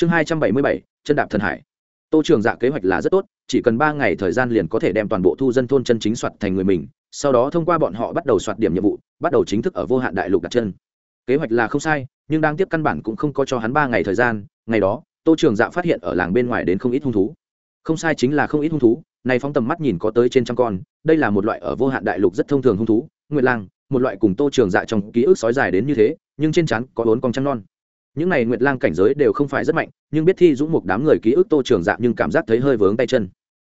chương hai trăm bảy mươi bảy, chân đạp thần hải. Tô trường dạ kế hoạch là rất tốt, chỉ cần ba ngày thời gian liền có thể đem toàn bộ thu dân thôn chân chính soạt thành người mình, sau đó thông qua bọn họ bắt đầu soạt điểm nhiệm vụ, bắt đầu chính thức ở vô hạn đại lục đặt chân. Kế hoạch là không sai, nhưng đang tiếp căn bản cũng không có cho hắn ba ngày thời gian, ngày đó, tô trường dạ phát hiện ở làng bên ngoài đến không ít hung thú. Không sai chính là không ít hung thú này phóng tầm mắt nhìn có tới trên trăm con, đây là một loại ở vô hạn đại lục rất thông thường hung thú, nguyệt lang, một loại cùng tô trường dạ trong ký ức sói dài đến như thế, nhưng trên chắn có bốn con trăng non những này nguyệt lang cảnh giới đều không phải rất mạnh, nhưng biết thi dũng một đám người ký ức tô trường dạ nhưng cảm giác thấy hơi vướng tay chân.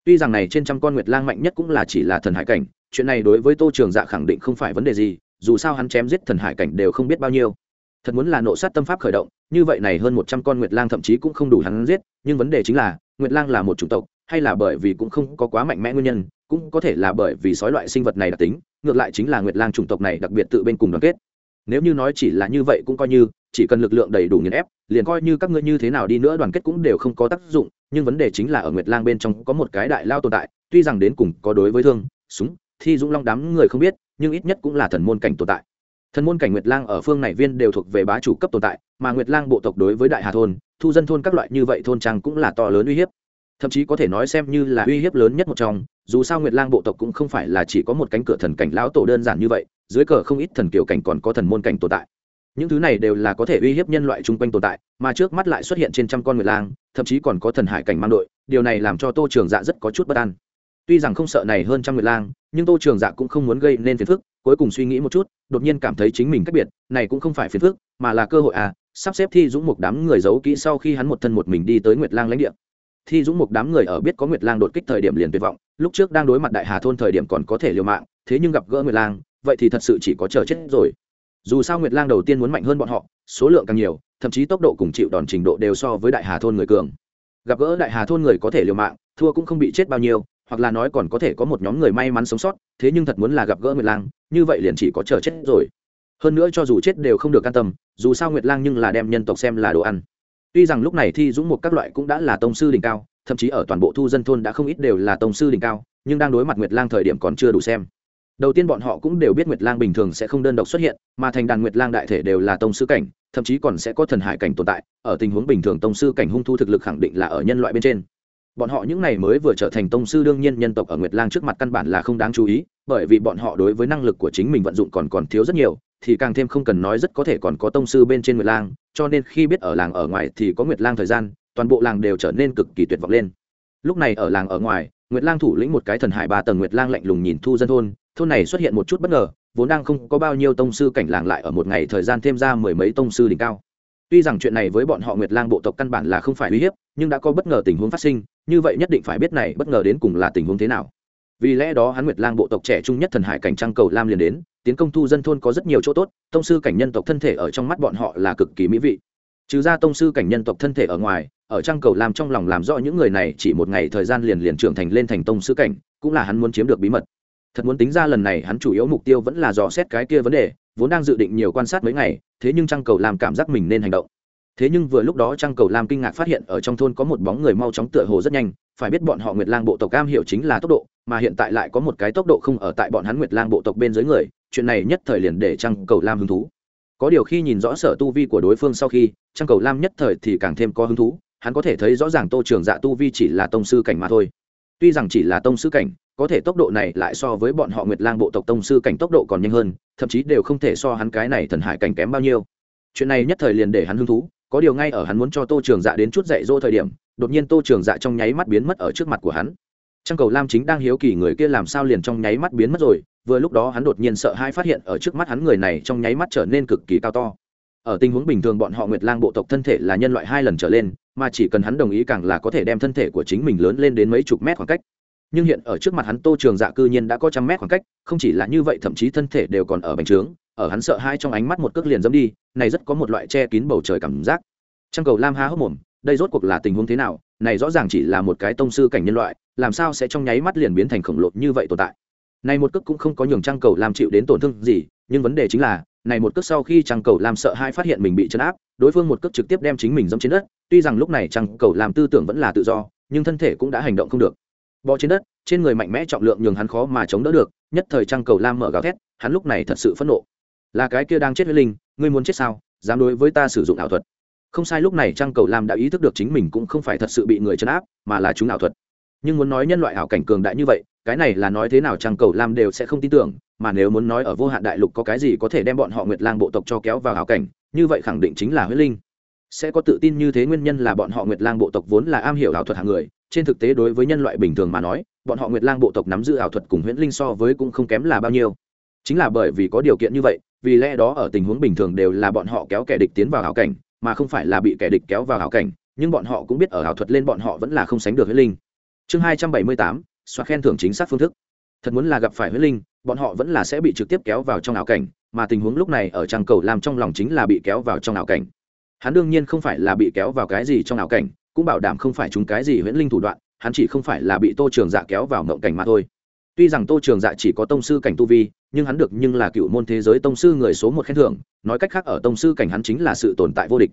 Tuy rằng này trên trăm con nguyệt lang mạnh nhất cũng là chỉ là thần hải cảnh, chuyện này đối với tô trường dạ khẳng định không phải vấn đề gì, dù sao hắn chém giết thần hải cảnh đều không biết bao nhiêu. Thật muốn là nộ sát tâm pháp khởi động, như vậy này hơn một trăm con nguyệt lang thậm chí cũng không đủ hắn giết, nhưng vấn đề chính là, nguyệt lang là một chủng tộc, hay là bởi vì cũng không có quá mạnh mẽ nguyên nhân, cũng có thể là bởi vì sói loại sinh vật này đặc tính, ngược lại chính là nguyệt lang chủng tộc này đặc biệt tự bên cùng đoàn kết. Nếu như nói chỉ là như vậy cũng coi như chỉ cần lực lượng đầy đủ nghiền ép, liền coi như các ngươi như thế nào đi nữa đoàn kết cũng đều không có tác dụng, nhưng vấn đề chính là ở nguyệt lang bên trong có một cái đại lao tồn tại, tuy rằng đến cùng có đối với thương, súng, thi dũng long đám người không biết, nhưng ít nhất cũng là thần môn cảnh tồn tại. Thần môn cảnh nguyệt lang ở phương này viên đều thuộc về bá chủ cấp tồn tại, mà nguyệt lang bộ tộc đối với đại hà thôn, thu dân thôn các loại như vậy thôn trang cũng là to lớn uy hiếp. Thậm chí có thể nói xem như là uy hiếp lớn nhất một trong, dù sao nguyệt lang bộ tộc cũng không phải là chỉ có một cánh cửa thần cảnh lão tổ đơn giản như vậy, dưới cờ không ít thần kiểu cảnh còn có thần môn cảnh tồn tại những thứ này đều là có thể uy hiếp nhân loại chung quanh tồn tại, mà trước mắt lại xuất hiện trên trăm con nguyệt lang, thậm chí còn có thần hải cảnh mang đội, điều này làm cho tô trường dạ rất có chút bất an. Tuy rằng không sợ này hơn trăm nguyệt lang, nhưng tô trường dạ cũng không muốn gây nên phiền phức, cuối cùng suy nghĩ một chút, đột nhiên cảm thấy chính mình cách biệt, này cũng không phải phiền phức, mà là cơ hội à sắp xếp thi dũng một đám người giấu kỹ sau khi hắn một thân một mình đi tới nguyệt lang lãnh địa. Thi dũng một đám người ở biết có nguyệt lang đột kích thời điểm liền tuyệt vọng, lúc trước đang đối mặt đại hà thôn thời điểm còn có thể liều mạng, thế nhưng gặp gỡ nguyệt lang, vậy thì thật sự chỉ có chờ chết rồi dù sao nguyệt lang đầu tiên muốn mạnh hơn bọn họ, số lượng càng nhiều, thậm chí tốc độ cùng chịu đòn trình độ đều so với đại hà thôn người cường. Gặp gỡ đại hà thôn người có thể liều mạng, thua cũng không bị chết bao nhiêu, hoặc là nói còn có thể có một nhóm người may mắn sống sót, thế nhưng thật muốn là gặp gỡ nguyệt lang, như vậy liền chỉ có chờ chết rồi. Hơn nữa cho dù chết đều không được can tâm, dù sao nguyệt lang nhưng là đem nhân tộc xem là đồ ăn. Tuy rằng lúc này thi dũng một các loại cũng đã là tông sư đỉnh cao, thậm chí ở toàn bộ thu dân thôn đã không ít đều là tông sư đỉnh cao, nhưng đang đối mặt nguyệt lang thời điểm còn chưa đủ xem đầu tiên bọn họ cũng đều biết nguyệt lang bình thường sẽ không đơn độc xuất hiện, mà thành đàn nguyệt lang đại thể đều là tông sư cảnh, thậm chí còn sẽ có thần hải cảnh tồn tại, ở tình huống bình thường tông sư cảnh hung thu thực lực khẳng định là ở nhân loại bên trên. Bọn họ những này mới vừa trở thành tông sư đương nhiên nhân tộc ở nguyệt lang trước mặt căn bản là không đáng chú ý, bởi vì bọn họ đối với năng lực của chính mình vận dụng còn còn thiếu rất nhiều, thì càng thêm không cần nói rất có thể còn có tông sư bên trên nguyệt lang, cho nên khi biết ở làng ở ngoài thì có nguyệt lang thời gian, toàn bộ làng đều trở nên cực kỳ tuyệt vọng lên. Lúc này ở làng ở ngoài nguyệt lang thủ lĩnh một cái thần hải ba tầng nguyệt lang lạnh lùng nhìn thu dân thôn thôn này xuất hiện một chút bất ngờ, vốn đang không có bao nhiêu tông sư cảnh làng lại ở một ngày thời gian thêm ra mười mấy tông sư đỉnh cao. Tuy rằng chuyện này với bọn họ nguyệt lang bộ tộc căn bản là không phải uy hiếp, nhưng đã có bất ngờ tình huống phát sinh, như vậy nhất định phải biết này bất ngờ đến cùng là tình huống thế nào. Vì lẽ đó hắn nguyệt lang bộ tộc trẻ trung nhất thần hải cảnh trang cầu lam liền đến, tiến công thu dân thôn có rất nhiều chỗ tốt, tông sư cảnh nhân tộc thân thể ở trong mắt bọn họ là cực kỳ mỹ vị trừ ra tông sư cảnh nhân tộc thân thể ở ngoài, ở trang cầu làm trong lòng làm rõ những người này chỉ một ngày thời gian liền liền trưởng thành lên thành tông sư cảnh, cũng là hắn muốn chiếm được bí mật. Thật muốn tính ra lần này hắn chủ yếu mục tiêu vẫn là dò xét cái kia vấn đề, vốn đang dự định nhiều quan sát mấy ngày, thế nhưng trang cầu làm cảm giác mình nên hành động. Thế nhưng vừa lúc đó trang cầu làm kinh ngạc phát hiện ở trong thôn có một bóng người mau chóng tựa hồ rất nhanh, phải biết bọn họ nguyệt lang bộ tộc cam hiểu chính là tốc độ, mà hiện tại lại có một cái tốc độ không ở tại bọn hắn nguyệt lang bộ tộc bên dưới người, chuyện này nhất thời liền để trang cầu lam hứng thú có điều khi nhìn rõ sở tu vi của đối phương sau khi Trang cầu lam nhất thời thì càng thêm có hứng thú, hắn có thể thấy rõ ràng tô trường dạ tu vi chỉ là tông sư cảnh mà thôi. Tuy rằng chỉ là tông sư cảnh, có thể tốc độ này lại so với bọn họ nguyệt lang bộ tộc tông sư cảnh tốc độ còn nhanh hơn, thậm chí đều không thể so hắn cái này thần hải cảnh kém bao nhiêu. Chuyện này nhất thời liền để hắn hứng thú, có điều ngay ở hắn muốn cho tô trường dạ đến chút dạy dỗ thời điểm, đột nhiên tô trường dạ trong nháy mắt biến mất ở trước mặt của hắn. Trang cầu lam chính đang hiếu kỳ người kia làm sao liền trong nháy mắt biến mất rồi vừa lúc đó hắn đột nhiên sợ hai phát hiện ở trước mắt hắn người này trong nháy mắt trở nên cực kỳ cao to. Ở tình huống bình thường bọn họ nguyệt lang bộ tộc thân thể là nhân loại hai lần trở lên, mà chỉ cần hắn đồng ý càng là có thể đem thân thể của chính mình lớn lên đến mấy chục mét khoảng cách. Nhưng hiện ở trước mặt hắn tô trường dạ cư nhiên đã có trăm mét khoảng cách, không chỉ là như vậy thậm chí thân thể đều còn ở bành trướng, ở hắn sợ hai trong ánh mắt một cước liền dẫm đi, này rất có một loại che kín bầu trời cảm giác. Trăng cầu lam há hốc mồm, đây rốt cuộc là tình huống thế nào, này rõ ràng chỉ là một cái tông sư cảnh nhân loại, làm sao sẽ trong nháy mắt liền biến thành khổng lồ như vậy tồn tại này một cước cũng không có nhường trang cầu làm chịu đến tổn thương gì, nhưng vấn đề chính là, này một cước sau khi trang cầu làm sợ hai phát hiện mình bị chấn áp, đối phương một cước trực tiếp đem chính mình dẫm trên đất. Tuy rằng lúc này trang cầu làm tư tưởng vẫn là tự do, nhưng thân thể cũng đã hành động không được. Bò trên đất, trên người mạnh mẽ trọng lượng nhường hắn khó mà chống đỡ được, nhất thời trang cầu lam mở gào thét, hắn lúc này thật sự phẫn nộ. Là cái kia đang chết với linh, ngươi muốn chết sao? Dám đối với ta sử dụng ảo thuật. Không sai lúc này trang cầu lam đã ý thức được chính mình cũng không phải thật sự bị người chấn áp, mà là chúng ảo thuật. Nhưng muốn nói nhân loại ảo cảnh cường đại như vậy cái này là nói thế nào chăng cầu lam đều sẽ không tin tưởng, mà nếu muốn nói ở vô hạn đại lục có cái gì có thể đem bọn họ nguyệt lang bộ tộc cho kéo vào hảo cảnh, như vậy khẳng định chính là huyết linh. Sẽ có tự tin như thế nguyên nhân là bọn họ nguyệt lang bộ tộc vốn là am hiểu ảo thuật hàng người, trên thực tế đối với nhân loại bình thường mà nói, bọn họ nguyệt lang bộ tộc nắm giữ ảo thuật cùng huyễn linh so với cũng không kém là bao nhiêu. Chính là bởi vì có điều kiện như vậy, vì lẽ đó ở tình huống bình thường đều là bọn họ kéo kẻ địch tiến vào hảo cảnh, mà không phải là bị kẻ địch kéo vào hảo cảnh, nhưng bọn họ cũng biết ở ảo thuật lên bọn họ vẫn là không sánh được huyễn linh. Chương hai trăm bảy mươi tám xoa khen thưởng chính xác phương thức. Thật muốn là gặp phải huyết linh, bọn họ vẫn là sẽ bị trực tiếp kéo vào trong ảo cảnh, mà tình huống lúc này ở trang cầu làm trong lòng chính là bị kéo vào trong ảo cảnh. Hắn đương nhiên không phải là bị kéo vào cái gì trong ảo cảnh, cũng bảo đảm không phải chúng cái gì huyễn linh thủ đoạn, hắn chỉ không phải là bị tô trường dạ kéo vào mộng cảnh mà thôi. Tuy rằng tô trường dạ chỉ có tông sư cảnh tu vi, nhưng hắn được nhưng là cựu môn thế giới tông sư người số một khen thưởng, nói cách khác ở tông sư cảnh hắn chính là sự tồn tại vô địch.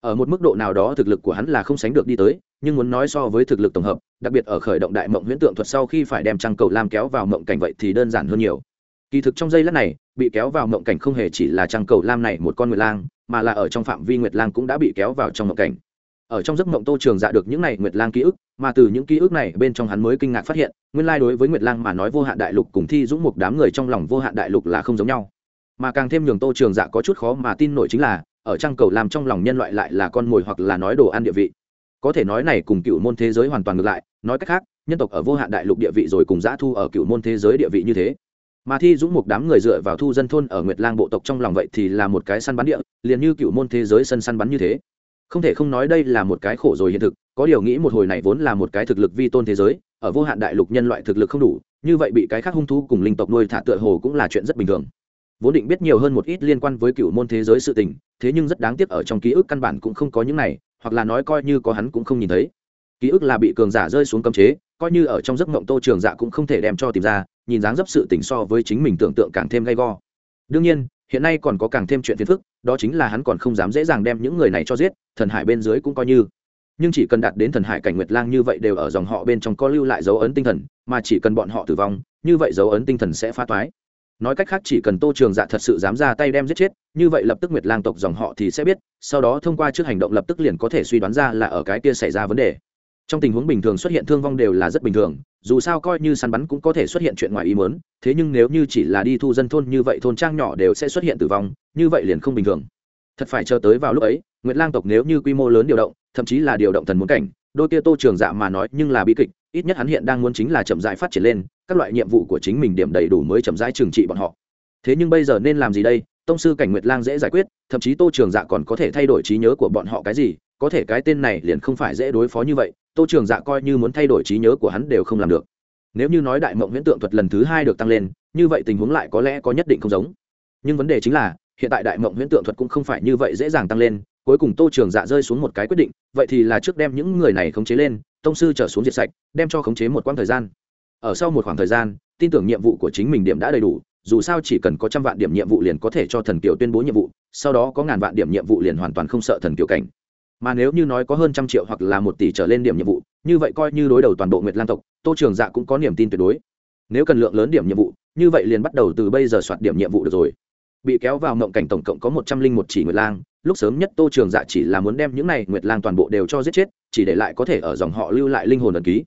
Ở một mức độ nào đó thực lực của hắn là không sánh được đi tới, nhưng muốn nói so với thực lực tổng hợp đặc biệt ở khởi động đại mộng huyễn tượng thuật sau khi phải đem trăng cầu lam kéo vào mộng cảnh vậy thì đơn giản hơn nhiều. Kỳ thực trong giây lát này, bị kéo vào mộng cảnh không hề chỉ là trăng cầu lam này một con nguyệt lang, mà là ở trong phạm vi nguyệt lang cũng đã bị kéo vào trong mộng cảnh. Ở trong giấc mộng tô trường dạ được những này nguyệt lang ký ức, mà từ những ký ức này bên trong hắn mới kinh ngạc phát hiện, nguyên lai đối với nguyệt lang mà nói vô hạn đại lục cùng thi dũng một đám người trong lòng vô hạn đại lục là không giống nhau. Mà càng thêm nhường tô trường dạ có chút khó mà tin nổi chính là, ở trang cầu làm trong lòng nhân loại lại là con mồi hoặc là nói đồ ăn địa vị. Có thể nói này cùng cựu môn thế giới hoàn toàn ngược lại nói cách khác, nhân tộc ở vô hạn đại lục địa vị rồi cùng giã thu ở cựu môn thế giới địa vị như thế. Mà thi dũng một đám người dựa vào thu dân thôn ở nguyệt lang bộ tộc trong lòng vậy thì là một cái săn bắn địa, liền như cựu môn thế giới sân săn bắn như thế. Không thể không nói đây là một cái khổ rồi hiện thực, có điều nghĩ một hồi này vốn là một cái thực lực vi tôn thế giới, ở vô hạn đại lục nhân loại thực lực không đủ, như vậy bị cái khác hung thú cùng linh tộc nuôi thả tựa hồ cũng là chuyện rất bình thường. Vốn định biết nhiều hơn một ít liên quan với cựu môn thế giới sự tình, thế nhưng rất đáng tiếc ở trong ký ức căn bản cũng không có những này, hoặc là nói coi như có hắn cũng không nhìn thấy ký ức là bị cường giả rơi xuống cấm chế, coi như ở trong giấc mộng tô trường dạ cũng không thể đem cho tìm ra, nhìn dáng dấp sự tình so với chính mình tưởng tượng càng thêm gay go. Đương nhiên, hiện nay còn có càng thêm chuyện phiền phức, đó chính là hắn còn không dám dễ dàng đem những người này cho giết, thần hải bên dưới cũng coi như. Nhưng chỉ cần đạt đến thần hải cảnh nguyệt lang như vậy đều ở dòng họ bên trong có lưu lại dấu ấn tinh thần, mà chỉ cần bọn họ tử vong, như vậy dấu ấn tinh thần sẽ phá toái. Nói cách khác chỉ cần tô trường dạ thật sự dám ra tay đem giết chết, như vậy lập tức nguyệt lang tộc dòng họ thì sẽ biết, sau đó thông qua trước hành động lập tức liền có thể suy đoán ra là ở cái kia xảy ra vấn đề trong tình huống bình thường xuất hiện thương vong đều là rất bình thường, dù sao coi như săn bắn cũng có thể xuất hiện chuyện ngoài ý mớn thế nhưng nếu như chỉ là đi thu dân thôn như vậy thôn trang nhỏ đều sẽ xuất hiện tử vong, như vậy liền không bình thường. Thật phải chờ tới vào lúc ấy, nguyệt lang tộc nếu như quy mô lớn điều động, thậm chí là điều động thần muốn cảnh, đôi kia tô trường dạ mà nói nhưng là bi kịch, ít nhất hắn hiện đang muốn chính là chậm rãi phát triển lên, các loại nhiệm vụ của chính mình điểm đầy đủ mới chậm rãi trừng trị bọn họ. Thế nhưng bây giờ nên làm gì đây? Tông sư cảnh nguyệt lang dễ giải quyết, thậm chí tô trường dạ còn có thể thay đổi trí nhớ của bọn họ cái gì, có thể cái tên này liền không phải dễ đối phó như vậy tô trường dạ coi như muốn thay đổi trí nhớ của hắn đều không làm được. Nếu như nói đại mộng huyễn tượng thuật lần thứ hai được tăng lên, như vậy tình huống lại có lẽ có nhất định không giống. Nhưng vấn đề chính là, hiện tại đại mộng huyễn tượng thuật cũng không phải như vậy dễ dàng tăng lên, cuối cùng tô trường dạ rơi xuống một cái quyết định, vậy thì là trước đem những người này khống chế lên, tông sư trở xuống diệt sạch, đem cho khống chế một quãng thời gian. Ở sau một khoảng thời gian, tin tưởng nhiệm vụ của chính mình điểm đã đầy đủ, dù sao chỉ cần có trăm vạn điểm nhiệm vụ liền có thể cho thần kiều tuyên bố nhiệm vụ, sau đó có ngàn vạn điểm nhiệm vụ liền hoàn toàn không sợ thần kiều cảnh mà nếu như nói có hơn trăm triệu hoặc là một tỷ trở lên điểm nhiệm vụ, như vậy coi như đối đầu toàn bộ nguyệt lan tộc, tô trường dạ cũng có niềm tin tuyệt đối. Nếu cần lượng lớn điểm nhiệm vụ, như vậy liền bắt đầu từ bây giờ soạt điểm nhiệm vụ được rồi. Bị kéo vào mộng cảnh tổng cộng có một trăm linh một chỉ nguyệt lang, lúc sớm nhất tô trường dạ chỉ là muốn đem những này nguyệt lang toàn bộ đều cho giết chết, chỉ để lại có thể ở dòng họ lưu lại linh hồn ẩn ký.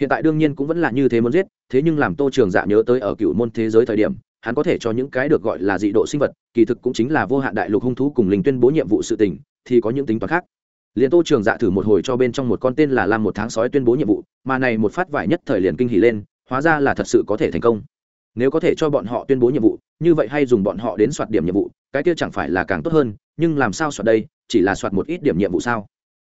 Hiện tại đương nhiên cũng vẫn là như thế muốn giết, thế nhưng làm tô trường dạ nhớ tới ở cựu môn thế giới thời điểm, hắn có thể cho những cái được gọi là dị độ sinh vật, kỳ thực cũng chính là vô hạn đại lục hung thú cùng linh tuyên bố nhiệm vụ sự tình, thì có những tính toán khác liền tô trường dạ thử một hồi cho bên trong một con tên là làm một tháng sói tuyên bố nhiệm vụ, mà này một phát vải nhất thời liền kinh hỉ lên, hóa ra là thật sự có thể thành công. Nếu có thể cho bọn họ tuyên bố nhiệm vụ, như vậy hay dùng bọn họ đến soạt điểm nhiệm vụ, cái kia chẳng phải là càng tốt hơn, nhưng làm sao soạt đây, chỉ là soạt một ít điểm nhiệm vụ sao?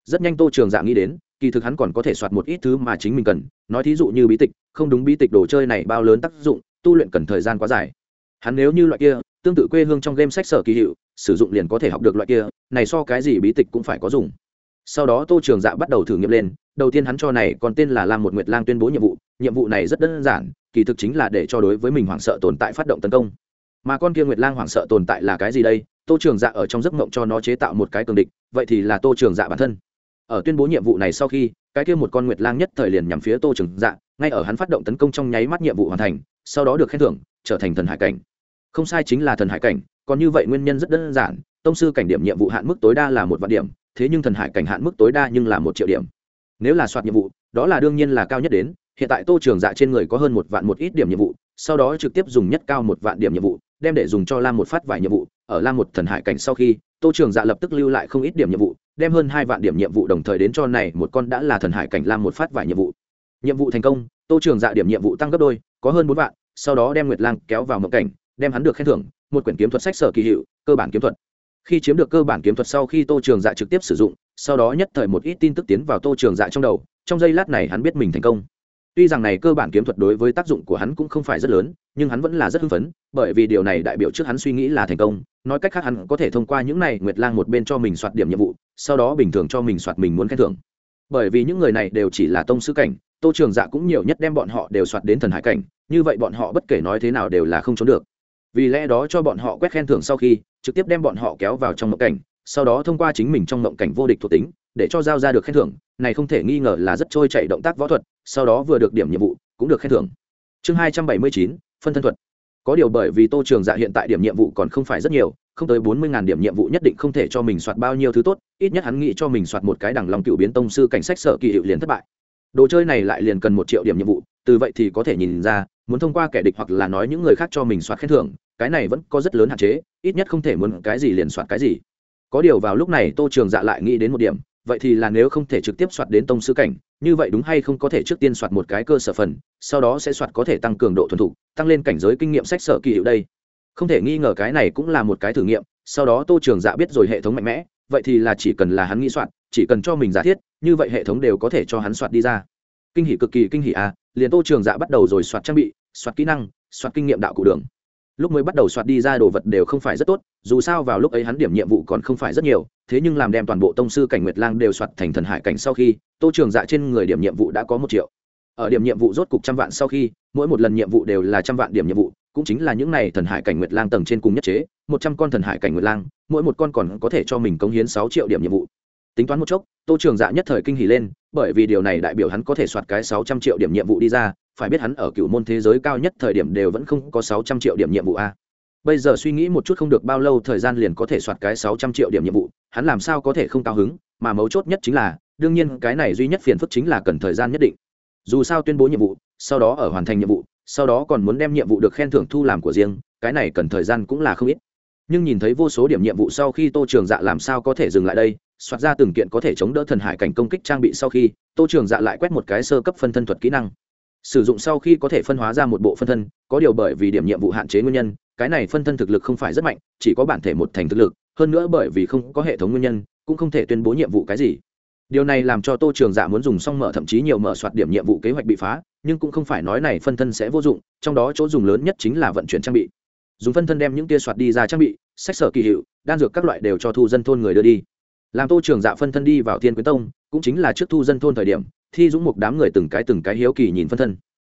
Rất nhanh tô trường dạ nghĩ đến, kỳ thực hắn còn có thể soạt một ít thứ mà chính mình cần, nói thí dụ như bí tịch, không đúng bí tịch đồ chơi này bao lớn tác dụng, tu luyện cần thời gian quá dài. Hắn nếu như loại kia, tương tự quê hương trong game sách sở kỳ hiệu, sử dụng liền có thể học được loại kia, này so cái gì bí tịch cũng phải có dùng sau đó tô trường dạ bắt đầu thử nghiệm lên, đầu tiên hắn cho này còn tên là lam một nguyệt lang tuyên bố nhiệm vụ nhiệm vụ này rất đơn giản, kỳ thực chính là để cho đối với mình hoảng sợ tồn tại phát động tấn công. Mà con kia nguyệt lang hoảng sợ tồn tại là cái gì đây? Tô trường dạ ở trong giấc mộng cho nó chế tạo một cái cường địch, vậy thì là tô trường dạ bản thân. Ở tuyên bố nhiệm vụ này sau khi, cái kia một con nguyệt lang nhất thời liền nhằm phía tô trường dạ ngay ở hắn phát động tấn công trong nháy mắt nhiệm vụ hoàn thành, sau đó được khen thưởng, trở thành thần hải cảnh. Không sai chính là thần hải cảnh, còn như vậy nguyên nhân rất đơn giản, tông sư cảnh điểm nhiệm vụ hạn mức tối đa là một vạn điểm thế nhưng thần hải cảnh hạn mức tối đa nhưng là một triệu điểm. Nếu là soạt nhiệm vụ, đó là đương nhiên là cao nhất đến, hiện tại tô trường dạ trên người có hơn một vạn một ít điểm nhiệm vụ, sau đó trực tiếp dùng nhất cao một vạn điểm nhiệm vụ, đem để dùng cho lam một phát vài nhiệm vụ, ở lam một thần hải cảnh sau khi, tô trường dạ lập tức lưu lại không ít điểm nhiệm vụ, đem hơn hai vạn điểm nhiệm vụ đồng thời đến cho này một con đã là thần hải cảnh lam một phát vài nhiệm vụ. Nhiệm vụ thành công, tô trường dạ điểm nhiệm vụ tăng gấp đôi, có hơn bốn vạn, sau đó đem nguyệt lang kéo vào mộng cảnh, đem hắn được khen thưởng, một quyển kiếm thuật sách sở kỳ hiệu, cơ bản kiếm thuật khi chiếm được cơ bản kiếm thuật sau khi tô trường dạ trực tiếp sử dụng, sau đó nhất thời một ít tin tức tiến vào tô trường dạ trong đầu, trong giây lát này hắn biết mình thành công. Tuy rằng này cơ bản kiếm thuật đối với tác dụng của hắn cũng không phải rất lớn, nhưng hắn vẫn là rất hưng phấn, bởi vì điều này đại biểu trước hắn suy nghĩ là thành công, nói cách khác hắn có thể thông qua những này nguyệt lang một bên cho mình soạt điểm nhiệm vụ, sau đó bình thường cho mình soạt mình muốn khen thưởng. Bởi vì những người này đều chỉ là tông sứ cảnh, tô trường dạ cũng nhiều nhất đem bọn họ đều soạt đến thần hải cảnh, như vậy bọn họ bất kể nói thế nào đều là không trốn được vì lẽ đó cho bọn họ quét khen thưởng sau khi, trực tiếp đem bọn họ kéo vào trong mộng cảnh, sau đó thông qua chính mình trong mộng cảnh vô địch thuộc tính, để cho giao ra được khen thưởng. Này không thể nghi ngờ là rất trôi chảy động tác võ thuật, sau đó vừa được điểm nhiệm vụ, cũng được khen thưởng. Chương hai trăm bảy mươi chín, phân thân thuật. Có điều bởi vì tô trường dạ hiện tại điểm nhiệm vụ còn không phải rất nhiều, không tới bốn mươi điểm nhiệm vụ nhất định không thể cho mình soạt bao nhiêu thứ tốt, ít nhất hắn nghĩ cho mình soạt một cái đằng lòng cựu biến tông sư cảnh sách sở kỳ hiệu liền thất bại đồ chơi này lại liền cần một triệu điểm nhiệm vụ, từ vậy thì có thể nhìn ra, muốn thông qua kẻ địch hoặc là nói những người khác cho mình soạt khen thưởng, cái này vẫn có rất lớn hạn chế, ít nhất không thể muốn cái gì liền soạt cái gì. Có điều vào lúc này tô trường dạ lại nghĩ đến một điểm, vậy thì là nếu không thể trực tiếp soạt đến tông sư cảnh, như vậy đúng hay không có thể trước tiên soạt một cái cơ sở phần, sau đó sẽ soạt có thể tăng cường độ thuần thục, tăng lên cảnh giới kinh nghiệm sách sở kỳ hiệu đây. Không thể nghi ngờ cái này cũng là một cái thử nghiệm, sau đó tô trường dạ biết rồi hệ thống mạnh mẽ vậy thì là chỉ cần là hắn nghĩ soạn, chỉ cần cho mình giả thiết, như vậy hệ thống đều có thể cho hắn soạt đi ra. Kinh hỷ cực kỳ kinh hỷ à liền tô trường dạ bắt đầu rồi soạt trang bị soạt kỹ năng soạt kinh nghiệm đạo cụ đường. Lúc mới bắt đầu soạt đi ra đồ vật đều không phải rất tốt, dù sao vào lúc ấy hắn điểm nhiệm vụ còn không phải rất nhiều, thế nhưng làm đem toàn bộ tông sư cảnh nguyệt lang đều soạt thành thần hải cảnh sau khi, tô trường dạ trên người điểm nhiệm vụ đã có một triệu. Ở điểm nhiệm vụ rốt cục trăm vạn sau khi, mỗi một lần nhiệm vụ đều là trăm vạn điểm nhiệm vụ, cũng chính là những này thần hải cảnh nguyệt lang tầng trên cùng nhất chế một trăm con thần hải cảnh nguyệt lang, mỗi một con còn có thể cho mình cống hiến sáu triệu điểm nhiệm vụ. Tính toán một chốc, tô trường dạ nhất thời kinh hỉ lên, bởi vì điều này đại biểu hắn có thể soạt cái sáu trăm triệu điểm nhiệm vụ đi ra, phải biết hắn ở cựu môn thế giới cao nhất thời điểm đều vẫn không có sáu trăm triệu điểm nhiệm vụ a. Bây giờ suy nghĩ một chút không được bao lâu thời gian liền có thể soạt cái sáu trăm triệu điểm nhiệm vụ, hắn làm sao có thể không cao hứng, mà mấu chốt nhất chính là, đương nhiên cái này duy nhất phiền phức chính là cần thời gian nhất định. Dù sao tuyên bố nhiệm vụ, sau đó ở hoàn thành nhiệm vụ, sau đó còn muốn đem nhiệm vụ được khen thưởng thu làm của riêng, cái này cần thời gian cũng là không ít nhưng nhìn thấy vô số điểm nhiệm vụ sau khi tô trường dạ làm sao có thể dừng lại đây, soạt ra từng kiện có thể chống đỡ thần hải cảnh công kích trang bị sau khi, tô trường dạ lại quét một cái sơ cấp phân thân thuật kỹ năng. Sử dụng sau khi có thể phân hóa ra một bộ phân thân, có điều bởi vì điểm nhiệm vụ hạn chế nguyên nhân, cái này phân thân thực lực không phải rất mạnh, chỉ có bản thể một thành thực lực, hơn nữa bởi vì không có hệ thống nguyên nhân, cũng không thể tuyên bố nhiệm vụ cái gì. Điều này làm cho tô trường dạ muốn dùng xong mở thậm chí nhiều mở soạt điểm nhiệm vụ kế hoạch bị phá, nhưng cũng không phải nói này phân thân sẽ vô dụng, trong đó chỗ dùng lớn nhất chính là vận chuyển trang bị. Dùng phân thân đem những tia soạt đi ra trang bị sách sở kỳ hiệu, đan dược các loại đều cho thu dân thôn người đưa đi. Làm tô trường dạ phân thân đi vào thiên quyến tông, cũng chính là trước thu dân thôn thời điểm, thi dũng một đám người từng cái từng cái hiếu kỳ nhìn phân thân.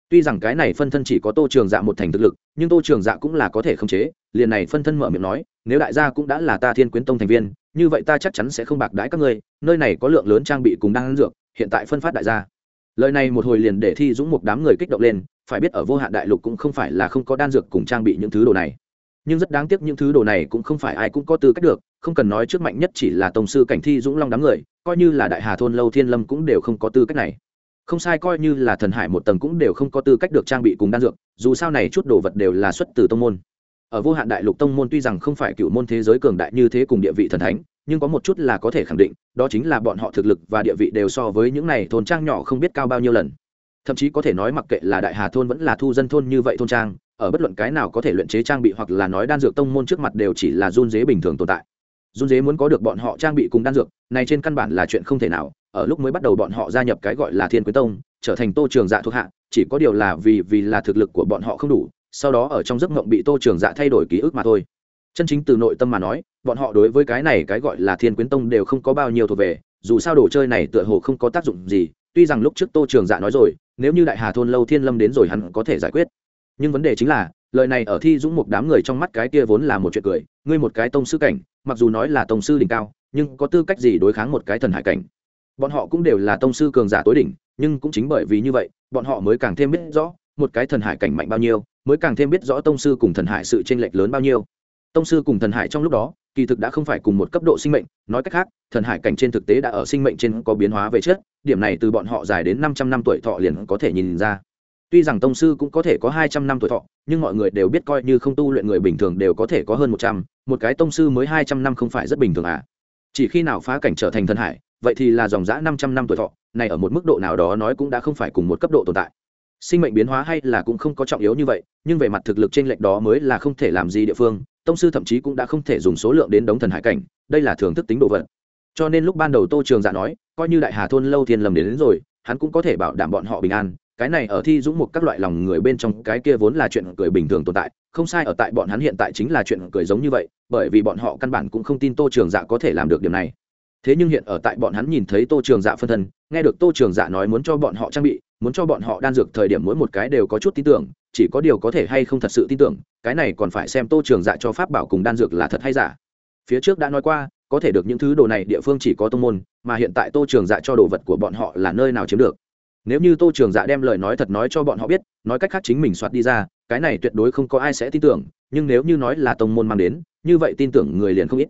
Tuy rằng cái này phân thân chỉ có tô trường dạ một thành thực lực, nhưng tô trường dạ cũng là có thể khống chế, liền này phân thân mở miệng nói, nếu đại gia cũng đã là ta thiên quyến tông thành viên, như vậy ta chắc chắn sẽ không bạc đãi các ngươi, nơi này có lượng lớn trang bị cùng đang dược, hiện tại phân phát đại gia. Lời này một hồi liền để thi dũng một đám người kích động lên, phải biết ở vô hạn đại lục cũng không phải là không có đan dược cùng trang bị những thứ đồ này nhưng rất đáng tiếc những thứ đồ này cũng không phải ai cũng có tư cách được, không cần nói trước mạnh nhất chỉ là tổng sư cảnh thi dũng long đám người, coi như là đại hà thôn lâu thiên lâm cũng đều không có tư cách này. Không sai coi như là thần hải một tầng cũng đều không có tư cách được trang bị cùng đan dược, dù sao này chút đồ vật đều là xuất từ tông môn. Ở vô hạn đại lục tông môn tuy rằng không phải cựu môn thế giới cường đại như thế cùng địa vị thần thánh, nhưng có một chút là có thể khẳng định, đó chính là bọn họ thực lực và địa vị đều so với những này thôn trang nhỏ không biết cao bao nhiêu lần. Thậm chí có thể nói mặc kệ là đại hà thôn vẫn là thu dân thôn như vậy thôn trang ở bất luận cái nào có thể luyện chế trang bị hoặc là nói đan dược tông môn trước mặt đều chỉ là run dế bình thường tồn tại. Run dế muốn có được bọn họ trang bị cùng đan dược, này trên căn bản là chuyện không thể nào, ở lúc mới bắt đầu bọn họ gia nhập cái gọi là thiên quyến tông, trở thành tô trường dạ thuộc hạ, chỉ có điều là vì vì là thực lực của bọn họ không đủ, sau đó ở trong giấc mộng bị tô trường dạ thay đổi ký ức mà thôi. Chân chính từ nội tâm mà nói, bọn họ đối với cái này cái gọi là thiên quyến tông đều không có bao nhiêu thuộc về, dù sao đồ chơi này tựa hồ không có tác dụng gì, tuy rằng lúc trước tô trường dạ nói rồi, nếu như đại hà thôn lâu thiên lâm đến rồi hắn có thể giải quyết nhưng vấn đề chính là, lời này ở thi dũng một đám người trong mắt cái kia vốn là một chuyện cười, ngươi một cái tông sư cảnh, mặc dù nói là tông sư đỉnh cao, nhưng có tư cách gì đối kháng một cái thần hải cảnh? Bọn họ cũng đều là tông sư cường giả tối đỉnh, nhưng cũng chính bởi vì như vậy, bọn họ mới càng thêm biết rõ, một cái thần hải cảnh mạnh bao nhiêu, mới càng thêm biết rõ tông sư cùng thần hải sự tranh lệch lớn bao nhiêu. Tông sư cùng thần hải trong lúc đó, kỳ thực đã không phải cùng một cấp độ sinh mệnh, nói cách khác, thần hải cảnh trên thực tế đã ở sinh mệnh trên có biến hóa về chất điểm này từ bọn họ dài đến năm trăm năm tuổi thọ liền có thể nhìn ra tuy rằng tông sư cũng có thể có hai trăm năm tuổi thọ nhưng mọi người đều biết coi như không tu luyện người bình thường đều có thể có hơn một trăm một cái tông sư mới hai trăm năm không phải rất bình thường à? Chỉ khi nào phá cảnh trở thành thần hải vậy thì là dòng dã năm trăm năm tuổi thọ này ở một mức độ nào đó nói cũng đã không phải cùng một cấp độ tồn tại. Sinh mệnh biến hóa hay là cũng không có trọng yếu như vậy nhưng về mặt thực lực trên lệch đó mới là không thể làm gì địa phương tông sư thậm chí cũng đã không thể dùng số lượng đến đống thần hải cảnh đây là thường thức tính độ vật. Cho nên lúc ban đầu tô trường dạ nói coi như đại hà thôn lâu thiên lầm đến, đến rồi hắn cũng có thể bảo đảm bọn họ bình an cái này ở thi dũng một các loại lòng người bên trong, cái kia vốn là chuyện cười bình thường tồn tại, không sai ở tại bọn hắn hiện tại chính là chuyện cười giống như vậy, bởi vì bọn họ căn bản cũng không tin tô trường dạ có thể làm được điều này. Thế nhưng hiện ở tại bọn hắn nhìn thấy tô trường dạ phân thân, nghe được tô trường dạ nói muốn cho bọn họ trang bị, muốn cho bọn họ đan dược thời điểm mỗi một cái đều có chút tin tưởng, chỉ có điều có thể hay không thật sự tin tưởng, cái này còn phải xem tô trường dạ cho pháp bảo cùng đan dược là thật hay giả. Phía trước đã nói qua, có thể được những thứ đồ này địa phương chỉ có tô môn, mà hiện tại tô trường dạ cho đồ vật của bọn họ là nơi nào chiếm được nếu như tô trường dạ đem lời nói thật nói cho bọn họ biết, nói cách khác chính mình soạt đi ra, cái này tuyệt đối không có ai sẽ tin tưởng, nhưng nếu như nói là tông môn mang đến, như vậy tin tưởng người liền không ít.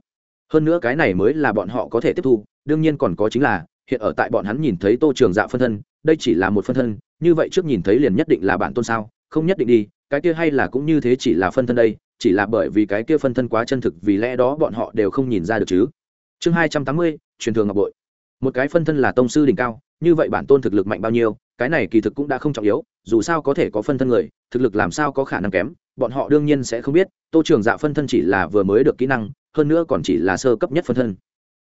Hơn nữa cái này mới là bọn họ có thể tiếp thu, đương nhiên còn có chính là, hiện ở tại bọn hắn nhìn thấy tô trường dạ phân thân, đây chỉ là một phân thân, như vậy trước nhìn thấy liền nhất định là bản tôn sao, không nhất định đi, cái kia hay là cũng như thế chỉ là phân thân đây, chỉ là bởi vì cái kia phân thân quá chân thực vì lẽ đó bọn họ đều không nhìn ra được chứ. Chương hai trăm tám mươi, truyền thường ngọc bội. Một cái phân thân là tông sư đỉnh cao như vậy bản tôn thực lực mạnh bao nhiêu, cái này kỳ thực cũng đã không trọng yếu, dù sao có thể có phân thân người, thực lực làm sao có khả năng kém, bọn họ đương nhiên sẽ không biết, tô trường dạ phân thân chỉ là vừa mới được kỹ năng, hơn nữa còn chỉ là sơ cấp nhất phân thân.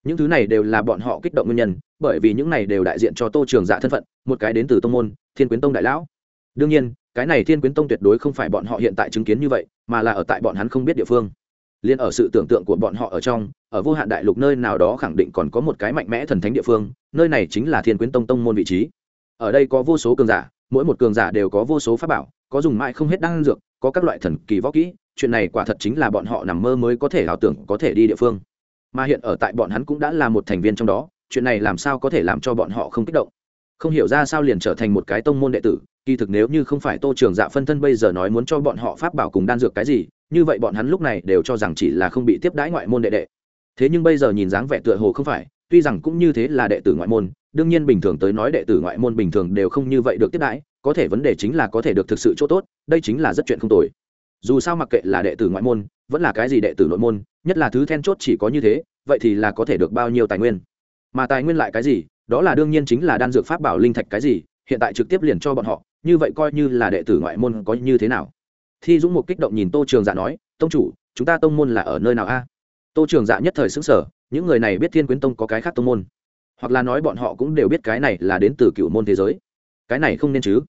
Những thứ này đều là bọn họ kích động nguyên nhân, bởi vì những này đều đại diện cho tô trường dạ thân phận, một cái đến từ tông môn, thiên quyến tông đại lão. Đương nhiên, cái này thiên quyến tông tuyệt đối không phải bọn họ hiện tại chứng kiến như vậy, mà là ở tại bọn hắn không biết địa phương. Liên ở sự tưởng tượng của bọn họ ở trong ở vô hạn đại lục nơi nào đó khẳng định còn có một cái mạnh mẽ thần thánh địa phương, nơi này chính là thiên quyến tông tông môn vị trí. Ở đây có vô số cường giả, mỗi một cường giả đều có vô số pháp bảo, có dùng mãi không hết đan dược, có các loại thần kỳ võ kỹ, chuyện này quả thật chính là bọn họ nằm mơ mới có thể ảo tưởng có thể đi địa phương. Mà hiện ở tại bọn hắn cũng đã là một thành viên trong đó, chuyện này làm sao có thể làm cho bọn họ không kích động? Không hiểu ra sao liền trở thành một cái tông môn đệ tử, kỳ thực nếu như không phải tô trường dạ phân thân bây giờ nói muốn cho bọn họ pháp bảo cùng đan dược cái gì, như vậy bọn hắn lúc này đều cho rằng chỉ là không bị tiếp đãi ngoại môn đệ đệ thế nhưng bây giờ nhìn dáng vẻ tựa hồ không phải, tuy rằng cũng như thế là đệ tử ngoại môn, đương nhiên bình thường tới nói đệ tử ngoại môn bình thường đều không như vậy được tiếp đãi, có thể vấn đề chính là có thể được thực sự chỗ tốt, đây chính là rất chuyện không tồi. Dù sao mặc kệ là đệ tử ngoại môn, vẫn là cái gì đệ tử nội môn, nhất là thứ then chốt chỉ có như thế, vậy thì là có thể được bao nhiêu tài nguyên? Mà tài nguyên lại cái gì? Đó là đương nhiên chính là đan dược pháp bảo linh thạch cái gì, hiện tại trực tiếp liền cho bọn họ, như vậy coi như là đệ tử ngoại môn có như thế nào? Thi dũng một kích động nhìn tô trường giả nói, tông chủ, chúng ta tông môn là ở nơi nào a? Tô trường dạ nhất thời xứng sở những người này biết thiên quyến tông có cái khác tông môn. Hoặc là nói bọn họ cũng đều biết cái này là đến từ cựu môn thế giới. Cái này không nên chứ?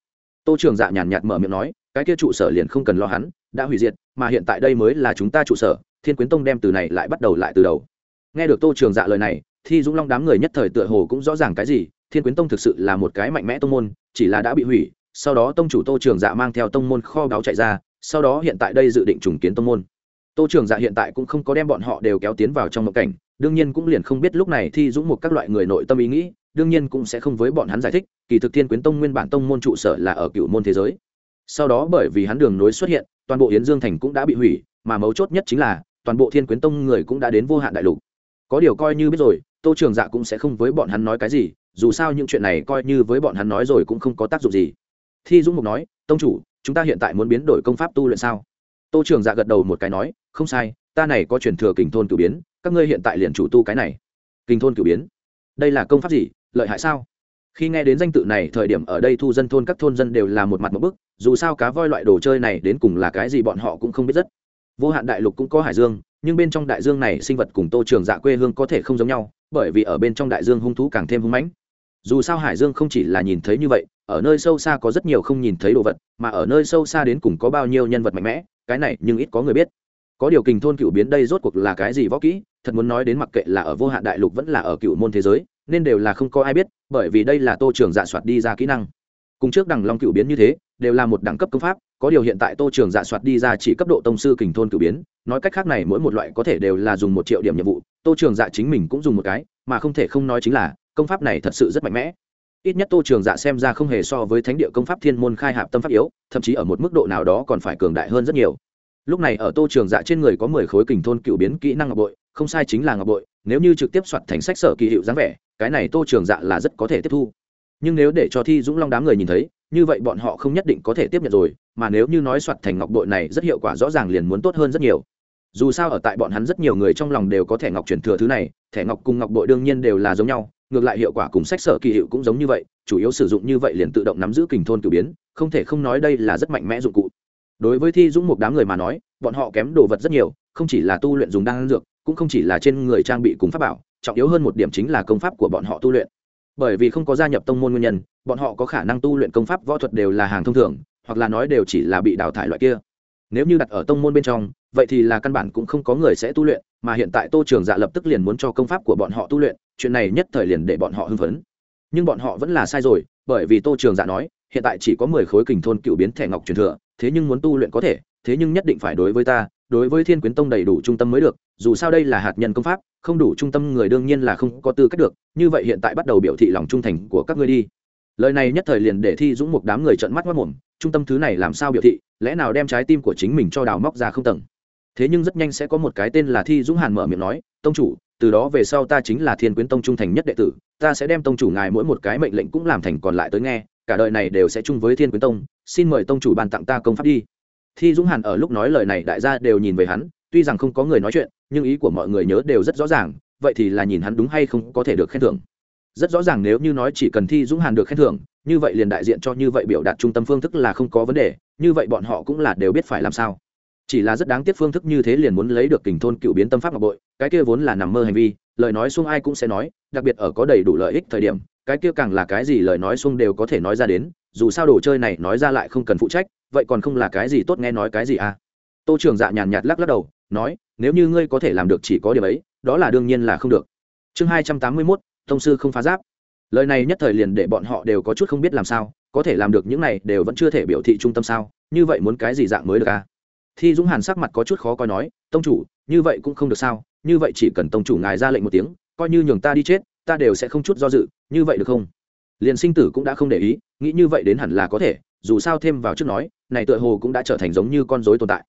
Tô trường dạ nhàn nhạt mở miệng nói, cái kia trụ sở liền không cần lo hắn, đã hủy diệt, mà hiện tại đây mới là chúng ta trụ sở, thiên quyến tông đem từ này lại bắt đầu lại từ đầu. Nghe được tô trường dạ lời này, thi dũng long đám người nhất thời tựa hồ cũng rõ ràng cái gì, thiên quyến tông thực sự là một cái mạnh mẽ tông môn, chỉ là đã bị hủy, sau đó tông chủ tô trường dạ mang theo tông môn kho báo chạy ra, sau đó hiện tại đây dự định trùng kiến tông môn tô trường dạ hiện tại cũng không có đem bọn họ đều kéo tiến vào trong một cảnh, đương nhiên cũng liền không biết lúc này thi dũng một các loại người nội tâm ý nghĩ, đương nhiên cũng sẽ không với bọn hắn giải thích, kỳ thực thiên quyến tông nguyên bản tông môn trụ sở là ở cựu môn thế giới. Sau đó bởi vì hắn đường nối xuất hiện, toàn bộ yến dương thành cũng đã bị hủy, mà mấu chốt nhất chính là, toàn bộ thiên quyến tông người cũng đã đến vô hạn đại lục. Có điều coi như biết rồi, tô trường dạ cũng sẽ không với bọn hắn nói cái gì, dù sao những chuyện này coi như với bọn hắn nói rồi cũng không có tác dụng gì. Thi dũng mục nói, tông chủ, chúng ta hiện tại muốn biến đổi công pháp tu luyện sao? Tô trường dạ gật đầu một cái nói, không sai, ta này có truyền thừa kình thôn cử biến, các ngươi hiện tại liền chủ tu cái này. Kình thôn cử biến? Đây là công pháp gì, lợi hại sao? Khi nghe đến danh tự này, thời điểm ở đây thu dân thôn các thôn dân đều là một mặt một bức, dù sao cá voi loại đồ chơi này đến cùng là cái gì bọn họ cũng không biết rất. Vô hạn đại lục cũng có hải dương, nhưng bên trong đại dương này sinh vật cùng tô trường dạ quê hương có thể không giống nhau, bởi vì ở bên trong đại dương hung thú càng thêm hung mãnh. Dù sao hải dương không chỉ là nhìn thấy như vậy ở nơi sâu xa có rất nhiều không nhìn thấy đồ vật, mà ở nơi sâu xa đến cùng có bao nhiêu nhân vật mạnh mẽ, cái này nhưng ít có người biết. Có điều kình thôn cựu biến đây rốt cuộc là cái gì võ kỹ, thật muốn nói đến mặc kệ là ở vô hạn đại lục vẫn là ở cựu môn thế giới, nên đều là không có ai biết, bởi vì đây là tô trường dạ soạt đi ra kỹ năng. Cùng trước đằng long cựu biến như thế, đều là một đẳng cấp công pháp, có điều hiện tại tô trường dạ soạt đi ra chỉ cấp độ tông sư kình thôn cựu biến, nói cách khác này mỗi một loại có thể đều là dùng một triệu điểm nhiệm vụ, tô trường dạ chính mình cũng dùng một cái, mà không thể không nói chính là, công pháp này thật sự rất mạnh mẽ ít nhất tô trường dạ xem ra không hề so với thánh địa công pháp thiên môn khai hạp tâm pháp yếu, thậm chí ở một mức độ nào đó còn phải cường đại hơn rất nhiều. Lúc này ở tô trường dạ trên người có mười khối kình thôn cựu biến kỹ năng ngọc bội, không sai chính là ngọc bội, nếu như trực tiếp soạt thành sách sở kỳ hiệu dáng vẻ, cái này tô trường dạ là rất có thể tiếp thu. Nhưng nếu để cho thi dũng long đám người nhìn thấy, như vậy bọn họ không nhất định có thể tiếp nhận rồi, mà nếu như nói soạt thành ngọc bội này rất hiệu quả rõ ràng liền muốn tốt hơn rất nhiều dù sao ở tại bọn hắn rất nhiều người trong lòng đều có thẻ ngọc truyền thừa thứ này, thẻ ngọc cùng ngọc bội đương nhiên đều là giống nhau, ngược lại hiệu quả cùng sách sở kỳ hiệu cũng giống như vậy, chủ yếu sử dụng như vậy liền tự động nắm giữ kình thôn cử biến, không thể không nói đây là rất mạnh mẽ dụng cụ. Đối với thi dũng một đám người mà nói, bọn họ kém đồ vật rất nhiều, không chỉ là tu luyện dùng đan dược, cũng không chỉ là trên người trang bị cùng pháp bảo, trọng yếu hơn một điểm chính là công pháp của bọn họ tu luyện. Bởi vì không có gia nhập tông môn nguyên nhân, bọn họ có khả năng tu luyện công pháp võ thuật đều là hàng thông thường, hoặc là nói đều chỉ là bị đào thải loại kia nếu như đặt ở tông môn bên trong, vậy thì là căn bản cũng không có người sẽ tu luyện, mà hiện tại tô trường dạ lập tức liền muốn cho công pháp của bọn họ tu luyện, chuyện này nhất thời liền để bọn họ hưng phấn. Nhưng bọn họ vẫn là sai rồi, bởi vì tô trường dạ nói, hiện tại chỉ có mười khối kình thôn cựu biến thẻ ngọc truyền thừa, thế nhưng muốn tu luyện có thể, thế nhưng nhất định phải đối với ta, đối với thiên quyến tông đầy đủ trung tâm mới được, dù sao đây là hạt nhân công pháp, không đủ trung tâm người đương nhiên là không có tư cách được, như vậy hiện tại bắt đầu biểu thị lòng trung thành của các ngươi đi. Lời này nhất thời liền để thi dũng một đám người trợn mắt mất mồm, trung tâm thứ này làm sao biểu thị? Lẽ nào đem trái tim của chính mình cho đào móc ra không tầng? Thế nhưng rất nhanh sẽ có một cái tên là thi dũng hàn mở miệng nói, tông chủ, từ đó về sau ta chính là thiên quyến tông trung thành nhất đệ tử, ta sẽ đem tông chủ ngài mỗi một cái mệnh lệnh cũng làm thành còn lại tới nghe, cả đời này đều sẽ chung với thiên quyến tông, xin mời tông chủ ban tặng ta công pháp đi. Thi dũng hàn ở lúc nói lời này đại gia đều nhìn về hắn, tuy rằng không có người nói chuyện, nhưng ý của mọi người nhớ đều rất rõ ràng, vậy thì là nhìn hắn đúng hay không có thể được khen thưởng. Rất rõ ràng nếu như nói chỉ cần thi dũng hàn được khen thưởng như vậy liền đại diện cho như vậy biểu đạt trung tâm phương thức là không có vấn đề, như vậy bọn họ cũng là đều biết phải làm sao. Chỉ là rất đáng tiếc phương thức như thế liền muốn lấy được kình thôn cựu biến tâm pháp ngọc bội, cái kia vốn là nằm mơ hành vi, lời nói xung ai cũng sẽ nói, đặc biệt ở có đầy đủ lợi ích thời điểm, cái kia càng là cái gì lời nói xung đều có thể nói ra đến, dù sao đồ chơi này nói ra lại không cần phụ trách, vậy còn không là cái gì tốt nghe nói cái gì à? Tô trường dạ nhàn nhạt lắc lắc đầu, nói, nếu như ngươi có thể làm được chỉ có điều ấy, đó là đương nhiên là không được. Chương hai trăm tám mươi mốt thông sư không phá giáp lời này nhất thời liền để bọn họ đều có chút không biết làm sao, có thể làm được những này đều vẫn chưa thể biểu thị trung tâm sao, như vậy muốn cái gì dạng mới được à? Thi dũng hàn sắc mặt có chút khó coi nói, tông chủ, như vậy cũng không được sao, như vậy chỉ cần tông chủ ngài ra lệnh một tiếng, coi như nhường ta đi chết, ta đều sẽ không chút do dự, như vậy được không? Liền sinh tử cũng đã không để ý, nghĩ như vậy đến hẳn là có thể, dù sao thêm vào trước nói, này tựa hồ cũng đã trở thành giống như con dối tồn tại.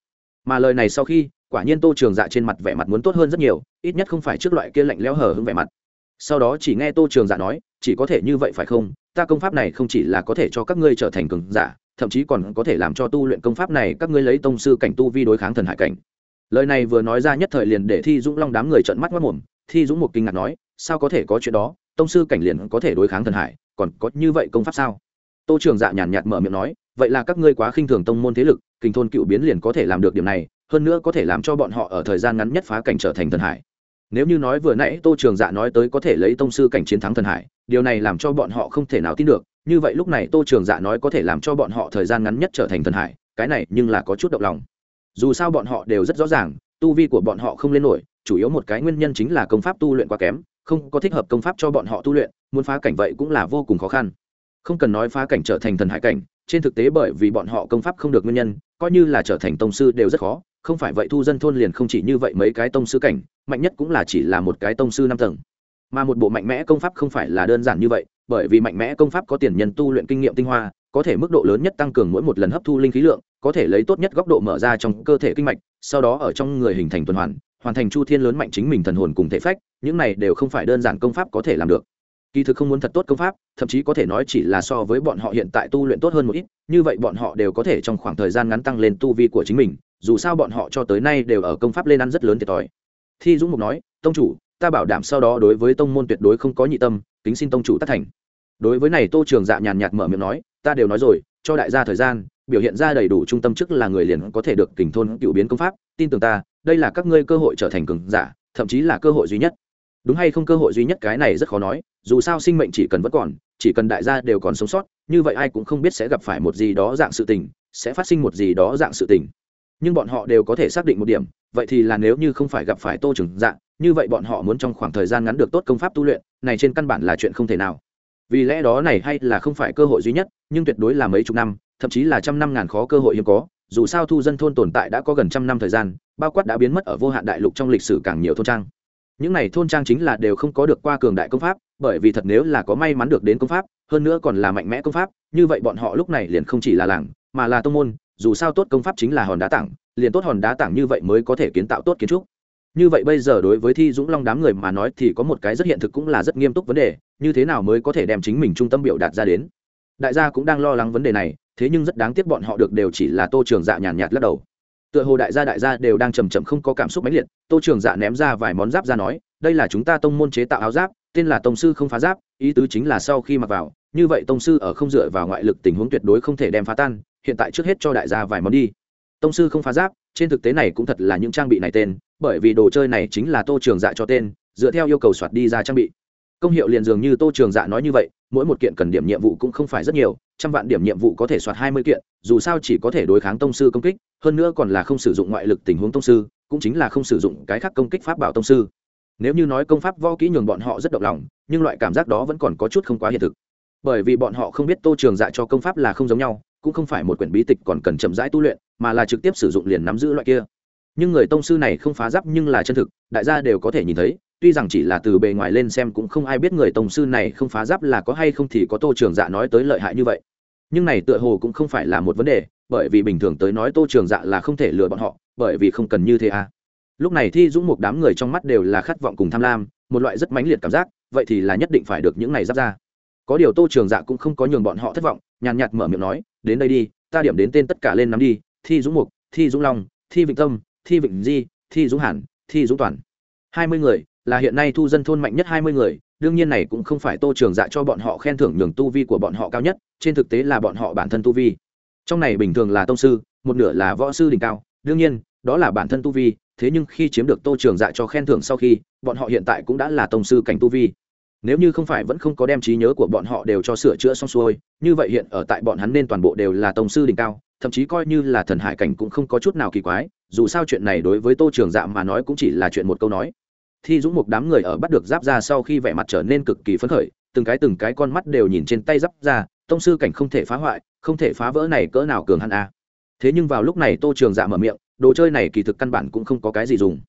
Mà lời này sau khi, quả nhiên tô trường dạ trên mặt vẻ mặt muốn tốt hơn rất nhiều, ít nhất không phải trước loại kia lạnh lẽo hở hưng vẻ mặt. Sau đó chỉ nghe tô trường dạ nói chỉ có thể như vậy phải không? Ta công pháp này không chỉ là có thể cho các ngươi trở thành cường giả, thậm chí còn có thể làm cho tu luyện công pháp này các ngươi lấy tông sư cảnh tu vi đối kháng thần hải cảnh. Lời này vừa nói ra nhất thời liền để thi dũng long đám người trợn mắt mất mồm thi dũng một kinh ngạc nói, sao có thể có chuyện đó? Tông sư cảnh liền có thể đối kháng thần hải, còn có như vậy công pháp sao? Tô trường dạ nhàn nhạt mở miệng nói, vậy là các ngươi quá khinh thường tông môn thế lực, kinh thôn cựu biến liền có thể làm được điểm này, hơn nữa có thể làm cho bọn họ ở thời gian ngắn nhất phá cảnh trở thành thần hải. Nếu như nói vừa nãy tô trường dạ nói tới có thể lấy tông sư cảnh chiến thắng thần hải điều này làm cho bọn họ không thể nào tin được, như vậy lúc này tô trường dạ nói có thể làm cho bọn họ thời gian ngắn nhất trở thành thần hải, cái này nhưng là có chút động lòng. Dù sao bọn họ đều rất rõ ràng, tu vi của bọn họ không lên nổi, chủ yếu một cái nguyên nhân chính là công pháp tu luyện quá kém, không có thích hợp công pháp cho bọn họ tu luyện, muốn phá cảnh vậy cũng là vô cùng khó khăn. Không cần nói phá cảnh trở thành thần hải cảnh, trên thực tế bởi vì bọn họ công pháp không được nguyên nhân, coi như là trở thành tông sư đều rất khó, không phải vậy thu dân thôn liền không chỉ như vậy mấy cái tông sư cảnh, mạnh nhất cũng là chỉ là một cái tông sư năm tầng mà một bộ mạnh mẽ công pháp không phải là đơn giản như vậy, bởi vì mạnh mẽ công pháp có tiền nhân tu luyện kinh nghiệm tinh hoa, có thể mức độ lớn nhất tăng cường mỗi một lần hấp thu linh khí lượng, có thể lấy tốt nhất góc độ mở ra trong cơ thể kinh mạch, sau đó ở trong người hình thành tuần hoàn hoàn thành chu thiên lớn mạnh chính mình thần hồn cùng thể phách, những này đều không phải đơn giản công pháp có thể làm được. Kỳ thực không muốn thật tốt công pháp, thậm chí có thể nói chỉ là so với bọn họ hiện tại tu luyện tốt hơn một ít, như vậy bọn họ đều có thể trong khoảng thời gian ngắn tăng lên tu vi của chính mình, dù sao bọn họ cho tới nay đều ở công pháp lên ăn rất lớn thiệt thòi. Thi dũng mục nói, tông chủ ta bảo đảm sau đó đối với tông môn tuyệt đối không có nhị tâm, kính xin tông chủ tất thành. Đối với này tô trường dạ nhàn nhạt mở miệng nói, ta đều nói rồi, cho đại gia thời gian, biểu hiện ra đầy đủ trung tâm chức là người liền có thể được kình thôn cựu biến công pháp, tin tưởng ta, đây là các ngươi cơ hội trở thành cường giả, thậm chí là cơ hội duy nhất. Đúng hay không cơ hội duy nhất cái này rất khó nói, dù sao sinh mệnh chỉ cần vẫn còn, chỉ cần đại gia đều còn sống sót, như vậy ai cũng không biết sẽ gặp phải một gì đó dạng sự tình, sẽ phát sinh một gì đó dạng sự tình. Nhưng bọn họ đều có thể xác định một điểm, vậy thì là nếu như không phải gặp phải tô trường dạng như vậy bọn họ muốn trong khoảng thời gian ngắn được tốt công pháp tu luyện, này trên căn bản là chuyện không thể nào. Vì lẽ đó này hay là không phải cơ hội duy nhất, nhưng tuyệt đối là mấy chục năm, thậm chí là trăm năm ngàn khó cơ hội hiếm có, dù sao thu dân thôn tồn tại đã có gần trăm năm thời gian, bao quát đã biến mất ở vô hạn đại lục trong lịch sử càng nhiều thôn trang. Những này thôn trang chính là đều không có được qua cường đại công pháp, bởi vì thật nếu là có may mắn được đến công pháp, hơn nữa còn là mạnh mẽ công pháp, như vậy bọn họ lúc này liền không chỉ là làng, mà là tông môn, dù sao tốt công pháp chính là hòn đá tảng, liền tốt hòn đá tảng như vậy mới có thể kiến tạo tốt kiến trúc như vậy bây giờ đối với thi dũng long đám người mà nói thì có một cái rất hiện thực cũng là rất nghiêm túc vấn đề, như thế nào mới có thể đem chính mình trung tâm biểu đạt ra đến? Đại gia cũng đang lo lắng vấn đề này, thế nhưng rất đáng tiếc bọn họ được đều chỉ là tô trường dạ nhàn nhạt lắc đầu. Tựa hồ đại gia đại gia đều đang chầm chậm không có cảm xúc mãnh liệt, tô trường dạ ném ra vài món giáp ra nói, đây là chúng ta tông môn chế tạo áo giáp, tên là tông sư không phá giáp, ý tứ chính là sau khi mặc vào, như vậy tông sư ở không dựa vào ngoại lực tình huống tuyệt đối không thể đem phá tan, hiện tại trước hết cho đại gia vài món đi. Tông sư không phá giáp trên thực tế này cũng thật là những trang bị này tên, bởi vì đồ chơi này chính là tô trường dạ cho tên, dựa theo yêu cầu soạt đi ra trang bị. Công hiệu liền dường như tô trường dạ nói như vậy, mỗi một kiện cần điểm nhiệm vụ cũng không phải rất nhiều, trăm vạn điểm nhiệm vụ có thể soạt hai mươi kiện, dù sao chỉ có thể đối kháng tông sư công kích, hơn nữa còn là không sử dụng ngoại lực tình huống tông sư, cũng chính là không sử dụng cái khác công kích pháp bảo tông sư. Nếu như nói công pháp võ kỹ nhường bọn họ rất động lòng, nhưng loại cảm giác đó vẫn còn có chút không quá hiện thực. Bởi vì bọn họ không biết tô trường dạ cho công pháp là không giống nhau, cũng không phải một quyển bí tịch còn cần chậm rãi tu luyện mà là trực tiếp sử dụng liền nắm giữ loại kia. Nhưng người tông sư này không phá giáp nhưng là chân thực, đại gia đều có thể nhìn thấy, tuy rằng chỉ là từ bề ngoài lên xem cũng không ai biết người tông sư này không phá giáp là có hay không thì có tô trường dạ nói tới lợi hại như vậy. Nhưng này tựa hồ cũng không phải là một vấn đề, bởi vì bình thường tới nói tô trường dạ là không thể lừa bọn họ, bởi vì không cần như thế à. Lúc này thi dũng một đám người trong mắt đều là khát vọng cùng tham lam, một loại rất mãnh liệt cảm giác, vậy thì là nhất định phải được những này giáp ra. Có điều tô trường dạ cũng không có nhường bọn họ thất vọng, nhàn nhạt mở miệng nói, đến đây đi, ta điểm đến tên tất cả lên nắm đi thi dũng mục, thi dũng long, thi vịnh tâm, thi vịnh di, thi dũng hàn, thi dũng toàn. Hai mươi người, là hiện nay thu dân thôn mạnh nhất hai mươi người, đương nhiên này cũng không phải tô trường dạ cho bọn họ khen thưởng nhường tu vi của bọn họ cao nhất, trên thực tế là bọn họ bản thân tu vi. Trong này bình thường là tông sư, một nửa là võ sư đỉnh cao, đương nhiên, đó là bản thân tu vi, thế nhưng khi chiếm được tô trường dạ cho khen thưởng sau khi, bọn họ hiện tại cũng đã là tông sư cảnh tu vi. Nếu như không phải vẫn không có đem trí nhớ của bọn họ đều cho sửa chữa xong xuôi, như vậy hiện ở tại bọn hắn nên toàn bộ đều là tông sư đỉnh cao thậm chí coi như là thần hải cảnh cũng không có chút nào kỳ quái, dù sao chuyện này đối với tô trường dạ mà nói cũng chỉ là chuyện một câu nói. Thi dũng một đám người ở bắt được giáp ra sau khi vẻ mặt trở nên cực kỳ phấn khởi, từng cái từng cái con mắt đều nhìn trên tay giáp ra tông sư cảnh không thể phá hoại, không thể phá vỡ này cỡ nào cường hắn a. Thế nhưng vào lúc này tô trường dạ mở miệng, đồ chơi này kỳ thực căn bản cũng không có cái gì dùng.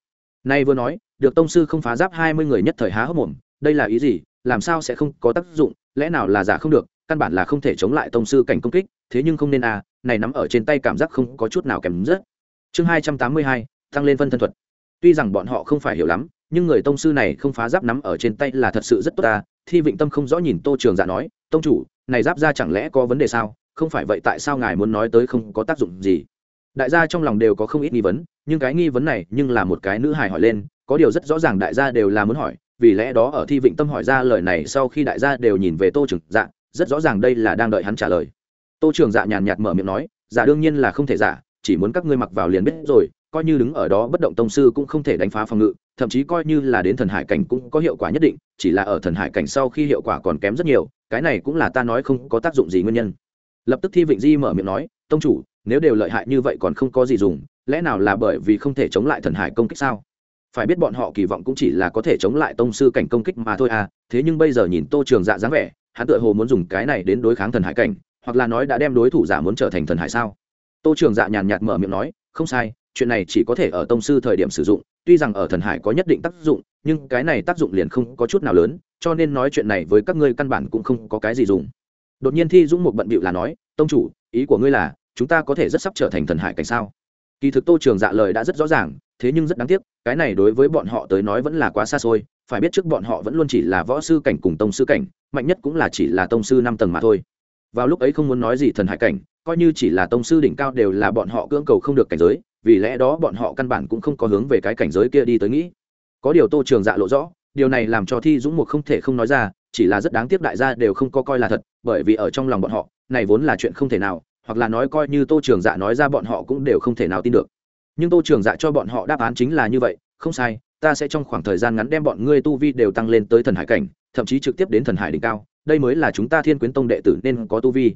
Nay vừa nói, được tông sư không phá giáp hai mươi người nhất thời há hốc mồm, đây là ý gì, làm sao sẽ không có tác dụng, lẽ nào là giả không được, căn bản là không thể chống lại tông sư cảnh công kích, thế nhưng không nên à này nắm ở trên tay cảm giác không có chút nào kém rất chương hai trăm tám mươi hai, tăng lên phân thân thuật. Tuy rằng bọn họ không phải hiểu lắm, nhưng người tông sư này không phá giáp nắm ở trên tay là thật sự rất tốt ta. Thi vịnh tâm không rõ nhìn tô trường dạ nói, tông chủ, này giáp ra chẳng lẽ có vấn đề sao? Không phải vậy tại sao ngài muốn nói tới không có tác dụng gì? Đại gia trong lòng đều có không ít nghi vấn, nhưng cái nghi vấn này nhưng là một cái nữ hài hỏi lên, có điều rất rõ ràng đại gia đều là muốn hỏi, vì lẽ đó ở thi vịnh tâm hỏi ra lời này sau khi đại gia đều nhìn về tô trường dạ rất rõ ràng đây là đang đợi hắn trả lời tô trường dạ nhàn nhạt mở miệng nói giả đương nhiên là không thể giả, chỉ muốn các ngươi mặc vào liền biết rồi, coi như đứng ở đó bất động tông sư cũng không thể đánh phá phòng ngự, thậm chí coi như là đến thần hải cảnh cũng có hiệu quả nhất định, chỉ là ở thần hải cảnh sau khi hiệu quả còn kém rất nhiều, cái này cũng là ta nói không có tác dụng gì nguyên nhân. Lập tức thi vịnh di mở miệng nói, tông chủ, nếu đều lợi hại như vậy còn không có gì dùng, lẽ nào là bởi vì không thể chống lại thần hải công kích sao? Phải biết bọn họ kỳ vọng cũng chỉ là có thể chống lại tông sư cảnh công kích mà thôi à thế nhưng bây giờ nhìn tô trường dạ dáng vẻ, hắn tựa hồ muốn dùng cái này đến đối kháng thần hải cảnh hoặc là nói đã đem đối thủ giả muốn trở thành thần hải sao? Tô trường dạ nhàn nhạt mở miệng nói, không sai, chuyện này chỉ có thể ở tông sư thời điểm sử dụng, tuy rằng ở thần hải có nhất định tác dụng, nhưng cái này tác dụng liền không có chút nào lớn, cho nên nói chuyện này với các ngươi căn bản cũng không có cái gì dùng. Đột nhiên thi dũng một bận bịu là nói, tông chủ, ý của ngươi là, chúng ta có thể rất sắp trở thành thần hải cảnh sao? Kỳ thực tô trường dạ lời đã rất rõ ràng, thế nhưng rất đáng tiếc, cái này đối với bọn họ tới nói vẫn là quá xa xôi, phải biết trước bọn họ vẫn luôn chỉ là võ sư cảnh cùng tông sư cảnh, mạnh nhất cũng là chỉ là tông sư năm tầng mà thôi vào lúc ấy không muốn nói gì thần hải cảnh, coi như chỉ là tông sư đỉnh cao đều là bọn họ cưỡng cầu không được cảnh giới, vì lẽ đó bọn họ căn bản cũng không có hướng về cái cảnh giới kia đi tới nghĩ. Có điều tô trường dạ lộ rõ, điều này làm cho thi dũng mục không thể không nói ra, chỉ là rất đáng tiếc đại gia đều không có coi là thật, bởi vì ở trong lòng bọn họ, này vốn là chuyện không thể nào, hoặc là nói coi như tô trường dạ nói ra bọn họ cũng đều không thể nào tin được. Nhưng tô trường dạ cho bọn họ đáp án chính là như vậy, không sai, ta sẽ trong khoảng thời gian ngắn đem bọn ngươi tu vi đều tăng lên tới thần hải cảnh, thậm chí trực tiếp đến thần hải đỉnh cao đây mới là chúng ta thiên quyến tông đệ tử nên có tu vi.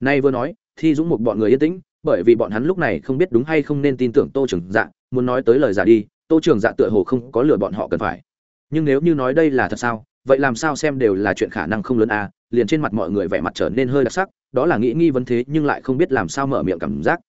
Nay vừa nói, thi dũng một bọn người yên tĩnh, bởi vì bọn hắn lúc này không biết đúng hay không nên tin tưởng tô trường dạ muốn nói tới lời giả đi, tô trường dạ tựa hồ không có lừa bọn họ cần phải. Nhưng nếu như nói đây là thật sao, vậy làm sao xem đều là chuyện khả năng không lớn à liền trên mặt mọi người vẻ mặt trở nên hơi đặc sắc, đó là nghĩ nghi vấn thế nhưng lại không biết làm sao mở miệng cảm giác.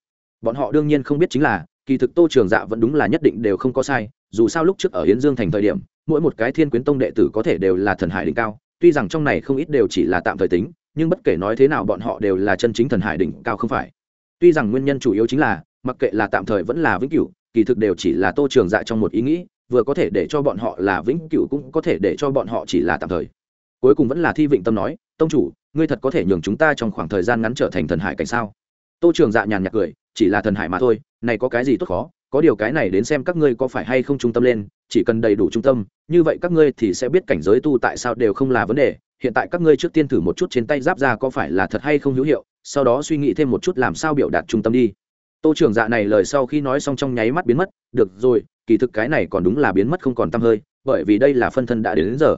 Bọn họ đương nhiên không biết chính là, kỳ thực tô trường dạ vẫn đúng là nhất định đều không có sai, dù sao lúc trước ở hiến dương thành thời điểm, mỗi một cái thiên quyến tông đệ tử có thể đều là thần hải đỉnh cao tuy rằng trong này không ít đều chỉ là tạm thời tính, nhưng bất kể nói thế nào bọn họ đều là chân chính thần hải đỉnh cao không phải. Tuy rằng nguyên nhân chủ yếu chính là, mặc kệ là tạm thời vẫn là vĩnh cửu, kỳ thực đều chỉ là tô trường dạ trong một ý nghĩ, vừa có thể để cho bọn họ là vĩnh cửu cũng có thể để cho bọn họ chỉ là tạm thời. Cuối cùng vẫn là thi vịnh tâm nói, tông chủ, ngươi thật có thể nhường chúng ta trong khoảng thời gian ngắn trở thành thần hải cảnh sao? Tô trường dạ nhàn nhạt cười, chỉ là thần hải mà thôi, này có cái gì tốt khó? Có điều cái này đến xem các ngươi có phải hay không trung tâm lên chỉ cần đầy đủ trung tâm như vậy các ngươi thì sẽ biết cảnh giới tu tại sao đều không là vấn đề. Hiện tại các ngươi trước tiên thử một chút trên tay giáp ra có phải là thật hay không hữu hiệu sau đó suy nghĩ thêm một chút làm sao biểu đạt trung tâm đi. Tô trưởng dạ này lời sau khi nói xong trong nháy mắt biến mất được rồi kỳ thực cái này còn đúng là biến mất không còn t hơi bởi vì đây là phân thân đã đến, đến giờ.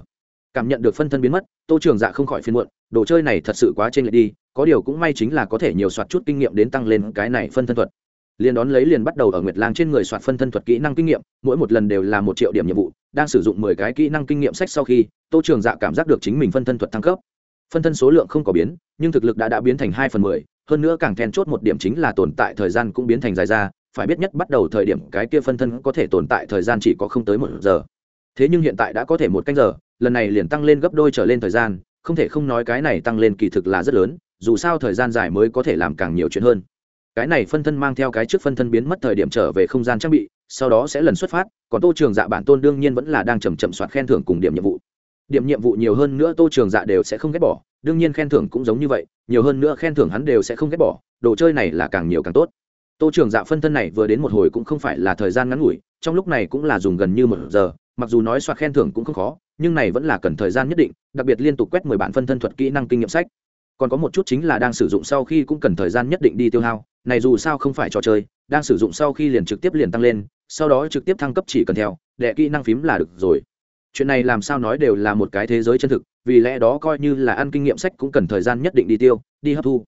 Cảm nhận được phân thân biến mất tô trưởng dạ không khỏi phiên muộn đồ chơi này thật sự quá trên lệch đi có điều cũng may chính là có thể nhiều soạt chút kinh nghiệm đến tăng lên cái này phân thân thuật liền đón lấy liền bắt đầu ở nguyệt lang trên người soạt phân thân thuật kỹ năng kinh nghiệm, mỗi một lần đều là một triệu điểm nhiệm vụ, đang sử dụng mười cái kỹ năng kinh nghiệm sách sau khi, tô trường dạ cảm giác được chính mình phân thân thuật thăng cấp. Phân thân số lượng không có biến, nhưng thực lực đã đã biến thành hai phần mười, hơn nữa càng then chốt một điểm chính là tồn tại thời gian cũng biến thành dài ra, phải biết nhất bắt đầu thời điểm cái kia phân thân có thể tồn tại thời gian chỉ có không tới một giờ. Thế nhưng hiện tại đã có thể một canh giờ, lần này liền tăng lên gấp đôi trở lên thời gian, không thể không nói cái này tăng lên kỳ thực là rất lớn, dù sao thời gian dài mới có thể làm càng nhiều chuyện hơn cái này phân thân mang theo cái trước phân thân biến mất thời điểm trở về không gian trang bị, sau đó sẽ lần xuất phát, còn tô trường dạ bản tôn đương nhiên vẫn là đang chầm chậm soạt khen thưởng cùng điểm nhiệm vụ. Điểm nhiệm vụ nhiều hơn nữa tô trường dạ đều sẽ không ghét bỏ, đương nhiên khen thưởng cũng giống như vậy, nhiều hơn nữa khen thưởng hắn đều sẽ không ghét bỏ, đồ chơi này là càng nhiều càng tốt. Tô trường dạ phân thân này vừa đến một hồi cũng không phải là thời gian ngắn ngủi, trong lúc này cũng là dùng gần như một giờ, mặc dù nói soạt khen thưởng cũng không khó, nhưng này vẫn là cần thời gian nhất định, đặc biệt liên tục quét mười bản phân thân thuật kỹ năng kinh nghiệm sách còn có một chút chính là đang sử dụng sau khi cũng cần thời gian nhất định đi tiêu hao, này dù sao không phải trò chơi, đang sử dụng sau khi liền trực tiếp liền tăng lên, sau đó trực tiếp thăng cấp chỉ cần theo đệ kỹ năng phím là được rồi. Chuyện này làm sao nói đều là một cái thế giới chân thực, vì lẽ đó coi như là ăn kinh nghiệm sách cũng cần thời gian nhất định đi tiêu, đi hấp thu.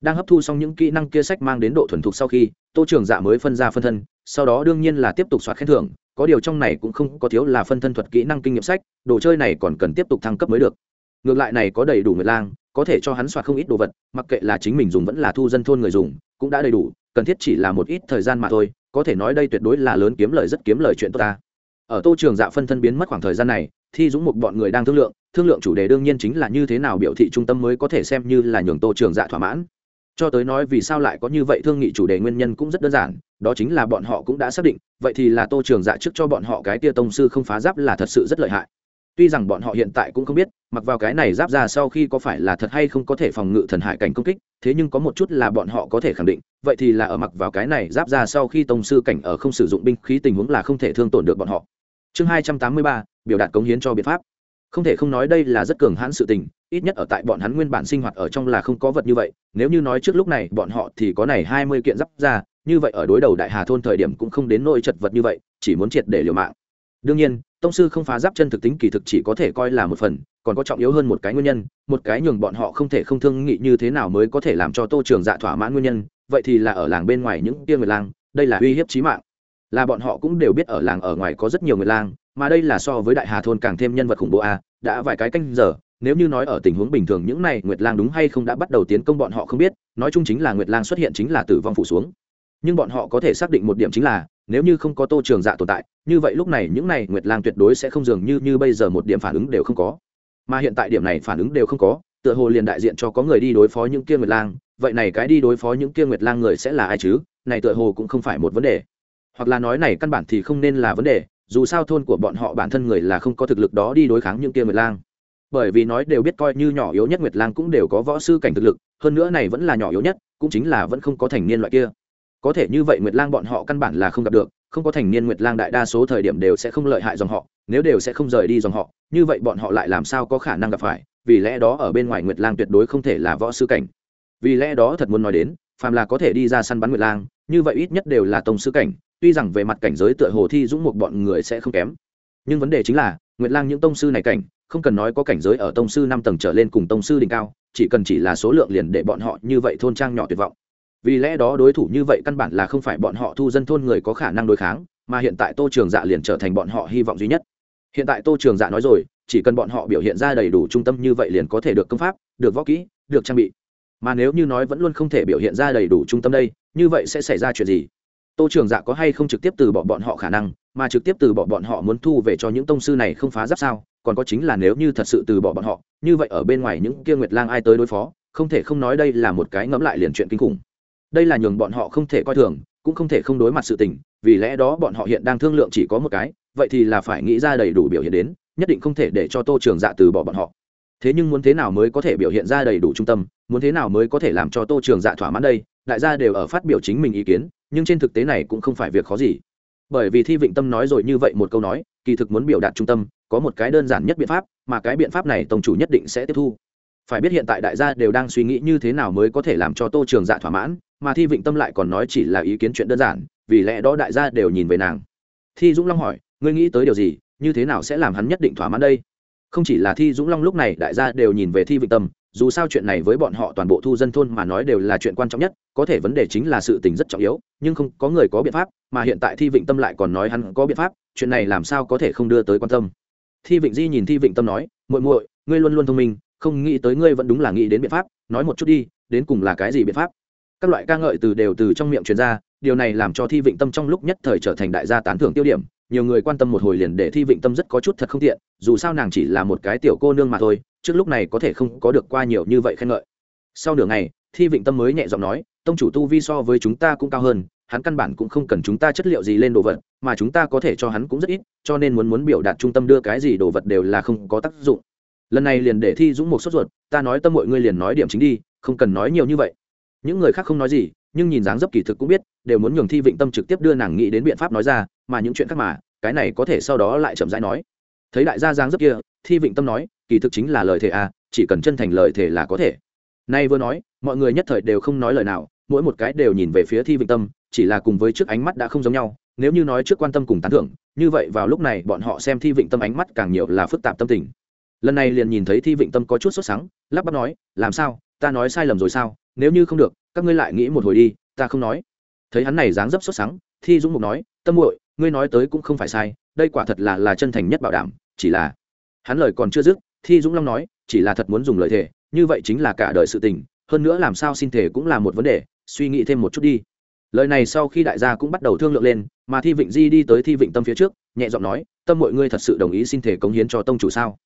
Đang hấp thu xong những kỹ năng kia sách mang đến độ thuần thục sau khi, tô trường dạ mới phân ra phân thân, sau đó đương nhiên là tiếp tục soạt khen thưởng, có điều trong này cũng không có thiếu là phân thân thuật kỹ năng kinh nghiệm sách, đồ chơi này còn cần tiếp tục thăng cấp mới được. Ngược lại này có đầy đủ người lang có thể cho hắn soạt không ít đồ vật, mặc kệ là chính mình dùng vẫn là thu dân thôn người dùng, cũng đã đầy đủ, cần thiết chỉ là một ít thời gian mà thôi, có thể nói đây tuyệt đối là lớn kiếm lời rất kiếm lời chuyện tốt ta. Ở tô trường dạ phân thân biến mất khoảng thời gian này, thi dũng một bọn người đang thương lượng thương lượng chủ đề đương nhiên chính là như thế nào biểu thị trung tâm mới có thể xem như là nhường tô trường dạ thỏa mãn. Cho tới nói vì sao lại có như vậy thương nghị chủ đề nguyên nhân cũng rất đơn giản, đó chính là bọn họ cũng đã xác định, vậy thì là tô trường dạ trước cho bọn họ cái tia tông sư không phá giáp là thật sự rất lợi hại. Tuy rằng bọn họ hiện tại cũng không biết mặc vào cái này giáp ra sau khi có phải là thật hay không có thể phòng ngự thần hải cảnh công kích, thế nhưng có một chút là bọn họ có thể khẳng định, vậy thì là ở mặc vào cái này giáp ra sau khi tông sư cảnh ở không sử dụng binh khí tình huống là không thể thương tổn được bọn họ. Chương hai trăm tám mươi ba, biểu đạt cống hiến cho biện pháp. Không thể không nói đây là rất cường hãn sự tình, ít nhất ở tại bọn hắn nguyên bản sinh hoạt ở trong là không có vật như vậy, nếu như nói trước lúc này bọn họ thì có này hai mươi kiện giáp ra, như vậy ở đối đầu đại hà thôn thời điểm cũng không đến nỗi chật vật như vậy, chỉ muốn triệt để liều mạng. Đương nhiên, tông sư không phá giáp chân thực tính kỳ thực chỉ có thể coi là một phần còn có trọng yếu hơn một cái nguyên nhân, một cái nhường bọn họ không thể không thương nghị như thế nào mới có thể làm cho tô trường dạ thỏa mãn nguyên nhân, vậy thì là ở làng bên ngoài những tia người lang, đây là uy hiếp trí mạng. Là bọn họ cũng đều biết ở làng ở ngoài có rất nhiều người lang, mà đây là so với đại hà thôn càng thêm nhân vật khủng bố a đã vài cái canh giờ, nếu như nói ở tình huống bình thường những này nguyệt lang đúng hay không đã bắt đầu tiến công bọn họ không biết, nói chung chính là nguyệt lang xuất hiện chính là tử vong phủ xuống. Nhưng bọn họ có thể xác định một điểm chính là, nếu như không có tô trường dạ tồn tại, như vậy lúc này những này nguyệt lang tuyệt đối sẽ không dường như như bây giờ một điểm phản ứng đều không có mà hiện tại điểm này phản ứng đều không có, tựa hồ liền đại diện cho có người đi đối phó những kia nguyệt lang. Vậy này cái đi đối phó những kia nguyệt lang người sẽ là ai chứ? Này tựa hồ cũng không phải một vấn đề. Hoặc là nói này căn bản thì không nên là vấn đề, dù sao thôn của bọn họ bản thân người là không có thực lực đó đi đối kháng những kia nguyệt lang. Bởi vì nói đều biết coi như nhỏ yếu nhất nguyệt lang cũng đều có võ sư cảnh thực lực, hơn nữa này vẫn là nhỏ yếu nhất, cũng chính là vẫn không có thành niên loại kia. Có thể như vậy nguyệt lang bọn họ căn bản là không gặp được, không có thành niên nguyệt lang đại đa số thời điểm đều sẽ không lợi hại dòng họ, nếu đều sẽ không rời đi dòng họ như vậy bọn họ lại làm sao có khả năng gặp phải, vì lẽ đó ở bên ngoài nguyệt lang tuyệt đối không thể là võ sư cảnh. Vì lẽ đó thật muốn nói đến, phàm là có thể đi ra săn bắn nguyệt lang, như vậy ít nhất đều là tông sư cảnh, tuy rằng về mặt cảnh giới tựa hồ thi dũng một bọn người sẽ không kém. Nhưng vấn đề chính là, nguyệt lang những tông sư này cảnh, không cần nói có cảnh giới ở tông sư năm tầng trở lên cùng tông sư đỉnh cao, chỉ cần chỉ là số lượng liền để bọn họ như vậy thôn trang nhỏ tuyệt vọng. Vì lẽ đó đối thủ như vậy căn bản là không phải bọn họ thu dân thôn người có khả năng đối kháng, mà hiện tại tô trường dạ liền trở thành bọn họ hy vọng duy nhất hiện tại tô trường dạ nói rồi, chỉ cần bọn họ biểu hiện ra đầy đủ trung tâm như vậy liền có thể được công pháp, được võ kỹ, được trang bị. Mà nếu như nói vẫn luôn không thể biểu hiện ra đầy đủ trung tâm đây, như vậy sẽ xảy ra chuyện gì? Tô trường dạ có hay không trực tiếp từ bỏ bọn họ khả năng, mà trực tiếp từ bỏ bọn họ muốn thu về cho những tông sư này không phá giáp sao? Còn có chính là nếu như thật sự từ bỏ bọn họ, như vậy ở bên ngoài những kia nguyệt lang ai tới đối phó, không thể không nói đây là một cái ngẫm lại liền chuyện kinh khủng. Đây là nhường bọn họ không thể coi thường cũng không thể không đối mặt sự tình, vì lẽ đó bọn họ hiện đang thương lượng chỉ có một cái, vậy thì là phải nghĩ ra đầy đủ biểu hiện đến, nhất định không thể để cho tô trường dạ từ bỏ bọn họ. Thế nhưng muốn thế nào mới có thể biểu hiện ra đầy đủ trung tâm, muốn thế nào mới có thể làm cho tô trường dạ thỏa mãn đây, đại gia đều ở phát biểu chính mình ý kiến, nhưng trên thực tế này cũng không phải việc khó gì. Bởi vì thi vịnh tâm nói rồi như vậy một câu nói, kỳ thực muốn biểu đạt trung tâm, có một cái đơn giản nhất biện pháp, mà cái biện pháp này tổng chủ nhất định sẽ tiếp thu phải biết hiện tại đại gia đều đang suy nghĩ như thế nào mới có thể làm cho tô trường dạ thỏa mãn, mà thi vịnh tâm lại còn nói chỉ là ý kiến chuyện đơn giản, vì lẽ đó đại gia đều nhìn về nàng. Thi dũng long hỏi, ngươi nghĩ tới điều gì? Như thế nào sẽ làm hắn nhất định thỏa mãn đây? Không chỉ là thi dũng long lúc này, đại gia đều nhìn về thi vịnh tâm, dù sao chuyện này với bọn họ toàn bộ thu dân thôn mà nói đều là chuyện quan trọng nhất, có thể vấn đề chính là sự tình rất trọng yếu, nhưng không có người có biện pháp, mà hiện tại thi vịnh tâm lại còn nói hắn có biện pháp, chuyện này làm sao có thể không đưa tới quan tâm. Thi vịnh di nhìn thi vịnh tâm nói, muội muội, ngươi luôn luôn thông minh không nghĩ tới ngươi vẫn đúng là nghĩ đến biện pháp, nói một chút đi, đến cùng là cái gì biện pháp? Các loại ca ngợi từ đều từ trong miệng truyền ra, điều này làm cho thi vịnh tâm trong lúc nhất thời trở thành đại gia tán thưởng tiêu điểm, nhiều người quan tâm một hồi liền để thi vịnh tâm rất có chút thật không tiện, dù sao nàng chỉ là một cái tiểu cô nương mà thôi, trước lúc này có thể không có được qua nhiều như vậy khen ngợi. Sau nửa ngày, thi vịnh tâm mới nhẹ giọng nói, tông chủ tu vi so với chúng ta cũng cao hơn, hắn căn bản cũng không cần chúng ta chất liệu gì lên đồ vật, mà chúng ta có thể cho hắn cũng rất ít, cho nên muốn muốn biểu đạt trung tâm đưa cái gì đồ vật đều là không có tác dụng lần này liền để thi dũng một sốt ruột, ta nói tâm mọi ngươi liền nói điểm chính đi, không cần nói nhiều như vậy. Những người khác không nói gì, nhưng nhìn dáng dấp kỳ thực cũng biết, đều muốn nhường thi vịnh tâm trực tiếp đưa nàng nghĩ đến biện pháp nói ra, mà những chuyện khác mà, cái này có thể sau đó lại chậm rãi nói. Thấy đại gia dáng dấp kia, thi vịnh tâm nói, kỳ thực chính là lời thề à chỉ cần chân thành lời thề là có thể. Nay vừa nói, mọi người nhất thời đều không nói lời nào, mỗi một cái đều nhìn về phía thi vịnh tâm, chỉ là cùng với trước ánh mắt đã không giống nhau, nếu như nói trước quan tâm cùng tán thưởng, như vậy vào lúc này bọn họ xem thi vịnh tâm ánh mắt càng nhiều là phức tạp tâm tình lần này liền nhìn thấy thi vịnh tâm có chút sốt sắng, lắp bắp nói, làm sao? Ta nói sai lầm rồi sao? Nếu như không được, các ngươi lại nghĩ một hồi đi, ta không nói. Thấy hắn này dáng dấp sốt sắng, thi dũng mục nói, tâm muội, ngươi nói tới cũng không phải sai, đây quả thật là là chân thành nhất bảo đảm, chỉ là hắn lời còn chưa dứt, thi dũng long nói, chỉ là thật muốn dùng lời thề, như vậy chính là cả đời sự tình, hơn nữa làm sao xin thể cũng là một vấn đề, suy nghĩ thêm một chút đi. Lời này sau khi đại gia cũng bắt đầu thương lượng lên, mà thi vịnh di đi tới thi vịnh tâm phía trước, nhẹ giọng nói, tâm mọi ngươi thật sự đồng ý xin thể cống hiến cho tông chủ sao?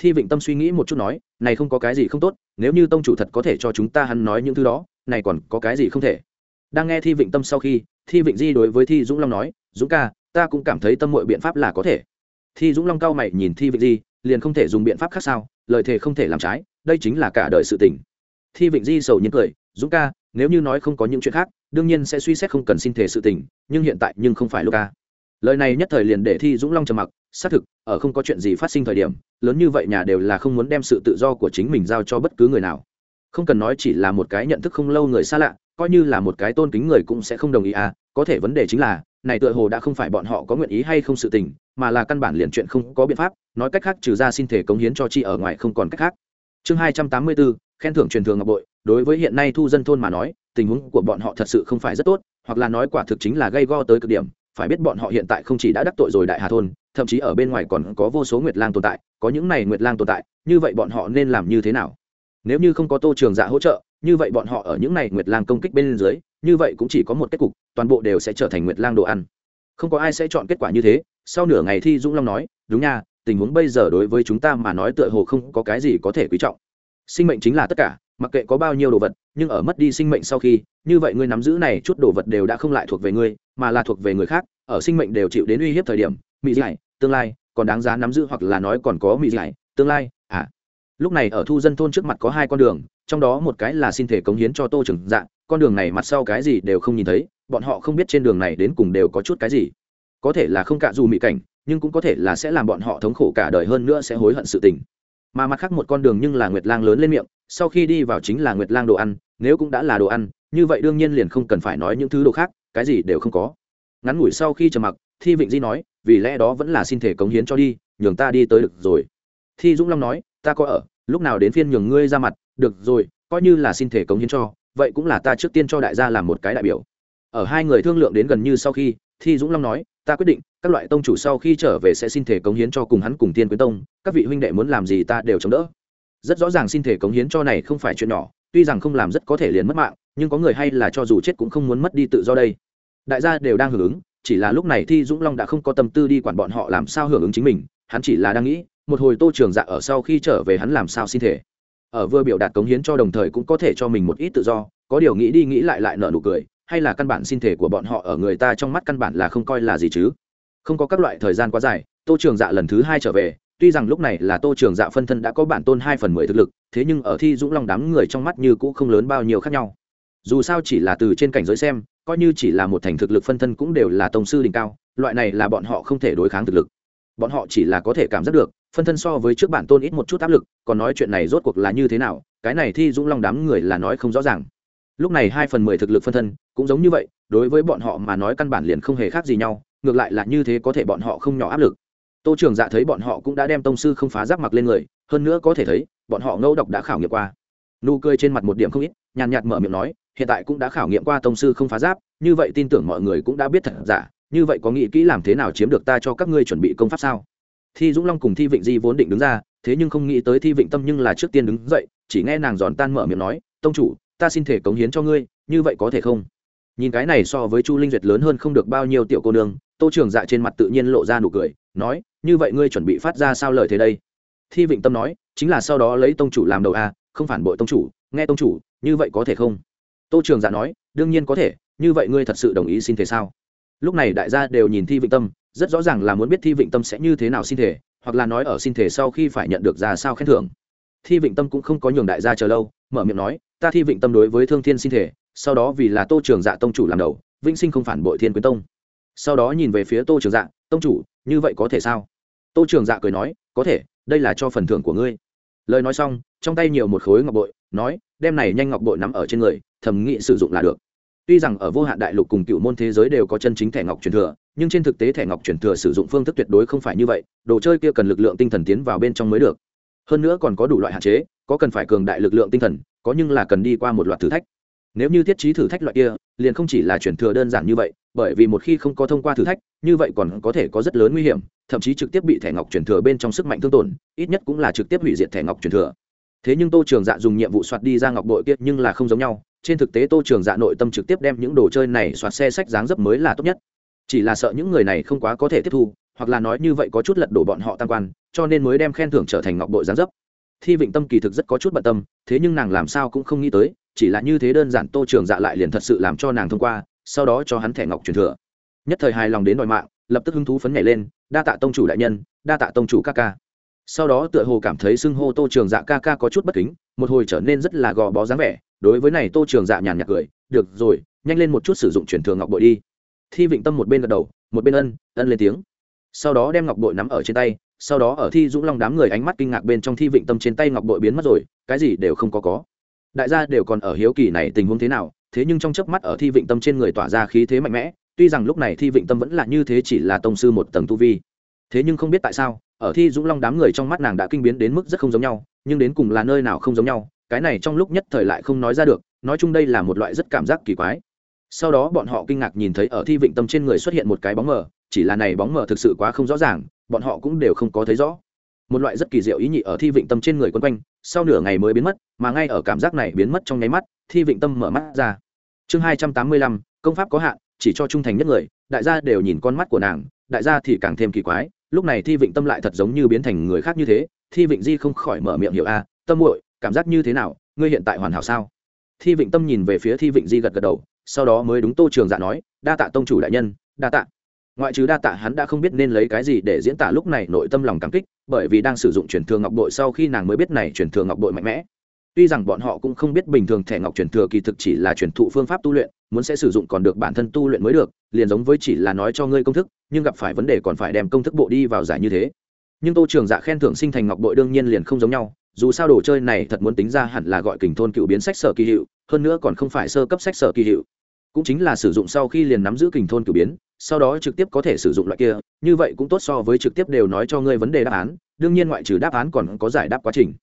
Thi vịnh tâm suy nghĩ một chút nói, này không có cái gì không tốt, nếu như tông chủ thật có thể cho chúng ta hắn nói những thứ đó, này còn có cái gì không thể? Đang nghe thi vịnh tâm sau khi, thi vịnh di đối với thi dũng long nói, dũng ca, ta cũng cảm thấy tâm mọi biện pháp là có thể. Thi dũng long cao mày nhìn thi vịnh di, liền không thể dùng biện pháp khác sao, lời thề không thể làm trái, đây chính là cả đời sự tình. Thi vịnh di sầu nhiên cười, dũng ca, nếu như nói không có những chuyện khác, đương nhiên sẽ suy xét không cần xin thể sự tình, nhưng hiện tại nhưng không phải lúc ca. Lời này nhất thời liền để thi dũng long trầm mặc xác thực, ở không có chuyện gì phát sinh thời điểm, lớn như vậy nhà đều là không muốn đem sự tự do của chính mình giao cho bất cứ người nào. Không cần nói chỉ là một cái nhận thức không lâu người xa lạ, coi như là một cái tôn kính người cũng sẽ không đồng ý à có thể vấn đề chính là, này tựa hồ đã không phải bọn họ có nguyện ý hay không sự tình, mà là căn bản liền chuyện không có biện pháp, nói cách khác trừ ra xin thể cống hiến cho chi ở ngoài không còn cách khác. Chương hai trăm tám mươi bốn, khen thưởng truyền thường ngọc bội, đối với hiện nay thu dân thôn mà nói, tình huống của bọn họ thật sự không phải rất tốt, hoặc là nói quả thực chính là gây go tới cực điểm, phải biết bọn họ hiện tại không chỉ đã đắc tội rồi đại hà thôn thậm chí ở bên ngoài còn có vô số nguyệt lang tồn tại, có những này nguyệt lang tồn tại, như vậy bọn họ nên làm như thế nào? Nếu như không có tô trường dạ hỗ trợ, như vậy bọn họ ở những này nguyệt lang công kích bên dưới, như vậy cũng chỉ có một kết cục, toàn bộ đều sẽ trở thành nguyệt lang đồ ăn. Không có ai sẽ chọn kết quả như thế, sau nửa ngày thi dũng long nói, đúng nha, tình huống bây giờ đối với chúng ta mà nói tựa hồ không có cái gì có thể quý trọng. Sinh mệnh chính là tất cả, mặc kệ có bao nhiêu đồ vật, nhưng ở mất đi sinh mệnh sau khi, như vậy ngươi nắm giữ này chút đồ vật đều đã không lại thuộc về ngươi, mà là thuộc về người khác, ở sinh mệnh đều chịu đến uy hiếp thời điểm mỹ dạy tương lai, còn đáng giá nắm giữ hoặc là nói còn có mỹ giải tương lai à. Lúc này ở thu dân thôn trước mặt có hai con đường, trong đó một cái là xin thể cống hiến cho tô trưởng dạng con đường này mặt sau cái gì đều không nhìn thấy, bọn họ không biết trên đường này đến cùng đều có chút cái gì. Có thể là không cạ dù mỹ cảnh, nhưng cũng có thể là sẽ làm bọn họ thống khổ cả đời hơn nữa sẽ hối hận sự tình. Mà mặt khác một con đường nhưng là nguyệt lang lớn lên miệng, sau khi đi vào chính là nguyệt lang đồ ăn, nếu cũng đã là đồ ăn, như vậy đương nhiên liền không cần phải nói những thứ đồ khác, cái gì đều không có. Ngắn ngủi sau khi trầm mặc thi vịnh di nói, vì lẽ đó vẫn là xin thể cống hiến cho đi, nhường ta đi tới được rồi. Thi dũng long nói, ta có ở, lúc nào đến phiên nhường ngươi ra mặt, được rồi, coi như là xin thể cống hiến cho, vậy cũng là ta trước tiên cho đại gia làm một cái đại biểu. Ở hai người thương lượng đến gần như sau khi, thi dũng long nói, ta quyết định, các loại tông chủ sau khi trở về sẽ xin thể cống hiến cho cùng hắn cùng tiên quyến tông, các vị huynh đệ muốn làm gì ta đều chống đỡ. Rất rõ ràng xin thể cống hiến cho này không phải chuyện nhỏ, tuy rằng không làm rất có thể liền mất mạng, nhưng có người hay là cho dù chết cũng không muốn mất đi tự do đây. Đại gia đều đang hưởng ứng chỉ là lúc này thi dũng long đã không có tâm tư đi quản bọn họ làm sao hưởng ứng chính mình, hắn chỉ là đang nghĩ, một hồi tô trường dạ ở sau khi trở về hắn làm sao xin thể. Ở vừa biểu đạt cống hiến cho đồng thời cũng có thể cho mình một ít tự do, có điều nghĩ đi nghĩ lại lại nợ nụ cười, hay là căn bản xin thể của bọn họ ở người ta trong mắt căn bản là không coi là gì chứ? Không có các loại thời gian quá dài, tô trường dạ lần thứ hai trở về, tuy rằng lúc này là tô trường dạ phân thân đã có bản tôn hai phần mười thực lực, thế nhưng ở thi dũng long đám người trong mắt như cũ không lớn bao nhiêu khác nhau. Dù sao chỉ là từ trên cảnh giới xem coi như chỉ là một thành thực lực phân thân cũng đều là tông sư đỉnh cao, loại này là bọn họ không thể đối kháng thực lực. Bọn họ chỉ là có thể cảm giác được, phân thân so với trước bản tôn ít một chút áp lực, còn nói chuyện này rốt cuộc là như thế nào, cái này thi dũng long đám người là nói không rõ ràng. Lúc này hai phần mười thực lực phân thân cũng giống như vậy, đối với bọn họ mà nói căn bản liền không hề khác gì nhau, ngược lại là như thế có thể bọn họ không nhỏ áp lực. Tô trường dạ thấy bọn họ cũng đã đem tông sư không phá giáp mặc lên người, hơn nữa có thể thấy, bọn họ ngẫu độc đã khảo nghiệm qua. Nụ cười trên mặt một điểm không ít, nhàn nhạt mở miệng nói hiện tại cũng đã khảo nghiệm qua tông sư không phá giáp, như vậy tin tưởng mọi người cũng đã biết thật giả, như vậy có nghĩ kỹ làm thế nào chiếm được ta cho các ngươi chuẩn bị công pháp sao? Thi dũng long cùng thi vịnh di vốn định đứng ra, thế nhưng không nghĩ tới thi vịnh tâm nhưng là trước tiên đứng dậy, chỉ nghe nàng giòn tan mở miệng nói, tông chủ, ta xin thể cống hiến cho ngươi, như vậy có thể không? Nhìn cái này so với chu linh duyệt lớn hơn không được bao nhiêu tiểu cô nương, tô trường dạ trên mặt tự nhiên lộ ra nụ cười, nói, như vậy ngươi chuẩn bị phát ra sao lời thế đây? Thi vịnh tâm nói, chính là sau đó lấy tông chủ làm đầu a, không phản bội tông chủ, nghe tông chủ, như vậy có thể không? Tô trường dạ nói, đương nhiên có thể, như vậy ngươi thật sự đồng ý xin thể sao? Lúc này đại gia đều nhìn thi vịnh tâm, rất rõ ràng là muốn biết thi vịnh tâm sẽ như thế nào xin thể hoặc là nói ở xin thể sau khi phải nhận được ra sao khen thưởng. Thi vịnh tâm cũng không có nhường đại gia chờ lâu, mở miệng nói, ta thi vịnh tâm đối với thương thiên xin thể sau đó vì là tô trường dạ tông chủ làm đầu, vĩnh sinh không phản bội thiên quyến tông. Sau đó nhìn về phía tô trường dạ tông chủ, như vậy có thể sao? Tô trường dạ cười nói, có thể, đây là cho phần thưởng của ngươi. Lời nói xong, trong tay nhiều một khối ngọc bội, nói đem này nhanh ngọc bội nắm ở trên người thầm nghĩ sử dụng là được. Tuy rằng ở vô hạn đại lục cùng cựu môn thế giới đều có chân chính thẻ ngọc truyền thừa, nhưng trên thực tế thẻ ngọc truyền thừa sử dụng phương thức tuyệt đối không phải như vậy, đồ chơi kia cần lực lượng tinh thần tiến vào bên trong mới được. Hơn nữa còn có đủ loại hạn chế, có cần phải cường đại lực lượng tinh thần, có nhưng là cần đi qua một loạt thử thách. Nếu như thiết trí thử thách loại kia, liền không chỉ là chuyển thừa đơn giản như vậy, bởi vì một khi không có thông qua thử thách, như vậy còn có thể có rất lớn nguy hiểm, thậm chí trực tiếp bị thẻ ngọc chuyển thừa bên trong sức mạnh thương tổn, ít nhất cũng là trực tiếp hủy diệt thẻ ngọc chuyển thừa thế nhưng tô trường dạ dùng nhiệm vụ soạt đi ra ngọc bội kia nhưng là không giống nhau. Trên thực tế tô trường dạ nội tâm trực tiếp đem những đồ chơi này soạt xe sách dáng dấp mới là tốt nhất. Chỉ là sợ những người này không quá có thể tiếp thu, hoặc là nói như vậy có chút lật đổ bọn họ tam quan, cho nên mới đem khen thưởng trở thành ngọc bội dáng dấp. Thi vịnh tâm kỳ thực rất có chút bận tâm, thế nhưng nàng làm sao cũng không nghĩ tới, chỉ là như thế đơn giản tô trường dạ lại liền thật sự làm cho nàng thông qua, sau đó cho hắn thẻ ngọc truyền thừa. Nhất thời hài lòng đến đòi mạng, lập tức hứng thú phấn nhảy lên, đa tạ tông chủ đại nhân, đa tạ tông chủ ca ca sau đó tựa hồ cảm thấy xưng hô tô trường dạ ca ca có chút bất kính, một hồi trở nên rất là gò bó dáng vẻ, đối với này tô trường dạ nhàn nhạt cười, được rồi, nhanh lên một chút sử dụng truyền thường ngọc bội đi. Thi vịnh tâm một bên gật đầu, một bên ân ân lên tiếng. Sau đó đem ngọc bội nắm ở trên tay, sau đó ở thi dũng long đám người ánh mắt kinh ngạc bên trong thi vịnh tâm trên tay ngọc bội biến mất rồi, cái gì đều không có có. Đại gia đều còn ở hiếu kỳ này tình huống thế nào, thế nhưng trong chớp mắt ở thi vịnh tâm trên người tỏa ra khí thế mạnh mẽ, tuy rằng lúc này thi vịnh tâm vẫn là như thế chỉ là tông sư một tầng tu vi, thế nhưng không biết tại sao ở thi dũng long đám người trong mắt nàng đã kinh biến đến mức rất không giống nhau, nhưng đến cùng là nơi nào không giống nhau, cái này trong lúc nhất thời lại không nói ra được, nói chung đây là một loại rất cảm giác kỳ quái. Sau đó bọn họ kinh ngạc nhìn thấy ở thi vịnh tâm trên người xuất hiện một cái bóng mờ, chỉ là này bóng mờ thực sự quá không rõ ràng, bọn họ cũng đều không có thấy rõ. Một loại rất kỳ diệu ý nhị ở thi vịnh tâm trên người quân quanh, sau nửa ngày mới biến mất, mà ngay ở cảm giác này biến mất trong nháy mắt, thi vịnh tâm mở mắt ra. Chương hai trăm tám mươi lăm, công pháp có hạn, chỉ cho trung thành nhất người, đại gia đều nhìn con mắt của nàng, đại gia thì càng thêm kỳ quái lúc này thi vịnh tâm lại thật giống như biến thành người khác như thế. Thi vịnh di không khỏi mở miệng hiểu a tâm muội, cảm giác như thế nào? Ngươi hiện tại hoàn hảo sao? Thi vịnh tâm nhìn về phía thi vịnh di gật gật đầu, sau đó mới đúng tô trường dạ nói, đa tạ tông chủ đại nhân, đa tạ. Ngoại trừ đa tạ hắn đã không biết nên lấy cái gì để diễn tả lúc này nội tâm lòng cảm kích, bởi vì đang sử dụng truyền thường ngọc bội sau khi nàng mới biết này truyền thường ngọc bội mạnh mẽ tuy rằng bọn họ cũng không biết bình thường thẻ ngọc truyền thừa kỳ thực chỉ là truyền thụ phương pháp tu luyện, muốn sẽ sử dụng còn được bản thân tu luyện mới được, liền giống với chỉ là nói cho ngươi công thức, nhưng gặp phải vấn đề còn phải đem công thức bộ đi vào giải như thế. Nhưng tô trường dạ khen thưởng sinh thành ngọc bội đương nhiên liền không giống nhau, dù sao đồ chơi này thật muốn tính ra hẳn là gọi kình thôn cựu biến sách sở kỳ hiệu, hơn nữa còn không phải sơ cấp sách sở kỳ hiệu. Cũng chính là sử dụng sau khi liền nắm giữ kình thôn cựu biến, sau đó trực tiếp có thể sử dụng loại kia, như vậy cũng tốt so với trực tiếp đều nói cho ngươi vấn đề đáp án, đương nhiên ngoại trừ đáp án còn có giải đáp quá trình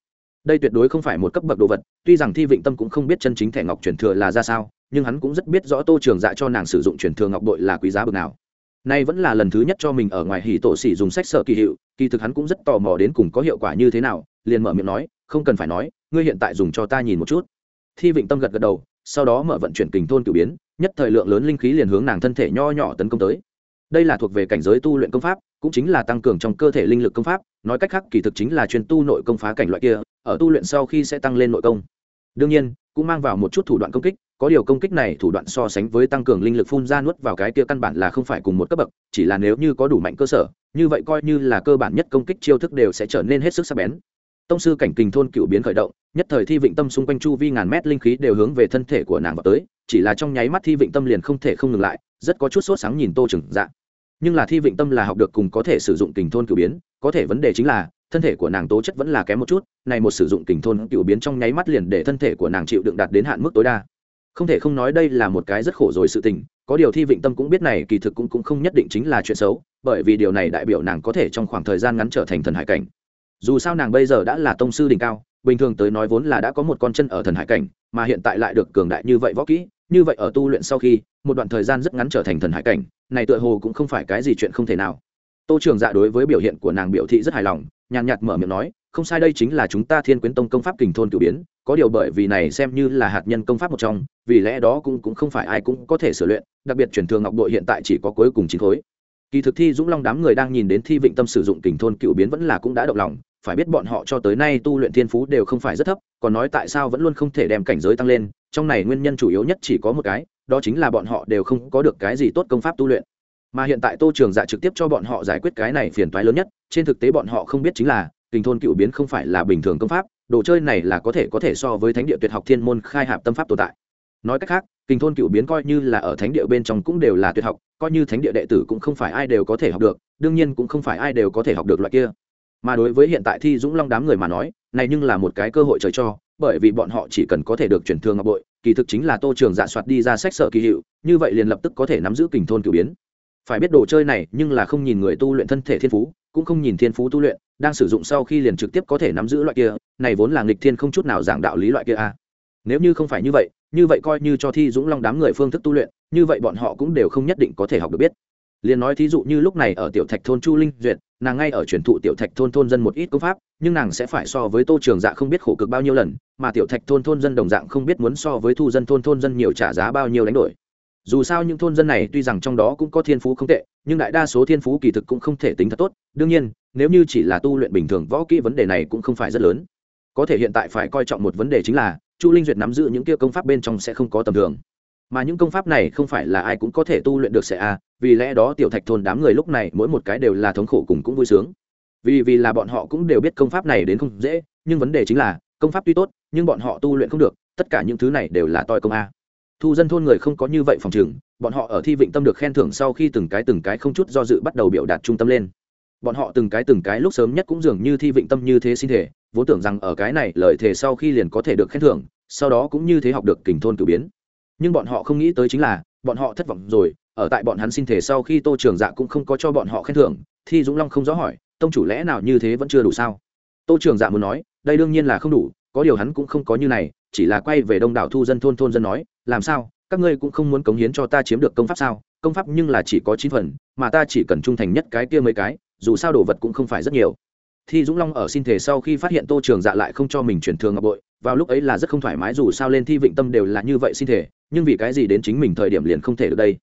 đây tuyệt đối không phải một cấp bậc đồ vật, tuy rằng thi vịnh tâm cũng không biết chân chính thẻ ngọc truyền thừa là ra sao, nhưng hắn cũng rất biết rõ tô trường dạ cho nàng sử dụng truyền thừa ngọc bội là quý giá bậc nào. Nay vẫn là lần thứ nhất cho mình ở ngoài hỉ tổ xỉ dùng sách sở kỳ hiệu, kỳ thực hắn cũng rất tò mò đến cùng có hiệu quả như thế nào, liền mở miệng nói, không cần phải nói, ngươi hiện tại dùng cho ta nhìn một chút. Thi vịnh tâm gật gật đầu, sau đó mở vận chuyển kình thôn cử biến, nhất thời lượng lớn linh khí liền hướng nàng thân thể nho nhỏ tấn công tới. Đây là thuộc về cảnh giới tu luyện công pháp, cũng chính là tăng cường trong cơ thể linh lực công pháp, nói cách khác kỳ thực chính là chuyên tu nội công phá cảnh loại kia ở tu luyện sau khi sẽ tăng lên nội công. Đương nhiên, cũng mang vào một chút thủ đoạn công kích, có điều công kích này thủ đoạn so sánh với tăng cường linh lực phun ra nuốt vào cái kia căn bản là không phải cùng một cấp bậc, chỉ là nếu như có đủ mạnh cơ sở, như vậy coi như là cơ bản nhất công kích chiêu thức đều sẽ trở nên hết sức sắc bén. Tông sư cảnh kình thôn cựu biến khởi động, nhất thời thi vịnh tâm xung quanh chu vi ngàn mét linh khí đều hướng về thân thể của nàng vào tới, chỉ là trong nháy mắt thi vịnh tâm liền không thể không ngừng lại, rất có chút sốt sáng nhìn tô trừng dạ. Nhưng là thi vịnh tâm là học được cùng có thể sử dụng kình thôn cựu biến, có thể vấn đề chính là thân thể của nàng tố chất vẫn là kém một chút này một sử dụng kình thôn cựu biến trong nháy mắt liền để thân thể của nàng chịu đựng đạt đến hạn mức tối đa. Không thể không nói đây là một cái rất khổ rồi sự tình có điều thi vịnh tâm cũng biết này kỳ thực cũng, cũng không nhất định chính là chuyện xấu bởi vì điều này đại biểu nàng có thể trong khoảng thời gian ngắn trở thành thần hải cảnh. Dù sao nàng bây giờ đã là tông sư đỉnh cao bình thường tới nói vốn là đã có một con chân ở thần hải cảnh mà hiện tại lại được cường đại như vậy võ kỹ như vậy ở tu luyện sau khi một đoạn thời gian rất ngắn trở thành thần hải cảnh này tựa hồ cũng không phải cái gì chuyện không thể nào tô trường dạ đối với biểu hiện của nàng biểu thị rất hài lòng, nhàn nhạt mở miệng nói, không sai, đây chính là chúng ta thiên quyến tông công pháp kình thôn cử biến, có điều bởi vì này xem như là hạt nhân công pháp một trong, vì lẽ đó cũng cũng không phải ai cũng có thể sửa luyện, đặc biệt truyền thường ngọc đội hiện tại chỉ có cuối cùng chín khối. Kỳ thực thi dũng long đám người đang nhìn đến thi vịnh tâm sử dụng kình thôn cựu biến vẫn là cũng đã động lòng, phải biết bọn họ cho tới nay tu luyện thiên phú đều không phải rất thấp, còn nói tại sao vẫn luôn không thể đem cảnh giới tăng lên, trong này nguyên nhân chủ yếu nhất chỉ có một cái, đó chính là bọn họ đều không có được cái gì tốt công pháp tu luyện mà hiện tại tô trường dạ trực tiếp cho bọn họ giải quyết cái này phiền toái lớn nhất, trên thực tế bọn họ không biết chính là kình thôn cựu biến không phải là bình thường công pháp, đồ chơi này là có thể có thể so với thánh địa tuyệt học thiên môn khai hạp tâm pháp tồn tại. Nói cách khác kình thôn cựu biến coi như là ở thánh địa bên trong cũng đều là tuyệt học, coi như thánh địa đệ tử cũng không phải ai đều có thể học được, đương nhiên cũng không phải ai đều có thể học được loại kia. Mà đối với hiện tại thi dũng long đám người mà nói, này nhưng là một cái cơ hội trời cho, bởi vì bọn họ chỉ cần có thể được chuyển thương ngọc bội, kỳ thực chính là tô trường dạ soạt đi ra sách sở kỳ hiệu, như vậy liền lập tức có thể nắm giữ kình thôn cửu biến phải biết đồ chơi này nhưng là không nhìn người tu luyện thân thể thiên phú, cũng không nhìn thiên phú tu luyện, đang sử dụng sau khi liền trực tiếp có thể nắm giữ loại kia, này vốn là nghịch thiên không chút nào giảng đạo lý loại kia a à. nếu như không phải như vậy như vậy coi như cho thi dũng long đám người phương thức tu luyện, như vậy bọn họ cũng đều không nhất định có thể học được biết liền nói thí dụ như lúc này ở tiểu thạch thôn chu linh duyệt, nàng ngay ở truyền thụ tiểu thạch thôn thôn dân một ít công pháp, nhưng nàng sẽ phải so với tô trường dạ không biết khổ cực bao nhiêu lần, mà tiểu thạch thôn thôn dân đồng dạng không biết muốn so với thu dân thôn thôn dân nhiều trả giá bao nhiêu đánh đổi dù sao những thôn dân này tuy rằng trong đó cũng có thiên phú không tệ, nhưng đại đa số thiên phú kỳ thực cũng không thể tính thật tốt. Đương nhiên, nếu như chỉ là tu luyện bình thường võ kỹ vấn đề này cũng không phải rất lớn. Có thể hiện tại phải coi trọng một vấn đề chính là, chu linh duyệt nắm giữ những kia công pháp bên trong sẽ không có tầm thường. Mà những công pháp này không phải là ai cũng có thể tu luyện được sẽ a vì lẽ đó tiểu thạch thôn đám người lúc này mỗi một cái đều là thống khổ cùng cũng vui sướng. Vì vì là bọn họ cũng đều biết công pháp này đến không dễ, nhưng vấn đề chính là, công pháp tuy tốt, nhưng bọn họ tu luyện không được, tất cả những thứ này đều là toi công a thu dân thôn người không có như vậy phòng trường, bọn họ ở thi vịnh tâm được khen thưởng sau khi từng cái từng cái không chút do dự bắt đầu biểu đạt trung tâm lên. Bọn họ từng cái từng cái lúc sớm nhất cũng dường như thi vịnh tâm như thế xin thể vốn tưởng rằng ở cái này lợi thể sau khi liền có thể được khen thưởng sau đó cũng như thế học được kình thôn cử biến. Nhưng bọn họ không nghĩ tới chính là bọn họ thất vọng rồi ở tại bọn hắn xin thể sau khi tô trường dạ cũng không có cho bọn họ khen thưởng thi dũng long không rõ hỏi tông chủ lẽ nào như thế vẫn chưa đủ sao? Tô trường dạ muốn nói đây đương nhiên là không đủ có điều hắn cũng không có như này chỉ là quay về đông đảo thu dân thôn thôn dân nói làm sao? Các ngươi cũng không muốn cống hiến cho ta chiếm được công pháp sao? Công pháp nhưng là chỉ có chín phần, mà ta chỉ cần trung thành nhất cái kia mấy cái, dù sao đồ vật cũng không phải rất nhiều. Thi dũng long ở xin thể sau khi phát hiện tô trường dạ lại không cho mình chuyển thường ngọc bội, vào lúc ấy là rất không thoải mái, dù sao lên thi vịnh tâm đều là như vậy xin thể nhưng vì cái gì đến chính mình thời điểm liền không thể được đây?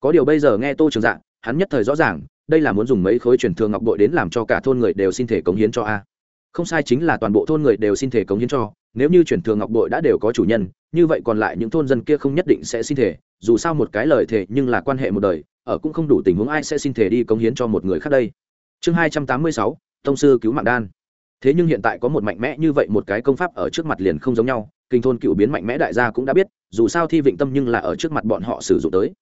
Có điều bây giờ nghe tô trường dạ hắn nhất thời rõ ràng, đây là muốn dùng mấy khối truyền thường ngọc bội đến làm cho cả thôn người đều xin thể cống hiến cho a. Không sai chính là toàn bộ thôn người đều xin thể cống hiến cho nếu như truyền thường ngọc bội đã đều có chủ nhân, như vậy còn lại những thôn dân kia không nhất định sẽ xin thể dù sao một cái lời thể nhưng là quan hệ một đời, ở cũng không đủ tình huống ai sẽ xin thể đi cống hiến cho một người khác đây. Chương hai trăm tám mươi sáu, tông sư cứu mạng đan. Thế nhưng hiện tại có một mạnh mẽ như vậy một cái công pháp ở trước mặt liền không giống nhau, kinh thôn cựu biến mạnh mẽ đại gia cũng đã biết, dù sao thi vịnh tâm nhưng là ở trước mặt bọn họ sử dụng tới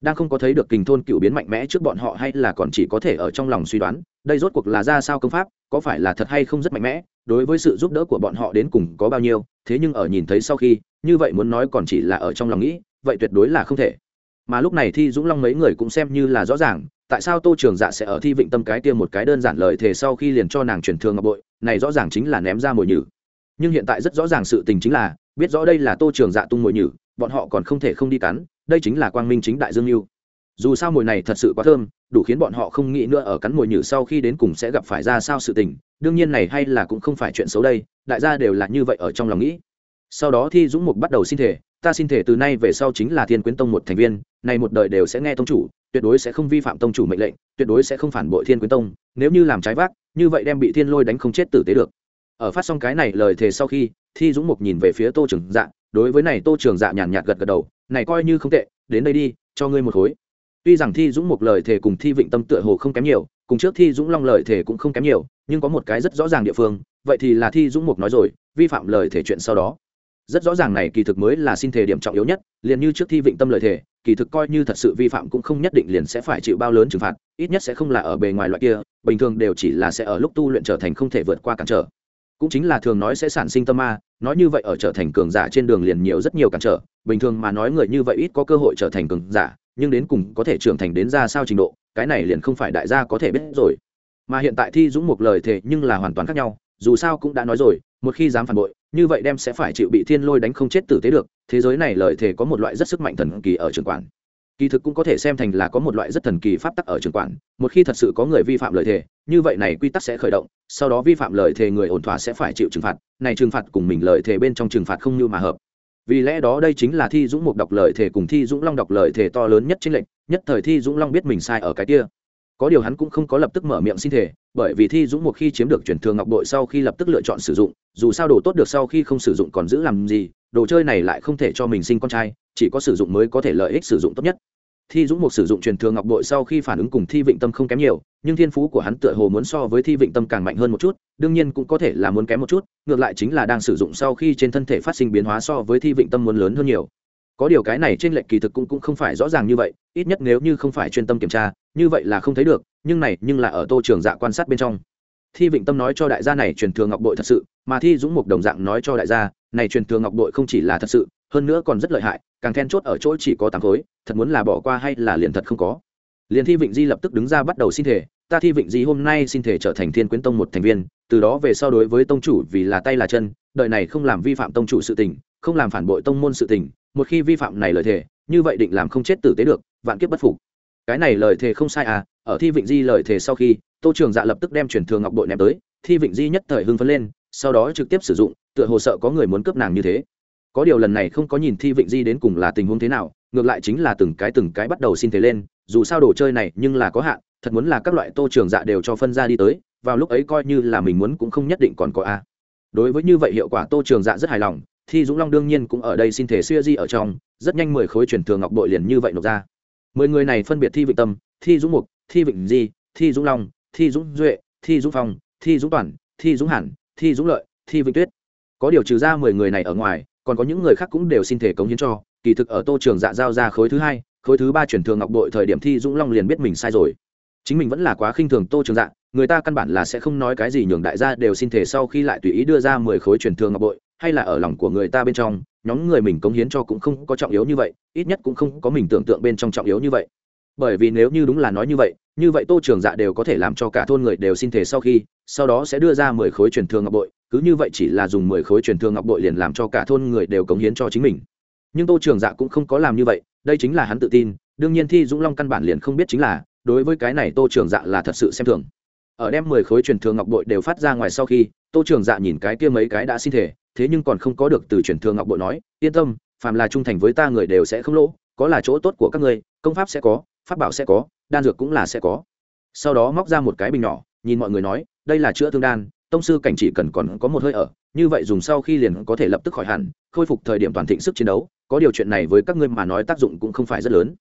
đang không có thấy được kình thôn cựu biến mạnh mẽ trước bọn họ hay là còn chỉ có thể ở trong lòng suy đoán, đây rốt cuộc là ra sao công pháp, có phải là thật hay không rất mạnh mẽ, đối với sự giúp đỡ của bọn họ đến cùng có bao nhiêu, thế nhưng ở nhìn thấy sau khi, như vậy muốn nói còn chỉ là ở trong lòng nghĩ, vậy tuyệt đối là không thể. Mà lúc này thi dũng long mấy người cũng xem như là rõ ràng, tại sao tô trường dạ sẽ ở thi vịnh tâm cái kia một cái đơn giản lời thề sau khi liền cho nàng truyền thương ngọc bội, này rõ ràng chính là ném ra mồi nhử. Nhưng hiện tại rất rõ ràng sự tình chính là, biết rõ đây là tô trường dạ tung mồi nhử, bọn họ còn không thể không đi cắn đây chính là quang minh chính đại dương mưu dù sao mồi này thật sự quá thơm, đủ khiến bọn họ không nghĩ nữa ở cắn mồi nhử sau khi đến cùng sẽ gặp phải ra sao sự tình, đương nhiên này hay là cũng không phải chuyện xấu đây, đại gia đều là như vậy ở trong lòng nghĩ. Sau đó thi dũng mục bắt đầu xin thể, ta xin thể từ nay về sau chính là thiên quyến tông một thành viên này một đời đều sẽ nghe tông chủ, tuyệt đối sẽ không vi phạm tông chủ mệnh lệnh, tuyệt đối sẽ không phản bội thiên quyến tông, nếu như làm trái vác, như vậy đem bị thiên lôi đánh không chết tử tế được. Ở phát xong cái này lời thề sau khi, thi dũng mục nhìn về phía tô trưởng dạ đối với này tô trường dạ nhàn nhạt gật gật đầu, này coi như không tệ, đến đây đi, cho ngươi một khối. Tuy rằng thi dũng một lời thề cùng thi vịnh tâm tựa hồ không kém nhiều, cùng trước thi dũng long lời thề cũng không kém nhiều, nhưng có một cái rất rõ ràng địa phương, vậy thì là thi dũng mục nói rồi, vi phạm lời thể chuyện sau đó. Rất rõ ràng này kỳ thực mới là xin thể điểm trọng yếu nhất, liền như trước thi vịnh tâm lời thể kỳ thực coi như thật sự vi phạm cũng không nhất định liền sẽ phải chịu bao lớn trừng phạt, ít nhất sẽ không là ở bề ngoài loại kia, bình thường đều chỉ là sẽ ở lúc tu luyện trở thành không thể vượt qua cản trở cũng chính là thường nói sẽ sản sinh tâm ma, nói như vậy ở trở thành cường giả trên đường liền nhiều rất nhiều cản trở. Bình thường mà nói người như vậy ít có cơ hội trở thành cường giả, nhưng đến cùng có thể trưởng thành đến ra sao trình độ, cái này liền không phải đại gia có thể biết rồi. Mà hiện tại thi dũng một lời thề nhưng là hoàn toàn khác nhau, dù sao cũng đã nói rồi, một khi dám phản bội, như vậy đem sẽ phải chịu bị thiên lôi đánh không chết tử tế được. Thế giới này lời thề có một loại rất sức mạnh thần kỳ ở trường quản kỳ thực cũng có thể xem thành là có một loại rất thần kỳ pháp tắc ở trường quản, một khi thật sự có người vi phạm lời thề, như vậy này quy tắc sẽ khởi động, sau đó vi phạm lời thề người ổn thỏa sẽ phải chịu trừng phạt, này trừng phạt cùng mình lời thề bên trong trừng phạt không như mà hợp. Vì lẽ đó đây chính là thi dũng mục đọc lời thề cùng thi dũng long đọc lời thề to lớn nhất trên lệnh nhất thời thi dũng long biết mình sai ở cái kia. Có điều hắn cũng không có lập tức mở miệng xin thể bởi vì thi dũng một khi chiếm được truyền thường ngọc bội sau khi lập tức lựa chọn sử dụng, dù sao đồ tốt được sau khi không sử dụng còn giữ làm gì, đồ chơi này lại không thể cho mình sinh con trai chỉ có sử dụng mới có thể lợi ích sử dụng tốt nhất. Thi dũng một sử dụng truyền thường ngọc bội sau khi phản ứng cùng thi vịnh tâm không kém nhiều nhưng thiên phú của hắn tựa hồ muốn so với thi vịnh tâm càng mạnh hơn một chút đương nhiên cũng có thể là muốn kém một chút ngược lại chính là đang sử dụng sau khi trên thân thể phát sinh biến hóa so với thi vịnh tâm muốn lớn hơn nhiều. Có điều cái này trên lệnh kỳ thực cũng, cũng không phải rõ ràng như vậy ít nhất nếu như không phải chuyên tâm kiểm tra như vậy là không thấy được nhưng này nhưng là ở tô trường dạ quan sát bên trong. Thi vịnh tâm nói cho đại gia này truyền thừa ngọc bội thật sự mà thi dũng mục đồng dạng nói cho đại gia này truyền thừa ngọc bội không chỉ là thật sự hơn nữa còn rất lợi hại càng then chốt ở chỗ chỉ có tám khối, thật muốn là bỏ qua hay là liền thật không có. Liền thi vịnh di lập tức đứng ra bắt đầu xin thể ta thi vịnh di hôm nay xin thể trở thành thiên quyến tông một thành viên, từ đó về sau đối với tông chủ vì là tay là chân đợi này không làm vi phạm tông chủ sự tình, không làm phản bội tông môn sự tình, một khi vi phạm này lời thề, như vậy định làm không chết tử tế được, vạn kiếp bất phục. Cái này lời thề không sai à ở thi vịnh di lời thề sau khi, tô trường dạ lập tức đem truyền thường ngọc bội ném tới, thi vịnh di nhất thời hưng phấn lên, sau đó trực tiếp sử dụng, tựa hồ sợ có người muốn cướp nàng như thế có điều lần này không có nhìn thi vịnh di đến cùng là tình huống thế nào, ngược lại chính là từng cái từng cái bắt đầu xin thế lên, dù sao đồ chơi này nhưng là có hạn, thật muốn là các loại tô trường dạ đều cho phân ra đi tới, vào lúc ấy coi như là mình muốn cũng không nhất định còn có a. Đối với như vậy hiệu quả tô trường dạ rất hài lòng, thi dũng long đương nhiên cũng ở đây xin thể xuya di ở trong, rất nhanh mười khối chuyển thường ngọc bội liền như vậy nộp ra. Mười người này phân biệt thi vịnh tâm, thi dũng mục, thi vịnh di, thi dũng long, thi dũng duệ, thi dũng phong, thi dũng toàn, thi dũng hẳn thi dũng lợi, thi vịnh tuyết. Có điều trừ ra mười người này ở ngoài còn có những người khác cũng đều xin thể cống hiến cho, kỳ thực ở tô trường dạ giao ra khối thứ hai, khối thứ ba chuyển thường ngọc bội thời điểm thi dũng long liền biết mình sai rồi. Chính mình vẫn là quá khinh thường tô trường dạ người ta căn bản là sẽ không nói cái gì nhường đại gia đều xin thể sau khi lại tùy ý đưa ra mười khối chuyển thường ngọc bội, hay là ở lòng của người ta bên trong, nhóm người mình cống hiến cho cũng không có trọng yếu như vậy, ít nhất cũng không có mình tưởng tượng bên trong trọng yếu như vậy. Bởi vì nếu như đúng là nói như vậy như vậy tô trường dạ đều có thể làm cho cả thôn người đều xin thể sau khi, sau đó sẽ đưa ra mười khối truyền thương ngọc bội, cứ như vậy chỉ là dùng mười khối truyền thương ngọc bội liền làm cho cả thôn người đều cống hiến cho chính mình. Nhưng tô trường dạ cũng không có làm như vậy, đây chính là hắn tự tin, đương nhiên thi dũng long căn bản liền không biết chính là, đối với cái này tô trường dạ là thật sự xem thường. Ở đem mười khối truyền thương ngọc bội đều phát ra ngoài sau khi, tô trường dạ nhìn cái kia mấy cái đã xin thể thế nhưng còn không có được từ truyền thương ngọc bội nói, yên tâm, phàm là trung thành với ta người đều sẽ không lỗ, có là chỗ tốt của các ngươi, công pháp sẽ có, pháp bảo sẽ có đan dược cũng là sẽ có. Sau đó móc ra một cái bình nhỏ, nhìn mọi người nói, đây là chữa thương đan, tông sư cảnh chỉ cần còn có một hơi ở, như vậy dùng sau khi liền có thể lập tức khỏi hẳn, khôi phục thời điểm toàn thịnh sức chiến đấu, có điều chuyện này với các ngươi mà nói tác dụng cũng không phải rất lớn.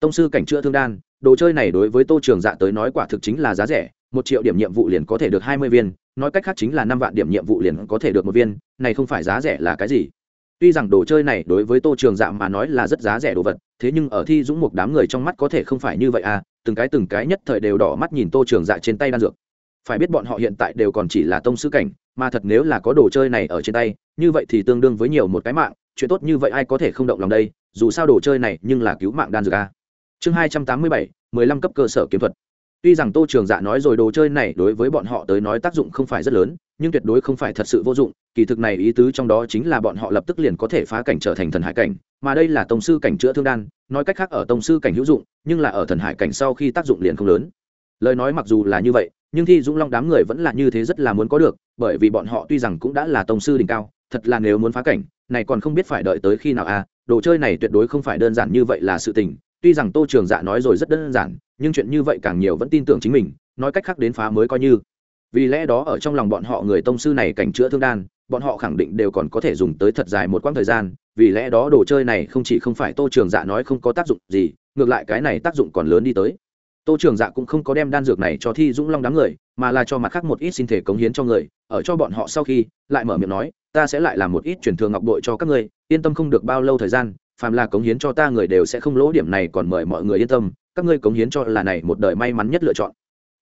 Tông sư cảnh chữa thương đan, đồ chơi này đối với tô trường dạ tới nói quả thực chính là giá rẻ, một triệu điểm nhiệm vụ liền có thể được hai mươi viên, nói cách khác chính là năm vạn điểm nhiệm vụ liền có thể được một viên, này không phải giá rẻ là cái gì? Tuy rằng đồ chơi này đối với tô trường dạ mà nói là rất giá rẻ đồ vật, thế nhưng ở thi dũng một đám người trong mắt có thể không phải như vậy à từng cái từng cái nhất thời đều đỏ mắt nhìn tô trường dạ trên tay đan dược phải biết bọn họ hiện tại đều còn chỉ là tông sư cảnh, mà thật nếu là có đồ chơi này ở trên tay, như vậy thì tương đương với nhiều một cái mạng, chuyện tốt như vậy ai có thể không động lòng đây, dù sao đồ chơi này nhưng là cứu mạng đan dược a à. chương hai trăm tám mươi bảy, mười lăm cấp cơ sở kiếm thuật tuy rằng tô trường dạ nói rồi đồ chơi này đối với bọn họ tới nói tác dụng không phải rất lớn nhưng tuyệt đối không phải thật sự vô dụng, kỳ thực này ý tứ trong đó chính là bọn họ lập tức liền có thể phá cảnh trở thành thần hải cảnh, mà đây là tông sư cảnh chữa thương đan, nói cách khác ở tông sư cảnh hữu dụng, nhưng là ở thần hải cảnh sau khi tác dụng liền không lớn. Lời nói mặc dù là như vậy, nhưng thi dũng long đám người vẫn là như thế rất là muốn có được, bởi vì bọn họ tuy rằng cũng đã là tông sư đỉnh cao, thật là nếu muốn phá cảnh, này còn không biết phải đợi tới khi nào à đồ chơi này tuyệt đối không phải đơn giản như vậy là sự tình, tuy rằng tô trường dạ nói rồi rất đơn giản, nhưng chuyện như vậy càng nhiều vẫn tin tưởng chính mình, nói cách khác đến phá mới coi như vì lẽ đó ở trong lòng bọn họ người tông sư này cảnh chữa thương đan, bọn họ khẳng định đều còn có thể dùng tới thật dài một quãng thời gian, vì lẽ đó đồ chơi này không chỉ không phải tô trường dạ nói không có tác dụng gì, ngược lại cái này tác dụng còn lớn đi tới. Tô trường dạ cũng không có đem đan dược này cho thi dũng long đám người, mà là cho mặt khác một ít xin thể cống hiến cho người, ở cho bọn họ sau khi, lại mở miệng nói, ta sẽ lại làm một ít truyền thường ngọc bội cho các ngươi yên tâm không được bao lâu thời gian, phàm là cống hiến cho ta người đều sẽ không lỗ điểm này còn mời mọi người yên tâm, các ngươi cống hiến cho là này một đời may mắn nhất lựa chọn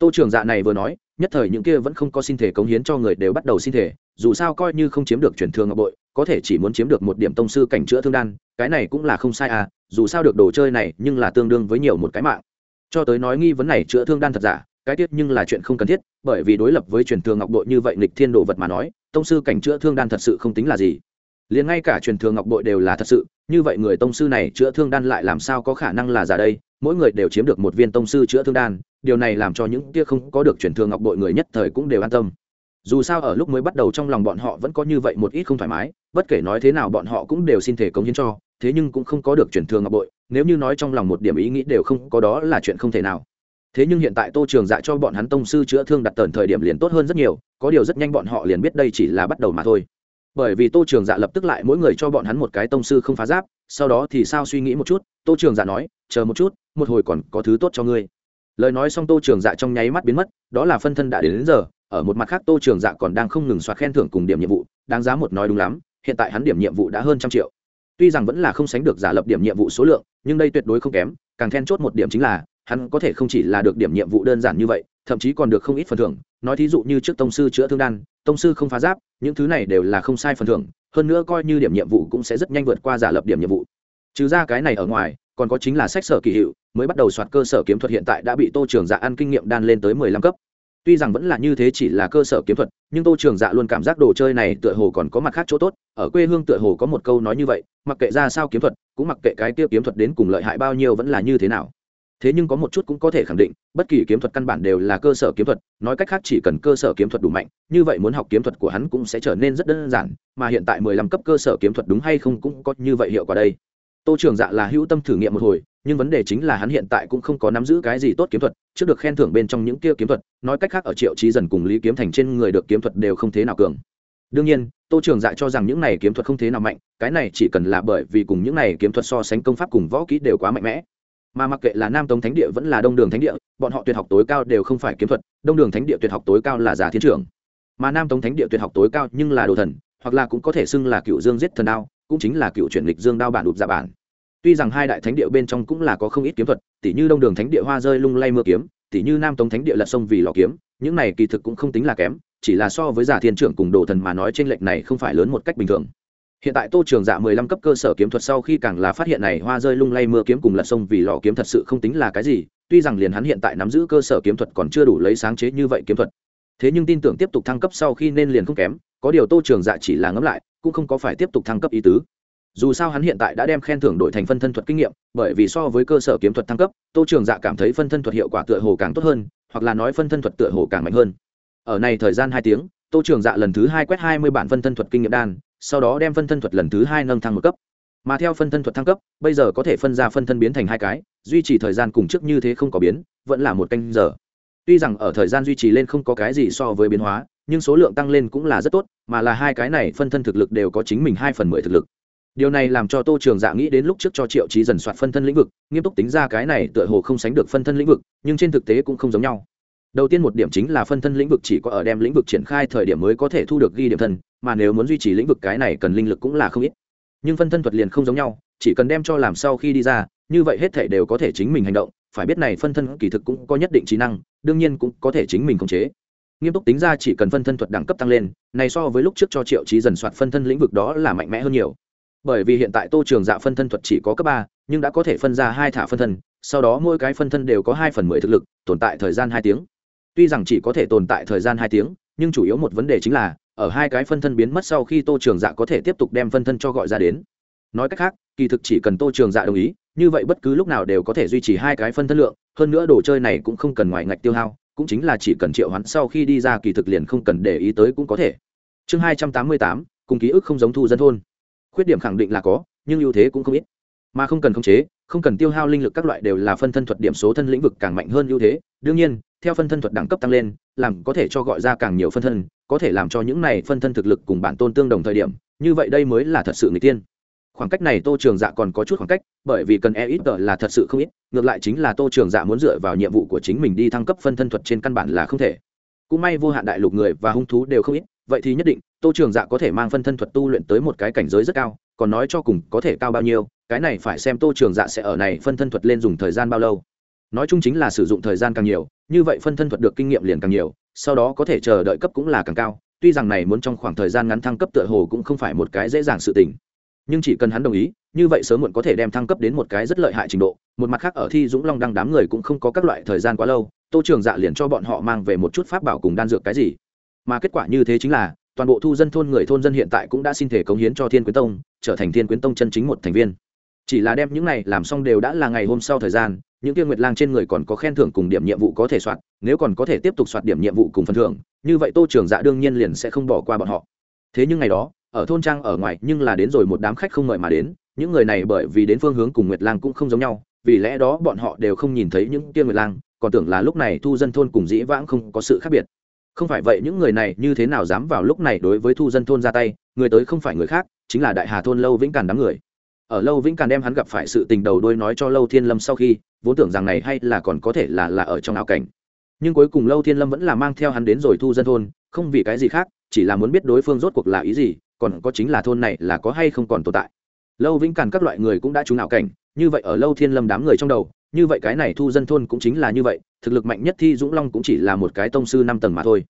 tô trường dạ này vừa nói, nhất thời những kia vẫn không có xin thể cống hiến cho người đều bắt đầu xin thể, dù sao coi như không chiếm được truyền thương ngọc bội, có thể chỉ muốn chiếm được một điểm tông sư cảnh chữa thương đan, cái này cũng là không sai à dù sao được đồ chơi này nhưng là tương đương với nhiều một cái mạng. Cho tới nói nghi vấn này chữa thương đan thật giả, cái tiết nhưng là chuyện không cần thiết, bởi vì đối lập với truyền thường ngọc bội như vậy nghịch thiên đồ vật mà nói, tông sư cảnh chữa thương đan thật sự không tính là gì. Liền ngay cả truyền thường ngọc bội đều là thật sự, như vậy người tông sư này chữa thương đan lại làm sao có khả năng là giả đây, mỗi người đều chiếm được một viên tông sư chữa thương đan điều này làm cho những kia không có được truyền thường ngọc bội người nhất thời cũng đều an tâm. Dù sao ở lúc mới bắt đầu trong lòng bọn họ vẫn có như vậy một ít không thoải mái, bất kể nói thế nào bọn họ cũng đều xin thể cống hiến cho, thế nhưng cũng không có được truyền thường ngọc bội, nếu như nói trong lòng một điểm ý nghĩ đều không có đó là chuyện không thể nào. Thế nhưng hiện tại tô trường dạ cho bọn hắn tông sư chữa thương đặt tần thời điểm liền tốt hơn rất nhiều, có điều rất nhanh bọn họ liền biết đây chỉ là bắt đầu mà thôi. Bởi vì tô trường dạ lập tức lại mỗi người cho bọn hắn một cái tông sư không phá giáp, sau đó thì sao suy nghĩ một chút, tô trường dạ nói, chờ một chút, một hồi còn có thứ tốt cho ngươi lời nói xong tô trường dạ trong nháy mắt biến mất đó là phân thân đã đến, đến giờ ở một mặt khác tô trường dạ còn đang không ngừng xoa khen thưởng cùng điểm nhiệm vụ đáng giá một nói đúng lắm hiện tại hắn điểm nhiệm vụ đã hơn trăm triệu. Tuy rằng vẫn là không sánh được giả lập điểm nhiệm vụ số lượng nhưng đây tuyệt đối không kém càng then chốt một điểm chính là hắn có thể không chỉ là được điểm nhiệm vụ đơn giản như vậy thậm chí còn được không ít phần thưởng nói thí dụ như trước tông sư chữa thương đan tông sư không phá giáp những thứ này đều là không sai phần thưởng hơn nữa coi như điểm nhiệm vụ cũng sẽ rất nhanh vượt qua giả lập điểm nhiệm vụ. Trừ ra cái này ở ngoài còn có chính là sách sở kỳ hiệu, mới bắt đầu soạt cơ sở kiếm thuật hiện tại đã bị tô trường dạ ăn kinh nghiệm đan lên tới mười lăm cấp. Tuy rằng vẫn là như thế chỉ là cơ sở kiếm thuật, nhưng tô trường dạ luôn cảm giác đồ chơi này tựa hồ còn có mặt khác chỗ tốt, ở quê hương tựa hồ có một câu nói như vậy, mặc kệ ra sao kiếm thuật, cũng mặc kệ cái kia kiếm thuật đến cùng lợi hại bao nhiêu vẫn là như thế nào. Thế nhưng có một chút cũng có thể khẳng định, bất kỳ kiếm thuật căn bản đều là cơ sở kiếm thuật, nói cách khác chỉ cần cơ sở kiếm thuật đủ mạnh, như vậy muốn học kiếm thuật của hắn cũng sẽ trở nên rất đơn giản, mà hiện tại mười lăm cấp cơ sở kiếm thuật đúng hay không cũng có như vậy hiệu quả đây tô trường dạ là hữu tâm thử nghiệm một hồi, nhưng vấn đề chính là hắn hiện tại cũng không có nắm giữ cái gì tốt kiếm thuật, trước được khen thưởng bên trong những kia kiếm thuật, nói cách khác ở triệu trí dần cùng lý kiếm thành trên người được kiếm thuật đều không thế nào cường. Đương nhiên, tô trường dạ cho rằng những này kiếm thuật không thế nào mạnh, cái này chỉ cần là bởi vì cùng những này kiếm thuật so sánh công pháp cùng võ kỹ đều quá mạnh mẽ. Mà mặc kệ là nam tống thánh địa vẫn là đông đường thánh địa, bọn họ tuyệt học tối cao đều không phải kiếm thuật, đông đường thánh địa tuyệt học tối cao là giả thiên trưởng. Mà nam tống thánh địa tuyệt học tối cao nhưng là đồ thần, hoặc là cũng có thể xưng là cựu dương giết thần đao cũng chính là cựu chuyển lịch dương đao bản đụt dạ bản. Tuy rằng hai đại thánh địa bên trong cũng là có không ít kiếm thuật tỷ như đông đường thánh địa hoa rơi lung lay mưa kiếm tỷ như nam tống thánh địa lật sông vì lò kiếm, những này kỳ thực cũng không tính là kém, chỉ là so với giả thiên trưởng cùng đồ thần mà nói trên lệnh này không phải lớn một cách bình thường. Hiện tại tô trường dạ mười lăm cấp cơ sở kiếm thuật sau khi càng là phát hiện này hoa rơi lung lay mưa kiếm cùng lật sông vì lò kiếm thật sự không tính là cái gì, tuy rằng liền hắn hiện tại nắm giữ cơ sở kiếm thuật còn chưa đủ lấy sáng chế như vậy kiếm thuật. Thế nhưng tin tưởng tiếp tục thăng cấp sau khi nên liền không kém, có điều tô trường dạ chỉ là ngẫm lại cũng không có phải tiếp tục thăng cấp ý tứ. Dù sao hắn hiện tại đã đem khen thưởng đổi thành phân thân thuật kinh nghiệm, bởi vì so với cơ sở kiếm thuật thăng cấp, tô trường dạ cảm thấy phân thân thuật hiệu quả tựa hồ càng tốt hơn, hoặc là nói phân thân thuật tựa hồ càng mạnh hơn. Ở này thời gian hai tiếng, tô trường dạ lần thứ hai quét hai mươi bản phân thân thuật kinh nghiệm đan, sau đó đem phân thân thuật lần thứ hai nâng thăng một cấp. Mà theo phân thân thuật thăng cấp, bây giờ có thể phân ra phân thân biến thành hai cái, duy trì thời gian cùng trước như thế không có biến, vẫn là một canh giờ. Tuy rằng ở thời gian duy trì lên không có cái gì so với biến hóa nhưng số lượng tăng lên cũng là rất tốt, mà là hai cái này phân thân thực lực đều có chính mình hai phần mười thực lực. Điều này làm cho tô trường dạ nghĩ đến lúc trước cho triệu trí dần soạt phân thân lĩnh vực, nghiêm túc tính ra cái này tựa hồ không sánh được phân thân lĩnh vực, nhưng trên thực tế cũng không giống nhau. Đầu tiên một điểm chính là phân thân lĩnh vực chỉ có ở đem lĩnh vực triển khai thời điểm mới có thể thu được ghi điểm thân mà nếu muốn duy trì lĩnh vực cái này cần linh lực cũng là không ít. Nhưng phân thân thuật liền không giống nhau, chỉ cần đem cho làm sau khi đi ra, như vậy hết thể đều có thể chính mình hành động, phải biết này phân thân kỳ thực cũng có nhất định trí năng, đương nhiên cũng có thể chính mình khống chế nghiêm túc tính ra chỉ cần phân thân thuật đẳng cấp tăng lên, này so với lúc trước cho triệu trí dần soạt phân thân lĩnh vực đó là mạnh mẽ hơn nhiều. Bởi vì hiện tại tô trường dạ phân thân thuật chỉ có cấp ba, nhưng đã có thể phân ra hai thả phân thân, sau đó mỗi cái phân thân đều có hai phần mười thực lực, tồn tại thời gian hai tiếng. Tuy rằng chỉ có thể tồn tại thời gian hai tiếng, nhưng chủ yếu một vấn đề chính là, ở hai cái phân thân biến mất sau khi tô trường dạ có thể tiếp tục đem phân thân cho gọi ra đến. Nói cách khác, kỳ thực chỉ cần tô trường dạ đồng ý, như vậy bất cứ lúc nào đều có thể duy trì hai cái phân thân lượng, hơn nữa đồ chơi này cũng không cần ngoài ngạch tiêu hao cũng chính là chỉ cần triệu hoán sau khi đi ra kỳ thực liền không cần để ý tới cũng có thể. Chương hai trăm tám mươi tám, cùng ký ức không giống thu dân thôn. Khuyết điểm khẳng định là có, nhưng ưu thế cũng không ít. Mà không cần khống chế, không cần tiêu hao linh lực các loại đều là phân thân thuật điểm số thân lĩnh vực càng mạnh hơn ưu thế. Đương nhiên, theo phân thân thuật đẳng cấp tăng lên, làm có thể cho gọi ra càng nhiều phân thân, có thể làm cho những này phân thân thực lực cùng bản tôn tương đồng thời điểm, như vậy đây mới là thật sự người tiên khoảng cách này tô trường dạ còn có chút khoảng cách, bởi vì cần e ít tờ là thật sự không ít, ngược lại chính là tô trường dạ muốn dựa vào nhiệm vụ của chính mình đi thăng cấp phân thân thuật trên căn bản là không thể. Cũng may vô hạn đại lục người và hung thú đều không ít, vậy thì nhất định, tô trường dạ có thể mang phân thân thuật tu luyện tới một cái cảnh giới rất cao, còn nói cho cùng có thể cao bao nhiêu, cái này phải xem tô trường dạ sẽ ở này phân thân thuật lên dùng thời gian bao lâu. Nói chung chính là sử dụng thời gian càng nhiều, như vậy phân thân thuật được kinh nghiệm liền càng nhiều, sau đó có thể chờ đợi cấp cũng là càng cao, tuy rằng này muốn trong khoảng thời gian ngắn thăng cấp tựa hồ cũng không phải một cái dễ dàng sự tình nhưng chỉ cần hắn đồng ý, như vậy sớm muộn có thể đem thăng cấp đến một cái rất lợi hại trình độ. Một mặt khác ở thi dũng long đăng đám người cũng không có các loại thời gian quá lâu, tô trường dạ liền cho bọn họ mang về một chút pháp bảo cùng đan dược cái gì. Mà kết quả như thế chính là, toàn bộ thu dân thôn người thôn dân hiện tại cũng đã xin thể cống hiến cho thiên quyến tông, trở thành thiên quyến tông chân chính một thành viên. Chỉ là đem những này làm xong đều đã là ngày hôm sau thời gian, những kia nguyệt lang trên người còn có khen thưởng cùng điểm nhiệm vụ có thể soạt, nếu còn có thể tiếp tục soạt điểm nhiệm vụ cùng phần thưởng, như vậy tô trường dạ đương nhiên liền sẽ không bỏ qua bọn họ. Thế nhưng ngày đó ở thôn trang ở ngoài nhưng là đến rồi một đám khách không mời mà đến, những người này bởi vì đến phương hướng cùng nguyệt lang cũng không giống nhau, vì lẽ đó bọn họ đều không nhìn thấy những tiên nguyệt lang, còn tưởng là lúc này thu dân thôn cùng dĩ vãng không có sự khác biệt. Không phải vậy những người này như thế nào dám vào lúc này đối với thu dân thôn ra tay, người tới không phải người khác, chính là đại hà thôn lâu vĩnh càn đám người. Ở lâu vĩnh càn đem hắn gặp phải sự tình đầu đuôi nói cho lâu thiên lâm sau khi, vốn tưởng rằng này hay là còn có thể là là ở trong ảo cảnh. Nhưng cuối cùng lâu thiên lâm vẫn là mang theo hắn đến rồi thu dân thôn, không vì cái gì khác, chỉ là muốn biết đối phương rốt cuộc là ý gì còn có chính là thôn này là có hay không còn tồn tại. Lâu vĩnh càn các loại người cũng đã trúng ảo cảnh, như vậy ở lâu thiên lâm đám người trong đầu, như vậy cái này thu dân thôn cũng chính là như vậy, thực lực mạnh nhất thi dũng long cũng chỉ là một cái tông sư năm tầng mà thôi.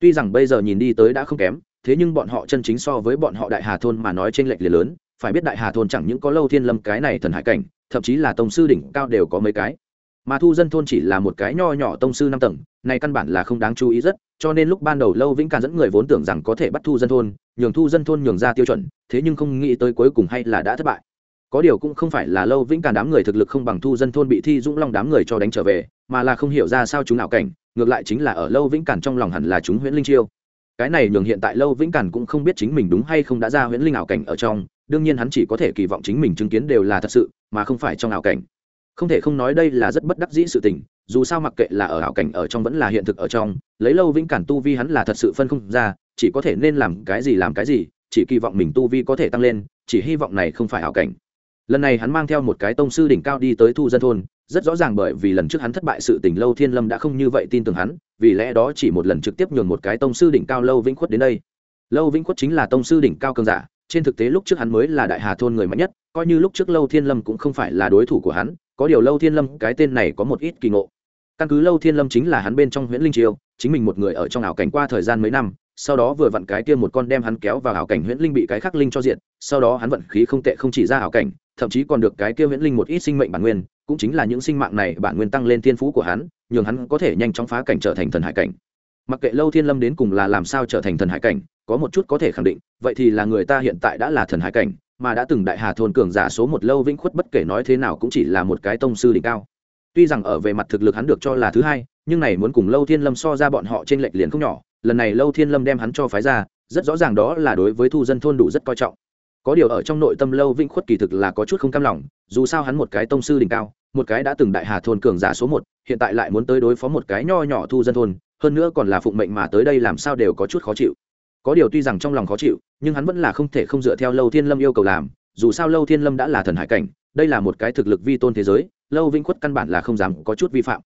Tuy rằng bây giờ nhìn đi tới đã không kém, thế nhưng bọn họ chân chính so với bọn họ đại hà thôn mà nói trên lệch liền lớn, phải biết đại hà thôn chẳng những có lâu thiên lâm cái này thần hải cảnh, thậm chí là tông sư đỉnh cao đều có mấy cái. Mà thu dân thôn chỉ là một cái nho nhỏ tông sư năm tầng, này căn bản là không đáng chú ý rất cho nên lúc ban đầu lâu vĩnh càn dẫn người vốn tưởng rằng có thể bắt thu dân thôn, nhường thu dân thôn nhường ra tiêu chuẩn, thế nhưng không nghĩ tới cuối cùng hay là đã thất bại. Có điều cũng không phải là lâu vĩnh càn đám người thực lực không bằng thu dân thôn bị thi dũng long đám người cho đánh trở về, mà là không hiểu ra sao chúng ảo cảnh, ngược lại chính là ở lâu vĩnh càn trong lòng hẳn là chúng huyễn linh chiêu. Cái này nhường hiện tại lâu vĩnh càn cũng không biết chính mình đúng hay không đã ra huyễn linh ảo cảnh ở trong, đương nhiên hắn chỉ có thể kỳ vọng chính mình chứng kiến đều là thật sự, mà không phải trong ảo cảnh không thể không nói đây là rất bất đắc dĩ sự tình, dù sao mặc kệ là ở ảo cảnh ở trong vẫn là hiện thực ở trong, lấy lâu vĩnh cản tu vi hắn là thật sự phân không ra, chỉ có thể nên làm cái gì làm cái gì, chỉ kỳ vọng mình tu vi có thể tăng lên, chỉ hy vọng này không phải ảo cảnh. Lần này hắn mang theo một cái tông sư đỉnh cao đi tới thu dân thôn, rất rõ ràng bởi vì lần trước hắn thất bại sự tình lâu thiên lâm đã không như vậy tin tưởng hắn, vì lẽ đó chỉ một lần trực tiếp nhường một cái tông sư đỉnh cao lâu vĩnh khuất đến đây. Lâu vĩnh khuất chính là tông sư đỉnh cao cường giả, trên thực tế lúc trước hắn mới là đại hà thôn người mạnh nhất, coi như lúc trước lâu thiên lâm cũng không phải là đối thủ của hắn có điều lâu thiên lâm, cái tên này có một ít kỳ ngộ. Căn cứ lâu thiên lâm chính là hắn bên trong huyễn linh triều, chính mình một người ở trong ảo cảnh qua thời gian mấy năm, sau đó vừa vặn cái kia một con đem hắn kéo vào ảo cảnh huyễn linh bị cái khắc linh cho diện sau đó hắn vận khí không tệ không chỉ ra ảo cảnh, thậm chí còn được cái kia huyễn linh một ít sinh mệnh bản nguyên, cũng chính là những sinh mạng này bản nguyên tăng lên thiên phú của hắn, nhường hắn có thể nhanh chóng phá cảnh trở thành thần hải cảnh. Mặc kệ lâu thiên lâm đến cùng là làm sao trở thành thần hải cảnh, có một chút có thể khẳng định, vậy thì là người ta hiện tại đã là thần hải cảnh mà đã từng đại hà thôn cường giả số một lâu vĩnh khuất bất kể nói thế nào cũng chỉ là một cái tông sư đỉnh cao. Tuy rằng ở về mặt thực lực hắn được cho là thứ hai, nhưng này muốn cùng lâu thiên lâm so ra bọn họ trên lệch liền không nhỏ, lần này lâu thiên lâm đem hắn cho phái ra, rất rõ ràng đó là đối với thu dân thôn đủ rất coi trọng. Có điều ở trong nội tâm lâu vĩnh khuất kỳ thực là có chút không cam lòng, dù sao hắn một cái tông sư đỉnh cao, một cái đã từng đại hà thôn cường giả số một, hiện tại lại muốn tới đối phó một cái nho nhỏ thu dân thôn, hơn nữa còn là phụng mệnh mà tới đây làm sao đều có chút khó chịu có điều tuy rằng trong lòng khó chịu, nhưng hắn vẫn là không thể không dựa theo lâu thiên lâm yêu cầu làm, dù sao lâu thiên lâm đã là thần hải cảnh, đây là một cái thực lực vi tôn thế giới, lâu vĩnh khuất căn bản là không dám có chút vi phạm.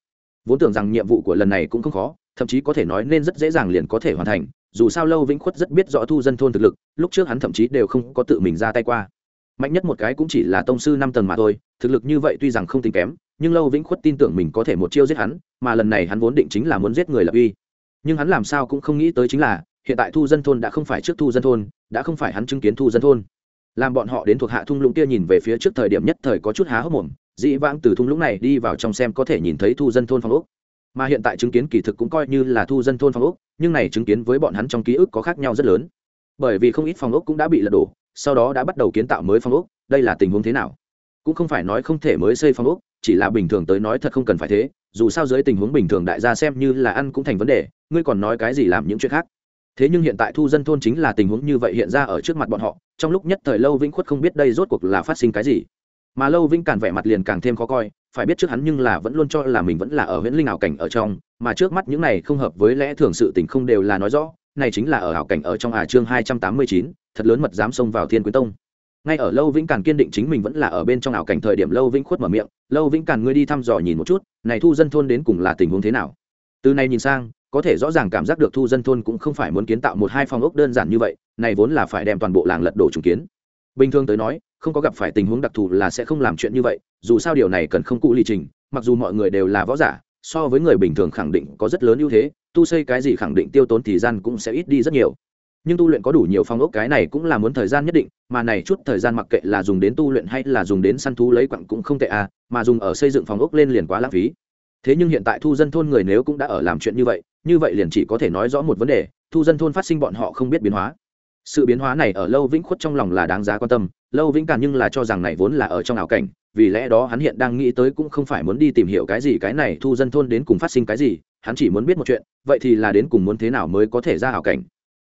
Vốn tưởng rằng nhiệm vụ của lần này cũng không khó, thậm chí có thể nói nên rất dễ dàng liền có thể hoàn thành, dù sao lâu vĩnh khuất rất biết rõ thu dân thôn thực lực, lúc trước hắn thậm chí đều không có tự mình ra tay qua. Mạnh nhất một cái cũng chỉ là tông sư năm tầng mà thôi, thực lực như vậy tuy rằng không tính kém, nhưng lâu vĩnh khuất tin tưởng mình có thể một chiêu giết hắn, mà lần này hắn vốn định chính là muốn giết người lập uy. Nhưng hắn làm sao cũng không nghĩ tới chính là hiện tại thu dân thôn đã không phải trước thu dân thôn, đã không phải hắn chứng kiến thu dân thôn. Làm bọn họ đến thuộc hạ thung lũng kia nhìn về phía trước thời điểm nhất thời có chút há hốc mồm, dĩ vãng từ thung lũng này đi vào trong xem có thể nhìn thấy thu dân thôn phong ốc. Mà hiện tại chứng kiến kỳ thực cũng coi như là thu dân thôn phong ốc, nhưng này chứng kiến với bọn hắn trong ký ức có khác nhau rất lớn. Bởi vì không ít phong ốc cũng đã bị lật đổ, sau đó đã bắt đầu kiến tạo mới phong ốc, đây là tình huống thế nào? Cũng không phải nói không thể mới xây phong ốc, chỉ là bình thường tới nói thật không cần phải thế, dù sao dưới tình huống bình thường đại gia xem như là ăn cũng thành vấn đề, ngươi còn nói cái gì làm những chuyện khác? Thế nhưng hiện tại thu dân thôn chính là tình huống như vậy hiện ra ở trước mặt bọn họ, trong lúc nhất thời lâu vĩnh khuất không biết đây rốt cuộc là phát sinh cái gì. Mà lâu vĩnh càn vẻ mặt liền càng thêm khó coi, phải biết trước hắn nhưng là vẫn luôn cho là mình vẫn là ở huyện linh ảo cảnh ở trong, mà trước mắt những này không hợp với lẽ thường sự tình không đều là nói rõ, này chính là ở ảo cảnh ở trong ả chương hai trăm tám mươi chín, thật lớn mật dám xông vào thiên quyến tông. Ngay ở lâu vĩnh càn kiên định chính mình vẫn là ở bên trong ảo cảnh thời điểm lâu vĩnh khuất mở miệng, lâu vĩnh càn ngươi đi thăm dò nhìn một chút, này thu dân thôn đến cùng là tình huống thế nào? Từ này nhìn sang có thể rõ ràng cảm giác được thu dân thôn cũng không phải muốn kiến tạo một hai phòng ốc đơn giản như vậy, này vốn là phải đem toàn bộ làng lật đổ trùng kiến. Bình thường tới nói, không có gặp phải tình huống đặc thù là sẽ không làm chuyện như vậy, dù sao điều này cần không cụ lì trình, mặc dù mọi người đều là võ giả, so với người bình thường khẳng định có rất lớn ưu thế, tu xây cái gì khẳng định tiêu tốn thì gian cũng sẽ ít đi rất nhiều. Nhưng tu luyện có đủ nhiều phong ốc cái này cũng là muốn thời gian nhất định, mà này chút thời gian mặc kệ là dùng đến tu luyện hay là dùng đến săn thú lấy quặng cũng không tệ à mà dùng ở xây dựng phòng ốc lên liền quá lãng phí thế nhưng hiện tại thu dân thôn người nếu cũng đã ở làm chuyện như vậy như vậy liền chỉ có thể nói rõ một vấn đề, thu dân thôn phát sinh bọn họ không biết biến hóa. Sự biến hóa này ở lâu vĩnh khuất trong lòng là đáng giá quan tâm, lâu vĩnh càn nhưng là cho rằng này vốn là ở trong ảo cảnh, vì lẽ đó hắn hiện đang nghĩ tới cũng không phải muốn đi tìm hiểu cái gì cái này thu dân thôn đến cùng phát sinh cái gì, hắn chỉ muốn biết một chuyện, vậy thì là đến cùng muốn thế nào mới có thể ra ảo cảnh.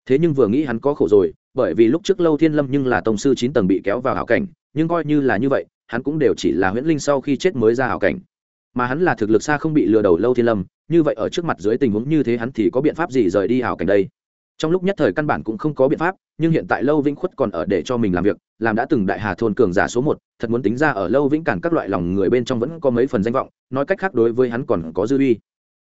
Thế nhưng vừa nghĩ hắn có khổ rồi, bởi vì lúc trước lâu thiên lâm nhưng là tổng sư chín tầng bị kéo vào ảo cảnh, nhưng coi như là như vậy, hắn cũng đều chỉ là huyễn linh sau khi chết mới ra ảo cảnh mà hắn là thực lực xa không bị lừa đầu lâu thiên lâm, như vậy ở trước mặt dưới tình huống như thế hắn thì có biện pháp gì rời đi ảo cảnh đây? Trong lúc nhất thời căn bản cũng không có biện pháp, nhưng hiện tại lâu vĩnh khuất còn ở để cho mình làm việc, làm đã từng đại hà thôn cường giả số một, thật muốn tính ra ở lâu vĩnh cản các loại lòng người bên trong vẫn có mấy phần danh vọng, nói cách khác đối với hắn còn có dư uy.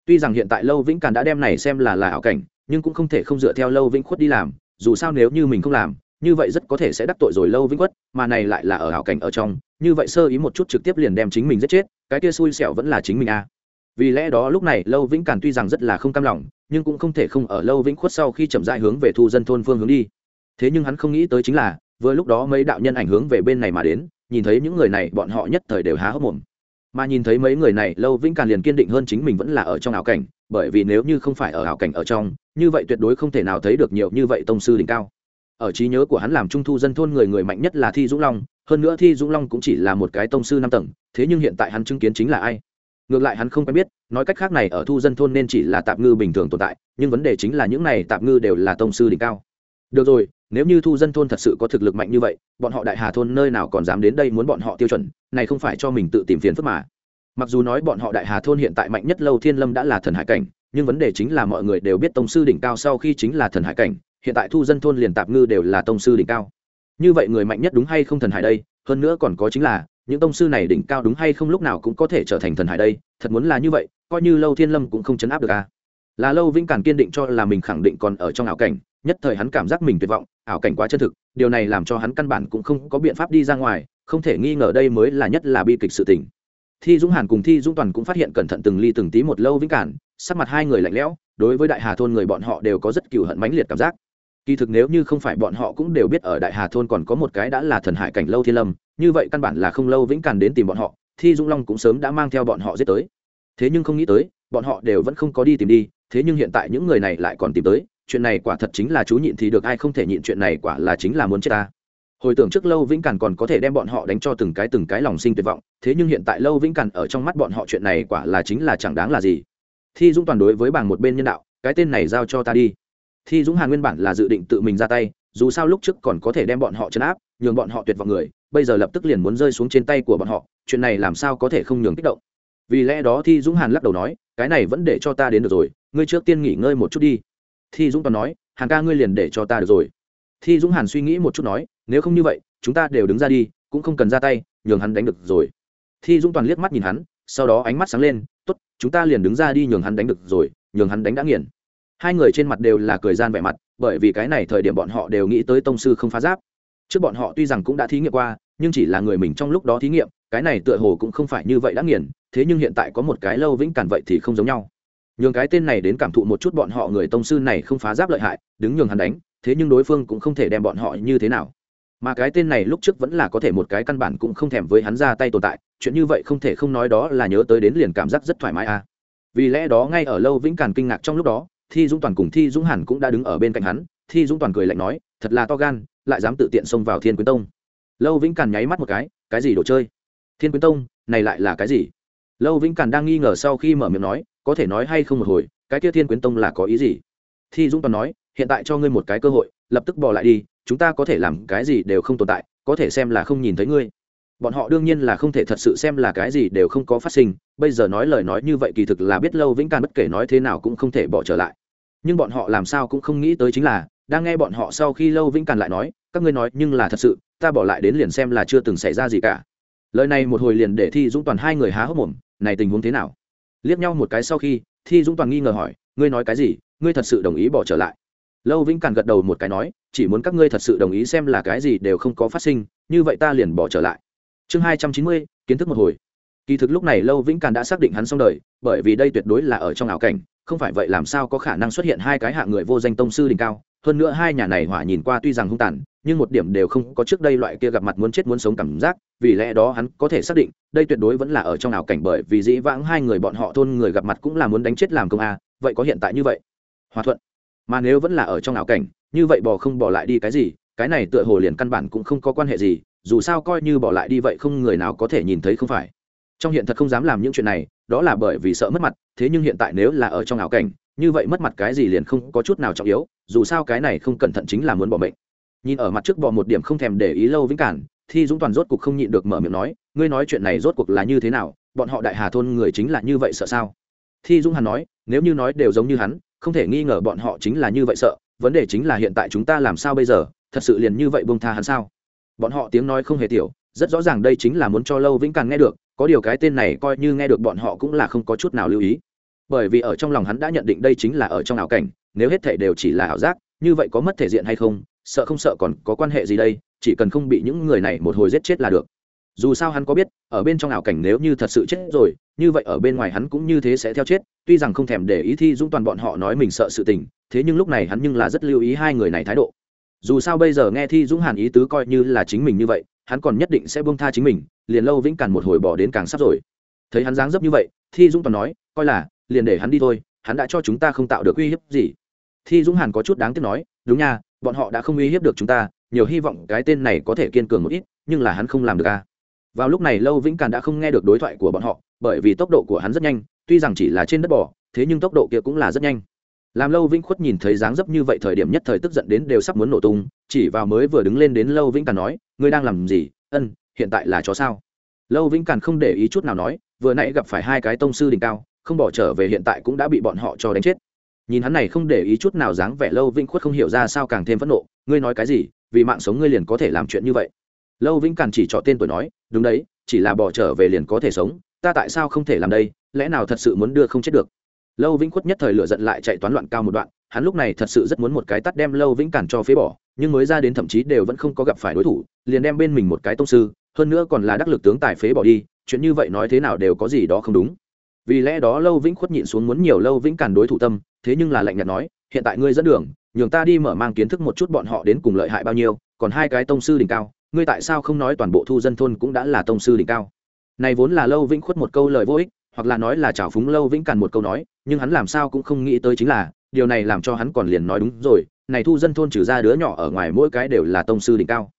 Tuy rằng hiện tại lâu vĩnh cản đã đem này xem là là ảo cảnh, nhưng cũng không thể không dựa theo lâu vĩnh khuất đi làm, dù sao nếu như mình không làm như vậy rất có thể sẽ đắc tội rồi lâu vĩnh quất, mà này lại là ở hảo cảnh ở trong như vậy sơ ý một chút trực tiếp liền đem chính mình giết chết cái kia xui xẻo vẫn là chính mình a. À. vì lẽ đó lúc này lâu vĩnh càn tuy rằng rất là không cam lòng nhưng cũng không thể không ở lâu vĩnh khuất sau khi chậm dại hướng về thu dân thôn phương hướng đi. Thế nhưng hắn không nghĩ tới chính là vừa lúc đó mấy đạo nhân ảnh hướng về bên này mà đến nhìn thấy những người này bọn họ nhất thời đều há hốc mồm. Mà nhìn thấy mấy người này lâu vĩnh càn liền kiên định hơn chính mình vẫn là ở trong ảo cảnh bởi vì nếu như không phải ở ảo cảnh ở trong như vậy tuyệt đối không thể nào thấy được nhiều như vậy tông sư đỉnh cao ở trí nhớ của hắn làm trung thu dân thôn người người mạnh nhất là thi dũng long, hơn nữa thi dũng long cũng chỉ là một cái tông sư năm tầng, thế nhưng hiện tại hắn chứng kiến chính là ai? Ngược lại hắn không quen biết, nói cách khác này ở thu dân thôn nên chỉ là tạp ngư bình thường tồn tại, nhưng vấn đề chính là những này tạp ngư đều là tông sư đỉnh cao. Được rồi, nếu như thu dân thôn thật sự có thực lực mạnh như vậy, bọn họ đại hà thôn nơi nào còn dám đến đây muốn bọn họ tiêu chuẩn, này không phải cho mình tự tìm phiền phức mà. Mặc dù nói bọn họ đại hà thôn hiện tại mạnh nhất lâu thiên lâm đã là thần hải cảnh, nhưng vấn đề chính là mọi người đều biết tông sư đỉnh cao sau khi chính là thần hải cảnh hiện tại thu dân thôn liền tạp ngư đều là tông sư đỉnh cao. Như vậy người mạnh nhất đúng hay không thần hải đây? Hơn nữa còn có chính là, những tông sư này đỉnh cao đúng hay không lúc nào cũng có thể trở thành thần hải đây? Thật muốn là như vậy, coi như lâu thiên lâm cũng không chấn áp được a à. là lâu vĩnh càn kiên định cho là mình khẳng định còn ở trong ảo cảnh, nhất thời hắn cảm giác mình tuyệt vọng, ảo cảnh quá chân thực, điều này làm cho hắn căn bản cũng không có biện pháp đi ra ngoài, không thể nghi ngờ đây mới là nhất là bi kịch sự tình. Thi dũng hàn cùng thi dũng toàn cũng phát hiện cẩn thận từng ly từng tí một lâu vĩnh cản, sắc mặt hai người lạnh lẽo, đối với đại hà thôn người bọn họ đều có rất cựu hận mãnh liệt cảm giác kỳ thực nếu như không phải bọn họ cũng đều biết ở đại hà thôn còn có một cái đã là thần hải cảnh lâu thiên lâm, như vậy căn bản là không lâu vĩnh càn đến tìm bọn họ, thi dũng long cũng sớm đã mang theo bọn họ giết tới. Thế nhưng không nghĩ tới, bọn họ đều vẫn không có đi tìm đi, thế nhưng hiện tại những người này lại còn tìm tới, chuyện này quả thật chính là chú nhịn thì được, ai không thể nhịn, chuyện này quả là chính là muốn chết ta. Hồi tưởng trước lâu vĩnh càn còn có thể đem bọn họ đánh cho từng cái từng cái lòng sinh tuyệt vọng, thế nhưng hiện tại lâu vĩnh càn ở trong mắt bọn họ chuyện này quả là chính là chẳng đáng là gì. Thi dũng toàn đối với bảng một bên nhân đạo, cái tên này giao cho ta đi thi dũng hàn nguyên bản là dự định tự mình ra tay, dù sao lúc trước còn có thể đem bọn họ chấn áp, nhường bọn họ tuyệt vọng người, bây giờ lập tức liền muốn rơi xuống trên tay của bọn họ, chuyện này làm sao có thể không nhường kích động. Vì lẽ đó thi dũng hàn lắc đầu nói, cái này vẫn để cho ta đến được rồi, ngươi trước tiên nghỉ ngơi một chút đi. Thi dũng toàn nói, hàn ca ngươi liền để cho ta được rồi. Thi dũng hàn suy nghĩ một chút nói, nếu không như vậy, chúng ta đều đứng ra đi, cũng không cần ra tay, nhường hắn đánh được rồi. Thi dũng toàn liếc mắt nhìn hắn, sau đó ánh mắt sáng lên t ố t chúng ta liền đứng ra đi nhường hắn đánh được rồi, nhường hắn đánh đã nghiền hai người trên mặt đều là cười gian vẻ mặt, bởi vì cái này thời điểm bọn họ đều nghĩ tới tông sư không phá giáp. Trước bọn họ tuy rằng cũng đã thí nghiệm qua, nhưng chỉ là người mình trong lúc đó thí nghiệm, cái này tựa hồ cũng không phải như vậy đã nghiền, thế nhưng hiện tại có một cái lâu vĩnh cản vậy thì không giống nhau. Nhường cái tên này đến cảm thụ một chút bọn họ người tông sư này không phá giáp lợi hại, đứng nhường hắn đánh, thế nhưng đối phương cũng không thể đem bọn họ như thế nào. Mà cái tên này lúc trước vẫn là có thể một cái căn bản cũng không thèm với hắn ra tay tồn tại, chuyện như vậy không thể không nói đó là nhớ tới đến liền cảm giác rất thoải mái à. Vì lẽ đó ngay ở lâu vĩnh càn kinh ngạc trong lúc đó thi dũng toàn cùng thi dũng hẳn cũng đã đứng ở bên cạnh hắn. Thi dũng toàn cười lạnh nói, thật là to gan, lại dám tự tiện xông vào thiên quyến tông. Lâu vĩnh càn nháy mắt một cái cái gì đồ chơi? Thiên quyến tông, này lại là cái gì? Lâu vĩnh càn đang nghi ngờ sau khi mở miệng nói, có thể nói hay không một hồi, cái kia thiên quyến tông là có ý gì? Thi dũng toàn nói, hiện tại cho ngươi một cái cơ hội, lập tức bỏ lại đi, chúng ta có thể làm cái gì đều không tồn tại, có thể xem là không nhìn thấy ngươi bọn họ đương nhiên là không thể thật sự xem là cái gì đều không có phát sinh, bây giờ nói lời nói như vậy kỳ thực là biết lâu vĩnh can bất kể nói thế nào cũng không thể bỏ trở lại. Nhưng bọn họ làm sao cũng không nghĩ tới chính là, đang nghe bọn họ sau khi lâu vĩnh càn lại nói, các ngươi nói nhưng là thật sự, ta bỏ lại đến liền xem là chưa từng xảy ra gì cả. Lời này một hồi liền để thi dũng toàn hai người há hốc mồm, này tình huống thế nào? Liếc nhau một cái sau khi, thi dũng toàn nghi ngờ hỏi, ngươi nói cái gì, ngươi thật sự đồng ý bỏ trở lại? Lâu vĩnh càn gật đầu một cái nói, chỉ muốn các ngươi thật sự đồng ý xem là cái gì đều không có phát sinh, như vậy ta liền bỏ trở lại chương hai trăm chín mươi, kiến thức một hồi. Kỳ thực lúc này lâu vĩnh càn đã xác định hắn xong đời, bởi vì đây tuyệt đối là ở trong ảo cảnh, không phải vậy làm sao có khả năng xuất hiện hai cái hạng người vô danh tông sư đỉnh cao. Hơn nữa hai nhà này hỏa nhìn qua tuy rằng hung tàn, nhưng một điểm đều không có trước đây loại kia gặp mặt muốn chết muốn sống cảm giác, vì lẽ đó hắn có thể xác định, đây tuyệt đối vẫn là ở trong ảo cảnh bởi vì dĩ vãng hai người bọn họ thôn người gặp mặt cũng là muốn đánh chết làm công a, vậy có hiện tại như vậy? Hòa thuận. Mà nếu vẫn là ở trong ảo cảnh, như vậy bỏ không bỏ lại đi cái gì, cái này tựa hồ liền căn bản cũng không có quan hệ gì dù sao coi như bỏ lại đi vậy không người nào có thể nhìn thấy không phải. Trong hiện thật không dám làm những chuyện này, đó là bởi vì sợ mất mặt, thế nhưng hiện tại nếu là ở trong ảo cảnh, như vậy mất mặt cái gì liền không có chút nào trọng yếu, dù sao cái này không cẩn thận chính là muốn bỏ mệnh. nhìn ở mặt trước bỏ một điểm không thèm để ý lâu vĩnh cản thì dũng toàn rốt cuộc không nhịn được mở miệng nói, ngươi nói chuyện này rốt cuộc là như thế nào? Bọn họ đại hà thôn người chính là như vậy sợ sao? Thi dũng hàn nói, nếu như nói đều giống như hắn, không thể nghi ngờ bọn họ chính là như vậy sợ, vấn đề chính là hiện tại chúng ta làm sao bây giờ? Thật sự liền như vậy buông tha hắn sao? Bọn họ tiếng nói không hề tiểu, rất rõ ràng đây chính là muốn cho lâu vĩnh càn nghe được, có điều cái tên này coi như nghe được bọn họ cũng là không có chút nào lưu ý. Bởi vì ở trong lòng hắn đã nhận định đây chính là ở trong ảo cảnh, nếu hết thể đều chỉ là ảo giác, như vậy có mất thể diện hay không, sợ không sợ còn có quan hệ gì đây, chỉ cần không bị những người này một hồi giết chết là được. Dù sao hắn có biết, ở bên trong ảo cảnh nếu như thật sự chết rồi, như vậy ở bên ngoài hắn cũng như thế sẽ theo chết, tuy rằng không thèm để ý thi dũng toàn bọn họ nói mình sợ sự tình, thế nhưng lúc này hắn nhưng là rất lưu ý hai người này thái độ dù sao bây giờ nghe thi dũng hàn ý tứ coi như là chính mình như vậy, hắn còn nhất định sẽ buông tha chính mình, liền lâu vĩnh càn một hồi bỏ đến càng sắp rồi. Thấy hắn dáng dấp như vậy, thi dũng toàn nói, coi là, liền để hắn đi thôi, hắn đã cho chúng ta không tạo được uy hiếp gì. Thi dũng hàn có chút đáng tiếc nói, đúng nha, bọn họ đã không uy hiếp được chúng ta, nhiều hy vọng cái tên này có thể kiên cường một ít, nhưng là hắn không làm được à. vào lúc này lâu vĩnh càn đã không nghe được đối thoại của bọn họ, bởi vì tốc độ của hắn rất nhanh, tuy rằng chỉ là trên đất bỏ thế nhưng tốc độ kia cũng là rất nhanh làm lâu vĩnh khuất nhìn thấy dáng dấp như vậy thời điểm nhất thời tức giận đến đều sắp muốn nổ tung, chỉ vào mới vừa đứng lên đến lâu vĩnh càn nói, ngươi đang làm gì? Ân, hiện tại là chó sao? Lâu vĩnh càn không để ý chút nào nói, vừa nãy gặp phải hai cái tông sư đỉnh cao, không bỏ trở về hiện tại cũng đã bị bọn họ cho đánh chết. Nhìn hắn này không để ý chút nào dáng vẻ lâu vĩnh khuất không hiểu ra sao càng thêm phẫn nộ, ngươi nói cái gì? Vì mạng sống ngươi liền có thể làm chuyện như vậy. Lâu vĩnh càn chỉ cho tên tuổi nói, đúng đấy, chỉ là bỏ trở về liền có thể sống, ta tại sao không thể làm đây? Lẽ nào thật sự muốn đưa không chết được? Lâu vĩnh khuất nhất thời lửa giận lại chạy toán loạn cao một đoạn, hắn lúc này thật sự rất muốn một cái tắt đem lâu vĩnh cản cho phế bỏ, nhưng mới ra đến thậm chí đều vẫn không có gặp phải đối thủ, liền đem bên mình một cái tông sư, hơn nữa còn là đắc lực tướng tài phế bỏ đi, chuyện như vậy nói thế nào đều có gì đó không đúng. Vì lẽ đó lâu vĩnh khuất nhịn xuống muốn nhiều lâu vĩnh cản đối thủ tâm, thế nhưng là lạnh nhạt nói, hiện tại ngươi dẫn đường, nhường ta đi mở mang kiến thức một chút bọn họ đến cùng lợi hại bao nhiêu, còn hai cái tông sư đỉnh cao, ngươi tại sao không nói toàn bộ thu dân thôn cũng đã là tông sư đỉnh cao? Này vốn là lâu vĩnh khuất một câu lời vô ích hoặc là nói là trào phúng lâu vĩnh càn một câu nói, nhưng hắn làm sao cũng không nghĩ tới chính là, điều này làm cho hắn còn liền nói đúng rồi, này thu dân thôn trừ ra đứa nhỏ ở ngoài mỗi cái đều là tông sư đỉnh cao.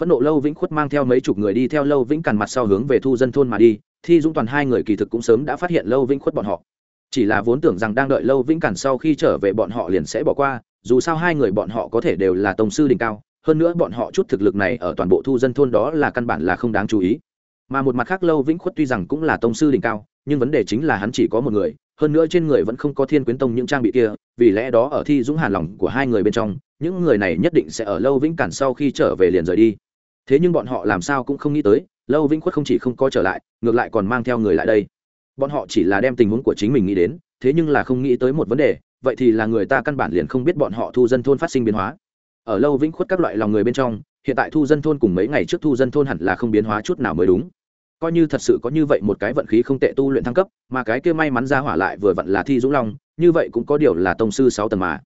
Phẫn nộ lâu vĩnh khuất mang theo mấy chục người đi theo lâu vĩnh càn mặt sau hướng về thu dân thôn mà đi, thi dũng toàn hai người kỳ thực cũng sớm đã phát hiện lâu vĩnh khuất bọn họ. Chỉ là vốn tưởng rằng đang đợi lâu vĩnh càn sau khi trở về bọn họ liền sẽ bỏ qua, dù sao hai người bọn họ có thể đều là tông sư đỉnh cao, hơn nữa bọn họ chút thực lực này ở toàn bộ thu dân thôn đó là căn bản là không đáng chú ý mà một mặt khác lâu vĩnh khuất tuy rằng cũng là tông sư đỉnh cao, nhưng vấn đề chính là hắn chỉ có một người, hơn nữa trên người vẫn không có thiên quyến tông những trang bị kia, vì lẽ đó ở thi dũng hàn lòng của hai người bên trong, những người này nhất định sẽ ở lâu vĩnh cản sau khi trở về liền rời đi. Thế nhưng bọn họ làm sao cũng không nghĩ tới, lâu vĩnh khuất không chỉ không có trở lại, ngược lại còn mang theo người lại đây. Bọn họ chỉ là đem tình huống của chính mình nghĩ đến, thế nhưng là không nghĩ tới một vấn đề, vậy thì là người ta căn bản liền không biết bọn họ thu dân thôn phát sinh biến hóa. Ở lâu vĩnh khuất các loại lòng người bên trong, hiện tại thu dân thôn cùng mấy ngày trước thu dân thôn hẳn là không biến hóa chút nào mới đúng coi như thật sự có như vậy một cái vận khí không tệ tu luyện thăng cấp, mà cái kia may mắn ra hỏa lại vừa vặn là thi dũng long, như vậy cũng có điều là tông sư sáu tầng mà.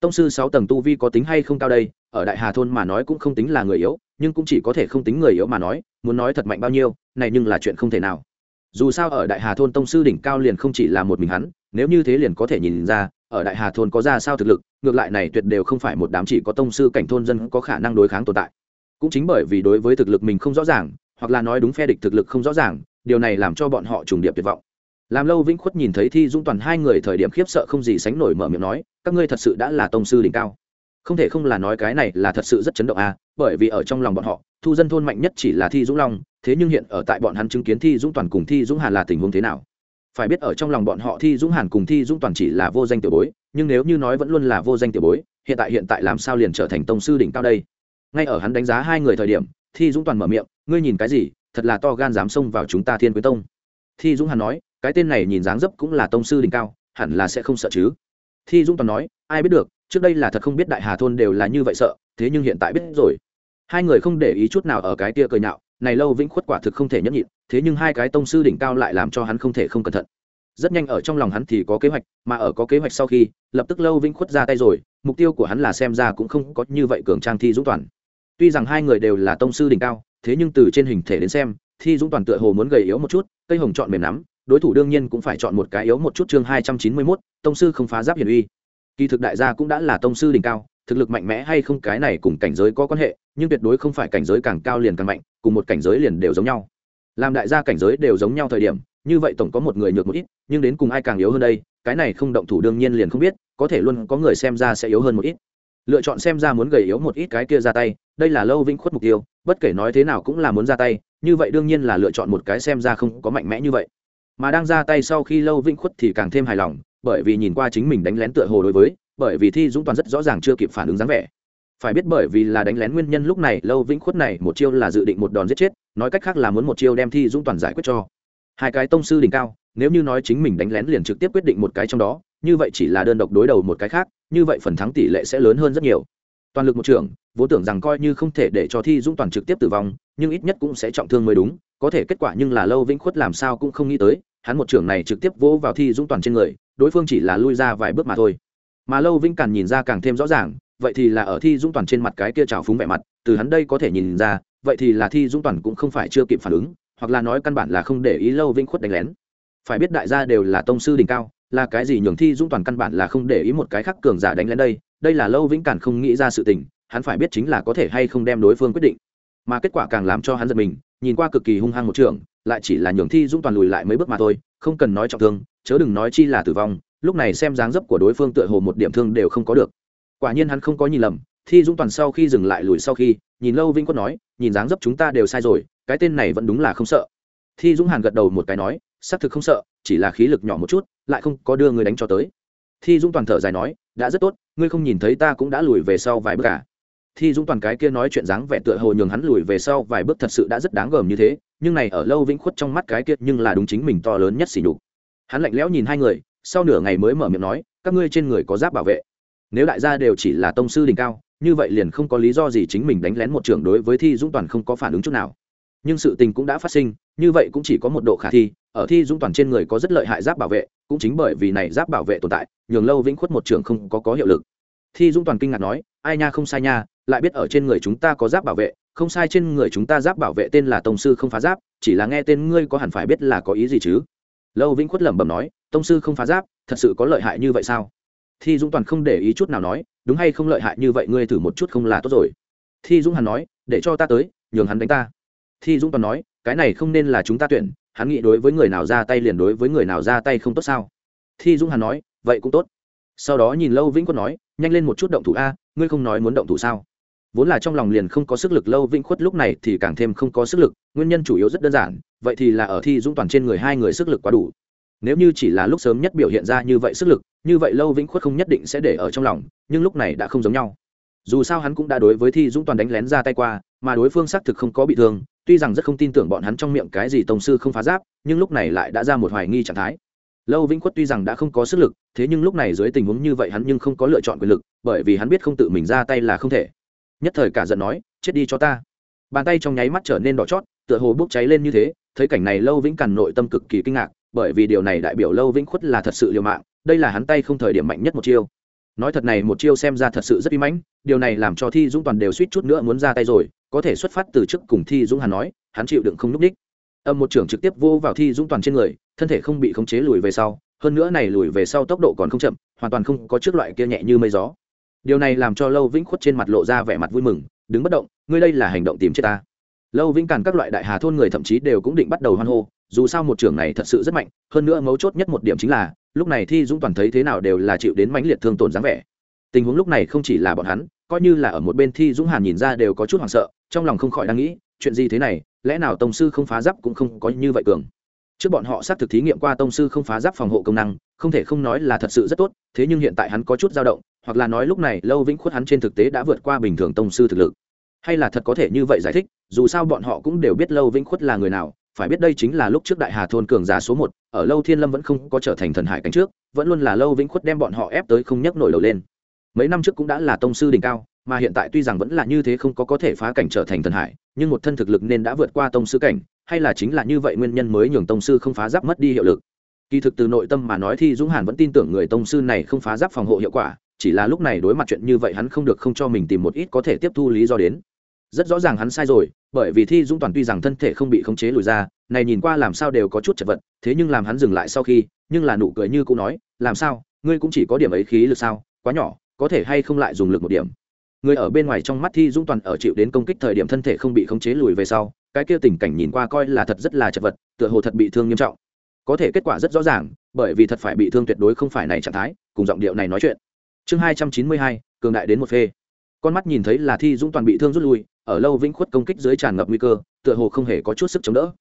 Tông sư sáu tầng tu vi có tính hay không cao đây, ở đại hà thôn mà nói cũng không tính là người yếu, nhưng cũng chỉ có thể không tính người yếu mà nói, muốn nói thật mạnh bao nhiêu, này nhưng là chuyện không thể nào. Dù sao ở đại hà thôn tông sư đỉnh cao liền không chỉ là một mình hắn, nếu như thế liền có thể nhìn ra, ở đại hà thôn có ra sao thực lực, ngược lại này tuyệt đều không phải một đám chỉ có tông sư cảnh thôn dân có khả năng đối kháng tồn tại. Cũng chính bởi vì đối với thực lực mình không rõ ràng hoặc là nói đúng phe địch thực lực không rõ ràng, điều này làm cho bọn họ trùng điệp tuyệt vọng. Làm lâu vĩnh khuất nhìn thấy thi dung toàn hai người thời điểm khiếp sợ không gì sánh nổi mở miệng nói, các ngươi thật sự đã là tông sư đỉnh cao. Không thể không là nói cái này là thật sự rất chấn động à bởi vì ở trong lòng bọn họ, thu dân thôn mạnh nhất chỉ là thi dũng long, thế nhưng hiện ở tại bọn hắn chứng kiến thi dũng toàn cùng thi dũng hàn là tình huống thế nào? Phải biết ở trong lòng bọn họ thi dũng hàn cùng thi dũng toàn chỉ là vô danh tiểu bối, nhưng nếu như nói vẫn luôn là vô danh tiểu bối, hiện tại hiện tại làm sao liền trở thành tông sư đỉnh cao đây? Ngay ở hắn đánh giá hai người thời điểm thi dũng toàn mở miệng, ngươi nhìn cái gì? Thật là to gan dám xông vào chúng ta thiên quyến tông. Thi dũng hàn nói, cái tên này nhìn dáng dấp cũng là tông sư đỉnh cao, hẳn là sẽ không sợ chứ. Thi dũng toàn nói, ai biết được, trước đây là thật không biết đại hà thôn đều là như vậy sợ, thế nhưng hiện tại biết rồi. Hai người không để ý chút nào ở cái tia cười nhạo, này lâu vĩnh khuất quả thực không thể nhấp nhịn, thế nhưng hai cái tông sư đỉnh cao lại làm cho hắn không thể không cẩn thận. Rất nhanh ở trong lòng hắn thì có kế hoạch, mà ở có kế hoạch sau khi, lập tức lâu vĩnh khuất ra tay rồi, mục tiêu của hắn là xem ra cũng không có như vậy cường trang thi dũng toàn tuy rằng hai người đều là tông sư đỉnh cao, thế nhưng từ trên hình thể đến xem, thi dũng toàn tựa hồ muốn gầy yếu một chút, cây hồng chọn mềm nắm, đối thủ đương nhiên cũng phải chọn một cái yếu một chút chương hai trăm chín mươi mốt, tông sư không phá giáp hiển uy. Kỳ thực đại gia cũng đã là tông sư đỉnh cao, thực lực mạnh mẽ hay không cái này cùng cảnh giới có quan hệ, nhưng tuyệt đối không phải cảnh giới càng cao liền càng mạnh, cùng một cảnh giới liền đều giống nhau. Làm đại gia cảnh giới đều giống nhau thời điểm, như vậy tổng có một người nhược một ít, nhưng đến cùng ai càng yếu hơn đây, cái này không động thủ đương nhiên liền không biết, có thể luôn có người xem ra sẽ yếu hơn một ít. Lựa chọn xem ra muốn gầy yếu một ít cái kia ra tay đây là lâu vĩnh khuất mục tiêu, bất kể nói thế nào cũng là muốn ra tay, như vậy đương nhiên là lựa chọn một cái xem ra không có mạnh mẽ như vậy. Mà đang ra tay sau khi lâu vĩnh khuất thì càng thêm hài lòng, bởi vì nhìn qua chính mình đánh lén tựa hồ đối với, bởi vì thi dũng toàn rất rõ ràng chưa kịp phản ứng dáng vẻ. Phải biết bởi vì là đánh lén nguyên nhân lúc này, lâu vĩnh khuất này một chiêu là dự định một đòn giết chết, nói cách khác là muốn một chiêu đem thi dũng toàn giải quyết cho. Hai cái tông sư đỉnh cao, nếu như nói chính mình đánh lén liền trực tiếp quyết định một cái trong đó, như vậy chỉ là đơn độc đối đầu một cái khác, như vậy phần thắng tỷ lệ sẽ lớn hơn rất nhiều. Toàn lực một trưởng vốn tưởng rằng coi như không thể để cho thi dũng toàn trực tiếp tử vong, nhưng ít nhất cũng sẽ trọng thương mới đúng, có thể kết quả nhưng là lâu vĩnh khuất làm sao cũng không nghĩ tới, hắn một trưởng này trực tiếp vỗ vào thi dũng toàn trên người, đối phương chỉ là lui ra vài bước mà thôi. Mà lâu vĩnh càng nhìn ra càng thêm rõ ràng, vậy thì là ở thi dũng toàn trên mặt cái kia trào phúng vẻ mặt, từ hắn đây có thể nhìn ra, vậy thì là thi dũng toàn cũng không phải chưa kịp phản ứng, hoặc là nói căn bản là không để ý lâu vĩnh khuất đánh lén. Phải biết đại gia đều là tông sư đỉnh cao, là cái gì nhường thi dũng toàn căn bản là không để ý một cái khắc cường giả đánh lén đây đây là lâu vĩnh càn không nghĩ ra sự tình hắn phải biết chính là có thể hay không đem đối phương quyết định. Mà kết quả càng làm cho hắn giật mình, nhìn qua cực kỳ hung hăng một trường, lại chỉ là nhường thi dũng toàn lùi lại mấy bước mà thôi, không cần nói trọng thương, chớ đừng nói chi là tử vong, lúc này xem dáng dấp của đối phương tựa hồ một điểm thương đều không có được. Quả nhiên hắn không có nhìn lầm, thi dũng toàn sau khi dừng lại lùi sau khi, nhìn lâu vinh quất nói, nhìn dáng dấp chúng ta đều sai rồi, cái tên này vẫn đúng là không sợ. Thi dũng hàn gật đầu một cái nói, xác thực không sợ, chỉ là khí lực nhỏ một chút, lại không có đưa người đánh cho tới. Thi dũng toàn thở dài nói, đã rất tốt, ngươi không nhìn thấy ta cũng đã lùi về sau vài bước cả thi dũng toàn cái kia nói chuyện dáng vẻ tựa hồ nhường hắn lùi về sau vài bước thật sự đã rất đáng gờm như thế, nhưng này ở lâu vĩnh khuất trong mắt cái kia nhưng là đúng chính mình to lớn nhất xỉ nhục. Hắn lạnh lẽo nhìn hai người, sau nửa ngày mới mở miệng nói, các ngươi trên người có giáp bảo vệ. Nếu đại gia đều chỉ là tông sư đỉnh cao, như vậy liền không có lý do gì chính mình đánh lén một trưởng đối với thi dũng toàn không có phản ứng chút nào. Nhưng sự tình cũng đã phát sinh, như vậy cũng chỉ có một độ khả thi, ở thi dũng toàn trên người có rất lợi hại giáp bảo vệ, cũng chính bởi vì này giáp bảo vệ tồn tại, nhường lâu vĩnh khuất một trưởng không có có hiệu lực thi dũng toàn kinh ngạc nói, ai nha, không sai nha, lại biết ở trên người chúng ta có giáp bảo vệ, không sai trên người chúng ta giáp bảo vệ tên là tông sư không phá giáp, chỉ là nghe tên ngươi có hẳn phải biết là có ý gì chứ? Lâu vĩnh khuất lẩm bẩm nói, tông sư không phá giáp, thật sự có lợi hại như vậy sao? Thi dũng toàn không để ý chút nào nói, đúng hay không lợi hại như vậy ngươi thử một chút không là tốt rồi. Thi dũng hàn nói, để cho ta tới, nhường hắn đánh ta. Thi dũng toàn nói, cái này không nên là chúng ta tuyển, hắn nghĩ đối với người nào ra tay liền đối với người nào ra tay không tốt sao? Thi dũng hàn nói, vậy cũng tốt sau đó nhìn lâu vĩnh quất nói, nhanh lên một chút động thủ a, ngươi không nói muốn động thủ sao? Vốn là trong lòng liền không có sức lực, lâu vĩnh khuất lúc này thì càng thêm không có sức lực, nguyên nhân chủ yếu rất đơn giản, vậy thì là ở thi dũng toàn trên người hai người sức lực quá đủ. Nếu như chỉ là lúc sớm nhất biểu hiện ra như vậy sức lực, như vậy lâu vĩnh khuất không nhất định sẽ để ở trong lòng, nhưng lúc này đã không giống nhau. Dù sao hắn cũng đã đối với thi dũng toàn đánh lén ra tay qua, mà đối phương xác thực không có bị thương, tuy rằng rất không tin tưởng bọn hắn trong miệng cái gì tổng sư không phá giáp, nhưng lúc này lại đã ra một hoài nghi trạng thái lâu vĩnh khuất tuy rằng đã không có sức lực, thế nhưng lúc này dưới tình huống như vậy hắn nhưng không có lựa chọn quyền lực, bởi vì hắn biết không tự mình ra tay là không thể. Nhất thời cả giận nói, chết đi cho ta. Bàn tay trong nháy mắt trở nên đỏ chót, tựa hồ bốc cháy lên như thế, thấy cảnh này lâu vĩnh cằn nội tâm cực kỳ kinh ngạc, bởi vì điều này đại biểu lâu vĩnh khuất là thật sự liều mạng, đây là hắn tay không thời điểm mạnh nhất một chiêu. Nói thật này, một chiêu xem ra thật sự rất uy mãnh, điều này làm cho thi dũng toàn đều suýt chút nữa muốn ra tay rồi, có thể xuất phát từ trước cùng thi dũng hàn nói, hắn chịu đựng không n ú c đích âm một trưởng trực tiếp vô vào thi dũng toàn trên người, thân thể không bị khống chế lùi về sau, hơn nữa này lùi về sau tốc độ còn không chậm, hoàn toàn không có trước loại kia nhẹ như mây gió. Điều này làm cho lâu vĩnh khuất trên mặt lộ ra vẻ mặt vui mừng, đứng bất động, ngươi đây là hành động tìm chết ta. Lâu vĩnh cản các loại đại hà thôn người thậm chí đều cũng định bắt đầu hoan hô, dù sao một trưởng này thật sự rất mạnh, hơn nữa mấu chốt nhất một điểm chính là, lúc này thi dũng toàn thấy thế nào đều là chịu đến mãnh liệt thương tổn dáng vẻ. Tình huống lúc này không chỉ là bọn hắn, coi như là ở một bên thi dũng hàn nhìn ra đều có chút hoảng sợ, trong lòng không khỏi đang nghĩ, chuyện gì thế này lẽ nào tông sư không phá giáp cũng không có như vậy cường? Trước bọn họ xác thực thí nghiệm qua tông sư không phá giáp phòng hộ công năng, không thể không nói là thật sự rất tốt, thế nhưng hiện tại hắn có chút dao động, hoặc là nói lúc này lâu vĩnh khuất hắn trên thực tế đã vượt qua bình thường tông sư thực lực. Hay là thật có thể như vậy giải thích, dù sao bọn họ cũng đều biết lâu vĩnh khuất là người nào, phải biết đây chính là lúc trước đại hà thôn cường giả số một, ở lâu thiên lâm vẫn không có trở thành thần hải cánh trước, vẫn luôn là lâu vĩnh khuất đem bọn họ ép tới không nhấc nổi đầu lên. Mấy năm trước cũng đã là tông sư đỉnh cao, mà hiện tại tuy rằng vẫn là như thế không có có thể phá cảnh trở thành thần hải nhưng một thân thực lực nên đã vượt qua tông sư cảnh, hay là chính là như vậy nguyên nhân mới nhường tông sư không phá giáp mất đi hiệu lực? Kỳ thực từ nội tâm mà nói thì dũng hàn vẫn tin tưởng người tông sư này không phá giáp phòng hộ hiệu quả, chỉ là lúc này đối mặt chuyện như vậy hắn không được không cho mình tìm một ít có thể tiếp thu lý do đến. Rất rõ ràng hắn sai rồi, bởi vì thi dũng toàn tuy rằng thân thể không bị khống chế lùi ra, này nhìn qua làm sao đều có chút chật vật, thế nhưng làm hắn dừng lại sau khi, nhưng là nụ cười như cũng nói, làm sao? Ngươi cũng chỉ có điểm ấy khí lực sao? Quá nhỏ, có thể hay không lại dùng lực một điểm? Người ở bên ngoài trong mắt thi dũng toàn ở chịu đến công kích thời điểm thân thể không bị khống chế lùi về sau, cái kia tình cảnh nhìn qua coi là thật rất là chật vật, tựa hồ thật bị thương nghiêm trọng. Có thể kết quả rất rõ ràng, bởi vì thật phải bị thương tuyệt đối không phải này trạng thái, cùng giọng điệu này nói chuyện. Chương hai trăm chín mươi hai, cường đại đến một phê. Con mắt nhìn thấy là thi dũng toàn bị thương rút lui, ở lâu vĩnh khuất công kích dưới tràn ngập nguy cơ, tựa hồ không hề có chút sức chống đỡ.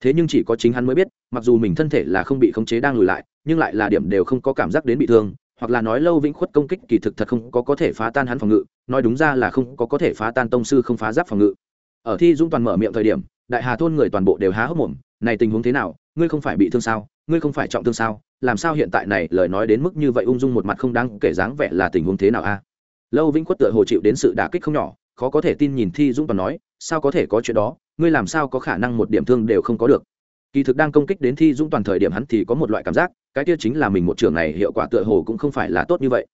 Thế nhưng chỉ có chính hắn mới biết, mặc dù mình thân thể là không bị khống chế đang lùi lại, nhưng lại là điểm đều không có cảm giác đến bị thương hoặc là nói lâu vĩnh khuất công kích kỳ thực thật không có có thể phá tan hắn phòng ngự, nói đúng ra là không có có thể phá tan tông sư không phá giáp phòng ngự. Ở thi dũng toàn mở miệng thời điểm, đại hà thôn người toàn bộ đều há hốc mồm, này tình huống thế nào? Ngươi không phải bị thương sao? Ngươi không phải trọng thương sao? Làm sao hiện tại này? Lời nói đến mức như vậy ung dung một mặt không đáng kể dáng vẻ là tình huống thế nào a? Lâu vĩnh khuất tựa hồ chịu đến sự đả kích không nhỏ, khó có thể tin nhìn thi dũng toàn nói, sao có thể có chuyện đó? Ngươi làm sao có khả năng một điểm thương đều không có được? Kỳ thực đang công kích đến thi dũng toàn thời điểm hắn thì có một loại cảm giác, cái kia chính là mình một trường này hiệu quả tựa hồ cũng không phải là tốt như vậy.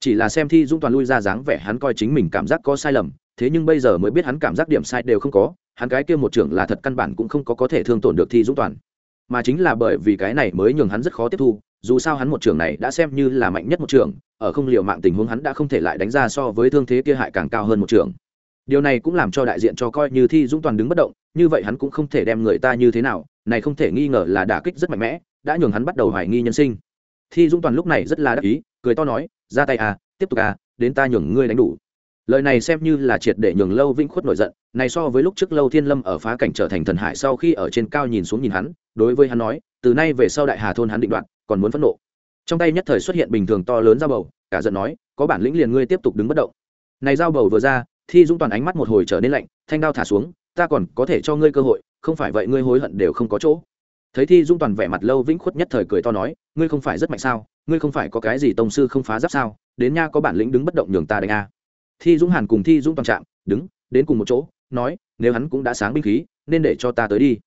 Chỉ là xem thi dũng toàn lui ra dáng vẻ hắn coi chính mình cảm giác có sai lầm, thế nhưng bây giờ mới biết hắn cảm giác điểm sai đều không có, hắn cái kia một trưởng là thật căn bản cũng không có có thể thương tổn được thi dũng toàn. Mà chính là bởi vì cái này mới nhường hắn rất khó tiếp thu, dù sao hắn một trưởng này đã xem như là mạnh nhất một trưởng, ở không liệu mạng tình huống hắn đã không thể lại đánh ra so với thương thế kia hại càng cao hơn một trưởng. Điều này cũng làm cho đại diện cho coi như thi dũng toàn đứng bất động, như vậy hắn cũng không thể đem người ta như thế nào này không thể nghi ngờ là đả kích rất mạnh mẽ, đã nhường hắn bắt đầu hoài nghi nhân sinh. Thi dũng toàn lúc này rất là đắc ý, cười to nói, ra tay à tiếp tục à đến ta nhường ngươi đánh đủ. Lời này xem như là triệt để nhường lâu vĩnh khuất nổi giận, này so với lúc trước lâu thiên lâm ở phá cảnh trở thành thần hải sau khi ở trên cao nhìn xuống nhìn hắn, đối với hắn nói, từ nay về sau đại hà thôn hắn định đoạn, còn muốn phẫn nộ. Trong tay nhất thời xuất hiện bình thường to lớn dao bầu, cả giận nói, có bản lĩnh liền ngươi tiếp tục đứng bất động. Này dao bầu vừa ra, thi dũng toàn ánh mắt một hồi trở nên lạnh, thanh đao thả xuống, ta còn có thể cho ngươi cơ hội không phải vậy ngươi hối hận đều không có chỗ. Thấy thi Dung toàn vẻ mặt lâu vĩnh khuất nhất thời cười to nói, ngươi không phải rất mạnh sao? Ngươi không phải có cái gì tông sư không phá giáp sao? Đến nha có bản lĩnh đứng bất động nhường ta đánh a. Thi dũng hàn cùng thi dũng toàn trạng, đứng, đến cùng một chỗ, nói, nếu hắn cũng đã sáng binh khí, nên để cho ta tới đi.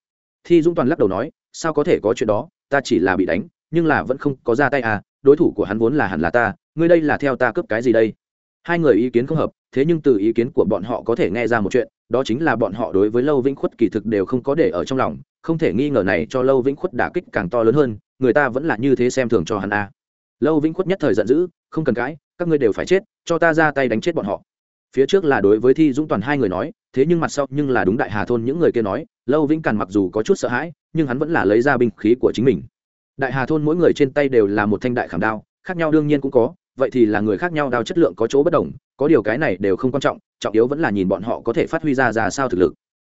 Thi dũng toàn lắc đầu nói, sao có thể có chuyện đó, ta chỉ là bị đánh, nhưng là vẫn không có ra tay à đối thủ của hắn vốn là hẳn là ta, ngươi đây là theo ta cướp cái gì đây? Hai người ý kiến không hợp, thế nhưng từ ý kiến của bọn họ có thể nghe ra một chuyện đó chính là bọn họ đối với lâu vĩnh khuất kỳ thực đều không có để ở trong lòng, không thể nghi ngờ này cho lâu vĩnh khuất đả kích càng to lớn hơn, người ta vẫn là như thế xem thường cho hắn a à. lâu vĩnh khuất nhất thời giận dữ, không cần cãi, các ngươi đều phải chết, cho ta ra tay đánh chết bọn họ phía trước là đối với thi dũng toàn hai người nói, thế nhưng mặt sau nhưng là đúng đại hà thôn những người kia nói, lâu vĩnh càn mặc dù có chút sợ hãi, nhưng hắn vẫn là lấy ra binh khí của chính mình đại hà thôn mỗi người trên tay đều là một thanh đại khảm đao, khác nhau đương nhiên cũng có, vậy thì là người khác nhau đao chất lượng có chỗ bất đồng, có điều cái này đều không quan trọng trọng yếu vẫn là nhìn bọn họ có thể phát huy ra ra sao thực lực.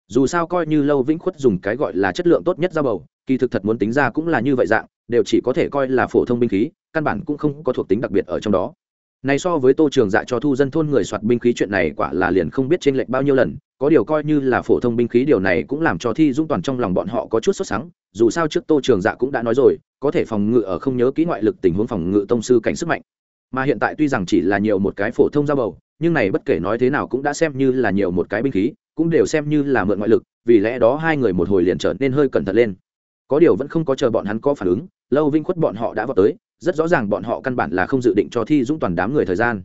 Dù sao coi như lâu vĩnh khuất dùng cái gọi là chất lượng tốt nhất ra bầu, kỳ thực thật muốn tính ra cũng là như vậy dạng, đều chỉ có thể coi là phổ thông binh khí, căn bản cũng không có thuộc tính đặc biệt ở trong đó. Này so với tô trường dạ cho thu dân thôn người soạt binh khí chuyện này quả là liền không biết chênh lệch bao nhiêu lần, có điều coi như là phổ thông binh khí điều này cũng làm cho thi dũng toàn trong lòng bọn họ có chút sốt sắng, dù sao trước tô trường dạ cũng đã nói rồi, có thể phòng ngự ở không nhớ kỹ ngoại lực tình huống phòng ngự tông sư cảnh sức mạnh. Mà hiện tại tuy rằng chỉ là nhiều một cái phổ thông dao bầu nhưng này bất kể nói thế nào cũng đã xem như là nhiều một cái binh khí, cũng đều xem như là mượn ngoại lực, vì lẽ đó hai người một hồi liền trở nên hơi cẩn thận lên. Có điều vẫn không có chờ bọn hắn có phản ứng, lâu vinh khuất bọn họ đã vào tới, rất rõ ràng bọn họ căn bản là không dự định cho thi dũng toàn đám người thời gian.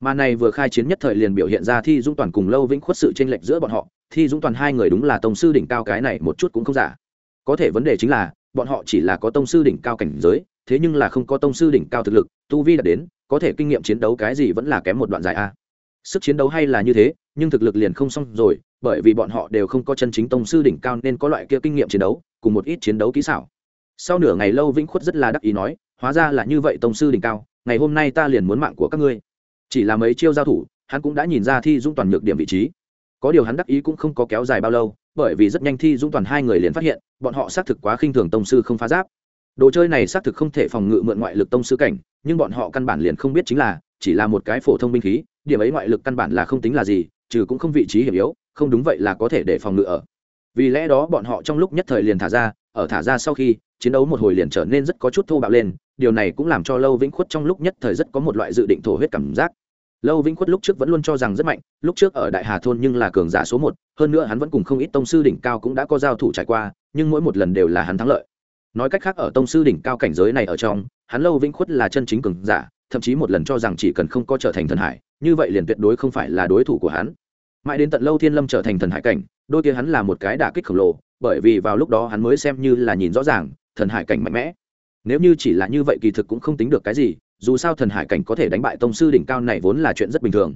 Mà này vừa khai chiến nhất thời liền biểu hiện ra thi dũng toàn cùng lâu vĩnh khuất sự tranh lệch giữa bọn họ, thi dũng toàn hai người đúng là tông sư đỉnh cao cái này một chút cũng không giả. Có thể vấn đề chính là, bọn họ chỉ là có tông sư đỉnh cao cảnh giới, thế nhưng là không có tông sư đỉnh cao thực lực, tu vi đạt đến, có thể kinh nghiệm chiến đấu cái gì vẫn là kém một đoạn dài a sức chiến đấu hay là như thế, nhưng thực lực liền không xong rồi, bởi vì bọn họ đều không có chân chính tông sư đỉnh cao nên có loại kia kinh nghiệm chiến đấu, cùng một ít chiến đấu kỹ xảo. Sau nửa ngày lâu vĩnh khuất rất là đắc ý nói, hóa ra là như vậy tông sư đỉnh cao, ngày hôm nay ta liền muốn mạng của các ngươi. Chỉ là mấy chiêu giao thủ, hắn cũng đã nhìn ra thi dũng toàn nhược điểm vị trí. Có điều hắn đắc ý cũng không có kéo dài bao lâu, bởi vì rất nhanh thi dũng toàn hai người liền phát hiện, bọn họ xác thực quá khinh thường tông sư không phá giáp. Đồ chơi này xác thực không thể phòng ngự mượn ngoại lực tông sư cảnh, nhưng bọn họ căn bản liền không biết chính là, chỉ là một cái phổ thông binh khí điểm ấy ngoại lực căn bản là không tính là gì, trừ cũng không vị trí hiểm yếu, không đúng vậy là có thể để phòng ngự ở. Vì lẽ đó bọn họ trong lúc nhất thời liền thả ra, ở thả ra sau khi, chiến đấu một hồi liền trở nên rất có chút thô bạo lên, điều này cũng làm cho lâu vĩnh khuất trong lúc nhất thời rất có một loại dự định thổ huyết cảm giác. Lâu vĩnh khuất lúc trước vẫn luôn cho rằng rất mạnh, lúc trước ở đại hà thôn nhưng là cường giả số một, hơn nữa hắn vẫn cùng không ít tông sư đỉnh cao cũng đã có giao thủ trải qua, nhưng mỗi một lần đều là hắn thắng lợi. Nói cách khác ở tông sư đỉnh cao cảnh giới này ở trong, hắn lâu vĩnh khuất là chân chính cường giả, thậm chí một lần cho rằng chỉ cần không có trở thành thần hải như vậy liền tuyệt đối không phải là đối thủ của hắn. Mãi đến tận lâu thiên lâm trở thành thần hải cảnh, đôi kia hắn là một cái đả kích khổng lồ, bởi vì vào lúc đó hắn mới xem như là nhìn rõ ràng, thần hải cảnh mạnh mẽ. Nếu như chỉ là như vậy kỳ thực cũng không tính được cái gì, dù sao thần hải cảnh có thể đánh bại tông sư đỉnh cao này vốn là chuyện rất bình thường.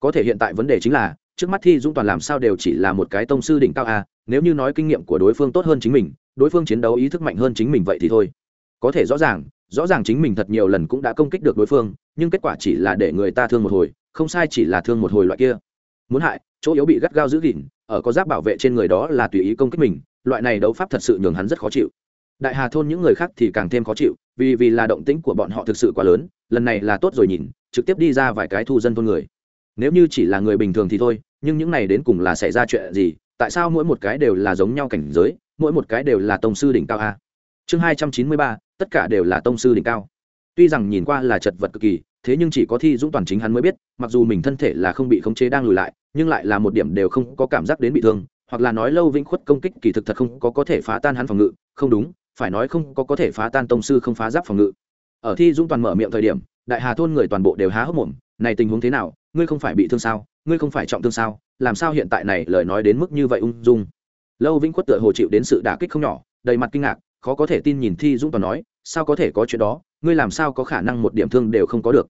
Có thể hiện tại vấn đề chính là, trước mắt thi dũng toàn làm sao đều chỉ là một cái tông sư đỉnh cao a nếu như nói kinh nghiệm của đối phương tốt hơn chính mình, đối phương chiến đấu ý thức mạnh hơn chính mình vậy thì thôi. Có thể rõ ràng rõ ràng chính mình thật nhiều lần cũng đã công kích được đối phương, nhưng kết quả chỉ là để người ta thương một hồi không sai chỉ là thương một hồi loại kia. Muốn hại, chỗ yếu bị gắt gao giữ gìn, ở có giáp bảo vệ trên người đó là tùy ý công kích mình, loại này đấu pháp thật sự nhường hắn rất khó chịu. Đại hà thôn những người khác thì càng thêm khó chịu, vì vì là động tĩnh của bọn họ thực sự quá lớn, lần này là tốt rồi nhìn, trực tiếp đi ra vài cái thu dân thôn người. Nếu như chỉ là người bình thường thì thôi, nhưng những này đến cùng là xảy ra chuyện gì, tại sao mỗi một cái đều là giống nhau cảnh giới, mỗi một cái đều là tông sư đỉnh cao a? Chương hai trăm chín mươi ba, tất cả đều là tông sư đỉnh cao tuy rằng nhìn qua là chật vật cực kỳ, thế nhưng chỉ có thi dũng toàn chính hắn mới biết, mặc dù mình thân thể là không bị khống chế đang lùi lại, nhưng lại là một điểm đều không có cảm giác đến bị thương, hoặc là nói lâu vĩnh khuất công kích kỳ thực thật không có có thể phá tan hắn phòng ngự, không đúng, phải nói không có có thể phá tan tông sư không phá giáp phòng ngự. Ở thi dũng toàn mở miệng thời điểm, đại hà thôn người toàn bộ đều há hốc mồm, này tình huống thế nào? Ngươi không phải bị thương sao? Ngươi không phải trọng thương sao? Làm sao hiện tại này? Lời nói đến mức như vậy ung dung. Lâu vĩnh khuất tựa hồ chịu đến sự đả kích không nhỏ, đầy mặt kinh ngạc, khó có thể tin nhìn thi dũng toàn nói, sao có thể có chuyện đó? Ngươi làm sao có khả năng một điểm thương đều không có được?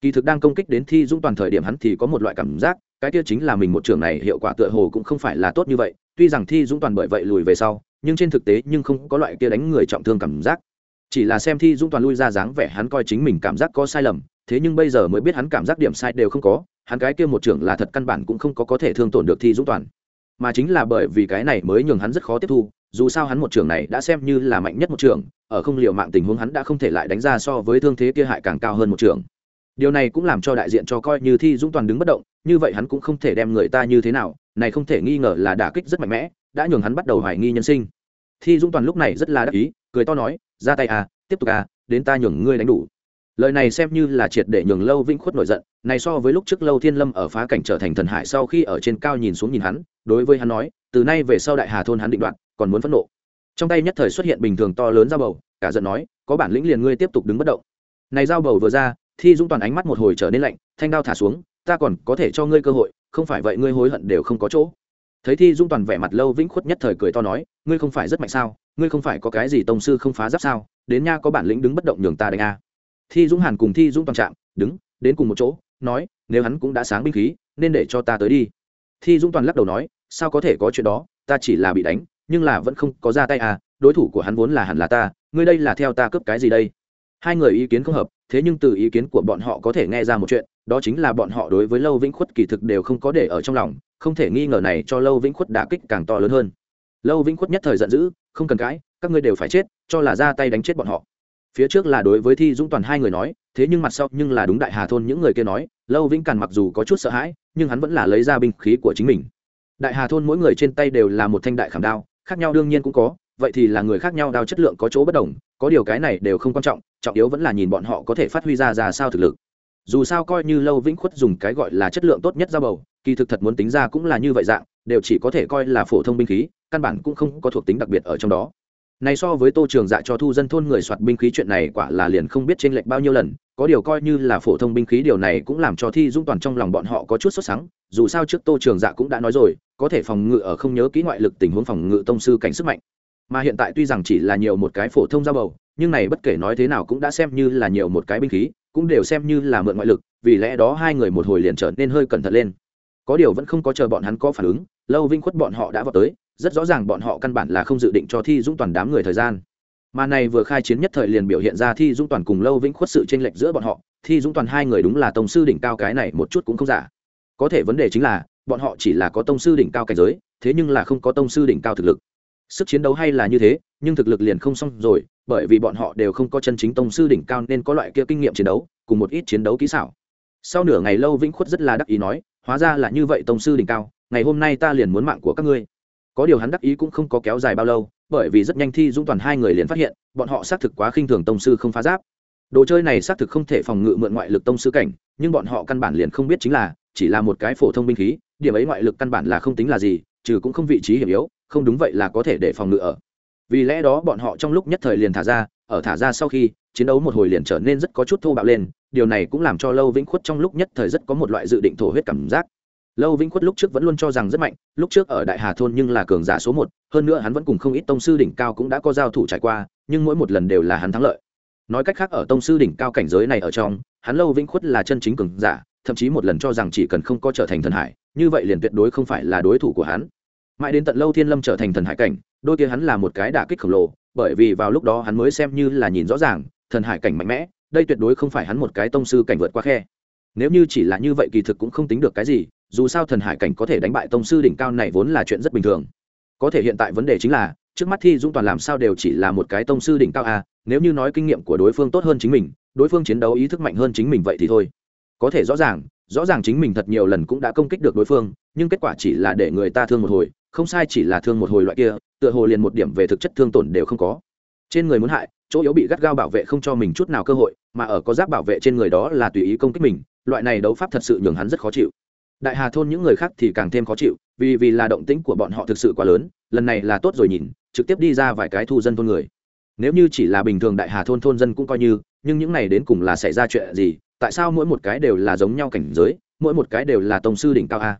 Kỳ thực đang công kích đến thi dũng toàn thời điểm hắn thì có một loại cảm giác, cái kia chính là mình một trường này hiệu quả tựa hồ cũng không phải là tốt như vậy, tuy rằng thi dũng toàn bởi vậy lùi về sau, nhưng trên thực tế nhưng không có loại kia đánh người trọng thương cảm giác. Chỉ là xem thi dũng toàn lui ra dáng vẻ hắn coi chính mình cảm giác có sai lầm, thế nhưng bây giờ mới biết hắn cảm giác điểm sai đều không có, hắn cái kia một trưởng là thật căn bản cũng không có có thể thương tổn được thi dũng toàn mà chính là bởi vì cái này mới nhường hắn rất khó tiếp thu dù sao hắn một trường này đã xem như là mạnh nhất một trường, ở không liệu mạng tình huống hắn đã không thể lại đánh ra so với thương thế kia hại càng cao hơn một trường. điều này cũng làm cho đại diện cho coi như thi dũng toàn đứng bất động như vậy hắn cũng không thể đem người ta như thế nào này không thể nghi ngờ là đả kích rất mạnh mẽ đã nhường hắn bắt đầu hoài nghi nhân sinh thi dũng toàn lúc này rất là đắc ý cười to nói ra tay à tiếp tục à đến ta nhường ngươi đánh đủ lời này xem như là triệt để nhường lâu vĩnh khuất nổi giận, này so với lúc trước lâu thiên lâm ở phá cảnh trở thành thần hải sau khi ở trên cao nhìn xuống nhìn hắn, đối với hắn nói, từ nay về sau đại hà thôn hắn định đoạn, còn muốn phẫn nộ. Trong tay nhất thời xuất hiện bình thường to lớn dao bầu, cả giận nói, có bản lĩnh liền ngươi tiếp tục đứng bất động. Này dao bầu vừa ra, thi dũng toàn ánh mắt một hồi trở nên lạnh, thanh đao thả xuống, ta còn có thể cho ngươi cơ hội, không phải vậy ngươi hối hận đều không có chỗ. Thấy thi dung toàn vẻ mặt lâu vĩnh khuất nhất thời cười to nói, ngươi không phải rất mạnh sao, ngươi không phải có cái gì tông sư không phá giáp sao, đến nha có bản lĩnh đứng bất động nhường ta đánh a thi dũng hàn cùng thi dũng toàn trạng đứng, đến cùng một chỗ, nói, nếu hắn cũng đã sáng binh khí, nên để cho ta tới đi. Thi dũng toàn lắc đầu nói, sao có thể có chuyện đó, ta chỉ là bị đánh, nhưng là vẫn không có ra tay à đối thủ của hắn vốn là hẳn là ta, ngươi đây là theo ta cướp cái gì đây? Hai người ý kiến không hợp, thế nhưng từ ý kiến của bọn họ có thể nghe ra một chuyện, đó chính là bọn họ đối với lâu vĩnh khuất kỳ thực đều không có để ở trong lòng, không thể nghi ngờ này cho lâu vĩnh khuất đả kích càng to lớn hơn. Lâu vĩnh khuất nhất thời giận dữ, không cần cãi, các ngươi đều phải chết, cho là ra tay đánh chết bọn họ phía trước là đối với thi dũng toàn hai người nói, thế nhưng mặt sau nhưng là đúng đại hà thôn những người kia nói, lâu vĩnh càn mặc dù có chút sợ hãi, nhưng hắn vẫn là lấy ra binh khí của chính mình. Đại hà thôn mỗi người trên tay đều là một thanh đại khảm đao, khác nhau đương nhiên cũng có, vậy thì là người khác nhau đao chất lượng có chỗ bất đồng, có điều cái này đều không quan trọng trọng yếu vẫn là nhìn bọn họ có thể phát huy ra ra sao thực lực. Dù sao coi như lâu vĩnh khuất dùng cái gọi là chất lượng tốt nhất ra bầu, kỳ thực thật muốn tính ra cũng là như vậy dạng, đều chỉ có thể coi là phổ thông binh khí, căn bản cũng không có thuộc tính đặc biệt ở trong đó này so với tô trường dạ cho thu dân thôn người soạt binh khí chuyện này quả là liền không biết t r ê n lệch bao nhiêu lần, có điều coi như là phổ thông binh khí điều này cũng làm cho thi dũng toàn trong lòng bọn họ có chút sốt sắng, dù sao trước tô trường dạ cũng đã nói rồi, có thể phòng ngự ở không nhớ kỹ ngoại lực tình huống phòng ngự tông sư cảnh sức mạnh. Mà hiện tại tuy rằng chỉ là nhiều một cái phổ thông dao bầu, nhưng này bất kể nói thế nào cũng đã xem như là nhiều một cái binh khí, cũng đều xem như là mượn ngoại lực, vì lẽ đó hai người một hồi liền trở nên hơi cẩn thận lên. Có điều vẫn không có chờ bọn hắn có phản ứng, lâu vinh khuất bọn họ đã vào tới rất rõ ràng bọn họ căn bản là không dự định cho thi dũng toàn đám người thời gian. Mà này vừa khai chiến nhất thời liền biểu hiện ra thi dũng toàn cùng lâu vĩnh khuất sự tranh lệch giữa bọn họ. Thi dũng toàn hai người đúng là tông sư đỉnh cao cái này một chút cũng không giả. Có thể vấn đề chính là, bọn họ chỉ là có tông sư đỉnh cao cảnh giới, thế nhưng là không có tông sư đỉnh cao thực lực. Sức chiến đấu hay là như thế, nhưng thực lực liền không xong rồi, bởi vì bọn họ đều không có chân chính tông sư đỉnh cao nên có loại kia kinh nghiệm chiến đấu, cùng một ít chiến đấu kỹ xảo. Sau nửa ngày lâu vĩnh khuất rất là đắc ý nói, hóa ra là như vậy tông sư đỉnh cao, ngày hôm nay ta liền muốn mạng của các ngươi có điều hắn đắc ý cũng không có kéo dài bao lâu, bởi vì rất nhanh thi dũng toàn hai người liền phát hiện, bọn họ xác thực quá khinh thường tông sư không phá giáp. Đồ chơi này xác thực không thể phòng ngự mượn ngoại lực tông sư cảnh, nhưng bọn họ căn bản liền không biết chính là, chỉ là một cái phổ thông binh khí, điểm ấy ngoại lực căn bản là không tính là gì, trừ cũng không vị trí hiểm yếu, không đúng vậy là có thể để phòng ngự ở. Vì lẽ đó bọn họ trong lúc nhất thời liền thả ra, ở thả ra sau khi, chiến đấu một hồi liền trở nên rất có chút thô bạo lên, điều này cũng làm cho lâu vĩnh khuất trong lúc nhất thời rất có một loại dự định thổ huyết cảm giác lâu vĩnh khuất lúc trước vẫn luôn cho rằng rất mạnh, lúc trước ở đại hà thôn nhưng là cường giả số một, hơn nữa hắn vẫn cùng không ít tông sư đỉnh cao cũng đã có giao thủ trải qua, nhưng mỗi một lần đều là hắn thắng lợi. Nói cách khác ở tông sư đỉnh cao cảnh giới này ở trong, hắn lâu vĩnh khuất là chân chính cường giả, thậm chí một lần cho rằng chỉ cần không có trở thành thần hải, như vậy liền tuyệt đối không phải là đối thủ của hắn. Mãi đến tận lâu thiên lâm trở thành thần hải cảnh, đôi kia hắn là một cái đả kích khổng lồ, bởi vì vào lúc đó hắn mới xem như là nhìn rõ ràng, thần hải cảnh mạnh mẽ, đây tuyệt đối không phải hắn một cái tông sư cảnh vượt qua khe. Nếu như chỉ là như vậy kỳ thực cũng không tính được cái gì dù sao thần hải cảnh có thể đánh bại tông sư đỉnh cao này vốn là chuyện rất bình thường. Có thể hiện tại vấn đề chính là, trước mắt thi dũng toàn làm sao đều chỉ là một cái tông sư đỉnh cao a nếu như nói kinh nghiệm của đối phương tốt hơn chính mình, đối phương chiến đấu ý thức mạnh hơn chính mình vậy thì thôi. Có thể rõ ràng rõ ràng chính mình thật nhiều lần cũng đã công kích được đối phương, nhưng kết quả chỉ là để người ta thương một hồi, không sai chỉ là thương một hồi loại kia, tựa hồ liền một điểm về thực chất thương tổn đều không có. Trên người muốn hại, chỗ yếu bị gắt gao bảo vệ không cho mình chút nào cơ hội, mà ở có giáp bảo vệ trên người đó là tùy ý công kích mình, loại này đấu pháp thật sự nhường hắn rất khó chịu đại hà thôn những người khác thì càng thêm khó chịu, vì vì là động tĩnh của bọn họ thực sự quá lớn, lần này là tốt rồi nhìn, trực tiếp đi ra vài cái thu dân thôn người. Nếu như chỉ là bình thường đại hà thôn thôn dân cũng coi như, nhưng những này đến cùng là xảy ra chuyện gì, tại sao mỗi một cái đều là giống nhau cảnh giới, mỗi một cái đều là tông sư đỉnh cao a?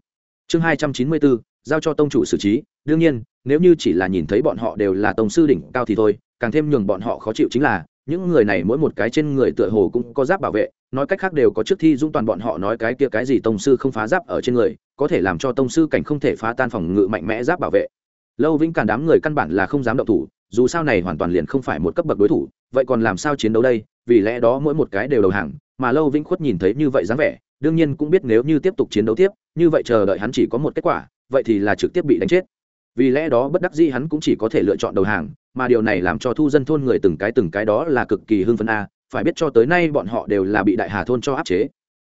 Chương hai trăm chín mươi bốn, giao cho tông chủ xử trí, đương nhiên, nếu như chỉ là nhìn thấy bọn họ đều là tông sư đỉnh cao thì thôi, càng thêm nhường bọn họ khó chịu chính là những người này mỗi một cái trên người tựa hồ cũng có giáp bảo vệ, nói cách khác đều có trước thi dung toàn bọn họ nói cái kia cái gì tông sư không phá giáp ở trên người, có thể làm cho tông sư cảnh không thể phá tan phòng ngự mạnh mẽ giáp bảo vệ. Lâu vĩnh càn đám người căn bản là không dám động thủ, dù sao này hoàn toàn liền không phải một cấp bậc đối thủ, vậy còn làm sao chiến đấu đây? Vì lẽ đó mỗi một cái đều đầu hàng, mà lâu vĩnh khuất nhìn thấy như vậy dáng vẻ, đương nhiên cũng biết nếu như tiếp tục chiến đấu tiếp, như vậy chờ đợi hắn chỉ có một kết quả, vậy thì là trực tiếp bị đánh chết. Vì lẽ đó bất đắc dĩ hắn cũng chỉ có thể lựa chọn đầu hàng mà điều này làm cho thu dân thôn người từng cái từng cái đó là cực kỳ hưng phấn a, phải biết cho tới nay bọn họ đều là bị đại hà thôn cho áp chế.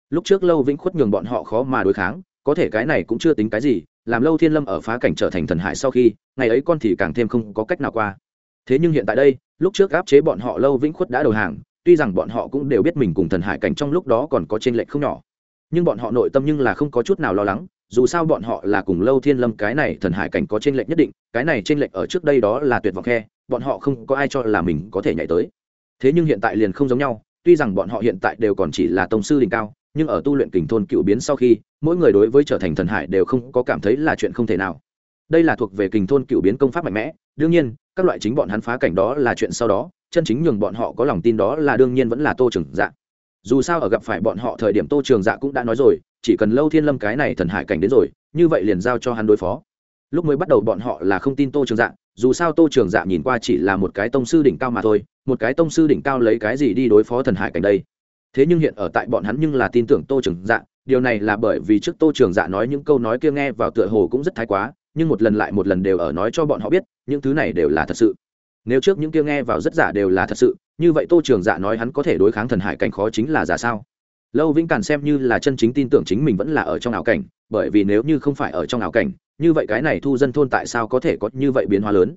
Lúc trước lâu vĩnh khuất nhường bọn họ khó mà đối kháng, có thể cái này cũng chưa tính cái gì, làm lâu thiên lâm ở phá cảnh trở thành thần hải sau khi, ngày ấy con thì càng thêm không có cách nào qua. Thế nhưng hiện tại đây, lúc trước áp chế bọn họ lâu vĩnh khuất đã đầu hàng, tuy rằng bọn họ cũng đều biết mình cùng thần hải cảnh trong lúc đó còn có t r ê n lệch không nhỏ. Nhưng bọn họ nội tâm nhưng là không có chút nào lo lắng, dù sao bọn họ là cùng lâu thiên lâm cái này thần hải cảnh có t r ê n lệch nhất định, cái này t r ê n lệch ở trước đây đó là tuyệt vọng khe bọn họ không có ai cho là mình có thể nhảy tới. Thế nhưng hiện tại liền không giống nhau, tuy rằng bọn họ hiện tại đều còn chỉ là tông sư đỉnh cao, nhưng ở tu luyện kình thôn cựu biến sau khi, mỗi người đối với trở thành thần hải đều không có cảm thấy là chuyện không thể nào. Đây là thuộc về kình thôn cựu biến công pháp mạnh mẽ, đương nhiên, các loại chính bọn hắn phá cảnh đó là chuyện sau đó, chân chính nhường bọn họ có lòng tin đó là đương nhiên vẫn là tô trường dạ. Dù sao ở gặp phải bọn họ thời điểm tô trường dạ cũng đã nói rồi, chỉ cần lâu thiên lâm cái này thần hải cảnh đến rồi, như vậy liền giao cho hắn đối phó lúc mới bắt đầu bọn họ là không tin tô trường dạ dù sao tô trường dạ nhìn qua chỉ là một cái tông sư đỉnh cao mà thôi, một cái tông sư đỉnh cao lấy cái gì đi đối phó thần hải cảnh đây? Thế nhưng hiện ở tại bọn hắn nhưng là tin tưởng tô trường dạ điều này là bởi vì trước tô trường dạ nói những câu nói kia nghe vào tựa hồ cũng rất thái quá, nhưng một lần lại một lần đều ở nói cho bọn họ biết, những thứ này đều là thật sự. Nếu trước những kia nghe vào rất giả đều là thật sự, như vậy tô trường dạ nói hắn có thể đối kháng thần hải cảnh khó chính là giả sao? Lâu vĩnh càn xem như là chân chính tin tưởng chính mình vẫn là ở trong ảo cảnh, bởi vì nếu như không phải ở trong ảo cảnh như vậy cái này thu dân thôn tại sao có thể có như vậy biến hóa lớn?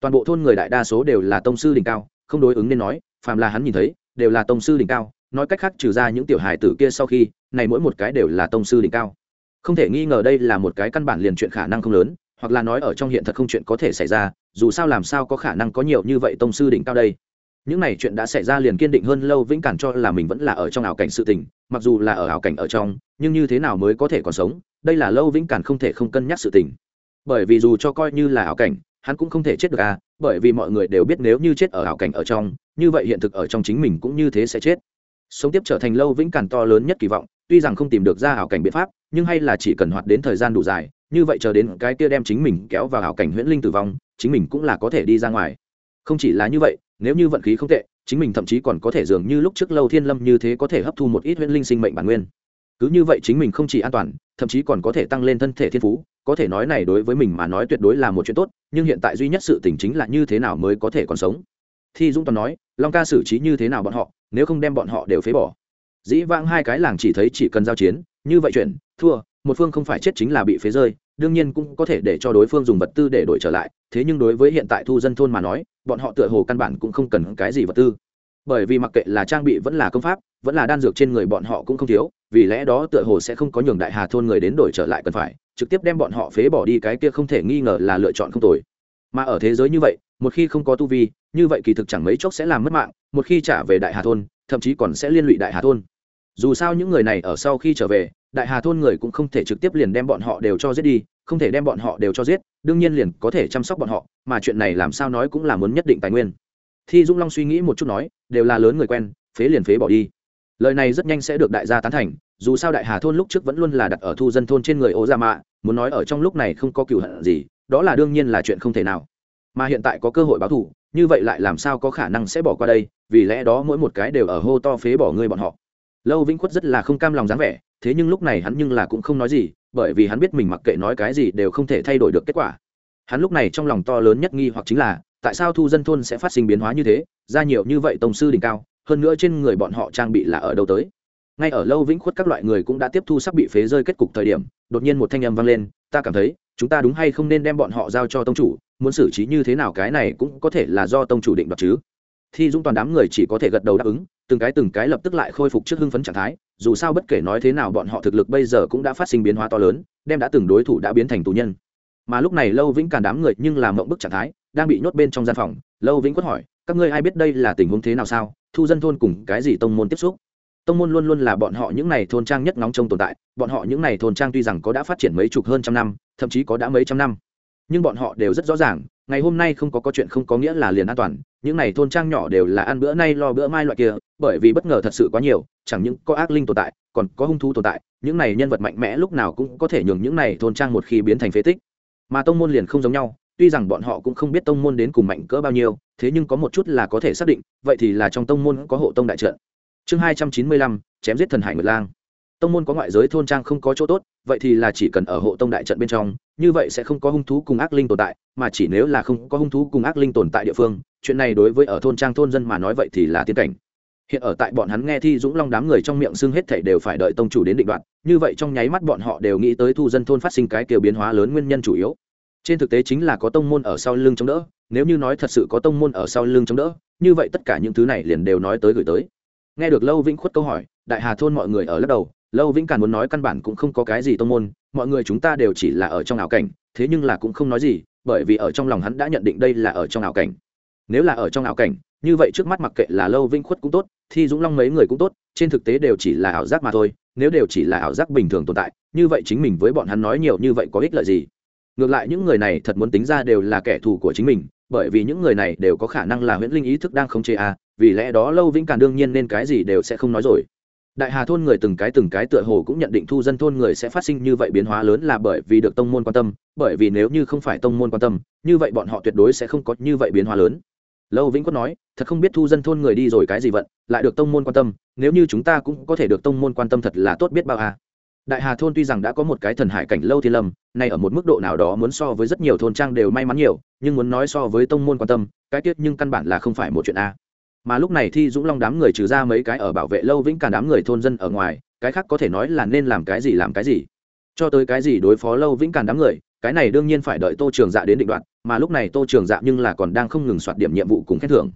Toàn bộ thôn người đại đa số đều là tông sư đỉnh cao, không đối ứng nên nói, phàm là hắn nhìn thấy, đều là tông sư đỉnh cao, nói cách khác trừ ra những tiểu hài tử kia sau khi, này mỗi một cái đều là tông sư đỉnh cao. Không thể nghi ngờ đây là một cái căn bản liền chuyện khả năng không lớn, hoặc là nói ở trong hiện thật không chuyện có thể xảy ra, dù sao làm sao có khả năng có nhiều như vậy tông sư đỉnh cao đây? Những này chuyện đã xảy ra liền kiên định hơn lâu vĩnh cản cho là mình vẫn là ở trong ảo cảnh sự tình, mặc dù là ở ảo cảnh ở trong, nhưng như thế nào mới có thể còn sống, đây là lâu vĩnh cản không thể không cân nhắc sự tình. Bởi vì dù cho coi như là ảo cảnh, hắn cũng không thể chết được à bởi vì mọi người đều biết nếu như chết ở ảo cảnh ở trong, như vậy hiện thực ở trong chính mình cũng như thế sẽ chết. Sống tiếp trở thành lâu vĩnh cản to lớn nhất kỳ vọng, tuy rằng không tìm được ra ảo cảnh biện pháp, nhưng hay là chỉ cần hoạt đến thời gian đủ dài, như vậy chờ đến cái kia đem chính mình kéo vào ảo cảnh huyễn linh tử vong, chính mình cũng là có thể đi ra ngoài. Không chỉ là như vậy nếu như vận khí không tệ, chính mình thậm chí còn có thể dường như lúc trước lâu thiên lâm như thế có thể hấp thu một ít huyễn linh sinh mệnh bản nguyên. Cứ như vậy chính mình không chỉ an toàn, thậm chí còn có thể tăng lên thân thể thiên phú, có thể nói này đối với mình mà nói tuyệt đối là một chuyện tốt, nhưng hiện tại duy nhất sự tình chính là như thế nào mới có thể còn sống. Thi dũng toàn nói, long ca xử trí như thế nào bọn họ, nếu không đem bọn họ đều phế bỏ. Dĩ vãng hai cái làng chỉ thấy chỉ cần giao chiến, như vậy chuyện, thua, một phương không phải chết chính là bị phế rơi, đương nhiên cũng có thể để cho đối phương dùng vật tư để đổi trở lại, thế nhưng đối với hiện tại thu dân thôn mà nói bọn họ tựa hồ căn bản cũng không cần cái gì vật tư. Bởi vì mặc kệ là trang bị vẫn là công pháp, vẫn là đan dược trên người bọn họ cũng không thiếu, vì lẽ đó tựa hồ sẽ không có nhường đại hà thôn người đến đổi trở lại cần phải, trực tiếp đem bọn họ phế bỏ đi cái kia không thể nghi ngờ là lựa chọn không tồi. Mà ở thế giới như vậy, một khi không có tu vi, như vậy kỳ thực chẳng mấy chốc sẽ làm mất mạng, một khi trả về đại hà thôn, thậm chí còn sẽ liên lụy đại hà thôn. Dù sao những người này ở sau khi trở về, đại hà thôn người cũng không thể trực tiếp liền đem bọn họ đều cho giết đi không thể đem bọn họ đều cho giết, đương nhiên liền có thể chăm sóc bọn họ, mà chuyện này làm sao nói cũng là muốn nhất định tài nguyên. Thi dung long suy nghĩ một chút nói, đều là lớn người quen, phế liền phế bỏ đi. Lời này rất nhanh sẽ được đại gia tán thành, dù sao đại hà thôn lúc trước vẫn luôn là đặt ở thu dân thôn trên người ô gia mạ muốn nói ở trong lúc này không có cựu hận gì, đó là đương nhiên là chuyện không thể nào. Mà hiện tại có cơ hội báo thù, như vậy lại làm sao có khả năng sẽ bỏ qua đây, vì lẽ đó mỗi một cái đều ở hô to phế bỏ ngươi bọn họ. Lâu vĩnh khuất rất là không cam lòng dáng vẻ thế nhưng lúc này hắn nhưng là cũng không nói gì, bởi vì hắn biết mình mặc kệ nói cái gì đều không thể thay đổi được kết quả. Hắn lúc này trong lòng to lớn nhất nghi hoặc chính là, tại sao thu dân thôn sẽ phát sinh biến hóa như thế, ra nhiều như vậy tổng sư đỉnh cao, hơn nữa trên người bọn họ trang bị là ở đâu tới. Ngay ở lâu vĩnh khuất các loại người cũng đã tiếp thu sắp bị phế rơi kết cục thời điểm, đột nhiên một thanh âm vang lên, ta cảm thấy, chúng ta đúng hay không nên đem bọn họ giao cho tông chủ, muốn xử trí như thế nào cái này cũng có thể là do tông chủ định đoạt chứ. Thi dũng toàn đám người chỉ có thể gật đầu đáp ứng, từng cái từng cái lập tức lại khôi phục trước hưng phấn trạng thái dù sao bất kể nói thế nào bọn họ thực lực bây giờ cũng đã phát sinh biến hóa to lớn, đem đã từng đối thủ đã biến thành tù nhân. Mà lúc này lâu vĩnh càn đám người nhưng làm mộng bức trạng thái, đang bị nhốt bên trong gian phòng. Lâu vĩnh quất hỏi, các ngươi ai biết đây là tình huống thế nào sao? Thu dân thôn cùng cái gì tông môn tiếp xúc? Tông môn luôn luôn là bọn họ những n à y thôn trang nhất nóng trong tồn tại, bọn họ những n à y thôn trang tuy rằng có đã phát triển mấy chục hơn trăm năm, thậm chí có đã mấy trăm năm nhưng bọn họ đều rất rõ ràng, ngày hôm nay không có có chuyện không có nghĩa là liền an toàn, những n à y thôn trang nhỏ đều là ăn bữa nay lo bữa mai loại kia, bởi vì bất ngờ thật sự quá nhiều, chẳng những có ác linh tồn tại, còn có hung thú tồn tại, những này nhân vật mạnh mẽ lúc nào cũng có thể nhường những này thôn trang một khi biến thành phế tích. Mà tông môn liền không giống nhau, tuy rằng bọn họ cũng không biết tông môn đến cùng mạnh cỡ bao nhiêu, thế nhưng có một chút là có thể xác định, vậy thì là trong tông môn có hộ tông đại trận. Chương hai trăm chín mươi lăm, chém giết thần hải nguyệt lang tông môn có ngoại giới thôn trang không có chỗ tốt, vậy thì là chỉ cần ở hộ tông đại trận bên trong, như vậy sẽ không có hung thú cùng ác linh tồn tại, mà chỉ nếu là không có hung thú cùng ác linh tồn tại địa phương, chuyện này đối với ở thôn trang thôn dân mà nói vậy thì là tiến cảnh. Hiện ở tại bọn hắn nghe thi dũng long đám người trong miệng xưng hết thảy đều phải đợi tông chủ đến định đoạn, như vậy trong nháy mắt bọn họ đều nghĩ tới thu dân thôn phát sinh cái kiểu biến hóa lớn nguyên nhân chủ yếu. Trên thực tế chính là có tông môn ở sau lưng chống đỡ, nếu như nói thật sự có tông môn ở sau lưng chống đỡ, như vậy tất cả những thứ này liền đều nói tới gửi tới. Nghe được lâu vĩnh khuất câu hỏi, đại hà thôn mọi người ở lắc đầu lâu vĩnh càn muốn nói căn bản cũng không có cái gì tông môn, mọi người chúng ta đều chỉ là ở trong ảo cảnh, thế nhưng là cũng không nói gì, bởi vì ở trong lòng hắn đã nhận định đây là ở trong ảo cảnh nếu là ở trong ảo cảnh, như vậy trước mắt mặc kệ là lâu vĩnh khuất cũng tốt, thi dũng long mấy người cũng tốt, trên thực tế đều chỉ là ảo giác mà thôi, nếu đều chỉ là ảo giác bình thường tồn tại, như vậy chính mình với bọn hắn nói nhiều như vậy có ích lợi gì ngược lại những người này thật muốn tính ra đều là kẻ thù của chính mình, bởi vì những người này đều có khả năng là huyễn linh ý thức đang không chế à? vì lẽ đó lâu vĩnh càn đương nhiên nên cái gì đều sẽ không nói rồi đại hà thôn người từng cái từng cái tựa hồ cũng nhận định thu dân thôn người sẽ phát sinh như vậy biến hóa lớn là bởi vì được tông môn quan tâm, bởi vì nếu như không phải tông môn quan tâm, như vậy bọn họ tuyệt đối sẽ không có như vậy biến hóa lớn lâu vĩnh quất nói, thật không biết thu dân thôn người đi rồi cái gì vận, lại được tông môn quan tâm, nếu như chúng ta cũng có thể được tông môn quan tâm thật là tốt biết bao à. đại hà thôn tuy rằng đã có một cái thần hải cảnh lâu thì lâm, nay ở một mức độ nào đó muốn so với rất nhiều thôn trang đều may mắn nhiều, nhưng muốn nói so với tông môn quan tâm, cái tiết nhưng căn bản là không phải một chuyện a mà lúc này thi dũng long đám người trừ ra mấy cái ở bảo vệ lâu vĩnh cả đám người thôn dân ở ngoài, cái khác có thể nói là nên làm cái gì làm cái gì. Cho tới cái gì đối phó lâu vĩnh càn đám người, cái này đương nhiên phải đợi tô trường dạ đến định đoạn mà lúc này tô trường dạ nhưng là còn đang không ngừng soạt điểm nhiệm vụ cùng khen thưởng.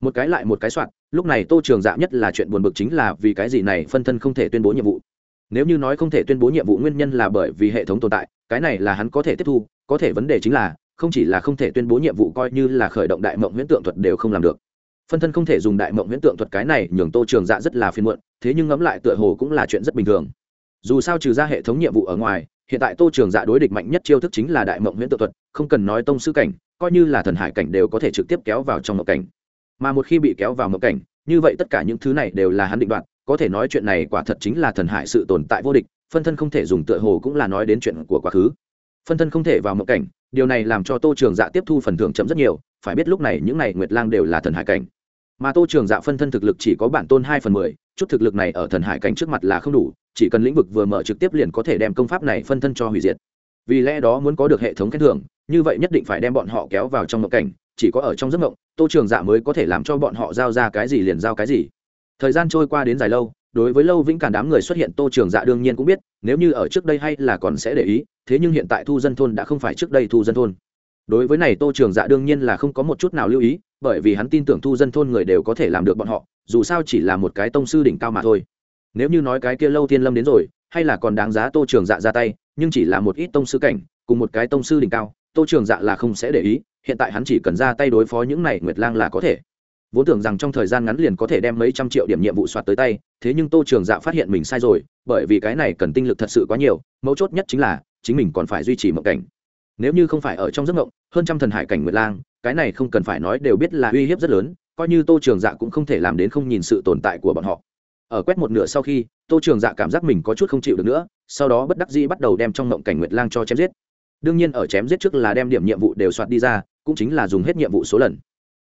Một cái lại một cái soạt, lúc này tô trường dạ nhất là chuyện buồn bực chính là vì cái gì này phân thân không thể tuyên bố nhiệm vụ. Nếu như nói không thể tuyên bố nhiệm vụ nguyên nhân là bởi vì hệ thống tồn tại, cái này là hắn có thể tiếp thu, có thể vấn đề chính là, không chỉ là không thể tuyên bố nhiệm vụ coi như là khởi động đại mộng huyễn tượng thuật đều không làm được phân thân không thể dùng đại mộng huyễn tượng thuật cái này, nhường tô trường dạ rất là phiên muộn, thế nhưng ngẫm lại tựa hồ cũng là chuyện rất bình thường. Dù sao trừ ra hệ thống nhiệm vụ ở ngoài, hiện tại tô trường dạ đối địch mạnh nhất chiêu thức chính là đại mộng huyễn tượng thuật, không cần nói tông sư cảnh, coi như là thần hải cảnh đều có thể trực tiếp kéo vào trong mộng cảnh. Mà một khi bị kéo vào mộng cảnh, như vậy tất cả những thứ này đều là hắn định đoạt, có thể nói chuyện này quả thật chính là thần hải sự tồn tại vô địch, phân thân không thể dùng tựa hồ cũng là nói đến chuyện của quá khứ phân thân không thể vào mộng cảnh, điều này làm cho tô trường dạ tiếp thu phần thưởng chậm rất nhiều, phải biết lúc này những này nguyệt lang đều là thần hải cảnh. Mà tô trường dạ phân thân thực lực chỉ có bản tôn hai phần mười, chút thực lực này ở thần hải cảnh trước mặt là không đủ, chỉ cần lĩnh vực vừa mở trực tiếp liền có thể đem công pháp này phân thân cho hủy diệt. Vì lẽ đó muốn có được hệ thống khen thưởng, như vậy nhất định phải đem bọn họ kéo vào trong mộng cảnh, chỉ có ở trong giấc mộng, tô trường dạ mới có thể làm cho bọn họ giao ra cái gì liền giao cái gì. Thời gian trôi qua đến dài lâu đối với lâu vĩnh càn đám người xuất hiện tô trường dạ đương nhiên cũng biết, nếu như ở trước đây hay là còn sẽ để ý, thế nhưng hiện tại thu dân thôn đã không phải trước đây thu dân thôn. Đối với này tô trường dạ đương nhiên là không có một chút nào lưu ý, bởi vì hắn tin tưởng thu dân thôn người đều có thể làm được bọn họ, dù sao chỉ là một cái tông sư đỉnh cao mà thôi. Nếu như nói cái kia lâu thiên lâm đến rồi, hay là còn đáng giá tô trường dạ ra tay, nhưng chỉ là một ít tông sư cảnh, cùng một cái tông sư đỉnh cao, tô trường dạ là không sẽ để ý, hiện tại hắn chỉ cần ra tay đối phó những này nguyệt lang là có thể. Vốn tưởng rằng trong thời gian ngắn liền có thể đem mấy trăm triệu điểm nhiệm vụ soạt tới tay thế nhưng tô trường dạ phát hiện mình sai rồi, bởi vì cái này cần tinh lực thật sự quá nhiều, mấu chốt nhất chính là, chính mình còn phải duy trì mộng cảnh. Nếu như không phải ở trong giấc mộng, hơn trăm thần hải cảnh nguyệt lang, cái này không cần phải nói đều biết là uy hiếp rất lớn, coi như tô trường dạ cũng không thể làm đến không nhìn sự tồn tại của bọn họ. Ở quét một nửa sau khi, tô trường dạ cảm giác mình có chút không chịu được nữa, sau đó bất đắc dĩ bắt đầu đem trong mộng cảnh nguyệt lang cho chém giết. Đương nhiên ở chém giết trước là đem điểm nhiệm vụ đều soạt đi ra, cũng chính là dùng hết nhiệm vụ số lần.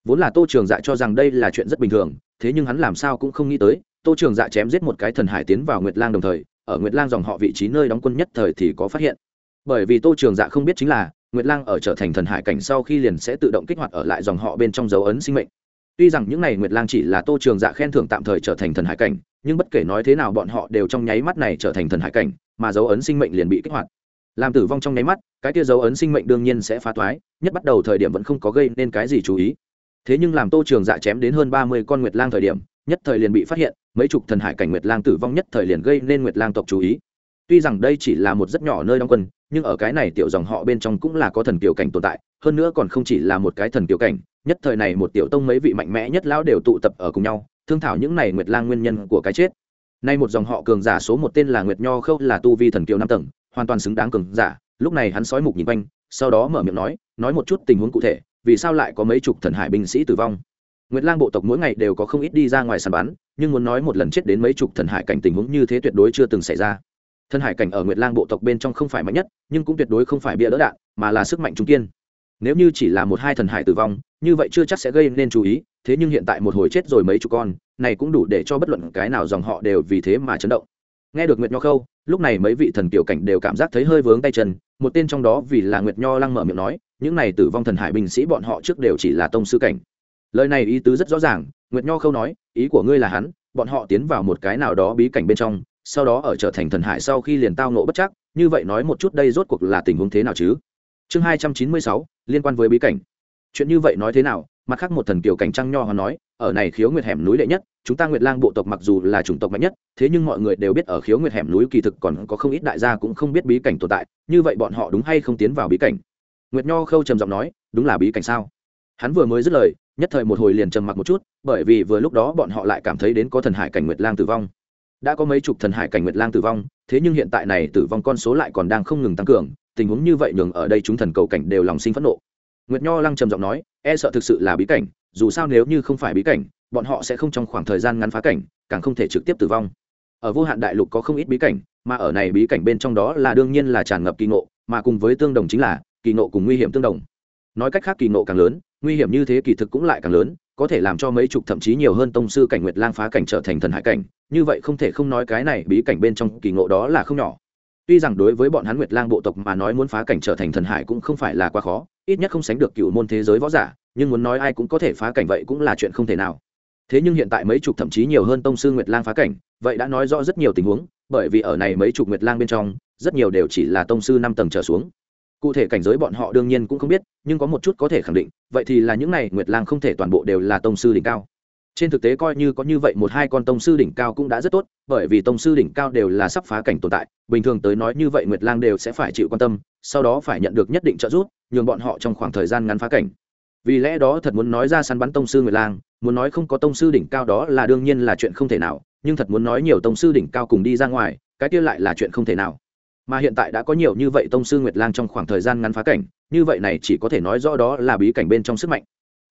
Vốn là tô trường dạ cho rằng đây là chuyện rất bình thường, thế nhưng hắn làm sao cũng không nghĩ tới tô trường dạ chém giết một cái thần hải tiến vào nguyệt lang đồng thời, ở nguyệt lang dòng họ vị trí nơi đóng quân nhất thời thì có phát hiện. Bởi vì tô trường dạ không biết chính là, nguyệt lang ở trở thành thần hải cảnh sau khi liền sẽ tự động kích hoạt ở lại dòng họ bên trong dấu ấn sinh mệnh. Tuy rằng những n à y nguyệt lang chỉ là tô trường dạ khen thưởng tạm thời trở thành thần hải cảnh, nhưng bất kể nói thế nào bọn họ đều trong nháy mắt này trở thành thần hải cảnh, mà dấu ấn sinh mệnh liền bị kích hoạt. Làm tử vong trong nháy mắt, cái kia dấu ấn sinh mệnh đương nhiên sẽ phá toái, nhất bắt đầu thời điểm vẫn không có gây nên cái gì chú ý. Thế nhưng làm tô trường dạ chém đến hơn ba mươi con nguyệt lang thời điểm nhất thời liền bị phát hiện, mấy chục thần hải cảnh nguyệt lang tử vong nhất thời liền gây nên nguyệt lang tộc chú ý. Tuy rằng đây chỉ là một rất nhỏ nơi đóng quân, nhưng ở cái này tiểu dòng họ bên trong cũng là có thần kiều cảnh tồn tại, hơn nữa còn không chỉ là một cái thần kiều cảnh, nhất thời này một tiểu tông mấy vị mạnh mẽ nhất lão đều tụ tập ở cùng nhau, thương thảo những này nguyệt lang nguyên nhân của cái chết. Nay một dòng họ cường giả số một tên là nguyệt nho khâu là tu vi thần kiều năm tầng, hoàn toàn xứng đáng cường giả, lúc này hắn sói mục nhìn quanh, sau đó mở miệng nói nói một chút tình huống cụ thể, vì sao lại có mấy chục thần hải binh sĩ tử vong nguyệt lang bộ tộc mỗi ngày đều có không ít đi ra ngoài sàn bắn, nhưng muốn nói một lần chết đến mấy chục thần hải cảnh tình huống như thế tuyệt đối chưa từng xảy ra. Thần hải cảnh ở nguyệt lang bộ tộc bên trong không phải mạnh nhất, nhưng cũng tuyệt đối không phải bia đỡ đạn, mà là sức mạnh trung kiên. Nếu như chỉ là một hai thần hải tử vong, như vậy chưa chắc sẽ gây nên chú ý, thế nhưng hiện tại một hồi chết rồi mấy chục con, này cũng đủ để cho bất luận cái nào dòng họ đều vì thế mà chấn động. Nghe được nguyệt nho khâu, lúc này mấy vị thần tiểu cảnh đều cảm giác thấy hơi vướng tay chân, một tên trong đó vì là nguyệt nho lăng mở miệng nói, những này tử vong thần hải binh sĩ bọn họ trước đều chỉ là tông sư cảnh lời này ý tứ rất rõ ràng, nguyệt nho khâu nói, ý của ngươi là hắn, bọn họ tiến vào một cái nào đó bí cảnh bên trong, sau đó ở trở thành thần hải sau khi liền tao nộ bất chắc, như vậy nói một chút đây rốt cuộc là tình huống thế nào chứ? Chương hai trăm chín mươi sáu, liên quan với bí cảnh. Chuyện như vậy nói thế nào? Mặt khác một thần kiều cảnh trăng nho họ nói, ở này khiếu nguyệt hẻm núi đệ nhất, chúng ta nguyệt lang bộ tộc mặc dù là chủng tộc mạnh nhất, thế nhưng mọi người đều biết ở khiếu nguyệt hẻm núi kỳ thực còn có không ít đại gia cũng không biết bí cảnh tồn tại, như vậy bọn họ đúng hay không tiến vào bí cảnh? Nguyệt nho khâu trầm giọng nói, đúng là bí cảnh sao? Hắn vừa mới dứt lời nhất thời một hồi liền trầm mặc một chút, bởi vì vừa lúc đó bọn họ lại cảm thấy đến có thần hải cảnh nguyệt lang tử vong. Đã có mấy chục thần hải cảnh nguyệt lang tử vong, thế nhưng hiện tại này tử vong con số lại còn đang không ngừng tăng cường, tình huống như vậy nhường ở đây chúng thần cầu cảnh đều lòng sinh phẫn nộ. Nguyệt nho lăng trầm giọng nói e sợ thực sự là bí cảnh, dù sao nếu như không phải bí cảnh, bọn họ sẽ không trong khoảng thời gian ngắn phá cảnh, càng không thể trực tiếp tử vong. Ở vô hạn đại lục có không ít bí cảnh, mà ở này bí cảnh bên trong đó là đương nhiên là tràn ngập kỳ ngộ, mà cùng với tương đồng chính là kỳ ngộ cùng nguy hiểm tương đồng. Nói cách khác kỳ ngộ càng lớn nguy hiểm như thế kỳ thực cũng lại càng lớn, có thể làm cho mấy chục thậm chí nhiều hơn tông sư cảnh nguyệt lang phá cảnh trở thành thần hải cảnh, như vậy không thể không nói cái này bí cảnh bên trong kỳ ngộ đó là không nhỏ. Tuy rằng đối với bọn hắn nguyệt lang bộ tộc mà nói muốn phá cảnh trở thành thần hải cũng không phải là quá khó, ít nhất không sánh được cựu môn thế giới võ giả, nhưng muốn nói ai cũng có thể phá cảnh vậy cũng là chuyện không thể nào. Thế nhưng hiện tại mấy chục thậm chí nhiều hơn tông sư nguyệt lang phá cảnh, vậy đã nói rõ rất nhiều tình huống, bởi vì ở này mấy chục nguyệt lang bên trong, rất nhiều đều chỉ là tông sư năm tầng trở xuống cụ thể cảnh giới bọn họ đương nhiên cũng không biết, nhưng có một chút có thể khẳng định, vậy thì là những này nguyệt lang không thể toàn bộ đều là tông sư đỉnh cao. Trên thực tế coi như có như vậy một hai con tông sư đỉnh cao cũng đã rất tốt, bởi vì tông sư đỉnh cao đều là sắp phá cảnh tồn tại, bình thường tới nói như vậy nguyệt lang đều sẽ phải chịu quan tâm, sau đó phải nhận được nhất định trợ giúp, nhường bọn họ trong khoảng thời gian ngắn phá cảnh. Vì lẽ đó thật muốn nói ra săn bắn tông sư nguyệt lang, muốn nói không có tông sư đỉnh cao đó là đương nhiên là chuyện không thể nào, nhưng thật muốn nói nhiều tông sư đỉnh cao cùng đi ra ngoài, cái kia lại là chuyện không thể nào mà hiện tại đã có nhiều như vậy tông sư nguyệt lang trong khoảng thời gian ngắn phá cảnh như vậy này chỉ có thể nói rõ đó là bí cảnh bên trong sức mạnh.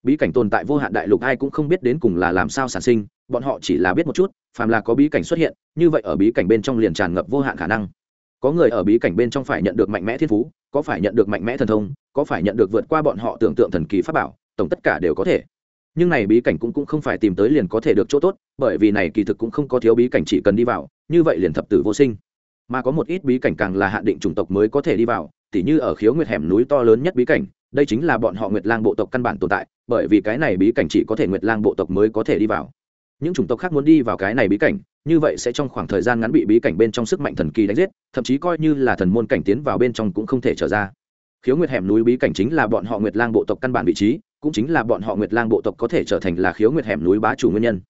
Bí cảnh tồn tại vô hạn đại lục ai cũng không biết đến cùng là làm sao sản sinh bọn họ chỉ là biết một chút phàm là có bí cảnh xuất hiện như vậy ở bí cảnh bên trong liền tràn ngập vô hạn khả năng. Có người ở bí cảnh bên trong phải nhận được mạnh mẽ thiên phú có phải nhận được mạnh mẽ thần thông có phải nhận được vượt qua bọn họ tưởng tượng thần kỳ pháp bảo tổng tất cả đều có thể. Nhưng này bí cảnh cũng, cũng không phải tìm tới liền có thể được chỗ tốt bởi vì này kỳ thực cũng không có thiếu bí cảnh chỉ cần đi vào như vậy liền thập tử vô sinh mà có một ít bí cảnh càng là hạn định chủng tộc mới có thể đi vào, tỉ như ở khiếu nguyệt hẻm núi to lớn nhất bí cảnh, đây chính là bọn họ nguyệt lang bộ tộc căn bản tồn tại, bởi vì cái này bí cảnh chỉ có thể nguyệt lang bộ tộc mới có thể đi vào. Những chủng tộc khác muốn đi vào cái này bí cảnh, như vậy sẽ trong khoảng thời gian ngắn bị bí cảnh bên trong sức mạnh thần kỳ đánh giết, thậm chí coi như là thần môn cảnh tiến vào bên trong cũng không thể trở ra. Khiếu nguyệt hẻm núi bí cảnh chính là bọn họ nguyệt lang bộ tộc căn bản vị trí, cũng chính là bọn họ nguyệt lang bộ tộc có thể trở thành là khiếu nguyệt hẻm núi bá chủ nguyên nhân.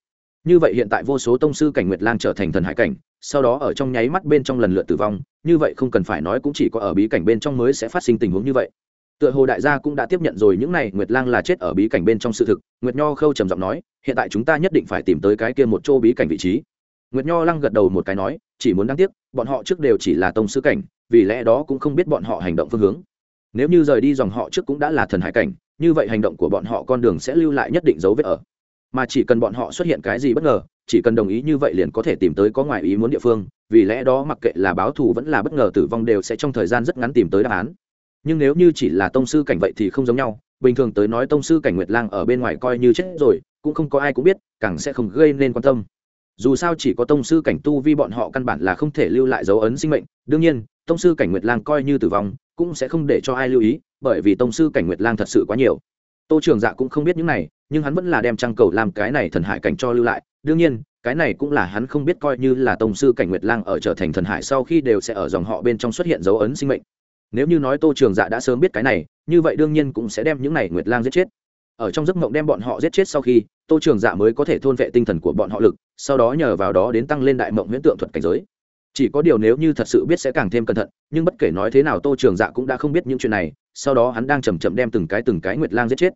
Như vậy hiện tại vô số tông sư cảnh nguyệt lang trở thành thần hải cảnh sau đó ở trong nháy mắt bên trong lần lượt tử vong, như vậy không cần phải nói cũng chỉ có ở bí cảnh bên trong mới sẽ phát sinh tình huống như vậy. Tựa hồ đại gia cũng đã tiếp nhận rồi những này, nguyệt lang là chết ở bí cảnh bên trong sự thực, nguyệt nho khâu trầm giọng nói, hiện tại chúng ta nhất định phải tìm tới cái kia một chỗ bí cảnh vị trí. Nguyệt nho lăng gật đầu một cái nói, chỉ muốn đáng tiếc, bọn họ trước đều chỉ là tông sư cảnh, vì lẽ đó cũng không biết bọn họ hành động phương hướng. Nếu như rời đi dòng họ trước cũng đã là thần hải cảnh, như vậy hành động của bọn họ con đường sẽ lưu lại nhất định dấu vết ở mà chỉ cần bọn họ xuất hiện cái gì bất ngờ, chỉ cần đồng ý như vậy liền có thể tìm tới có ngoài ý muốn địa phương, vì lẽ đó mặc kệ là báo thù vẫn là bất ngờ tử vong đều sẽ trong thời gian rất ngắn tìm tới đáp án. Nhưng nếu như chỉ là tông sư cảnh vậy thì không giống nhau, bình thường tới nói tông sư cảnh nguyệt lang ở bên ngoài coi như chết rồi, cũng không có ai cũng biết, càng sẽ không gây nên quan tâm. Dù sao chỉ có tông sư cảnh tu vi bọn họ căn bản là không thể lưu lại dấu ấn sinh mệnh, đương nhiên, tông sư cảnh nguyệt lang coi như tử vong, cũng sẽ không để cho ai lưu ý, bởi vì tông sư cảnh nguyệt lang thật sự quá nhiều tô trường dạ cũng không biết những này, nhưng hắn vẫn là đem trăng cầu làm cái này thần hải cảnh cho lưu lại. Đương nhiên, cái này cũng là hắn không biết coi như là tông sư cảnh nguyệt lang ở trở thành thần hải sau khi đều sẽ ở dòng họ bên trong xuất hiện dấu ấn sinh mệnh. Nếu như nói tô trường dạ đã sớm biết cái này, như vậy đương nhiên cũng sẽ đem những này nguyệt lang giết chết. Ở trong giấc mộng đem bọn họ giết chết sau khi, tô trường dạ mới có thể thôn vệ tinh thần của bọn họ lực, sau đó nhờ vào đó đến tăng lên đại mộng huyễn tượng thuật cảnh giới chỉ có điều nếu như thật sự biết sẽ càng thêm cẩn thận, nhưng bất kể nói thế nào tô trường dạ cũng đã không biết những chuyện này, sau đó hắn đang chầm chậm đem từng cái từng cái nguyệt lang giết chết.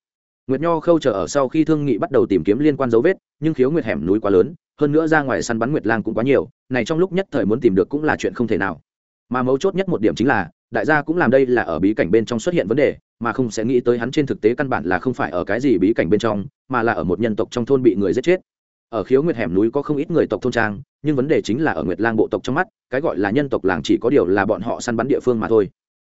Nguyệt nho khâu chờ ở sau khi thương nghị bắt đầu tìm kiếm liên quan dấu vết, nhưng khiếu nguyệt hẻm núi quá lớn, hơn nữa ra ngoài săn bắn nguyệt lang cũng quá nhiều, này trong lúc nhất thời muốn tìm được cũng là chuyện không thể nào. Mà mấu chốt nhất một điểm chính là, đại gia cũng làm đây là ở bí cảnh bên trong xuất hiện vấn đề, mà không sẽ nghĩ tới hắn trên thực tế căn bản là không phải ở cái gì bí cảnh bên trong, mà là ở một nhân tộc trong thôn bị người giết chết ở khiếu nguyệt hẻm núi có không ít người tộc thôn trang, nhưng vấn đề chính là ở nguyệt lang bộ tộc trong mắt, cái gọi là nhân tộc làng chỉ có điều là bọn họ săn bắn địa phương mà thôi.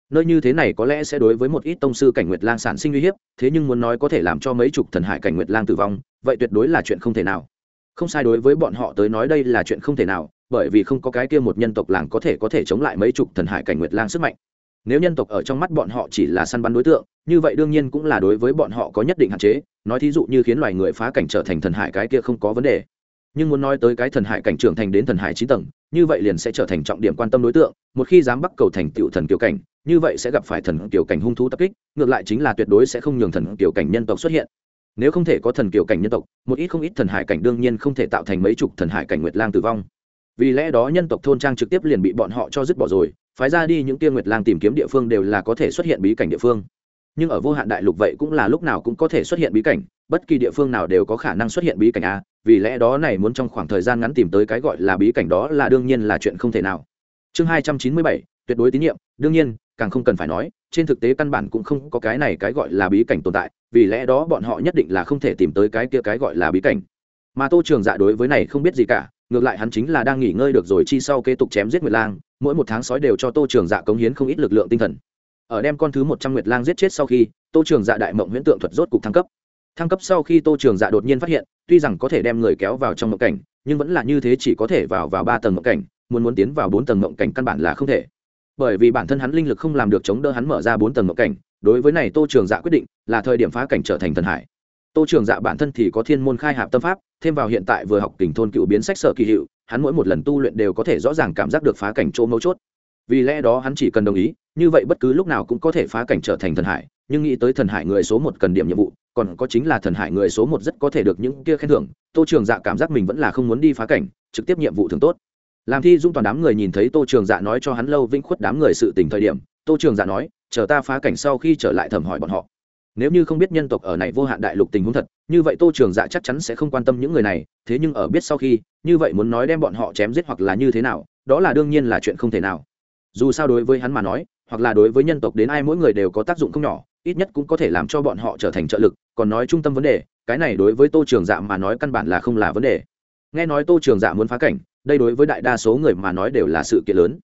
Nơi như thế này có lẽ sẽ đối với một ít tông sư cảnh nguyệt lang sản sinh uy hiếp, thế nhưng muốn nói có thể làm cho mấy chục thần hải cảnh nguyệt lang tử vong, vậy tuyệt đối là chuyện không thể nào. Không sai đối với bọn họ tới nói đây là chuyện không thể nào, bởi vì không có cái kia một nhân tộc làng có thể có thể chống lại mấy chục thần hải cảnh nguyệt lang sức mạnh. Nếu nhân tộc ở trong mắt bọn họ chỉ là săn bắn đối tượng, như vậy đương nhiên cũng là đối với bọn họ có nhất định hạn chế nói thí dụ như khiến loài người phá cảnh trở thành thần hải cái kia không có vấn đề. Nhưng muốn nói tới cái thần hải cảnh trưởng thành đến thần hải chín tầng, như vậy liền sẽ trở thành trọng điểm quan tâm đối tượng, một khi dám bắt cầu thành tựu thần kiều cảnh, như vậy sẽ gặp phải thần kiều cảnh hung thú tập kích, ngược lại chính là tuyệt đối sẽ không nhường thần kiều cảnh nhân tộc xuất hiện. Nếu không thể có thần kiều cảnh nhân tộc, một ít không ít thần hải cảnh đương nhiên không thể tạo thành mấy chục thần hải cảnh nguyệt lang tử vong. Vì lẽ đó nhân tộc thôn trang trực tiếp liền bị bọn họ cho dứt bỏ rồi, phái ra đi những tiên nguyệt lang tìm kiếm địa phương đều là có thể xuất hiện bí cảnh địa phương nhưng ở vô hạn đại lục vậy cũng là lúc nào cũng có thể xuất hiện bí cảnh, bất kỳ địa phương nào đều có khả năng xuất hiện bí cảnh a vì lẽ đó này muốn trong khoảng thời gian ngắn tìm tới cái gọi là bí cảnh đó là đương nhiên là chuyện không thể nào. Chương hai trăm chín mươi bảy, tuyệt đối tín nhiệm, đương nhiên, càng không cần phải nói, trên thực tế căn bản cũng không có cái này cái gọi là bí cảnh tồn tại, vì lẽ đó bọn họ nhất định là không thể tìm tới cái kia cái gọi là bí cảnh. Mà tô trường dạ đối với này không biết gì cả, ngược lại hắn chính là đang nghỉ ngơi được rồi chi sau kế tục chém giết nguyệt lang, mỗi một tháng sói đều cho tô trường dạ cống hiến không ít lực lượng tinh thần ở đem con thứ một trăm nguyệt lang giết chết sau khi, tô trường dạ đại mộng huyễn tượng thuật rốt cục thăng cấp. Thăng cấp sau khi tô trường dạ đột nhiên phát hiện, tuy rằng có thể đem người kéo vào trong mộng cảnh, nhưng vẫn là như thế chỉ có thể vào vào ba tầng mộng cảnh, muốn muốn tiến vào bốn tầng mộng cảnh căn bản là không thể. Bởi vì bản thân hắn linh lực không làm được chống đỡ hắn mở ra bốn tầng mộng cảnh, đối với này tô trường dạ quyết định là thời điểm phá cảnh trở thành thần hải. Tô trường dạ bản thân thì có thiên môn khai hạp tâm pháp, thêm vào hiện tại vừa học kình thôn cựu biến sách sở kỳ hiệu, hắn mỗi một lần tu luyện đều có thể rõ ràng cảm giác được phá cảnh chỗ mấu chốt. Vì lẽ đó hắn chỉ cần đồng ý như vậy bất cứ lúc nào cũng có thể phá cảnh trở thành thần hải, nhưng nghĩ tới thần hải người số một cần điểm nhiệm vụ, còn có chính là thần hải người số một rất có thể được những kia khen thưởng, tô trường dạ cảm giác mình vẫn là không muốn đi phá cảnh, trực tiếp nhiệm vụ thường tốt. Làm thi dung toàn đám người nhìn thấy tô trường dạ nói cho hắn lâu vĩnh khuất đám người sự tình thời điểm, tô trường dạ nói, chờ ta phá cảnh sau khi trở lại thẩm hỏi bọn họ. Nếu như không biết nhân tộc ở này vô hạn đại lục tình huống thật, như vậy tô trường dạ chắc chắn sẽ không quan tâm những người này, thế nhưng ở biết sau khi, như vậy muốn nói đem bọn họ chém giết hoặc là như thế nào, đó là đương nhiên là chuyện không thể nào. Dù sao đối với hắn mà nói hoặc là đối với nhân tộc đến ai mỗi người đều có tác dụng không nhỏ ít nhất cũng có thể làm cho bọn họ trở thành trợ lực. Còn nói trung tâm vấn đề cái này đối với tô trường dạ mà nói căn bản là không là vấn đề. Nghe nói tô trường dạ muốn phá cảnh đây đối với đại đa số người mà nói đều là sự kiện lớn.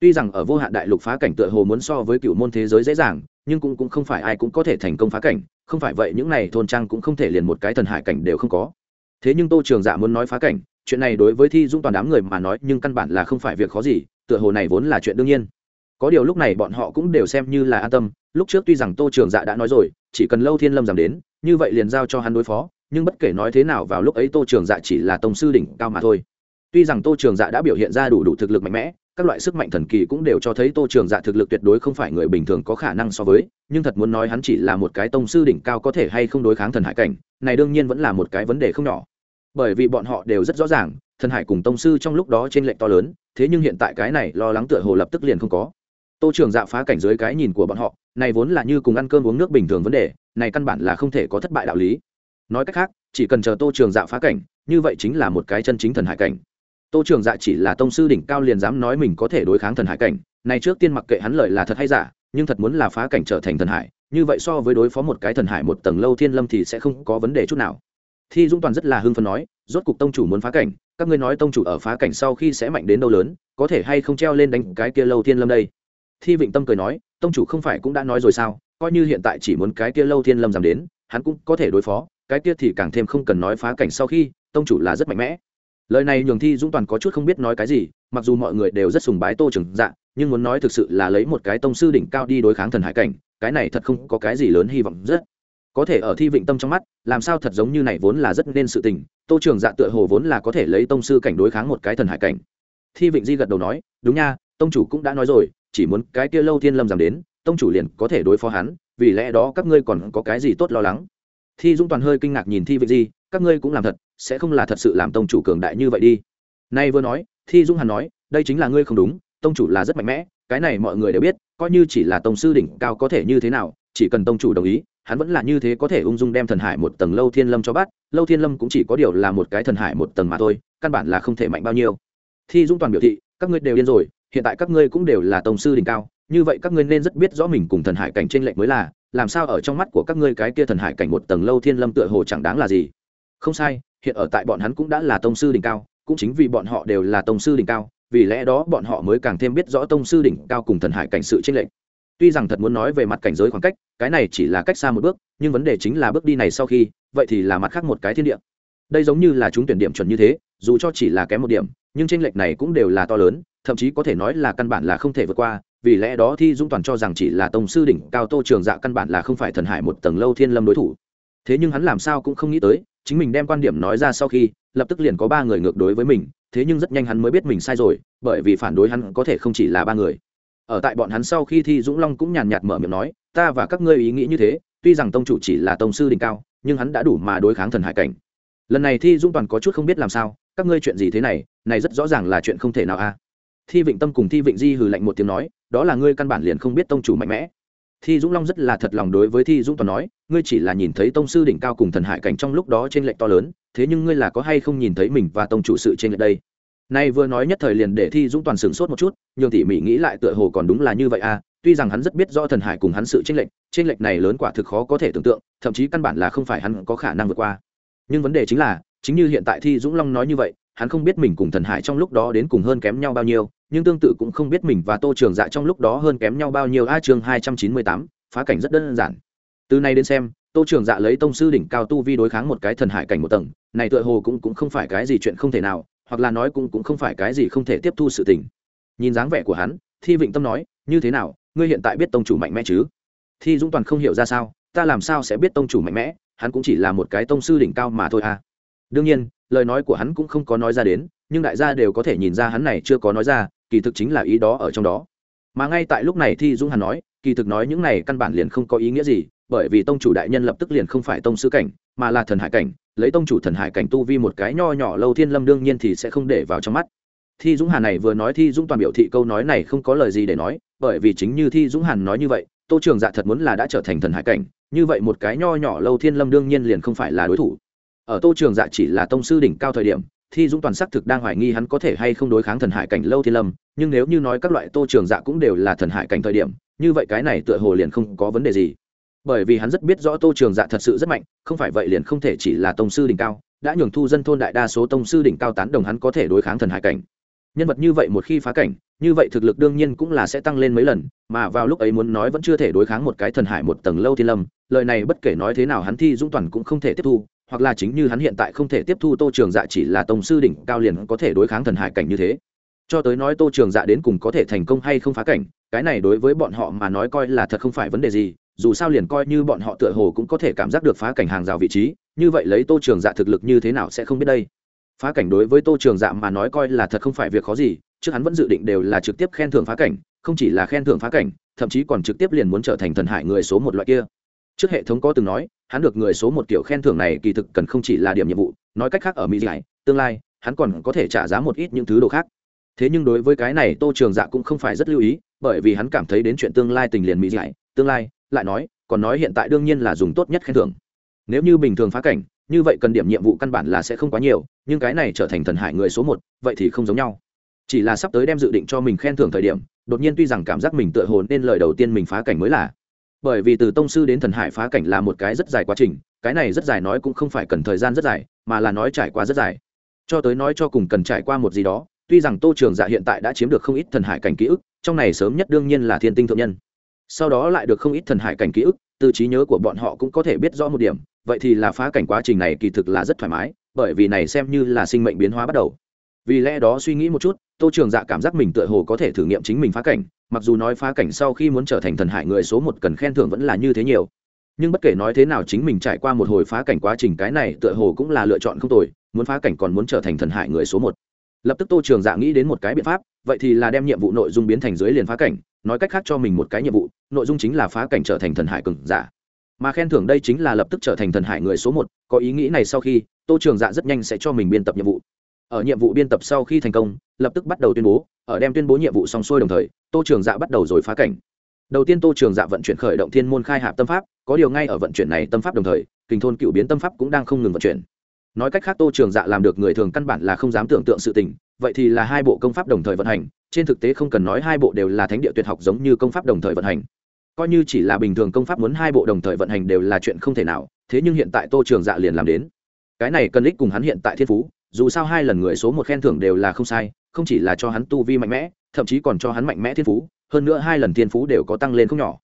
Tuy rằng ở vô hạn đại lục phá cảnh tựa hồ muốn so với cựu môn thế giới dễ dàng nhưng cũng, cũng không phải ai cũng có thể thành công phá cảnh không phải vậy những này thôn trang cũng không thể liền một cái thần hải cảnh đều không có. Thế nhưng tô trường dạ muốn nói phá cảnh chuyện này đối với thi dung toàn đám người mà nói nhưng căn bản là không phải việc khó gì tựa hồ này vốn là chuyện đương nhiên có điều lúc này bọn họ cũng đều xem như là an tâm, lúc trước tuy rằng tô trường dạ đã nói rồi, chỉ cần lâu thiên lâm giảm đến, như vậy liền giao cho hắn đối phó, nhưng bất kể nói thế nào vào lúc ấy tô trường dạ chỉ là tông sư đỉnh cao mà thôi. Tuy rằng tô trường dạ đã biểu hiện ra đủ đủ thực lực mạnh mẽ, các loại sức mạnh thần kỳ cũng đều cho thấy tô trường dạ thực lực tuyệt đối không phải người bình thường có khả năng so với, nhưng thật muốn nói hắn chỉ là một cái tông sư đỉnh cao có thể hay không đối kháng thần hải cảnh, này đương nhiên vẫn là một cái vấn đề không nhỏ. Bởi vì bọn họ đều rất rõ ràng, thần hải cùng tông sư trong lúc đó trên lệnh to lớn, thế nhưng hiện tại cái này lo lắng tựa hồ lập tức liền không có tô trường dạ phá cảnh dưới cái nhìn của bọn họ, này vốn là như cùng ăn cơm uống nước bình thường vấn đề, này căn bản là không thể có thất bại đạo lý. Nói cách khác, chỉ cần chờ tô trường dạ phá cảnh, như vậy chính là một cái chân chính thần hải cảnh. Tô trường dạ chỉ là tông sư đỉnh cao liền dám nói mình có thể đối kháng thần hải cảnh, này trước tiên mặc kệ hắn lợi là thật hay giả, nhưng thật muốn là phá cảnh trở thành thần hải, như vậy so với đối phó một cái thần hải một tầng lâu thiên lâm thì sẽ không có vấn đề chút nào. Thi dũng toàn rất là hưng phấn nói, rốt cục tông chủ muốn phá cảnh, các ngươi nói tông chủ ở phá cảnh sau khi sẽ mạnh đến đâu lớn, có thể hay không treo lên đánh cái kia lâu thiên lâm đây? Thi vịnh tâm cười nói, tông chủ không phải cũng đã nói rồi sao? Coi như hiện tại chỉ muốn cái kia lâu thiên lâm giảm đến, hắn cũng có thể đối phó, cái kia thì càng thêm không cần nói phá cảnh sau khi, tông chủ là rất mạnh mẽ. Lời này nhường thi dũng toàn có chút không biết nói cái gì, mặc dù mọi người đều rất sùng bái tô trừng dạ nhưng muốn nói thực sự là lấy một cái tông sư đỉnh cao đi đối kháng thần hải cảnh, cái này thật không có cái gì lớn hy vọng rất. Có thể ở thi vịnh tâm trong mắt, làm sao thật giống như này vốn là rất nên sự tình, tô trường dạ tựa hồ vốn là có thể lấy tông sư cảnh đối kháng một cái thần hải cảnh. Thi vịnh di gật đầu nói, đúng nha, tông chủ cũng đã nói rồi chỉ muốn cái kia lâu thiên lâm giảm đến, tông chủ liền có thể đối phó hắn, vì lẽ đó các ngươi còn có cái gì tốt lo lắng? Thi dũng toàn hơi kinh ngạc nhìn thi vịnh di, các ngươi cũng làm thật, sẽ không là thật sự làm tông chủ cường đại như vậy đi. Nay vừa nói, thi dũng hàn nói, đây chính là ngươi không đúng, tông chủ là rất mạnh mẽ, cái này mọi người đều biết, coi như chỉ là tông sư đỉnh cao có thể như thế nào, chỉ cần tông chủ đồng ý, hắn vẫn là như thế có thể ung dung đem thần hải một tầng lâu thiên lâm cho bắt, lâu thiên lâm cũng chỉ có điều là một cái thần hải một tầng mà thôi, căn bản là không thể mạnh bao nhiêu. Thi dũng toàn biểu thị, các ngươi đều điên rồi hiện tại các ngươi cũng đều là tông sư đỉnh cao, như vậy các ngươi nên rất biết rõ mình cùng thần hải cảnh trên lệnh mới là, làm sao ở trong mắt của các ngươi cái kia thần hải cảnh một tầng lâu thiên lâm tựa hồ chẳng đáng là gì? Không sai, hiện ở tại bọn hắn cũng đã là tông sư đỉnh cao, cũng chính vì bọn họ đều là tông sư đỉnh cao, vì lẽ đó bọn họ mới càng thêm biết rõ tông sư đỉnh cao cùng thần hải cảnh sự tranh lệch. Tuy rằng thật muốn nói về mặt cảnh giới khoảng cách, cái này chỉ là cách xa một bước, nhưng vấn đề chính là bước đi này sau khi, vậy thì là mặt khác một cái thiên địa. Đây giống như là chúng tuyển điểm chuẩn như thế, dù cho chỉ là kém một điểm, nhưng tranh lệch này cũng đều là to lớn thậm chí có thể nói là căn bản là không thể vượt qua, vì lẽ đó thi dũng toàn cho rằng chỉ là tông sư đỉnh cao tô trường dạ căn bản là không phải thần hải một tầng lâu thiên lâm đối thủ. Thế nhưng hắn làm sao cũng không nghĩ tới, chính mình đem quan điểm nói ra sau khi, lập tức liền có ba người ngược đối với mình, thế nhưng rất nhanh hắn mới biết mình sai rồi, bởi vì phản đối hắn có thể không chỉ là ba người. Ở tại bọn hắn sau khi thi dũng long cũng nhàn nhạt mở miệng nói, ta và các ngươi ý nghĩ như thế, tuy rằng tông chủ chỉ là tông sư đỉnh cao, nhưng hắn đã đủ mà đối kháng thần hải cảnh. Lần này thi dũng toàn có chút không biết làm sao, các ngươi chuyện gì thế này này rất rõ ràng là chuyện không thể nào a thi vịnh tâm cùng thi vịnh di hừ lạnh một tiếng nói, đó là ngươi căn bản liền không biết tông chủ mạnh mẽ. Thi dũng long rất là thật lòng đối với thi dũng toàn nói, ngươi chỉ là nhìn thấy tông sư đỉnh cao cùng thần hải cảnh trong lúc đó trên lệnh to lớn, thế nhưng ngươi là có hay không nhìn thấy mình và tông chủ sự trên lệch đây? Nay vừa nói nhất thời liền để thi dũng toàn sửng sốt một chút nhưng tỉ mỉ nghĩ lại tựa hồ còn đúng là như vậy à tuy rằng hắn rất biết do thần hải cùng hắn sự tranh lệch tranh lệch này lớn quả thực khó có thể tưởng tượng, thậm chí căn bản là không phải hắn có khả năng vượt qua. Nhưng vấn đề chính là, chính như hiện tại thi dũng long nói như vậy hắn không biết mình cùng thần hải trong lúc đó đến cùng hơn kém nhau bao nhiêu, nhưng tương tự cũng không biết mình và tô trường dạ trong lúc đó hơn kém nhau bao nhiêu. A chương hai trăm chín mươi tám, phá cảnh rất đơn giản. Từ nay đến xem, tô trường dạ lấy tông sư đỉnh cao tu vi đối kháng một cái thần hải cảnh một tầng, này tựa hồ cũng cũng không phải cái gì chuyện không thể nào, hoặc là nói cũng cũng không phải cái gì không thể tiếp thu sự tình. Nhìn dáng vẻ của hắn, thi vịnh tâm nói, như thế nào, ngươi hiện tại biết tông chủ mạnh mẽ chứ? Thi dũng toàn không hiểu ra sao, ta làm sao sẽ biết tông chủ mạnh mẽ? Hắn cũng chỉ là một cái tông sư đỉnh cao mà thôi à. Đương nhiên lời nói của hắn cũng không có nói ra đến, nhưng đại gia đều có thể nhìn ra hắn này chưa có nói ra, kỳ thực chính là ý đó ở trong đó. Mà ngay tại lúc này thi dũng hàn nói, kỳ thực nói những này căn bản liền không có ý nghĩa gì, bởi vì tông chủ đại nhân lập tức liền không phải tông sư cảnh, mà là thần hải cảnh, lấy tông chủ thần hải cảnh tu vi một cái nho nhỏ lâu thiên lâm đương nhiên thì sẽ không để vào trong mắt. Thi dũng hàn này vừa nói thi dũng toàn biểu thị câu nói này không có lời gì để nói, bởi vì chính như thi dũng hàn nói như vậy, tô trường dạ thật muốn là đã trở thành thần hải cảnh, như vậy một cái nho nhỏ lâu thiên lâm đương nhiên liền không phải là đối thủ ở tô trường dạ chỉ là tông sư đỉnh cao thời điểm, thi dũng toàn xác thực đang hoài nghi hắn có thể hay không đối kháng thần hải cảnh lâu thiên lâm, nhưng nếu như nói các loại tô trường dạ cũng đều là thần hải cảnh thời điểm, như vậy cái này tựa hồ liền không có vấn đề gì. Bởi vì hắn rất biết rõ tô trường dạ thật sự rất mạnh, không phải vậy liền không thể chỉ là tông sư đỉnh cao, đã nhường thu dân thôn đại đa số tông sư đỉnh cao tán đồng hắn có thể đối kháng thần hải cảnh. Nhân vật như vậy một khi phá cảnh, như vậy thực lực đương nhiên cũng là sẽ tăng lên mấy lần, mà vào lúc ấy muốn nói vẫn chưa thể đối kháng một cái thần hải một tầng lâu thiên lâm, lời này bất kể nói thế nào hắn thi dũng toàn cũng không thể tiếp thu hoặc là chính như hắn hiện tại không thể tiếp thu tô trường dạ chỉ là tông sư đỉnh cao liền có thể đối kháng thần hải cảnh như thế. Cho tới nói tô trường dạ đến cùng có thể thành công hay không phá cảnh, cái này đối với bọn họ mà nói coi là thật không phải vấn đề gì, dù sao liền coi như bọn họ tựa hồ cũng có thể cảm giác được phá cảnh hàng rào vị trí, như vậy lấy tô trường dạ thực lực như thế nào sẽ không biết đây. Phá cảnh đối với tô trường dạ mà nói coi là thật không phải việc khó gì, trước hắn vẫn dự định đều là trực tiếp khen thưởng phá cảnh, không chỉ là khen thưởng phá cảnh, thậm chí còn trực tiếp liền muốn trở thành thần hải người số một loại kia trước hệ thống có từng nói, hắn được người số một kiểu khen thưởng này kỳ thực cần không chỉ là điểm nhiệm vụ, nói cách khác ở mỹ giải, tương lai, hắn còn có thể trả giá một ít những thứ đồ khác. Thế nhưng đối với cái này, tô trường dạ cũng không phải rất lưu ý, bởi vì hắn cảm thấy đến chuyện tương lai tình liền mỹ giải, tương lai, lại nói, còn nói hiện tại đương nhiên là dùng tốt nhất khen thưởng. Nếu như bình thường phá cảnh, như vậy cần điểm nhiệm vụ căn bản là sẽ không quá nhiều, nhưng cái này trở thành thần hải người số một, vậy thì không giống nhau. Chỉ là sắp tới đem dự định cho mình khen thưởng thời điểm, đột nhiên tuy rằng cảm giác mình tựa hồn nên lời đầu tiên mình phá cảnh mới là bởi vì từ tông sư đến thần hải phá cảnh là một cái rất dài quá trình, cái này rất dài nói cũng không phải cần thời gian rất dài, mà là nói trải qua rất dài. Cho tới nói cho cùng cần trải qua một gì đó, tuy rằng tô trường dạ hiện tại đã chiếm được không ít thần hải cảnh ký ức, trong này sớm nhất đương nhiên là thiên tinh thượng nhân. Sau đó lại được không ít thần hải cảnh ký ức, từ trí nhớ của bọn họ cũng có thể biết rõ một điểm, vậy thì là phá cảnh quá trình này kỳ thực là rất thoải mái, bởi vì này xem như là sinh mệnh biến hóa bắt đầu. Vì lẽ đó suy nghĩ một chút, tô trường dạ cảm giác mình tựa hồ có thể thử nghiệm chính mình phá cảnh mặc dù nói phá cảnh sau khi muốn trở thành thần hải người số một cần khen thưởng vẫn là như thế nhiều. Nhưng bất kể nói thế nào chính mình trải qua một hồi phá cảnh quá trình cái này tựa hồ cũng là lựa chọn không tồi, muốn phá cảnh còn muốn trở thành thần hải người số một. Lập tức tô trường dạ nghĩ đến một cái biện pháp, vậy thì là đem nhiệm vụ nội dung biến thành dưới liền phá cảnh, nói cách khác cho mình một cái nhiệm vụ, nội dung chính là phá cảnh trở thành thần hải cường giả. Mà khen thưởng đây chính là lập tức trở thành thần hải người số một, có ý nghĩ này sau khi, tô trường dạ rất nhanh sẽ cho mình biên tập nhiệm vụ ở nhiệm vụ biên tập sau khi thành công, lập tức bắt đầu tuyên bố, ở đem tuyên bố nhiệm vụ xong xuôi đồng thời, tô trường dạ bắt đầu rồi phá cảnh. Đầu tiên tô trường dạ vận chuyển khởi động thiên môn khai hạp tâm pháp, có điều ngay ở vận chuyển này tâm pháp đồng thời, kình thôn cựu biến tâm pháp cũng đang không ngừng vận chuyển. Nói cách khác tô trường dạ làm được người thường căn bản là không dám tưởng tượng sự tình, vậy thì là hai bộ công pháp đồng thời vận hành, trên thực tế không cần nói hai bộ đều là thánh địa tuyệt học giống như công pháp đồng thời vận hành. Coi như chỉ là bình thường công pháp muốn hai bộ đồng thời vận hành đều là chuyện không thể nào, thế nhưng hiện tại tô trường dạ liền làm đến. Cái này cần ích cùng hắn hiện tại thiên phú dù sao hai lần người số một khen thưởng đều là không sai, không chỉ là cho hắn tu vi mạnh mẽ, thậm chí còn cho hắn mạnh mẽ thiên phú, hơn nữa hai lần thiên phú đều có tăng lên không nhỏ.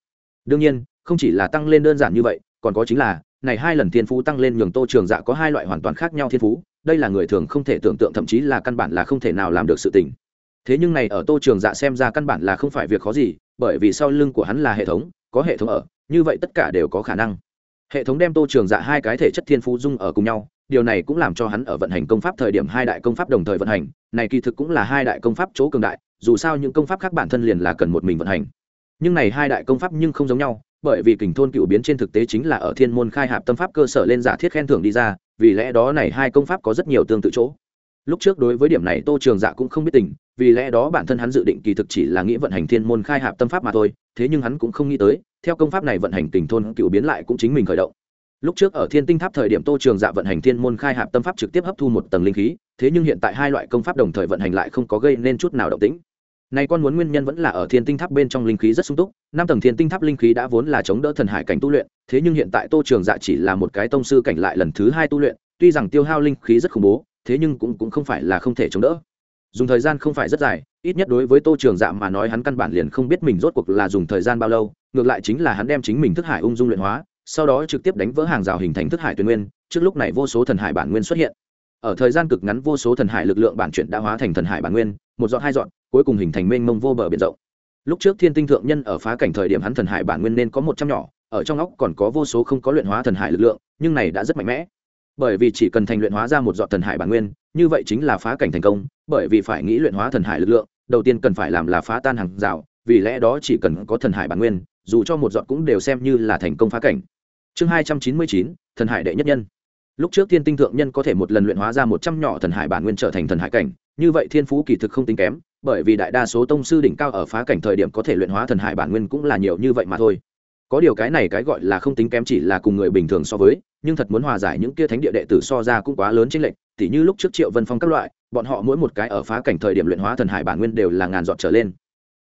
Đương nhiên, không chỉ là tăng lên đơn giản như vậy, còn có chính là, này hai lần thiên phú tăng lên nhường tô trường dạ có hai loại hoàn toàn khác nhau thiên phú, đây là người thường không thể tưởng tượng thậm chí là căn bản là không thể nào làm được sự tình. Thế nhưng này ở tô trường dạ xem ra căn bản là không phải việc khó gì, bởi vì sau lưng của hắn là hệ thống, có hệ thống ở, như vậy tất cả đều có khả năng hệ thống đem tô trường dạ hai cái thể chất thiên phú dung ở cùng nhau, điều này cũng làm cho hắn ở vận hành công pháp thời điểm hai đại công pháp đồng thời vận hành, này kỳ thực cũng là hai đại công pháp chỗ cường đại, dù sao những công pháp khác bản thân liền là cần một mình vận hành. Nhưng này hai đại công pháp nhưng không giống nhau, bởi vì kình thôn cựu biến trên thực tế chính là ở thiên môn khai hạp tâm pháp cơ sở lên giả thiết khen thưởng đi ra, vì lẽ đó này hai công pháp có rất nhiều tương tự chỗ lúc trước đối với điểm này tô trường dạ cũng không biết tình, vì lẽ đó bản thân hắn dự định kỳ thực chỉ là nghĩ vận hành thiên môn khai hạp tâm pháp mà thôi, thế nhưng hắn cũng không nghĩ tới, theo công pháp này vận hành tình thôn cựu biến lại cũng chính mình khởi động. Lúc trước ở thiên tinh tháp thời điểm tô trường dạ vận hành thiên môn khai hạp tâm pháp trực tiếp hấp thu một tầng linh khí, thế nhưng hiện tại hai loại công pháp đồng thời vận hành lại không có gây nên chút nào động tĩnh. Này con muốn nguyên nhân vẫn là ở thiên tinh tháp bên trong linh khí rất sung túc, năm tầng thiên tinh tháp linh khí đã vốn là chống đỡ thần hải cảnh tu luyện, thế nhưng hiện tại tô trường dạ chỉ là một cái tông sư cảnh lại lần thứ hai tu luyện, tuy rằng tiêu hao linh khí rất khủng bố thế nhưng cũng, cũng không phải là không thể chống đỡ. Dùng thời gian không phải rất dài ít nhất đối với tô trường dạ mà nói hắn căn bản liền không biết mình rốt cuộc là dùng thời gian bao lâu ngược lại chính là hắn đem chính mình thức hải ung dung luyện hóa sau đó trực tiếp đánh vỡ hàng rào hình thành thức hải tuyên nguyên trước lúc này vô số thần hải bản nguyên xuất hiện. Ở thời gian cực ngắn vô số thần hải lực lượng bản chuyển đã hóa thành thần hải bản nguyên một dọn hai dọn cuối cùng hình thành mênh mông vô bờ biển rộng. Lúc trước thiên tinh thượng nhân ở phá cảnh thời điểm hắn thần hải bản nguyên nên có một trăm nhỏ ở trong óc còn có vô số không có luyện hóa thần hải lực lượng nhưng này đã rất mạnh mẽ bởi vì chỉ cần thành luyện hóa ra một dọn thần hải bản nguyên, như vậy chính là phá cảnh thành công, bởi vì phải nghĩ luyện hóa thần hải lực lượng, đầu tiên cần phải làm là phá tan hàng rào, vì lẽ đó chỉ cần có thần hải bản nguyên, dù cho một dọn cũng đều xem như là thành công phá cảnh. Chương hai trăm chín mươi chín, thần hải đệ nhất nhân. Lúc trước thiên tinh thượng nhân có thể một lần luyện hóa ra một trăm nhỏ thần hải bản nguyên trở thành thần hải cảnh, như vậy thiên phú kỳ thực không tính kém, bởi vì đại đa số tông sư đỉnh cao ở phá cảnh thời điểm có thể luyện hóa thần hải bản nguyên cũng là nhiều như vậy mà thôi có điều cái này cái gọi là không tính kém chỉ là cùng người bình thường so với, nhưng thật muốn hòa giải những kia thánh địa đệ tử so ra cũng quá lớn chênh lệch, tỉ như lúc trước triệu vân phong các loại, bọn họ mỗi một cái ở phá cảnh thời điểm luyện hóa thần hải bản nguyên đều là ngàn dọn trở lên.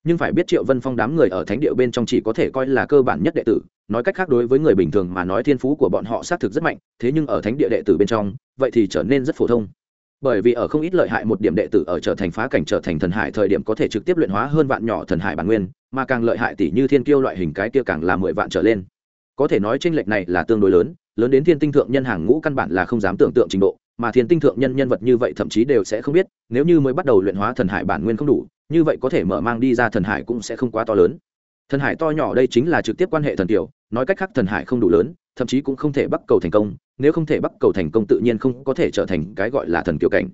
Nhưng phải biết triệu vân phong đám người ở thánh địa bên trong chỉ có thể coi là cơ bản nhất đệ tử, nói cách khác đối với người bình thường mà nói thiên phú của bọn họ xác thực rất mạnh, thế nhưng ở thánh địa đệ tử bên trong, vậy thì trở nên rất phổ thông bởi vì ở không ít lợi hại một điểm đệ tử ở trở thành phá cảnh trở thành thần hải thời điểm có thể trực tiếp luyện hóa hơn vạn nhỏ thần hải bản nguyên, mà càng lợi hại tỷ như thiên kiêu loại hình cái kia càng là mười vạn trở lên. Có thể nói tranh lệch này là tương đối lớn lớn đến thiên tinh thượng nhân hàng ngũ căn bản là không dám tưởng tượng trình độ, mà thiên tinh thượng nhân nhân vật như vậy thậm chí đều sẽ không biết, nếu như mới bắt đầu luyện hóa thần hải bản nguyên không đủ, như vậy có thể mở mang đi ra thần hải cũng sẽ không quá to lớn. Thần hải to nhỏ đây chính là trực tiếp quan hệ thần tiểu, nói cách khác thần hải không đủ lớn thậm chí cũng không thể bắt cầu thành công, nếu không thể bắt cầu thành công tự nhiên không có thể trở thành cái gọi là thần kiểu cảnh.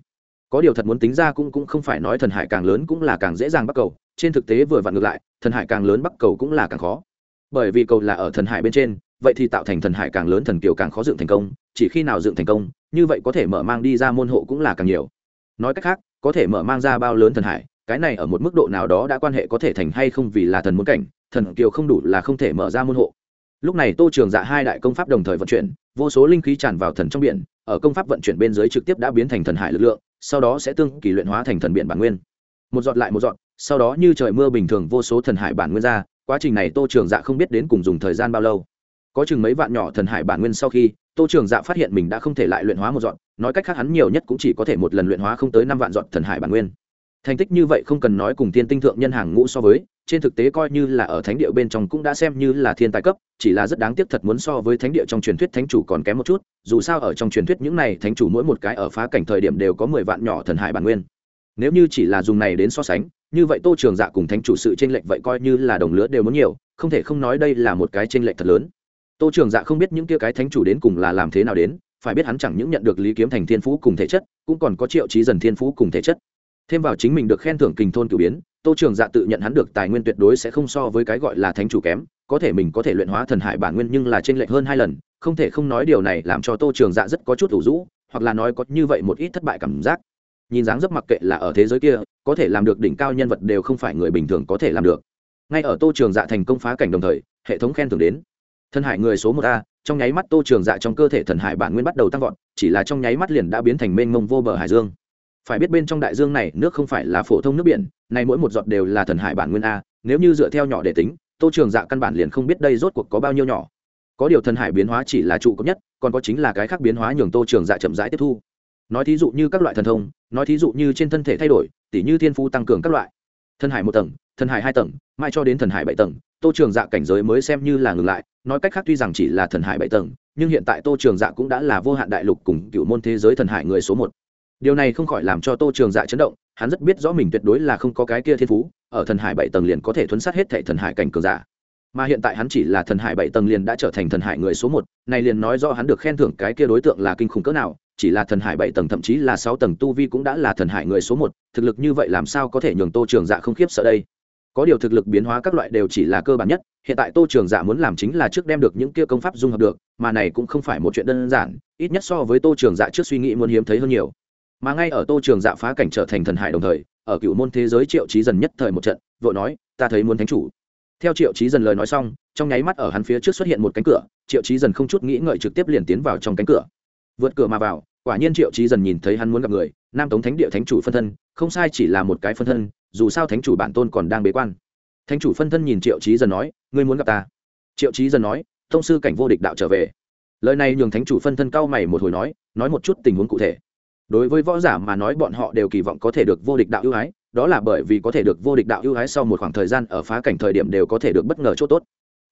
Có điều thật muốn tính ra cũng cũng không phải nói thần hải càng lớn cũng là càng dễ dàng bắt cầu, trên thực tế vừa vặn ngược lại, thần hải càng lớn bắt cầu cũng là càng khó. Bởi vì cầu là ở thần hải bên trên, vậy thì tạo thành thần hải càng lớn thần kiều càng khó dựng thành công, chỉ khi nào dựng thành công, như vậy có thể mở mang đi ra môn hộ cũng là càng nhiều. Nói cách khác, có thể mở mang ra bao lớn thần hải, cái này ở một mức độ nào đó đã quan hệ có thể thành hay không vì là thần muốn cảnh, thần kiều không đủ là không thể mở ra môn hộ lúc này tô trường dạ hai đại công pháp đồng thời vận chuyển, vô số linh khí tràn vào thần trong biển, ở công pháp vận chuyển bên dưới trực tiếp đã biến thành thần hải lực lượng, sau đó sẽ tương kỳ luyện hóa thành thần biển bản nguyên. Một giọt lại một giọt, sau đó như trời mưa bình thường vô số thần hải bản nguyên ra, quá trình này tô trường dạ không biết đến cùng dùng thời gian bao lâu. Có chừng mấy vạn nhỏ thần hải bản nguyên sau khi, tô trường dạ phát hiện mình đã không thể lại luyện hóa một dọn nói cách khác hắn nhiều nhất cũng chỉ có thể một lần luyện hóa không tới năm vạn dọn thần hải bản nguyên. Thành tích như vậy không cần nói cùng tiên tinh thượng nhân hàng ngũ so với trên thực tế coi như là ở thánh địa bên trong cũng đã xem như là thiên tài cấp, chỉ là rất đáng tiếc thật muốn so với thánh địa trong truyền thuyết thánh chủ còn kém một chút, dù sao ở trong truyền thuyết những này thánh chủ mỗi một cái ở phá cảnh thời điểm đều có mười vạn nhỏ thần hải bản nguyên. Nếu như chỉ là dùng này đến so sánh, như vậy tô trường dạ cùng thánh chủ sự t r ê n lệch vậy coi như là đồng lứa đều muốn nhiều, không thể không nói đây là một cái t r ê n lệch thật lớn. Tô trường dạ không biết những kia cái thánh chủ đến cùng là làm thế nào đến, phải biết hắn chẳng những nhận được lý kiếm thành thiên phú cùng thể chất, cũng còn có triệu trí dần thiên phú cùng thể chất. Thêm vào chính mình được khen thưởng kình thôn cử biến tô trường dạ tự nhận hắn được tài nguyên tuyệt đối sẽ không so với cái gọi là thánh chủ kém, có thể mình có thể luyện hóa thần hải bản nguyên nhưng là t r ê n lệch hơn hai lần, không thể không nói điều này làm cho tô trường dạ rất có chút ủ rũ, hoặc là nói có như vậy một ít thất bại cảm giác. Nhìn dáng dấp mặc kệ là ở thế giới kia, có thể làm được đỉnh cao nhân vật đều không phải người bình thường có thể làm được. Ngay ở tô trường dạ thành công phá cảnh đồng thời, hệ thống khen thưởng đến. Thần hải người số một a, trong nháy mắt tô trường dạ trong cơ thể thần hải bản nguyên bắt đầu tăng vọt, chỉ là trong nháy mắt liền đã biến thành mênh mông vô bờ hải dương phải biết bên trong đại dương này, nước không phải là phổ thông nước biển, nay mỗi một giọt đều là thần hải bản nguyên a, nếu như dựa theo nhỏ để tính, tô trường dạ căn bản liền không biết đây rốt cuộc có bao nhiêu nhỏ. Có điều thần hải biến hóa chỉ là trụ cấp nhất, còn có chính là cái khác biến hóa nhường tô trường dạ chậm rãi tiếp thu. Nói thí dụ như các loại thần thông, nói thí dụ như trên thân thể thay đổi, tỉ như thiên phú tăng cường các loại. Thần hải một tầng, thần hải hai tầng mai cho đến thần hải bảy tầng, tô trường dạ cảnh giới mới xem như là ngừng lại, nói cách khác tuy rằng chỉ là thần hải bảy tầng, nhưng hiện tại tô trường dạ cũng đã là vô hạn đại lục cùng cựu môn thế giới thần hải người số một điều này không khỏi làm cho tô trường dạ chấn động, hắn rất biết rõ mình tuyệt đối là không có cái kia thiên phú, ở thần hải bảy tầng liền có thể thuấn sát hết thệ thần hải cảnh cường giả. Mà hiện tại hắn chỉ là thần hải bảy tầng liền đã trở thành thần hải người số một, này liền nói do hắn được khen thưởng cái kia đối tượng là kinh khủng cỡ nào, chỉ là thần hải bảy tầng thậm chí là sáu tầng tu vi cũng đã là thần hải người số một, thực lực như vậy làm sao có thể nhường tô trường dạ không khiếp sợ đây? Có điều thực lực biến hóa các loại đều chỉ là cơ bản nhất, hiện tại tô trường dạ muốn làm chính là trước đem được những kia công pháp dung hợp được, mà này cũng không phải một chuyện đơn giản, ít nhất so với tô trường dạ trước suy nghĩ muốn hiếm thấy hơn nhiều mà ngay ở tô trường dạ phá cảnh trở thành thần hải đồng thời, ở cựu môn thế giới triệu trí dần nhất thời một trận, vội nói, ta thấy muốn thánh chủ. Theo triệu trí dần lời nói xong, trong nháy mắt ở hắn phía trước xuất hiện một cánh cửa, triệu trí dần không chút nghĩ ngợi trực tiếp liền tiến vào trong cánh cửa. Vượt cửa mà vào, quả nhiên triệu trí dần nhìn thấy hắn muốn gặp người, nam tống thánh địa thánh chủ phân thân, không sai chỉ là một cái phân thân, dù sao thánh chủ bản tôn còn đang bế quan. Thánh chủ phân thân nhìn triệu trí dần nói, ngươi muốn gặp ta? Triệu trí dần nói thông sư cảnh vô địch đạo trở về. Lời này nhường thánh chủ phân thân cao mày một hồi nói nói một chút tình huống cụ thể đối với võ giả mà nói, bọn họ đều kỳ vọng có thể được vô địch đạo ưu ái, đó là bởi vì có thể được vô địch đạo ưu ái sau một khoảng thời gian ở phá cảnh thời điểm đều có thể được bất ngờ chỗ tốt.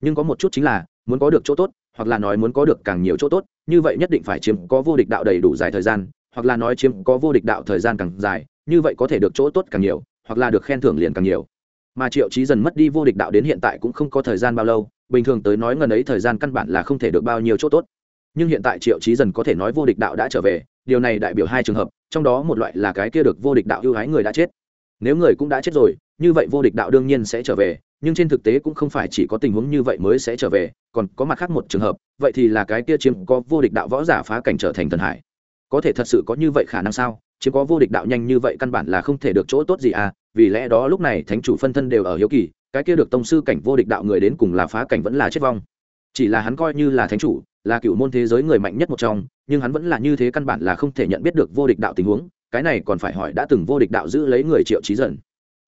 Nhưng có một chút chính là, muốn có được chỗ tốt, hoặc là nói muốn có được càng nhiều chỗ tốt, như vậy nhất định phải chiếm có vô địch đạo đầy đủ dài thời gian, hoặc là nói chiếm có vô địch đạo thời gian càng dài, như vậy có thể được chỗ tốt càng nhiều, hoặc là được khen thưởng liền càng nhiều. Mà triệu chí dần mất đi vô địch đạo đến hiện tại cũng không có thời gian bao lâu, bình thường tới nói ngần ấy thời gian căn bản là không thể được bao nhiêu chỗ tốt. Nhưng hiện tại triệu chí dần có thể nói vô địch đạo đã trở về điều này đại biểu hai trường hợp, trong đó một loại là cái kia được vô địch đạo ưu ái người đã chết. Nếu người cũng đã chết rồi, như vậy vô địch đạo đương nhiên sẽ trở về, nhưng trên thực tế cũng không phải chỉ có tình huống như vậy mới sẽ trở về, còn có mặt khác một trường hợp, vậy thì là cái kia chiếm có vô địch đạo võ giả phá cảnh trở thành thần hải. Có thể thật sự có như vậy khả năng sao? Chiếm có vô địch đạo nhanh như vậy căn bản là không thể được chỗ tốt gì à? Vì lẽ đó lúc này thánh chủ phân thân đều ở hiếu kỳ, cái kia được tông sư cảnh vô địch đạo người đến cùng là phá cảnh vẫn là chết vong. Chỉ là hắn coi như là thánh chủ là cựu môn thế giới người mạnh nhất một trong, nhưng hắn vẫn là như thế căn bản là không thể nhận biết được vô địch đạo tình huống, cái này còn phải hỏi đã từng vô địch đạo giữ lấy người triệu trí dần.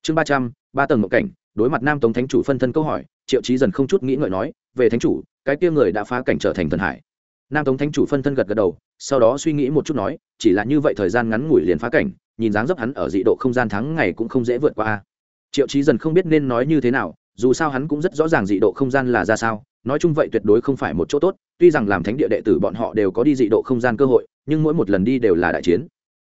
Chương ba trăm, ba tầng mộng cảnh, đối mặt nam tống thánh chủ phân thân câu hỏi, triệu trí dần không chút nghĩ ngợi nói, về thánh chủ, cái kia người đã phá cảnh trở thành thần hải. Nam tống thánh chủ phân thân gật gật đầu, sau đó suy nghĩ một chút nói, chỉ là như vậy thời gian ngắn ngủi liền phá cảnh, nhìn dáng dấp hắn ở dị độ không gian tháng ngày cũng không dễ vượt qua. Triệu trí dần không biết nên nói như thế nào, dù sao hắn cũng rất rõ ràng dị độ không gian là ra sao, nói chung vậy tuyệt đối không phải một chỗ tốt tuy rằng làm thánh địa đệ tử bọn họ đều có đi dị độ không gian cơ hội, nhưng mỗi một lần đi đều là đại chiến.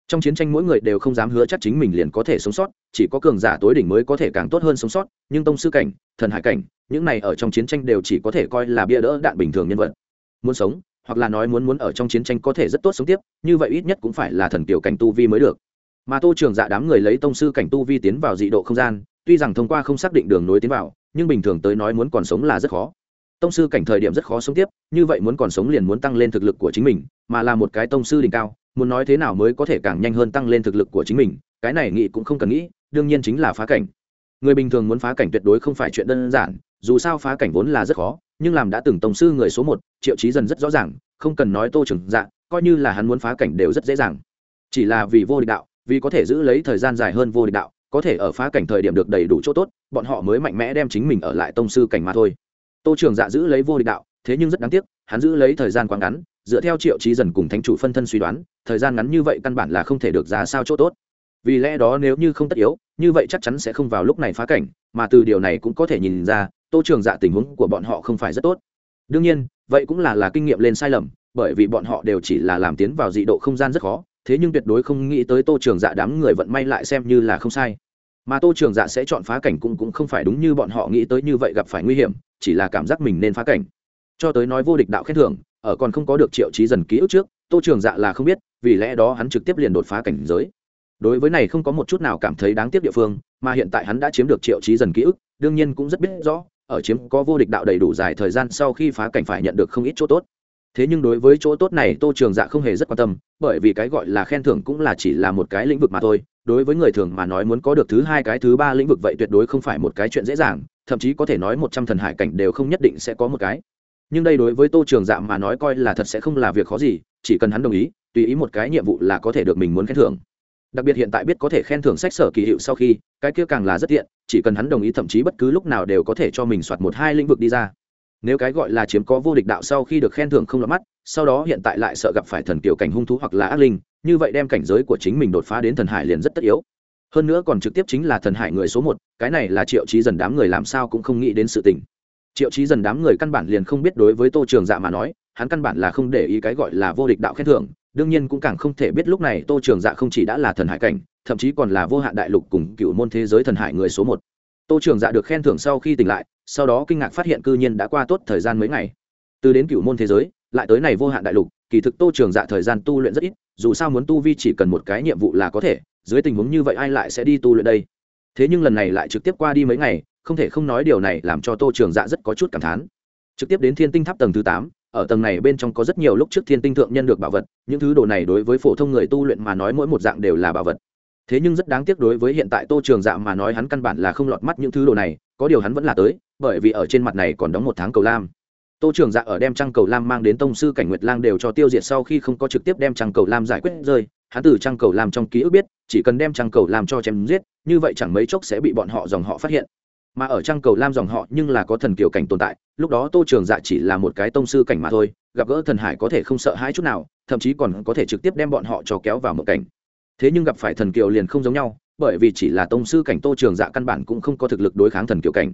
Trong chiến tranh mỗi người đều không dám hứa chắc chính mình liền có thể sống sót, chỉ có cường giả tối đỉnh mới có thể càng tốt hơn sống sót, nhưng tông sư cảnh, thần hải cảnh, những này ở trong chiến tranh đều chỉ có thể coi là bia đỡ đạn bình thường nhân vật. Muốn sống, hoặc là nói muốn muốn ở trong chiến tranh có thể rất tốt sống tiếp, như vậy ít nhất cũng phải là thần kiểu cảnh tu vi mới được. Mà tô trường dạ đám người lấy tông sư cảnh tu vi tiến vào dị độ không gian, tuy rằng thông qua không xác định đường nối tiến vào, nhưng bình thường tới nói muốn còn sống là rất khó tông sư cảnh thời điểm rất khó sống tiếp, như vậy muốn còn sống liền muốn tăng lên thực lực của chính mình, mà là một cái tông sư đỉnh cao, muốn nói thế nào mới có thể càng nhanh hơn tăng lên thực lực của chính mình, cái này nghĩ cũng không cần nghĩ, đương nhiên chính là phá cảnh. Người bình thường muốn phá cảnh tuyệt đối không phải chuyện đơn giản, dù sao phá cảnh vốn là rất khó, nhưng làm đã từng tổng sư người số một, triệu trí dần rất rõ ràng, không cần nói tô trưởng dạ coi như là hắn muốn phá cảnh đều rất dễ dàng. Chỉ là vì vô địch đạo, vì có thể giữ lấy thời gian dài hơn vô địch đạo, có thể ở phá cảnh thời điểm được đầy đủ chỗ tốt, bọn họ mới mạnh mẽ đem chính mình ở lại tông sư cảnh mà thôi tô trường dạ giữ lấy vô địch đạo, thế nhưng rất đáng tiếc, hắn giữ lấy thời gian quá ngắn, dựa theo triệu trí dần cùng thánh chủ phân thân suy đoán, thời gian ngắn như vậy căn bản là không thể được ra sao chỗ tốt. Vì lẽ đó nếu như không tất yếu, như vậy chắc chắn sẽ không vào lúc này phá cảnh, mà từ điều này cũng có thể nhìn ra, tô trường dạ tình huống của bọn họ không phải rất tốt. Đương nhiên, vậy cũng là là kinh nghiệm lên sai lầm, bởi vì bọn họ đều chỉ là làm tiến vào dị độ không gian rất khó, thế nhưng tuyệt đối không nghĩ tới tô trường dạ đám người vận may lại xem như là không sai. Mà tô trường dạ sẽ chọn phá cảnh cũng cũng không phải đúng như bọn họ nghĩ tới như vậy gặp phải nguy hiểm chỉ là cảm giác mình nên phá cảnh. Cho tới nói vô địch đạo khen thưởng, ở còn không có được triệu trí dần ký ức trước, tô trường dạ là không biết, vì lẽ đó hắn trực tiếp liền đột phá cảnh giới. Đối với này không có một chút nào cảm thấy đáng tiếc địa phương, mà hiện tại hắn đã chiếm được triệu trí dần ký ức, đương nhiên cũng rất biết rõ, ở chiếm có vô địch đạo đầy đủ dài thời gian sau khi phá cảnh phải nhận được không ít chỗ tốt. Thế nhưng đối với chỗ tốt này tô trường dạ không hề rất quan tâm, bởi vì cái gọi là khen thưởng cũng là chỉ là một cái lĩnh vực mà thôi đối với người thường mà nói muốn có được thứ hai cái thứ ba lĩnh vực vậy tuyệt đối không phải một cái chuyện dễ dàng, thậm chí có thể nói một trăm thần hải cảnh đều không nhất định sẽ có một cái. Nhưng đây đối với tô trường dạ mà nói coi là thật sẽ không là việc khó gì, chỉ cần hắn đồng ý, tùy ý một cái nhiệm vụ là có thể được mình muốn khen thưởng. Đặc biệt hiện tại biết có thể khen thưởng sách sở kỳ hiệu sau khi, cái kia càng là rất tiện, chỉ cần hắn đồng ý thậm chí bất cứ lúc nào đều có thể cho mình soạt một hai lĩnh vực đi ra. Nếu cái gọi là chiếm có vô địch đạo sau khi được khen thưởng không lọt mắt, sau đó hiện tại lại sợ gặp phải thần kiểu cảnh hung thú hoặc là ác linh như vậy đem cảnh giới của chính mình đột phá đến thần hải liền rất tất yếu. Hơn nữa còn trực tiếp chính là thần hải người số một, cái này là triệu chí dần đám người làm sao cũng không nghĩ đến sự tình. Triệu chí dần đám người căn bản liền không biết đối với tô trường dạ mà nói, hắn căn bản là không để ý cái gọi là vô địch đạo khen thưởng, đương nhiên cũng càng không thể biết lúc này tô trường dạ không chỉ đã là thần hải cảnh, thậm chí còn là vô hạn đại lục cùng cựu môn thế giới thần hải người số một. Tô trường dạ được khen thưởng sau khi tỉnh lại, sau đó kinh ngạc phát hiện cư nhiên đã qua tốt thời gian mấy ngày. Từ đến cựu môn thế giới lại tới này vô hạn đại lục, kỳ thực tô trường dạ thời gian tu luyện rất ít, dù sao muốn tu vi chỉ cần một cái nhiệm vụ là có thể, dưới tình huống như vậy ai lại sẽ đi tu luyện đây? Thế nhưng lần này lại trực tiếp qua đi mấy ngày, không thể không nói điều này làm cho tô trường dạ rất có chút cảm thán. Trực tiếp đến thiên tinh tháp tầng thứ tám, ở tầng này bên trong có rất nhiều lúc trước thiên tinh thượng nhân được bảo vật, những thứ đồ này đối với phổ thông người tu luyện mà nói mỗi một dạng đều là bảo vật. Thế nhưng rất đáng tiếc đối với hiện tại tô trường dạ mà nói hắn căn bản là không lọt mắt những thứ đồ này, có điều hắn vẫn là tới, bởi vì ở trên mặt này còn đóng một tháng cầu lam tô trường dạ ở đem trăng cầu lam mang đến tông sư cảnh nguyệt lang đều cho tiêu diệt sau khi không có trực tiếp đem trăng cầu lam giải quyết rơi, hắn từ trăng cầu lam trong ký ức biết, chỉ cần đem trăng cầu lam cho chém giết, như vậy chẳng mấy chốc sẽ bị bọn họ dòng họ phát hiện. Mà ở trăng cầu lam dòng họ nhưng là có thần kiều cảnh tồn tại, lúc đó tô trường dạ chỉ là một cái tông sư cảnh mà thôi, gặp gỡ thần hải có thể không sợ hãi chút nào, thậm chí còn có thể trực tiếp đem bọn họ cho kéo vào một cảnh. Thế nhưng gặp phải thần kiều liền không giống nhau, bởi vì chỉ là tông sư cảnh tô trường dạ căn bản cũng không có thực lực đối kháng thần kiều cảnh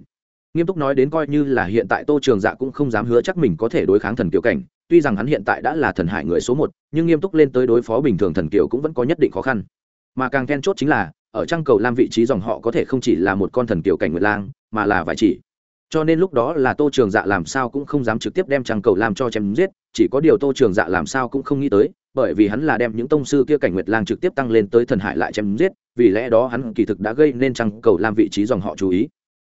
nghiêm túc nói đến coi như là hiện tại tô trường dạ cũng không dám hứa chắc mình có thể đối kháng thần kiều cảnh, tuy rằng hắn hiện tại đã là thần hải người số một, nhưng nghiêm túc lên tới đối phó bình thường thần kiều cũng vẫn có nhất định khó khăn. Mà càng then chốt chính là, ở trang cầu lam vị trí dòng họ có thể không chỉ là một con thần kiều cảnh nguyệt lang, mà là vài chỉ. Cho nên lúc đó là tô trường dạ làm sao cũng không dám trực tiếp đem trang cầu lam cho chém giết, chỉ có điều tô trường dạ làm sao cũng không nghĩ tới, bởi vì hắn là đem những tông sư kia cảnh nguyệt lang trực tiếp tăng lên tới thần hải lại chém giết, vì lẽ đó hắn kỳ thực đã gây nên trang cầu lam vị trí dòng họ chú ý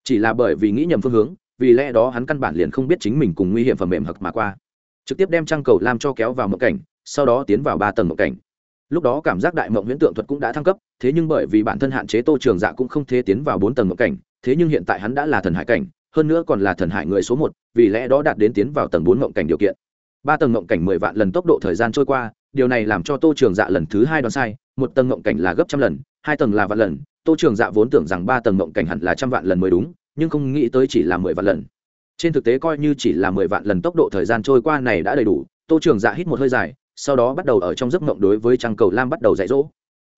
chỉ là bởi vì nghĩ nhầm phương hướng, vì lẽ đó hắn căn bản liền không biết chính mình cùng nguy hiểm phần mềm hặc mà qua. Trực tiếp đem trang cầu làm cho kéo vào mộng cảnh, sau đó tiến vào ba tầng mộng cảnh. Lúc đó cảm giác đại mộng huyễn tượng thuật cũng đã thăng cấp, thế nhưng bởi vì bản thân hạn chế tô trường dạ cũng không thể tiến vào bốn tầng mộng cảnh, thế nhưng hiện tại hắn đã là thần hải cảnh, hơn nữa còn là thần hải người số một, vì lẽ đó đạt đến tiến vào tầng bốn mộng cảnh điều kiện. Ba tầng mộng cảnh mười vạn lần tốc độ thời gian trôi qua, điều này làm cho tô trường dạ lần thứ hai đoán sai, một tầng mộng cảnh là gấp trăm lần, hai tầng là vạn lần tô trường dạ vốn tưởng rằng ba tầng mộng cảnh hẳn là trăm vạn lần mới đúng, nhưng không nghĩ tới chỉ là mười vạn lần. Trên thực tế coi như chỉ là mười vạn lần tốc độ thời gian trôi qua này đã đầy đủ, tô trường dạ hít một hơi dài, sau đó bắt đầu ở trong giấc mộng đối với trăng cầu lam bắt đầu dạy dỗ.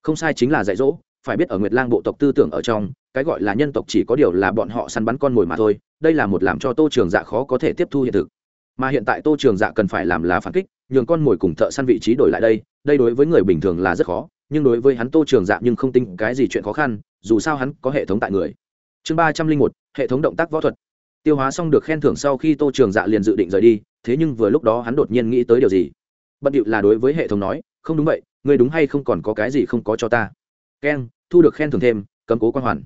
Không sai chính là dạy dỗ, phải biết ở nguyệt lang bộ tộc tư tưởng ở trong, cái gọi là nhân tộc chỉ có điều là bọn họ săn bắn con mồi mà thôi, đây là một làm cho tô trường dạ khó có thể tiếp thu hiện thực. Mà hiện tại tô trường dạ cần phải làm là phản kích, nhường con mồi cùng thợ săn vị trí đổi lại đây đây đối với người bình thường là rất khó nhưng đối với hắn tô trường dạ nhưng không tính cái gì chuyện khó khăn, dù sao hắn có hệ thống tại người. Chương ba trăm linh một, hệ thống động tác võ thuật. Tiêu hóa xong được khen thưởng sau khi tô trường dạ liền dự định rời đi, thế nhưng vừa lúc đó hắn đột nhiên nghĩ tới điều gì? Bận điệu là đối với hệ thống nói, không đúng vậy, ngươi đúng hay không còn có cái gì không có cho ta? Keng, thu được khen thưởng thêm cấm cố quan hoàn.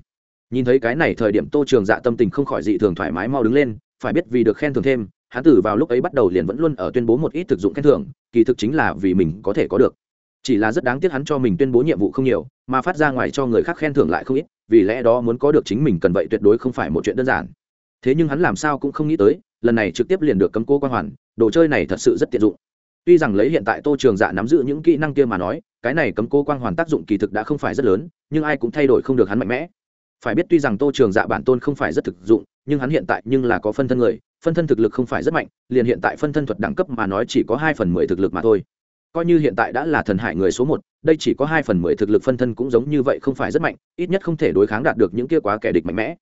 Nhìn thấy cái này thời điểm tô trường dạ tâm tình không khỏi dị thường thoải mái mau đứng lên, phải biết vì được khen thưởng thêm, hắn tử vào lúc ấy bắt đầu liền vẫn luôn ở tuyên bố một ít thực dụng khen thưởng, kỳ thực chính là vì mình có thể có được chỉ là rất đáng tiếc hắn cho mình tuyên bố nhiệm vụ không nhiều, mà phát ra ngoài cho người khác khen thưởng lại không ít, vì lẽ đó muốn có được chính mình cần vậy tuyệt đối không phải một chuyện đơn giản. Thế nhưng hắn làm sao cũng không nghĩ tới, lần này trực tiếp liền được cấm cố quan hoàn, đồ chơi này thật sự rất tiện dụng. Tuy rằng lấy hiện tại tô trường dạ nắm giữ những kỹ năng kia mà nói, cái này cấm cố quang hoàn tác dụng kỳ thực đã không phải rất lớn, nhưng ai cũng thay đổi không được hắn mạnh mẽ. Phải biết tuy rằng tô trường dạ bản tôn không phải rất thực dụng, nhưng hắn hiện tại nhưng là có phân thân người, phân thân thực lực không phải rất mạnh, liền hiện tại phân thân thuật đẳng cấp mà nói chỉ có hai phần mười thực lực mà thôi coi như hiện tại đã là thần hải người số một, đây chỉ có hai phần mười thực lực phân thân cũng giống như vậy không phải rất mạnh, ít nhất không thể đối kháng đạt được những kia quá kẻ địch mạnh mẽ.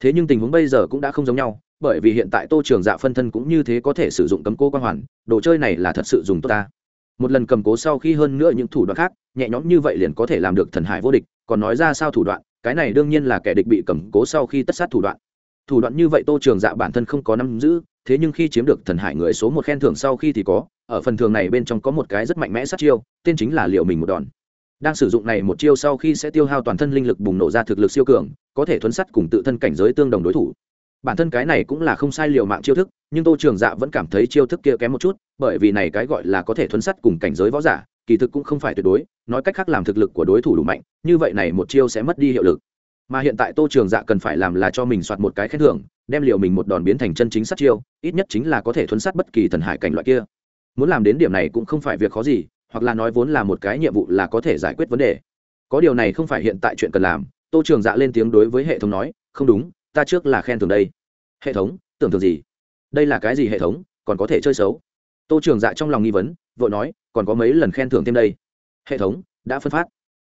Thế nhưng tình huống bây giờ cũng đã không giống nhau, bởi vì hiện tại tô trường dạ phân thân cũng như thế có thể sử dụng cấm cố quang hoàn, đồ chơi này là thật sự dùng tốt ta. Một lần cầm cố sau khi hơn nữa những thủ đoạn khác, nhẹ nhõm như vậy liền có thể làm được thần hải vô địch, còn nói ra sao thủ đoạn, cái này đương nhiên là kẻ địch bị cầm cố sau khi tất sát thủ đoạn. Thủ đoạn như vậy tô trường dạ bản thân không có nắm giữ thế nhưng khi chiếm được thần hải người số một khen thưởng sau khi thì có, ở phần thường này bên trong có một cái rất mạnh mẽ sát chiêu, tên chính là liệu mình một đòn. Đang sử dụng này một chiêu sau khi sẽ tiêu hao toàn thân linh lực bùng nổ ra thực lực siêu cường, có thể thuấn sắt cùng tự thân cảnh giới tương đồng đối thủ. Bản thân cái này cũng là không sai liều mạng chiêu thức, nhưng tô trường dạ vẫn cảm thấy chiêu thức kia kém một chút, bởi vì này cái gọi là có thể thuấn sắt cùng cảnh giới võ giả, kỳ thực cũng không phải tuyệt đối, nói cách khác làm thực lực của đối thủ đủ mạnh, như vậy này một chiêu sẽ mất đi hiệu lực. Mà hiện tại tô trường dạ cần phải làm là cho mình soạt một cái khen thưởng đem liệu mình một đòn biến thành chân chính sát chiêu, ít nhất chính là có thể thuấn sát bất kỳ thần hải cảnh loại kia. Muốn làm đến điểm này cũng không phải việc khó gì, hoặc là nói vốn là một cái nhiệm vụ là có thể giải quyết vấn đề. Có điều này không phải hiện tại chuyện cần làm, tô trường dạ lên tiếng đối với hệ thống nói, không đúng, ta trước là khen thưởng đây. Hệ thống, tưởng thường gì? Đây là cái gì hệ thống, còn có thể chơi xấu? Tô trường dạ trong lòng nghi vấn, vội nói, còn có mấy lần khen thưởng thêm đây? Hệ thống, đã phân phát.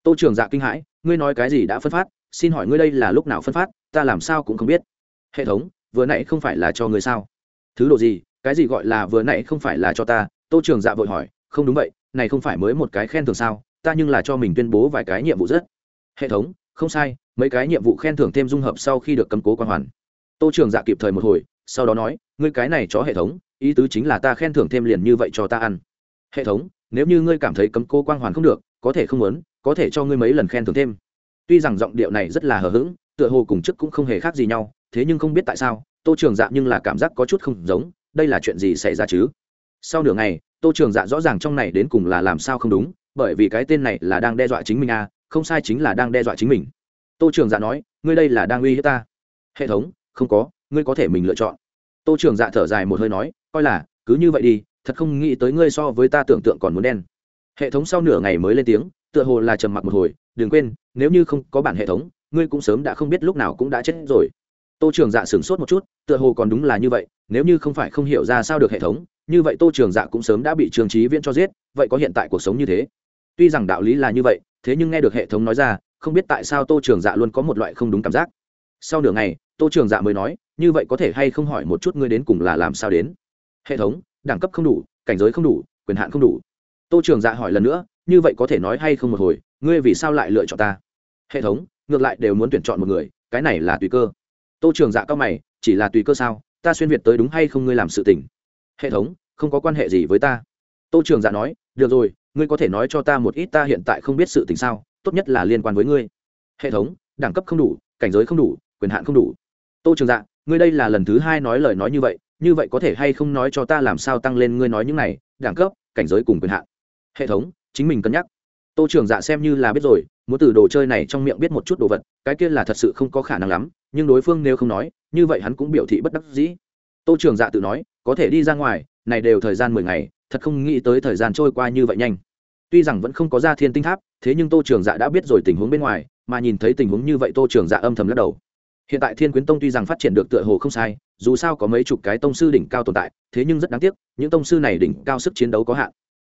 Tô trường dạ kinh hãi, ngươi nói cái gì đã phân phát? Xin hỏi ngươi đây là lúc nào phân phát? Ta làm sao cũng không biết hệ thống, vừa nãy không phải là cho người sao? Thứ độ gì? Cái gì gọi là vừa nãy không phải là cho ta? Tô trường dạ vội hỏi. Không đúng vậy, này không phải mới một cái khen thưởng sao? Ta nhưng là cho mình tuyên bố vài cái nhiệm vụ rất. Hệ thống, không sai, mấy cái nhiệm vụ khen thưởng thêm dung hợp sau khi được cầm cố quan hoàn. Tô trường dạ kịp thời một hồi, sau đó nói, ngươi cái này cho hệ thống, ý tứ chính là ta khen thưởng thêm liền như vậy cho ta ăn. Hệ thống, nếu như ngươi cảm thấy cấm cố quang hoàn không được, có thể không muốn, có thể cho ngươi mấy lần khen thưởng thêm. Tuy rằng giọng điệu này rất là hờ hững, tựa hồ cùng chức cũng không hề khác gì nhau thế nhưng không biết tại sao, tô trường dạ nhưng là cảm giác có chút không giống, đây là chuyện gì xảy ra chứ? Sau nửa ngày, tô trường dạ rõ ràng trong này đến cùng là làm sao không đúng, bởi vì cái tên này là đang đe dọa chính mình à không sai chính là đang đe dọa chính mình. Tô trường dạ nói, ngươi đây là đang uy hiếp ta? Hệ thống, không có, ngươi có thể mình lựa chọn. Tô trường dạ thở dài một hơi nói, coi là, cứ như vậy đi, thật không nghĩ tới ngươi so với ta tưởng tượng còn muốn đen. Hệ thống sau nửa ngày mới lên tiếng, tựa hồ là trầm mặc một hồi, đừng quên, nếu như không có bản hệ thống, ngươi cũng sớm đã không biết lúc nào cũng đã chết rồi tô trường dạ sửng sốt một chút, tựa hồ còn đúng là như vậy, nếu như không phải không hiểu ra sao được hệ thống, như vậy tô trường dạ cũng sớm đã bị trường trí viễn cho giết, vậy có hiện tại cuộc sống như thế? Tuy rằng đạo lý là như vậy, thế nhưng nghe được hệ thống nói ra, không biết tại sao tô trường dạ luôn có một loại không đúng cảm giác. Sau nửa ngày, tô trường dạ mới nói, như vậy có thể hay không hỏi một chút ngươi đến cùng là làm sao đến? Hệ thống, đẳng cấp không đủ, cảnh giới không đủ, quyền hạn không đủ. Tô trường dạ hỏi lần nữa, như vậy có thể nói hay không một hồi, ngươi vì sao lại lựa chọn ta? Hệ thống, ngược lại đều muốn tuyển chọn một người, cái này là tùy cơ tô trường dạ cao mày, chỉ là tùy cơ sao, ta xuyên việt tới đúng hay không ngươi làm sự tình? Hệ thống, không có quan hệ gì với ta. Tô trường dạ nói, được rồi, ngươi có thể nói cho ta một ít ta hiện tại không biết sự tình sao, tốt nhất là liên quan với ngươi. Hệ thống, đẳng cấp không đủ, cảnh giới không đủ, quyền hạn không đủ. Tô trường dạ ngươi đây là lần thứ hai nói lời nói như vậy như vậy có thể hay không nói cho ta làm sao tăng lên ngươi nói những này, đẳng cấp, cảnh giới cùng quyền hạn? Hệ thống, chính mình cân nhắc. Tô trường dạ xem như là biết rồi muốn từ đồ chơi này trong miệng biết một chút đồ vật, cái kia là thật sự không có khả năng lắm, nhưng đối phương nếu không nói, như vậy hắn cũng biểu thị bất đắc dĩ. Tô trường dạ tự nói, có thể đi ra ngoài, này đều thời gian mười ngày, thật không nghĩ tới thời gian trôi qua như vậy nhanh. Tuy rằng vẫn không có ra thiên tinh tháp, thế nhưng tô trường dạ đã biết rồi tình huống bên ngoài, mà nhìn thấy tình huống như vậy tô trường dạ âm thầm lắc đầu. Hiện tại thiên quyến tông tuy rằng phát triển được tựa hồ không sai, dù sao có mấy chục cái tông sư đỉnh cao tồn tại, thế nhưng rất đáng tiếc, những tông sư này đỉnh cao sức chiến đấu có hạn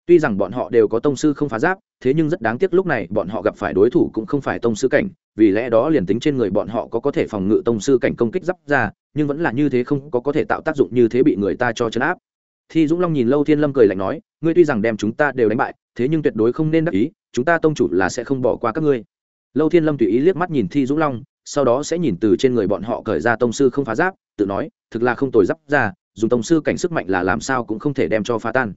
tuy rằng bọn họ đều có tông sư không phá giáp, thế nhưng rất đáng tiếc lúc này bọn họ gặp phải đối thủ cũng không phải tông sư cảnh, vì lẽ đó liền tính trên người bọn họ có có thể phòng ngự tông sư cảnh công kích giáp ra, nhưng vẫn là như thế không có có thể tạo tác dụng như thế bị người ta cho chấn áp. Thì dũng long nhìn lâu thiên lâm cười lạnh nói, ngươi tuy rằng đem chúng ta đều đánh bại, thế nhưng tuyệt đối không nên đắc ý, chúng ta tông chủ là sẽ không bỏ qua các ngươi. Lâu thiên lâm tùy ý liếc mắt nhìn thi dũng long, sau đó sẽ nhìn từ trên người bọn họ cởi ra tông sư không phá giáp, tự nói, thực là không tồi giáp ra, dùng tông sư cảnh sức mạnh là làm sao cũng không thể đem cho phá tan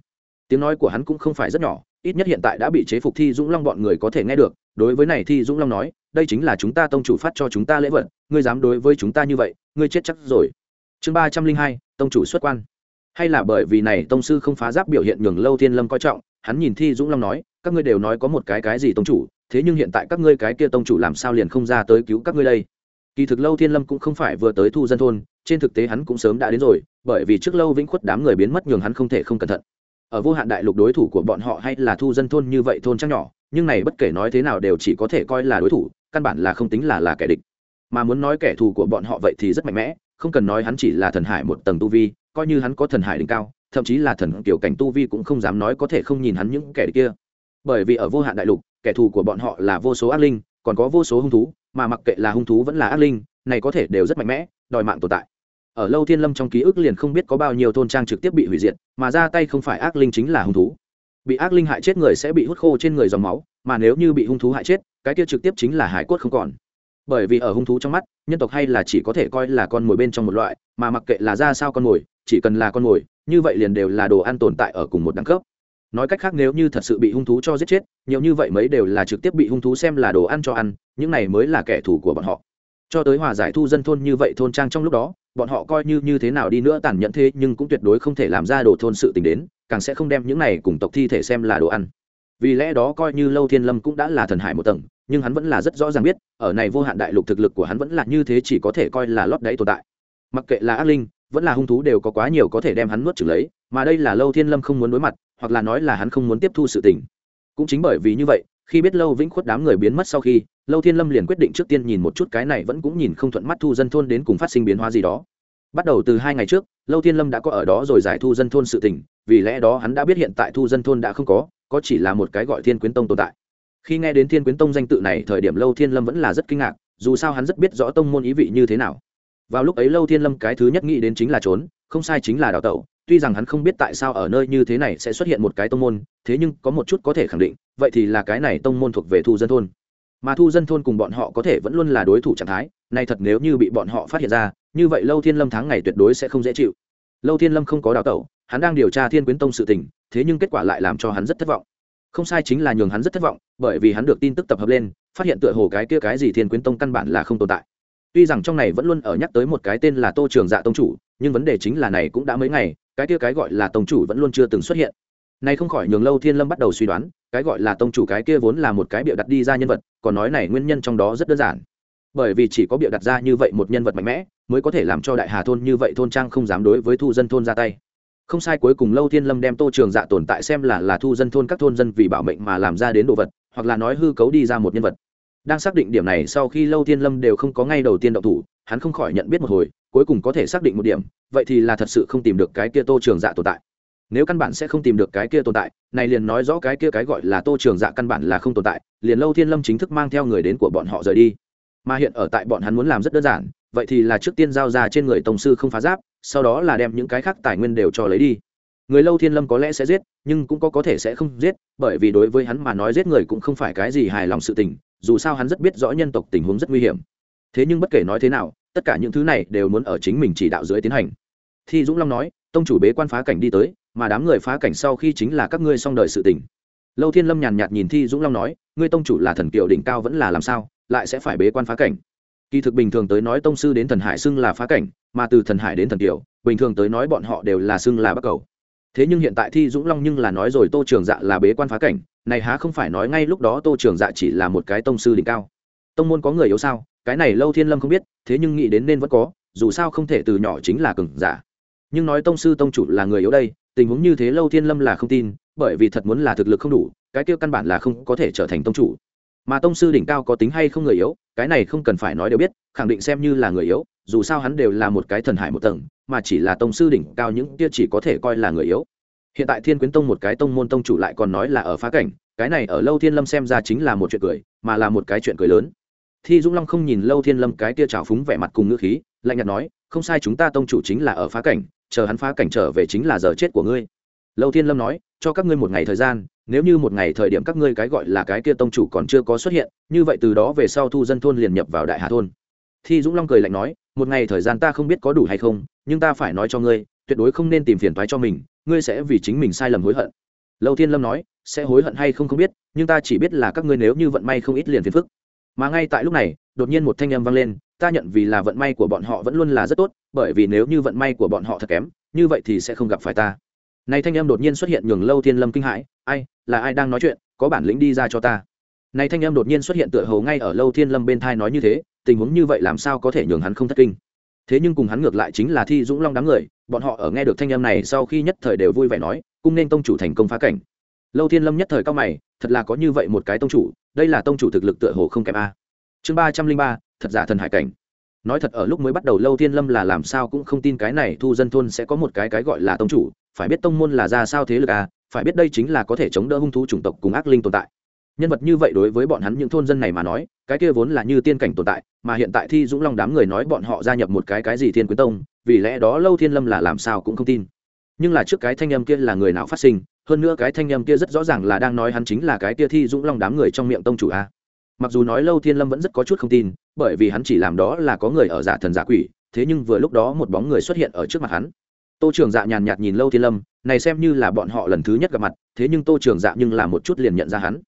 tiếng nói của hắn cũng không phải rất nhỏ, ít nhất hiện tại đã bị chế phục thi dũng long bọn người có thể nghe được. Đối với này thi dũng long nói, đây chính là chúng ta tông chủ phát cho chúng ta lễ vật, ngươi dám đối với chúng ta như vậy, ngươi chết chắc rồi. Chương ba trăm linh hai, tông chủ xuất quan. Hay là bởi vì này tông sư không phá giáp biểu hiện nhường lâu thiên lâm coi trọng, hắn nhìn thi dũng long nói, các ngươi đều nói có một cái cái gì tông chủ, thế nhưng hiện tại các ngươi cái kia tông chủ làm sao liền không ra tới cứu các ngươi đây? Kỳ thực lâu thiên lâm cũng không phải vừa tới thu dân thôn, trên thực tế hắn cũng sớm đã đến rồi, bởi vì trước lâu vĩnh khuất đám người biến mất nhường hắn không thể không cẩn thận ở vô hạn đại lục đối thủ của bọn họ hay là thu dân thôn như vậy thôn trang nhỏ, nhưng này bất kể nói thế nào đều chỉ có thể coi là đối thủ, căn bản là không tính là là kẻ địch. Mà muốn nói kẻ thù của bọn họ vậy thì rất mạnh mẽ, không cần nói hắn chỉ là thần hải một tầng tu vi, coi như hắn có thần hải đỉnh cao, thậm chí là thần kiểu cảnh tu vi cũng không dám nói có thể không nhìn hắn những kẻ địch kia. Bởi vì ở vô hạn đại lục, kẻ thù của bọn họ là vô số ác linh, còn có vô số hung thú, mà mặc kệ là hung thú vẫn là ác linh, này có thể đều rất mạnh mẽ, đòi mạng tồn tại ở lâu thiên lâm trong ký ức liền không biết có bao nhiêu thôn trang trực tiếp bị hủy diệt, mà ra tay không phải ác linh chính là hung thú. Bị ác linh hại chết người sẽ bị hút khô trên người dòng máu, mà nếu như bị hung thú hại chết, cái kia trực tiếp chính là hải cốt không còn. Bởi vì ở hung thú trong mắt, nhân tộc hay là chỉ có thể coi là con mồi bên trong một loại, mà mặc kệ là ra sao con mồi, chỉ cần là con mồi, như vậy liền đều là đồ ăn tồn tại ở cùng một đẳng cấp. Nói cách khác nếu như thật sự bị hung thú cho giết chết, nhiều như vậy mấy đều là trực tiếp bị hung thú xem là đồ ăn cho ăn, những này mới là kẻ thù của bọn họ. Cho tới hòa giải thu dân thôn như vậy thôn trang trong lúc đó bọn họ coi như như thế nào đi nữa tàn nhẫn thế nhưng cũng tuyệt đối không thể làm ra đồ thôn sự tình đến, càng sẽ không đem những này cùng tộc thi thể xem là đồ ăn. Vì lẽ đó coi như lâu thiên lâm cũng đã là thần hải một tầng, nhưng hắn vẫn là rất rõ ràng biết, ở này vô hạn đại lục thực lực của hắn vẫn là như thế chỉ có thể coi là lót đáy tồn tại. Mặc kệ là ác linh, vẫn là hung thú đều có quá nhiều có thể đem hắn nuốt trừng lấy, mà đây là lâu thiên lâm không muốn đối mặt, hoặc là nói là hắn không muốn tiếp thu sự tình. Cũng chính bởi vì như vậy khi biết lâu vĩnh khuất đám người biến mất sau khi, lâu thiên lâm liền quyết định trước tiên nhìn một chút cái này vẫn cũng nhìn không thuận mắt thu dân thôn đến cùng phát sinh biến hóa gì đó. Bắt đầu từ hai ngày trước, lâu thiên lâm đã có ở đó rồi giải thu dân thôn sự tình, vì lẽ đó hắn đã biết hiện tại thu dân thôn đã không có có chỉ là một cái gọi thiên quyến tông tồn tại. Khi nghe đến thiên quyến tông danh tự này, thời điểm lâu thiên lâm vẫn là rất kinh ngạc, dù sao hắn rất biết rõ tông môn ý vị như thế nào. Vào lúc ấy lâu thiên lâm cái thứ nhất nghĩ đến chính là trốn, không sai chính là đào tẩu tuy rằng hắn không biết tại sao ở nơi như thế này sẽ xuất hiện một cái tông môn, thế nhưng có một chút có thể khẳng định, vậy thì là cái này tông môn thuộc về thu dân thôn. Mà thu dân thôn cùng bọn họ có thể vẫn luôn là đối thủ trạng thái, nay thật nếu như bị bọn họ phát hiện ra, như vậy lâu thiên lâm tháng ngày tuyệt đối sẽ không dễ chịu. Lâu thiên lâm không có đào tẩu, hắn đang điều tra thiên quyến tông sự tình, thế nhưng kết quả lại làm cho hắn rất thất vọng. Không sai chính là nhường hắn rất thất vọng, bởi vì hắn được tin tức tập hợp lên, phát hiện tựa hồ cái kia cái gì thiên quyến tông căn bản là không tồn tại. Tuy rằng trong này vẫn luôn ở nhắc tới một cái tên là tô trường dạ tông chủ, nhưng vấn đề chính là này cũng đã mấy ngày cái kia cái gọi là tông chủ vẫn luôn chưa từng xuất hiện. Nay không khỏi nhường lâu thiên lâm bắt đầu suy đoán, cái gọi là tông chủ cái kia vốn là một cái bịa đặt đi ra nhân vật, còn nói này nguyên nhân trong đó rất đơn giản. Bởi vì chỉ có bịa đặt ra như vậy một nhân vật mạnh mẽ, mới có thể làm cho đại hà thôn như vậy thôn trang không dám đối với thu dân thôn ra tay. Không sai cuối cùng lâu thiên lâm đem tô trường dạ tồn tại xem là là thu dân thôn các thôn dân vì bảo mệnh mà làm ra đến đồ vật, hoặc là nói hư cấu đi ra một nhân vật. Đang xác định điểm này sau khi lâu thiên lâm đều không có ngay đầu tiên động thủ hắn không khỏi nhận biết một hồi, cuối cùng có thể xác định một điểm, vậy thì là thật sự không tìm được cái kia tô trường dạ tồn tại. Nếu căn bản sẽ không tìm được cái kia tồn tại, này liền nói rõ cái kia cái gọi là tô trường dạ căn bản là không tồn tại, liền lâu thiên lâm chính thức mang theo người đến của bọn họ rời đi. Mà hiện ở tại bọn hắn muốn làm rất đơn giản, vậy thì là trước tiên giao ra trên người tổng sư không phá giáp, sau đó là đem những cái khác tài nguyên đều cho lấy đi. Người lâu thiên lâm có lẽ sẽ giết, nhưng cũng có có thể sẽ không giết, bởi vì đối với hắn mà nói giết người cũng không phải cái gì hài lòng sự tình, dù sao hắn rất biết rõ nhân tộc tình huống rất nguy hiểm thế nhưng bất kể nói thế nào, tất cả những thứ này đều muốn ở chính mình chỉ đạo dưới tiến hành. Thi dũng long nói, tông chủ bế quan phá cảnh đi tới, mà đám người phá cảnh sau khi chính là các ngươi xong đời sự tình. Lâu thiên lâm nhàn nhạt nhìn thi dũng long nói, ngươi tông chủ là thần kiều đỉnh cao vẫn là làm sao, lại sẽ phải bế quan phá cảnh? Kỳ thực bình thường tới nói tông sư đến thần hải xưng là phá cảnh, mà từ thần hải đến thần kiều bình thường tới nói bọn họ đều là xưng là bắc cầu. Thế nhưng hiện tại thi dũng long nhưng là nói rồi tô trường dạ là bế quan phá cảnh, này há không phải nói ngay lúc đó tô trường dạ chỉ là một cái tông sư đỉnh cao. Tông môn có người yếu sao? Cái này lâu thiên lâm không biết, thế nhưng nghĩ đến nên vẫn có, dù sao không thể từ nhỏ chính là cừng giả. Nhưng nói tông sư tông chủ là người yếu đây, tình huống như thế lâu thiên lâm là không tin, bởi vì thật muốn là thực lực không đủ, cái kia căn bản là không có thể trở thành tông chủ. Mà tông sư đỉnh cao có tính hay không người yếu, cái này không cần phải nói đều biết, khẳng định xem như là người yếu, dù sao hắn đều là một cái thần hải một tầng, mà chỉ là tông sư đỉnh cao những kia chỉ có thể coi là người yếu. Hiện tại thiên quyến tông một cái tông môn tông chủ lại còn nói là ở phá cảnh, cái này ở lâu thiên lâm xem ra chính là một chuyện cười, mà là một cái chuyện cười lớn thi dũng long không nhìn lâu thiên lâm cái kia trào phúng vẻ mặt cùng ngữ khí, lạnh nhạt nói, không sai, chúng ta tông chủ chính là ở phá cảnh, chờ hắn phá cảnh trở về chính là giờ chết của ngươi. Lâu thiên lâm nói, cho các ngươi một ngày thời gian, nếu như một ngày thời điểm các ngươi cái gọi là cái kia tông chủ còn chưa có xuất hiện, như vậy từ đó về sau thu dân thôn liền nhập vào đại hà thôn. Thi dũng long cười lạnh nói, một ngày thời gian ta không biết có đủ hay không, nhưng ta phải nói cho ngươi, tuyệt đối không nên tìm phiền toái cho mình, ngươi sẽ vì chính mình sai lầm hối hận. Lâu thiên lâm nói, sẽ hối hận hay không không biết, nhưng ta chỉ biết là các ngươi nếu như vận may không ít liền phiền phức mà ngay tại lúc này, đột nhiên một thanh âm vang lên, ta nhận vì là vận may của bọn họ vẫn luôn là rất tốt, bởi vì nếu như vận may của bọn họ thật kém, như vậy thì sẽ không gặp phải ta. Này thanh âm đột nhiên xuất hiện nhường lâu thiên lâm kinh hãi, ai, là ai đang nói chuyện, có bản lĩnh đi ra cho ta. Này thanh âm đột nhiên xuất hiện tựa hồ ngay ở lâu thiên lâm bên thai nói như thế, tình huống như vậy làm sao có thể nhường hắn không thất kinh? Thế nhưng cùng hắn ngược lại chính là thi dũng long đám người, bọn họ ở nghe được thanh âm này sau khi nhất thời đều vui vẻ nói, cung nên tông chủ thành công phá cảnh lâu thiên lâm nhất thời cao mày, thật là có như vậy một cái tông chủ, đây là tông chủ thực lực tựa hồ không kém a. Chương ba trăm linh ba, thật giả thần hải cảnh. Nói thật, ở lúc mới bắt đầu lâu thiên lâm là làm sao cũng không tin cái này thu dân thôn sẽ có một cái cái gọi là tông chủ, phải biết tông môn là ra sao thế lực à phải biết đây chính là có thể chống đỡ hung thú chủng tộc cùng ác linh tồn tại. Nhân vật như vậy đối với bọn hắn những thôn dân này mà nói, cái kia vốn là như tiên cảnh tồn tại, mà hiện tại thi dũng long đám người nói bọn họ gia nhập một cái cái gì thiên quyến tông, vì lẽ đó lâu thiên lâm là làm sao cũng không tin. Nhưng là trước cái thanh âm kia là người nào phát sinh hơn nữa cái thanh âm kia rất rõ ràng là đang nói hắn chính là cái kia thi dũng long đám người trong miệng tông chủ a. Mặc dù nói lâu thiên lâm vẫn rất có chút không tin, bởi vì hắn chỉ làm đó là có người ở giả thần giả quỷ, thế nhưng vừa lúc đó một bóng người xuất hiện ở trước mặt hắn. Tô trường dạ nhàn nhạt nhìn lâu thiên lâm, này xem như là bọn họ lần thứ nhất gặp mặt, thế nhưng tô trường dạ nhưng là một chút liền nhận ra hắn.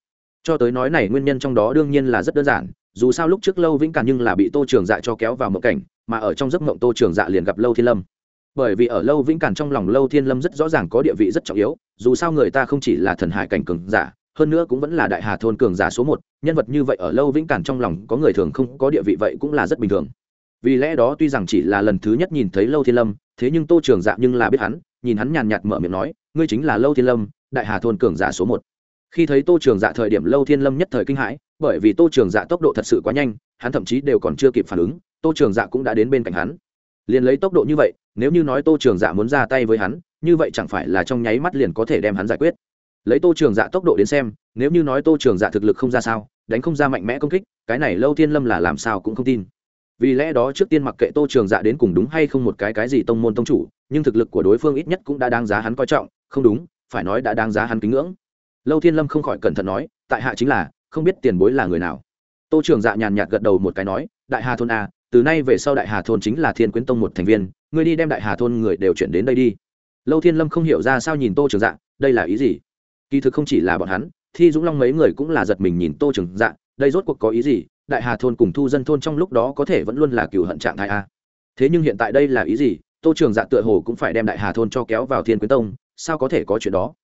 Cho tới nói này nguyên nhân trong đó đương nhiên là rất đơn giản, dù sao lúc trước lâu vĩnh càn nhưng là bị tô trường dạ cho kéo vào mộng cảnh, mà ở trong giấc mộng tô trường dạ liền gặp lâu thiên lâm bởi vì ở lâu vĩnh cản trong lòng lâu thiên lâm rất rõ ràng có địa vị rất trọng yếu, dù sao người ta không chỉ là thần hải cảnh cường giả, hơn nữa cũng vẫn là đại hà thôn cường giả số một, nhân vật như vậy ở lâu vĩnh cản trong lòng có người thường không có địa vị vậy cũng là rất bình thường. Vì lẽ đó tuy rằng chỉ là lần thứ nhất nhìn thấy lâu thiên lâm, thế nhưng tô trường dạ nhưng là biết hắn, nhìn hắn nhàn nhạt mở miệng nói, ngươi chính là lâu thiên lâm, đại hà thôn cường giả số một. Khi thấy tô trường dạ thời điểm lâu thiên lâm nhất thời kinh hãi, bởi vì tô trường dạ tốc độ thật sự quá nhanh, hắn thậm chí đều còn chưa kịp phản ứng, tô trường dạ cũng đã đến bên cạnh hắn. Liền lấy tốc độ như vậy nếu như nói tô trường dạ muốn ra tay với hắn, như vậy chẳng phải là trong nháy mắt liền có thể đem hắn giải quyết. Lấy tô trường dạ tốc độ đến xem, nếu như nói tô trường dạ thực lực không ra sao, đánh không ra mạnh mẽ công kích, cái này lâu thiên lâm là làm sao cũng không tin. Vì lẽ đó trước tiên mặc kệ tô trường dạ đến cùng đúng hay không một cái cái gì tông môn tông chủ, nhưng thực lực của đối phương ít nhất cũng đã đáng giá hắn coi trọng, không đúng, phải nói đã đáng giá hắn kính ngưỡng. Lâu thiên lâm không khỏi cẩn thận nói, tại hạ chính là, không biết tiền bối là người nào. Tô trường dạ nhàn nhạt gật đầu một cái nói, đại hà thôn a từ nay về sau đại hà thôn chính là thiên quyến tông một thành viên, ngươi đi đem đại hà thôn người đều chuyển đến đây đi. Lâu thiên lâm không hiểu ra sao nhìn tô trường dạng đây là ý gì? Kỳ thực không chỉ là bọn hắn, thi dũng long mấy người cũng là giật mình nhìn tô trường dạng đây rốt cuộc có ý gì? Đại hà thôn cùng thu dân thôn trong lúc đó có thể vẫn luôn là cựu hận trạng thái a? Thế nhưng hiện tại đây là ý gì? Tô trường dạ tựa hồ cũng phải đem đại hà thôn cho kéo vào thiên quyến tông, sao có thể có chuyện đó?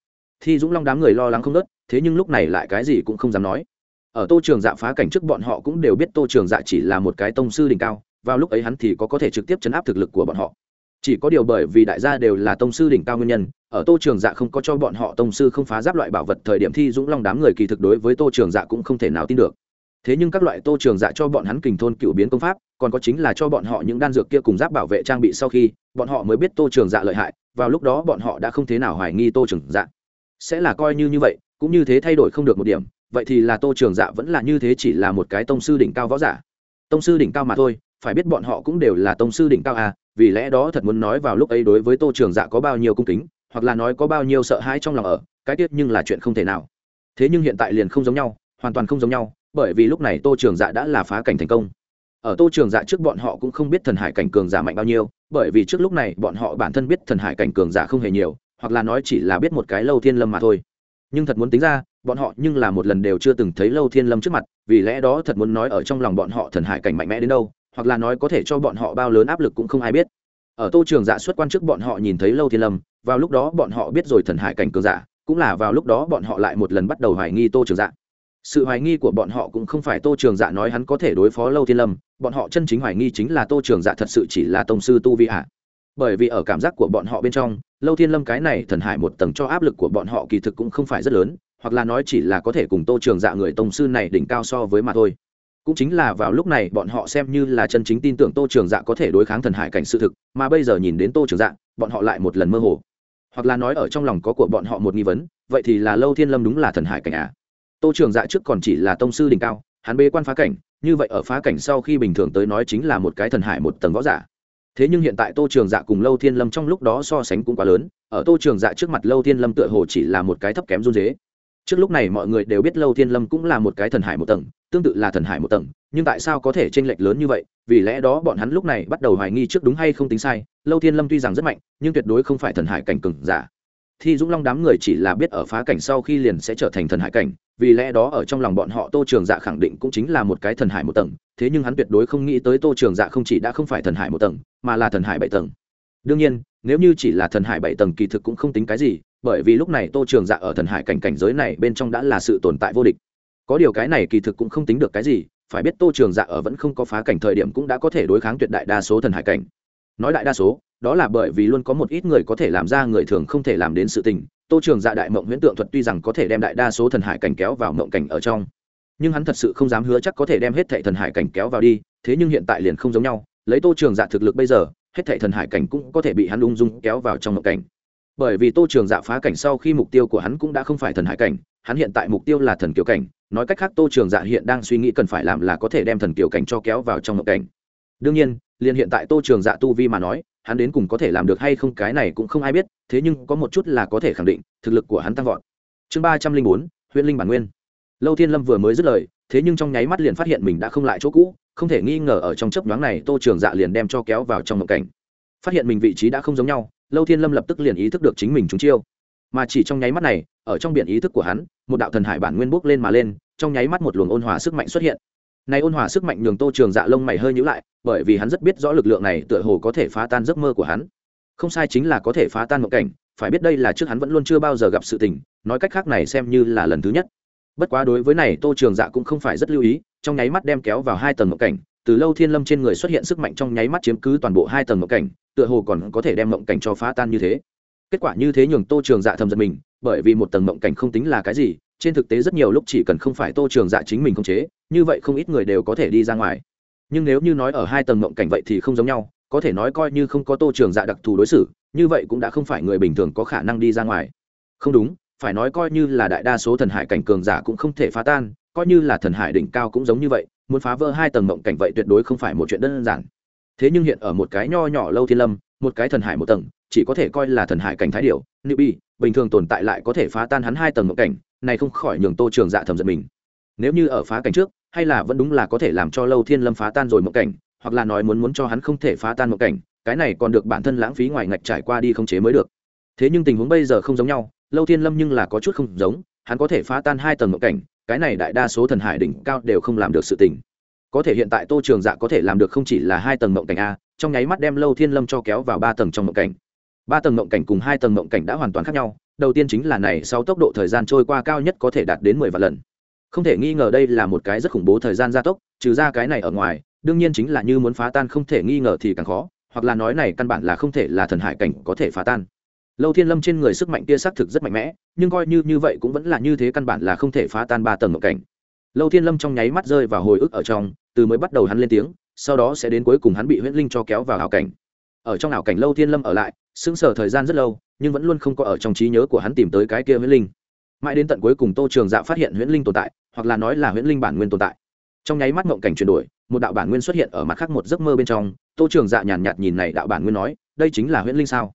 Thi dũng long đám người lo lắng không nớt thế nhưng lúc này lại cái gì cũng không dám nói ở tô trường dạ phá cảnh trước bọn họ cũng đều biết tô trường dạ chỉ là một cái tông sư đỉnh cao, vào lúc ấy hắn thì có có thể trực tiếp chấn áp thực lực của bọn họ. Chỉ có điều bởi vì đại gia đều là tông sư đỉnh cao nguyên nhân, ở tô trường dạ không có cho bọn họ tông sư không phá giáp loại bảo vật thời điểm thi dũng long đám người kỳ thực đối với tô trường dạ cũng không thể nào tin được. Thế nhưng các loại tô trường dạ cho bọn hắn kình thôn cựu biến công pháp, còn có chính là cho bọn họ những đan dược kia cùng giáp bảo vệ trang bị sau khi, bọn họ mới biết tô trường dạ lợi hại, vào lúc đó bọn họ đã không thế nào hoài nghi tô trường dạ. Sẽ là coi như như vậy, cũng như thế thay đổi không được một điểm vậy thì là tô trường dạ vẫn là như thế chỉ là một cái tông sư đỉnh cao võ giả. Tông sư đỉnh cao mà thôi, phải biết bọn họ cũng đều là tông sư đỉnh cao à vì lẽ đó thật muốn nói vào lúc ấy đối với tô trường dạ có bao nhiêu cung kính, hoặc là nói có bao nhiêu sợ hãi trong lòng ở, cái tiết nhưng là chuyện không thể nào. Thế nhưng hiện tại liền không giống nhau, hoàn toàn không giống nhau, bởi vì lúc này tô trường dạ đã là phá cảnh thành công. Ở tô trường dạ trước bọn họ cũng không biết thần hải cảnh cường giả mạnh bao nhiêu, bởi vì trước lúc này bọn họ bản thân biết thần hải cảnh cường giả không hề nhiều, hoặc là nói chỉ là biết một cái lâu thiên lâm mà thôi. Nhưng thật muốn tính ra bọn họ nhưng là một lần đều chưa từng thấy lâu thiên lâm trước mặt vì lẽ đó thật muốn nói ở trong lòng bọn họ thần hải cảnh mạnh mẽ đến đâu hoặc là nói có thể cho bọn họ bao lớn áp lực cũng không ai biết ở tô trường dạ xuất quan trước bọn họ nhìn thấy lâu thiên lâm vào lúc đó bọn họ biết rồi thần hải cảnh cường giả cũng là vào lúc đó bọn họ lại một lần bắt đầu hoài nghi tô trường dạ sự hoài nghi của bọn họ cũng không phải tô trường dạ nói hắn có thể đối phó lâu thiên lâm bọn họ chân chính hoài nghi chính là tô trường dạ thật sự chỉ là tông sư tu vi ạ bởi vì ở cảm giác của bọn họ bên trong lâu thiên lâm cái này thần hải một tầng cho áp lực của bọn họ kỳ thực cũng không phải rất lớn hoặc là nói chỉ là có thể cùng tô trường dạ người tông sư này đỉnh cao so với mà thôi. Cũng chính là vào lúc này bọn họ xem như là chân chính tin tưởng tô trường dạ có thể đối kháng thần hải cảnh sự thực, mà bây giờ nhìn đến tô trường dạ bọn họ lại một lần mơ hồ. Hoặc là nói ở trong lòng có của bọn họ một nghi vấn, vậy thì là lâu thiên lâm đúng là thần hải cảnh à? Tô trường dạ trước còn chỉ là tông sư đỉnh cao, hắn bê quan phá cảnh, như vậy ở phá cảnh sau khi bình thường tới nói chính là một cái thần hải một tầng võ giả. Thế nhưng hiện tại tô trường dạ cùng lâu thiên lâm trong lúc đó so sánh cũng quá lớn, ở tô trường dạ trước mặt lâu thiên lâm tựa hồ chỉ là một cái thấp kém run dế trước lúc này mọi người đều biết lâu thiên lâm cũng là một cái thần hải một tầng, tương tự là thần hải một tầng, nhưng tại sao có thể t r ê n lệch lớn như vậy? Vì lẽ đó bọn hắn lúc này bắt đầu hoài nghi trước đúng hay không tính sai, lâu thiên lâm tuy rằng rất mạnh, nhưng tuyệt đối không phải thần hải cảnh cừng giả. Thi dũng long đám người chỉ là biết ở phá cảnh sau khi liền sẽ trở thành thần hải cảnh, vì lẽ đó ở trong lòng bọn họ tô trường dạ khẳng định cũng chính là một cái thần hải một tầng, thế nhưng hắn tuyệt đối không nghĩ tới tô trường dạ không chỉ đã không phải thần hải một tầng, mà là thần hải bảy tầng. Đương nhiên, nếu như chỉ là thần hải bảy tầng kỳ thực cũng không tính cái gì bởi vì lúc này tô trường dạ ở thần hải cảnh cảnh giới này bên trong đã là sự tồn tại vô địch. Có điều cái này kỳ thực cũng không tính được cái gì, phải biết tô trường dạ ở vẫn không có phá cảnh thời điểm cũng đã có thể đối kháng tuyệt đại đa số thần hải cảnh. Nói đại đa số, đó là bởi vì luôn có một ít người có thể làm ra người thường không thể làm đến sự tình. Tô trường dạ đại mộng huyễn tượng thuật tuy rằng có thể đem đại đa số thần hải cảnh kéo vào mộng cảnh ở trong, nhưng hắn thật sự không dám hứa chắc có thể đem hết thệ thần hải cảnh kéo vào đi, thế nhưng hiện tại liền không giống nhau. Lấy tô trường dạ thực lực bây giờ, hết thệ thần hải cảnh cũng có thể bị hắn ung dung kéo vào trong mộng cảnh bởi vì tô trường dạ phá cảnh sau khi mục tiêu của hắn cũng đã không phải thần hải cảnh, hắn hiện tại mục tiêu là thần kiều cảnh, nói cách khác tô trường dạ hiện đang suy nghĩ cần phải làm là có thể đem thần kiều cảnh cho kéo vào trong mộng cảnh. Đương nhiên, liền hiện tại tô trường dạ tu vi mà nói, hắn đến cùng có thể làm được hay không cái này cũng không ai biết, thế nhưng có một chút là có thể khẳng định, thực lực của hắn tăng vọt. Chương ba trăm linh bốn huyện linh bản nguyên. Lâu thiên lâm vừa mới dứt lời, thế nhưng trong nháy mắt liền phát hiện mình đã không lại chỗ cũ, không thể nghi ngờ ở trong chấp nhoáng này tô trường dạ liền đem cho kéo vào trong mộng cảnh. Phát hiện mình vị trí đã không giống nhau lâu thiên lâm lập tức liền ý thức được chính mình trúng chiêu. Mà chỉ trong nháy mắt này, ở trong biển ý thức của hắn, một đạo thần hải bản nguyên bốc lên mà lên, trong nháy mắt một luồng ôn hòa sức mạnh xuất hiện. Này ôn hòa sức mạnh nhường tô trường dạ lông mày hơi nhữ lại, bởi vì hắn rất biết rõ lực lượng này tựa hồ có thể phá tan giấc mơ của hắn. Không sai chính là có thể phá tan một cảnh, phải biết đây là trước hắn vẫn luôn chưa bao giờ gặp sự tình, nói cách khác này xem như là lần thứ nhất. Bất quá đối với này tô trường dạ cũng không phải rất lưu ý, trong nháy mắt đem kéo vào hai tầng mộng cảnh từ lâu thiên lâm trên người xuất hiện sức mạnh trong nháy mắt chiếm cứ toàn bộ hai tầng mộng cảnh, tựa hồ còn có thể đem mộng cảnh cho phá tan như thế. Kết quả như thế nhường tô trường dạ thầm giật mình, bởi vì một tầng mộng cảnh không tính là cái gì, trên thực tế rất nhiều lúc chỉ cần không phải tô trường dạ chính mình không chế, như vậy không ít người đều có thể đi ra ngoài. Nhưng nếu như nói ở hai tầng mộng cảnh vậy thì không giống nhau, có thể nói coi như không có tô trường dạ đặc thù đối xử, như vậy cũng đã không phải người bình thường có khả năng đi ra ngoài. Không đúng, phải nói coi như là đại đa số thần hải cảnh cường giả cũng không thể phá tan coi như là thần hải đỉnh cao cũng giống như vậy, muốn phá vỡ hai tầng mộng cảnh vậy tuyệt đối không phải một chuyện đơn giản. Thế nhưng hiện ở một cái nho nhỏ lâu thiên lâm, một cái thần hải một tầng, chỉ có thể coi là thần hải cảnh thái điệu nữ bi, bình thường tồn tại lại có thể phá tan hắn hai tầng mộng cảnh, này không khỏi nhường tô trường dạ thầm giận mình. Nếu như ở phá cảnh trước, hay là vẫn đúng là có thể làm cho lâu thiên lâm phá tan rồi mộng cảnh, hoặc là nói muốn muốn cho hắn không thể phá tan mộng cảnh, cái này còn được bản thân lãng phí ngoài ngạch trải qua đi không chế mới được. Thế nhưng tình huống bây giờ không giống nhau, lâu thiên lâm nhưng là có chút không giống, hắn có thể phá tan hai tầng mộng cảnh cái này đại đa số thần hải đỉnh cao đều không làm được sự tình. Có thể hiện tại tô trường dạ có thể làm được không chỉ là hai tầng mộng cảnh a, trong nháy mắt đem lâu thiên lâm cho kéo vào ba tầng trong mộng cảnh. Ba tầng mộng cảnh cùng hai tầng mộng cảnh đã hoàn toàn khác nhau, đầu tiên chính là này sau tốc độ thời gian trôi qua cao nhất có thể đạt đến mười vạn lần. Không thể nghi ngờ đây là một cái rất khủng bố thời gian gia tốc, trừ ra cái này ở ngoài, đương nhiên chính là như muốn phá tan không thể nghi ngờ thì càng khó, hoặc là nói này căn bản là không thể là thần hải cảnh có thể phá tan lâu thiên lâm trên người sức mạnh kia xác thực rất mạnh mẽ, nhưng coi như như vậy cũng vẫn là như thế căn bản là không thể phá tan ba tầng mộng cảnh. Lâu thiên lâm trong nháy mắt rơi vào hồi ức ở trong, từ mới bắt đầu hắn lên tiếng, sau đó sẽ đến cuối cùng hắn bị huyễn linh cho kéo vào ảo cảnh. Ở trong ảo cảnh lâu thiên lâm ở lại, sững sờ thời gian rất lâu, nhưng vẫn luôn không có ở trong trí nhớ của hắn tìm tới cái kia huyễn linh. Mãi đến tận cuối cùng tô trường dạ phát hiện huyễn linh tồn tại, hoặc là nói là huyễn linh bản nguyên tồn tại. Trong nháy mắt ngộng cảnh chuyển đổi, một đạo bản nguyên xuất hiện ở mặt khác một giấc mơ bên trong, tô trường dạ nhàn nhạt nhìn này đạo bản nguyên nói, đây chính là huyễn linh sao?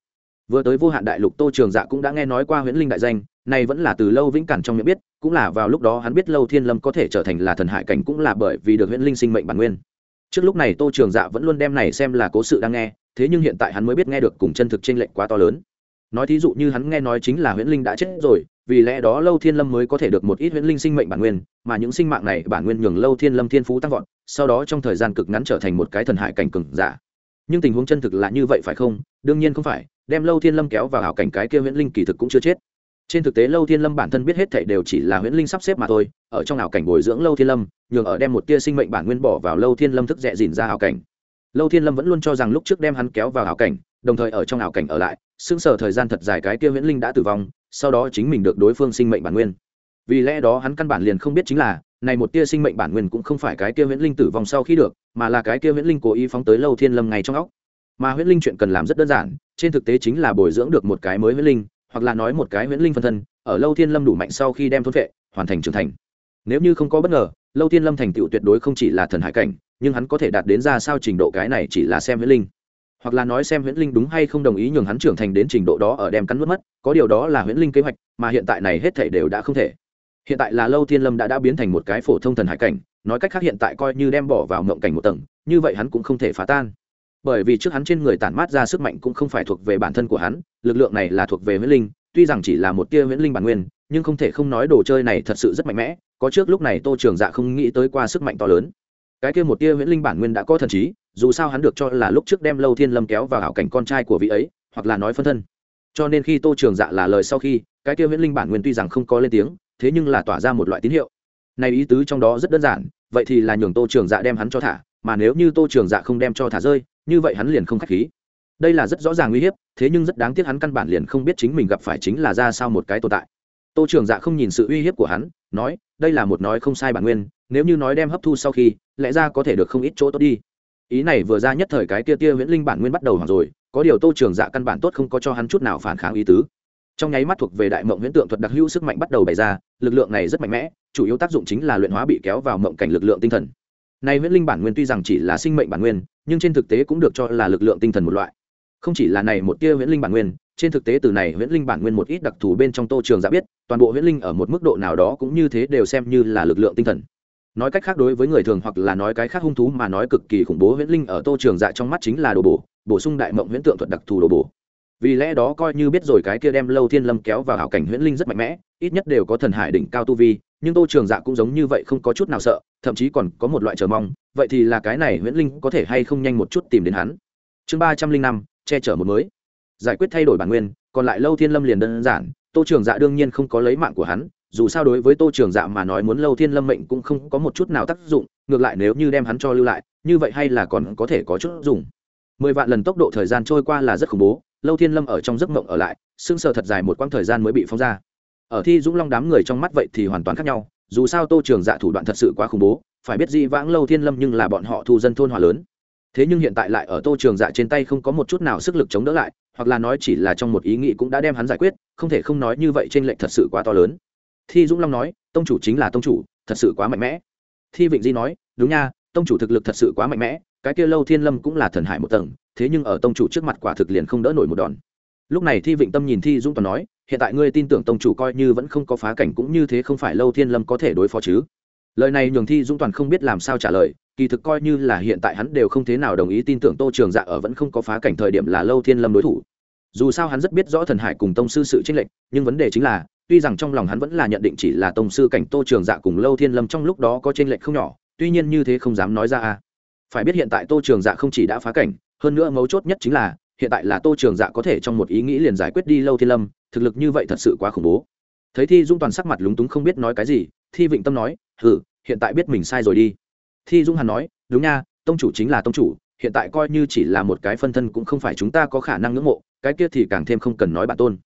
Vừa tới vô hạn đại lục tô trường dạ cũng đã nghe nói qua huyễn linh đại danh, này vẫn là từ lâu vĩnh cản trong miệng biết, cũng là vào lúc đó hắn biết lâu thiên lâm có thể trở thành là thần hải cảnh cũng là bởi vì được huyễn linh sinh mệnh bản nguyên. Trước lúc này tô trường dạ vẫn luôn đem này xem là cố sự đang nghe, thế nhưng hiện tại hắn mới biết nghe được cùng chân thực trên lệnh quá to lớn. Nói thí dụ như hắn nghe nói chính là huyễn linh đã chết rồi, vì lẽ đó lâu thiên lâm mới có thể được một ít huyễn linh sinh mệnh bản nguyên, mà những sinh mạng này bản nguyên nhường lâu thiên lâm thiên phú tăng vọt, sau đó trong thời gian cực ngắn trở thành một cái thần hải cảnh cừng giả nhưng tình huống chân thực là như vậy phải không? Đương nhiên không phải, đem lâu thiên lâm kéo vào hảo cảnh cái kia huyễn linh kỳ thực cũng chưa chết. Trên thực tế lâu thiên lâm bản thân biết hết thảy đều chỉ là huyễn linh sắp xếp mà thôi, ở trong hảo cảnh bồi dưỡng lâu thiên lâm, nhường ở đem một tia sinh mệnh bản nguyên bỏ vào lâu thiên lâm thức dẹ dìn ra hảo cảnh. Lâu thiên lâm vẫn luôn cho rằng lúc trước đem hắn kéo vào hảo cảnh, đồng thời ở trong hảo cảnh ở lại xương sở thời gian thật dài cái kia huyễn linh đã tử vong, sau đó chính mình được đối phương sinh mệnh bản nguyên. Vì lẽ đó hắn căn bản liền không biết chính là này một tia sinh mệnh bản nguyên cũng không phải cái kia huyễn linh tử vong sau khi được, mà là cái kia huyễn linh cố ý phóng tới lâu thiên lâm ngay trong óc. Mà huyễn linh chuyện cần làm rất đơn giản, trên thực tế chính là bồi dưỡng được một cái mới huyễn linh, hoặc là nói một cái huyễn linh phân thân, ở lâu thiên lâm đủ mạnh sau khi đem thôn vệ, hoàn thành trưởng thành. Nếu như không có bất ngờ, lâu thiên lâm thành tựu tuyệt đối không chỉ là thần hải cảnh, nhưng hắn có thể đạt đến ra sao trình độ cái này chỉ là xem huyễn linh. Hoặc là nói xem huyễn linh đúng hay không đồng ý nhường hắn trưởng thành đến trình độ đó ở đem cắn mất mất, có điều đó là huyễn linh kế hoạch, mà hiện tại này hết thể đều đã không thể hiện tại là lâu thiên lâm đã đã biến thành một cái phổ thông thần hải cảnh, nói cách khác hiện tại coi như đem bỏ vào mộng cảnh một tầng, như vậy hắn cũng không thể phá tan. Bởi vì trước hắn trên người tản mát ra sức mạnh cũng không phải thuộc về bản thân của hắn, lực lượng này là thuộc về huyễn linh, tuy rằng chỉ là một tia huyễn linh bản nguyên, nhưng không thể không nói đồ chơi này thật sự rất mạnh mẽ, có trước lúc này tô trường dạ không nghĩ tới qua sức mạnh to lớn. Cái kia một tia huyễn linh bản nguyên đã có thần trí, dù sao hắn được cho là lúc trước đem lâu thiên lâm kéo vào hảo cảnh con trai của vị ấy, hoặc là nói phân thân. Cho nên khi tô trường dạ là lời sau khi, cái kia huyễn linh bản nguyên tuy rằng không có lên tiếng thế nhưng là tỏa ra một loại tín hiệu. Này ý tứ trong đó rất đơn giản, vậy thì là nhường tô trường dạ đem hắn cho thả, mà nếu như tô trường dạ không đem cho thả rơi, như vậy hắn liền không k h á c h khí. Đây là rất rõ ràng uy hiếp, thế nhưng rất đáng tiếc hắn căn bản liền không biết chính mình gặp phải chính là ra sao một cái tồn tại. Tô trường dạ không nhìn sự uy hiếp của hắn, nói, đây là một nói không sai bản nguyên, nếu như nói đem hấp thu sau khi, lẽ ra có thể được không ít chỗ tốt đi. Ý này vừa ra nhất thời cái tia tia viễn linh bản nguyên bắt đầu hoặc rồi, có điều tô trường dạ căn bản tốt không có cho hắn chút nào phản kháng ý tứ trong nháy mắt thuộc về đại mộng huyễn tượng thuật đặc hữu sức mạnh bắt đầu bày ra, lực lượng này rất mạnh mẽ, chủ yếu tác dụng chính là luyện hóa bị kéo vào mộng cảnh lực lượng tinh thần. Nay huyễn linh bản nguyên tuy rằng chỉ là sinh mệnh bản nguyên, nhưng trên thực tế cũng được cho là lực lượng tinh thần một loại. Không chỉ là này một tia huyễn linh bản nguyên, trên thực tế từ này huyễn linh bản nguyên một ít đặc thù bên trong tô trường dạ biết, toàn bộ huyễn linh ở một mức độ nào đó cũng như thế đều xem như là lực lượng tinh thần. Nói cách khác đối với người thường hoặc là nói cái khác hung thú mà nói cực kỳ khủng bố huyễn linh ở tô trường dạ trong mắt chính là đồ bổ bổ sung đại mộng huyễn tượng thuật đặc thù đồ bổ vì lẽ đó coi như biết rồi cái kia đem lâu thiên lâm kéo vào hảo cảnh huyễn linh rất mạnh mẽ, ít nhất đều có thần hải đỉnh cao tu vi, nhưng tô trường dạ cũng giống như vậy không có chút nào sợ, thậm chí còn có một loại chờ mong, vậy thì là cái này huyễn linh có thể hay không nhanh một chút tìm đến hắn. Chương ba trăm linh năm, che chở một mới. Giải quyết thay đổi bản nguyên, còn lại lâu thiên lâm liền đơn giản, tô trường dạ đương nhiên không có lấy mạng của hắn, dù sao đối với tô trường dạ mà nói muốn lâu thiên lâm mệnh cũng không có một chút nào tác dụng, ngược lại nếu như đem hắn cho lưu lại, như vậy hay là còn có thể có chút dùng mười vạn lần tốc độ thời gian trôi qua là rất khủng bố lâu thiên lâm ở trong giấc mộng ở lại sưng sờ thật dài một quãng thời gian mới bị phóng ra. Ở thi dũng long đám người trong mắt vậy thì hoàn toàn khác nhau, dù sao tô trường dạ thủ đoạn thật sự quá khủng bố, phải biết di vãng lâu thiên lâm nhưng là bọn họ thu dân thôn hòa lớn. Thế nhưng hiện tại lại ở tô trường dạ trên tay không có một chút nào sức lực chống đỡ lại, hoặc là nói chỉ là trong một ý nghĩ cũng đã đem hắn giải quyết, không thể không nói như vậy trên lệnh thật sự quá to lớn. Thi dũng long nói, tông chủ chính là tông chủ, thật sự quá mạnh mẽ. Thi vịnh di nói, đúng nha tông chủ thực lực thật sự quá mạnh mẽ, cái kia lâu thiên lâm cũng là thần hải một tầng, thế nhưng ở tông chủ trước mặt quả thực liền không đỡ nổi một đòn. Lúc này thi vịnh tâm nhìn thi dũng toàn nói, hiện tại ngươi tin tưởng tông chủ coi như vẫn không có phá cảnh cũng như thế không phải lâu thiên lâm có thể đối phó chứ? Lời này nhường thi dũng toàn không biết làm sao trả lời, kỳ thực coi như là hiện tại hắn đều không thế nào đồng ý tin tưởng tô trường dạ ở vẫn không có phá cảnh thời điểm là lâu thiên lâm đối thủ. Dù sao hắn rất biết rõ thần hải cùng tông sư sự tranh lệch, nhưng vấn đề chính là, tuy rằng trong lòng hắn vẫn là nhận định chỉ là tông sư cảnh tô trường dạ cùng lâu thiên lâm trong lúc đó có tranh lệch không nhỏ tuy nhiên như thế không dám nói ra a. Phải biết hiện tại tô trường dạ không chỉ đã phá cảnh, hơn nữa mấu chốt nhất chính là, hiện tại là tô trường dạ có thể trong một ý nghĩ liền giải quyết đi lâu thiên lâm, thực lực như vậy thật sự quá khủng bố. Thấy thi dung toàn sắc mặt lúng túng không biết nói cái gì, thi vịnh tâm nói, hừ, hiện tại biết mình sai rồi đi. Thi dung hàn nói, đúng nha, tông chủ chính là tông chủ, hiện tại coi như chỉ là một cái phân thân cũng không phải chúng ta có khả năng ngưỡng mộ, cái kia thì càng thêm không cần nói bản tôn.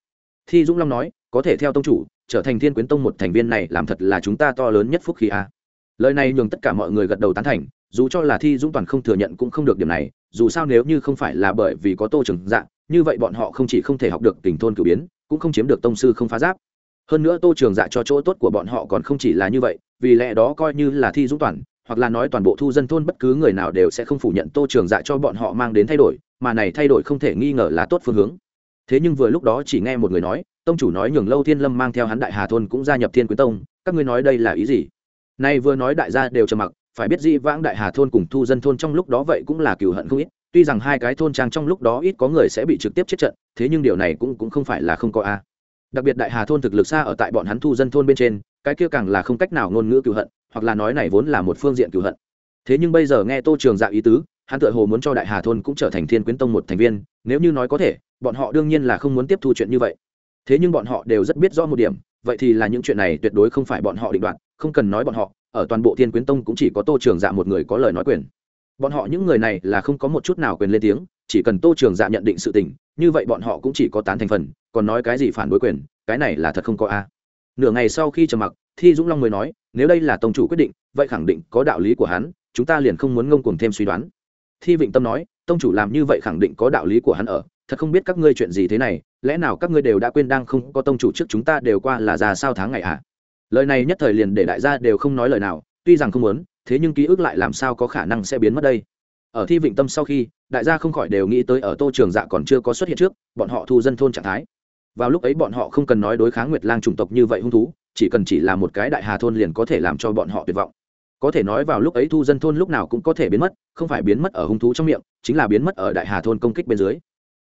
Thi dũng long nói, có thể theo tông chủ, trở thành thiên quyến tông một thành viên này làm thật là chúng ta to lớn nhất phúc khí a lời này nhường tất cả mọi người gật đầu tán thành, dù cho là thi dũng toàn không thừa nhận cũng không được điểm này, dù sao nếu như không phải là bởi vì có tô trường dạng như vậy bọn họ không chỉ không thể học được tình thôn cử biến, cũng không chiếm được tông sư không phá giáp. Hơn nữa tô trường dạ cho chỗ tốt của bọn họ còn không chỉ là như vậy, vì lẽ đó coi như là thi dũng toàn, hoặc là nói toàn bộ thu dân thôn bất cứ người nào đều sẽ không phủ nhận tô trường dạ cho bọn họ mang đến thay đổi, mà này thay đổi không thể nghi ngờ là tốt phương hướng. Thế nhưng vừa lúc đó chỉ nghe một người nói, tông chủ nói nhường lâu thiên lâm mang theo hắn đại hà thôn cũng gia nhập thiên quyến tông, các ngươi nói đây là ý gì? Nay vừa nói đại gia đều trầm mặc, phải biết dĩ vãng đại hà thôn cùng thu dân thôn trong lúc đó vậy cũng là cừu hận không ít, tuy rằng hai cái thôn trang trong lúc đó ít có người sẽ bị trực tiếp chết trận, thế nhưng điều này cũng cũng không phải là không có a. À. Đặc biệt đại hà thôn thực lực xa ở tại bọn hắn thu dân thôn bên trên, cái kia càng là không cách nào ngôn ngữ cựu hận, hoặc là nói này vốn là một phương diện cựu hận. Thế nhưng bây giờ nghe tô trường dạ ý tứ, hắn tự hồ muốn cho đại hà thôn cũng trở thành thiên quyến tông một thành viên, nếu như nói có thể, bọn họ đương nhiên là không muốn tiếp thu chuyện như vậy. Thế nhưng bọn họ đều rất biết rõ một điểm, vậy thì là những chuyện này tuyệt đối không phải bọn họ định đoạt không cần nói bọn họ, ở toàn bộ thiên quyến tông cũng chỉ có tô trường dạ một người có lời nói quyền. Bọn họ những người này là không có một chút nào quyền lên tiếng, chỉ cần tô trường dạ nhận định sự tình, như vậy bọn họ cũng chỉ có tán thành phần, còn nói cái gì phản đối quyền, cái này là thật không có a. Nửa ngày sau khi trầm mặc, thi dũng long mới nói, nếu đây là tông chủ quyết định, vậy khẳng định có đạo lý của hắn, chúng ta liền không muốn ngông cuồng thêm suy đoán. Thi vịnh tâm nói, tông chủ làm như vậy khẳng định có đạo lý của hắn ở, thật không biết các ngươi chuyện gì thế này, lẽ nào các ngươi đều đã quên đang không có tông chủ trước chúng ta đều qua là già sao tháng ngày ạ à? Lời này nhất thời liền để đại gia đều không nói lời nào, tuy rằng không muốn, thế nhưng ký ức lại làm sao có khả năng sẽ biến mất đây? Ở thi vịnh tâm sau khi, đại gia không khỏi đều nghĩ tới ở tô trường dạ còn chưa có xuất hiện trước, bọn họ thu dân thôn trạng thái. Vào lúc ấy bọn họ không cần nói đối kháng nguyệt lang chủng tộc như vậy hung thú, chỉ cần chỉ là một cái đại hà thôn liền có thể làm cho bọn họ tuyệt vọng. Có thể nói vào lúc ấy thu dân thôn lúc nào cũng có thể biến mất, không phải biến mất ở hung thú trong miệng, chính là biến mất ở đại hà thôn công kích bên dưới.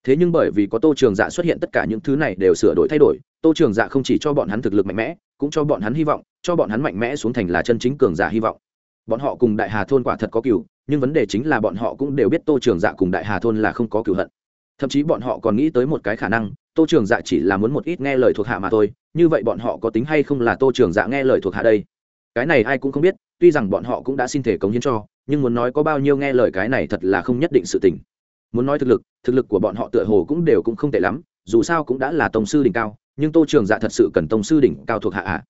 Thế nhưng bởi vì có tô trường dạ xuất hiện tất cả những thứ này đều sửa đổi thay đổi tô trường dạ không chỉ cho bọn hắn thực lực mạnh mẽ, cũng cho bọn hắn hy vọng, cho bọn hắn mạnh mẽ xuống thành là chân chính cường giả hy vọng. Bọn họ cùng đại hà thôn quả thật có cựu nhưng vấn đề chính là bọn họ cũng đều biết tô trường dạ cùng đại hà thôn là không có cựu hận. Thậm chí bọn họ còn nghĩ tới một cái khả năng, tô trường dạ chỉ là muốn một ít nghe lời thuộc hạ mà thôi, như vậy bọn họ có tính hay không là tô trường dạ nghe lời thuộc hạ đây? Cái này ai cũng không biết, tuy rằng bọn họ cũng đã xin thể cống hiến cho, nhưng muốn nói có bao nhiêu nghe lời cái này thật là không nhất định sự tình. Muốn nói thực lực thực lực của bọn họ tựa hồ cũng đều cũng không tệ lắm, dù sao cũng đã là tổng sư đỉnh cao nhưng tô trường dạ thật sự cần tông sư đỉnh cao thuộc hạ ạ.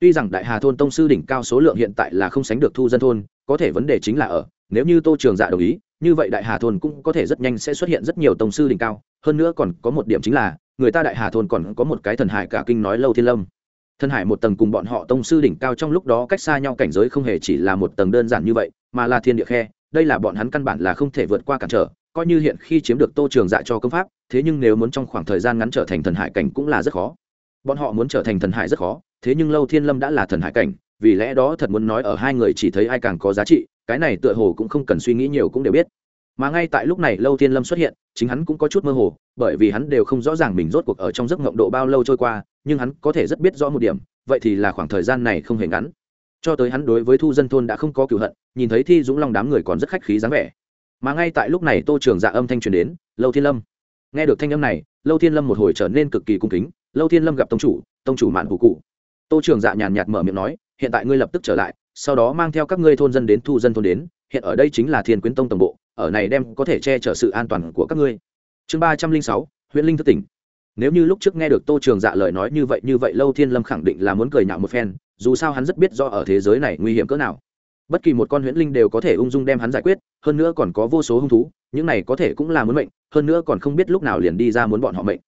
Tuy rằng đại hà thôn tông sư đỉnh cao số lượng hiện tại là không sánh được thu dân thôn, có thể vấn đề chính là ở, nếu như tô trường dạ đồng ý, như vậy đại hà thôn cũng có thể rất nhanh sẽ xuất hiện rất nhiều tông sư đỉnh cao, hơn nữa còn có một điểm chính là, người ta đại hà thôn còn có một cái thần hải cả kinh nói lâu thiên lâm. Thần hải một tầng cùng bọn họ tông sư đỉnh cao trong lúc đó cách xa nhau cảnh giới không hề chỉ là một tầng đơn giản như vậy, mà là thiên địa khe, đây là bọn hắn căn bản là không thể vượt qua cản trở coi như hiện khi chiếm được tô trường dạ cho công pháp, thế nhưng nếu muốn trong khoảng thời gian ngắn trở thành thần hải cảnh cũng là rất khó. Bọn họ muốn trở thành thần hải rất khó, thế nhưng lâu thiên lâm đã là thần hải cảnh, vì lẽ đó thật muốn nói ở hai người chỉ thấy ai càng có giá trị, cái này tựa hồ cũng không cần suy nghĩ nhiều cũng đều biết. Mà ngay tại lúc này lâu thiên lâm xuất hiện, chính hắn cũng có chút mơ hồ, bởi vì hắn đều không rõ ràng mình rốt cuộc ở trong giấc ngộng độ bao lâu trôi qua, nhưng hắn có thể rất biết rõ một điểm, vậy thì là khoảng thời gian này không hề ngắn. Cho tới hắn đối với thu dân thôn đã không có cựu hận, nhìn thấy thi dũng long đám người còn rất khách khí dáng vẻ mà ngay tại lúc này tô trường dạ âm thanh truyền đến, lâu thiên lâm. Nghe được thanh âm này, lâu thiên lâm một hồi trở nên cực kỳ cung kính, lâu thiên lâm gặp tông chủ tông chủ mạn hủ cụ. Tô trường dạ nhàn nhạt mở miệng nói, hiện tại ngươi lập tức trở lại, sau đó mang theo các ngươi thôn dân đến thu dân thôn đến, hiện ở đây chính là thiên quyến tông tổng bộ, ở này đem có thể che chở sự an toàn của các ngươi. Chương ba trăm linh sáu huyện linh thất tỉnh. Nếu như lúc trước nghe được tô trường dạ lời nói như vậy như vậy lâu thiên lâm khẳng định là muốn cười nhạo một phen, dù sao hắn rất biết do ở thế giới này nguy hiểm cỡ nào bất kỳ một con huyễn linh đều có thể ung dung đem hắn giải quyết, hơn nữa còn có vô số hung thú, những này có thể cũng là muốn mệnh, hơn nữa còn không biết lúc nào liền đi ra muốn bọn họ mệnh.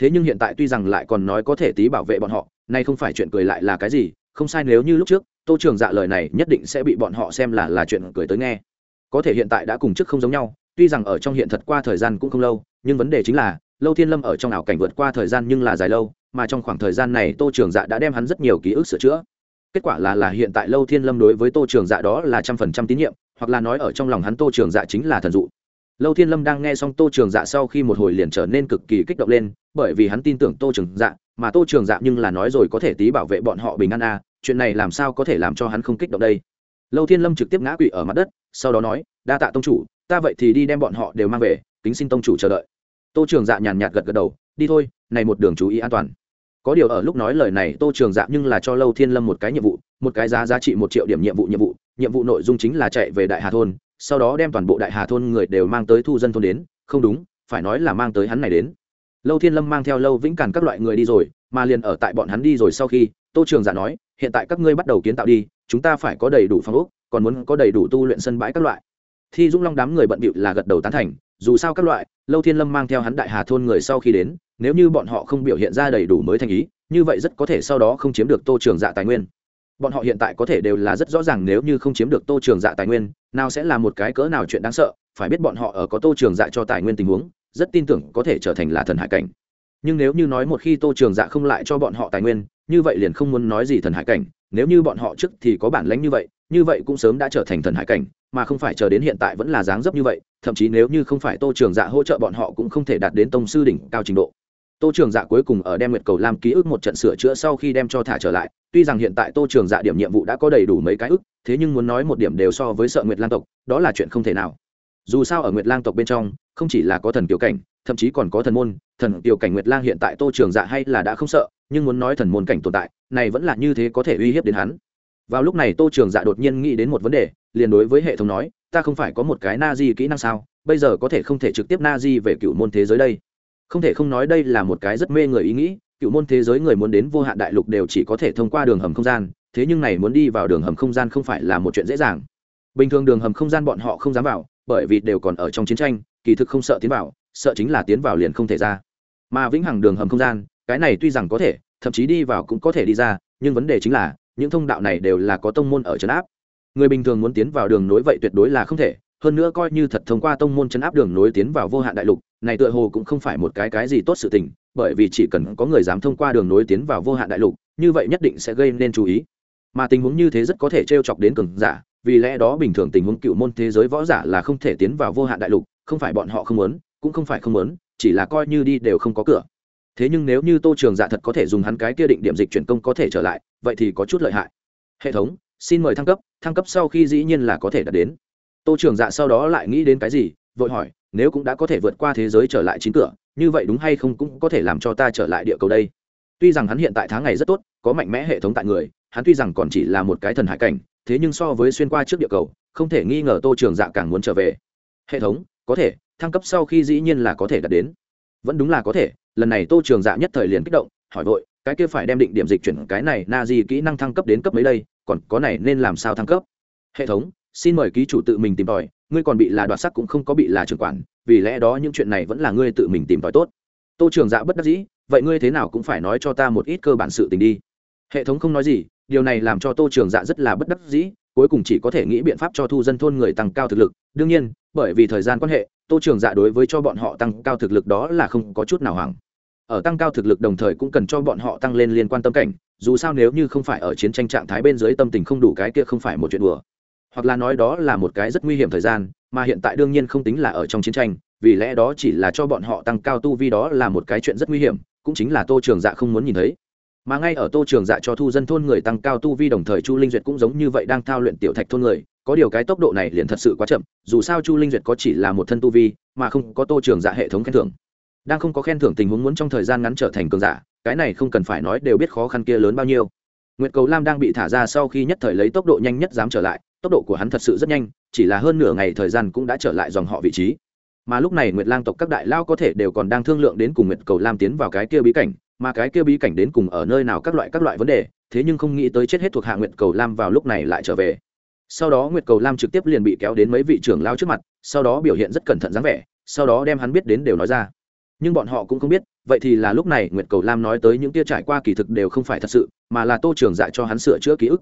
Thế nhưng hiện tại tuy rằng lại còn nói có thể tí bảo vệ bọn họ, nay không phải chuyện cười lại là cái gì, không sai nếu như lúc trước, tô trường dạ lời này nhất định sẽ bị bọn họ xem là là chuyện cười tới nghe. Có thể hiện tại đã cùng trước không giống nhau, tuy rằng ở trong hiện thật qua thời gian cũng không lâu, nhưng vấn đề chính là, lâu thiên lâm ở trong ảo cảnh vượt qua thời gian nhưng là dài lâu, mà trong khoảng thời gian này tô trường dạ đã đem hắn rất nhiều ký ức sửa chữa kết quả là là hiện tại lâu thiên lâm đối với tô trường dạ đó là trăm phần trăm tín nhiệm, hoặc là nói ở trong lòng hắn tô trường dạ chính là thần dụ. Lâu thiên lâm đang nghe xong tô trường dạ sau khi một hồi liền trở nên cực kỳ kích động lên, bởi vì hắn tin tưởng tô trường dạ mà tô trường dạ nhưng là nói rồi có thể tí bảo vệ bọn họ bình an à chuyện này làm sao có thể làm cho hắn không kích động đây? Lâu thiên lâm trực tiếp ngã quỵ ở mặt đất, sau đó nói, đa tạ tông chủ, ta vậy thì đi đem bọn họ đều mang về, kính xin tông chủ chờ đợi. Tô trường dạ nhàn nhạt gật gật đầu, đi thôi, này một đường chú ý an toàn có điều ở lúc nói lời này, tô trường dạ nhưng là cho lâu thiên lâm một cái nhiệm vụ, một cái giá giá trị một triệu điểm nhiệm vụ nhiệm vụ. Nhiệm vụ nội dung chính là chạy về đại hà thôn, sau đó đem toàn bộ đại hà thôn người đều mang tới thu dân thôn đến. Không đúng, phải nói là mang tới hắn này đến. Lâu thiên lâm mang theo lâu vĩnh cản các loại người đi rồi, mà liền ở tại bọn hắn đi rồi sau khi, tô trường dạ nói, hiện tại các ngươi bắt đầu kiến tạo đi, chúng ta phải có đầy đủ phòng ốc, còn muốn có đầy đủ tu luyện sân bãi các loại. Thi dũng long đám người bận bịu là gật đầu tán thành, dù sao các loại, lâu thiên lâm mang theo hắn đại hà thôn người sau khi đến nếu như bọn họ không biểu hiện ra đầy đủ mới thành ý, như vậy rất có thể sau đó không chiếm được tô trường dạ tài nguyên. Bọn họ hiện tại có thể đều là rất rõ ràng nếu như không chiếm được tô trường dạ tài nguyên, nào sẽ là một cái cỡ nào chuyện đáng sợ, phải biết bọn họ ở có tô trường dạ cho tài nguyên tình huống, rất tin tưởng có thể trở thành là thần hải cảnh. Nhưng nếu như nói một khi tô trường dạ không lại cho bọn họ tài nguyên, như vậy liền không muốn nói gì thần hải cảnh, nếu như bọn họ trước thì có bản lãnh như vậy như vậy cũng sớm đã trở thành thần hải cảnh, mà không phải chờ đến hiện tại vẫn là dáng dấp như vậy, thậm chí nếu như không phải tô trường dạ hỗ trợ bọn họ cũng không thể đạt đến tông sư đỉnh cao trình độ tô trường dạ cuối cùng ở đem nguyệt cầu làm ký ức một trận sửa chữa sau khi đem cho thả trở lại, tuy rằng hiện tại tô trường dạ điểm nhiệm vụ đã có đầy đủ mấy cái ức, thế nhưng muốn nói một điểm đều so với sợ nguyệt lang tộc, đó là chuyện không thể nào. Dù sao ở nguyệt lang tộc bên trong, không chỉ là có thần tiểu cảnh, thậm chí còn có thần môn, thần tiểu cảnh nguyệt lang hiện tại tô trường dạ hay là đã không sợ, nhưng muốn nói thần môn cảnh tồn tại, này vẫn là như thế có thể uy hiếp đến hắn. Vào lúc này tô trường dạ đột nhiên nghĩ đến một vấn đề, liền đối với hệ thống nói, ta không phải có một cái na di kỹ năng sao? Bây giờ có thể không thể trực tiếp na di về cựu môn thế giới đây? Không thể không nói đây là một cái rất mê người ý nghĩ, cựu môn thế giới người muốn đến vô hạn đại lục đều chỉ có thể thông qua đường hầm không gian, thế nhưng này muốn đi vào đường hầm không gian không phải là một chuyện dễ dàng. Bình thường đường hầm không gian bọn họ không dám vào, bởi vì đều còn ở trong chiến tranh, kỳ thực không sợ tiến vào, sợ chính là tiến vào liền không thể ra. Mà vĩnh hằng đường hầm không gian, cái này tuy rằng có thể, thậm chí đi vào cũng có thể đi ra, nhưng vấn đề chính là, những thông đạo này đều là có tông môn ở trấn áp. Người bình thường muốn tiến vào đường nối vậy tuyệt đối là không thể, hơn nữa coi như thật thông qua tông môn chấn áp đường nối tiến vào vô hạn đại lục này tựa hồ cũng không phải một cái cái gì tốt sự tình, bởi vì chỉ cần có người dám thông qua đường nối tiến vào vô hạn đại lục, như vậy nhất định sẽ gây nên chú ý. Mà tình huống như thế rất có thể t r e o chọc đến cường giả, vì lẽ đó bình thường tình huống cựu môn thế giới võ giả là không thể tiến vào vô hạn đại lục, không phải bọn họ không muốn, cũng không phải không muốn, chỉ là coi như đi đều không có cửa. Thế nhưng nếu như tô trường dạ thật có thể dùng hắn cái kia định điểm dịch chuyển công có thể trở lại, vậy thì có chút lợi hại. Hệ thống, xin mời thăng cấp thăng cấp sau khi dĩ nhiên là có thể đạt đến. Tô trường dạ sau đó lại nghĩ đến cái gì, vội hỏi nếu cũng đã có thể vượt qua thế giới trở lại chín cửa, như vậy đúng hay không cũng có thể làm cho ta trở lại địa cầu đây. Tuy rằng hắn hiện tại tháng ngày rất tốt, có mạnh mẽ hệ thống tại người, hắn tuy rằng còn chỉ là một cái thần hải cảnh, thế nhưng so với xuyên qua trước địa cầu, không thể nghi ngờ tô trường dạ càng muốn trở về. Hệ thống, có thể, thăng cấp sau khi dĩ nhiên là có thể đạt đến. Vẫn đúng là có thể, lần này tô trường dạ nhất thời liền kích động, hỏi vội, cái kia phải đem định điểm dịch chuyển cái này na di kỹ năng thăng cấp đến cấp mấy đây, còn có này nên làm sao thăng cấp? Hệ thống, xin mời ký chủ tự mình tìm tòi ngươi còn bị là đoạt sắc cũng không có bị là trưởng quản, vì lẽ đó những chuyện này vẫn là ngươi tự mình tìm tòi tốt. Tô trường dạ bất đắc dĩ, vậy ngươi thế nào cũng phải nói cho ta một ít cơ bản sự tình đi. Hệ thống không nói gì, điều này làm cho tô trường dạ rất là bất đắc dĩ, cuối cùng chỉ có thể nghĩ biện pháp cho thu dân thôn người tăng cao thực lực. Đương nhiên, bởi vì thời gian quan hệ, tô trường dạ đối với cho bọn họ tăng cao thực lực đó là không có chút nào hoảng. Ở tăng cao thực lực đồng thời cũng cần cho bọn họ tăng lên liên quan tâm cảnh, dù sao nếu như không phải ở chiến tranh trạng thái bên dưới tâm tình không đủ cái kia không phải một chuyện đùa hoặc là nói đó là một cái rất nguy hiểm thời gian, mà hiện tại đương nhiên không tính là ở trong chiến tranh, vì lẽ đó chỉ là cho bọn họ tăng cao tu vi đó là một cái chuyện rất nguy hiểm, cũng chính là tô trường dạ không muốn nhìn thấy. Mà ngay ở tô trường dạ cho thu dân thôn người tăng cao tu vi đồng thời chu linh duyệt cũng giống như vậy đang thao luyện tiểu thạch thôn người, có điều cái tốc độ này liền thật sự quá chậm, dù sao chu linh duyệt có chỉ là một thân tu vi, mà không có tô trường dạ hệ thống khen thưởng. Đang không có khen thưởng tình huống muốn trong thời gian ngắn trở thành cường giả, cái này không cần phải nói đều biết khó khăn kia lớn bao nhiêu. Nguyệt cầu lam đang bị thả ra sau khi nhất thời lấy tốc độ nhanh nhất dám trở lại tốc độ của hắn thật sự rất nhanh, chỉ là hơn nửa ngày thời gian cũng đã trở lại dòng họ vị trí. Mà lúc này nguyệt lang tộc các đại lao có thể đều còn đang thương lượng đến cùng nguyệt cầu lam tiến vào cái kia bí cảnh, mà cái kia bí cảnh đến cùng ở nơi nào các loại các loại vấn đề, thế nhưng không nghĩ tới chết hết thuộc hạ nguyệt cầu lam vào lúc này lại trở về. Sau đó nguyệt cầu lam trực tiếp liền bị kéo đến mấy vị trưởng lao trước mặt, sau đó biểu hiện rất cẩn thận dáng vẻ, sau đó đem hắn biết đến đều nói ra. Nhưng bọn họ cũng không biết, vậy thì là lúc này nguyệt cầu lam nói tới những tia trải qua kỳ thực đều không phải thật sự, mà là tô trường dạy cho hắn sửa chữa ký ức.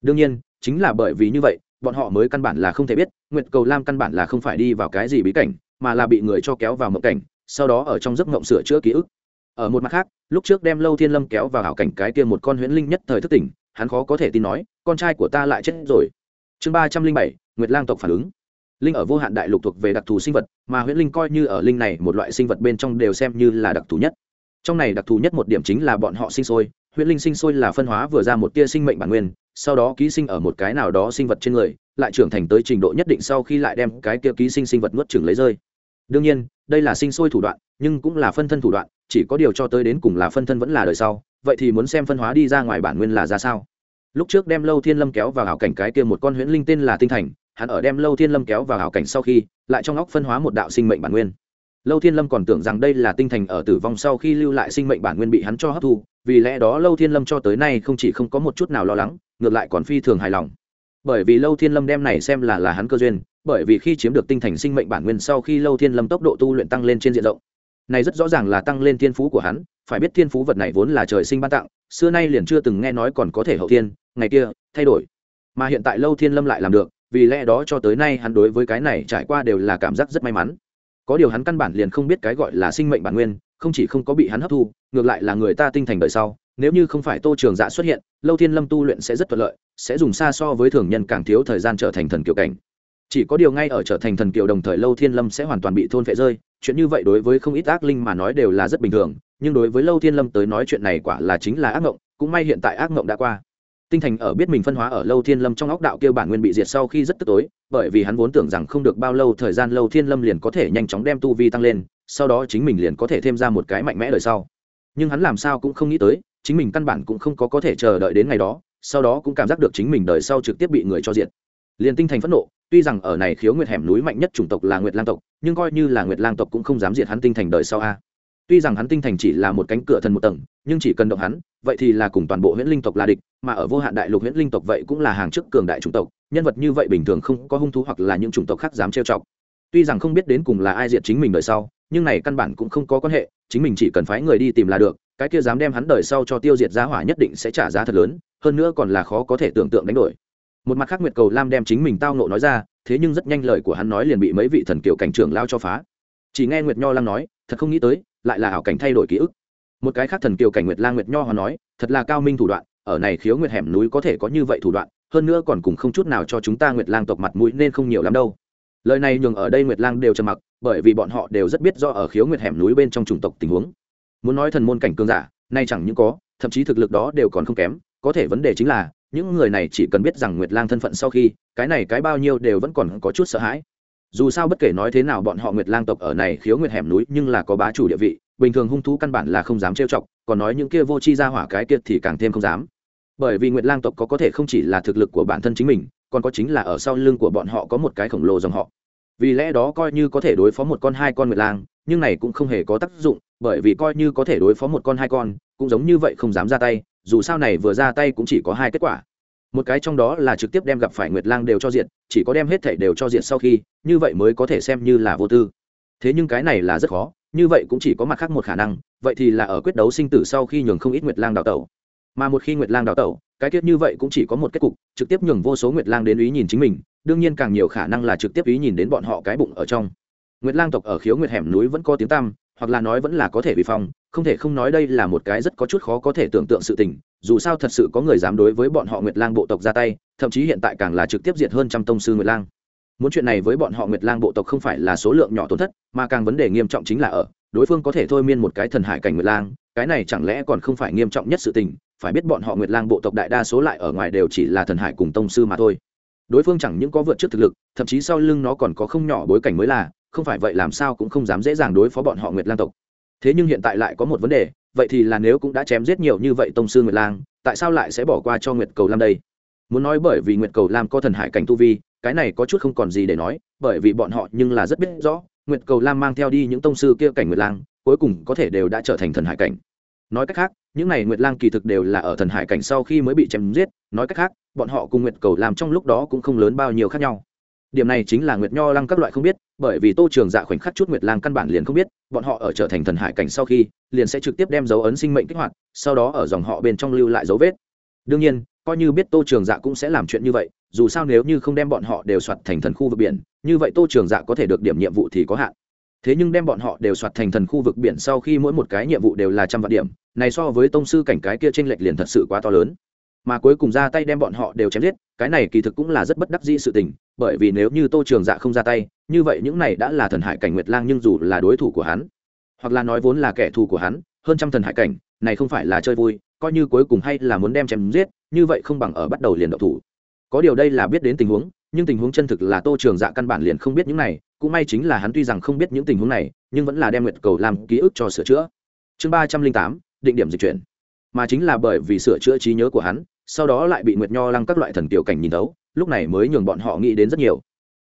Đương nhiên chính là bởi vì như vậy, bọn họ mới căn bản là không thể biết, nguyệt cầu lam căn bản là không phải đi vào cái gì bí cảnh, mà là bị người cho kéo vào mộng cảnh, sau đó ở trong giấc mộng sửa chữa ký ức. Ở một mặt khác, lúc trước đem lâu thiên lâm kéo vào hảo cảnh cái kia một con huyễn linh nhất thời thức tỉnh, hắn khó có thể tin nói, con trai của ta lại chết rồi. Chương ba trăm linh bảy, nguyệt lang tộc phản ứng. Linh ở vô hạn đại lục thuộc về đặc thù sinh vật, mà huyễn linh coi như ở linh này một loại sinh vật bên trong đều xem như là đặc thù nhất. Trong này đặc thù nhất một điểm chính là bọn họ sinh sôi huyễn linh sinh sôi là phân hóa vừa ra một tia sinh mệnh bản nguyên, sau đó ký sinh ở một cái nào đó sinh vật trên người, lại trưởng thành tới trình độ nhất định sau khi lại đem cái kia ký sinh sinh vật nuốt chửng lấy rơi. Đương nhiên, đây là sinh sôi thủ đoạn, nhưng cũng là phân thân thủ đoạn, chỉ có điều cho tới đến cùng là phân thân vẫn là đời sau, vậy thì muốn xem phân hóa đi ra ngoài bản nguyên là ra sao? Lúc trước đem lâu thiên lâm kéo vào hảo cảnh cái kia một con huyễn linh tên là tinh thành, hắn ở đem lâu thiên lâm kéo vào hảo cảnh sau khi, lại trong óc phân hóa một đạo sinh mệnh bản nguyên lâu thiên lâm còn tưởng rằng đây là tinh thành ở tử vong sau khi lưu lại sinh mệnh bản nguyên bị hắn cho hấp thu, vì lẽ đó lâu thiên lâm cho tới nay không chỉ không có một chút nào lo lắng, ngược lại còn phi thường hài lòng. Bởi vì lâu thiên lâm đem này xem là là hắn cơ duyên, bởi vì khi chiếm được tinh thành sinh mệnh bản nguyên sau khi lâu thiên lâm tốc độ tu luyện tăng lên trên diện rộng. Này rất rõ ràng là tăng lên thiên phú của hắn, phải biết thiên phú vật này vốn là trời sinh ban tặng, xưa nay liền chưa từng nghe nói còn có thể hậu thiên, ngày kia, thay đổi. Mà hiện tại lâu thiên lâm lại làm được, vì lẽ đó cho tới nay hắn đối với cái này trải qua đều là cảm giác rất may mắn có điều hắn căn bản liền không biết cái gọi là sinh mệnh bản nguyên, không chỉ không có bị hắn hấp thu, ngược lại là người ta tinh thành đời sau, nếu như không phải tô trường dạ xuất hiện, lâu thiên lâm tu luyện sẽ rất thuận lợi, sẽ dùng xa so với thường nhân càng thiếu thời gian trở thành thần kiều cảnh. Chỉ có điều ngay ở trở thành thần kiều đồng thời lâu thiên lâm sẽ hoàn toàn bị thôn phệ rơi, chuyện như vậy đối với không ít ác linh mà nói đều là rất bình thường, nhưng đối với lâu thiên lâm tới nói chuyện này quả là chính là ác mộng cũng may hiện tại ác mộng đã qua tinh thành ở biết mình phân hóa ở lâu thiên lâm trong óc đạo kia bản nguyên bị diệt sau khi rất tức tối, bởi vì hắn vốn tưởng rằng không được bao lâu thời gian lâu thiên lâm liền có thể nhanh chóng đem tu vi tăng lên, sau đó chính mình liền có thể thêm ra một cái mạnh mẽ đời sau. Nhưng hắn làm sao cũng không nghĩ tới, chính mình căn bản cũng không có có thể chờ đợi đến ngày đó, sau đó cũng cảm giác được chính mình đời sau trực tiếp bị người cho diệt. Liền tinh thành phẫn nộ, tuy rằng ở này khiếu nguyệt hẻm núi mạnh nhất chủng tộc là nguyệt lang tộc, nhưng coi như là nguyệt lang tộc cũng không dám diệt hắn tinh thành đời sau a tuy rằng hắn tinh thành chỉ là một cánh cửa thần một tầng, nhưng chỉ cần động hắn, vậy thì là cùng toàn bộ huyễn linh tộc là địch, mà ở vô hạn đại lục huyễn linh tộc vậy cũng là hàng chức cường đại chủng tộc, nhân vật như vậy bình thường không có hung thú hoặc là những chủng tộc khác dám trêu chọc. Tuy rằng không biết đến cùng là ai diệt chính mình đời sau, nhưng này căn bản cũng không có quan hệ, chính mình chỉ cần phái người đi tìm là được, cái kia dám đem hắn đời sau cho tiêu diệt giá hỏa nhất định sẽ trả giá thật lớn, hơn nữa còn là khó có thể tưởng tượng đánh đổi. Một mặt khác nguyệt cầu lam đem chính mình tao nộ nói ra, thế nhưng rất nhanh lời của hắn nói liền bị mấy vị thần kiều cảnh trưởng lao cho phá. Chỉ nghe nguyệt nho lam nói, thật không nghĩ tới lại là ảo cảnh thay đổi ký ức. Một cái khác thần kiều cảnh nguyệt lang nguyệt nho họ nói, thật là cao minh thủ đoạn, ở này khiếu nguyệt hẻm núi có thể có như vậy thủ đoạn, hơn nữa còn cùng không chút nào cho chúng ta nguyệt lang tộc mặt mũi nên không nhiều lắm đâu. Lời này nhường ở đây nguyệt lang đều trầm mặc, bởi vì bọn họ đều rất biết do ở khiếu nguyệt hẻm núi bên trong chủng tộc tình huống. Muốn nói thần môn cảnh cường giả, nay chẳng những có, thậm chí thực lực đó đều còn không kém, có thể vấn đề chính là, những người này chỉ cần biết rằng nguyệt lang thân phận sau khi, cái này cái bao nhiêu đều vẫn còn có chút sợ hãi dù sao bất kể nói thế nào bọn họ nguyệt lang tộc ở này khiếu nguyệt hẻm núi nhưng là có bá chủ địa vị, bình thường hung thú căn bản là không dám trêu chọc, còn nói những kia vô chi ra hỏa cái kia thì càng thêm không dám. Bởi vì nguyệt lang tộc có có thể không chỉ là thực lực của bản thân chính mình, còn có chính là ở sau lưng của bọn họ có một cái khổng lồ dòng họ. Vì lẽ đó coi như có thể đối phó một con hai con nguyệt lang, nhưng này cũng không hề có tác dụng, bởi vì coi như có thể đối phó một con hai con, cũng giống như vậy không dám ra tay, dù sao này vừa ra tay cũng chỉ có hai kết quả một cái trong đó là trực tiếp đem gặp phải nguyệt lang đều cho diện chỉ có đem hết thảy đều cho diện sau khi, như vậy mới có thể xem như là vô tư. Thế nhưng cái này là rất khó, như vậy cũng chỉ có mặt khác một khả năng, vậy thì là ở quyết đấu sinh tử sau khi nhường không ít nguyệt lang đào tẩu. Mà một khi nguyệt lang đào tẩu, cái kết như vậy cũng chỉ có một kết cục, trực tiếp nhường vô số nguyệt lang đến ý nhìn chính mình, đương nhiên càng nhiều khả năng là trực tiếp ý nhìn đến bọn họ cái bụng ở trong. Nguyệt lang tộc ở khiếu nguyệt hẻm núi vẫn có tiếng tăm, hoặc là nói vẫn là có thể bị phong, không thể không nói đây là một cái rất có chút khó có thể tưởng tượng sự tình dù sao thật sự có người dám đối với bọn họ nguyệt lang bộ tộc ra tay, thậm chí hiện tại càng là trực tiếp diệt hơn trăm tông sư nguyệt lang. Muốn chuyện này với bọn họ nguyệt lang bộ tộc không phải là số lượng nhỏ tổn thất, mà càng vấn đề nghiêm trọng chính là ở, đối phương có thể thôi miên một cái thần hải cảnh nguyệt lang, cái này chẳng lẽ còn không phải nghiêm trọng nhất sự tình, phải biết bọn họ nguyệt lang bộ tộc đại đa số lại ở ngoài đều chỉ là thần hải cùng tông sư mà thôi. Đối phương chẳng những có vượt trước thực lực, thậm chí sau lưng nó còn có không nhỏ bối cảnh mới là, không phải vậy làm sao cũng không dám dễ dàng đối phó bọn họ nguyệt lang tộc. Thế nhưng hiện tại lại có một vấn đề vậy thì là nếu cũng đã chém giết nhiều như vậy tông sư nguyệt lang, tại sao lại sẽ bỏ qua cho nguyệt cầu lam đây? Muốn nói bởi vì nguyệt cầu lam có thần hải cảnh tu vi, cái này có chút không còn gì để nói, bởi vì bọn họ nhưng là rất biết rõ, nguyệt cầu lam mang theo đi những tông sư kia cảnh nguyệt lang, cuối cùng có thể đều đã trở thành thần hải cảnh. Nói cách khác, những này nguyệt lang kỳ thực đều là ở thần hải cảnh sau khi mới bị chém giết, nói cách khác, bọn họ cùng nguyệt cầu lam trong lúc đó cũng không lớn bao nhiêu khác nhau điểm này chính là nguyệt nho lăng các loại không biết, bởi vì tô trường dạ khoảnh khắc chút nguyệt lang căn bản liền không biết, bọn họ ở trở thành thần hải cảnh sau khi, liền sẽ trực tiếp đem dấu ấn sinh mệnh kích hoạt, sau đó ở dòng họ bên trong lưu lại dấu vết. Đương nhiên, coi như biết tô trường dạ cũng sẽ làm chuyện như vậy, dù sao nếu như không đem bọn họ đều soạt thành thần khu vực biển, như vậy tô trường dạ có thể được điểm nhiệm vụ thì có hạn. Thế nhưng đem bọn họ đều soạt thành thần khu vực biển sau khi mỗi một cái nhiệm vụ đều là trăm vạn điểm, này so với tông sư cảnh cái kia t r ê n lệch liền thật sự quá to lớn mà cuối cùng ra tay đem bọn họ đều chém giết, cái này kỳ thực cũng là rất bất đắc dĩ sự tình, bởi vì nếu như tô trường dạ không ra tay, như vậy những này đã là thần hải cảnh nguyệt lang nhưng dù là đối thủ của hắn, hoặc là nói vốn là kẻ thù của hắn, hơn trăm thần hải cảnh, này không phải là chơi vui, coi như cuối cùng hay là muốn đem chém giết, như vậy không bằng ở bắt đầu liền độc thủ. Có điều đây là biết đến tình huống, nhưng tình huống chân thực là tô trường dạ căn bản liền không biết những này, cũng may chính là hắn tuy rằng không biết những tình huống này, nhưng vẫn là đem nguyệt cầu làm ký ức cho sửa chữa. Chương ba trăm linh tám, định điểm dịch chuyển mà chính là bởi vì sửa chữa trí nhớ của hắn, sau đó lại bị nguyệt nho lăng các loại thần tiểu cảnh nhìn thấu, lúc này mới nhường bọn họ nghĩ đến rất nhiều.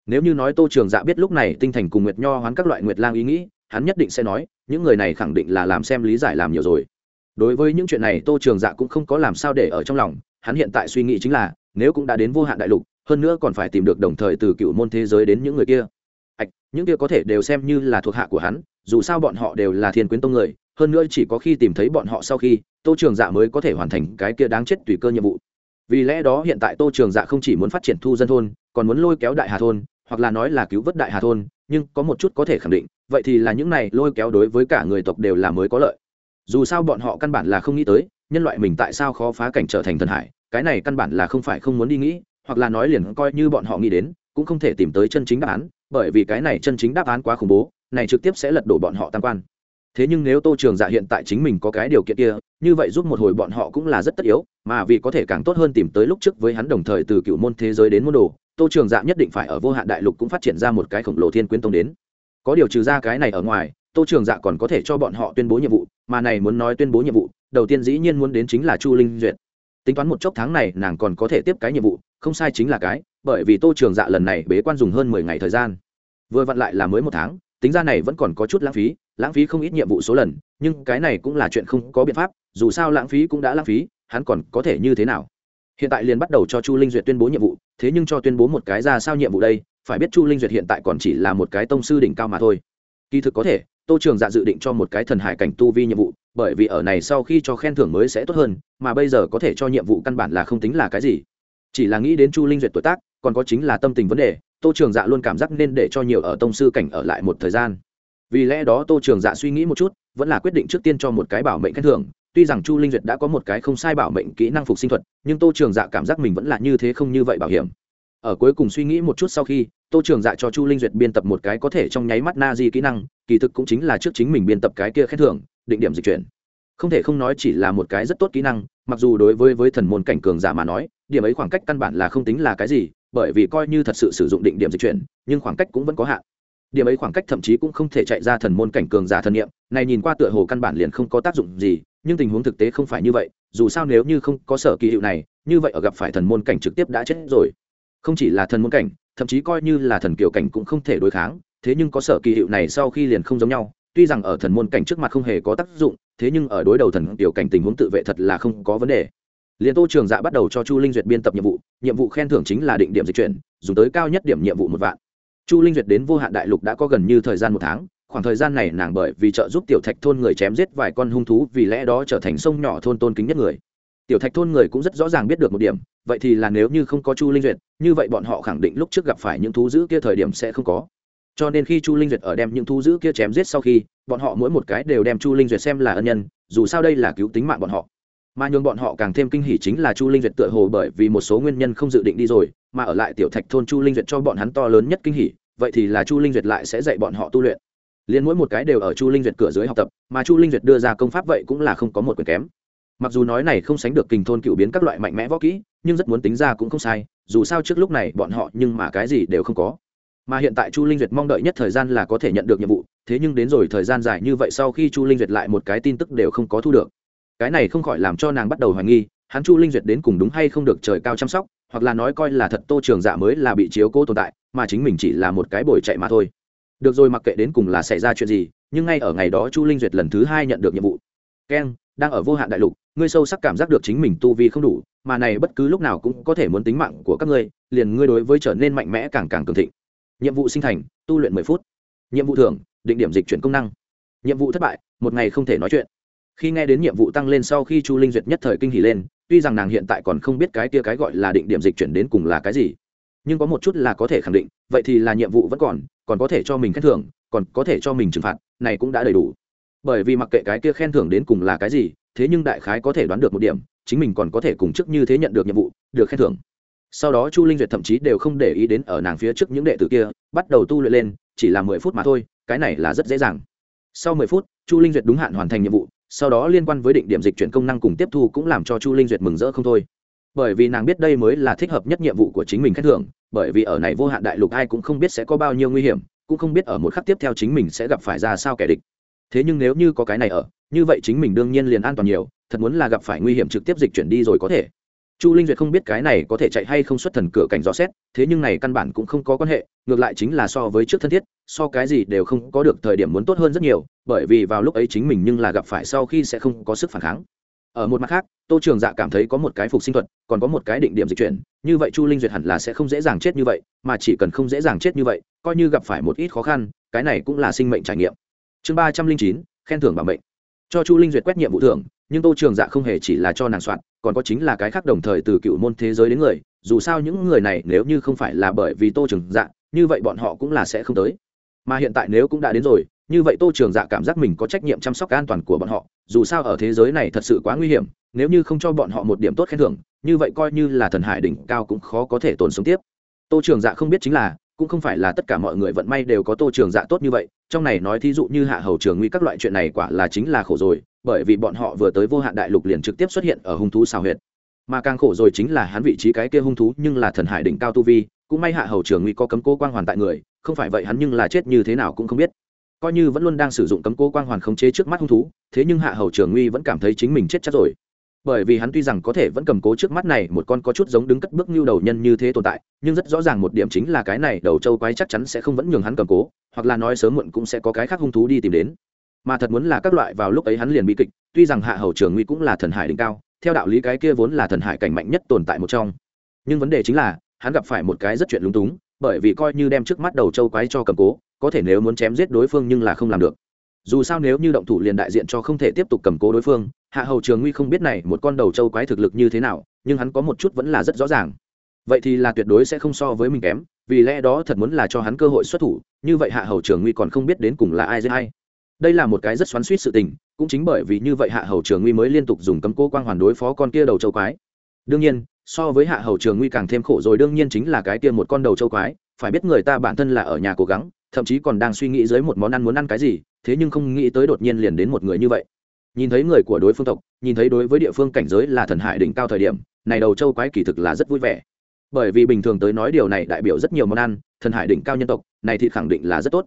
Nếu như nói tô trường dạ biết lúc này tinh thành cùng nguyệt nho hoán các loại nguyệt lang ý nghĩ, hắn nhất định sẽ nói, những người này khẳng định là làm xem lý giải làm nhiều rồi. Đối với những chuyện này tô trường dạ cũng không có làm sao để ở trong lòng, hắn hiện tại suy nghĩ chính là, nếu cũng đã đến vô hạn đại lục, hơn nữa còn phải tìm được đồng thời từ cựu môn thế giới đến những người kia. Ạch những kia có thể đều xem như là thuộc hạ của hắn, dù sao bọn họ đều là thiên quyến tông người hơn nữa chỉ có khi tìm thấy bọn họ sau khi, tô trường dạ mới có thể hoàn thành cái kia đáng chết tùy cơ nhiệm vụ. Vì lẽ đó hiện tại tô trường dạ không chỉ muốn phát triển thu dân thôn, còn muốn lôi kéo đại hà thôn, hoặc là nói là cứu vớt đại hà thôn, nhưng có một chút có thể khẳng định, vậy thì là những này lôi kéo đối với cả người tộc đều là mới có lợi. Dù sao bọn họ căn bản là không nghĩ tới, nhân loại mình tại sao khó phá cảnh trở thành thần hải, cái này căn bản là không phải không muốn đi nghĩ, hoặc là nói liền coi như bọn họ nghĩ đến, cũng không thể tìm tới chân chính đáp án, bởi vì cái này chân chính đáp án quá khủng bố, này trực tiếp sẽ lật đổ bọn họ tam quan thế nhưng nếu tô trường dạ hiện tại chính mình có cái điều kiện kia, như vậy giúp một hồi bọn họ cũng là rất tất yếu, mà vì có thể càng tốt hơn tìm tới lúc trước với hắn đồng thời từ cựu môn thế giới đến môn đồ, tô trường dạ nhất định phải ở vô hạn đại lục cũng phát triển ra một cái khổng lồ thiên quyến tông đến. Có điều trừ ra cái này ở ngoài, tô trường dạ còn có thể cho bọn họ tuyên bố nhiệm vụ, mà này muốn nói tuyên bố nhiệm vụ, đầu tiên dĩ nhiên muốn đến chính là chu linh duyệt. Tính toán một chốc tháng này, nàng còn có thể tiếp cái nhiệm vụ, không sai chính là cái, bởi vì tô trường dạ lần này bế quan dùng hơn mười ngày thời gian. Vừa vặn lại là mới một tháng, tính ra này vẫn còn có chút lãng phí lãng phí không ít nhiệm vụ số lần, nhưng cái này cũng là chuyện không có biện pháp, dù sao lãng phí cũng đã lãng phí, hắn còn có thể như thế nào? Hiện tại liền bắt đầu cho chu linh duyệt tuyên bố nhiệm vụ, thế nhưng cho tuyên bố một cái ra sao nhiệm vụ đây, phải biết chu linh duyệt hiện tại còn chỉ là một cái tông sư đỉnh cao mà thôi. Kỳ thực có thể, tô trường dạ dự định cho một cái thần hải cảnh tu vi nhiệm vụ, bởi vì ở này sau khi cho khen thưởng mới sẽ tốt hơn, mà bây giờ có thể cho nhiệm vụ căn bản là không tính là cái gì. Chỉ là nghĩ đến chu linh duyệt tuổi tác, còn có chính là tâm tình vấn đề, tô trường dạ luôn cảm giác nên để cho nhiều ở tông sư cảnh ở lại một thời gian vì lẽ đó tô trường dạ suy nghĩ một chút, vẫn là quyết định trước tiên cho một cái bảo mệnh khen thưởng. Tuy rằng chu linh duyệt đã có một cái không sai bảo mệnh kỹ năng phục sinh thuật, nhưng tô trường dạ cảm giác mình vẫn là như thế không như vậy bảo hiểm. Ở cuối cùng suy nghĩ một chút sau khi, tô trường dạ cho chu linh duyệt biên tập một cái có thể trong nháy mắt na di kỹ năng, kỳ thực cũng chính là trước chính mình biên tập cái kia khen thưởng, định điểm dịch chuyển. Không thể không nói chỉ là một cái rất tốt kỹ năng, mặc dù đối với với thần môn cảnh cường giả mà nói, điểm ấy khoảng cách căn bản là không tính là cái gì, bởi vì coi như thật sự sử dụng định điểm dịch chuyển, nhưng khoảng cách cũng vẫn có hạn điểm ấy khoảng cách thậm chí cũng không thể chạy ra thần môn cảnh cường giả thần niệm, này nhìn qua tựa hồ căn bản liền không có tác dụng gì, nhưng tình huống thực tế không phải như vậy, dù sao nếu như không có sở kỳ hiệu này, như vậy ở gặp phải thần môn cảnh trực tiếp đã chết rồi. Không chỉ là thần môn cảnh, thậm chí coi như là thần kiều cảnh cũng không thể đối kháng, thế nhưng có sở kỳ hiệu này sau khi liền không giống nhau, tuy rằng ở thần môn cảnh trước mặt không hề có tác dụng, thế nhưng ở đối đầu thần kiều cảnh tình huống tự vệ thật là không có vấn đề. Liền tô trường dạ bắt đầu cho chu linh duyệt biên tập nhiệm vụ nhiệm vụ khen thưởng chính là định điểm dịch chuyển, dùng tới cao nhất điểm nhiệm vụ một vạn chu linh duyệt đến vô hạn đại lục đã có gần như thời gian một tháng, khoảng thời gian này nàng bởi vì trợ giúp tiểu thạch thôn người chém giết vài con hung thú, vì lẽ đó trở thành sông nhỏ thôn tôn kính nhất người. Tiểu thạch thôn người cũng rất rõ ràng biết được một điểm, vậy thì là nếu như không có chu linh duyệt, như vậy bọn họ khẳng định lúc trước gặp phải những thú dữ kia thời điểm sẽ không có. Cho nên khi chu linh duyệt ở đem những thú dữ kia chém giết sau khi, bọn họ mỗi một cái đều đem chu linh duyệt xem là ân nhân, dù sao đây là cứu tính mạng bọn họ mà nhường bọn họ càng thêm kinh hỉ chính là chu linh duyệt tựa hồ bởi vì một số nguyên nhân không dự định đi rồi, mà ở lại tiểu thạch thôn chu linh duyệt cho bọn hắn to lớn nhất kinh hỉ, vậy thì là chu linh duyệt lại sẽ dạy bọn họ tu luyện. Liền mỗi một cái đều ở chu linh duyệt cửa dưới học tập, mà chu linh duyệt đưa ra công pháp vậy cũng là không có một quyền kém. Mặc dù nói này không sánh được kình thôn cựu biến các loại mạnh mẽ võ kỹ, nhưng rất muốn tính ra cũng không sai, dù sao trước lúc này bọn họ nhưng mà cái gì đều không có. Mà hiện tại chu linh duyệt mong đợi nhất thời gian là có thể nhận được nhiệm vụ, thế nhưng đến rồi thời gian dài như vậy sau khi chu linh duyệt lại một cái tin tức đều không có thu được cái này không khỏi làm cho nàng bắt đầu hoài nghi, hắn chu linh duyệt đến cùng đúng hay không được trời cao chăm sóc, hoặc là nói coi là thật tô trường dạ mới là bị chiếu cố tồn tại, mà chính mình chỉ là một cái bồi chạy mà thôi. Được rồi mặc kệ đến cùng là xảy ra chuyện gì, nhưng ngay ở ngày đó chu linh duyệt lần thứ hai nhận được nhiệm vụ. Keng đang ở vô hạn đại lục, ngươi sâu sắc cảm giác được chính mình tu vi không đủ, mà này bất cứ lúc nào cũng có thể muốn tính mạng của các ngươi, liền ngươi đối với trở nên mạnh mẽ càng càng cường thịnh. Nhiệm vụ sinh thành, tu luyện mười phút. Nhiệm vụ thưởng, định điểm dịch chuyển công năng. Nhiệm vụ thất bại, một ngày không thể nói chuyện khi nghe đến nhiệm vụ tăng lên sau khi chu linh duyệt nhất thời kinh hỉ lên, tuy rằng nàng hiện tại còn không biết cái kia cái gọi là định điểm dịch chuyển đến cùng là cái gì, nhưng có một chút là có thể khẳng định, vậy thì là nhiệm vụ vẫn còn còn có thể cho mình khen thưởng, còn có thể cho mình trừng phạt, này cũng đã đầy đủ. Bởi vì mặc kệ cái kia khen thưởng đến cùng là cái gì, thế nhưng đại khái có thể đoán được một điểm, chính mình còn có thể cùng chức như thế nhận được nhiệm vụ, được khen thưởng. Sau đó chu linh duyệt thậm chí đều không để ý đến ở nàng phía trước những đệ tử kia, bắt đầu tu luyện lên, chỉ là mười phút mà thôi, cái này là rất dễ dàng. Sau mười phút, chu linh duyệt đúng hạn hoàn thành nhiệm vụ sau đó liên quan với định điểm dịch chuyển công năng cùng tiếp thu cũng làm cho chu linh duyệt mừng rỡ không thôi. Bởi vì nàng biết đây mới là thích hợp nhất nhiệm vụ của chính mình khen thưởng, bởi vì ở này vô hạn đại lục ai cũng không biết sẽ có bao nhiêu nguy hiểm, cũng không biết ở một khắc tiếp theo chính mình sẽ gặp phải ra sao kẻ địch. Thế nhưng nếu như có cái này ở, như vậy chính mình đương nhiên liền an toàn nhiều, thật muốn là gặp phải nguy hiểm trực tiếp dịch chuyển đi rồi có thể chu linh duyệt không biết cái này có thể chạy hay không xuất thần cửa cảnh rõ xét, thế nhưng này căn bản cũng không có quan hệ, ngược lại chính là so với trước thân thiết, so cái gì đều không có được thời điểm muốn tốt hơn rất nhiều, bởi vì vào lúc ấy chính mình nhưng là gặp phải sau khi sẽ không có sức phản kháng. Ở một mặt khác, tô trường dạ cảm thấy có một cái phục sinh thuật, còn có một cái định điểm dịch chuyển, như vậy chu linh duyệt hẳn là sẽ không dễ dàng chết như vậy, mà chỉ cần không dễ dàng chết như vậy, coi như gặp phải một ít khó khăn, cái này cũng là sinh mệnh trải nghiệm. Chương ba trăm linh chín, khen thưởng bảo mệnh. Cho chu linh duyệt quét nhiệm vụ thưởng, nhưng tô trường dạ không hề chỉ là cho nàng soạn còn có chính là cái khác đồng thời từ cựu môn thế giới đến người, dù sao những người này nếu như không phải là bởi vì tô trường dạ như vậy bọn họ cũng là sẽ không tới. Mà hiện tại nếu cũng đã đến rồi, như vậy tô trường dạ cảm giác mình có trách nhiệm chăm sóc an toàn của bọn họ, dù sao ở thế giới này thật sự quá nguy hiểm, nếu như không cho bọn họ một điểm tốt khen thưởng, như vậy coi như là thần hải đỉnh cao cũng khó có thể tồn sống tiếp. Tô trường dạ không biết chính là, cũng không phải là tất cả mọi người vận may đều có tô trường dạ tốt như vậy, trong này nói thí dụ như hạ hầu trường nguy các loại chuyện này quả là chính là khổ rồi bởi vì bọn họ vừa tới vô hạn đại lục liền trực tiếp xuất hiện ở hung thú xào huyệt. Mà càng khổ rồi chính là hắn vị trí cái kia hung thú nhưng là thần hải đỉnh cao tu vi, cũng may hạ hầu trường nguy có cấm cố quang hoàn tại người, không phải vậy hắn nhưng là chết như thế nào cũng không biết. Coi như vẫn luôn đang sử dụng cấm cố quang hoàn khống chế trước mắt hung thú, thế nhưng hạ hầu trường nguy vẫn cảm thấy chính mình chết chắc rồi. Bởi vì hắn tuy rằng có thể vẫn cầm cố trước mắt này, một con có chút giống đứng cất bước như đầu nhân như thế tồn tại, nhưng rất rõ ràng một điểm chính là cái này đầu châu quái chắc chắn sẽ không vẫn nhường hắn cầm cố, hoặc là nói sớm muộn cũng sẽ có cái khác hung thú đi tìm đến mà thật muốn là các loại vào lúc ấy hắn liền bị kịch, tuy rằng hạ hầu trường nguy cũng là thần hải đỉnh cao, theo đạo lý cái kia vốn là thần hải cảnh mạnh nhất tồn tại một trong. Nhưng vấn đề chính là, hắn gặp phải một cái rất chuyện lúng túng, bởi vì coi như đem trước mắt đầu châu quái cho cầm cố, có thể nếu muốn chém giết đối phương nhưng là không làm được. Dù sao nếu như động thủ liền đại diện cho không thể tiếp tục cầm cố đối phương, hạ hầu trường nguy không biết này một con đầu châu quái thực lực như thế nào, nhưng hắn có một chút vẫn là rất rõ ràng. Vậy thì là tuyệt đối sẽ không so với mình kém, vì lẽ đó thật muốn là cho hắn cơ hội xuất thủ, như vậy hạ hầu trường nguy còn không biết đến cùng là ai dễ hay đây là một cái rất xoắn suýt sự tình, cũng chính bởi vì như vậy hạ hầu trường nguy mới liên tục dùng cấm cố quang hoàn đối phó con kia đầu châu quái. Đương nhiên, so với hạ hầu trường nguy càng thêm khổ rồi, đương nhiên chính là cái kia một con đầu châu quái, phải biết người ta bản thân là ở nhà cố gắng, thậm chí còn đang suy nghĩ dưới một món ăn muốn ăn cái gì, thế nhưng không nghĩ tới đột nhiên liền đến một người như vậy. Nhìn thấy người của đối phương tộc, nhìn thấy đối với địa phương cảnh giới là thần hải đỉnh cao thời điểm, này đầu châu quái kỳ thực là rất vui vẻ. Bởi vì bình thường tới nói điều này đại biểu rất nhiều món ăn, thần hải đỉnh cao nhân tộc, này thì khẳng định là rất tốt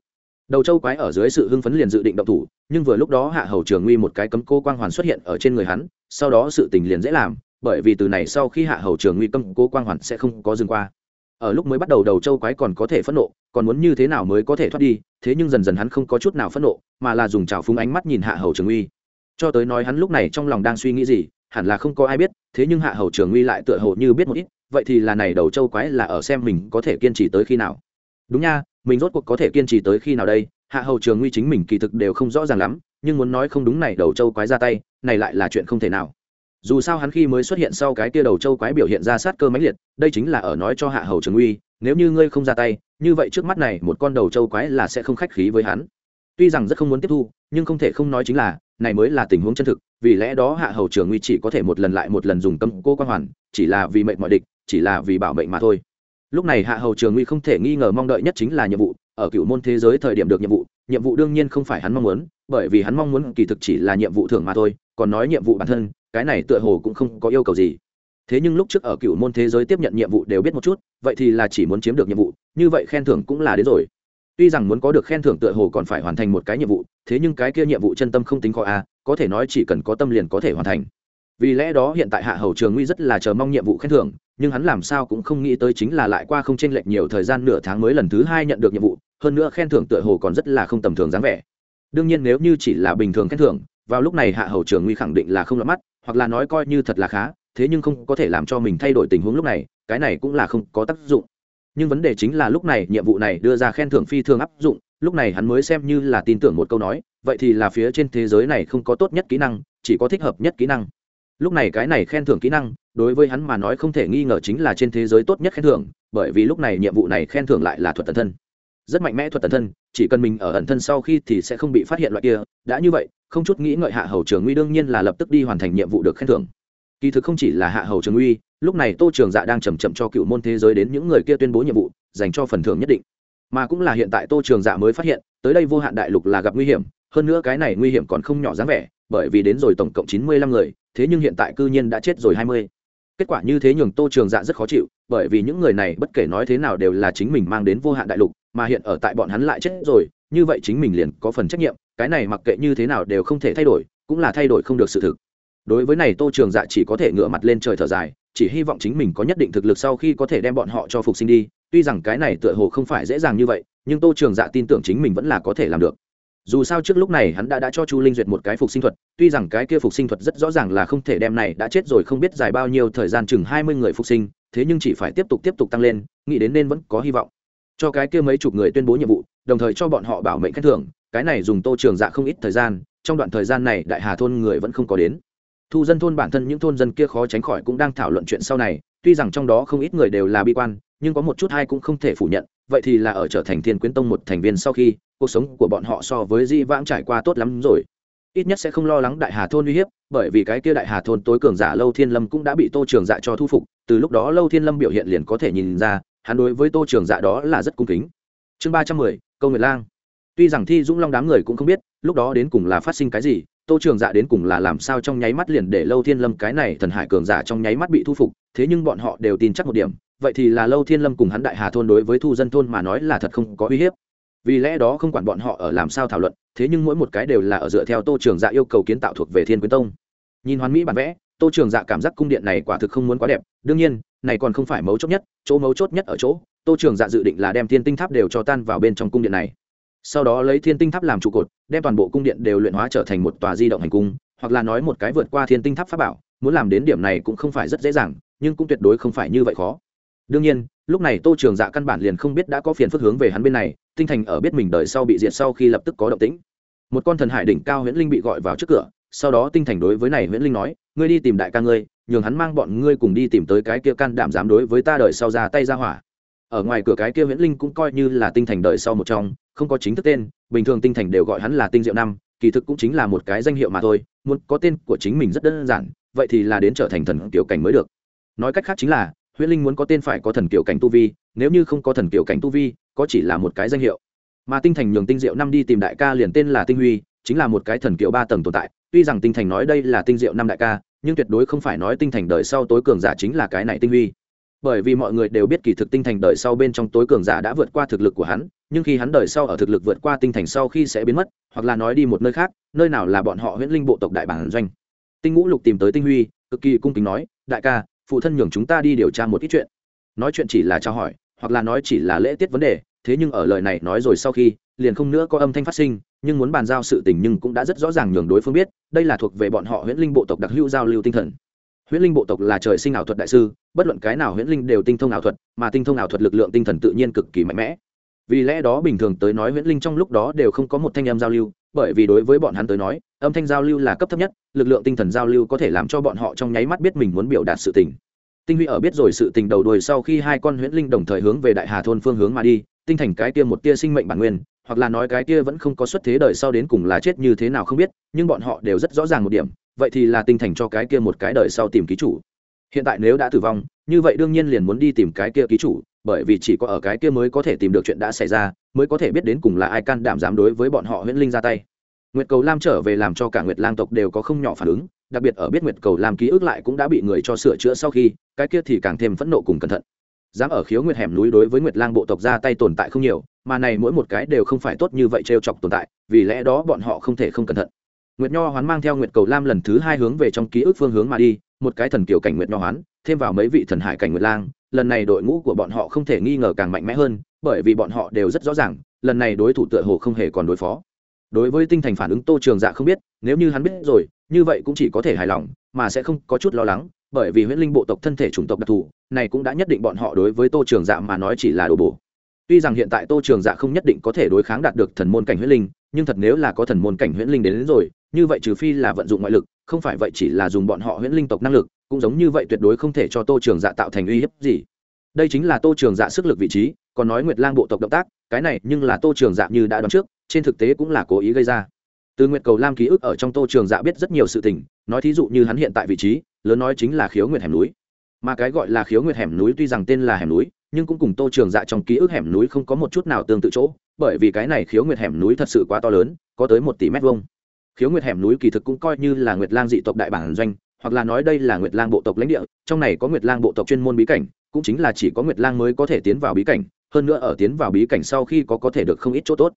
đầu châu quái ở dưới sự hưng phấn liền dự định động thủ, nhưng vừa lúc đó hạ hầu trường nguy một cái cấm cô quang hoàn xuất hiện ở trên người hắn, sau đó sự tình liền dễ làm, bởi vì từ này sau khi hạ hầu trường nguy cấm cô quang hoàn sẽ không có dừng qua. Ở lúc mới bắt đầu đầu châu quái còn có thể phẫn nộ, còn muốn như thế nào mới có thể thoát đi, thế nhưng dần dần hắn không có chút nào phẫn nộ, mà là dùng trào phúng ánh mắt nhìn hạ hầu trường uy cho tới nói hắn lúc này trong lòng đang suy nghĩ gì, hẳn là không có ai biết, thế nhưng hạ hầu trường uy lại tựa hồ như biết một ít, vậy thì là này đầu châu quái là ở xem mình có thể kiên trì tới khi nào. Đúng nha mình rốt cuộc có thể kiên trì tới khi nào đây? Hạ hầu trường uy chính mình kỳ thực đều không rõ ràng lắm, nhưng muốn nói không đúng này đầu châu quái ra tay, này lại là chuyện không thể nào. Dù sao hắn khi mới xuất hiện sau cái tia đầu châu quái biểu hiện ra sát cơ mãnh liệt, đây chính là ở nói cho hạ hầu trường uy nếu như ngươi không ra tay, như vậy trước mắt này một con đầu châu quái là sẽ không khách khí với hắn. Tuy rằng rất không muốn tiếp thu, nhưng không thể không nói chính là, này mới là tình huống chân thực, vì lẽ đó hạ hầu trường uy chỉ có thể một lần lại một lần dùng tâm cô quan hoàn, chỉ là vì mệnh mọi địch, chỉ là vì bảo mệnh mà thôi lúc này hạ hầu trường uy không thể nghi ngờ mong đợi nhất chính là nhiệm vụ, ở cựu môn thế giới thời điểm được nhiệm vụ nhiệm vụ đương nhiên không phải hắn mong muốn, bởi vì hắn mong muốn kỳ thực chỉ là nhiệm vụ thưởng mà thôi, còn nói nhiệm vụ bản thân, cái này tựa hồ cũng không có yêu cầu gì. Thế nhưng lúc trước ở cựu môn thế giới tiếp nhận nhiệm vụ đều biết một chút, vậy thì là chỉ muốn chiếm được nhiệm vụ, như vậy khen thưởng cũng là đến rồi. Tuy rằng muốn có được khen thưởng tựa hồ còn phải hoàn thành một cái nhiệm vụ, thế nhưng cái kia nhiệm vụ chân tâm không tính khó a, có thể nói chỉ cần có tâm liền có thể hoàn thành vì lẽ đó hiện tại hạ hầu trường nguy rất là chờ mong nhiệm vụ khen thưởng, nhưng hắn làm sao cũng không nghĩ tới chính là lại qua không chênh lệch nhiều thời gian nửa tháng mới lần thứ hai nhận được nhiệm vụ, hơn nữa khen thưởng tựa hồ còn rất là không tầm thường dáng vẻ. Đương nhiên nếu như chỉ là bình thường khen thưởng, vào lúc này hạ hầu trường nguy khẳng định là không lọt mắt, hoặc là nói coi như thật là khá, thế nhưng không có thể làm cho mình thay đổi tình huống lúc này, cái này cũng là không có tác dụng. Nhưng vấn đề chính là lúc này nhiệm vụ này đưa ra khen thưởng phi thường áp dụng, lúc này hắn mới xem như là tin tưởng một câu nói, vậy thì là phía trên thế giới này không có tốt nhất kỹ năng, chỉ có thích hợp nhất kỹ năng lúc này cái này khen thưởng kỹ năng, đối với hắn mà nói không thể nghi ngờ chính là trên thế giới tốt nhất khen thưởng, bởi vì lúc này nhiệm vụ này khen thưởng lại là thuật tần thân. Rất mạnh mẽ thuật tần thân, chỉ cần mình ở ẩn thân sau khi thì sẽ không bị phát hiện loại kia. Đã như vậy, không chút nghĩ ngợi hạ hầu trường uy đương nhiên là lập tức đi hoàn thành nhiệm vụ được khen thưởng. Kỳ thực không chỉ là hạ hầu trường uy, lúc này tô trường dạ đang chầm chậm cho cựu môn thế giới đến những người kia tuyên bố nhiệm vụ, dành cho phần thưởng nhất định. Mà cũng là hiện tại tô trường dạ mới phát hiện, tới đây vô hạn đại lục là gặp nguy hiểm, hơn nữa cái này nguy hiểm còn không nhỏ dáng vẻ, bởi vì đến rồi tổng cộng chín mươi lăm người thế nhưng hiện tại cư nhiên đã chết rồi hai mươi. Kết quả như thế nhường tô trường dạ rất khó chịu, bởi vì những người này bất kể nói thế nào đều là chính mình mang đến vô hạn đại lục, mà hiện ở tại bọn hắn lại chết rồi, như vậy chính mình liền có phần trách nhiệm, cái này mặc kệ như thế nào đều không thể thay đổi, cũng là thay đổi không được sự thực. Đối với này tô trường dạ chỉ có thể ngửa mặt lên trời thở dài, chỉ hy vọng chính mình có nhất định thực lực sau khi có thể đem bọn họ cho phục sinh đi, tuy rằng cái này tựa hồ không phải dễ dàng như vậy, nhưng tô trường dạ tin tưởng chính mình vẫn là có thể làm được dù sao trước lúc này hắn đã đã cho chu linh duyệt một cái phục sinh thuật, tuy rằng cái kia phục sinh thuật rất rõ ràng là không thể đem này đã chết rồi không biết dài bao nhiêu thời gian chừng hai mươi người phục sinh, thế nhưng chỉ phải tiếp tục tiếp tục tăng lên, nghĩ đến nên vẫn có hy vọng. Cho cái kia mấy chục người tuyên bố nhiệm vụ, đồng thời cho bọn họ bảo mệnh khen thưởng, cái này dùng tô trường dạ không ít thời gian, trong đoạn thời gian này đại hà thôn người vẫn không có đến. Thu dân thôn bản thân những thôn dân kia khó tránh khỏi cũng đang thảo luận chuyện sau này, tuy rằng trong đó không ít người đều là bi quan, nhưng có một chút hay cũng không thể phủ nhận vậy thì là ở trở thành thiên quyến tông một thành viên sau khi, cuộc sống của bọn họ so với di vãng trải qua tốt lắm rồi. Ít nhất sẽ không lo lắng đại hà thôn uy hiếp, bởi vì cái kia đại hà thôn tối cường giả lâu thiên lâm cũng đã bị tô trường dạ cho thu phục, từ lúc đó lâu thiên lâm biểu hiện liền có thể nhìn ra, hắn đối với tô trường dạ đó là rất cung kính. Chương ba trăm mười, câu nguyệt lang. Tuy rằng thi dũng long đám người cũng không biết, lúc đó đến cùng là phát sinh cái gì, tô trường dạ đến cùng là làm sao trong nháy mắt liền để lâu thiên lâm cái này thần hải cường giả trong nháy mắt bị thu phục, thế nhưng bọn họ đều tin chắc một điểm vậy thì là lâu thiên lâm cùng hắn đại hà thôn đối với thu dân thôn mà nói là thật không có uy hiếp. Vì lẽ đó không quản bọn họ ở làm sao thảo luận, thế nhưng mỗi một cái đều là ở dựa theo tô trường dạ yêu cầu kiến tạo thuộc về thiên quyến tông. Nhìn hoàn mỹ bản vẽ, tô trường dạ cảm giác cung điện này quả thực không muốn quá đẹp. Đương nhiên, này còn không phải mấu chốt nhất, chỗ mấu chốt nhất ở chỗ, tô trường dạ dự định là đem thiên tinh tháp đều cho tan vào bên trong cung điện này. Sau đó lấy thiên tinh tháp làm trụ cột, đem toàn bộ cung điện đều luyện hóa trở thành một tòa di động hành cung, hoặc là nói một cái vượt qua thiên tinh tháp pháp bảo. Muốn làm đến điểm này cũng không phải rất dễ dàng, nhưng cũng tuyệt đối không phải như vậy khó đương nhiên, lúc này tô trường dạ căn bản liền không biết đã có phiền phức hướng về hắn bên này, tinh thành ở biết mình đợi sau bị diệt sau khi lập tức có động tĩnh. Một con thần hải đỉnh cao huyễn linh bị gọi vào trước cửa, sau đó tinh thành đối với này huyễn linh nói, ngươi đi tìm đại ca ngươi, nhường hắn mang bọn ngươi cùng đi tìm tới cái kia can đảm dám đối với ta đợi sau ra tay ra hỏa. Ở ngoài cửa cái kia huyễn linh cũng coi như là tinh thành đợi sau một trong, không có chính thức tên, bình thường tinh thành đều gọi hắn là tinh diệu năm, kỳ thực cũng chính là một cái danh hiệu mà thôi, muốn có tên của chính mình rất đơn giản, vậy thì là đến trở thành thần kiểu cảnh mới được. Nói cách khác chính là huyễn linh muốn có tên phải có thần kiểu cảnh tu vi, nếu như không có thần kiểu cảnh tu vi, có chỉ là một cái danh hiệu. Mà tinh thành nhường tinh diệu năm đi tìm đại ca liền tên là tinh huy, chính là một cái thần kiểu ba tầng tồn tại. Tuy rằng tinh thành nói đây là tinh diệu năm đại ca, nhưng tuyệt đối không phải nói tinh thành đời sau tối cường giả chính là cái này tinh huy. Bởi vì mọi người đều biết kỳ thực tinh thành đời sau bên trong tối cường giả đã vượt qua thực lực của hắn, nhưng khi hắn đời sau ở thực lực vượt qua tinh thành sau khi sẽ biến mất, hoặc là nói đi một nơi khác, nơi nào là bọn họ huyễn linh bộ tộc đại bản doanh. Tinh ngũ lục tìm tới tinh huy, cực kỳ cung kính nói, đại ca phụ thân nhường chúng ta đi điều tra một ít chuyện. Nói chuyện chỉ là trao hỏi, hoặc là nói chỉ là lễ tiết vấn đề, thế nhưng ở lời này nói rồi sau khi, liền không nữa có âm thanh phát sinh, nhưng muốn bàn giao sự tình nhưng cũng đã rất rõ ràng nhường đối phương biết, đây là thuộc về bọn họ huyễn linh bộ tộc đặc hữu giao lưu tinh thần. Huyễn linh bộ tộc là trời sinh ảo thuật đại sư, bất luận cái nào huyễn linh đều tinh thông ảo thuật, mà tinh thông ảo thuật lực lượng tinh thần tự nhiên cực kỳ mạnh mẽ. Vì lẽ đó bình thường tới nói huyễn linh trong lúc đó đều không có một thanh âm giao lưu bởi vì đối với bọn hắn tới nói, âm thanh giao lưu là cấp thấp nhất, lực lượng tinh thần giao lưu có thể làm cho bọn họ trong nháy mắt biết mình muốn biểu đạt sự tình. Tinh huy ở biết rồi sự tình đầu đuôi sau khi hai con huyễn linh đồng thời hướng về đại hà thôn phương hướng mà đi, tinh thành cái kia một tia sinh mệnh bản nguyên, hoặc là nói cái kia vẫn không có xuất thế đời sau đến cùng là chết như thế nào không biết, nhưng bọn họ đều rất rõ ràng một điểm, vậy thì là tinh thành cho cái kia một cái đời sau tìm ký chủ. Hiện tại nếu đã tử vong như vậy đương nhiên liền muốn đi tìm cái kia ký chủ, bởi vì chỉ có ở cái kia mới có thể tìm được chuyện đã xảy ra, mới có thể biết đến cùng là ai can đảm dám đối với bọn họ huyễn linh ra tay. Nguyệt cầu lam trở về làm cho cả nguyệt lang tộc đều có không nhỏ phản ứng, đặc biệt ở biết nguyệt cầu lam ký ức lại cũng đã bị người cho sửa chữa sau khi, cái kia thì càng thêm phẫn nộ cùng cẩn thận. Dám ở khiếu nguyệt hẻm núi đối với nguyệt lang bộ tộc ra tay tồn tại không nhiều, mà này mỗi một cái đều không phải tốt như vậy trêu chọc tồn tại, vì lẽ đó bọn họ không thể không cẩn thận nguyệt nho hoán mang theo nguyệt cầu lam lần thứ hai hướng về trong ký ức phương hướng mà đi, một cái thần kiểu cảnh nguyệt nho hoán, thêm vào mấy vị thần hải cảnh nguyệt lang, lần này đội ngũ của bọn họ không thể nghi ngờ càng mạnh mẽ hơn, bởi vì bọn họ đều rất rõ ràng, lần này đối thủ tựa hồ không hề còn đối phó. Đối với tinh thành phản ứng tô trường dạ không biết, nếu như hắn biết rồi, như vậy cũng chỉ có thể hài lòng, mà sẽ không có chút lo lắng, bởi vì huyễn linh bộ tộc thân thể chủng tộc đặc thù, này cũng đã nhất định bọn họ đối với tô trường dạ mà nói chỉ là đồ bổ tuy rằng hiện tại tô trường dạ không nhất định có thể đối kháng đạt được thần môn cảnh huyễn linh nhưng thật nếu là có thần môn cảnh huyễn linh đến, đến rồi như vậy trừ phi là vận dụng ngoại lực không phải vậy chỉ là dùng bọn họ huyễn linh tộc năng lực cũng giống như vậy tuyệt đối không thể cho tô trường dạ tạo thành uy hiếp gì. Đây chính là tô trường dạ sức lực vị trí còn nói nguyệt lang bộ tộc động tác cái này nhưng là tô trường dạ như đã đoán trước trên thực tế cũng là cố ý gây ra. Từ nguyệt cầu lam ký ức ở trong tô trường dạ biết rất nhiều sự tình nói thí dụ như hắn hiện tại vị trí lớn nói chính là khiếu nguyệt hẻm núi. Mà cái gọi là khiếu nguyệt hẻm núi tuy rằng tên là hẻm núi nhưng cũng cùng tô trường dạ trong ký ức hẻm núi không có một chút nào tương tự chỗ, bởi vì cái này khiếu nguyệt hẻm núi thật sự quá to lớn, có tới một tỷ mét vuông. Khiếu nguyệt hẻm núi kỳ thực cũng coi như là nguyệt lang dị tộc đại bản doanh, hoặc là nói đây là nguyệt lang bộ tộc lãnh địa, trong này có nguyệt lang bộ tộc chuyên môn bí cảnh, cũng chính là chỉ có nguyệt lang mới có thể tiến vào bí cảnh, hơn nữa ở tiến vào bí cảnh sau khi có có thể được không ít chỗ tốt.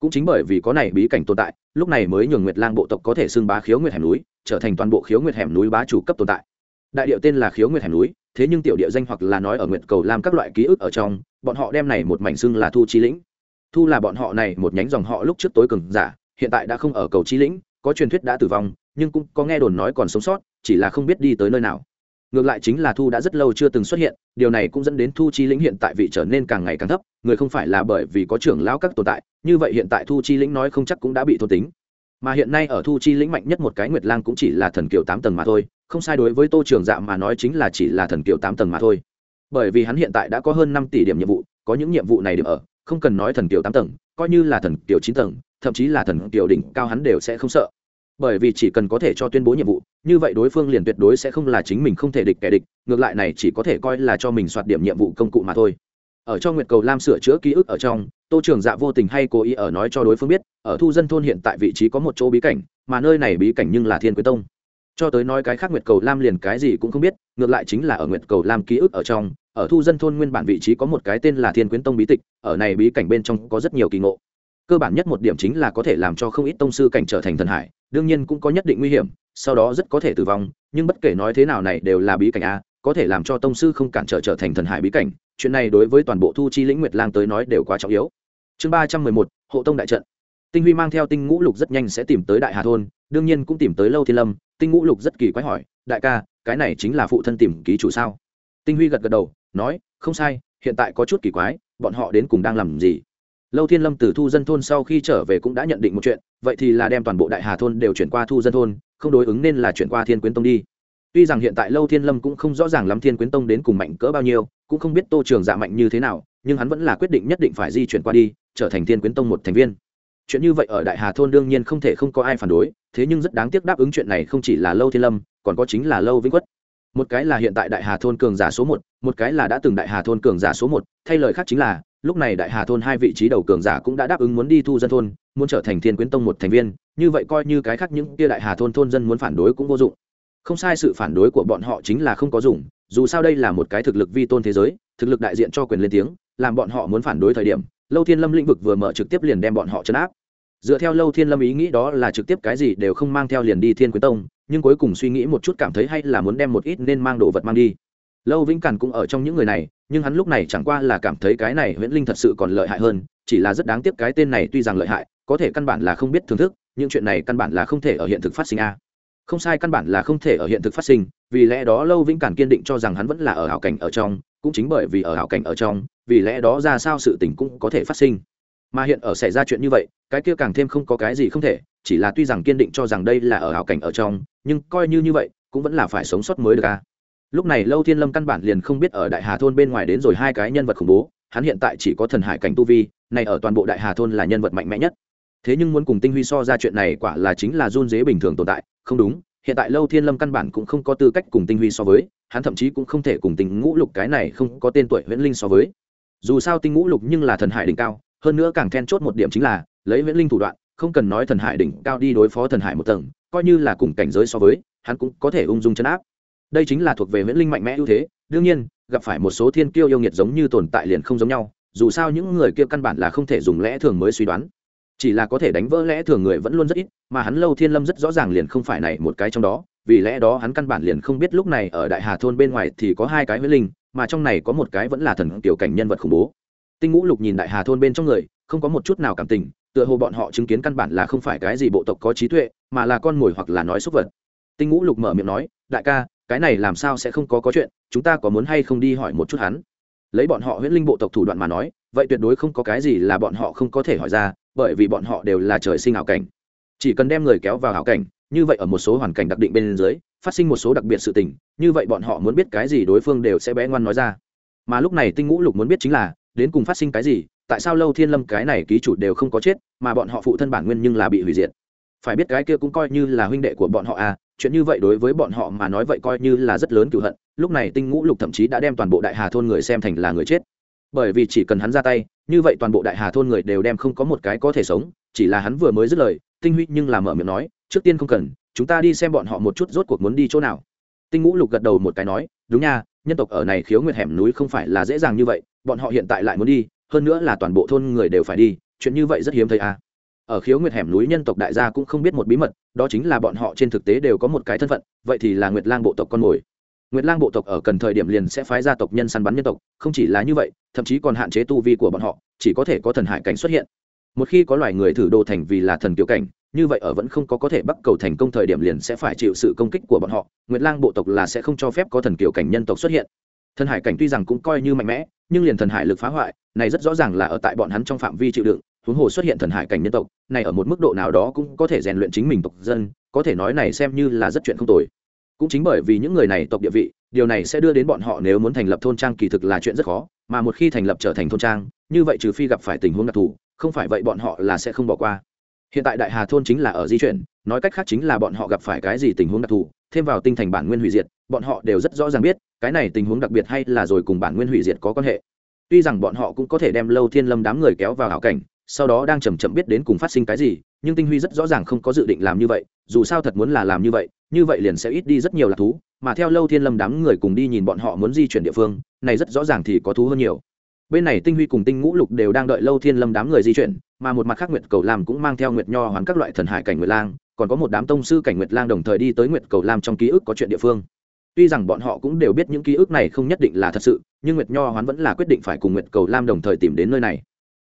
Cũng chính bởi vì có này bí cảnh tồn tại, lúc này mới nhường nguyệt lang bộ tộc có thể xưng bá khiếu nguyệt hẻm núi, trở thành toàn bộ khiếu nguyệt hẻm núi bá chủ cấp tồn tại. Đại điệu tên là khiếu nguyệt hẻm núi thế nhưng tiểu địa danh hoặc là nói ở nguyệt cầu làm các loại ký ức ở trong, bọn họ đem này một mảnh xưng là thu chi lĩnh. Thu là bọn họ này một nhánh dòng họ lúc trước tối cường giả, hiện tại đã không ở cầu chi lĩnh, có truyền thuyết đã tử vong, nhưng cũng có nghe đồn nói còn sống sót, chỉ là không biết đi tới nơi nào. Ngược lại chính là thu đã rất lâu chưa từng xuất hiện, điều này cũng dẫn đến thu chi lĩnh hiện tại vị trở nên càng ngày càng thấp, người không phải là bởi vì có trưởng lão các tồn tại, như vậy hiện tại thu chi lĩnh nói không chắc cũng đã bị thôn tính mà hiện nay ở thu chi lĩnh mạnh nhất một cái nguyệt lang cũng chỉ là thần kiều tám tầng mà thôi, không sai đối với tô trường dạ mà nói chính là chỉ là thần kiều tám tầng mà thôi. Bởi vì hắn hiện tại đã có hơn năm tỷ điểm nhiệm vụ, có những nhiệm vụ này điểm ở, không cần nói thần kiều tám tầng, coi như là thần kiều chín tầng, thậm chí là thần kiều đỉnh cao hắn đều sẽ không sợ. Bởi vì chỉ cần có thể cho tuyên bố nhiệm vụ, như vậy đối phương liền tuyệt đối sẽ không là chính mình không thể địch kẻ địch, ngược lại này chỉ có thể coi là cho mình soạt điểm nhiệm vụ công cụ mà thôi. Ở cho nguyệt cầu lam sửa chữa ký ức ở trong tô trường dạ vô tình hay cố ý ở nói cho đối phương biết, ở thu dân thôn hiện tại vị trí có một chỗ bí cảnh, mà nơi này bí cảnh nhưng là thiên quế tông. Cho tới nói cái khác nguyệt cầu lam liền cái gì cũng không biết, ngược lại chính là ở nguyệt cầu lam ký ức ở trong, ở thu dân thôn nguyên bản vị trí có một cái tên là thiên quyến tông bí tịch, ở này bí cảnh bên trong có rất nhiều kỳ ngộ. Cơ bản nhất một điểm chính là có thể làm cho không ít tông sư cảnh trở thành thần hải, đương nhiên cũng có nhất định nguy hiểm, sau đó rất có thể tử vong, nhưng bất kể nói thế nào này đều là bí cảnh a, có thể làm cho tông sư không cản trở trở thành thần hải bí cảnh chuyện này đối với toàn bộ thu chi lĩnh nguyệt lang tới nói đều quá trọng yếu. Chương ba trăm mười một, hộ tông đại trận. Tinh huy mang theo tinh ngũ lục rất nhanh sẽ tìm tới đại hà thôn, đương nhiên cũng tìm tới lâu thiên lâm. Tinh ngũ lục rất kỳ quái hỏi, đại ca, cái này chính là phụ thân tìm ký chủ sao? Tinh huy gật gật đầu, nói, không sai, hiện tại có chút kỳ quái, bọn họ đến cùng đang làm gì? Lâu thiên lâm từ thu dân thôn sau khi trở về cũng đã nhận định một chuyện, vậy thì là đem toàn bộ đại hà thôn đều chuyển qua thu dân thôn, không đối ứng nên là chuyển qua thiên quyến tông đi tuy rằng hiện tại lâu thiên lâm cũng không rõ ràng lắm thiên quyến tông đến cùng mạnh cỡ bao nhiêu, cũng không biết tô trường dạ mạnh như thế nào, nhưng hắn vẫn là quyết định nhất định phải di chuyển qua đi, trở thành thiên quyến tông một thành viên. Chuyện như vậy ở đại hà thôn đương nhiên không thể không có ai phản đối, thế nhưng rất đáng tiếc đáp ứng chuyện này không chỉ là lâu thiên lâm, còn có chính là lâu vĩnh quất. Một cái là hiện tại đại hà thôn cường giả số một một cái là đã từng đại hà thôn cường giả số một, thay lời khác chính là, lúc này đại hà thôn hai vị trí đầu cường giả cũng đã đáp ứng muốn đi thu dân thôn, muốn trở thành thiên quyến tông một thành viên, như vậy coi như cái khác những kia đại hà thôn thôn dân muốn phản đối cũng vô dụng không sai, sự phản đối của bọn họ chính là không có dùng, dù sao đây là một cái thực lực vi tôn thế giới, thực lực đại diện cho quyền lên tiếng, làm bọn họ muốn phản đối thời điểm, lâu thiên lâm lĩnh vực vừa mở trực tiếp liền đem bọn họ chấn áp. Dựa theo lâu thiên lâm ý nghĩ đó là trực tiếp cái gì đều không mang theo liền đi thiên quyến tông, nhưng cuối cùng suy nghĩ một chút cảm thấy hay là muốn đem một ít nên mang đồ vật mang đi. Lâu vĩnh càn cũng ở trong những người này, nhưng hắn lúc này chẳng qua là cảm thấy cái này huyễn linh thật sự còn lợi hại hơn, chỉ là rất đáng tiếc cái tên này tuy rằng lợi hại, có thể căn bản là không biết thưởng thức, nhưng chuyện này căn bản là không thể ở hiện thực phát sinh a không sai, căn bản là không thể ở hiện thực phát sinh, vì lẽ đó lâu vĩnh cản kiên định cho rằng hắn vẫn là ở hảo cảnh ở trong, cũng chính bởi vì ở hảo cảnh ở trong, vì lẽ đó ra sao sự tình cũng có thể phát sinh. Mà hiện ở xảy ra chuyện như vậy, cái kia càng thêm không có cái gì không thể, chỉ là tuy rằng kiên định cho rằng đây là ở hảo cảnh ở trong, nhưng coi như như vậy, cũng vẫn là phải sống sót mới được a lúc này lâu thiên lâm căn bản liền không biết ở đại hà thôn bên ngoài đến rồi hai cái nhân vật khủng bố, hắn hiện tại chỉ có thần hải cảnh tu vi, này ở toàn bộ đại hà thôn là nhân vật mạnh mẽ nhất thế nhưng muốn cùng tinh huy so ra chuyện này quả là chính là run dế bình thường tồn tại, không đúng, hiện tại lâu thiên lâm căn bản cũng không có tư cách cùng tinh huy so với, hắn thậm chí cũng không thể cùng tình ngũ lục cái này không có tên tuổi huyễn linh so với. Dù sao tinh ngũ lục nhưng là thần hải đỉnh cao, hơn nữa càng then chốt một điểm chính là, lấy huyễn linh thủ đoạn, không cần nói thần hải đỉnh cao đi đối phó thần hải một tầng, coi như là cùng cảnh giới so với, hắn cũng có thể ung dung chấn áp. Đây chính là thuộc về huyễn linh mạnh mẽ ưu thế, đương nhiên, gặp phải một số thiên kiêu yêu nghiệt giống như tồn tại liền không giống nhau, dù sao những người kia căn bản là không thể dùng lẽ thường mới suy đoán chỉ là có thể đánh vỡ lẽ thường người vẫn luôn rất ít, mà hắn lâu thiên lâm rất rõ ràng liền không phải này một cái trong đó, vì lẽ đó hắn căn bản liền không biết lúc này ở đại hà thôn bên ngoài thì có hai cái huyết linh, mà trong này có một cái vẫn là thần tiểu cảnh nhân vật khủng bố. Tinh ngũ lục nhìn đại hà thôn bên trong người, không có một chút nào cảm tình, tựa hồ bọn họ chứng kiến căn bản là không phải cái gì bộ tộc có trí tuệ, mà là con mồi hoặc là nói xúc vật. Tinh ngũ lục mở miệng nói, đại ca, cái này làm sao sẽ không có có chuyện, chúng ta có muốn hay không đi hỏi một chút hắn? Lấy bọn họ huyễn linh bộ tộc thủ đoạn mà nói, vậy tuyệt đối không có cái gì là bọn họ không có thể hỏi ra bởi vì bọn họ đều là trời sinh ảo cảnh. Chỉ cần đem người kéo vào ảo cảnh, như vậy ở một số hoàn cảnh đặc định bên dưới, phát sinh một số đặc biệt sự tình, như vậy bọn họ muốn biết cái gì đối phương đều sẽ bé ngoan nói ra. Mà lúc này tinh ngũ lục muốn biết chính là, đến cùng phát sinh cái gì, tại sao lâu thiên lâm cái này ký chủ đều không có chết, mà bọn họ phụ thân bản nguyên nhưng là bị hủy diệt. Phải biết cái kia cũng coi như là huynh đệ của bọn họ à chuyện như vậy đối với bọn họ mà nói vậy coi như là rất lớn cựu hận. Lúc này tinh ngũ lục thậm chí đã đem toàn bộ đại hà thôn người xem thành là người chết. Bởi vì chỉ cần hắn ra tay như vậy toàn bộ đại hà thôn người đều đem không có một cái có thể sống, chỉ là hắn vừa mới dứt lời, tinh huy nhưng là mở miệng nói, trước tiên không cần, chúng ta đi xem bọn họ một chút rốt cuộc muốn đi chỗ nào. Tinh ngũ lục gật đầu một cái nói, đúng nha, nhân tộc ở này khiếu nguyệt hẻm núi không phải là dễ dàng như vậy, bọn họ hiện tại lại muốn đi, hơn nữa là toàn bộ thôn người đều phải đi, chuyện như vậy rất hiếm thấy à. Ở khiếu nguyệt hẻm núi nhân tộc đại gia cũng không biết một bí mật, đó chính là bọn họ trên thực tế đều có một cái thân phận, vậy thì là nguyệt lang bộ tộc con mồi nguyệt lang bộ tộc ở cần thời điểm liền sẽ phái gia tộc nhân săn bắn nhân tộc, không chỉ là như vậy, thậm chí còn hạn chế tu vi của bọn họ, chỉ có thể có thần hải cảnh xuất hiện. Một khi có loài người thử đồ thành vì là thần kiều cảnh, như vậy ở vẫn không có có thể bắt cầu thành công thời điểm liền sẽ phải chịu sự công kích của bọn họ, nguyệt lang bộ tộc là sẽ không cho phép có thần kiều cảnh nhân tộc xuất hiện. Thần hải cảnh tuy rằng cũng coi như mạnh mẽ, nhưng liền thần hải lực phá hoại, này rất rõ ràng là ở tại bọn hắn trong phạm vi chịu đựng, huống hồ xuất hiện thần hải cảnh nhân tộc, này ở một mức độ nào đó cũng có thể rèn luyện chính mình tộc dân, có thể nói này xem như là rất chuyện không tồi cũng chính bởi vì những người này tộc địa vị, điều này sẽ đưa đến bọn họ nếu muốn thành lập thôn trang kỳ thực là chuyện rất khó, mà một khi thành lập trở thành thôn trang, như vậy trừ phi gặp phải tình huống đặc thù, không phải vậy bọn họ là sẽ không bỏ qua. Hiện tại đại hà thôn chính là ở di chuyển, nói cách khác chính là bọn họ gặp phải cái gì tình huống đặc thù, thêm vào tinh thành bản nguyên hủy diệt, bọn họ đều rất rõ ràng biết, cái này tình huống đặc biệt hay là rồi cùng bản nguyên hủy diệt có quan hệ. Tuy rằng bọn họ cũng có thể đem lâu thiên lâm đám người kéo vào hảo cảnh sau đó đang chầm chậm biết đến cùng phát sinh cái gì, nhưng tinh huy rất rõ ràng không có dự định làm như vậy, dù sao thật muốn là làm như vậy như vậy liền sẽ ít đi rất nhiều lạc thú, mà theo lâu thiên lâm đám người cùng đi nhìn bọn họ muốn di chuyển địa phương, này rất rõ ràng thì có thú hơn nhiều. Bên này tinh huy cùng tinh ngũ lục đều đang đợi lâu thiên lâm đám người di chuyển, mà một mặt khác nguyệt cầu lam cũng mang theo nguyệt nho hoán các loại thần hải cảnh nguyệt lang, còn có một đám tông sư cảnh nguyệt lang đồng thời đi tới nguyệt cầu lam trong ký ức có chuyện địa phương. Tuy rằng bọn họ cũng đều biết những ký ức này không nhất định là thật sự, nhưng nguyệt nho hoán vẫn là quyết định phải cùng nguyệt cầu lam đồng thời tìm đến nơi này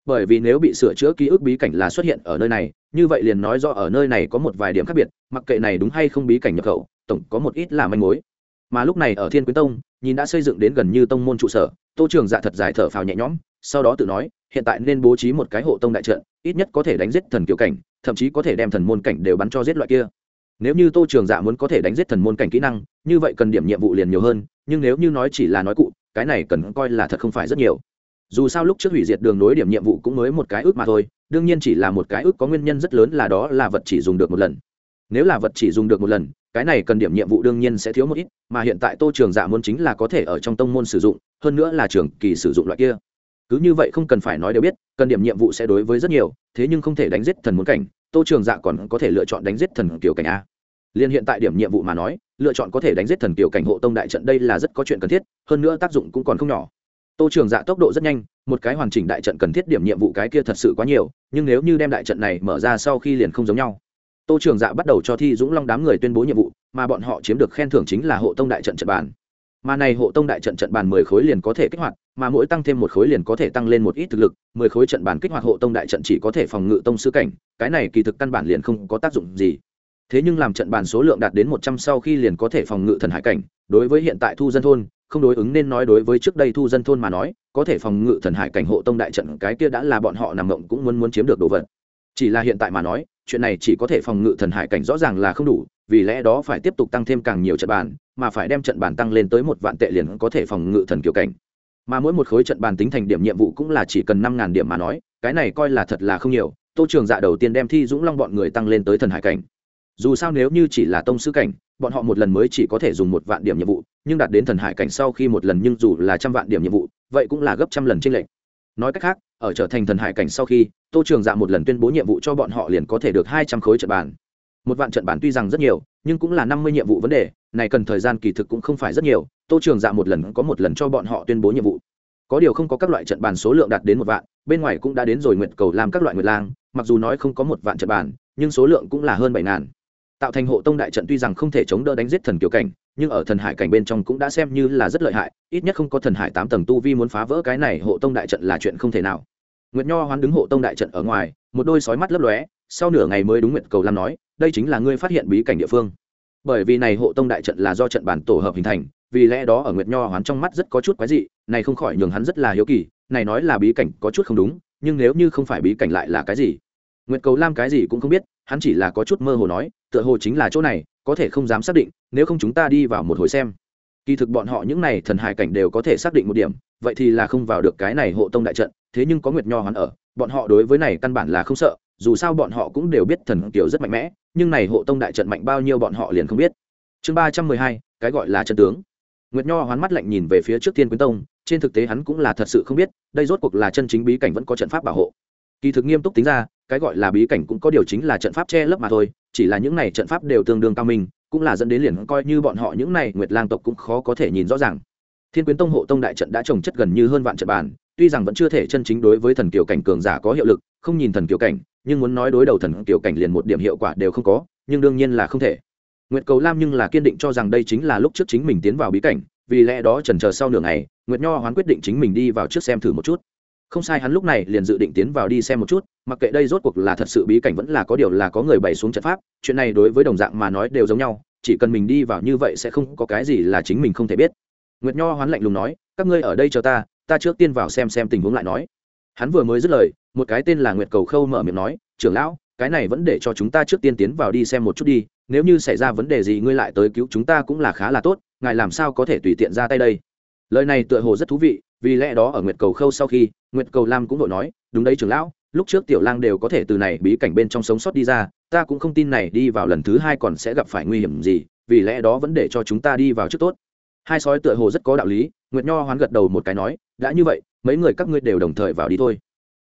bởi vì nếu bị sửa chữa ký ức bí cảnh là xuất hiện ở nơi này, như vậy liền nói do ở nơi này có một vài điểm khác biệt, mặc kệ này đúng hay không bí cảnh nhập khẩu, tổng có một ít là manh mối. Mà lúc này ở thiên quyến tông, nhìn đã xây dựng đến gần như tông môn trụ sở, tô trường dạ thật dài thở phào nhẹ nhõm, sau đó tự nói, hiện tại nên bố trí một cái hộ tông đại trận, ít nhất có thể đánh giết thần kiểu cảnh, thậm chí có thể đem thần môn cảnh đều bắn cho giết loại kia. Nếu như tô trường dạ muốn có thể đánh giết thần môn cảnh kỹ năng, như vậy cần điểm nhiệm vụ liền nhiều hơn, nhưng nếu như nói chỉ là nói cụ, cái này cần coi là thật không phải rất nhiều dù sao lúc trước hủy diệt đường nối điểm nhiệm vụ cũng mới một cái ước mà thôi, đương nhiên chỉ là một cái ước có nguyên nhân rất lớn là đó là vật chỉ dùng được một lần. Nếu là vật chỉ dùng được một lần, cái này cần điểm nhiệm vụ đương nhiên sẽ thiếu một ít, mà hiện tại tô trường dạ muốn chính là có thể ở trong tông môn sử dụng, hơn nữa là trường kỳ sử dụng loại kia. Cứ như vậy không cần phải nói đều biết, cần điểm nhiệm vụ sẽ đối với rất nhiều, thế nhưng không thể đánh giết thần muốn cảnh, tô trường dạ còn có thể lựa chọn đánh giết thần kiểu cảnh a. Liên hiện tại điểm nhiệm vụ mà nói, lựa chọn có thể đánh giết thần kiểu cảnh hộ tông đại trận đây là rất có chuyện cần thiết, hơn nữa tác dụng cũng còn không nhỏ tô trường dạ tốc độ rất nhanh, một cái hoàn chỉnh đại trận cần thiết điểm nhiệm vụ cái kia thật sự quá nhiều, nhưng nếu như đem đại trận này mở ra sau khi liền không giống nhau. Tô trường dạ bắt đầu cho thi dũng long đám người tuyên bố nhiệm vụ, mà bọn họ chiếm được khen thưởng chính là hộ tông đại trận trận bàn. Mà này hộ tông đại trận trận bàn mười khối liền có thể kích hoạt, mà mỗi tăng thêm một khối liền có thể tăng lên một ít thực lực, mười khối trận bàn kích hoạt hộ tông đại trận chỉ có thể phòng ngự tông sư cảnh, cái này kỳ thực căn bản liền không có tác dụng gì. Thế nhưng làm trận bàn số lượng đạt đến một trăm sau khi liền có thể phòng ngự thần hải cảnh, đối với hiện tại thu dân thôn không đối ứng nên nói đối với trước đây thu dân thôn mà nói, có thể phòng ngự thần hải cảnh hộ tông đại trận, cái kia đã là bọn họ nằm mộng cũng muốn muốn chiếm được đồ vật. Chỉ là hiện tại mà nói, chuyện này chỉ có thể phòng ngự thần hải cảnh rõ ràng là không đủ, vì lẽ đó phải tiếp tục tăng thêm càng nhiều trận bàn, mà phải đem trận bàn tăng lên tới một vạn tệ liền có thể phòng ngự thần kiểu cảnh. Mà mỗi một khối trận bàn tính thành điểm nhiệm vụ cũng là chỉ cần năm ngàn điểm mà nói, cái này coi là thật là không nhiều. Tô trường dạ đầu tiên đem thi dũng long bọn người tăng lên tới thần hải cảnh dù sao nếu như chỉ là tông sư cảnh, bọn họ một lần mới chỉ có thể dùng một vạn điểm nhiệm vụ, nhưng đạt đến thần hải cảnh sau khi một lần nhưng dù là trăm vạn điểm nhiệm vụ, vậy cũng là gấp trăm lần tranh lệch. Nói cách khác, ở trở thành thần hải cảnh sau khi, tô trường dạ một lần tuyên bố nhiệm vụ cho bọn họ liền có thể được hai trăm khối trận bàn. Một vạn trận bàn tuy rằng rất nhiều, nhưng cũng là năm mươi nhiệm vụ vấn đề, này cần thời gian kỳ thực cũng không phải rất nhiều, tô trường dạ một lần có một lần cho bọn họ tuyên bố nhiệm vụ. Có điều không có các loại trận bàn số lượng đạt đến một vạn, bên ngoài cũng đã đến rồi nguyện cầu làm các loại nguyệt lang, mặc dù nói không có một vạn trận bàn, nhưng số lượng cũng là hơn bảy ngàn tạo thành hộ tông đại trận tuy rằng không thể chống đỡ đánh giết thần kiều cảnh, nhưng ở thần hải cảnh bên trong cũng đã xem như là rất lợi hại, ít nhất không có thần hải tám tầng tu vi muốn phá vỡ cái này hộ tông đại trận là chuyện không thể nào. Nguyệt nho hoán đứng hộ tông đại trận ở ngoài, một đôi sói mắt lấp lóe, sau nửa ngày mới đúng nguyệt cầu lam nói, đây chính là ngươi phát hiện bí cảnh địa phương. Bởi vì này hộ tông đại trận là do trận bản tổ hợp hình thành, vì lẽ đó ở nguyệt nho hoán trong mắt rất có chút quái dị, này không khỏi nhường hắn rất là hiếu kỳ, này nói là bí cảnh có chút không đúng, nhưng nếu như không phải bí cảnh lại là cái gì? Nguyệt cầu lam cái gì cũng không biết hắn chỉ là có chút mơ hồ nói, tựa hồ chính là chỗ này, có thể không dám xác định, nếu không chúng ta đi vào một hồi xem. Kỳ thực bọn họ những này thần hải cảnh đều có thể xác định một điểm, vậy thì là không vào được cái này hộ tông đại trận, thế nhưng có nguyệt nho hắn ở, bọn họ đối với này căn bản là không sợ, dù sao bọn họ cũng đều biết thần kiểu rất mạnh mẽ, nhưng này hộ tông đại trận mạnh bao nhiêu bọn họ liền không biết. Chương ba trăm mười hai, cái gọi là trận tướng. Nguyệt nho hoán mắt lạnh nhìn về phía trước tiên quyến tông, trên thực tế hắn cũng là thật sự không biết, đây rốt cuộc là chân chính bí cảnh vẫn có trận pháp bảo hộ kỳ thực nghiêm túc tính ra, cái gọi là bí cảnh cũng có điều chính là trận pháp che lấp mà thôi, chỉ là những này trận pháp đều tương đương cao minh, cũng là dẫn đến liền coi như bọn họ những này nguyệt lang tộc cũng khó có thể nhìn rõ ràng. Thiên quyến tông hộ tông đại trận đã trồng chất gần như hơn vạn trận bàn, tuy rằng vẫn chưa thể chân chính đối với thần kiều cảnh cường giả có hiệu lực, không nhìn thần kiều cảnh, nhưng muốn nói đối đầu thần kiều cảnh liền một điểm hiệu quả đều không có, nhưng đương nhiên là không thể. Nguyệt cầu lam nhưng là kiên định cho rằng đây chính là lúc trước chính mình tiến vào bí cảnh, vì lẽ đó trần chờ sau nửa ngày, nguyệt nho hoán quyết định chính mình đi vào trước xem thử một chút không sai, hắn lúc này liền dự định tiến vào đi xem một chút, mặc kệ đây rốt cuộc là thật sự bí cảnh vẫn là có điều là có người bày xuống trận pháp, chuyện này đối với đồng dạng mà nói đều giống nhau, chỉ cần mình đi vào như vậy sẽ không có cái gì là chính mình không thể biết. Nguyệt nho hoán lạnh lùng nói, các ngươi ở đây chờ ta ta trước tiên vào xem xem tình huống lại nói. Hắn vừa mới dứt lời, một cái tên là nguyệt cầu khâu mở miệng nói, trưởng lão, cái này vẫn để cho chúng ta trước tiên tiến vào đi xem một chút đi, nếu như xảy ra vấn đề gì ngươi lại tới cứu chúng ta cũng là khá là tốt, ngài làm sao có thể tùy tiện ra tay đây? Lời này tựa hồ rất thú vị, vì lẽ đó ở nguyệt cầu khâu sau khi nguyệt cầu lam cũng vội nói, đúng đấy trưởng lão, lúc trước tiểu lang đều có thể từ này bí cảnh bên trong sống sót đi ra, ta cũng không tin này đi vào lần thứ hai còn sẽ gặp phải nguy hiểm gì, vì lẽ đó vẫn để cho chúng ta đi vào trước tốt. Hai sói tựa hồ rất có đạo lý, nguyệt nho hoán gật đầu một cái nói, đã như vậy, mấy người các ngươi đều đồng thời vào đi thôi.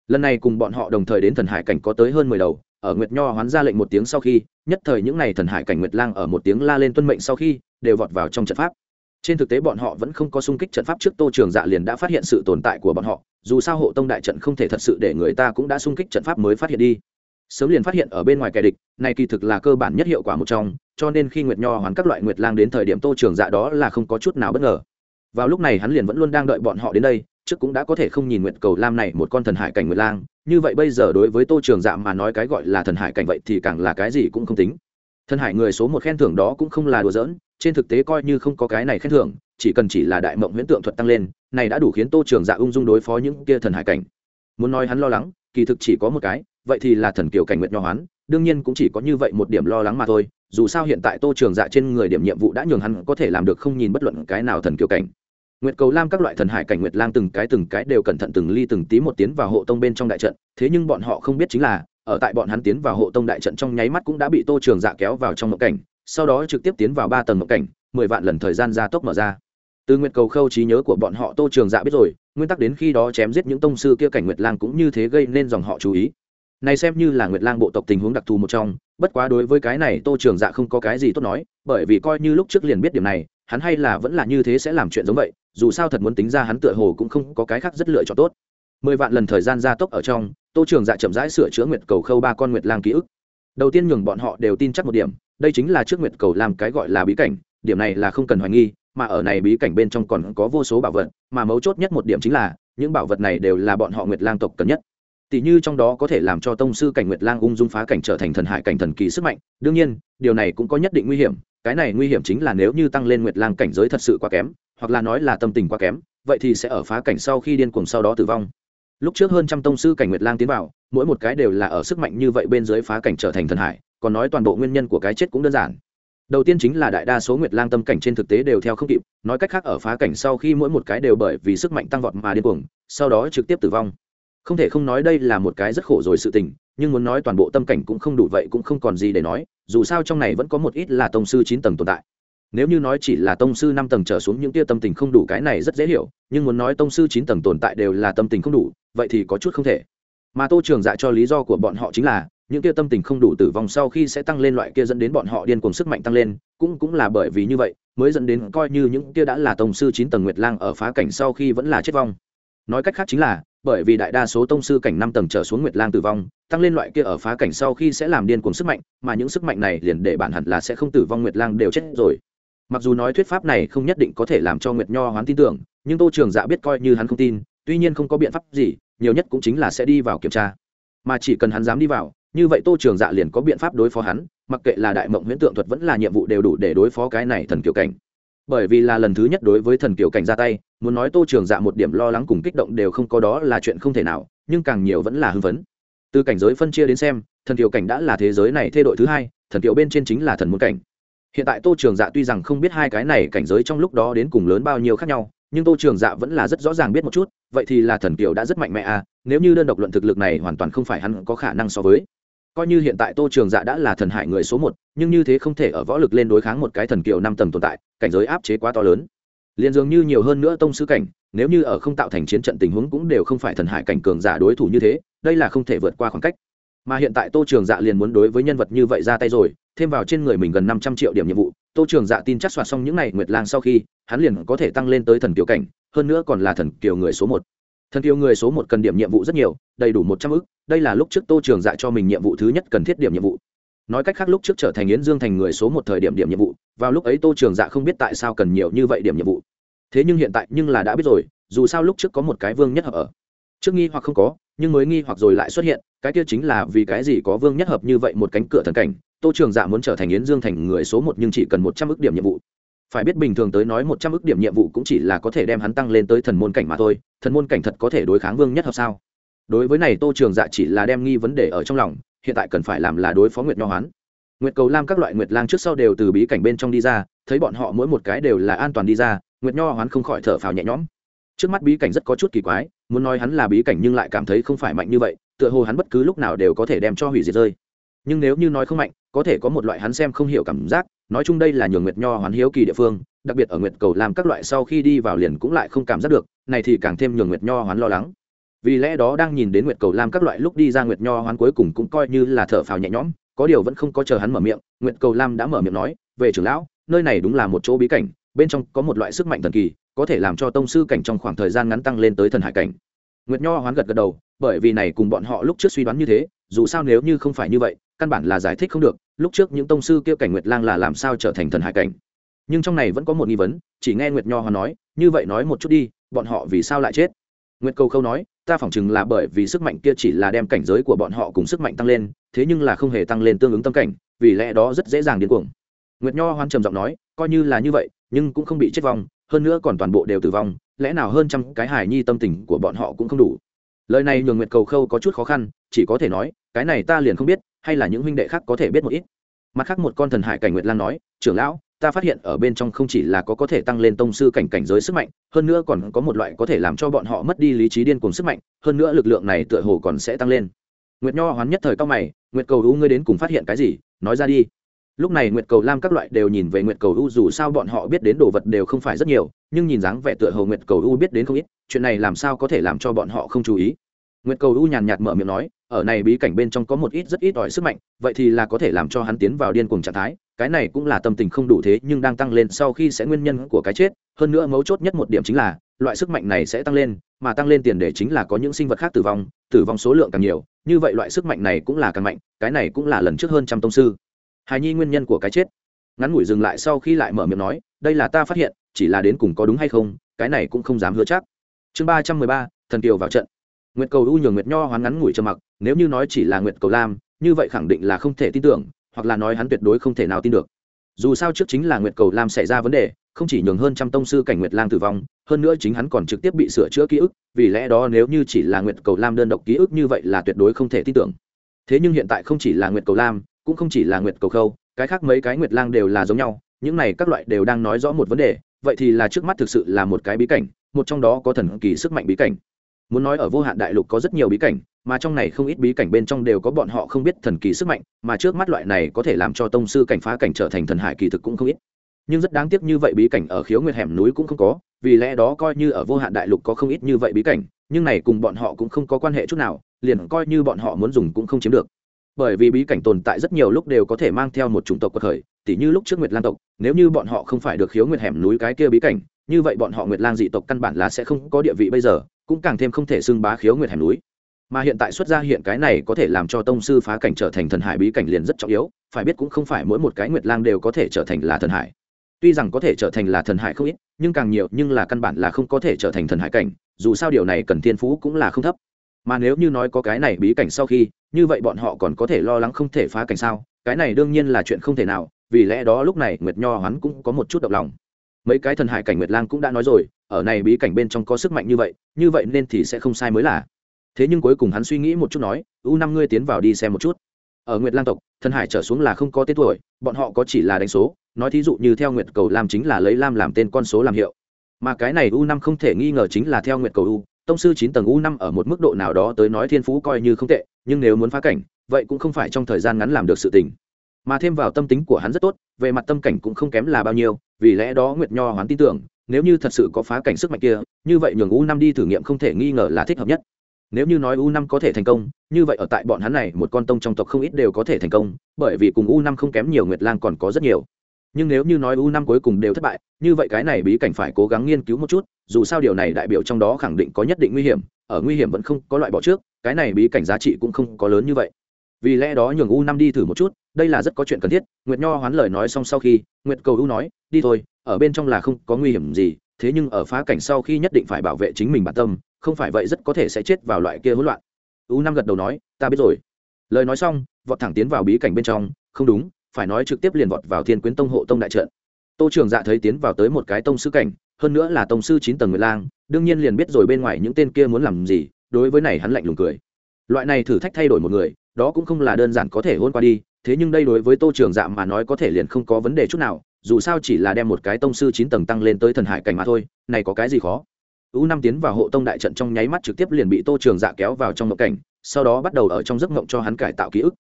Lần này cùng bọn họ đồng thời đến thần hải cảnh có tới hơn mười đầu, ở nguyệt nho hoán ra lệnh một tiếng sau khi, nhất thời những n à y thần hải cảnh nguyệt lang ở một tiếng la lên tuân mệnh sau khi, đều vọt vào trong trận pháp trên thực tế bọn họ vẫn không có sung kích trận pháp trước tô trường dạ liền đã phát hiện sự tồn tại của bọn họ, dù sao hộ tông đại trận không thể thật sự để người ta cũng đã sung kích trận pháp mới phát hiện đi. Sớm liền phát hiện ở bên ngoài kẻ địch, này kỳ thực là cơ bản nhất hiệu quả một trong, cho nên khi nguyệt nho hoán các loại nguyệt lang đến thời điểm tô trường dạ đó là không có chút nào bất ngờ. Vào lúc này hắn liền vẫn luôn đang đợi bọn họ đến đây, trước cũng đã có thể không nhìn nguyệt cầu lam này một con thần hải cảnh nguyệt lang. Như vậy bây giờ đối với tô trường dạ mà nói cái gọi là thần hải cảnh vậy thì càng là cái gì cũng không tính thần hải người số một khen thưởng đó cũng không là đùa giỡn, trên thực tế coi như không có cái này khen thưởng, chỉ cần chỉ là đại mộng huyễn tượng thuật tăng lên, này đã đủ khiến tô trường dạ ung dung đối phó những kia thần hải cảnh. Muốn nói hắn lo lắng, kỳ thực chỉ có một cái, vậy thì là thần kiều cảnh nguyệt nho hoán, đương nhiên cũng chỉ có như vậy một điểm lo lắng mà thôi, dù sao hiện tại tô trường dạ trên người điểm nhiệm vụ đã nhường hắn có thể làm được không nhìn bất luận cái nào thần kiều cảnh. Nguyệt cầu lam các loại thần hải cảnh nguyệt lang từng cái từng cái đều cẩn thận từng ly từng tí một tiến vào hộ tông bên trong đại trận, thế nhưng bọn họ không biết chính là ở tại bọn hắn tiến vào hộ tông đại trận trong nháy mắt cũng đã bị tô trường dạ kéo vào trong mộng cảnh, sau đó trực tiếp tiến vào ba tầng mộng cảnh, mười vạn lần thời gian gia tốc mở ra. Từ nguyệt cầu khâu trí nhớ của bọn họ tô trường dạ biết rồi, nguyên tắc đến khi đó chém giết những tông sư kia cảnh nguyệt lang cũng như thế gây nên dòng họ chú ý. Này xem như là nguyệt lang bộ tộc tình huống đặc thù một trong, bất quá đối với cái này tô trường dạ không có cái gì tốt nói, bởi vì coi như lúc trước liền biết điểm này, hắn hay là vẫn là như thế sẽ làm chuyện giống vậy, dù sao thật muốn tính ra hắn tựa hồ cũng không có cái khác rất lựa chọn tốt. Mười vạn lần thời gian gia tốc ở trong tô trường dạ chậm rãi sửa chữa nguyệt cầu khâu ba con nguyệt lang ký ức. Đầu tiên nhường bọn họ đều tin chắc một điểm, đây chính là trước nguyệt cầu làm cái gọi là bí cảnh, điểm này là không cần hoài nghi, mà ở này bí cảnh bên trong còn có vô số bảo vật, mà mấu chốt nhất một điểm chính là, những bảo vật này đều là bọn họ nguyệt lang tộc cần nhất. Tỷ như trong đó có thể làm cho tông sư cảnh nguyệt lang ung dung phá cảnh trở thành thần hải cảnh thần kỳ sức mạnh, đương nhiên, điều này cũng có nhất định nguy hiểm, cái này nguy hiểm chính là nếu như tăng lên nguyệt lang cảnh giới thật sự quá kém, hoặc là nói là tâm tình quá kém, vậy thì sẽ ở phá cảnh sau khi điên cuồng sau đó tử vong lúc trước hơn trăm tông sư cảnh nguyệt lang tiến vào, mỗi một cái đều là ở sức mạnh như vậy bên dưới phá cảnh trở thành thần hải, còn nói toàn bộ nguyên nhân của cái chết cũng đơn giản. Đầu tiên chính là đại đa số nguyệt lang tâm cảnh trên thực tế đều theo không kịp, nói cách khác ở phá cảnh sau khi mỗi một cái đều bởi vì sức mạnh tăng vọt mà điên cuồng, sau đó trực tiếp tử vong. Không thể không nói đây là một cái rất khổ rồi sự tình, nhưng muốn nói toàn bộ tâm cảnh cũng không đủ vậy cũng không còn gì để nói, dù sao trong này vẫn có một ít là tông sư chín tầng tồn tại nếu như nói chỉ là tông sư năm tầng trở xuống những tia tâm tình không đủ cái này rất dễ hiểu, nhưng muốn nói tông sư chín tầng tồn tại đều là tâm tình không đủ, vậy thì có chút không thể. Mà tô trường dạ cho lý do của bọn họ chính là, những tia tâm tình không đủ tử vong sau khi sẽ tăng lên loại kia dẫn đến bọn họ điên cuồng sức mạnh tăng lên, cũng cũng là bởi vì như vậy, mới dẫn đến coi như những tia đã là tông sư chín tầng nguyệt lang ở phá cảnh sau khi vẫn là chết vong. Nói cách khác chính là, bởi vì đại đa số tông sư cảnh năm tầng trở xuống nguyệt lang tử vong, tăng lên loại kia ở phá cảnh sau khi sẽ làm điên cuồng sức mạnh, mà những sức mạnh này liền để bản hẳn là sẽ không tử vong nguyệt lang đều chết rồi mặc dù nói thuyết pháp này không nhất định có thể làm cho nguyệt nho hoán tin tưởng, nhưng tô trường dạ biết coi như hắn không tin, tuy nhiên không có biện pháp gì, nhiều nhất cũng chính là sẽ đi vào kiểm tra. Mà chỉ cần hắn dám đi vào, như vậy tô trường dạ liền có biện pháp đối phó hắn, mặc kệ là đại mộng huyễn tượng thuật vẫn là nhiệm vụ đều đủ để đối phó cái này thần kiểu cảnh. Bởi vì là lần thứ nhất đối với thần kiểu cảnh ra tay, muốn nói tô trường dạ một điểm lo lắng cùng kích động đều không có đó là chuyện không thể nào, nhưng càng nhiều vẫn là hưng phấn. Từ cảnh giới phân chia đến xem, thần kiểu cảnh đã là thế giới này thay đổi thứ hai, thần kiểu bên trên chính là thần môn cảnh hiện tại tô trường dạ tuy rằng không biết hai cái này cảnh giới trong lúc đó đến cùng lớn bao nhiêu khác nhau, nhưng tô trường dạ vẫn là rất rõ ràng biết một chút, vậy thì là thần kiều đã rất mạnh mẽ à nếu như đơn độc luận thực lực này hoàn toàn không phải hắn có khả năng so với. Coi như hiện tại tô trường dạ đã là thần hải người số một, nhưng như thế không thể ở võ lực lên đối kháng một cái thần kiều năm tầng tồn tại, cảnh giới áp chế quá to lớn. Liền dường như nhiều hơn nữa tông sư cảnh, nếu như ở không tạo thành chiến trận tình huống cũng đều không phải thần hải cảnh cường giả đối thủ như thế, đây là không thể vượt qua khoảng cách mà hiện tại tô trường dạ liền muốn đối với nhân vật như vậy ra tay rồi, thêm vào trên người mình gần năm trăm triệu điểm nhiệm vụ, tô trường dạ tin chắc soạt xong những n à y nguyệt lang sau khi, hắn liền có thể tăng lên tới thần kiều cảnh, hơn nữa còn là thần kiều người số một. Thần kiều người số một cần điểm nhiệm vụ rất nhiều, đầy đủ một trăm ư c đây là lúc trước tô trường dạ cho mình nhiệm vụ thứ nhất cần thiết điểm nhiệm vụ. Nói cách khác lúc trước trở thành yến dương thành người số một thời điểm điểm nhiệm vụ, vào lúc ấy tô trường dạ không biết tại sao cần nhiều như vậy điểm nhiệm vụ. Thế nhưng hiện tại nhưng là đã biết rồi, dù sao lúc trước có một cái vương nhất hợp ở. Trước nghi hoặc không có nhưng mới nghi hoặc rồi lại xuất hiện, cái kia chính là vì cái gì có vương nhất hợp như vậy một cánh cửa thần cảnh, tô trường dạ muốn trở thành yến dương thành người số một nhưng chỉ cần một trăm ước điểm nhiệm vụ. Phải biết bình thường tới nói một trăm ước điểm nhiệm vụ cũng chỉ là có thể đem hắn tăng lên tới thần môn cảnh mà thôi, thần môn cảnh thật có thể đối kháng vương nhất hợp sao? Đối với này tô trường dạ chỉ là đem nghi vấn đề ở trong lòng, hiện tại cần phải làm là đối phó nguyệt nho hoán. Nguyệt cầu lam các loại nguyệt lang trước sau đều từ bí cảnh bên trong đi ra, thấy bọn họ mỗi một cái đều là an toàn đi ra, nguyệt nho hoán không khỏi thở phào nhẹ nhõm. Trước mắt bí cảnh rất có chút kỳ quái muốn nói hắn là bí cảnh nhưng lại cảm thấy không phải mạnh như vậy, tựa hồ hắn bất cứ lúc nào đều có thể đem cho hủy diệt rơi. Nhưng nếu như nói không mạnh, có thể có một loại hắn xem không hiểu cảm giác, nói chung đây là nhường nguyệt nho hoán hiếu kỳ địa phương, đặc biệt ở nguyệt cầu làm các loại sau khi đi vào liền cũng lại không cảm giác được, này thì càng thêm nhường nguyệt nho hoán lo lắng. Vì lẽ đó đang nhìn đến nguyệt cầu lam các loại lúc đi ra nguyệt nho hoán cuối cùng cũng coi như là thở phào nhẹ nhõm, có điều vẫn không có chờ hắn mở miệng, nguyệt cầu lam đã mở miệng nói, về trưởng lão, nơi này đúng là một chỗ bí cảnh, bên trong có một loại sức mạnh thần kỳ có thể làm cho tông sư cảnh trong khoảng thời gian ngắn tăng lên tới thần hải cảnh. Nguyệt nho hoán gật gật đầu, bởi vì này cùng bọn họ lúc trước suy đoán như thế, dù sao nếu như không phải như vậy, căn bản là giải thích không được, lúc trước những tông sư kia cảnh nguyệt lang là làm sao trở thành thần hải cảnh. Nhưng trong này vẫn có một nghi vấn, chỉ nghe nguyệt nho hoán nói, như vậy nói một chút đi, bọn họ vì sao lại chết? Nguyệt cầu khâu nói, ta phỏng chừng là bởi vì sức mạnh kia chỉ là đem cảnh giới của bọn họ cùng sức mạnh tăng lên, thế nhưng là không hề tăng lên tương ứng tâm cảnh, vì lẽ đó rất dễ dàng điên cuồng. Nguyệt nho hoan trầm giọng nói coi như là như vậy, nhưng cũng không bị chết vong, hơn nữa còn toàn bộ đều tử vong, lẽ nào hơn trăm cái hài nhi tâm tình của bọn họ cũng không đủ. Lời này nhường nguyệt cầu khâu có chút khó khăn, chỉ có thể nói, cái này ta liền không biết, hay là những huynh đệ khác có thể biết một ít. Mặt khác một con thần hải cảnh nguyệt lan nói, trưởng lão, ta phát hiện ở bên trong không chỉ là có có thể tăng lên tông sư cảnh cảnh giới sức mạnh, hơn nữa còn có một loại có thể làm cho bọn họ mất đi lý trí điên cùng sức mạnh, hơn nữa lực lượng này tựa hồ còn sẽ tăng lên. Nguyệt nho hoán nhất thời cao mày, nguyệt cầu hữu ngươi đến cùng phát hiện cái gì? Nói ra đi lúc này nguyệt cầu lam các loại đều nhìn về nguyệt cầu u, dù sao bọn họ biết đến đồ vật đều không phải rất nhiều, nhưng nhìn dáng vẻ tựa hồ nguyệt cầu u biết đến không ít, chuyện này làm sao có thể làm cho bọn họ không chú ý. Nguyệt cầu u nhàn nhạt mở miệng nói, ở này bí cảnh bên trong có một ít rất ít ỏi sức mạnh, vậy thì là có thể làm cho hắn tiến vào điên cuồng trạng thái, cái này cũng là tâm tình không đủ thế, nhưng đang tăng lên sau khi sẽ nguyên nhân của cái chết, hơn nữa mấu chốt nhất một điểm chính là, loại sức mạnh này sẽ tăng lên, mà tăng lên tiền đề chính là có những sinh vật khác tử vong tử vong số lượng càng nhiều, như vậy loại sức mạnh này cũng là càng mạnh, cái này cũng là lần trước hơn trăm tông sư hài nhi nguyên nhân của cái chết. Ngắn ngủi dừng lại sau khi lại mở miệng nói, đây là ta phát hiện, chỉ là đến cùng có đúng hay không, cái này cũng không dám hứa chắc. Chương ba trăm mười ba, thần kiều vào trận. Nguyệt cầu u nhường nguyệt nho hoán ngắn ngủi trầm mặc, nếu như nói chỉ là nguyệt cầu lam, như vậy khẳng định là không thể tin tưởng, hoặc là nói hắn tuyệt đối không thể nào tin được. Dù sao trước chính là nguyệt cầu lam xảy ra vấn đề, không chỉ nhường hơn trăm tông sư cảnh nguyệt lang tử vong, hơn nữa chính hắn còn trực tiếp bị sửa chữa ký ức, vì lẽ đó nếu như chỉ là nguyệt cầu lam đơn độc ký ức như vậy là tuyệt đối không thể tin tưởng. Thế nhưng hiện tại không chỉ là nguyệt cầu lam cũng không chỉ là nguyệt cầu khâu, cái khác mấy cái nguyệt lang đều là giống nhau, những này các loại đều đang nói rõ một vấn đề, vậy thì là trước mắt thực sự là một cái bí cảnh, một trong đó có thần kỳ sức mạnh bí cảnh. Muốn nói ở vô hạn đại lục có rất nhiều bí cảnh, mà trong này không ít bí cảnh bên trong đều có bọn họ không biết thần kỳ sức mạnh, mà trước mắt loại này có thể làm cho tông sư cảnh phá cảnh trở thành thần hải kỳ thực cũng không ít. Nhưng rất đáng tiếc như vậy bí cảnh ở khiếu nguyệt hẻm núi cũng không có, vì lẽ đó coi như ở vô hạn đại lục có không ít như vậy bí cảnh, nhưng này cùng bọn họ cũng không có quan hệ chút nào, liền coi như bọn họ muốn dùng cũng không chiếm được bởi vì bí cảnh tồn tại rất nhiều lúc đều có thể mang theo một chủng tộc quật khởi, tỉ như lúc trước nguyệt lan tộc, nếu như bọn họ không phải được khiếu nguyệt hẻm núi cái kia bí cảnh, như vậy bọn họ nguyệt lang dị tộc căn bản là sẽ không có địa vị bây giờ, cũng càng thêm không thể xưng bá khiếu nguyệt hẻm núi. Mà hiện tại xuất ra hiện cái này có thể làm cho tông sư phá cảnh trở thành thần hải bí cảnh liền rất trọng yếu, phải biết cũng không phải mỗi một cái nguyệt lang đều có thể trở thành là thần hải. Tuy rằng có thể trở thành là thần hải không ít, nhưng càng nhiều nhưng là căn bản là không có thể trở thành thần hải cảnh, dù sao điều này cần thiên phú cũng là không thấp mà nếu như nói có cái này bí cảnh sau khi, như vậy bọn họ còn có thể lo lắng không thể phá cảnh sao? Cái này đương nhiên là chuyện không thể nào, vì lẽ đó lúc này nguyệt nho hắn cũng có một chút động lòng. Mấy cái thần hải cảnh nguyệt lang cũng đã nói rồi, ở này bí cảnh bên trong có sức mạnh như vậy như vậy nên thì sẽ không sai mới là. Thế nhưng cuối cùng hắn suy nghĩ một chút nói, u năm ngươi tiến vào đi xem một chút. Ở nguyệt lang tộc, thần hải trở xuống là không có tên tuổi, bọn họ có chỉ là đánh số, nói thí dụ như theo nguyệt cầu lam chính là lấy lam làm tên con số làm hiệu. Mà cái này u năm không thể nghi ngờ chính là theo nguyệt cầu u tông sư chín tầng u năm ở một mức độ nào đó tới nói thiên phú coi như không tệ, nhưng nếu muốn phá cảnh, vậy cũng không phải trong thời gian ngắn làm được sự tình. Mà thêm vào tâm tính của hắn rất tốt, về mặt tâm cảnh cũng không kém là bao nhiêu, vì lẽ đó nguyệt nho hoán tin tưởng, nếu như thật sự có phá cảnh sức mạnh kia, như vậy nhường u năm đi thử nghiệm không thể nghi ngờ là thích hợp nhất. Nếu như nói u năm có thể thành công, như vậy ở tại bọn hắn này, một con tông trong tộc không ít đều có thể thành công, bởi vì cùng u năm không kém nhiều nguyệt lang còn có rất nhiều nhưng nếu như nói u năm cuối cùng đều thất bại, như vậy cái này bí cảnh phải cố gắng nghiên cứu một chút, dù sao điều này đại biểu trong đó khẳng định có nhất định nguy hiểm, ở nguy hiểm vẫn không có loại bỏ trước, cái này bí cảnh giá trị cũng không có lớn như vậy. Vì lẽ đó nhường u năm đi thử một chút, đây là rất có chuyện cần thiết, nguyệt nho hoán lời nói xong sau khi, nguyệt cầu u nói, đi thôi, ở bên trong là không có nguy hiểm gì, thế nhưng ở phá cảnh sau khi nhất định phải bảo vệ chính mình bản tâm, không phải vậy rất có thể sẽ chết vào loại kia hỗn loạn. U năm gật đầu nói, ta biết rồi. Lời nói xong, vọt thẳng tiến vào bí cảnh bên trong, không đúng phải nói trực tiếp liền vọt vào thiên quyến tông hộ tông đại trận. Tô trường dạ thấy tiến vào tới một cái tông sư cảnh, hơn nữa là tông sư chín tầng người lang, đương nhiên liền biết rồi bên ngoài những tên kia muốn làm gì, đối với này hắn lạnh lùng cười. Loại này thử thách thay đổi một người, đó cũng không là đơn giản có thể hôn qua đi, thế nhưng đây đối với tô trường dạ mà nói có thể liền không có vấn đề chút nào, dù sao chỉ là đem một cái tông sư chín tầng tăng lên tới thần hải cảnh mà thôi, này có cái gì khó? U năm tiến vào hộ tông đại trận trong nháy mắt trực tiếp liền bị tô trường dạ kéo vào trong ngộng cảnh, sau đó bắt đầu ở trong giấc ngộng cho hắn cải tạo ký ức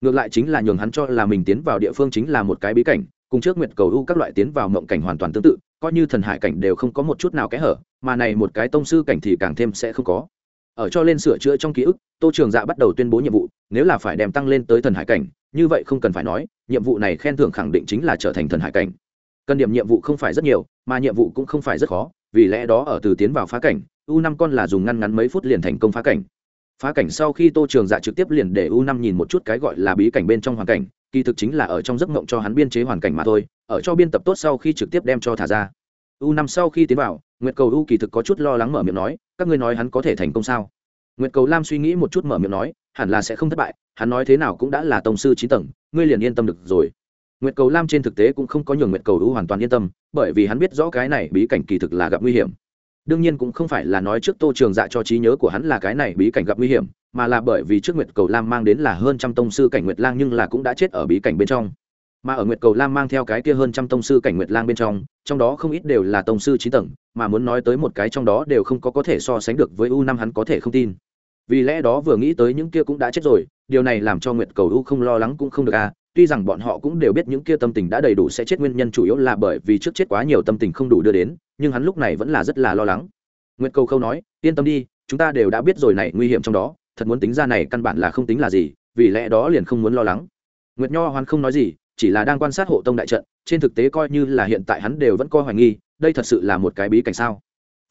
ngược lại chính là nhường hắn cho là mình tiến vào địa phương chính là một cái bí cảnh, cùng trước nguyệt cầu u các loại tiến vào mộng cảnh hoàn toàn tương tự, coi như thần hải cảnh đều không có một chút nào kẽ hở, mà này một cái tông sư cảnh thì càng thêm sẽ không có. Ở cho lên sửa chữa trong ký ức, tô trường dạ bắt đầu tuyên bố nhiệm vụ, nếu là phải đem tăng lên tới thần hải cảnh, như vậy không cần phải nói, nhiệm vụ này khen thưởng khẳng định chính là trở thành thần hải cảnh. Cần điểm nhiệm vụ không phải rất nhiều, mà nhiệm vụ cũng không phải rất khó, vì lẽ đó ở từ tiến vào phá cảnh, u năm con là dùng ngăn ngắn mấy phút liền thành công phá cảnh phá cảnh sau khi tô trường dạ trực tiếp liền để u năm nhìn một chút cái gọi là bí cảnh bên trong hoàn cảnh, kỳ thực chính là ở trong giấc mộng cho hắn biên chế hoàn cảnh mà thôi, ở cho biên tập tốt sau khi trực tiếp đem cho thả ra. U năm sau khi tiến vào, nguyệt cầu u kỳ thực có chút lo lắng mở miệng nói, các ngươi nói hắn có thể thành công sao? Nguyệt cầu lam suy nghĩ một chút mở miệng nói, hẳn là sẽ không thất bại, hắn nói thế nào cũng đã là tổng sư chín tầng, ngươi liền yên tâm được rồi. Nguyệt cầu lam trên thực tế cũng không có nhường nguyệt cầu u hoàn toàn yên tâm, bởi vì hắn biết rõ cái này bí cảnh kỳ thực là gặp nguy hiểm đương nhiên cũng không phải là nói trước tô trường dạ cho trí nhớ của hắn là cái này bí cảnh gặp nguy hiểm, mà là bởi vì trước nguyệt cầu lam mang đến là hơn trăm tông sư cảnh nguyệt lang nhưng là cũng đã chết ở bí cảnh bên trong. Mà ở nguyệt cầu lam mang theo cái kia hơn trăm tông sư cảnh nguyệt lang bên trong trong đó không ít đều là tông sư trí tầng, mà muốn nói tới một cái trong đó đều không có có thể so sánh được với u năm hắn có thể không tin. Vì lẽ đó vừa nghĩ tới những kia cũng đã chết rồi, điều này làm cho nguyệt cầu u không lo lắng cũng không được à tuy rằng bọn họ cũng đều biết những kia tâm tình đã đầy đủ sẽ chết, nguyên nhân chủ yếu là bởi vì trước chết quá nhiều tâm tình không đủ đưa đến, nhưng hắn lúc này vẫn là rất là lo lắng. Nguyệt cầu khâu nói, yên tâm đi, chúng ta đều đã biết rồi này nguy hiểm trong đó, thật muốn tính ra này căn bản là không tính là gì, vì lẽ đó liền không muốn lo lắng. Nguyệt nho hoàn không nói gì, chỉ là đang quan sát hộ tông đại trận, trên thực tế coi như là hiện tại hắn đều vẫn coi hoài nghi, đây thật sự là một cái bí cảnh sao?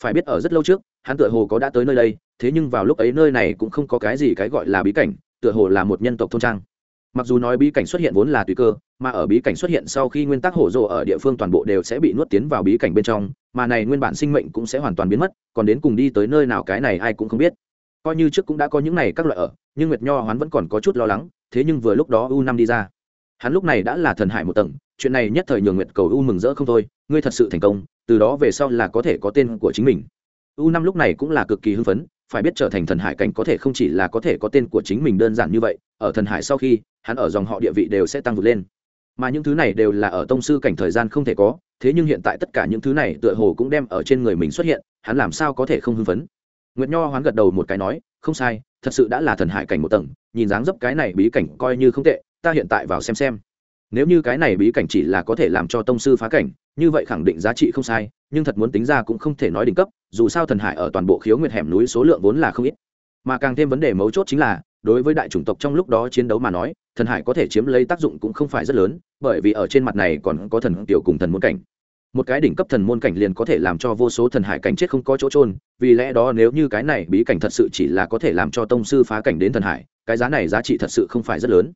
Phải biết ở rất lâu trước, hắn tựa hồ có đã tới nơi đây, thế nhưng vào lúc ấy nơi này cũng không có cái gì cái gọi là bí cảnh, tựa hồ là một nhân tộc thôn trang mặc dù nói bí cảnh xuất hiện vốn là tùy cơ, mà ở bí cảnh xuất hiện sau khi nguyên tắc hổ rộ ở địa phương toàn bộ đều sẽ bị nuốt tiến vào bí cảnh bên trong, mà này nguyên bản sinh mệnh cũng sẽ hoàn toàn biến mất, còn đến cùng đi tới nơi nào cái này ai cũng không biết. Coi như trước cũng đã có những này các loại ở, nhưng nguyệt nho hoán vẫn còn có chút lo lắng, thế nhưng vừa lúc đó u năm đi ra. Hắn lúc này đã là thần hải một tầng, chuyện này nhất thời nhường nguyệt cầu u mừng rỡ không thôi, ngươi thật sự thành công, từ đó về sau là có thể có tên của chính mình. U năm lúc này cũng là cực kỳ hưng phấn phải biết trở thành thần hải cảnh có thể không chỉ là có thể có tên của chính mình đơn giản như vậy, ở thần hải sau khi, hắn ở dòng họ địa vị đều sẽ tăng vượt lên. Mà những thứ này đều là ở tông sư cảnh thời gian không thể có, thế nhưng hiện tại tất cả những thứ này tựa hồ cũng đem ở trên người mình xuất hiện, hắn làm sao có thể không hưng phấn? Nguyệt nho hoán gật đầu một cái nói, không sai, thật sự đã là thần hải cảnh một tầng, nhìn dáng dấp cái này bí cảnh coi như không tệ, ta hiện tại vào xem xem nếu như cái này bí cảnh chỉ là có thể làm cho tông sư phá cảnh, như vậy khẳng định giá trị không sai, nhưng thật muốn tính ra cũng không thể nói đỉnh cấp, dù sao thần hải ở toàn bộ khiếu nguyệt hẻm núi số lượng vốn là không ít. Mà càng thêm vấn đề mấu chốt chính là, đối với đại chủng tộc trong lúc đó chiến đấu mà nói, thần hải có thể chiếm lấy tác dụng cũng không phải rất lớn, bởi vì ở trên mặt này còn có thần tiểu cùng thần môn cảnh. Một cái đỉnh cấp thần môn cảnh liền có thể làm cho vô số thần hải cảnh chết không có chỗ trôn vì lẽ đó nếu như cái này bí cảnh thật sự chỉ là có thể làm cho tông sư phá cảnh đến thần hải, cái giá này giá trị thật sự không phải rất lớn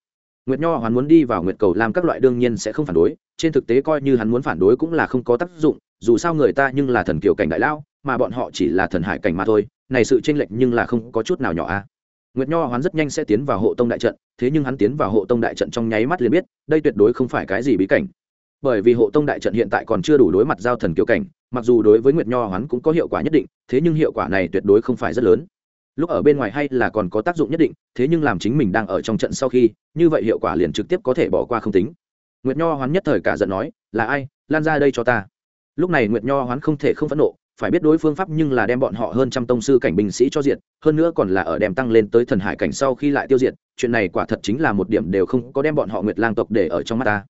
nguyệt nho hoàn muốn đi vào nguyệt cầu làm các loại đương nhiên sẽ không phản đối, trên thực tế coi như hắn muốn phản đối cũng là không có tác dụng, dù sao người ta nhưng là thần kiều cảnh đại lao mà bọn họ chỉ là thần hải cảnh mà thôi, này sự chênh lệch nhưng là không có chút nào nhỏ a. Nguyệt nho hoàn rất nhanh sẽ tiến vào hộ tông đại trận, thế nhưng hắn tiến vào hộ tông đại trận trong nháy mắt liền biết, đây tuyệt đối không phải cái gì bí cảnh. Bởi vì hộ tông đại trận hiện tại còn chưa đủ đối mặt giao thần kiều cảnh, mặc dù đối với nguyệt nho hoàn cũng có hiệu quả nhất định, thế nhưng hiệu quả này tuyệt đối không phải rất lớn lúc ở bên ngoài hay là còn có tác dụng nhất định, thế nhưng làm chính mình đang ở trong trận sau khi, như vậy hiệu quả liền trực tiếp có thể bỏ qua không tính. Nguyệt nho hoán nhất thời cả giận nói, là ai? Lan ra đây cho ta. Lúc này nguyệt nho hoán không thể không phẫn nộ, phải biết đối phương pháp nhưng là đem bọn họ hơn trăm tông sư cảnh binh sĩ cho diệt, hơn nữa còn là ở đem tăng lên tới thần hải cảnh sau khi lại tiêu diệt, chuyện này quả thật chính là một điểm đều không có đem bọn họ nguyệt lang tộc để ở trong mắt ta.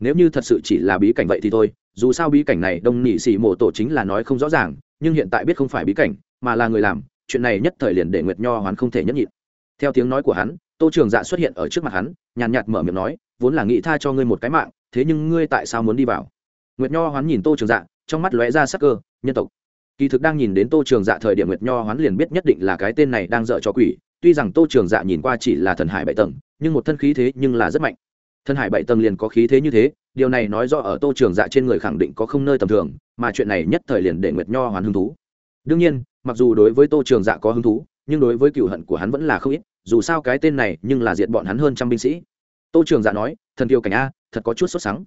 Nếu như thật sự chỉ là bí cảnh vậy thì thôi, dù sao bí cảnh này đông nỉ xỉ mộ tổ chính là nói không rõ ràng, nhưng hiện tại biết không phải bí cảnh, mà là người làm chuyện này nhất thời liền để nguyệt nho hoán không thể nhấp nhịn. Theo tiếng nói của hắn, tô trường dạ xuất hiện ở trước mặt hắn, nhàn nhạt mở miệng nói, vốn là nghĩ tha cho ngươi một cái mạng, thế nhưng ngươi tại sao muốn đi vào? Nguyệt nho hoán nhìn tô trường dạ trong mắt lóe ra sắc cơ, nhân tộc. Kỳ thực đang nhìn đến tô trường dạ thời điểm nguyệt nho hoán liền biết nhất định là cái tên này đang dợ cho quỷ, tuy rằng tô trường dạ nhìn qua chỉ là thần hải bảy tầng, nhưng một thân khí thế nhưng là rất mạnh. Thần hải bảy tầng liền có khí thế như thế, điều này nói do ở tô trường dạ trên người khẳng định có không nơi tầm thường, mà chuyện này nhất thời liền để nguyệt nho hoán hứng thú. Đương nhiên mặc dù đối với tô trường dạ có hứng thú, nhưng đối với cựu hận của hắn vẫn là không ít, dù sao cái tên này nhưng là diệt bọn hắn hơn trăm binh sĩ. Tô trường dạ nói, thần kiều cảnh a, thật có chút sốt sắng.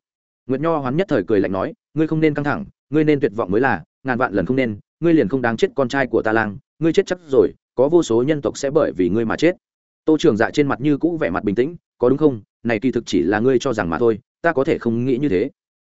Nguyệt nho hoán nhất thời cười lạnh nói, ngươi không nên căng thẳng, ngươi nên tuyệt vọng mới là, ngàn vạn lần không nên, ngươi liền không đáng chết con trai của ta lang, ngươi chết chắc rồi, có vô số nhân tộc sẽ bởi vì ngươi mà chết. Tô trường dạ trên mặt như cũ vẻ mặt bình tĩnh, có đúng không? Này kỳ thực chỉ là ngươi cho rằng mà thôi, ta có thể không nghĩ như thế.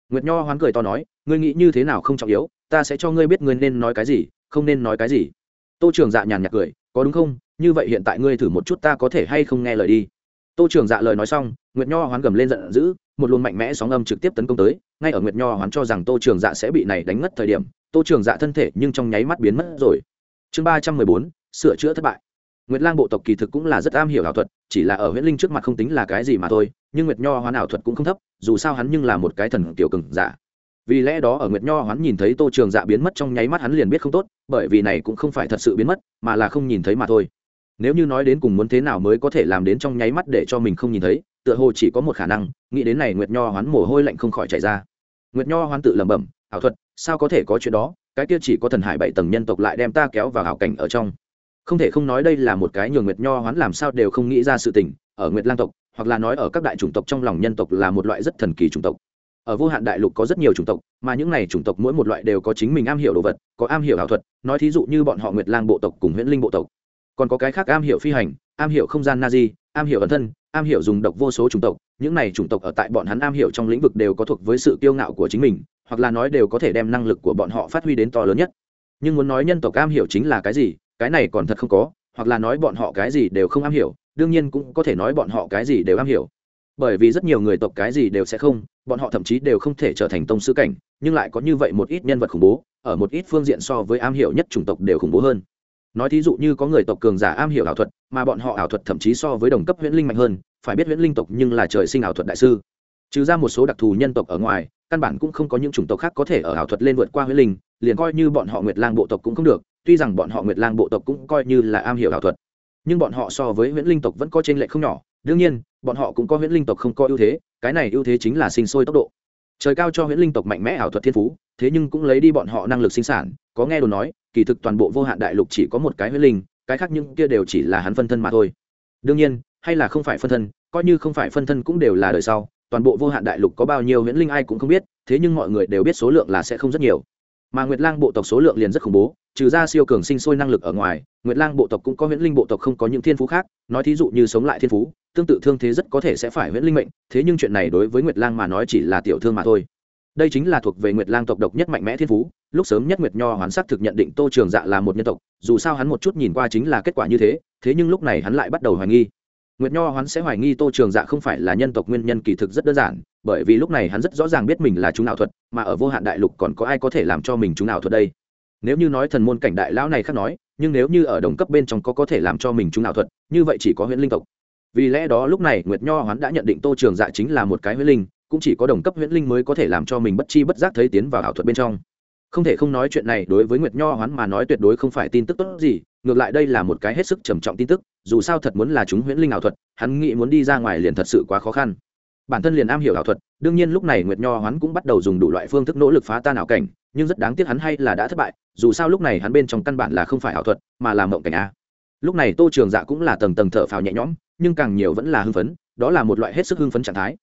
Nguyệt nho hoán cười to nói, ngươi nghĩ như thế nào không trọng yếu, ta sẽ cho ngươi biết ngươi nên nói cái gì không nên nói cái gì. Tô trường dạ nhàn nhạt cười, có đúng không? Như vậy hiện tại ngươi thử một chút ta có thể hay không nghe lời đi. Tô trường dạ lời nói xong, nguyệt nho hoán gầm lên giận dữ, một luồng mạnh mẽ sóng âm trực tiếp tấn công tới, ngay ở nguyệt nho hoán cho rằng tô trường dạ sẽ bị này đánh ngất thời điểm, tô trường dạ thân thể nhưng trong nháy mắt biến mất rồi. Chương ba trăm mười bốn, sửa chữa thất bại. Nguyệt lang bộ tộc kỳ thực cũng là rất am hiểu ảo thuật, chỉ là ở huyễn linh trước mặt không tính là cái gì mà thôi, nhưng nguyệt nho hoán ảo thuật cũng không thấp, dù sao hắn nhưng là một cái thần kiểu cừng giả vì lẽ đó ở nguyệt nho hắn nhìn thấy tô trường dạ biến mất trong nháy mắt hắn liền biết không tốt, bởi vì này cũng không phải thật sự biến mất, mà là không nhìn thấy mà thôi. Nếu như nói đến cùng muốn thế nào mới có thể làm đến trong nháy mắt để cho mình không nhìn thấy, tựa hồ chỉ có một khả năng, nghĩ đến này nguyệt nho hoán mồ hôi lạnh không khỏi chảy ra. Nguyệt nho hoán tự lẩm bẩm ảo thuật, sao có thể có chuyện đó? Cái kia chỉ có thần hải bảy tầng nhân tộc lại đem ta kéo vào hảo cảnh ở trong. Không thể không nói đây là một cái nhường nguyệt nho hoán làm sao đều không nghĩ ra sự tình, ở nguyệt lang tộc, hoặc là nói ở các đại chủng tộc trong lòng nhân tộc là một loại rất thần kỳ chủng tộc ở vô hạn đại lục có rất nhiều chủng tộc, mà những này chủng tộc mỗi một loại đều có chính mình am hiểu đồ vật, có am hiểu ảo thuật, nói thí dụ như bọn họ nguyệt lang bộ tộc cùng huyễn linh bộ tộc. Còn có cái khác am hiểu phi hành, am hiểu không gian na di am hiểu ẩn thân, am hiểu dùng độc vô số chủng tộc, những này chủng tộc ở tại bọn hắn am hiểu trong lĩnh vực đều có thuộc với sự kiêu ngạo của chính mình, hoặc là nói đều có thể đem năng lực của bọn họ phát huy đến to lớn nhất. Nhưng muốn nói nhân tộc am hiểu chính là cái gì, cái này còn thật không có, hoặc là nói bọn họ cái gì đều không am hiểu, đương nhiên cũng có thể nói bọn họ cái gì đều am hiểu. Bởi vì rất nhiều người tộc cái gì đều sẽ không bọn họ thậm chí đều không thể trở thành tông sư cảnh, nhưng lại có như vậy một ít nhân vật khủng bố, ở một ít phương diện so với am hiểu nhất chủng tộc đều khủng bố hơn. Nói thí dụ như có người tộc cường giả am hiểu ảo thuật, mà bọn họ ảo thuật thậm chí so với đồng cấp huyễn linh mạnh hơn, phải biết huyễn linh tộc nhưng là trời sinh ảo thuật đại sư. Trừ ra một số đặc thù nhân tộc ở ngoài, căn bản cũng không có những chủng tộc khác có thể ở ảo thuật lên vượt qua huyễn linh, liền coi như bọn họ nguyệt lang bộ tộc cũng không được, tuy rằng bọn họ nguyệt lang bộ tộc cũng coi như là am hiểu ảo thuật. Nhưng bọn họ so với huyễn linh tộc vẫn có t r ê n không nhỏ đương nhiên, bọn họ cũng có huyễn linh tộc không có ưu thế, cái này ưu thế chính là sinh sôi tốc độ. Trời cao cho huyễn linh tộc mạnh mẽ ảo thuật thiên phú, thế nhưng cũng lấy đi bọn họ năng lực sinh sản, có nghe đồn nói, kỳ thực toàn bộ vô hạn đại lục chỉ có một cái huyễn linh, cái khác những kia đều chỉ là hắn phân thân mà thôi. Đương nhiên, hay là không phải phân thân, coi như không phải phân thân cũng đều là đời sau, toàn bộ vô hạn đại lục có bao nhiêu huyễn linh ai cũng không biết, thế nhưng mọi người đều biết số lượng là sẽ không rất nhiều mà nguyệt lang bộ tộc số lượng liền rất khủng bố, trừ ra siêu cường sinh sôi năng lực ở ngoài, nguyệt lang bộ tộc cũng có huyễn linh bộ tộc không có những thiên phú khác, nói thí dụ như sống lại thiên phú, tương tự thương thế rất có thể sẽ phải huyễn linh mệnh, thế nhưng chuyện này đối với nguyệt lang mà nói chỉ là tiểu thương mà thôi. Đây chính là thuộc về nguyệt lang tộc độc nhất mạnh mẽ thiên phú, lúc sớm nhất nguyệt nho hoán sắc thực nhận định tô trường dạ là một nhân tộc, dù sao hắn một chút nhìn qua chính là kết quả như thế thế nhưng lúc này hắn lại bắt đầu hoài nghi nguyệt nho hoán sẽ hoài nghi tô trường dạ không phải là nhân tộc nguyên nhân kỳ thực rất đơn giản, bởi vì lúc này hắn rất rõ ràng biết mình là chúng ảo thuật, mà ở vô hạn đại lục còn có ai có thể làm cho mình chúng ảo thuật đây? Nếu như nói thần môn cảnh đại lão này khác nói, nhưng nếu như ở đồng cấp bên trong có có thể làm cho mình chúng ảo thuật, như vậy chỉ có huyễn linh tộc. Vì lẽ đó lúc này nguyệt nho hoán đã nhận định tô trường dạ chính là một cái huyễn linh, cũng chỉ có đồng cấp huyễn linh mới có thể làm cho mình bất chi bất giác thấy tiến vào ảo thuật bên trong không thể không nói chuyện này đối với nguyệt nho hoán mà nói tuyệt đối không phải tin tức tốt gì, ngược lại đây là một cái hết sức trầm trọng tin tức, dù sao thật muốn là chúng huyễn linh ảo thuật, hắn nghĩ muốn đi ra ngoài liền thật sự quá khó khăn. Bản thân liền am hiểu ảo thuật, đương nhiên lúc này nguyệt nho Hoán cũng bắt đầu dùng đủ loại phương thức nỗ lực phá tan ảo cảnh, nhưng rất đáng tiếc hắn hay là đã thất bại, dù sao lúc này hắn bên trong căn bản là không phải ảo thuật, mà là mộng cảnh a. Lúc này tô trường dạ cũng là tầng tầng thở phào nhẹ nhõm, nhưng càng nhiều vẫn là hưng phấn, đó là một loại hết sức hưng phấn trạng thái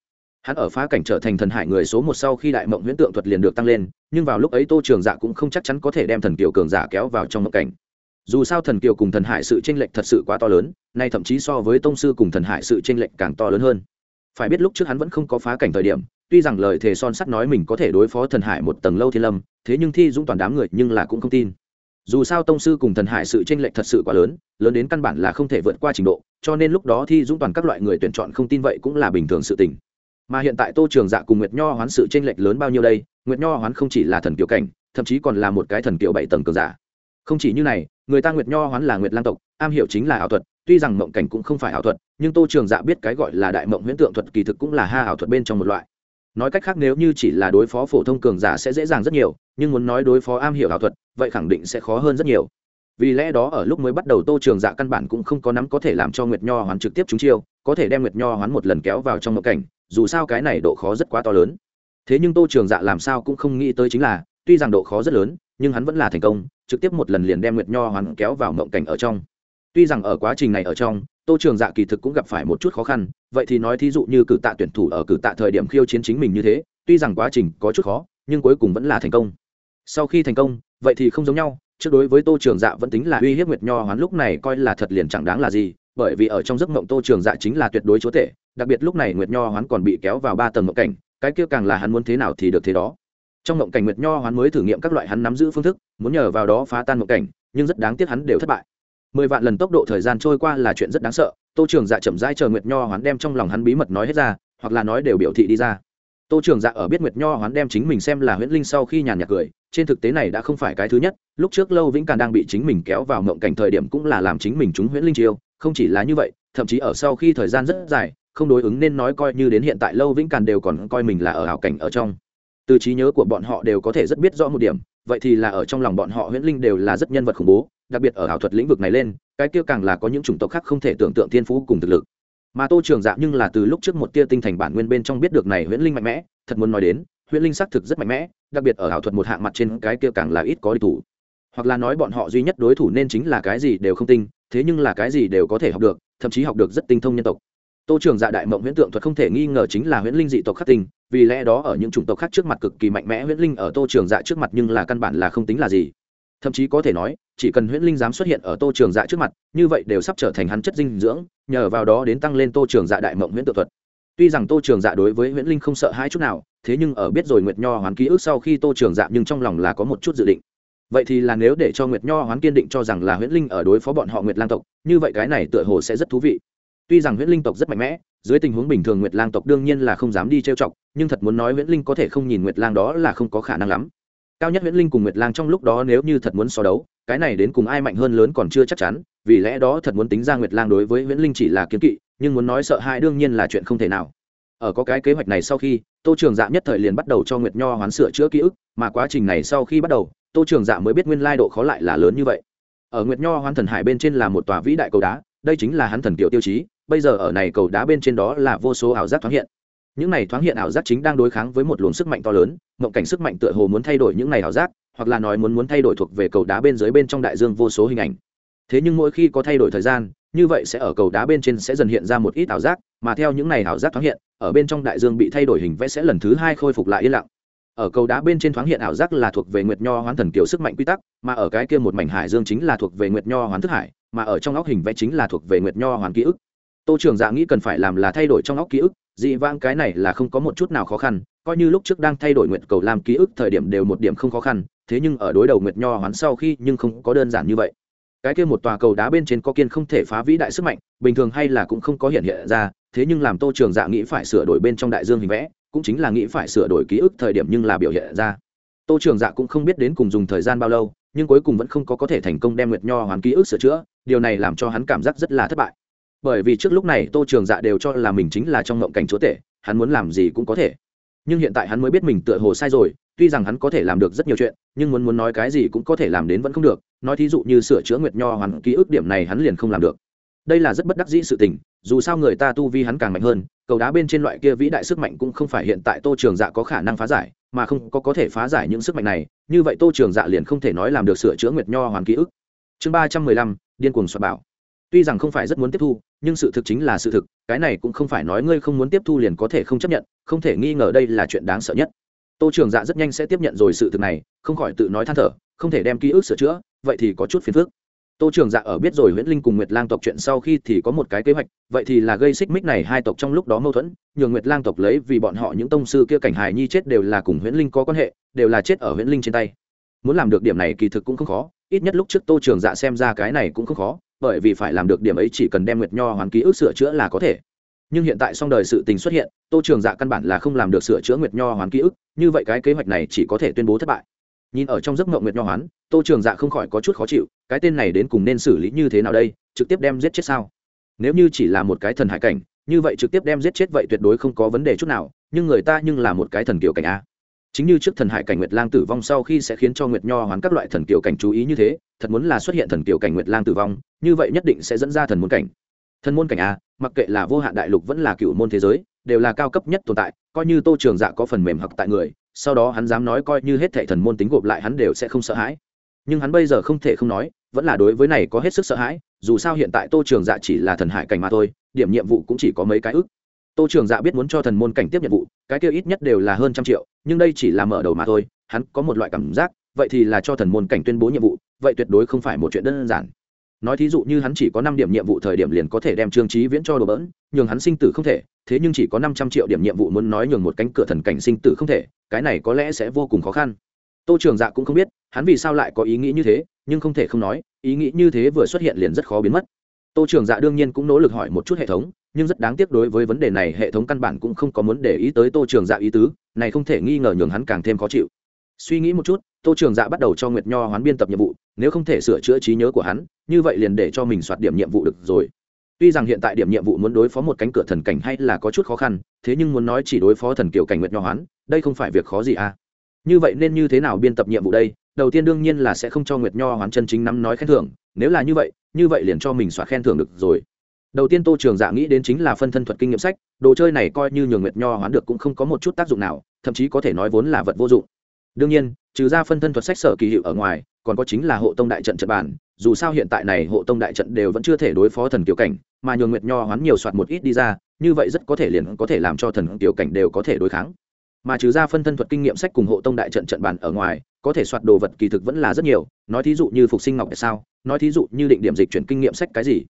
hắn ở phá cảnh trở thành thần hải người số một sau khi đại mộng huyễn tượng thuật liền được tăng lên, nhưng vào lúc ấy tô trường dạ cũng không chắc chắn có thể đem thần kiều cường giả kéo vào trong mộng cảnh. Dù sao thần kiều cùng thần hải sự tranh lệch thật sự quá to lớn, nay thậm chí so với tông sư cùng thần hải sự tranh lệch càng to lớn hơn. Phải biết lúc trước hắn vẫn không có phá cảnh thời điểm, tuy rằng lời thề son sắt nói mình có thể đối phó thần hải một tầng lâu thiên lâm, thế nhưng thi dũng toàn đám người nhưng là cũng không tin. Dù sao tông sư cùng thần hải sự tranh lệch thật sự quá lớn lớn đến căn bản là không thể vượt qua trình độ, cho nên lúc đó thi dũng toàn các loại người tuyển chọn không tin vậy cũng là bình thường sự tình mà hiện tại tô trường dạ cùng nguyệt nho hoán sự tranh lệch lớn bao nhiêu đây, nguyệt nho hoán không chỉ là thần kiểu cảnh, thậm chí còn là một cái thần kiểu bảy tầng cường giả. Không chỉ như này, người ta nguyệt nho hoán là nguyệt lang tộc, am hiểu chính là ảo thuật, tuy rằng mộng cảnh cũng không phải ảo thuật, nhưng tô trường dạ biết cái gọi là đại mộng huyễn tượng thuật kỳ thực cũng là ha ảo thuật bên trong một loại. Nói cách khác nếu như chỉ là đối phó phổ thông cường giả sẽ dễ dàng rất nhiều, nhưng muốn nói đối phó am hiểu ảo thuật, vậy khẳng định sẽ khó hơn rất nhiều. Vì lẽ đó ở lúc mới bắt đầu tô trường dạ căn bản cũng không có nắm có thể làm cho nguyệt nho hoán trực tiếp trúng chiêu, có thể đem nguyệt nho hoán một lần kéo vào trong mộng cảnh dù sao cái này độ khó rất quá to lớn. Thế nhưng tô trường dạ làm sao cũng không nghĩ tới chính là, tuy rằng độ khó rất lớn, nhưng hắn vẫn là thành công, trực tiếp một lần liền đem nguyệt nho hoàn kéo vào mộng cảnh ở trong. Tuy rằng ở quá trình này ở trong, tô trường dạ kỳ thực cũng gặp phải một chút khó khăn, vậy thì nói thí dụ như cử tạ tuyển thủ ở cử tạ thời điểm khiêu chiến chính mình như thế, tuy rằng quá trình có chút khó, nhưng cuối cùng vẫn là thành công. Sau khi thành công, vậy thì không giống nhau, trước đối với tô trường dạ vẫn tính là uy hiếp nguyệt nho hoán lúc này coi là thật liền chẳng đáng là gì, bởi vì ở trong giấc mộng tô trường dạ chính là tuyệt đối chúa tể đặc biệt lúc này nguyệt nho hoán còn bị kéo vào ba tầng mộng cảnh, cái kia càng là hắn muốn thế nào thì được thế đó. Trong mộng cảnh nguyệt nho hoán mới thử nghiệm các loại hắn nắm giữ phương thức, muốn nhờ vào đó phá tan mộng cảnh, nhưng rất đáng tiếc hắn đều thất bại. Mười vạn lần tốc độ thời gian trôi qua là chuyện rất đáng sợ, tô trường dạ chậm rãi chờ nguyệt nho hoán đem trong lòng hắn bí mật nói hết ra, hoặc là nói đều biểu thị đi ra. Tô trường dạ ở biết nguyệt nho hoán đem chính mình xem là huyễn linh sau khi nhàn nhạc cười, trên thực tế này đã không phải cái thứ nhất, lúc trước lâu vĩnh càn đang bị chính mình kéo vào mộng cảnh thời điểm cũng là làm chính mình trúng huyễn linh chiêu, không chỉ là như vậy, thậm chí ở sau khi thời gian rất dài không đối ứng nên nói coi như đến hiện tại lâu vĩnh càn đều còn coi mình là ở hảo cảnh ở trong. Từ trí nhớ của bọn họ đều có thể rất biết rõ một điểm, vậy thì là ở trong lòng bọn họ huyễn linh đều là rất nhân vật khủng bố, đặc biệt ở ảo thuật lĩnh vực này lên, cái kia càng là có những chủng tộc khác không thể tưởng tượng thiên phú cùng thực lực. Mà tô trường dạng nhưng là từ lúc trước một tia tinh thành bản nguyên bên trong biết được này huyễn linh mạnh mẽ, thật muốn nói đến, huyễn linh xác thực rất mạnh mẽ, đặc biệt ở ảo thuật một hạng mặt trên cái kia càng là ít có đối thủ. Hoặc là nói bọn họ duy nhất đối thủ nên chính là cái gì đều không tinh, thế nhưng là cái gì đều có thể học được, thậm chí học được rất tinh thông nhân tộc tô trường dạ đại mộng huyễn tượng thuật không thể nghi ngờ chính là huyễn linh dị tộc khắc tinh, vì lẽ đó ở những chủng tộc khác trước mặt cực kỳ mạnh mẽ huyễn linh ở tô trường dạ trước mặt nhưng là căn bản là không tính là gì. Thậm chí có thể nói, chỉ cần huyễn linh dám xuất hiện ở tô trường dạ trước mặt, như vậy đều sắp trở thành hắn chất dinh dưỡng, nhờ vào đó đến tăng lên tô trường dạ đại mộng huyễn Tượng thuật. Tuy rằng tô trường dạ đối với huyễn linh không sợ hai chút nào, thế nhưng ở biết rồi nguyệt nho hoán ký ức sau khi tô trường dạ nhưng trong lòng là có một chút dự định. Vậy thì là nếu để cho nguyệt nho hoán kiên định cho rằng là huyễn linh ở đối phó bọn họ nguyệt lang tộc, như vậy cái này tựa hồ sẽ rất thú vị tuy rằng huyễn linh tộc rất mạnh mẽ, dưới tình huống bình thường nguyệt lang tộc đương nhiên là không dám đi trêu chọc, nhưng thật muốn nói huyễn linh có thể không nhìn nguyệt lang đó là không có khả năng lắm. Cao nhất huyễn linh cùng nguyệt lang trong lúc đó nếu như thật muốn so đấu, cái này đến cùng ai mạnh hơn lớn còn chưa chắc chắn, vì lẽ đó thật muốn tính ra nguyệt lang đối với huyễn linh chỉ là kiến kỵ, nhưng muốn nói sợ hãi đương nhiên là chuyện không thể nào. Ở có cái kế hoạch này sau khi, tô trường dạ nhất thời liền bắt đầu cho nguyệt nho hoán sửa chữa ký ức, mà quá trình này sau khi bắt đầu, tô trường dạ mới biết nguyên lai độ khó lại là lớn như vậy. Ở nguyệt nho hoán thần hải bên trên là một tòa vĩ đại cầu đá, đây chính là hắn thần kiểu tiêu chí bây giờ ở này cầu đá bên trên đó là vô số ảo giác thoáng hiện. Những này thoáng hiện ảo giác chính đang đối kháng với một luồng sức mạnh to lớn, mộng cảnh sức mạnh tựa hồ muốn thay đổi những này ảo giác, hoặc là nói muốn muốn thay đổi thuộc về cầu đá bên dưới bên trong đại dương vô số hình ảnh. Thế nhưng mỗi khi có thay đổi thời gian, như vậy sẽ ở cầu đá bên trên sẽ dần hiện ra một ít ảo giác, mà theo những này ảo giác thoáng hiện, ở bên trong đại dương bị thay đổi hình vẽ sẽ lần thứ hai khôi phục lại yên lặng. Ở cầu đá bên trên thoáng hiện ảo giác là thuộc về nguyệt nho hoán thần kiểu sức mạnh quy tắc, mà ở cái kia một mảnh hải dương chính là thuộc về nguyệt nho hoán thức hải, mà ở trong óc hình vẽ chính là thuộc về nguyệt nho hoán ký ức tô trường dạ nghĩ cần phải làm là thay đổi trong óc ký ức, dị vãng cái này là không có một chút nào khó khăn, coi như lúc trước đang thay đổi nguyện cầu làm ký ức thời điểm đều một điểm không khó khăn, thế nhưng ở đối đầu nguyệt nho hoán sau khi nhưng không có đơn giản như vậy. Cái kia một tòa cầu đá bên trên có kiên không thể phá vĩ đại sức mạnh, bình thường hay là cũng không có hiện hiện ra, thế nhưng làm tô trường dạ nghĩ phải sửa đổi bên trong đại dương hình vẽ, cũng chính là nghĩ phải sửa đổi ký ức thời điểm nhưng là biểu hiện ra. Tô trường dạ cũng không biết đến cùng dùng thời gian bao lâu, nhưng cuối cùng vẫn không có có thể thành công đem nguyệt nho hoàn ký ức sửa chữa, điều này làm cho hắn cảm giác rất là thất bại bởi vì trước lúc này tô trường dạ đều cho là mình chính là trong ngộng cảnh chúa tể, hắn muốn làm gì cũng có thể. Nhưng hiện tại hắn mới biết mình tựa hồ sai rồi, tuy rằng hắn có thể làm được rất nhiều chuyện, nhưng muốn muốn nói cái gì cũng có thể làm đến vẫn không được, nói thí dụ như sửa chữa nguyệt nho hoàn ký ức điểm này hắn liền không làm được. Đây là rất bất đắc dĩ sự tình, dù sao người ta tu vi hắn càng mạnh hơn, cầu đá bên trên loại kia vĩ đại sức mạnh cũng không phải hiện tại tô trường dạ có khả năng phá giải, mà không có có thể phá giải những sức mạnh này, như vậy tô trường dạ liền không thể nói làm được sửa chữa nguyệt nho hoàn ký ức. Chương ba trăm mười lăm, điên cuồng soạt bảo tuy rằng không phải rất muốn tiếp thu, nhưng sự thực chính là sự thực, cái này cũng không phải nói ngươi không muốn tiếp thu liền có thể không chấp nhận, không thể nghi ngờ đây là chuyện đáng sợ nhất. Tô trường dạ rất nhanh sẽ tiếp nhận rồi sự thực này, không khỏi tự nói than thở, không thể đem ký ức sửa chữa, vậy thì có chút phiền phức. Tô trường dạ ở biết rồi nguyễn linh cùng nguyệt lang tộc chuyện sau khi thì có một cái kế hoạch, vậy thì là gây xích mích này hai tộc trong lúc đó mâu thuẫn, nhường nguyệt lang tộc lấy vì bọn họ những tông sư kia cảnh hài nhi chết đều là cùng nguyễn linh có quan hệ, đều là chết ở nguyễn linh trên tay. Muốn làm được điểm này kỳ thực cũng không khó, ít nhất lúc trước tô trường dạ xem ra cái này cũng không khó bởi vì phải làm được điểm ấy chỉ cần đem nguyệt nho hoàn ký ức sửa chữa là có thể. Nhưng hiện tại song đời sự tình xuất hiện, tô trường dạ căn bản là không làm được sửa chữa nguyệt nho hoàn ký ức, như vậy cái kế hoạch này chỉ có thể tuyên bố thất bại. Nhìn ở trong giấc mộng nguyệt nho hoán, tô trường dạ không khỏi có chút khó chịu, cái tên này đến cùng nên xử lý như thế nào đây, trực tiếp đem giết chết sao? Nếu như chỉ là một cái thần hải cảnh, như vậy trực tiếp đem giết chết vậy tuyệt đối không có vấn đề chút nào, nhưng người ta nhưng là một cái thần kiểu cảnh a. Chính như trước thần hải cảnh nguyệt lang tử vong sau khi sẽ khiến cho nguyệt nho hoán các loại thần kiểu cảnh chú ý như thế, thật muốn là xuất hiện thần kiểu cảnh nguyệt lang tử vong như vậy nhất định sẽ dẫn ra thần môn cảnh. Thần môn cảnh a mặc kệ là vô hạn đại lục vẫn là cựu môn thế giới, đều là cao cấp nhất tồn tại, coi như tô trường dạ có phần mềm hoặc tại người, sau đó hắn dám nói coi như hết thệ thần môn tính gộp lại hắn đều sẽ không sợ hãi. Nhưng hắn bây giờ không thể không nói, vẫn là đối với này có hết sức sợ hãi, dù sao hiện tại tô trường dạ chỉ là thần hải cảnh mà thôi, điểm nhiệm vụ cũng chỉ có mấy cái ức tô trường dạ biết muốn cho thần môn cảnh tiếp nhiệm vụ, cái kia ít nhất đều là hơn trăm triệu, nhưng đây chỉ là mở đầu mà thôi, hắn có một loại cảm giác, vậy thì là cho thần môn cảnh tuyên bố nhiệm vụ, vậy tuyệt đối không phải một chuyện đơn giản nói thí dụ như hắn chỉ có năm điểm nhiệm vụ thời điểm liền có thể đem trương trí viễn cho đồ bỡn, nhường hắn sinh tử không thể, thế nhưng chỉ có năm trăm triệu điểm nhiệm vụ muốn nói nhường một cánh cửa thần cảnh sinh tử không thể, cái này có lẽ sẽ vô cùng khó khăn. Tô trường dạ cũng không biết, hắn vì sao lại có ý nghĩ như thế, nhưng không thể không nói, ý nghĩ như thế vừa xuất hiện liền rất khó biến mất. Tô trường dạ đương nhiên cũng nỗ lực hỏi một chút hệ thống, nhưng rất đáng tiếc đối với vấn đề này hệ thống căn bản cũng không có muốn để ý tới tô trường dạ ý tứ, này không thể nghi ngờ nhường hắn càng thêm khó chịu suy nghĩ một chút, tô trường dạ bắt đầu cho nguyệt nho hoán biên tập nhiệm vụ, nếu không thể sửa chữa trí nhớ của hắn, như vậy liền để cho mình soạt điểm nhiệm vụ được rồi. Tuy rằng hiện tại điểm nhiệm vụ muốn đối phó một cánh cửa thần cảnh hay là có chút khó khăn, thế nhưng muốn nói chỉ đối phó thần kiểu cảnh nguyệt nho hoán, đây không phải việc khó gì à. Như vậy nên như thế nào biên tập nhiệm vụ đây? Đầu tiên đương nhiên là sẽ không cho nguyệt nho hoán chân chính nắm nói khen thưởng, nếu là như vậy như vậy liền cho mình soạt khen thưởng được rồi. Đầu tiên tô trường dạ nghĩ đến chính là phân thân thuật kinh nghiệm sách, đồ chơi này coi như nhường nguyệt nho hoán được cũng không có một chút tác dụng nào, thậm chí có thể nói vốn là vật vô dụng đương nhiên, trừ ra phân thân thuật sách sở kỳ hiệu ở ngoài, còn có chính là hộ tông đại trận trận bản, dù sao hiện tại này hộ tông đại trận đều vẫn chưa thể đối phó thần kiểu cảnh, mà nhường nguyệt nho hoán nhiều soạt một ít đi ra, như vậy rất có thể liền có thể làm cho thần kiểu cảnh đều có thể đối kháng. Mà trừ ra phân thân thuật kinh nghiệm sách cùng hộ tông đại trận trận bản ở ngoài, có thể soạt đồ vật kỳ thực vẫn là rất nhiều, nói thí dụ như phục sinh ngọc tại sao, nói thí dụ như định điểm dịch chuyển kinh nghiệm sách cái gì.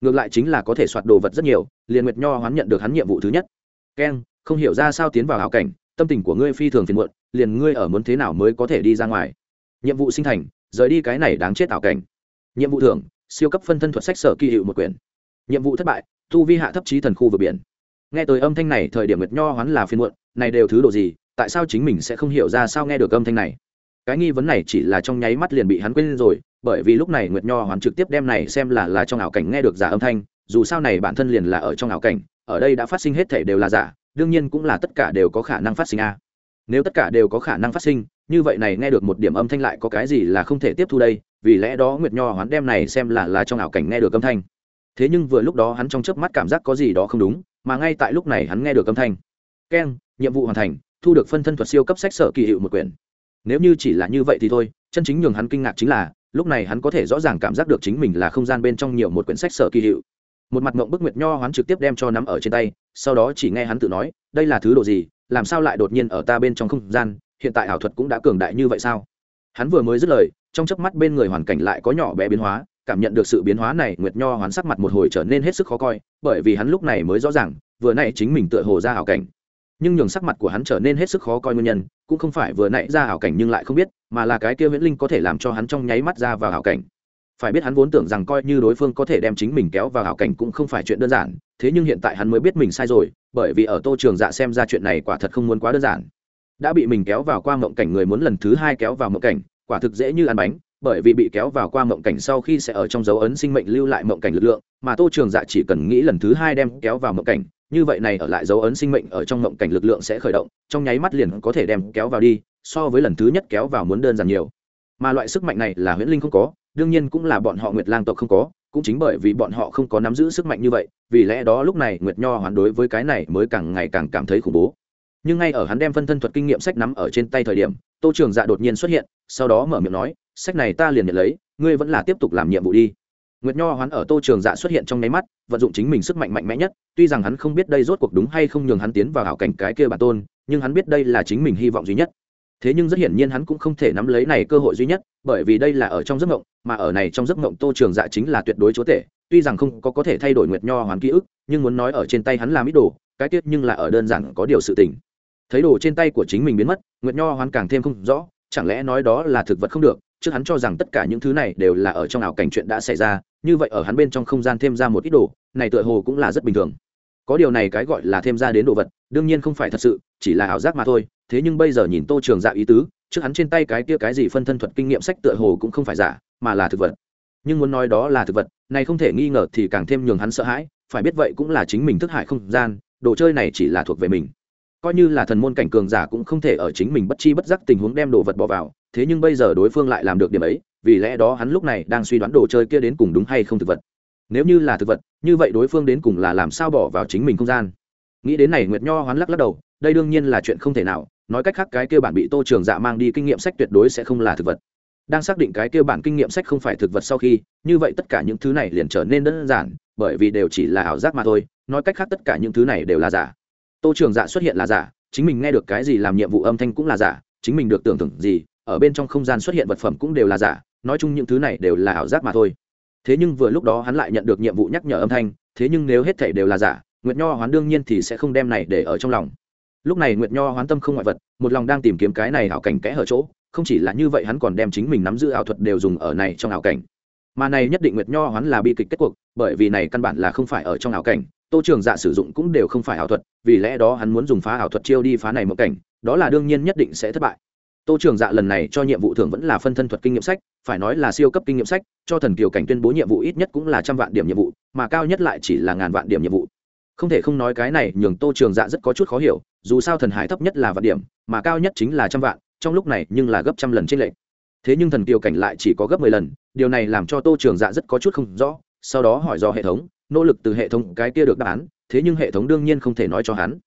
Ngược lại chính là có thể soạt đồ vật rất nhiều, liền nguyệt nho hoán nhận được hắn nhiệm vụ thứ nhất. Keng, không hiểu ra sao tiến vào hảo cảnh tâm tình của ngươi phi thường phiền muộn, liền ngươi ở muốn thế nào mới có thể đi ra ngoài. Nhiệm vụ sinh thành, rời đi cái này đáng chết ảo cảnh. Nhiệm vụ thưởng, siêu cấp phân thân thuật sách sở kỳ hiệu một quyển. Nhiệm vụ thất bại thu vi hạ thấp trí thần khu vực biển. Nghe tới âm thanh này, thời điểm nguyệt nho hoán là phiên muộn, này đều thứ đồ gì, tại sao chính mình sẽ không hiểu ra sao nghe được âm thanh này? Cái nghi vấn này chỉ là trong nháy mắt liền bị hắn quên rồi, bởi vì lúc này nguyệt nho hoán trực tiếp đem này xem là là trong ảo cảnh nghe được giả âm thanh, dù sao này bản thân liền là ở trong ảo cảnh, ở đây đã phát sinh hết thể đều là giả đương nhiên cũng là tất cả đều có khả năng phát sinh a. Nếu tất cả đều có khả năng phát sinh, như vậy này nghe được một điểm âm thanh lại có cái gì là không thể tiếp thu đây, vì lẽ đó nguyệt nho hoán đem này xem là là trong ảo cảnh nghe được âm thanh. Thế nhưng vừa lúc đó hắn trong chớp mắt cảm giác có gì đó không đúng, mà ngay tại lúc này hắn nghe được âm thanh. Keng, nhiệm vụ hoàn thành, thu được phân thân thuật siêu cấp sách sở kỳ hiệu một quyển. Nếu như chỉ là như vậy thì thôi, chân chính nhường hắn kinh ngạc chính là, lúc này hắn có thể rõ ràng cảm giác được chính mình là không gian bên trong nhiều một quyển sách sở kỳ hiệu một mặt ngộng bức nguyệt nho hoán trực tiếp đem cho nắm ở trên tay, sau đó chỉ nghe hắn tự nói, đây là thứ đồ gì, làm sao lại đột nhiên ở ta bên trong không gian, hiện tại ảo thuật cũng đã cường đại như vậy sao? Hắn vừa mới dứt lời, trong chớp mắt bên người hoàn cảnh lại có nhỏ bé biến hóa, cảm nhận được sự biến hóa này, nguyệt nho hoán sắc mặt một hồi trở nên hết sức khó coi, bởi vì hắn lúc này mới rõ ràng, vừa nãy chính mình tựa hồ ra ảo cảnh. Nhưng nhường sắc mặt của hắn trở nên hết sức khó coi nguyên nhân, cũng không phải vừa nãy ra ảo cảnh nhưng lại không biết, mà là cái kia viễn linh có thể làm cho hắn trong nháy mắt ra vào ảo cảnh phải biết hắn vốn tưởng rằng coi như đối phương có thể đem chính mình kéo vào hảo cảnh cũng không phải chuyện đơn giản, thế nhưng hiện tại hắn mới biết mình sai rồi, bởi vì ở tô trường dạ xem ra chuyện này quả thật không muốn quá đơn giản. Đã bị mình kéo vào qua mộng cảnh người muốn lần thứ hai kéo vào mộng cảnh, quả thực dễ như ăn bánh, bởi vì bị kéo vào qua mộng cảnh sau khi sẽ ở trong dấu ấn sinh mệnh lưu lại mộng cảnh lực lượng, mà tô trường dạ chỉ cần nghĩ lần thứ hai đem kéo vào mộng cảnh, như vậy này ở lại dấu ấn sinh mệnh ở trong mộng cảnh lực lượng sẽ khởi động, trong nháy mắt liền có thể đem kéo vào đi, so với lần thứ nhất kéo vào muốn đơn giản nhiều. Mà loại sức mạnh này là huyễn linh không có đương nhiên cũng là bọn họ nguyệt lang tộc không có, cũng chính bởi vì bọn họ không có nắm giữ sức mạnh như vậy, vì lẽ đó lúc này nguyệt nho hoàn đối với cái này mới càng ngày càng cảm thấy khủng bố. Nhưng ngay ở hắn đem phân thân thuật kinh nghiệm sách nắm ở trên tay thời điểm, tô trường dạ đột nhiên xuất hiện, sau đó mở miệng nói, sách này ta liền nhận lấy, ngươi vẫn là tiếp tục làm nhiệm vụ đi. Nguyệt nho hoán ở tô trường dạ xuất hiện trong nháy mắt, vận dụng chính mình sức mạnh mạnh mẽ nhất, tuy rằng hắn không biết đây rốt cuộc đúng hay không nhường hắn tiến vào hảo cảnh cái kia bản tôn, nhưng hắn biết đây là chính mình hy vọng duy nhất thế nhưng rất hiển nhiên hắn cũng không thể nắm lấy này cơ hội duy nhất, bởi vì đây là ở trong giấc mộng, mà ở này trong giấc mộng tô trường dạ chính là tuyệt đối chúa tể, tuy rằng không có có thể thay đổi nguyệt nho hoàn ký ức, nhưng muốn nói ở trên tay hắn làm ít đồ, cái tiết nhưng là ở đơn giản có điều sự tình. Thấy đồ trên tay của chính mình biến mất, nguyệt nho hoàn càng thêm không rõ, chẳng lẽ nói đó là thực vật không được, trước hắn cho rằng tất cả những thứ này đều là ở trong ảo cảnh chuyện đã xảy ra, như vậy ở hắn bên trong không gian thêm ra một ít đồ, này tựa hồ cũng là rất bình thường. Có điều này cái gọi là thêm ra đến đồ vật, đương nhiên không phải thật sự, chỉ là ảo giác mà thôi thế nhưng bây giờ nhìn tô trường dạ ý tứ, trước hắn trên tay cái kia cái gì phân thân thuật kinh nghiệm sách tựa hồ cũng không phải giả, mà là thực vật. Nhưng muốn nói đó là thực vật, này không thể nghi ngờ thì càng thêm nhường hắn sợ hãi, phải biết vậy cũng là chính mình thức hại không gian, đồ chơi này chỉ là thuộc về mình. Coi như là thần môn cảnh cường giả cũng không thể ở chính mình bất chi bất giác tình huống đem đồ vật bỏ vào, thế nhưng bây giờ đối phương lại làm được điểm ấy, vì lẽ đó hắn lúc này đang suy đoán đồ chơi kia đến cùng đúng hay không thực vật. Nếu như là thực vật, như vậy đối phương đến cùng là làm sao bỏ vào chính mình không gian? Nghĩ đến này nguyệt nho hoán lắc lắc đầu, đây đương nhiên là chuyện không thể nào, nói cách khác cái kia bản bị tô trường dạ mang đi kinh nghiệm sách tuyệt đối sẽ không là thực vật. Đang xác định cái kia bản kinh nghiệm sách không phải thực vật sau khi, như vậy tất cả những thứ này liền trở nên đơn giản, bởi vì đều chỉ là ảo giác mà thôi, nói cách khác tất cả những thứ này đều là giả. Tô trường dạ xuất hiện là giả, chính mình nghe được cái gì làm nhiệm vụ âm thanh cũng là giả, chính mình được tưởng tượng gì, ở bên trong không gian xuất hiện vật phẩm cũng đều là giả, nói chung những thứ này đều là ảo giác mà thôi. Thế nhưng vừa lúc đó hắn lại nhận được nhiệm vụ nhắc nhở âm thanh, thế nhưng nếu hết thể đều là giả nguyệt nho hoán đương nhiên thì sẽ không đem này để ở trong lòng. Lúc này nguyệt nho hoán tâm không ngoại vật, một lòng đang tìm kiếm cái này ảo cảnh kẽ hở chỗ, không chỉ là như vậy hắn còn đem chính mình nắm giữ ảo thuật đều dùng ở này trong ảo cảnh. Mà này nhất định nguyệt nho hoán là bi kịch kết cuộc, bởi vì này căn bản là không phải ở trong ảo cảnh, tô trường dạ sử dụng cũng đều không phải ảo thuật, vì lẽ đó hắn muốn dùng phá ảo thuật chiêu đi phá này một cảnh, đó là đương nhiên nhất định sẽ thất bại. Tô trường dạ lần này cho nhiệm vụ thường vẫn là phân thân thuật kinh nghiệm sách, phải nói là siêu cấp kinh nghiệm sách, cho thần kiều cảnh tuyên bố nhiệm vụ ít nhất cũng là trăm vạn điểm nhiệm vụ, mà cao nhất lại chỉ là ngàn vạn điểm nhiệm vụ không thể không nói cái này nhường tô trường dạ rất có chút khó hiểu, dù sao thần hải thấp nhất là vạn điểm, mà cao nhất chính là trăm vạn, trong lúc này nhưng là gấp trăm lần trên lệ thế nhưng thần kiều cảnh lại chỉ có gấp mười lần, điều này làm cho tô trường dạ rất có chút không rõ, sau đó hỏi do hệ thống, nỗ lực từ hệ thống cái kia được đáp án, thế nhưng hệ thống đương nhiên không thể nói cho hắn.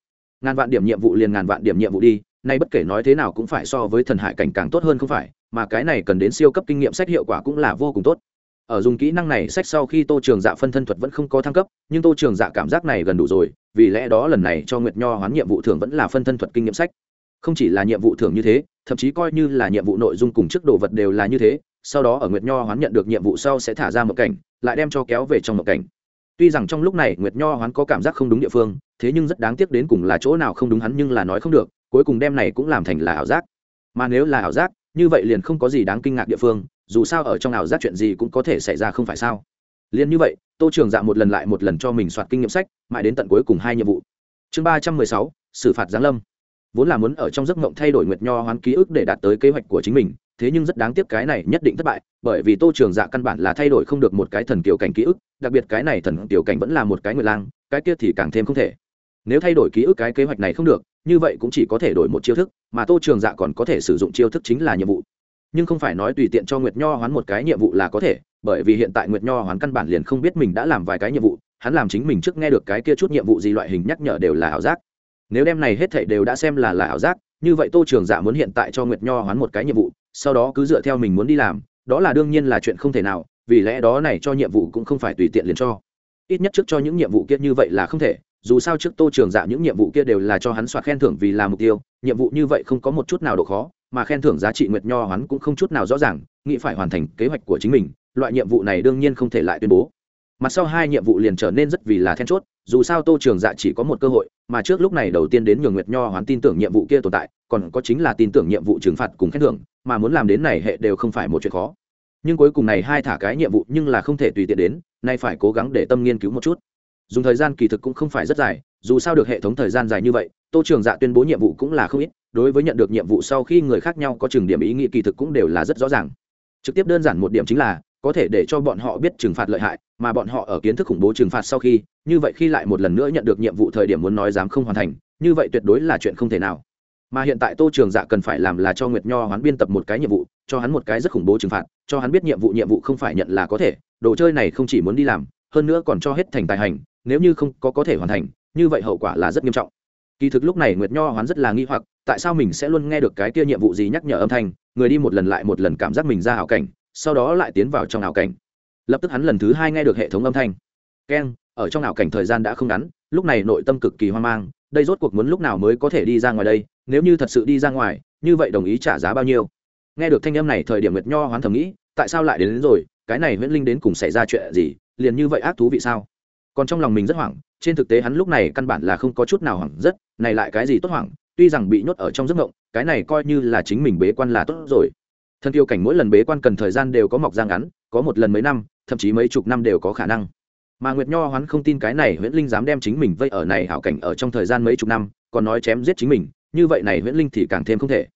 Ngàn vạn điểm nhiệm vụ liền ngàn vạn điểm nhiệm vụ đi, nay bất kể nói thế nào cũng phải so với thần hải cảnh càng tốt hơn không phải, mà cái này cần đến siêu cấp kinh nghiệm sách hiệu quả cũng là vô cùng tốt ở dùng kỹ năng này sách sau khi tô trường dạ phân thân thuật vẫn không có thăng cấp, nhưng tô trường dạ cảm giác này gần đủ rồi, vì lẽ đó lần này cho nguyệt nho hoán nhiệm vụ thường vẫn là phân thân thuật kinh nghiệm sách. Không chỉ là nhiệm vụ thường như thế, thậm chí coi như là nhiệm vụ nội dung cùng chức đồ vật đều là như thế, sau đó ở nguyệt nho hoán nhận được nhiệm vụ sau sẽ thả ra một cảnh, lại đem cho kéo về trong một cảnh. Tuy rằng trong lúc này nguyệt nho hoán có cảm giác không đúng địa phương, thế nhưng rất đáng tiếc đến cùng là chỗ nào không đúng hắn nhưng là nói không được, cuối cùng đem này cũng làm thành là ảo giác. Mà nếu là ảo giác, như vậy liền không có gì đáng kinh ngạc địa phương dù sao ở trong ảo giác chuyện gì cũng có thể xảy ra không phải sao. Liền như vậy, tô trường dạ một lần lại một lần cho mình soạt kinh nghiệm sách, mãi đến tận cuối cùng hai nhiệm vụ. Chương ba trăm mười sáu, xử phạt giáng lâm. Vốn là muốn ở trong giấc mộng thay đổi nguyệt nho hoán ký ức để đạt tới kế hoạch của chính mình, thế nhưng rất đáng tiếc cái này nhất định thất bại, bởi vì tô trường dạ căn bản là thay đổi không được một cái thần kiều cảnh ký ức, đặc biệt cái này thần kiều cảnh vẫn là một cái nguyệt lang, cái kia thì càng thêm không thể. Nếu thay đổi ký ức cái kế hoạch này không được, như vậy cũng chỉ có thể đổi một chiêu thức, mà tô trường dạ còn có thể sử dụng chiêu thức chính là nhiệm vụ nhưng không phải nói tùy tiện cho nguyệt nho hoán một cái nhiệm vụ là có thể, bởi vì hiện tại nguyệt nho hoán căn bản liền không biết mình đã làm vài cái nhiệm vụ, hắn làm chính mình trước nghe được cái kia chút nhiệm vụ gì loại hình nhắc nhở đều là ảo giác. Nếu đem này hết thảy đều đã xem là là ảo giác, như vậy tô trường dạ muốn hiện tại cho nguyệt nho hoán một cái nhiệm vụ, sau đó cứ dựa theo mình muốn đi làm, đó là đương nhiên là chuyện không thể nào, vì lẽ đó này cho nhiệm vụ cũng không phải tùy tiện liền cho. Ít nhất trước cho những nhiệm vụ kia như vậy là không thể, dù sao trước tô trường dạ những nhiệm vụ kia đều là cho hắn soạt khen thưởng vì là mục tiêu, nhiệm vụ như vậy không có một chút nào độ khó mà khen thưởng giá trị nguyệt nho hắn cũng không chút nào rõ ràng, nghĩ phải hoàn thành kế hoạch của chính mình, loại nhiệm vụ này đương nhiên không thể lại tuyên bố. Mặt sau hai nhiệm vụ liền trở nên rất vì là then chốt, dù sao tô trường dạ chỉ có một cơ hội, mà trước lúc này đầu tiên đến nhường nguyệt nho hoán tin tưởng nhiệm vụ kia tồn tại, còn có chính là tin tưởng nhiệm vụ trừng phạt cùng khen thưởng, mà muốn làm đến này hệ đều không phải một chuyện khó. Nhưng cuối cùng này hai thả cái nhiệm vụ nhưng là không thể tùy tiện đến, nay phải cố gắng để tâm nghiên cứu một chút. Dùng thời gian kỳ thực cũng không phải rất dài, dù sao được hệ thống thời gian dài như vậy, tô trường dạ tuyên bố nhiệm vụ cũng là không ít đối với nhận được nhiệm vụ sau khi người khác nhau có chừng điểm ý nghĩ kỳ thực cũng đều là rất rõ ràng. Trực tiếp đơn giản một điểm chính là, có thể để cho bọn họ biết trừng phạt lợi hại, mà bọn họ ở kiến thức khủng bố trừng phạt sau khi, như vậy khi lại một lần nữa nhận được nhiệm vụ thời điểm muốn nói dám không hoàn thành, như vậy tuyệt đối là chuyện không thể nào. Mà hiện tại tô trường dạ cần phải làm là cho nguyệt nho hoán biên tập một cái nhiệm vụ, cho hắn một cái rất khủng bố trừng phạt, cho hắn biết nhiệm vụ nhiệm vụ không phải nhận là có thể, đồ chơi này không chỉ muốn đi làm, hơn nữa còn cho hết thành tài hành, nếu như không có có thể hoàn thành, như vậy hậu quả là rất nghiêm trọng kỳ thực lúc này nguyệt nho hoán rất là nghi hoặc tại sao mình sẽ luôn nghe được cái kia nhiệm vụ gì nhắc nhở âm thanh người đi một lần lại một lần cảm giác mình ra hảo cảnh sau đó lại tiến vào trong hảo cảnh. Lập tức hắn lần thứ hai nghe được hệ thống âm thanh. Keng ở trong hảo cảnh thời gian đã không ngắn lúc này nội tâm cực kỳ hoang mang đây rốt cuộc muốn lúc nào mới có thể đi ra ngoài đây nếu như thật sự đi ra ngoài như vậy đồng ý trả giá bao nhiêu? Nghe được thanh âm này thời điểm nguyệt nho hoán thầm nghĩ tại sao lại đến, đến rồi cái này nguyễn linh đến cùng xảy ra chuyện gì liền như vậy ác thú vị sao? Còn trong lòng mình rất hoảng trên thực tế hắn lúc này căn bản là không có chút nào hoảng rất, này lại cái gì tốt hoảng, tuy rằng bị nhốt ở trong giấc ngộng cái này coi như là chính mình bế quan là tốt rồi. Thân tiêu cảnh mỗi lần bế quan cần thời gian đều có mọc ra ngắn, có một lần mấy năm, thậm chí mấy chục năm đều có khả năng. Mà nguyệt nho hắn không tin cái này nguyễn linh dám đem chính mình vây ở này hảo cảnh ở trong thời gian mấy chục năm, còn nói chém giết chính mình, như vậy này nguyễn linh thì càng thêm không thể.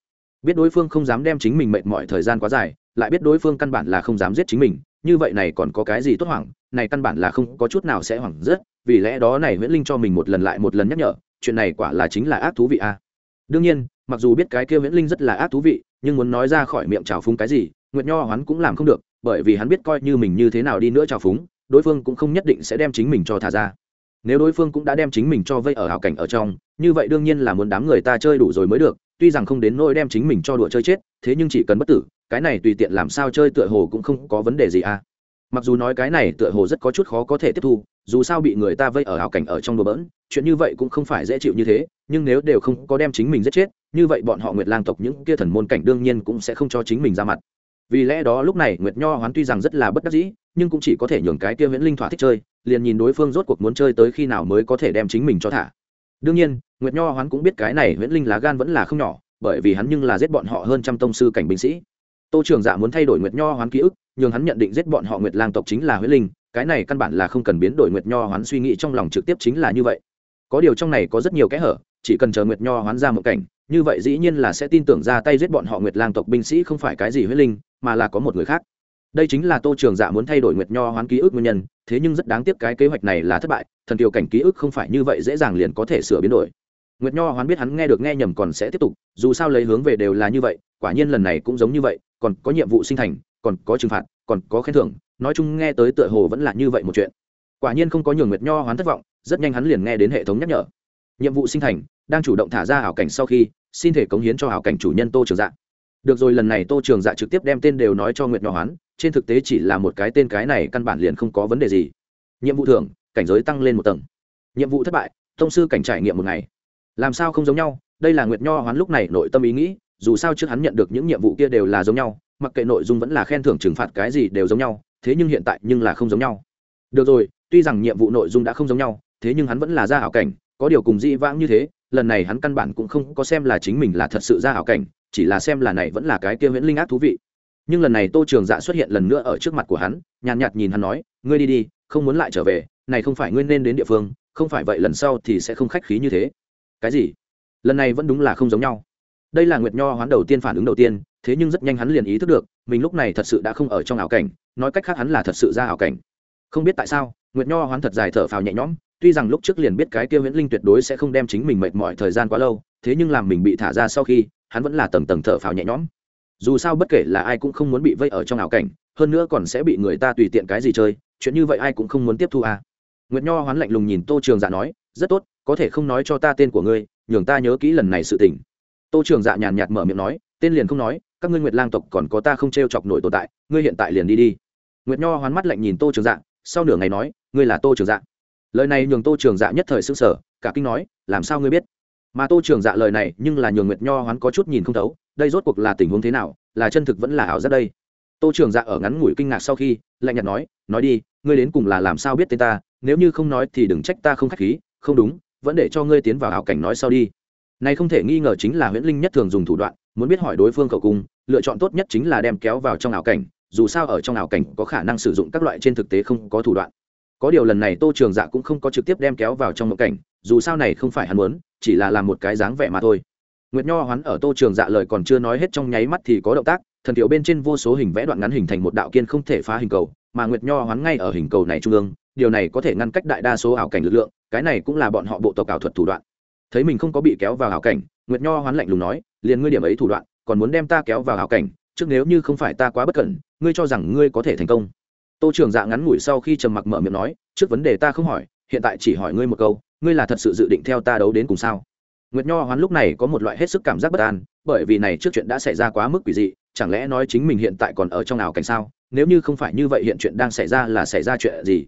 Biết đối phương không dám đem chính mình mệt mỏi thời gian quá dài, lại biết đối phương căn bản là không dám giết chính mình như vậy này còn có cái gì tốt hoảng này căn bản là không có chút nào sẽ hoảng rất, vì lẽ đó này nguyễn linh cho mình một lần lại một lần nhắc nhở, chuyện này quả là chính là ác thú vị a à. đương nhiên, mặc dù biết cái kia nguyễn linh rất là ác thú vị, nhưng muốn nói ra khỏi miệng trào phúng cái gì, nguyệt nho hắn cũng làm không được, bởi vì hắn biết coi như mình như thế nào đi nữa trào phúng, đối phương cũng không nhất định sẽ đem chính mình cho thả ra nếu đối phương cũng đã đem chính mình cho vây ở hảo cảnh ở trong, như vậy đương nhiên là muốn đám người ta chơi đủ rồi mới được tuy rằng không đến nỗi đem chính mình cho đùa chơi chết, thế nhưng chỉ cần bất tử, cái này tùy tiện làm sao chơi tựa hồ cũng không có vấn đề gì à. Mặc dù nói cái này tựa hồ rất có chút khó có thể tiếp thu, dù sao bị người ta vây ở hảo cảnh ở trong đùa bỡn, chuyện như vậy cũng không phải dễ chịu như thế, nhưng nếu đều không có đem chính mình giết chết, như vậy bọn họ nguyệt lang tộc những kia thần môn cảnh đương nhiên cũng sẽ không cho chính mình ra mặt. Vì lẽ đó lúc này nguyệt nho hoán tuy rằng rất là bất đắc dĩ, nhưng cũng chỉ có thể nhường cái kia viễn linh thỏa thích chơi, liền nhìn đối phương rốt cuộc muốn chơi tới khi nào mới có thể đem chính mình cho thả đương nhiên, nguyệt nho hoán cũng biết cái này viễn linh lá gan vẫn là không nhỏ, bởi vì hắn nhưng là giết bọn họ hơn trăm tông sư cảnh binh sĩ. Tô trường dạ muốn thay đổi nguyệt nho hoán ký ức nhưng hắn nhận định giết bọn họ nguyệt lang tộc chính là huyết linh, cái này căn bản là không cần biến đổi nguyệt nho hoán suy nghĩ trong lòng trực tiếp chính là như vậy. Có điều trong này có rất nhiều kẽ hở, chỉ cần chờ nguyệt nho hoán ra một cảnh, như vậy dĩ nhiên là sẽ tin tưởng ra tay giết bọn họ nguyệt lang tộc binh sĩ không phải cái gì huyết linh, mà là có một người khác đây chính là tô trường dạ muốn thay đổi nguyệt nho hoán ký ức nguyên nhân, thế nhưng rất đáng tiếc cái kế hoạch này là thất bại, thần kiều cảnh ký ức không phải như vậy dễ dàng liền có thể sửa biến đổi. Nguyệt nho hoán biết hắn nghe được nghe nhầm còn sẽ tiếp tục, dù sao lấy hướng về đều là như vậy, quả nhiên lần này cũng giống như vậy, còn có nhiệm vụ sinh thành, còn có trừng phạt, còn có khen thưởng, nói chung nghe tới tựa hồ vẫn là như vậy một chuyện. Quả nhiên không có nhường nguyệt nho hoán thất vọng, rất nhanh hắn liền nghe đến hệ thống nhắc nhở. Nhiệm vụ sinh thành, đang chủ động thả ra ảo cảnh sau khi, xin thể cống hiến cho ảo cảnh chủ nhân tô trường dạng được rồi, lần này tô trường dạ trực tiếp đem tên đều nói cho nguyệt nho hoán, trên thực tế chỉ là một cái tên cái này căn bản liền không có vấn đề gì. Nhiệm vụ thưởng, cảnh giới tăng lên một tầng. Nhiệm vụ thất bại thông sư cảnh trải nghiệm một ngày. Làm sao không giống nhau, đây là nguyệt nho hoán lúc này nội tâm ý nghĩ, dù sao trước hắn nhận được những nhiệm vụ kia đều là giống nhau, mặc kệ nội dung vẫn là khen thưởng trừng phạt cái gì đều giống nhau, thế nhưng hiện tại nhưng là không giống nhau. Được rồi, tuy rằng nhiệm vụ nội dung đã không giống nhau, thế nhưng hắn vẫn là ra hảo cảnh, có điều cùng dĩ vãng như thế, lần này hắn căn bản cũng không có xem là chính mình là thật sự ra hảo cảnh chỉ là xem là này vẫn là cái kia nguyễn linh ác thú vị. Nhưng lần này tô trường dạ xuất hiện lần nữa ở trước mặt của hắn, nhàn nhạt nhìn hắn nói, ngươi đi đi, không muốn lại trở về, này không phải ngươi nên đến địa phương, không phải vậy lần sau thì sẽ không khách khí như thế. Cái gì? Lần này vẫn đúng là không giống nhau. Đây là nguyệt nho hoán đầu tiên phản ứng đầu tiên, thế nhưng rất nhanh hắn liền ý thức được, mình lúc này thật sự đã không ở trong ảo cảnh, nói cách khác hắn là thật sự ra ảo cảnh. Không biết tại sao, nguyệt nho hoán thật dài thở phào nhẹ nhõm, tuy rằng lúc trước liền biết cái kia huyễn linh tuyệt đối sẽ không đem chính mình mệt mỏi thời gian quá lâu, thế nhưng làm mình bị thả ra sau khi hắn vẫn là tầng tầng thở phào nhẹ nhõm. Dù sao bất kể là ai cũng không muốn bị vây ở trong ảo cảnh, hơn nữa còn sẽ bị người ta tùy tiện cái gì chơi, chuyện như vậy ai cũng không muốn tiếp thu à. nguyệt nho hoán lạnh lùng nhìn tô trường dạ nói, rất tốt, có thể không nói cho ta tên của ngươi, nhường ta nhớ kỹ lần này sự tình. Tô trường dạ nhàn nhạt mở miệng nói, tên liền không nói, các ngươi nguyệt lang tộc còn có ta không t r e o chọc nổi tồn tại, ngươi hiện tại liền đi đi. Nguyệt nho hoán mắt lạnh nhìn tô trường dạ sau nửa ngày nói, ngươi là tô trường dạ. Lời này nhường tô trường dạ nhất thời s ư n g sở cả kinh nói, làm sao ngươi biết? Mà tô trường dạ lời này nhưng là nhường nguyệt nho hoán có chút nhìn không thấu, đây rốt cuộc là tình huống thế nào, là chân thực vẫn là ảo giác đây? Tô trường dạ ở ngắn ngủi kinh ngạc sau khi, lạnh nhạt nói nói đi, ngươi đến cùng là làm sao biết tên ta, nếu như không nói thì đừng trách ta không k h á c h khí, không đúng, vẫn để cho ngươi tiến vào ảo cảnh nói sau đi. Này không thể nghi ngờ chính là huyễn linh nhất thường dùng thủ đoạn, muốn biết hỏi đối phương cầu cung, lựa chọn tốt nhất chính là đem kéo vào trong ảo cảnh, dù sao ở trong ảo cảnh có khả năng sử dụng các loại trên thực tế không có thủ đoạn. Có điều lần này tô trường dạ cũng không có trực tiếp đem kéo vào trong mộng cảnh dù sao này không phải hắn muốn, chỉ là làm một cái dáng vẻ mà thôi. Nguyệt nho hoán ở tô trường dạ lời còn chưa nói hết trong nháy mắt thì có động tác, thần tiểu bên trên vô số hình vẽ đoạn ngắn hình thành một đạo kiên không thể phá hình cầu, mà nguyệt nho hoán ngay ở hình cầu này trung ương, điều này có thể ngăn cách đại đa số ảo cảnh lực lượng, cái này cũng là bọn họ bộ tộc ảo thuật thủ đoạn. Thấy mình không có bị kéo vào ảo cảnh, nguyệt nho hoán lạnh lùng nói, liền ngươi điểm ấy thủ đoạn, còn muốn đem ta kéo vào ảo cảnh, trước nếu như không phải ta quá bất cẩn, ngươi cho rằng ngươi có thể thành công. Tô trường dạ ngắn ngủi sau khi trầm mặc mở miệng nói, trước vấn đề ta không hỏi, hiện tại chỉ hỏi ngươi một câu ngươi là thật sự dự định theo ta đấu đến cùng sao? Nguyệt nho hoán lúc này có một loại hết sức cảm giác bất an, bởi vì này trước chuyện đã xảy ra quá mức quỷ dị, chẳng lẽ nói chính mình hiện tại còn ở trong ảo cảnh sao? Nếu như không phải như vậy hiện chuyện đang xảy ra là xảy ra chuyện gì?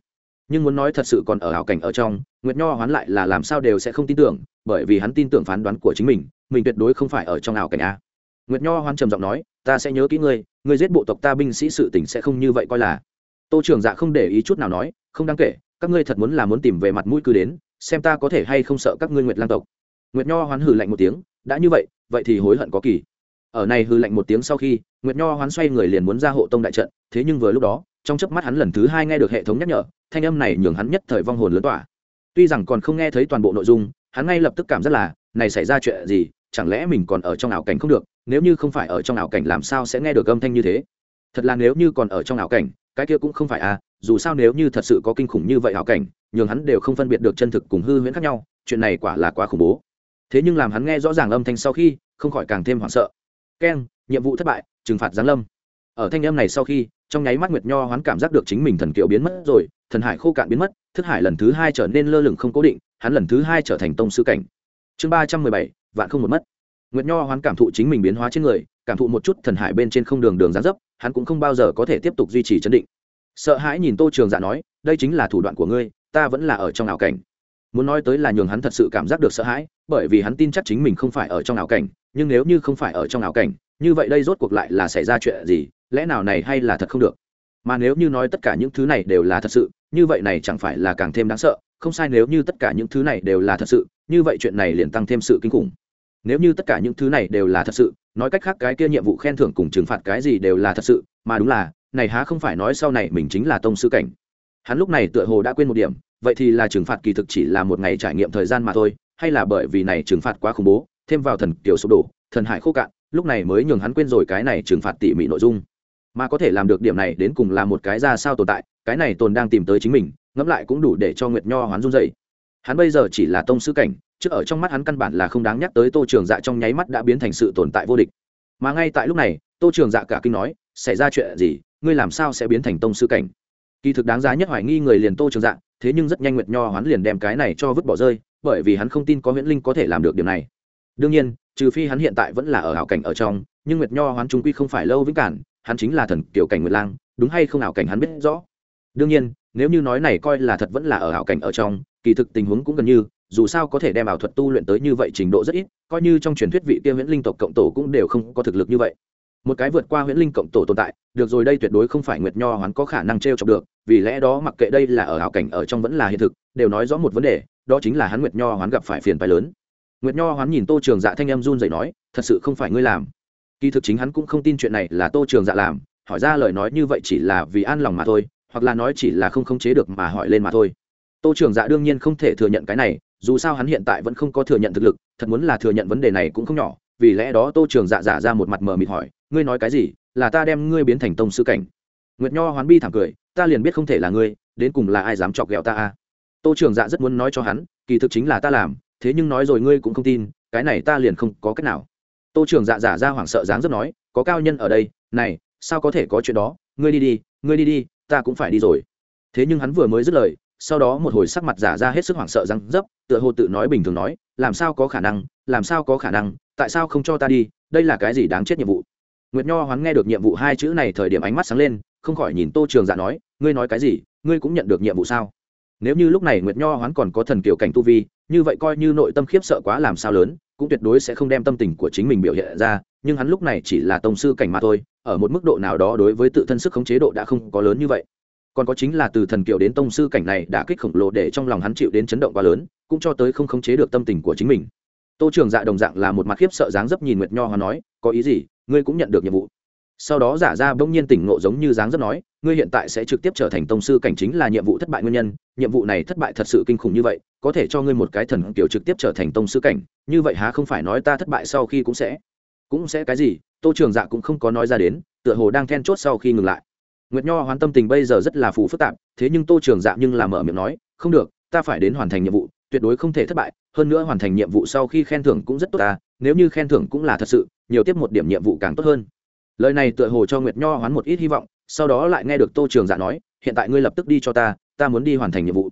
Nhưng muốn nói thật sự còn ở ảo cảnh ở trong, nguyệt nho hoán lại là làm sao đều sẽ không tin tưởng, bởi vì hắn tin tưởng phán đoán của chính mình mình tuyệt đối không phải ở trong ảo cảnh a. Nguyệt nho hoán trầm giọng nói, ta sẽ nhớ kỹ ngươi ngươi giết bộ tộc ta binh sĩ sự tình sẽ không như vậy coi là. Tô trường dạ không để ý chút nào nói, không đáng kể, các ngươi thật muốn là muốn tìm về mặt mũi cứ đến xem ta có thể hay không sợ các ngươi nguyệt lang tộc. Nguyệt nho hoán hừ lạnh một tiếng, đã như vậy vậy thì hối hận có kỳ. Ở này hừ lạnh một tiếng sau khi, nguyệt nho hoán xoay người liền muốn ra hộ tông đại trận, thế nhưng vừa lúc đó, trong chớp mắt hắn lần thứ hai nghe được hệ thống nhắc nhở, thanh âm này nhường hắn nhất thời vong hồn lớn tỏa. Tuy rằng còn không nghe thấy toàn bộ nội dung, hắn ngay lập tức cảm giác là, này xảy ra chuyện gì, chẳng lẽ mình còn ở trong ảo cảnh không được, nếu như không phải ở trong ảo cảnh làm sao sẽ nghe được âm thanh như thế? Thật là nếu như còn ở trong ảo cảnh, cái kia cũng không phải à dù sao nếu như thật sự có kinh khủng như vậy ảo cảnh nhường hắn đều không phân biệt được chân thực cùng hư huyễn khác nhau, chuyện này quả là quá khủng bố. Thế nhưng làm hắn nghe rõ ràng âm thanh sau khi, không khỏi càng thêm hoảng sợ. Keng nhiệm vụ thất bại, trừng phạt giáng lâm. Ở thanh âm này sau khi, trong nháy mắt nguyệt nho hoán cảm giác được chính mình thần kiệu biến mất rồi, thần hải khô cạn biến mất, thức hải lần thứ hai trở nên lơ lửng không cố định, hắn lần thứ hai trở thành tông sư cảnh. Chương ba trăm mười bảy, vạn không một mất. Nguyệt nho hoán cảm thụ chính mình biến hóa trên người, cảm thụ một chút thần hải bên trên không đường đường gián dấp, hắn cũng không bao giờ có thể tiếp tục duy trì chấn định. Sợ hãi nhìn tô trường dạ nói, đây chính là thủ đoạn của ngươi ta vẫn là ở trong ảo cảnh. Muốn nói tới là nhường hắn thật sự cảm giác được sợ hãi, bởi vì hắn tin chắc chính mình không phải ở trong ảo cảnh, nhưng nếu như không phải ở trong ảo cảnh, như vậy đây rốt cuộc lại là xảy ra chuyện gì, lẽ nào này hay là thật không được? Mà nếu như nói tất cả những thứ này đều là thật sự, như vậy này chẳng phải là càng thêm đáng sợ, không sai nếu như tất cả những thứ này đều là thật sự, như vậy chuyện này liền tăng thêm sự kinh khủng. Nếu như tất cả những thứ này đều là thật sự, nói cách khác cái kia nhiệm vụ khen thưởng cùng trừng phạt cái gì đều là thật sự, mà đúng là, này há không phải nói sau này mình chính là tông sư cảnh hắn lúc này tựa hồ đã quên một điểm, vậy thì là trừng phạt kỳ thực chỉ là một ngày trải nghiệm thời gian mà thôi, hay là bởi vì này trừng phạt quá khủng bố, thêm vào thần kiểu sụp đổ, thần hải khô cạn, lúc này mới nhường hắn quên rồi cái này trừng phạt tỉ mỉ nội dung. Mà có thể làm được điểm này đến cùng là một cái ra sao tồn tại, cái này tồn đang tìm tới chính mình, ngẫm lại cũng đủ để cho nguyệt nho hoán run dậy hắn bây giờ chỉ là tông sư cảnh, trước ở trong mắt hắn căn bản là không đáng nhắc tới tô trường dạ trong nháy mắt đã biến thành sự tồn tại vô địch. Mà ngay tại lúc này, tô trường dạ cả kinh nói, xảy ra chuyện gì? Ngươi làm sao sẽ biến thành tông sư cảnh? Kỳ thực đáng giá nhất hoài nghi người liền tô trường dạ thế nhưng rất nhanh nguyệt nho hoán liền đem cái này cho vứt bỏ rơi, bởi vì hắn không tin có huyễn linh có thể làm được điều này. Đương nhiên, trừ phi hắn hiện tại vẫn là ở hảo cảnh ở trong, nhưng nguyệt nho hoán trung quy không phải lâu vĩnh cản, hắn chính là thần kiểu cảnh nguyệt lang, đúng hay không ảo cảnh hắn biết rõ. Đương nhiên, nếu như nói này coi là thật vẫn là ở ảo cảnh ở trong, kỳ thực tình huống cũng gần như, dù sao có thể đem ảo thuật tu luyện tới như vậy trình độ rất ít, coi như trong truyền thuyết vị kia huyễn linh tộc cộng tổ cũng đều không có thực lực như vậy một cái vượt qua huyễn linh cộng tổ tồn tại, được rồi đây tuyệt đối không phải nguyệt nho hoán có khả năng t r e o chọc được, vì lẽ đó mặc kệ đây là ở ảo cảnh ở trong vẫn là hiện thực, đều nói rõ một vấn đề, đó chính là hắn nguyệt nho hoán gặp phải phiền phái lớn. Nguyệt nho hoán nhìn tô trường dạ thanh em run dậy nói, thật sự không phải ngươi làm. Kỳ thực chính hắn cũng không tin chuyện này là tô trường dạ làm, hỏi ra lời nói như vậy chỉ là vì an lòng mà thôi, hoặc là nói chỉ là không khống chế được mà hỏi lên mà thôi. Tô trường dạ đương nhiên không thể thừa nhận cái này, dù sao hắn hiện tại vẫn không có thừa nhận thực lực, thật muốn là thừa nhận vấn đề này cũng không nhỏ vì lẽ đó tô trường dạ giả ra một mặt mờ mịt hỏi, ngươi nói cái gì? Là ta đem ngươi biến thành tông sư cảnh? Nguyệt nho hoán bi thẳng cười, ta liền biết không thể là ngươi, đến cùng là ai dám chọc ghẹo ta a? Tô trường dạ rất muốn nói cho hắn, kỳ thực chính là ta làm, thế nhưng nói rồi ngươi cũng không tin, cái này ta liền không có cách nào. Tô trường dạ giả ra hoảng sợ dáng rất nói, có cao nhân ở đây, này, sao có thể có chuyện đó? Ngươi đi đi, ngươi đi đi, ta cũng phải đi rồi. Thế nhưng hắn vừa mới dứt lời, sau đó một hồi sắc mặt giả ra hết sức hoảng sợ răng dấp, tựa hồ tự nói bình thường nói, làm sao có khả năng? Làm sao có khả năng, tại sao không cho ta đi, đây là cái gì đáng chết nhiệm vụ? Nguyệt nho hoán nghe được nhiệm vụ hai chữ này thời điểm ánh mắt sáng lên, không khỏi nhìn tô trường dạ nói, ngươi nói cái gì, ngươi cũng nhận được nhiệm vụ sao? Nếu như lúc này nguyệt nho hoán còn có thần kiểu cảnh tu vi, như vậy coi như nội tâm khiếp sợ quá làm sao lớn, cũng tuyệt đối sẽ không đem tâm tình của chính mình biểu hiện ra, nhưng hắn lúc này chỉ là tông sư cảnh mà thôi, ở một mức độ nào đó đối với tự thân sức khống chế độ đã không có lớn như vậy. Còn có chính là từ thần kiều đến tông sư cảnh này đã kích khổng lồ để trong lòng hắn chịu đến chấn động quá lớn, cũng cho tới không khống chế được tâm tình của chính mình tô trường dạ đồng dạng là một mặt khiếp sợ dáng dấp nhìn nguyệt nho hoa nói, có ý gì? Ngươi cũng nhận được nhiệm vụ. Sau đó giả ra bỗng nhiên tỉnh ngộ giống như dáng dấp nói, ngươi hiện tại sẽ trực tiếp trở thành tông sư cảnh chính là nhiệm vụ thất bại nguyên nhân. Nhiệm vụ này thất bại thật sự kinh khủng như vậy, có thể cho ngươi một cái thần kiểu trực tiếp trở thành tông sư cảnh. Như vậy há không phải nói ta thất bại sau khi cũng sẽ cũng sẽ cái gì? Tô trường dạ cũng không có nói ra đến, tựa hồ đang then chốt sau khi ngừng lại. Nguyệt nho hoán tâm tình bây giờ rất là phù phức tạp, thế nhưng tô trường dạ nhưng là mở miệng nói, không được, ta phải đến hoàn thành nhiệm vụ tuyệt đối không thể thất bại, hơn nữa hoàn thành nhiệm vụ sau khi khen thưởng cũng rất tốt ta, nếu như khen thưởng cũng là thật sự, nhiều tiếp một điểm nhiệm vụ càng tốt hơn. Lời này tựa hồ cho nguyệt nho hoán một ít hy vọng, sau đó lại nghe được tô trường dạ nói, hiện tại ngươi lập tức đi cho ta ta muốn đi hoàn thành nhiệm vụ.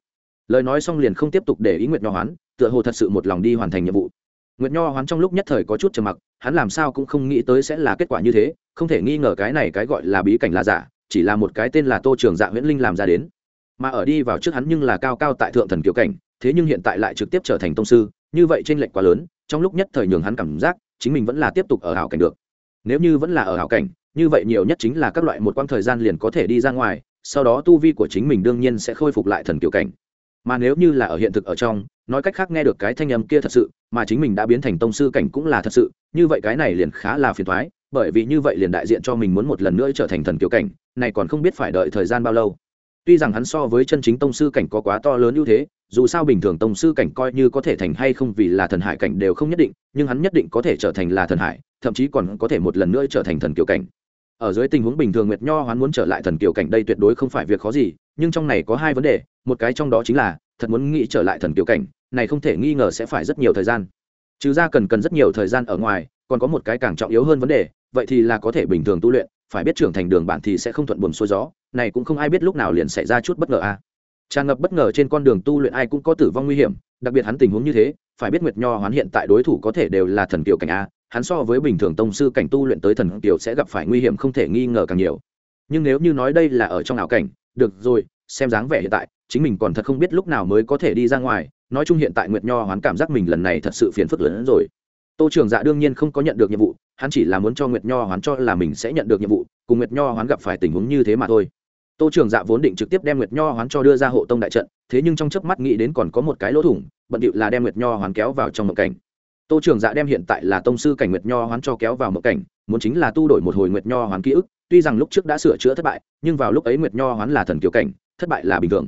Lời nói xong liền không tiếp tục để ý nguyệt nho hoán, tựa hồ thật sự một lòng đi hoàn thành nhiệm vụ. Nguyệt nho hoán trong lúc nhất thời có chút trầm mặc, hắn làm sao cũng không nghĩ tới sẽ là kết quả như thế, không thể nghi ngờ cái này cái gọi là bí cảnh là giả, chỉ là một cái tên là tô trường dạ nguyễn linh làm ra đến. Mà ở đi vào trước hắn nhưng là cao cao tại thượng thần kiều cảnh thế nhưng hiện tại lại trực tiếp trở thành tông sư, như vậy trên lệnh quá lớn, trong lúc nhất thời nhường hắn cảm giác chính mình vẫn là tiếp tục ở hảo cảnh được. Nếu như vẫn là ở hảo cảnh, như vậy nhiều nhất chính là các loại một quãng thời gian liền có thể đi ra ngoài, sau đó tu vi của chính mình đương nhiên sẽ khôi phục lại thần kiểu cảnh. Mà nếu như là ở hiện thực ở trong, nói cách khác nghe được cái thanh âm kia thật sự, mà chính mình đã biến thành tông sư cảnh cũng là thật sự, như vậy cái này liền khá là phiền thoái bởi vì như vậy liền đại diện cho mình muốn một lần nữa trở thành thần kiểu cảnh, này còn không biết phải đợi thời gian bao lâu. Tuy rằng hắn so với chân chính tông sư cảnh có quá to lớn ưu thế dù sao bình thường tông sư cảnh coi như có thể thành hay không vì là thần hải cảnh đều không nhất định, nhưng hắn nhất định có thể trở thành là thần hải, thậm chí còn có thể một lần nữa trở thành thần kiều cảnh ở dưới tình huống bình thường nguyệt nho hắn muốn trở lại thần kiều cảnh đây tuyệt đối không phải việc khó gì, nhưng trong này có hai vấn đề, một cái trong đó chính là, thật muốn nghĩ trở lại thần kiều cảnh, này không thể nghi ngờ sẽ phải rất nhiều thời gian trừ ra cần cần rất nhiều thời gian ở ngoài, còn có một cái càng trọng yếu hơn vấn đề, vậy thì là có thể bình thường tu luyện, phải biết trưởng thành đường bạn thì sẽ không thuận buồm xuôi gió, này cũng không ai biết lúc nào liền xảy ra chút bất ngờ a à tràn ngập bất ngờ trên con đường tu luyện ai cũng có tử vong nguy hiểm, đặc biệt hắn tình huống như thế, phải biết nguyệt nho hoán hiện tại đối thủ có thể đều là thần kiều cảnh a, hắn so với bình thường tông sư cảnh tu luyện tới thần kiều sẽ gặp phải nguy hiểm không thể nghi ngờ càng nhiều. Nhưng nếu như nói đây là ở trong ảo cảnh, được rồi, xem dáng vẻ hiện tại, chính mình còn thật không biết lúc nào mới có thể đi ra ngoài, nói chung hiện tại nguyệt nho hoán cảm giác mình lần này thật sự phiền phức lớn hơn rồi. Tô trường dạ đương nhiên không có nhận được nhiệm vụ, hắn chỉ là muốn cho nguyệt nho hoán cho là mình sẽ nhận được nhiệm vụ, cùng nguyệt nho hoán gặp phải tình huống như thế mà thôi tô trường dạ vốn định trực tiếp đem nguyệt nho hoán cho đưa ra hộ tông đại trận, thế nhưng trong chớp mắt nghĩ đến còn có một cái lỗ thủng, bận điệu là đem nguyệt nho hoán kéo vào trong mộng cảnh. Tô trường dạ đem hiện tại là tông sư cảnh nguyệt nho hoán cho kéo vào mộng cảnh, muốn chính là tu đổi một hồi nguyệt nho hoán ký ức, tuy rằng lúc trước đã sửa chữa thất bại, nhưng vào lúc ấy nguyệt nho hoán là thần tiểu cảnh, thất bại là bình thường.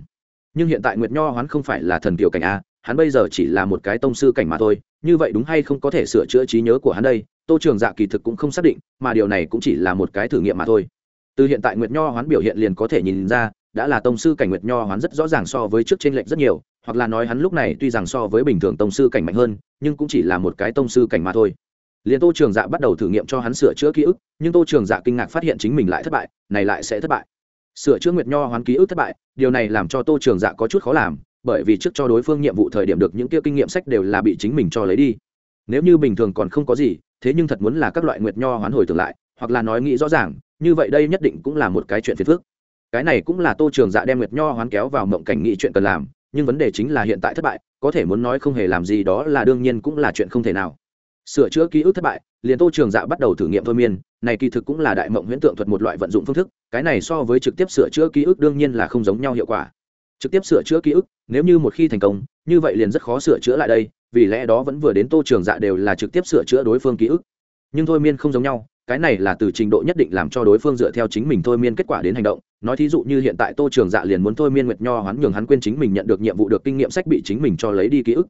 Nhưng hiện tại nguyệt nho hoán không phải là thần tiểu cảnh a hắn bây giờ chỉ là một cái tông sư cảnh mà thôi, như vậy đúng hay không có thể sửa chữa trí nhớ của hắn đây, tô trường dạ kỳ thực cũng không xác định, mà điều này cũng chỉ là một cái thử nghiệm mà thôi từ hiện tại nguyệt nho hoán biểu hiện liền có thể nhìn ra, đã là tông sư cảnh nguyệt nho hoán rất rõ ràng so với trước t r ê n lệch rất nhiều, hoặc là nói hắn lúc này tuy rằng so với bình thường tông sư cảnh mạnh hơn, nhưng cũng chỉ là một cái tông sư cảnh mà thôi. Liền tô trường dạ bắt đầu thử nghiệm cho hắn sửa chữa ký ức, nhưng tô trường dạ kinh ngạc phát hiện chính mình lại thất bại, này lại sẽ thất bại. Sửa chữa nguyệt nho hoán ký ức thất bại, điều này làm cho tô trường dạ có chút khó làm, bởi vì trước cho đối phương nhiệm vụ thời điểm được những kia kinh nghiệm sách đều là bị chính mình cho lấy đi. Nếu như bình thường còn không có gì, thế nhưng thật muốn là các loại nguyệt nho hoán hồi tưởng lại, hoặc là nói nghĩ rõ ràng như vậy đây nhất định cũng là một cái chuyện phiền phức. Cái này cũng là tô trường dạ đem nguyệt nho hoán kéo vào mộng cảnh nghĩ chuyện cần làm, nhưng vấn đề chính là hiện tại thất bại, có thể muốn nói không hề làm gì đó là đương nhiên cũng là chuyện không thể nào. Sửa chữa ký ức thất bại, liền tô trường dạ bắt đầu thử nghiệm thôi miên, này kỳ thực cũng là đại mộng huyễn tượng thuật một loại vận dụng phương thức, cái này so với trực tiếp sửa chữa ký ức đương nhiên là không giống nhau hiệu quả. Trực tiếp sửa chữa ký ức, nếu như một khi thành công, như vậy liền rất khó sửa chữa lại đây, vì lẽ đó vẫn vừa đến tô trường dạ đều là trực tiếp sửa chữa đối phương ký ức. Nhưng thôi miên không giống nhau cái này là từ trình độ nhất định làm cho đối phương dựa theo chính mình thôi miên kết quả đến hành động. Nói thí dụ như hiện tại tô trường dạ liền muốn thôi miên nguyệt nho hoán nhường hắn quên chính mình nhận được nhiệm vụ được kinh nghiệm sách bị chính mình cho lấy đi ký ức.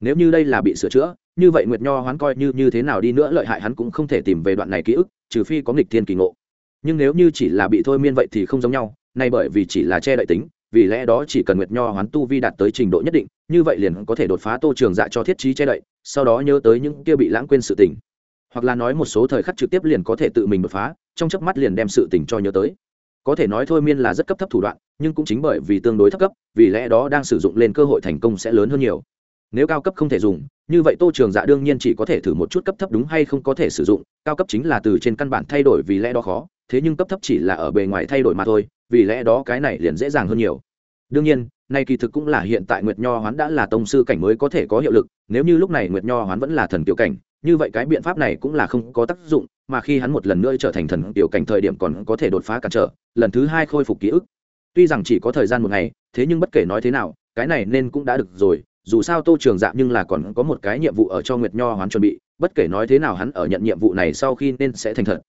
Nếu như đây là bị sửa chữa, như vậy nguyệt nho hoán coi như như thế nào đi nữa lợi hại hắn cũng không thể tìm về đoạn này ký ức, trừ phi có nghịch thiên kỳ ngộ. Nhưng nếu như chỉ là bị thôi miên vậy thì không giống nhau, nay bởi vì chỉ là che đậy tính, vì lẽ đó chỉ cần nguyệt nho hoán tu vi đạt tới trình độ nhất định, như vậy liền có thể đột phá tô trường dạ cho thiết trí che đậy, sau đó nhớ tới những kia bị lãng quên sự tình hoặc là nói một số thời khắc trực tiếp liền có thể tự mình đột phá, trong chớp mắt liền đem sự tình cho nhớ tới. Có thể nói thôi miên là rất cấp thấp thủ đoạn, nhưng cũng chính bởi vì tương đối thấp cấp, vì lẽ đó đang sử dụng lên cơ hội thành công sẽ lớn hơn nhiều. Nếu cao cấp không thể dùng, như vậy tô trường dạ đương nhiên chỉ có thể thử một chút cấp thấp đúng hay không có thể sử dụng, cao cấp chính là từ trên căn bản thay đổi vì lẽ đó khó, thế nhưng cấp thấp chỉ là ở bề ngoài thay đổi mà thôi, vì lẽ đó cái này liền dễ dàng hơn nhiều. Đương nhiên, nay kỳ thực cũng là hiện tại nguyệt nho hoán đã là tông sư cảnh mới có thể có hiệu lực, nếu như lúc này nguyệt nho hoán vẫn là thần kiểu cảnh như vậy cái biện pháp này cũng là không có tác dụng, mà khi hắn một lần nữa trở thành thần tiểu cảnh thời điểm còn có thể đột phá cản trở, lần thứ hai khôi phục ký ức. Tuy rằng chỉ có thời gian một ngày, thế nhưng bất kể nói thế nào, cái này nên cũng đã được rồi, dù sao tô trường dạ nhưng là còn có một cái nhiệm vụ ở cho nguyệt nho hoán chuẩn bị, bất kể nói thế nào hắn ở nhận nhiệm vụ này sau khi nên sẽ thành thật.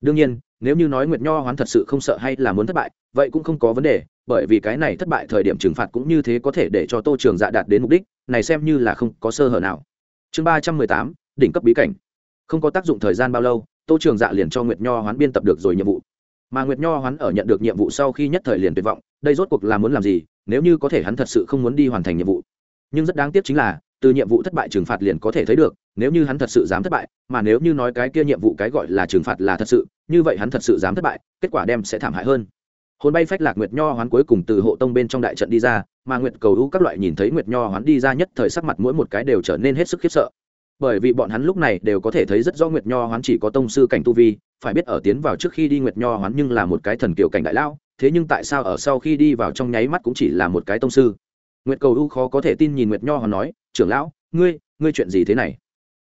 Đương nhiên, nếu như nói nguyệt nho hoán thật sự không sợ hay là muốn thất bại, vậy cũng không có vấn đề, bởi vì cái này thất bại thời điểm trừng phạt cũng như thế có thể để cho tô trường dạ đạt đến mục đích, này xem như là không có sơ hở nào. Chương ba trăm mười tám đỉnh cấp bí cảnh. Không có tác dụng thời gian bao lâu, tô trường dạ liền cho nguyệt nho hoán biên tập được rồi nhiệm vụ. Mà nguyệt nho hoán ở nhận được nhiệm vụ sau khi nhất thời liền tuyệt vọng, đây rốt cuộc là muốn làm gì, nếu như có thể hắn thật sự không muốn đi hoàn thành nhiệm vụ. Nhưng rất đáng tiếc chính là, từ nhiệm vụ thất bại trừng phạt liền có thể thấy được, nếu như hắn thật sự dám thất bại, mà nếu như nói cái kia nhiệm vụ cái gọi là trừng phạt là thật sự, như vậy hắn thật sự dám thất bại, kết quả đem sẽ thảm hại hơn. Hồn bay phách lạc nguyệt nho hoán cuối cùng từ hộ tông bên trong đại trận đi ra, mà nguyệt cầu hữu các loại nhìn thấy nguyệt nho hoán đi ra nhất thời sắc mặt mỗi một cái đều trở nên hết sức khiếp sợ bởi vì bọn hắn lúc này đều có thể thấy rất rõ nguyệt nho hoán chỉ có tông sư cảnh tu vi, phải biết ở tiến vào trước khi đi nguyệt nho hoán nhưng là một cái thần kiều cảnh đại lao thế nhưng tại sao ở sau khi đi vào trong nháy mắt cũng chỉ là một cái tông sư? Nguyệt cầu u khó có thể tin nhìn nguyệt nho hoán nói, trưởng lão, ngươi ngươi chuyện gì thế này?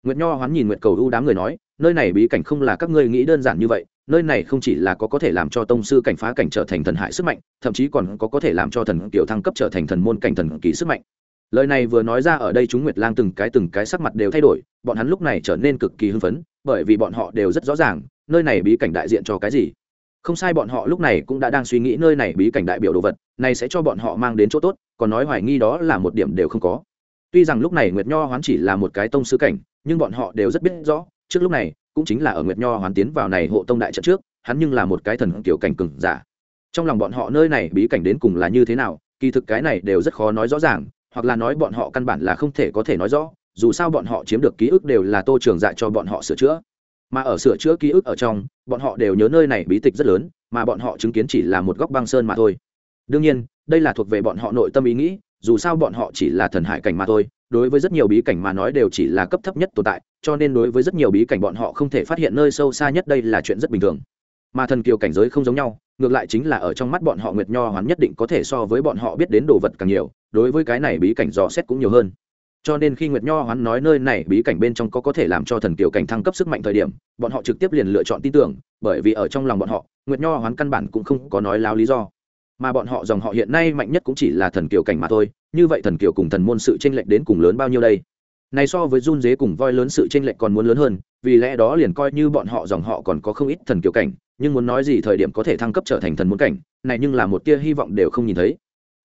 Nguyệt nho hoán nhìn nguyệt cầu u đám người nói, nơi này bí cảnh không là các ngươi nghĩ đơn giản như vậy, nơi này không chỉ là có có thể làm cho tông sư cảnh phá cảnh trở thành thần hại sức mạnh, thậm chí còn có có thể làm cho thần kiểu thăng cấp trở thành thần môn cảnh thần kỳ sức mạnh lời này vừa nói ra ở đây chúng nguyệt lang từng cái từng cái sắc mặt đều thay đổi, bọn hắn lúc này trở nên cực kỳ hưng phấn, bởi vì bọn họ đều rất rõ ràng, nơi này bí cảnh đại diện cho cái gì. Không sai bọn họ lúc này cũng đã đang suy nghĩ nơi này bí cảnh đại biểu đồ vật, này sẽ cho bọn họ mang đến chỗ tốt, còn nói hoài nghi đó là một điểm đều không có. Tuy rằng lúc này nguyệt nho hoán chỉ là một cái tông sư cảnh, nhưng bọn họ đều rất biết rõ, trước lúc này cũng chính là ở nguyệt nho hoán tiến vào này hộ tông đại trận trước, hắn nhưng là một cái thần kiểu cảnh cừng giả. Trong lòng bọn họ nơi này bí cảnh đến cùng là như thế nào, kỳ thực cái này đều rất khó nói rõ ràng hoặc là nói bọn họ căn bản là không thể có thể nói rõ, dù sao bọn họ chiếm được ký ức đều là tô trường dạy cho bọn họ sửa chữa. Mà ở sửa chữa ký ức ở trong, bọn họ đều nhớ nơi này bí tịch rất lớn, mà bọn họ chứng kiến chỉ là một góc băng sơn mà thôi. Đương nhiên, đây là thuộc về bọn họ nội tâm ý nghĩ, dù sao bọn họ chỉ là thần hải cảnh mà thôi, đối với rất nhiều bí cảnh mà nói đều chỉ là cấp thấp nhất tồn tại, cho nên đối với rất nhiều bí cảnh bọn họ không thể phát hiện nơi sâu xa nhất đây là chuyện rất bình thường. Mà thần kiều cảnh giới không giống nhau ngược lại chính là ở trong mắt bọn họ nguyệt nho hoán nhất định có thể so với bọn họ biết đến đồ vật càng nhiều, đối với cái này bí cảnh dò xét cũng nhiều hơn. Cho nên khi nguyệt nho hoán nói nơi này bí cảnh bên trong có có thể làm cho thần kiều cảnh thăng cấp sức mạnh thời điểm, bọn họ trực tiếp liền lựa chọn tin tưởng, bởi vì ở trong lòng bọn họ, nguyệt nho hoán căn bản cũng không có nói láo lý do. Mà bọn họ dòng họ hiện nay mạnh nhất cũng chỉ là thần kiều cảnh mà thôi, như vậy thần kiều cùng thần môn sự tranh lệch đến cùng lớn bao nhiêu đây? Này so với run dế cùng voi lớn sự tranh lệch còn muốn lớn hơn, vì lẽ đó liền coi như bọn họ dòng họ còn có không ít thần kiều cảnh, nhưng muốn nói gì thời điểm có thể thăng cấp trở thành thần muốn cảnh, này nhưng là một tia hy vọng đều không nhìn thấy.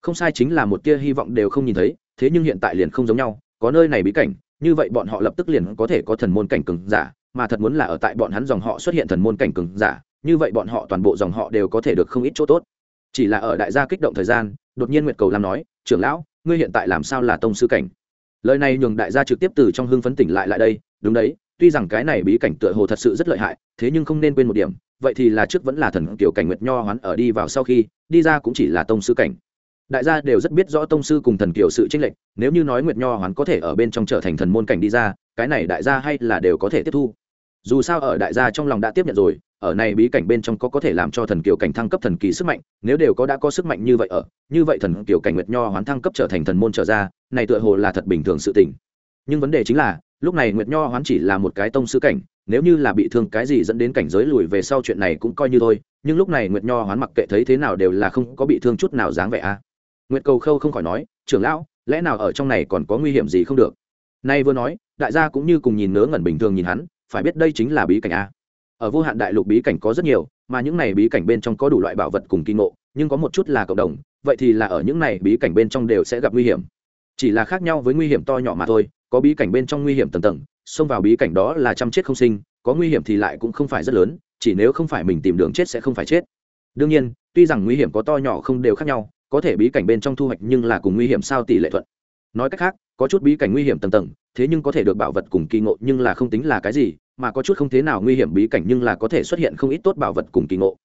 Không sai chính là một tia hy vọng đều không nhìn thấy, thế nhưng hiện tại liền không giống nhau, có nơi này bí cảnh, như vậy bọn họ lập tức liền có thể có thần môn cảnh cường giả, mà thật muốn là ở tại bọn hắn dòng họ xuất hiện thần môn cảnh cường giả, như vậy bọn họ toàn bộ dòng họ đều có thể được không ít chỗ tốt. Chỉ là ở đại gia kích động thời gian, đột nhiên nguyệt cầu làm nói, trưởng lão, ngươi hiện tại làm sao là tông sư cảnh? Lời này nhường đại gia trực tiếp từ trong hưng phấn tỉnh lại lại đây, đúng đấy, tuy rằng cái này bí cảnh tựa hồ thật sự rất lợi hại, thế nhưng không nên quên một điểm, vậy thì là trước vẫn là thần kiểu cảnh nguyệt nho hoán ở đi vào sau khi, đi ra cũng chỉ là tông sư cảnh. Đại gia đều rất biết rõ tông sư cùng thần kiểu sự tranh lệch, nếu như nói nguyệt nho hoán có thể ở bên trong trở thành thần môn cảnh đi ra, cái này đại gia hay là đều có thể tiếp thu. Dù sao ở đại gia trong lòng đã tiếp nhận rồi ở này bí cảnh bên trong có có thể làm cho thần kiều cảnh thăng cấp thần kỳ sức mạnh, nếu đều có đã có sức mạnh như vậy ở, như vậy thần kiều cảnh nguyệt nho hoán thăng cấp trở thành thần môn trở ra, này tựa hồ là thật bình thường sự tình. Nhưng vấn đề chính là, lúc này nguyệt nho hoán chỉ là một cái tông sư cảnh, nếu như là bị thương cái gì dẫn đến cảnh giới lùi về sau chuyện này cũng coi như thôi, nhưng lúc này nguyệt nho hoán mặc kệ thấy thế nào đều là không có bị thương chút nào dáng vẻ a. Nguyệt cầu khâu không khỏi nói, trưởng lão, lẽ nào ở trong này còn có nguy hiểm gì không được? Nay vừa nói, đại gia cũng như cùng nhìn nớ ngẩn bình thường nhìn hắn, phải biết đây chính là bí cảnh a ở vô hạn đại lục bí cảnh có rất nhiều, mà những này bí cảnh bên trong có đủ loại bảo vật cùng kinh ngộ, nhưng có một chút là cộng đồng, vậy thì là ở những này bí cảnh bên trong đều sẽ gặp nguy hiểm. Chỉ là khác nhau với nguy hiểm to nhỏ mà thôi, có bí cảnh bên trong nguy hiểm tầng tầng, xông vào bí cảnh đó là chăm chết không sinh, có nguy hiểm thì lại cũng không phải rất lớn, chỉ nếu không phải mình tìm đường chết sẽ không phải chết. Đương nhiên, tuy rằng nguy hiểm có to nhỏ không đều khác nhau, có thể bí cảnh bên trong thu hoạch nhưng là cùng nguy hiểm sao tỷ lệ thuận. Nói cách khác, có chút bí cảnh nguy hiểm tầng tầng, thế nhưng có thể được bảo vật cùng kỳ ngộ nhưng là không tính là cái gì mà có chút không thế nào nguy hiểm bí cảnh nhưng là có thể xuất hiện không ít tốt bảo vật cùng kỳ ngộ.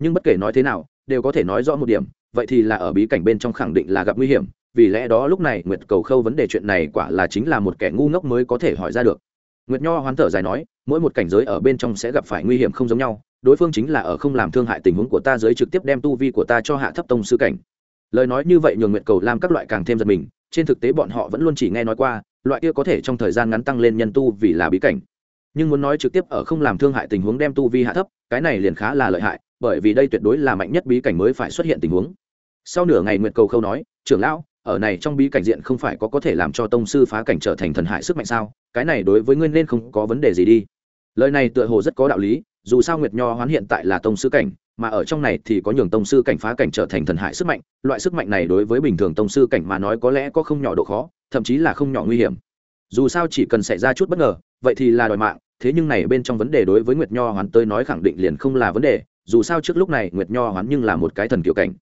Nhưng bất kể nói thế nào, đều có thể nói rõ một điểm, vậy thì là ở bí cảnh bên trong khẳng định là gặp nguy hiểm, vì lẽ đó lúc này nguyệt cầu khâu vấn đề chuyện này quả là chính là một kẻ ngu ngốc mới có thể hỏi ra được. Nguyệt nho hoán thở dài nói, mỗi một cảnh giới ở bên trong sẽ gặp phải nguy hiểm không giống nhau, đối phương chính là ở không làm thương hại tình huống của ta giới trực tiếp đem tu vi của ta cho hạ thấp tông sư cảnh. Lời nói như vậy nhường nguyệt cầu làm các loại càng thêm giật mình, trên thực tế bọn họ vẫn luôn chỉ nghe nói qua, loại kia có thể trong thời gian ngắn tăng lên nhân tu vì là bí cảnh nhưng muốn nói trực tiếp ở không làm thương hại tình huống đem tu vi hạ thấp, cái này liền khá là lợi hại, bởi vì đây tuyệt đối là mạnh nhất bí cảnh mới phải xuất hiện tình huống. Sau nửa ngày nguyệt cầu khâu nói, trưởng lão, ở này trong bí cảnh diện không phải có có thể làm cho tông sư phá cảnh trở thành thần hại sức mạnh sao? Cái này đối với ngươi nên không có vấn đề gì đi. Lời này tựa hồ rất có đạo lý, dù sao nguyệt nho hoán hiện tại là tông sư cảnh, mà ở trong này thì có nhường tông sư cảnh phá cảnh trở thành thần hại sức mạnh, loại sức mạnh này đối với bình thường tông sư cảnh mà nói có lẽ có không nhỏ độ khó, thậm chí là không nhỏ nguy hiểm. Dù sao chỉ cần xảy ra chút bất ngờ, vậy thì là đòi mạng thế nhưng này bên trong vấn đề đối với nguyệt nho hoán tới nói khẳng định liền không là vấn đề, dù sao trước lúc này nguyệt nho hoán nhưng là một cái thần kiểu cảnh.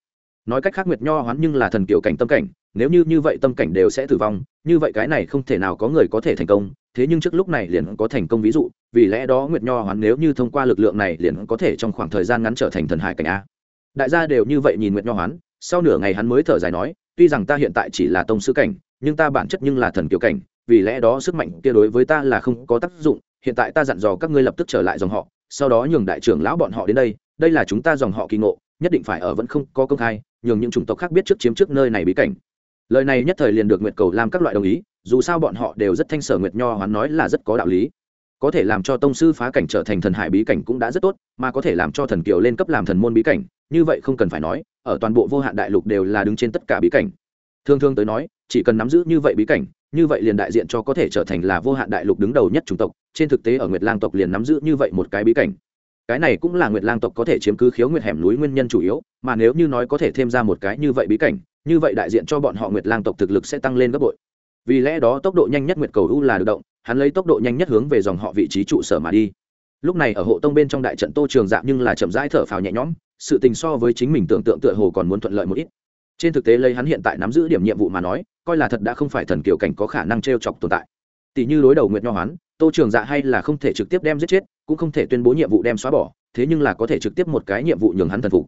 Nói cách khác nguyệt nho hoán nhưng là thần kiểu cảnh tâm cảnh, nếu như như vậy tâm cảnh đều sẽ tử vong, như vậy cái này không thể nào có người có thể thành công, thế nhưng trước lúc này liền có thành công ví dụ, vì lẽ đó nguyệt nho hoán nếu như thông qua lực lượng này liền có thể trong khoảng thời gian ngắn trở thành thần hải cảnh a. Đại gia đều như vậy nhìn nguyệt nho hoán, sau nửa ngày hắn mới thở dài nói, tuy rằng ta hiện tại chỉ là tông sư cảnh, nhưng ta bản chất nhưng là thần kiểu cảnh, vì lẽ đó sức mạnh kia đối với ta là không có tác dụng hiện tại ta dặn dò các ngươi lập tức trở lại dòng họ, sau đó nhường đại trưởng lão bọn họ đến đây đây là chúng ta dòng họ kỳ ngộ, nhất định phải ở vẫn không có công khai, nhường những chủng tộc khác biết trước chiếm trước nơi này bí cảnh. Lời này nhất thời liền được nguyệt cầu làm các loại đồng ý, dù sao bọn họ đều rất thanh sở nguyệt nho hoán nói là rất có đạo lý. Có thể làm cho tông sư phá cảnh trở thành thần hải bí cảnh cũng đã rất tốt, mà có thể làm cho thần kiều lên cấp làm thần môn bí cảnh, như vậy không cần phải nói, ở toàn bộ vô hạn đại lục đều là đứng trên tất cả bí cảnh. Thương thương tới nói, chỉ cần nắm giữ như vậy bí cảnh như vậy liền đại diện cho có thể trở thành là vô hạn đại lục đứng đầu nhất chủng tộc, trên thực tế ở nguyệt lang tộc liền nắm giữ như vậy một cái bí cảnh. Cái này cũng là nguyệt lang tộc có thể chiếm cứ khiếu nguyệt hẻm núi nguyên nhân chủ yếu, mà nếu như nói có thể thêm ra một cái như vậy bí cảnh, như vậy đại diện cho bọn họ nguyệt lang tộc thực lực sẽ tăng lên gấp bội. Vì lẽ đó tốc độ nhanh nhất nguyệt cầu u là được động, hắn lấy tốc độ nhanh nhất hướng về dòng họ vị trí trụ sở mà đi. Lúc này ở hộ tông bên trong đại trận tô trường dạ nhưng là chậm rãi thở phào nhẹ nhõm, sự tình so với chính mình tưởng tượng tựa hồ còn muốn thuận lợi một ít trên thực tế lấy hắn hiện tại nắm giữ điểm nhiệm vụ mà nói, coi là thật đã không phải thần kiểu cảnh có khả năng t r e o chọc tồn tại. Tỷ như đối đầu nguyệt nho hoán, tô trường dạ hay là không thể trực tiếp đem giết chết, cũng không thể tuyên bố nhiệm vụ đem xóa bỏ, thế nhưng là có thể trực tiếp một cái nhiệm vụ nhường hắn thần phục.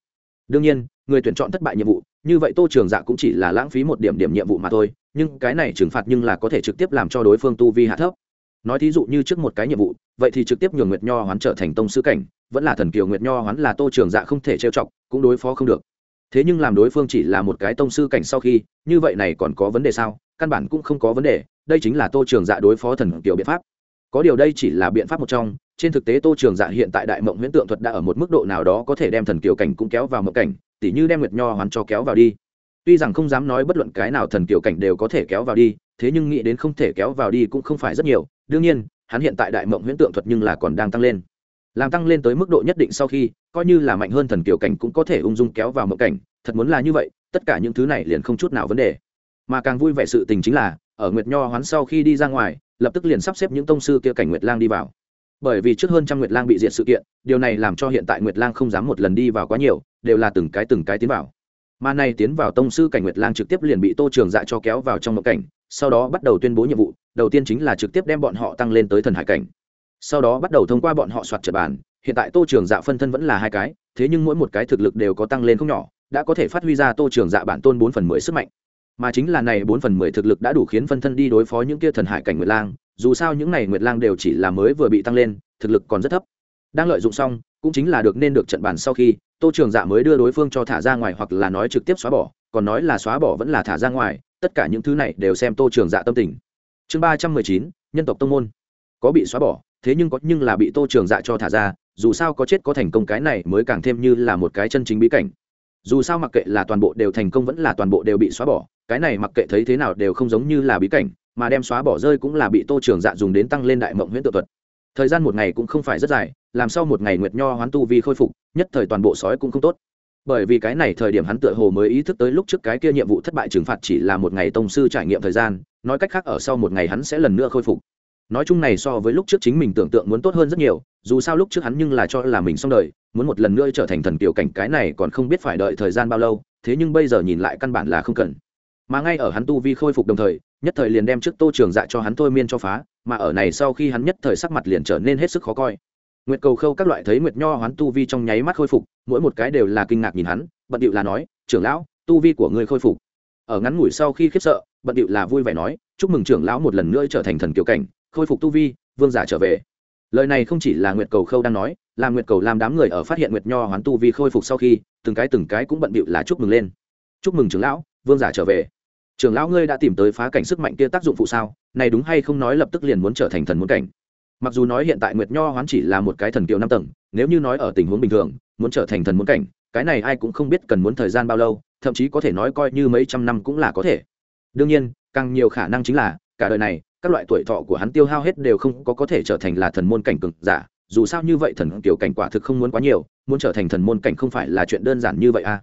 Đương nhiên, người tuyển chọn thất bại nhiệm vụ, như vậy tô trường dạ cũng chỉ là lãng phí một điểm điểm nhiệm vụ mà thôi, nhưng cái này trừng phạt nhưng là có thể trực tiếp làm cho đối phương tu vi hạ thấp. Nói thí dụ như trước một cái nhiệm vụ, vậy thì trực tiếp nhường nguyệt nho hoán trở thành tông sư cảnh, vẫn là thần kiều nguyệt nho hoán là tô trường dạ không thể trêu chọc, cũng đối phó không được thế nhưng làm đối phương chỉ là một cái tông sư cảnh sau khi, như vậy này còn có vấn đề sao? Căn bản cũng không có vấn đề, đây chính là tô trường dạ đối phó thần kiều biện pháp. Có điều đây chỉ là biện pháp một trong, trên thực tế tô trường dạ hiện tại đại mộng huyễn tượng thuật đã ở một mức độ nào đó có thể đem thần kiều cảnh cũng kéo vào mộng cảnh, tỉ như đem nguyệt nho hoán cho kéo vào đi. Tuy rằng không dám nói bất luận cái nào thần kiều cảnh đều có thể kéo vào đi, thế nhưng nghĩ đến không thể kéo vào đi cũng không phải rất nhiều. Đương nhiên, hắn hiện tại đại mộng huyễn tượng thuật nhưng là còn đang tăng lên. Làm tăng lên tới mức độ nhất định sau khi coi như là mạnh hơn thần kiều cảnh cũng có thể ung dung kéo vào mộng cảnh, thật muốn là như vậy, tất cả những thứ này liền không chút nào vấn đề. Mà càng vui vẻ sự tình chính là, ở nguyệt nho hoán sau khi đi ra ngoài, lập tức liền sắp xếp những tông sư kia cảnh nguyệt lang đi vào. Bởi vì trước hơn trăm nguyệt lang bị diệt sự kiện, điều này làm cho hiện tại nguyệt lang không dám một lần đi vào quá nhiều, đều là từng cái từng cái tiến vào. Mà nay tiến vào tông sư cảnh nguyệt lang trực tiếp liền bị tô trường dạ cho kéo vào trong mộng cảnh, sau đó bắt đầu tuyên bố nhiệm vụ, đầu tiên chính là trực tiếp đem bọn họ tăng lên tới thần hải cảnh. Sau đó bắt đầu thông qua bọn họ soạt trật bàn hiện tại tô trường dạ phân thân vẫn là hai cái, thế nhưng mỗi một cái thực lực đều có tăng lên không nhỏ, đã có thể phát huy ra tô trường dạ bản tôn bốn phần mười sức mạnh. Mà chính là này bốn phần mười thực lực đã đủ khiến phân thân đi đối phó những kia thần hải cảnh nguyệt lang, dù sao những này nguyệt lang đều chỉ là mới vừa bị tăng lên, thực lực còn rất thấp. Đang lợi dụng xong, cũng chính là được nên được trận bàn sau khi, tô trường dạ mới đưa đối phương cho thả ra ngoài hoặc là nói trực tiếp xóa bỏ, còn nói là xóa bỏ vẫn là thả ra ngoài, tất cả những thứ này đều xem tô trường dạ tâm tình. Chương ba trăm mười chín, nhân tộc tông môn. Có bị xóa bỏ, thế nhưng có nhưng là bị tô trường dạ cho thả ra dù sao có chết có thành công cái này mới càng thêm như là một cái chân chính bí cảnh. Dù sao mặc kệ là toàn bộ đều thành công vẫn là toàn bộ đều bị xóa bỏ, cái này mặc kệ thấy thế nào đều không giống như là bí cảnh, mà đem xóa bỏ rơi cũng là bị tô trường dạ dùng đến tăng lên đại mộng huyễn tự thuật. Thời gian một ngày cũng không phải rất dài, làm sao một ngày nguyệt nho hoán tu vi khôi phục, nhất thời toàn bộ sói cũng không tốt. Bởi vì cái này thời điểm hắn tựa hồ mới ý thức tới lúc trước cái kia nhiệm vụ thất bại trừng phạt chỉ là một ngày tông sư trải nghiệm thời gian, nói cách khác ở sau một ngày hắn sẽ lần nữa khôi phục nói chung này so với lúc trước chính mình tưởng tượng muốn tốt hơn rất nhiều, dù sao lúc trước hắn nhưng là cho là mình xong đời, muốn một lần nữa trở thành thần tiểu cảnh cái này còn không biết phải đợi thời gian bao lâu, thế nhưng bây giờ nhìn lại căn bản là không cần. Mà ngay ở hắn tu vi khôi phục đồng thời, nhất thời liền đem trước tô trường dạ cho hắn thôi miên cho phá, mà ở này sau khi hắn nhất thời sắc mặt liền trở nên hết sức khó coi. Nguyệt cầu khâu các loại thấy nguyệt nho hoán tu vi trong nháy mắt khôi phục, mỗi một cái đều là kinh ngạc nhìn hắn, bận điệu là nói, trưởng lão, tu vi của ngươi khôi phục. Ở ngắn ngủi sau khi khiếp sợ, bận điệu là vui vẻ nói, chúc mừng trưởng lão một lần nữa trở thành thần kiều cảnh khôi phục tu vi, vương giả trở về. Lời này không chỉ là nguyệt cầu khâu đang nói là nguyệt cầu làm đám người ở phát hiện nguyệt nho hoán tu vi khôi phục sau khi, từng cái từng cái cũng bận bịu là chúc mừng lên. Chúc mừng trưởng lão, vương giả trở về. Trưởng lão ngươi đã tìm tới phá cảnh sức mạnh kia tác dụng phụ sao? Này đúng hay không nói lập tức liền muốn trở thành thần muốn cảnh? Mặc dù nói hiện tại nguyệt nho hoán chỉ là một cái thần kiều năm tầng, nếu như nói ở tình huống bình thường, muốn trở thành thần muốn cảnh, cái này ai cũng không biết cần muốn thời gian bao lâu, thậm chí có thể nói coi như mấy trăm năm cũng là có thể. Đương nhiên, càng nhiều khả năng chính là, cả đời này các loại tuổi thọ của hắn tiêu hao hết đều không có có thể trở thành là thần môn cảnh cực giả. Dù sao như vậy thần kiểu cảnh quả thực không muốn quá nhiều, muốn trở thành thần môn cảnh không phải là chuyện đơn giản như vậy à.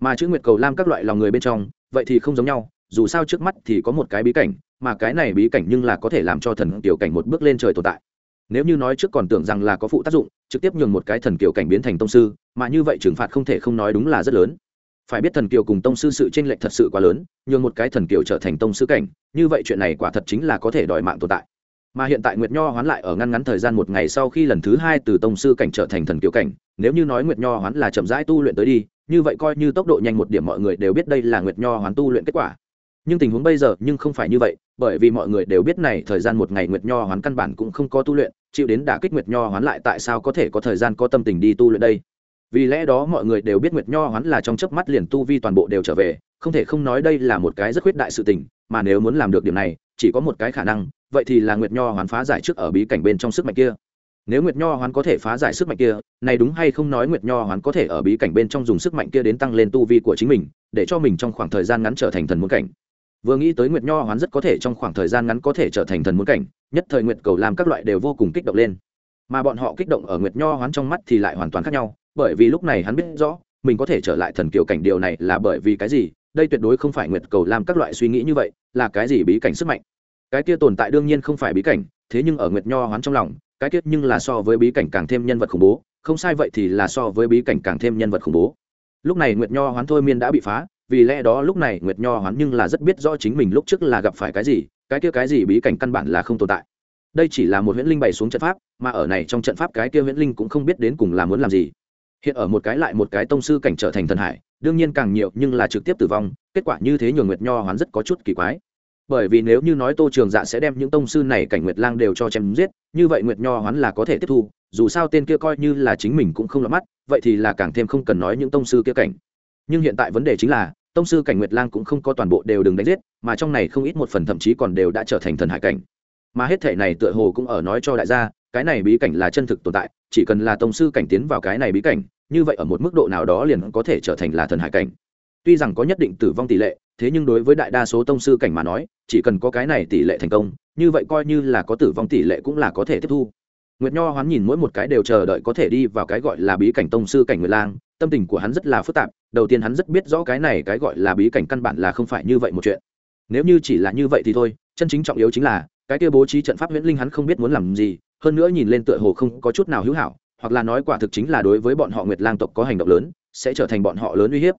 Mà chữ nguyệt cầu lam các loại lòng người bên trong, vậy thì không giống nhau, dù sao trước mắt thì có một cái bí cảnh, mà cái này bí cảnh nhưng là có thể làm cho thần kiểu cảnh một bước lên trời tồn tại. Nếu như nói trước còn tưởng rằng là có phụ tác dụng, trực tiếp nhường một cái thần kiểu cảnh biến thành tông sư, mà như vậy trừng phạt không thể không nói đúng là rất lớn phải biết thần kiều cùng tông sư sự tranh lệch thật sự quá lớn, nhường một cái thần kiều trở thành tông sư cảnh, như vậy chuyện này quả thật chính là có thể đòi mạng tồn tại. Mà hiện tại nguyệt nho hoán lại ở ngăn ngắn thời gian một ngày sau khi lần thứ hai từ tông sư cảnh trở thành thần kiều cảnh, nếu như nói nguyệt nho hoán là chậm rãi tu luyện tới đi, như vậy coi như tốc độ nhanh một điểm mọi người đều biết đây là nguyệt nho hoán tu luyện kết quả. Nhưng tình huống bây giờ nhưng không phải như vậy, bởi vì mọi người đều biết này thời gian một ngày nguyệt nho hoán căn bản cũng không có tu luyện, chịu đến đả kích nguyệt nho hoán lại tại sao có thể có thời gian có tâm tình đi tu luyện đây? Vì lẽ đó mọi người đều biết nguyệt nho hoán là trong chớp mắt liền tu vi toàn bộ đều trở về, không thể không nói đây là một cái rất khuyết đại sự tình, mà nếu muốn làm được điểm này, chỉ có một cái khả năng, vậy thì là nguyệt nho hoán phá giải trước ở bí cảnh bên trong sức mạnh kia. Nếu nguyệt nho hoán có thể phá giải sức mạnh kia, này đúng hay không nói nguyệt nho hoán có thể ở bí cảnh bên trong dùng sức mạnh kia đến tăng lên tu vi của chính mình, để cho mình trong khoảng thời gian ngắn trở thành thần muốn cảnh. Vừa nghĩ tới nguyệt nho hoán rất có thể trong khoảng thời gian ngắn có thể trở thành thần muốn cảnh, nhất thời nguyệt cầu làm các loại đều vô cùng kích động lên. Mà bọn họ kích động ở nguyệt nho hoán trong mắt thì lại hoàn toàn khác nhau bởi vì lúc này hắn biết rõ, mình có thể trở lại thần kiều cảnh điều này là bởi vì cái gì, đây tuyệt đối không phải nguyệt cầu làm các loại suy nghĩ như vậy, là cái gì bí cảnh sức mạnh. Cái kia tồn tại đương nhiên không phải bí cảnh, thế nhưng ở nguyệt nho hoán trong lòng, cái kia nhưng là so với bí cảnh càng thêm nhân vật khủng bố, không sai vậy thì là so với bí cảnh càng thêm nhân vật khủng bố. Lúc này nguyệt nho hoán thôi miên đã bị phá, vì lẽ đó lúc này nguyệt nho hoán nhưng là rất biết rõ chính mình lúc trước là gặp phải cái gì, cái kia cái gì bí cảnh căn bản là không tồn tại. Đây chỉ là một huyễn linh bày xuống trận pháp, mà ở này trong trận pháp cái kia huyễn linh cũng không biết đến cùng là muốn làm gì hiện ở một cái lại một cái tông sư cảnh trở thành thần hải, đương nhiên càng nhiều nhưng là trực tiếp tử vong, kết quả như thế nhường nguyệt nho hoán rất có chút kỳ quái. Bởi vì nếu như nói tô trường dạ sẽ đem những tông sư này cảnh nguyệt lang đều cho chém giết, như vậy nguyệt nho hoán là có thể tiếp thu, dù sao tên kia coi như là chính mình cũng không lọt mắt, vậy thì là càng thêm không cần nói những tông sư kia cảnh. Nhưng hiện tại vấn đề chính là, tông sư cảnh nguyệt lang cũng không có toàn bộ đều đừng đánh giết, mà trong này không ít một phần thậm chí còn đều đã trở thành thần hải cảnh. Mà hết thể này tựa hồ cũng ở nói cho đại gia, cái này bí cảnh là chân thực tồn tại, chỉ cần là tông sư cảnh tiến vào cái này bí cảnh như vậy ở một mức độ nào đó liền có thể trở thành là thần hải cảnh. Tuy rằng có nhất định tử vong tỷ lệ, thế nhưng đối với đại đa số tông sư cảnh mà nói, chỉ cần có cái này tỷ lệ thành công, như vậy coi như là có tử vong tỷ lệ cũng là có thể tiếp thu. Nguyệt nho hoán nhìn mỗi một cái đều chờ đợi có thể đi vào cái gọi là bí cảnh tông sư cảnh nguyệt lang, tâm tình của hắn rất là phức tạp, đầu tiên hắn rất biết rõ cái này cái gọi là bí cảnh căn bản là không phải như vậy một chuyện. Nếu như chỉ là như vậy thì thôi, chân chính trọng yếu chính là, cái kia bố trí trận pháp huyễn linh hắn không biết muốn làm gì, hơn nữa nhìn lên tựa hồ không có chút nào hữu hảo hoặc là nói quả thực chính là đối với bọn họ nguyệt lang tộc có hành động lớn, sẽ trở thành bọn họ lớn uy hiếp.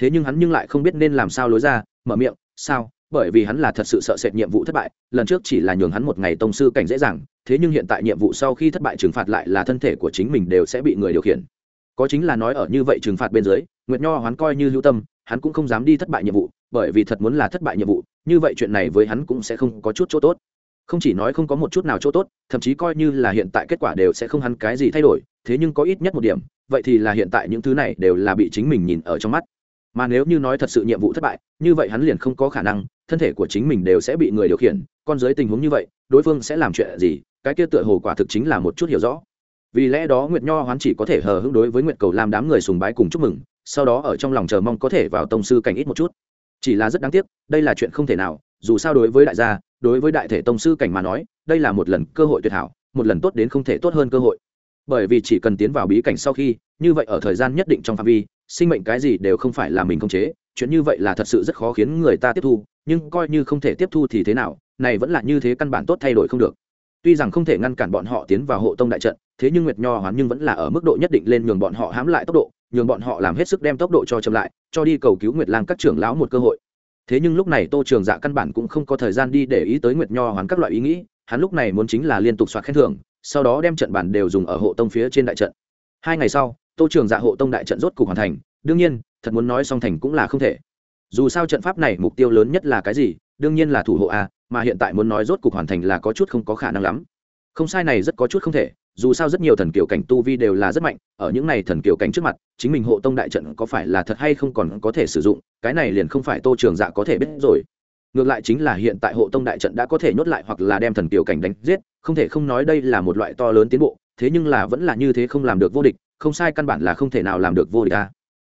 Thế nhưng hắn nhưng lại không biết nên làm sao lối ra, mở miệng, sao? Bởi vì hắn là thật sự sợ sệt nhiệm vụ thất bại, lần trước chỉ là nhường hắn một ngày tông sư cảnh dễ dàng, thế nhưng hiện tại nhiệm vụ sau khi thất bại trừng phạt lại là thân thể của chính mình đều sẽ bị người điều khiển. Có chính là nói ở như vậy trừng phạt bên dưới, nguyệt nho hắn coi như hữu tâm, hắn cũng không dám đi thất bại nhiệm vụ, bởi vì thật muốn là thất bại nhiệm vụ, như vậy chuyện này với hắn cũng sẽ không có chút chỗ tốt không chỉ nói không có một chút nào chỗ tốt, thậm chí coi như là hiện tại kết quả đều sẽ không hắn cái gì thay đổi, thế nhưng có ít nhất một điểm, vậy thì là hiện tại những thứ này đều là bị chính mình nhìn ở trong mắt. Mà nếu như nói thật sự nhiệm vụ thất bại, như vậy hắn liền không có khả năng, thân thể của chính mình đều sẽ bị người điều khiển, con dưới tình huống như vậy, đối phương sẽ làm chuyện gì, cái kia tựa hồ quả thực chính là một chút hiểu rõ. Vì lẽ đó nguyệt nho hoán chỉ có thể hờ hững đối với nguyệt cầu làm đám người sùng bái cùng chúc mừng, sau đó ở trong lòng chờ mong có thể vào tông sư cảnh ít một chút. Chỉ là rất đáng tiếc, đây là chuyện không thể nào dù sao đối với đại gia, đối với đại thể tông sư cảnh mà nói, đây là một lần cơ hội tuyệt hảo, một lần tốt đến không thể tốt hơn cơ hội. Bởi vì chỉ cần tiến vào bí cảnh sau khi, như vậy ở thời gian nhất định trong phạm vi, sinh mệnh cái gì đều không phải là mình không chế, chuyện như vậy là thật sự rất khó khiến người ta tiếp thu, nhưng coi như không thể tiếp thu thì thế nào, này vẫn là như thế căn bản tốt thay đổi không được. Tuy rằng không thể ngăn cản bọn họ tiến vào hộ tông đại trận, thế nhưng nguyệt nho hoán nhưng vẫn là ở mức độ nhất định lên nhường bọn họ hãm lại tốc độ, nhường bọn họ làm hết sức đem tốc độ cho chậm lại, cho đi cầu cứu nguyệt lang các trưởng lão một cơ hội thế nhưng lúc này tô trường dạ căn bản cũng không có thời gian đi để ý tới nguyệt nho hoán các loại ý nghĩ, hắn lúc này muốn chính là liên tục soạt khen thưởng, sau đó đem trận bản đều dùng ở hộ tông phía trên đại trận. Hai ngày sau, tô trường dạ hộ tông đại trận rốt cục hoàn thành, đương nhiên, thật muốn nói song thành cũng là không thể. Dù sao trận pháp này mục tiêu lớn nhất là cái gì, đương nhiên là thủ hộ a, mà hiện tại muốn nói rốt cục hoàn thành là có chút không có khả năng lắm. Không sai này rất có chút không thể dù sao rất nhiều thần kiều cảnh tu vi đều là rất mạnh ở những này thần kiều cảnh trước mặt chính mình hộ tông đại trận có phải là thật hay không còn có thể sử dụng cái này liền không phải tô trường dạ có thể biết rồi. Ngược lại chính là hiện tại hộ tông đại trận đã có thể nhốt lại hoặc là đem thần kiều cảnh đánh giết không thể không nói đây là một loại to lớn tiến bộ thế nhưng là vẫn là như thế không làm được vô địch không sai căn bản là không thể nào làm được vô địch ta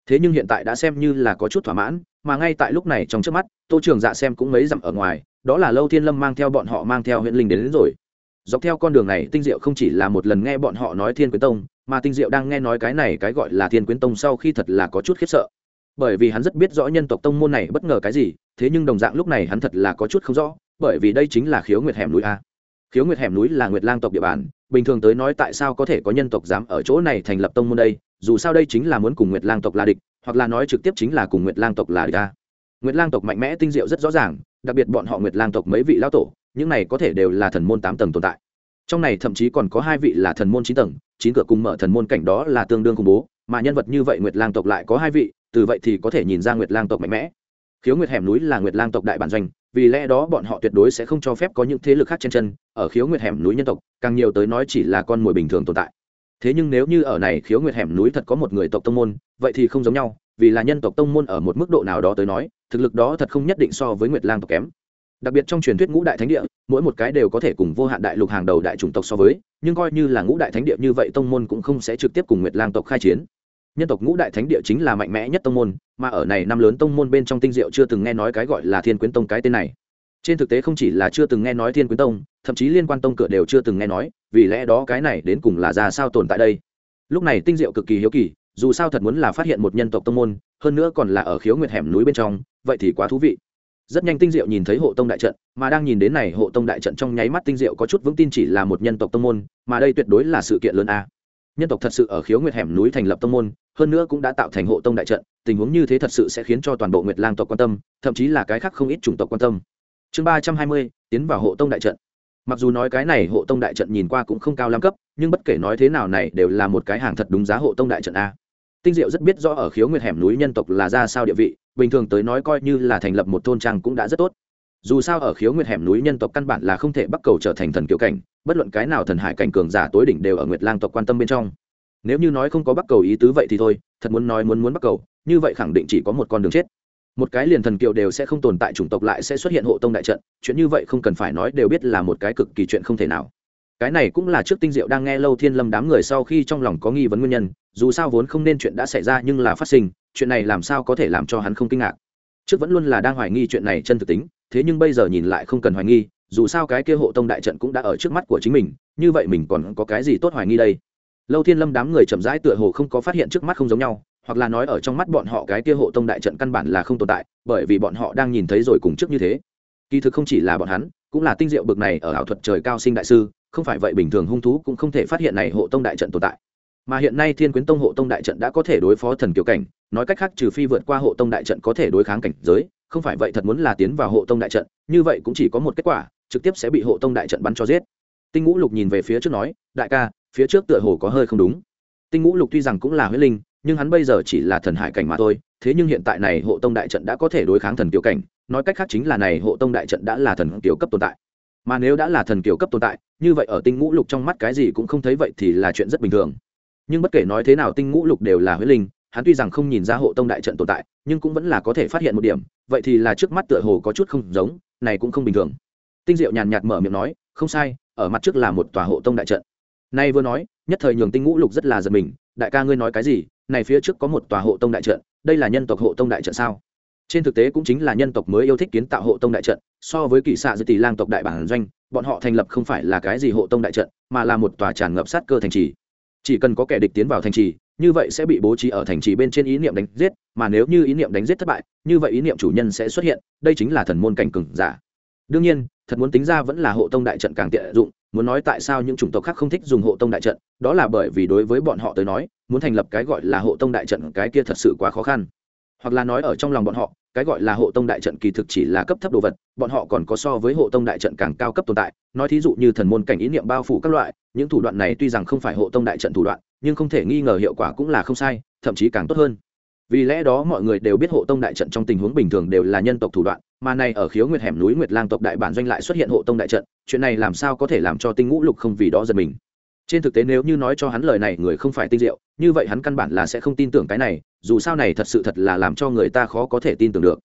thế nhưng hiện tại đã xem như là có chút thỏa mãn mà ngay tại lúc này trong trước mắt tô trường dạ xem cũng mấy dặm ở ngoài đó là lâu thiên lâm mang theo bọn họ mang theo huyện linh đến, đến rồi dọc theo con đường này, tinh diệu không chỉ là một lần nghe bọn họ nói thiên quyến tông, mà tinh diệu đang nghe nói cái này cái gọi là thiên quyến tông sau khi thật là có chút khiếp sợ. Bởi vì hắn rất biết rõ nhân tộc tông môn này bất ngờ cái gì, thế nhưng đồng dạng lúc này hắn thật là có chút không rõ, bởi vì đây chính là khiếu nguyệt hẻm núi a. Khiếu nguyệt hẻm núi là nguyệt lang tộc địa bàn, bình thường tới nói tại sao có thể có nhân tộc dám ở chỗ này thành lập tông môn đây, dù sao đây chính là muốn cùng nguyệt lang tộc là địch, hoặc là nói trực tiếp chính là cùng nguyệt lang tộc là địch a. Nguyệt lang tộc mạnh mẽ, tinh diệu rất rõ ràng, đặc biệt bọn họ nguyệt lang tộc mấy vị lao tổ những này có thể đều là thần môn tám tầng tồn tại. Trong này thậm chí còn có hai vị là thần môn chín tầng, chín cửa cùng mở thần môn cảnh đó là tương đương khủng bố, mà nhân vật như vậy nguyệt lang tộc lại có hai vị, từ vậy thì có thể nhìn ra nguyệt lang tộc mạnh mẽ. Khiếu nguyệt hẻm núi là nguyệt lang tộc đại bản doanh, vì lẽ đó bọn họ tuyệt đối sẽ không cho phép có những thế lực khác trên chân ở khiếu nguyệt hẻm núi nhân tộc, càng nhiều tới nói chỉ là con mồi bình thường tồn tại. Thế nhưng nếu như ở này khiếu nguyệt hẻm núi thật có một người tộc tông môn, vậy thì không giống nhau, vì là nhân tộc tông môn ở một mức độ nào đó tới nói, thực lực đó thật không nhất định so với nguyệt lang tộc kém đặc biệt trong truyền thuyết ngũ đại thánh địa, mỗi một cái đều có thể cùng vô hạn đại lục hàng đầu đại chủng tộc so với, nhưng coi như là ngũ đại thánh địa như vậy tông môn cũng không sẽ trực tiếp cùng nguyệt lang tộc khai chiến. Nhân tộc ngũ đại thánh địa chính là mạnh mẽ nhất tông môn, mà ở này năm lớn tông môn bên trong tinh diệu chưa từng nghe nói cái gọi là thiên quyến tông cái tên này. Trên thực tế không chỉ là chưa từng nghe nói thiên quyến tông, thậm chí liên quan tông cửa đều chưa từng nghe nói, vì lẽ đó cái này đến cùng là ra sao tồn tại đây? Lúc này tinh diệu cực kỳ hiếu kỳ, dù sao thật muốn là phát hiện một nhân tộc tông môn, hơn nữa còn là ở khiếu nguyệt hẻm núi bên trong, vậy thì quá thú vị rất nhanh tinh diệu nhìn thấy hộ tông đại trận, mà đang nhìn đến này hộ tông đại trận trong nháy mắt tinh diệu có chút vững tin chỉ là một nhân tộc tông môn, mà đây tuyệt đối là sự kiện lớn a. Nhân tộc thật sự ở khiếu nguyệt hẻm núi thành lập tông môn, hơn nữa cũng đã tạo thành hộ tông đại trận, tình huống như thế thật sự sẽ khiến cho toàn bộ nguyệt lang tộc quan tâm, thậm chí là cái khác không ít chủng tộc quan tâm. Chương ba trăm hai mươi, tiến vào hộ tông đại trận. Mặc dù nói cái này hộ tông đại trận nhìn qua cũng không cao lắm cấp, nhưng bất kể nói thế nào này đều là một cái hàng thật đúng giá hộ tông đại trận a tinh diệu rất biết rõ ở khiếu nguyệt hẻm núi nhân tộc là ra sao địa vị, bình thường tới nói coi như là thành lập một thôn trang cũng đã rất tốt. Dù sao ở khiếu nguyệt hẻm núi nhân tộc căn bản là không thể bắt cầu trở thành thần kiểu cảnh, bất luận cái nào thần hải cảnh cường giả tối đỉnh đều ở nguyệt lang tộc quan tâm bên trong. Nếu như nói không có bắt cầu ý tứ vậy thì thôi, thật muốn nói muốn muốn bắt cầu, như vậy khẳng định chỉ có một con đường chết. Một cái liền thần kiều đều sẽ không tồn tại, chủng tộc lại sẽ xuất hiện hộ tông đại trận, chuyện như vậy không cần phải nói đều biết là một cái cực kỳ chuyện không thể nào cái này cũng là trước tinh diệu đang nghe lâu thiên lâm đám người sau khi trong lòng có nghi vấn nguyên nhân, dù sao vốn không nên chuyện đã xảy ra nhưng là phát sinh, chuyện này làm sao có thể làm cho hắn không kinh ngạc. Trước vẫn luôn là đang hoài nghi chuyện này chân thực tính, thế nhưng bây giờ nhìn lại không cần hoài nghi, dù sao cái kia hộ tông đại trận cũng đã ở trước mắt của chính mình, như vậy mình còn có cái gì tốt hoài nghi đây? Lâu thiên lâm đám người chậm rãi tựa hồ không có phát hiện trước mắt không giống nhau, hoặc là nói ở trong mắt bọn họ cái kia hộ tông đại trận căn bản là không tồn tại, bởi vì bọn họ đang nhìn thấy rồi cùng trước như thế. Kỳ thực không chỉ là bọn hắn, cũng là tinh diệu bực này ở ảo thuật trời cao sinh đại sư không phải vậy bình thường hung thú cũng không thể phát hiện này hộ tông đại trận tồn tại. Mà hiện nay thiên quyến tông hộ tông đại trận đã có thể đối phó thần kiều cảnh, nói cách khác trừ phi vượt qua hộ tông đại trận có thể đối kháng cảnh giới, không phải vậy thật muốn là tiến vào hộ tông đại trận, như vậy cũng chỉ có một kết quả, trực tiếp sẽ bị hộ tông đại trận bắn cho giết. Tinh ngũ lục nhìn về phía trước nói, đại ca, phía trước tựa hồ có hơi không đúng. Tinh ngũ lục tuy rằng cũng là huyết linh, nhưng hắn bây giờ chỉ là thần hải cảnh mà thôi, thế nhưng hiện tại này hộ tông đại trận đã có thể đối kháng thần kiều cảnh, nói cách khác chính là này hộ tông đại trận đã là thần kiều cấp tồn tại mà nếu đã là thần kiều cấp tồn tại, như vậy ở tinh ngũ lục trong mắt cái gì cũng không thấy vậy thì là chuyện rất bình thường. Nhưng bất kể nói thế nào tinh ngũ lục đều là huyết linh, hắn tuy rằng không nhìn ra hộ tông đại trận tồn tại, nhưng cũng vẫn là có thể phát hiện một điểm, vậy thì là trước mắt tựa hồ có chút không giống, này cũng không bình thường. Tinh diệu nhàn nhạt mở miệng nói, không sai, ở mặt trước là một tòa hộ tông đại trận. Nay vừa nói, nhất thời nhường tinh ngũ lục rất là giật mình, đại ca ngươi nói cái gì? Này phía trước có một tòa hộ tông đại trận, đây là nhân tộc hộ tông đại trận sao? Trên thực tế cũng chính là nhân tộc mới yêu thích kiến tạo hộ tông đại trận, so với kỵ xạ dưới tỷ lang tộc đại bản doanh, bọn họ thành lập không phải là cái gì hộ tông đại trận, mà là một tòa tràn ngập sát cơ thành trì. Chỉ cần có kẻ địch tiến vào thành trì, như vậy sẽ bị bố trí ở thành trì bên trên ý niệm đánh giết, mà nếu như ý niệm đánh giết thất bại, như vậy ý niệm chủ nhân sẽ xuất hiện, đây chính là thần môn cảnh cừng giả. Đương nhiên, thật muốn tính ra vẫn là hộ tông đại trận càng tiện dụng, muốn nói tại sao những chủng tộc khác không thích dùng hộ tông đại trận, đó là bởi vì đối với bọn họ tới nói, muốn thành lập cái gọi là hộ tông đại trận cái kia thật sự quá khó khăn hoặc là nói ở trong lòng bọn họ, cái gọi là hộ tông đại trận kỳ thực chỉ là cấp thấp đồ vật, bọn họ còn có so với hộ tông đại trận càng cao cấp tồn tại. Nói thí dụ như thần môn cảnh ý niệm bao phủ các loại, những thủ đoạn này tuy rằng không phải hộ tông đại trận thủ đoạn, nhưng không thể nghi ngờ hiệu quả cũng là không sai, thậm chí càng tốt hơn. Vì lẽ đó mọi người đều biết hộ tông đại trận trong tình huống bình thường đều là nhân tộc thủ đoạn, mà này ở khiếu nguyệt hẻm núi nguyệt lang tộc đại bản doanh lại xuất hiện hộ tông đại trận, chuyện này làm sao có thể làm cho tinh ngũ lục không vì đó giật mình? Trên thực tế nếu như nói cho hắn lời này người không phải tinh diệu, như vậy hắn căn bản là sẽ không tin tưởng cái này, dù sao này thật sự thật là làm cho người ta khó có thể tin tưởng được.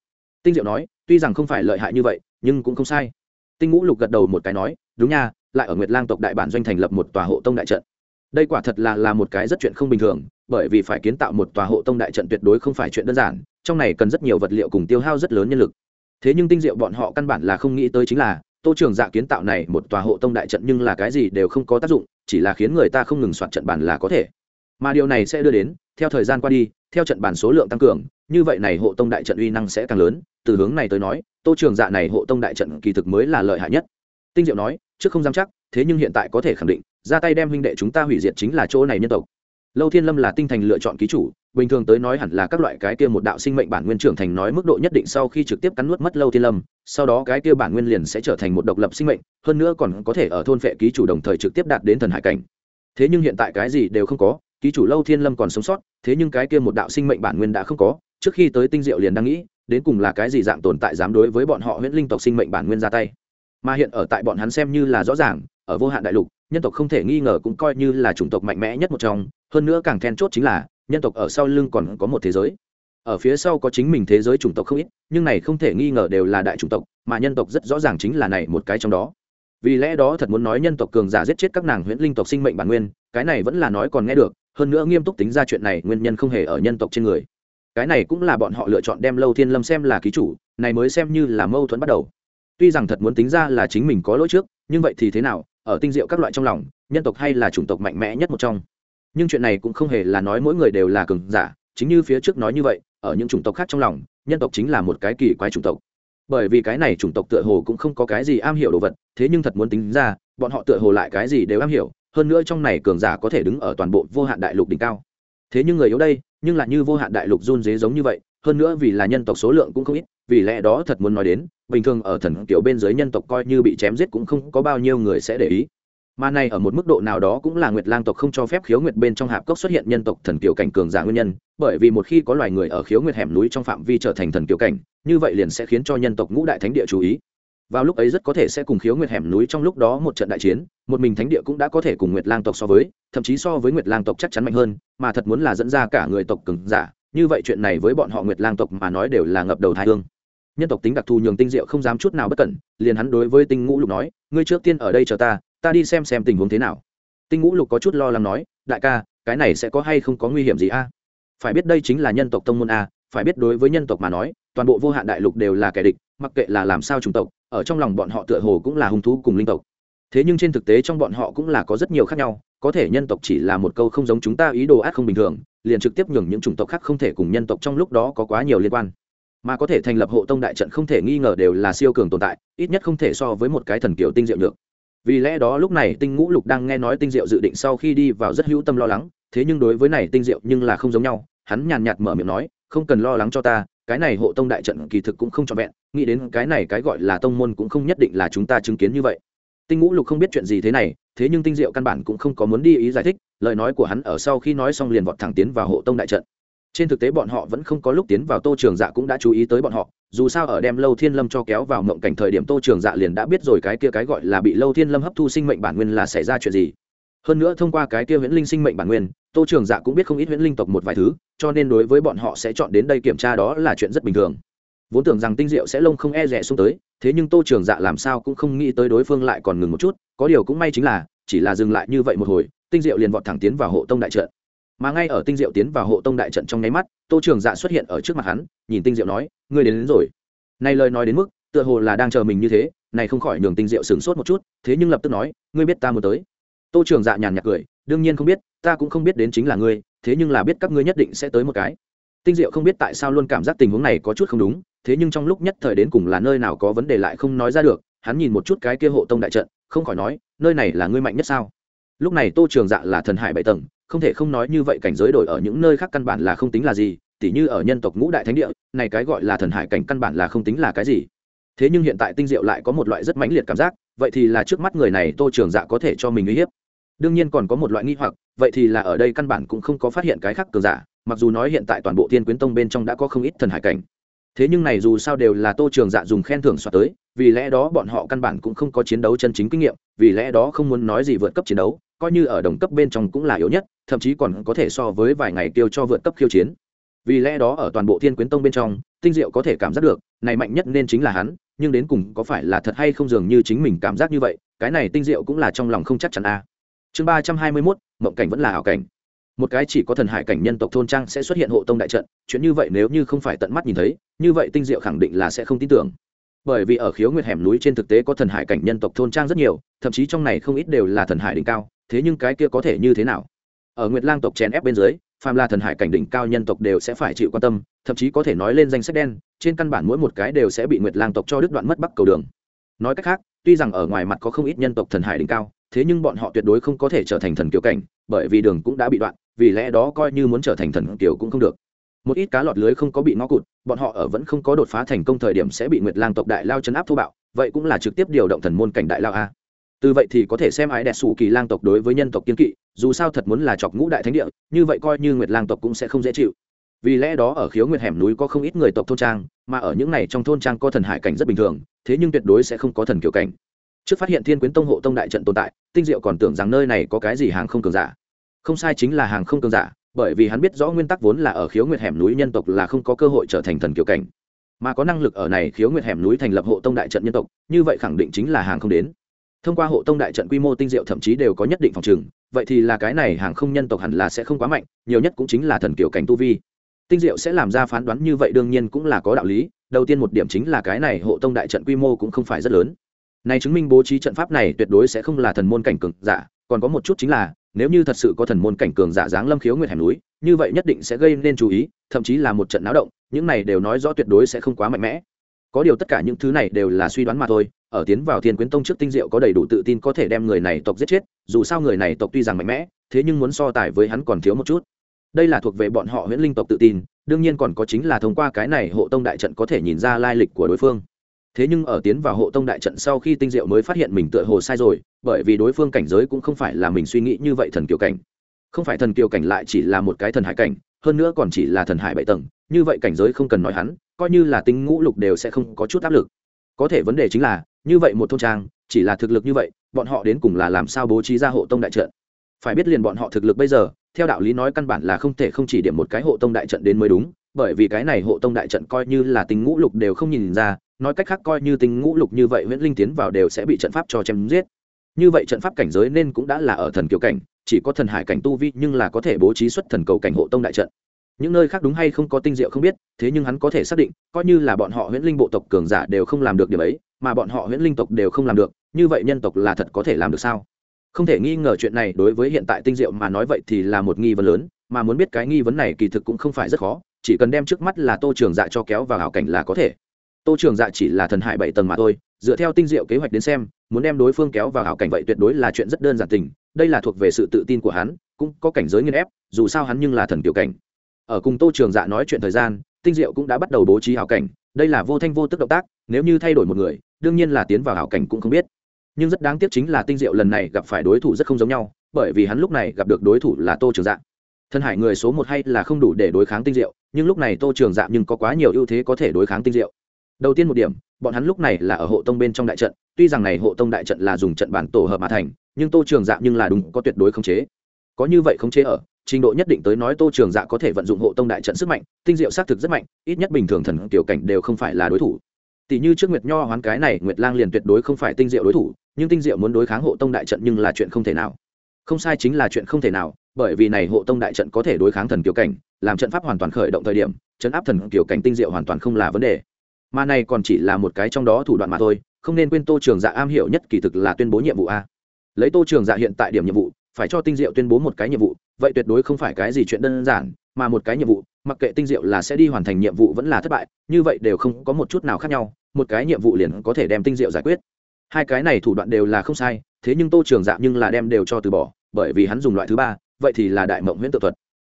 Tinh diệu nói, tuy rằng không phải lợi hại như vậy, nhưng cũng không sai. Tinh ngũ lục gật đầu một cái nói, đúng nha, lại ở nguyệt lang tộc đại bản doanh thành lập một tòa hộ tông đại trận. Đây quả thật là là một cái rất chuyện không bình thường, bởi vì phải kiến tạo một tòa hộ tông đại trận tuyệt đối không phải chuyện đơn giản, trong này cần rất nhiều vật liệu cùng tiêu hao rất lớn nhân lực. Thế nhưng tinh diệu bọn họ căn bản là không nghĩ tới chính là, tô trường dạ kiến tạo này một tòa hộ tông đại trận nhưng là cái gì đều không có tác dụng chỉ là khiến người ta không ngừng soạt trận bàn là có thể. Mà điều này sẽ đưa đến, theo thời gian qua đi, theo trận bàn số lượng tăng cường, như vậy này hộ tông đại trận uy năng sẽ càng lớn. Từ hướng này tới nói, tô trường dạ này hộ tông đại trận kỳ thực mới là lợi hại nhất. Tinh diệu nói, trước không dám chắc, thế nhưng hiện tại có thể khẳng định, ra tay đem huynh đệ chúng ta hủy diệt chính là chỗ này nhân tộc. Lâu thiên lâm là tinh thành lựa chọn ký chủ bình thường tới nói hẳn là các loại cái kia một đạo sinh mệnh bản nguyên trưởng thành nói mức độ nhất định sau khi trực tiếp cắn nuốt mất lâu thiên lâm, sau đó cái kia bản nguyên liền sẽ trở thành một độc lập sinh mệnh, hơn nữa còn có thể ở thôn phệ ký chủ đồng thời trực tiếp đạt đến thần hải cảnh. Thế nhưng hiện tại cái gì đều không có, ký chủ lâu thiên lâm còn sống sót, thế nhưng cái kia một đạo sinh mệnh bản nguyên đã không có, trước khi tới tinh diệu liền đang nghĩ, đến cùng là cái gì dạng tồn tại dám đối với bọn họ huyễn linh tộc sinh mệnh bản nguyên ra tay. Mà hiện ở tại bọn hắn xem như là rõ ràng, ở vô hạn đại lục, nhân tộc không thể nghi ngờ cũng coi như là chủng tộc mạnh mẽ nhất một trong, hơn nữa càng then chốt chính là nhân tộc ở sau lưng còn có một thế giới. Ở phía sau có chính mình thế giới chủng tộc không ít, nhưng này không thể nghi ngờ đều là đại chủng tộc, mà nhân tộc rất rõ ràng chính là này một cái trong đó. Vì lẽ đó thật muốn nói nhân tộc cường giả giết chết các nàng huyễn linh tộc sinh mệnh bản nguyên, cái này vẫn là nói còn nghe được, hơn nữa nghiêm túc tính ra chuyện này nguyên nhân không hề ở nhân tộc trên người. Cái này cũng là bọn họ lựa chọn đem lâu thiên lâm xem là ký chủ, này mới xem như là mâu thuẫn bắt đầu. Tuy rằng thật muốn tính ra là chính mình có lỗi trước, nhưng vậy thì thế nào, ở tinh diệu các loại trong lòng, nhân tộc hay là chủng tộc mạnh mẽ nhất một trong? Nhưng chuyện này cũng không hề là nói mỗi người đều là cường giả, chính như phía trước nói như vậy, ở những chủng tộc khác trong lòng, nhân tộc chính là một cái kỳ quái chủng tộc. Bởi vì cái này chủng tộc tựa hồ cũng không có cái gì am hiểu đồ vật, thế nhưng thật muốn tính ra, bọn họ tựa hồ lại cái gì đều am hiểu, hơn nữa trong này cường giả có thể đứng ở toàn bộ vô hạn đại lục đỉnh cao. Thế nhưng người yếu đây, nhưng là như vô hạn đại lục run dế giống như vậy, hơn nữa vì là nhân tộc số lượng cũng không ít, vì lẽ đó thật muốn nói đến, bình thường ở thần kiểu bên dưới nhân tộc coi như bị chém giết cũng không có bao nhiêu người sẽ để ý mà này ở một mức độ nào đó cũng là nguyệt lang tộc không cho phép khiếu nguyệt bên trong hạp cốc xuất hiện nhân tộc thần Kiều cảnh cường giả nguyên nhân, bởi vì một khi có loài người ở khiếu nguyệt hẻm núi trong phạm vi trở thành thần Kiều cảnh, như vậy liền sẽ khiến cho nhân tộc ngũ đại thánh địa chú ý. Vào lúc ấy rất có thể sẽ cùng khiếu nguyệt hẻm núi trong lúc đó một trận đại chiến, một mình thánh địa cũng đã có thể cùng nguyệt lang tộc so với, thậm chí so với nguyệt lang tộc chắc chắn mạnh hơn, mà thật muốn là dẫn ra cả người tộc cường giả, như vậy chuyện này với bọn họ nguyệt lang tộc mà nói đều là ngập đầu thái hương. Nhân tộc tính đặc thù nhường tinh diệu không dám chút nào bất cẩn, liền hắn đối với tinh ngũ lục nói, ngươi trước tiên ở đây chờ ta ta đi xem xem tình huống thế nào. Tinh ngũ lục có chút lo lắng nói, đại ca, cái này sẽ có hay không có nguy hiểm gì a? Phải biết đây chính là nhân tộc tông môn a, phải biết đối với nhân tộc mà nói, toàn bộ vô hạn đại lục đều là kẻ địch, mặc kệ là làm sao chủng tộc, ở trong lòng bọn họ tựa hồ cũng là hung thú cùng linh tộc. Thế nhưng trên thực tế trong bọn họ cũng là có rất nhiều khác nhau, có thể nhân tộc chỉ là một câu không giống chúng ta ý đồ ác không bình thường, liền trực tiếp nhường những chủng tộc khác không thể cùng nhân tộc trong lúc đó có quá nhiều liên quan. Mà có thể thành lập hộ tông đại trận không thể nghi ngờ đều là siêu cường tồn tại, ít nhất không thể so với một cái thần kiểu tinh diệu nhược vì lẽ đó lúc này tinh ngũ lục đang nghe nói tinh diệu dự định sau khi đi vào rất hữu tâm lo lắng, thế nhưng đối với này tinh diệu nhưng là không giống nhau, hắn nhàn nhạt mở miệng nói, không cần lo lắng cho ta, cái này hộ tông đại trận kỳ thực cũng không trọn vẹn, nghĩ đến cái này cái gọi là tông môn cũng không nhất định là chúng ta chứng kiến như vậy. Tinh ngũ lục không biết chuyện gì thế này, thế nhưng tinh diệu căn bản cũng không có muốn đi ý giải thích, lời nói của hắn ở sau khi nói xong liền vọt thẳng tiến vào hộ tông đại trận. Trên thực tế bọn họ vẫn không có lúc tiến vào tô trường dạ cũng đã chú ý tới bọn họ dù sao ở đem lâu thiên lâm cho kéo vào mộng cảnh thời điểm tô trường dạ liền đã biết rồi cái kia cái gọi là bị lâu thiên lâm hấp thu sinh mệnh bản nguyên là xảy ra chuyện gì. Hơn nữa thông qua cái kia huyễn linh sinh mệnh bản nguyên, tô trường dạ cũng biết không ít huyễn linh tộc một vài thứ, cho nên đối với bọn họ sẽ chọn đến đây kiểm tra đó là chuyện rất bình thường. Vốn tưởng rằng tinh diệu sẽ lông không e rẻ xuống tới, thế nhưng tô trường dạ làm sao cũng không nghĩ tới đối phương lại còn ngừng một chút, có điều cũng may chính là, chỉ là dừng lại như vậy một hồi, tinh diệu liền vọt thẳng tiến vào hộ tông đại trận mà ngay ở tinh diệu tiến vào hộ tông đại trận trong nháy mắt tô trường dạ xuất hiện ở trước mặt hắn nhìn tinh diệu nói ngươi đến, đến rồi. Này lời nói đến mức tựa hồ là đang chờ mình như thế này không khỏi nhường tinh diệu sửng sốt một chút thế nhưng lập tức nói ngươi biết ta muốn tới. Tô trường dạ nhàn nhạt cười đương nhiên không biết ta cũng không biết đến chính là ngươi thế nhưng là biết các ngươi nhất định sẽ tới một cái. Tinh diệu không biết tại sao luôn cảm giác tình huống này có chút không đúng thế nhưng trong lúc nhất thời đến cùng là nơi nào có vấn đề lại không nói ra được hắn nhìn một chút cái kia hộ tông đại trận không khỏi nói nơi này là ngươi mạnh nhất sao? Lúc này tô trường dạ là thần hải bảy tầng không thể không nói như vậy cảnh giới đổi ở những nơi khác căn bản là không tính là gì, tỉ như ở nhân tộc ngũ đại thánh địa, này cái gọi là thần hải cảnh căn bản là không tính là cái gì. Thế nhưng hiện tại tinh diệu lại có một loại rất mãnh liệt cảm giác, vậy thì là trước mắt người này tô trường dạ có thể cho mình uy hiếp. Đương nhiên còn có một loại nghi hoặc, vậy thì là ở đây căn bản cũng không có phát hiện cái khác cường giả, mặc dù nói hiện tại toàn bộ thiên quyến tông bên trong đã có không ít thần hải cảnh. Thế nhưng này dù sao đều là tô trường dạ dùng khen thưởng soạt tới, vì lẽ đó bọn họ căn bản cũng không có chiến đấu chân chính kinh nghiệm, vì lẽ đó không muốn nói gì vượt cấp chiến đấu coi như ở đồng cấp bên trong cũng là yếu nhất, thậm chí còn có thể so với vài ngày tiêu cho vượt cấp khiêu chiến. Vì lẽ đó ở toàn bộ thiên quyến tông bên trong, tinh diệu có thể cảm giác được, này mạnh nhất nên chính là hắn, nhưng đến cùng có phải là thật hay không dường như chính mình cảm giác như vậy, cái này tinh diệu cũng là trong lòng không chắc chắn a. À. chương ba trăm hai mươi mốt, mộng cảnh vẫn là ảo cảnh. Một cái chỉ có thần hải cảnh nhân tộc thôn trang sẽ xuất hiện hộ tông đại trận, chuyện như vậy nếu như không phải tận mắt nhìn thấy, như vậy tinh diệu khẳng định là sẽ không tin tưởng. Bởi vì ở khiếu nguyệt hẻm núi trên thực tế có thần hải cảnh nhân tộc thôn trang rất nhiều, thậm chí trong này không ít đều là thần hải đỉnh cao thế nhưng cái kia có thể như thế nào? Ở nguyệt lang tộc chèn ép bên dưới, phàm là thần hải cảnh đỉnh cao nhân tộc đều sẽ phải chịu quan tâm, thậm chí có thể nói lên danh sách đen, trên căn bản mỗi một cái đều sẽ bị nguyệt lang tộc cho đứt đoạn mất bắc cầu đường. Nói cách khác, tuy rằng ở ngoài mặt có không ít nhân tộc thần hải đỉnh cao, thế nhưng bọn họ tuyệt đối không có thể trở thành thần kiều cảnh, bởi vì đường cũng đã bị đoạn, vì lẽ đó coi như muốn trở thành thần kiều cũng không được. Một ít cá lọt lưới không có bị ngó cụt, bọn họ ở vẫn không có đột phá thành công thời điểm sẽ bị nguyệt lang tộc đại lao chấn áp thô bạo, vậy cũng là trực tiếp điều động thần môn cảnh đại lao a từ vậy thì có thể xem ái đẹp sủ kỳ lang tộc đối với nhân tộc kiên kỵ, dù sao thật muốn là chọc ngũ đại thánh địa, như vậy coi như nguyệt lang tộc cũng sẽ không dễ chịu. Vì lẽ đó ở khiếu nguyệt hẻm núi có không ít người tộc thôn trang, mà ở những này trong thôn trang có thần hải cảnh rất bình thường, thế nhưng tuyệt đối sẽ không có thần kiểu cảnh. Trước phát hiện thiên quyến tông hộ tông đại trận tồn tại, tinh diệu còn tưởng rằng nơi này có cái gì hàng không cường giả. Không sai chính là hàng không cường giả, bởi vì hắn biết rõ nguyên tắc vốn là ở khiếu nguyệt hẻm núi nhân tộc là không có cơ hội trở thành thần kiểu cảnh. Mà có năng lực ở này khiếu nguyệt hẻm núi thành lập hộ tông đại trận nhân tộc, như vậy khẳng định chính là hàng không đến thông qua hộ tông đại trận quy mô tinh diệu thậm chí đều có nhất định phòng trừng vậy thì là cái này hàng không nhân tộc hẳn là sẽ không quá mạnh, nhiều nhất cũng chính là thần kiểu cảnh tu vi. Tinh diệu sẽ làm ra phán đoán như vậy đương nhiên cũng là có đạo lý, đầu tiên một điểm chính là cái này hộ tông đại trận quy mô cũng không phải rất lớn. Này chứng minh bố trí trận pháp này tuyệt đối sẽ không là thần môn cảnh cường giả, còn có một chút chính là, nếu như thật sự có thần môn cảnh cường giả dáng lâm khiếu nguyệt hẻm núi, như vậy nhất định sẽ gây nên chú ý, thậm chí là một trận náo động, những này đều nói rõ tuyệt đối sẽ không quá mạnh mẽ. Có điều tất cả những thứ này đều là suy đoán mà thôi ở tiến vào thiên quyến tông trước tinh diệu có đầy đủ tự tin có thể đem người này tộc giết chết, dù sao người này tộc tuy rằng mạnh mẽ, thế nhưng muốn so tài với hắn còn thiếu một chút. Đây là thuộc về bọn họ huyễn linh tộc tự tin, đương nhiên còn có chính là thông qua cái này hộ tông đại trận có thể nhìn ra lai lịch của đối phương. Thế nhưng ở tiến vào hộ tông đại trận sau khi tinh diệu mới phát hiện mình tựa hồ sai rồi, bởi vì đối phương cảnh giới cũng không phải là mình suy nghĩ như vậy thần kiều cảnh. Không phải thần kiều cảnh lại chỉ là một cái thần hải cảnh, hơn nữa còn chỉ là thần hải bảy tầng, như vậy cảnh giới không cần nói hắn, coi như là tinh ngũ lục đều sẽ không có chút áp lực. Có thể vấn đề chính là như vậy một thôn trang, chỉ là thực lực như vậy, bọn họ đến cùng là làm sao bố trí ra hộ tông đại trận? Phải biết liền bọn họ thực lực bây giờ, theo đạo lý nói căn bản là không thể không chỉ điểm một cái hộ tông đại trận đến mới đúng, bởi vì cái này hộ tông đại trận coi như là tinh ngũ lục đều không nhìn ra, nói cách khác coi như tinh ngũ lục như vậy nguyễn linh tiến vào đều sẽ bị trận pháp cho chém giết. Như vậy trận pháp cảnh giới nên cũng đã là ở thần kiều cảnh, chỉ có thần hải cảnh tu vi nhưng là có thể bố trí xuất thần cầu cảnh hộ tông đại trận. Những nơi khác đúng hay không có tinh diệu không biết, thế nhưng hắn có thể xác định, coi như là bọn họ huyễn linh bộ tộc cường giả đều không làm được điểm ấy mà bọn họ huyễn linh tộc đều không làm được, như vậy nhân tộc là thật có thể làm được sao? Không thể nghi ngờ chuyện này đối với hiện tại tinh diệu mà nói vậy thì là một nghi vấn lớn, mà muốn biết cái nghi vấn này kỳ thực cũng không phải rất khó, chỉ cần đem trước mắt là tô trường dạ cho kéo vào hảo cảnh là có thể. Tô trường dạ chỉ là thần hải bảy tầng mà thôi, dựa theo tinh diệu kế hoạch đến xem, muốn đem đối phương kéo vào hảo cảnh vậy tuyệt đối là chuyện rất đơn giản tình, đây là thuộc về sự tự tin của hắn, cũng có cảnh giới nghiên ép, dù sao hắn nhưng là thần kiểu cảnh. Ở cùng tô trường dạ nói chuyện thời gian tinh diệu cũng đã bắt đầu bố trí hảo cảnh, đây là vô thanh vô tức động tác, nếu như thay đổi một người, đương nhiên là tiến vào hảo cảnh cũng không biết. Nhưng rất đáng tiếc chính là tinh diệu lần này gặp phải đối thủ rất không giống nhau, bởi vì hắn lúc này gặp được đối thủ là tô trường dạ. Thân hải người số một hay là không đủ để đối kháng tinh diệu, nhưng lúc này tô trường dạ nhưng có quá nhiều ưu thế có thể đối kháng tinh diệu. Đầu tiên một điểm, bọn hắn lúc này là ở hộ tông bên trong đại trận, tuy rằng này hộ tông đại trận là dùng trận bản tổ hợp mà thành, nhưng tô trường dạ nhưng là đúng có tuyệt đối khống chế có như vậy không chế ở, trình độ nhất định tới nói tô trường dạ có thể vận dụng hộ tông đại trận sức mạnh, tinh diệu xác thực rất mạnh, ít nhất bình thường thần tiểu cảnh đều không phải là đối thủ. Tỷ như trước nguyệt nho hoán cái này, nguyệt lang liền tuyệt đối không phải tinh diệu đối thủ, nhưng tinh diệu muốn đối kháng hộ tông đại trận nhưng là chuyện không thể nào. Không sai chính là chuyện không thể nào, bởi vì này hộ tông đại trận có thể đối kháng thần kiều cảnh, làm trận pháp hoàn toàn khởi động thời điểm, chấn áp thần kiều cảnh tinh diệu hoàn toàn không là vấn đề. Mà này còn chỉ là một cái trong đó thủ đoạn mà thôi, không nên quên tô trường dạ am hiểu nhất kỳ thực là tuyên bố nhiệm vụ a. Lấy tô trường dạ hiện tại điểm nhiệm vụ phải cho tinh diệu tuyên bố một cái nhiệm vụ, vậy tuyệt đối không phải cái gì chuyện đơn giản, mà một cái nhiệm vụ, mặc kệ tinh diệu là sẽ đi hoàn thành nhiệm vụ vẫn là thất bại, như vậy đều không có một chút nào khác nhau, một cái nhiệm vụ liền có thể đem tinh diệu giải quyết. Hai cái này thủ đoạn đều là không sai, thế nhưng tô trường dạ nhưng là đem đều cho từ bỏ, bởi vì hắn dùng loại thứ ba, vậy thì là đại mộng huyễn tự thuật.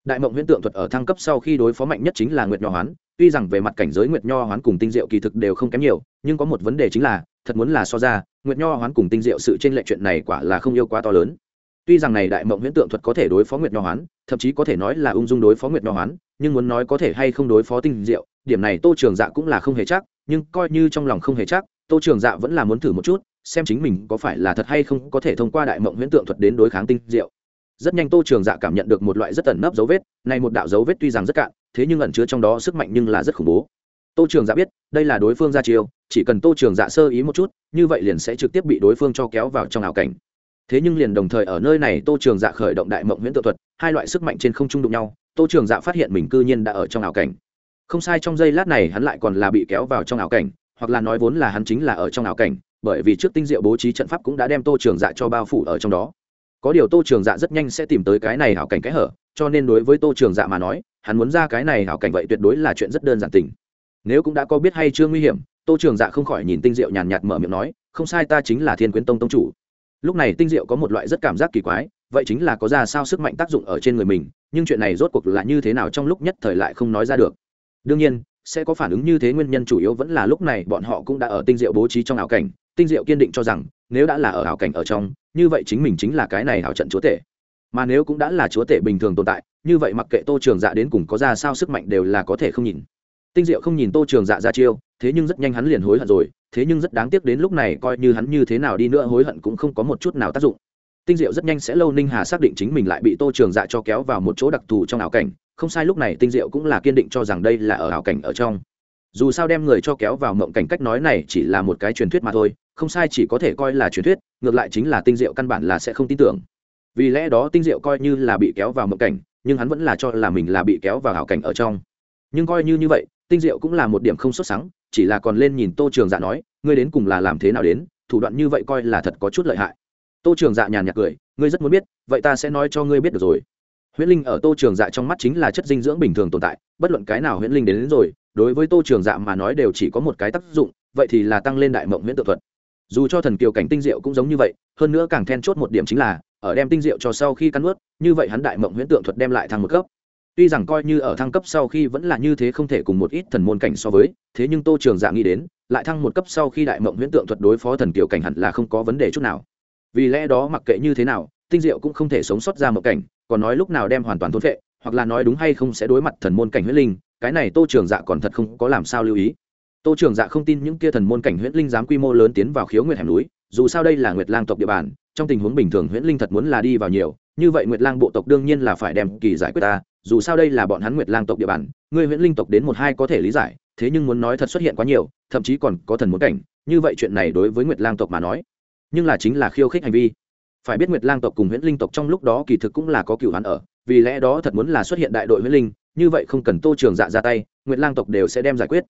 Đại mộng huyễn tượng thuật ở thăng cấp sau khi đối phó mạnh nhất chính là nguyệt nho hoán, tuy rằng về mặt cảnh giới nguyệt nho hoán cùng tinh diệu kỳ thực đều không kém nhiều, nhưng có một vấn đề chính là, thật muốn là so ra, nguyệt nho hoán cùng tinh diệu sự t r ê n lệch chuyện này quả là không yêu quá to lớn tuy rằng này đại mộng huyễn tượng thuật có thể đối phó nguyệt nho hoán thậm chí có thể nói là ung dung đối phó nguyệt nho hoán nhưng muốn nói có thể hay không đối phó tinh diệu, điểm này tô trường dạ cũng là không hề chắc, nhưng coi như trong lòng không hề chắc, tô trường dạ vẫn là muốn thử một chút, xem chính mình có phải là thật hay không có thể thông qua đại mộng huyễn tượng thuật đến đối kháng tinh diệu. Rất nhanh tô trường dạ cảm nhận được một loại rất ẩn nấp dấu vết, này một đạo dấu vết tuy rằng rất cạn, thế nhưng ẩn chứa trong đó sức mạnh nhưng là rất khủng bố. Tô trường dạ biết, đây là đối phương ra chiêu, chỉ cần tô trường dạ sơ ý một chút, như vậy liền sẽ trực tiếp bị đối phương cho kéo vào trong ảo cảnh thế nhưng liền đồng thời ở nơi này tô trường dạ khởi động đại mộng huyễn tự thuật, hai loại sức mạnh trên không trung đụng nhau, tô trường dạ phát hiện mình cư nhiên đã ở trong ảo cảnh. Không sai trong giây lát này hắn lại còn là bị kéo vào trong ảo cảnh, hoặc là nói vốn là hắn chính là ở trong ảo cảnh, bởi vì trước tinh diệu bố trí trận pháp cũng đã đem tô trường dạ cho bao phủ ở trong đó. Có điều tô trường dạ rất nhanh sẽ tìm tới cái này hảo cảnh kẽ hở, cho nên đối với tô trường dạ mà nói, hắn muốn ra cái này hảo cảnh vậy tuyệt đối là chuyện rất đơn giản tình. Nếu cũng đã có biết hay chưa nguy hiểm, tô trường dạ không khỏi nhìn tinh diệu nhàn nhạt mở miệng nói, không sai ta chính là thiên quyến tông tông chủ lúc này tinh diệu có một loại rất cảm giác kỳ quái, vậy chính là có ra sao sức mạnh tác dụng ở trên người mình, nhưng chuyện này rốt cuộc là như thế nào trong lúc nhất thời lại không nói ra được. Đương nhiên, sẽ có phản ứng như thế nguyên nhân chủ yếu vẫn là lúc này bọn họ cũng đã ở tinh diệu bố trí trong ảo cảnh. Tinh diệu kiên định cho rằng, nếu đã là ở ảo cảnh ở trong, như vậy chính mình chính là cái này ảo trận chúa tể. Mà nếu cũng đã là chúa tể bình thường tồn tại, như vậy mặc kệ tô trường dạ đến cùng có ra sao sức mạnh đều là có thể không nhìn tinh diệu không nhìn tô trường dạ ra chiêu, thế nhưng rất nhanh hắn liền hối hận rồi, thế nhưng rất đáng tiếc đến lúc này coi như hắn như thế nào đi nữa hối hận cũng không có một chút nào tác dụng. Tinh diệu rất nhanh sẽ lâu ninh hà xác định chính mình lại bị tô trường dạ cho kéo vào một chỗ đặc thù trong ảo cảnh, không sai lúc này tinh diệu cũng là kiên định cho rằng đây là ở ảo cảnh ở trong. Dù sao đem người cho kéo vào mộng cảnh cách nói này chỉ là một cái truyền thuyết mà thôi, không sai chỉ có thể coi là truyền thuyết, ngược lại chính là tinh diệu căn bản là sẽ không tin tưởng. Vì lẽ đó tinh diệu coi như là bị kéo vào mộng cảnh, nhưng hắn vẫn là cho là mình là bị kéo vào ảo cảnh ở trong. Nhưng coi như như vậy tinh diệu cũng là một điểm không xuất sáng chỉ là còn lên nhìn tô trường dạ nói ngươi đến cùng là làm thế nào đến? Thủ đoạn như vậy coi là thật có chút lợi hại. Tô trường dạ nhàn nhạt cười ngươi rất muốn biết vậy ta sẽ nói cho ngươi biết được rồi. Huyễn linh ở tô trường dạ trong mắt chính là chất dinh dưỡng bình thường tồn tại bất luận cái nào huyễn linh đến, đến rồi đối với tô trường dạ mà nói đều chỉ có một cái tác dụng vậy thì là tăng lên đại mộng huyễn tự thuật. Dù cho thần kiều cảnh tinh diệu cũng giống như vậy hơn nữa càng then chốt một điểm chính là ở đem tinh diệu cho sau khi cắn ướt như vậy hắn đại mộng huyễn tượng thuật đem lại thăng một cấp tuy rằng coi như ở thăng cấp sau khi vẫn là như thế không thể cùng một ít thần môn cảnh so với, thế nhưng tô trường dạ nghĩ đến, lại thăng một cấp sau khi đại mộng huyễn tượng thuật đối phó thần kiểu cảnh hẳn là không có vấn đề chút nào. Vì lẽ đó mặc kệ như thế nào, tinh diệu cũng không thể sống sót ra mộng cảnh, còn nói lúc nào đem hoàn toàn thôn vệ hoặc là nói đúng hay không sẽ đối mặt thần môn cảnh huyết linh, cái này tô trường dạ còn thật không có làm sao lưu ý. Tô trường dạ không tin những kia thần môn cảnh huyễn linh dám quy mô lớn tiến vào khiếu nguyệt hẻm núi, dù sao đây là nguyệt lang tộc địa bàn, trong tình huống bình thường huyễn linh thật muốn là đi vào nhiều, như vậy nguyệt lang bộ tộc đương nhiên là phải đem kỳ giải quyết ta dù sao đây là bọn hắn nguyệt lang tộc địa bàn người huyễn linh tộc đến một hai có thể lý giải, thế nhưng muốn nói thật xuất hiện quá nhiều, thậm chí còn có thần muốn cảnh, như vậy chuyện này đối với nguyệt lang tộc mà nói, nhưng là chính là khiêu khích hành vi. Phải biết nguyệt lang tộc cùng huyễn linh tộc trong lúc đó kỳ thực cũng là có cựu hắn ở, vì lẽ đó thật muốn là xuất hiện đại đội huyễn linh, như vậy không cần tô trường dạ ra tay, nguyệt lang tộc đều sẽ đem giải quyết.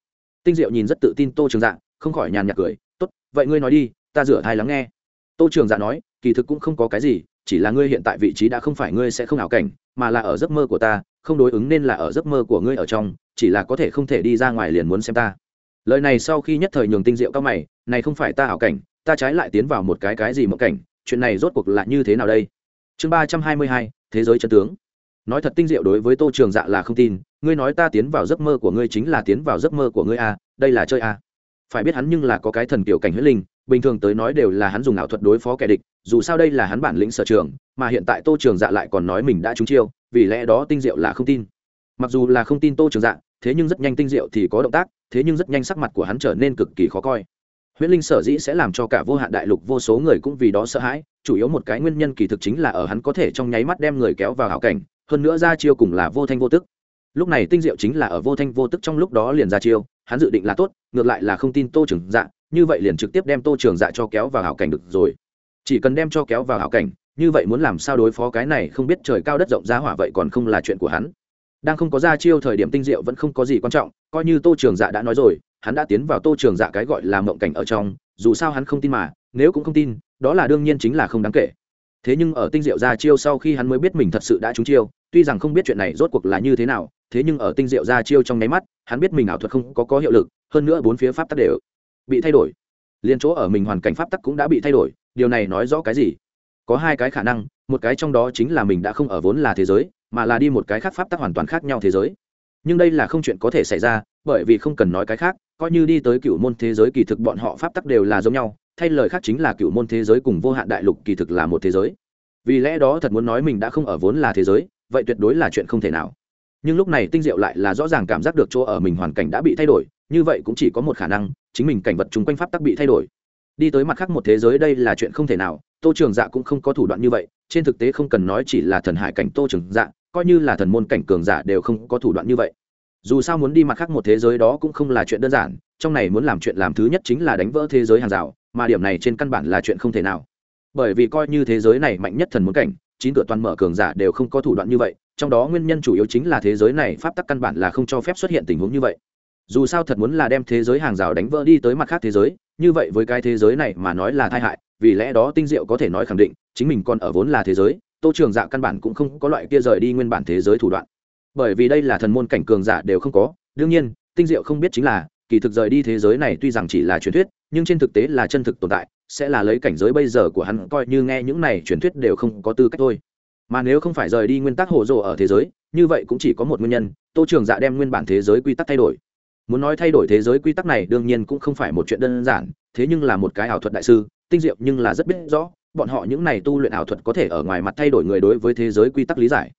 Tinh diệu nhìn rất tự tin tô trường dạ không khỏi nhàn nhạt cười, tốt, vậy ngươi nói đi, ta rửa thai lắng nghe. Tô trường dạ nói, kỳ thực cũng không có cái gì chỉ là ngươi hiện tại vị trí đã không phải ngươi sẽ không ảo cảnh mà là ở giấc mơ của ta không đối ứng nên là ở giấc mơ của ngươi ở trong chỉ là có thể không thể đi ra ngoài liền muốn xem ta. Lời này sau khi nhất thời nhường tinh diệu cao mày này không phải ta ảo cảnh ta trái lại tiến vào một cái cái gì mộng cảnh chuyện này rốt cuộc là như thế nào đây? Chương ba trăm hai mươi hai thế giới chân tướng. Nói thật tinh diệu đối với tô trường dạ là không tin ngươi nói ta tiến vào giấc mơ của ngươi chính là tiến vào giấc mơ của ngươi à, đây là chơi à. phải biết hắn nhưng là có cái thần kiểu cảnh huyết linh bình thường tới nói đều là hắn dùng ảo thuật đối phó kẻ địch, dù sao đây là hắn bản lĩnh sở trường, mà hiện tại tô trường dạ lại còn nói mình đã trúng chiêu, vì lẽ đó tinh diệu là không tin. Mặc dù là không tin tô trường dạ thế nhưng rất nhanh tinh diệu thì có động tác, thế nhưng rất nhanh sắc mặt của hắn trở nên cực kỳ khó coi. Huyễn linh sở dĩ sẽ làm cho cả vô hạn đại lục vô số người cũng vì đó sợ hãi, chủ yếu một cái nguyên nhân kỳ thực chính là ở hắn có thể trong nháy mắt đem người kéo vào hảo cảnh, hơn nữa ra chiêu cùng là vô thanh vô tức. Lúc này tinh diệu chính là ở vô thanh vô tức trong lúc đó liền ra chiêu, hắn dự định là tốt, ngược lại là không tin tô trường dạ như vậy liền trực tiếp đem tô trường dạ cho kéo vào hảo cảnh được rồi. Chỉ cần đem cho kéo vào hảo cảnh như vậy muốn làm sao đối phó cái này không biết trời cao đất rộng giá hỏa vậy còn không là chuyện của hắn. Đang không có ra chiêu thời điểm tinh diệu vẫn không có gì quan trọng coi như tô trường dạ đã nói rồi hắn đã tiến vào tô trường dạ cái gọi là mộng cảnh ở trong dù sao hắn không tin mà nếu cũng không tin đó là đương nhiên chính là không đáng kể. Thế nhưng ở tinh diệu ra chiêu sau khi hắn mới biết mình thật sự đã trúng chiêu tuy rằng không biết chuyện này rốt cuộc là như thế nào thế nhưng ở tinh diệu ra chiêu trong nháy mắt hắn biết mình ảo thuật không có, có hiệu lực hơn nữa bốn phía pháp tắc đều bị thay đổi. Liên chỗ ở mình hoàn cảnh pháp tắc cũng đã bị thay đổi, điều này nói rõ cái gì? Có hai cái khả năng, một cái trong đó chính là mình đã không ở vốn là thế giới, mà là đi một cái khác pháp tắc hoàn toàn khác nhau thế giới. Nhưng đây là không chuyện có thể xảy ra, bởi vì không cần nói cái khác, coi như đi tới cựu môn thế giới kỳ thực bọn họ pháp tắc đều là giống nhau, thay lời khác chính là cựu môn thế giới cùng vô hạn đại lục kỳ thực là một thế giới. Vì lẽ đó thật muốn nói mình đã không ở vốn là thế giới, vậy tuyệt đối là chuyện không thể nào. Nhưng lúc này tinh diệu lại là rõ ràng cảm giác được chỗ ở mình hoàn cảnh đã bị thay đổi như vậy cũng chỉ có một khả năng, chính mình cảnh vật chung quanh pháp tắc bị thay đổi. Đi tới mặt khác một thế giới đây là chuyện không thể nào, tô trường dạ cũng không có thủ đoạn như vậy, trên thực tế không cần nói chỉ là thần hải cảnh tô trường dạ coi như là thần môn cảnh cường giả đều không có thủ đoạn như vậy. Dù sao muốn đi mặt khác một thế giới đó cũng không là chuyện đơn giản, trong này muốn làm chuyện làm thứ nhất chính là đánh vỡ thế giới hàng rào, mà điểm này trên căn bản là chuyện không thể nào. Bởi vì coi như thế giới này mạnh nhất thần môn cảnh, chín cửa toàn mở cường giả đều không có thủ đoạn như vậy, trong đó nguyên nhân chủ yếu chính là thế giới này pháp tắc căn bản là không cho phép xuất hiện tình huống như vậy dù sao thật muốn là đem thế giới hàng rào đánh vỡ đi tới mặt khác thế giới, như vậy với cái thế giới này mà nói là tai hại, vì lẽ đó tinh diệu có thể nói khẳng định, chính mình còn ở vốn là thế giới, tô trường dạ căn bản cũng không có loại kia rời đi nguyên bản thế giới thủ đoạn. Bởi vì đây là thần môn cảnh cường giả đều không có, đương nhiên, tinh diệu không biết chính là, kỳ thực rời đi thế giới này tuy rằng chỉ là truyền thuyết, nhưng trên thực tế là chân thực tồn tại, sẽ là lấy cảnh giới bây giờ của hắn coi như nghe những này truyền thuyết đều không có tư cách thôi. Mà nếu không phải rời đi nguyên tắc hồ rộ ở thế giới, như vậy cũng chỉ có một nguyên nhân, tô trường dạ đem nguyên bản thế giới quy tắc thay đổi muốn nói thay đổi thế giới quy tắc này đương nhiên cũng không phải một chuyện đơn giản, thế nhưng là một cái ảo thuật đại sư, tinh diệu nhưng là rất biết rõ, bọn họ những này tu luyện ảo thuật có thể ở ngoài mặt thay đổi người đối với thế giới quy tắc lý giải.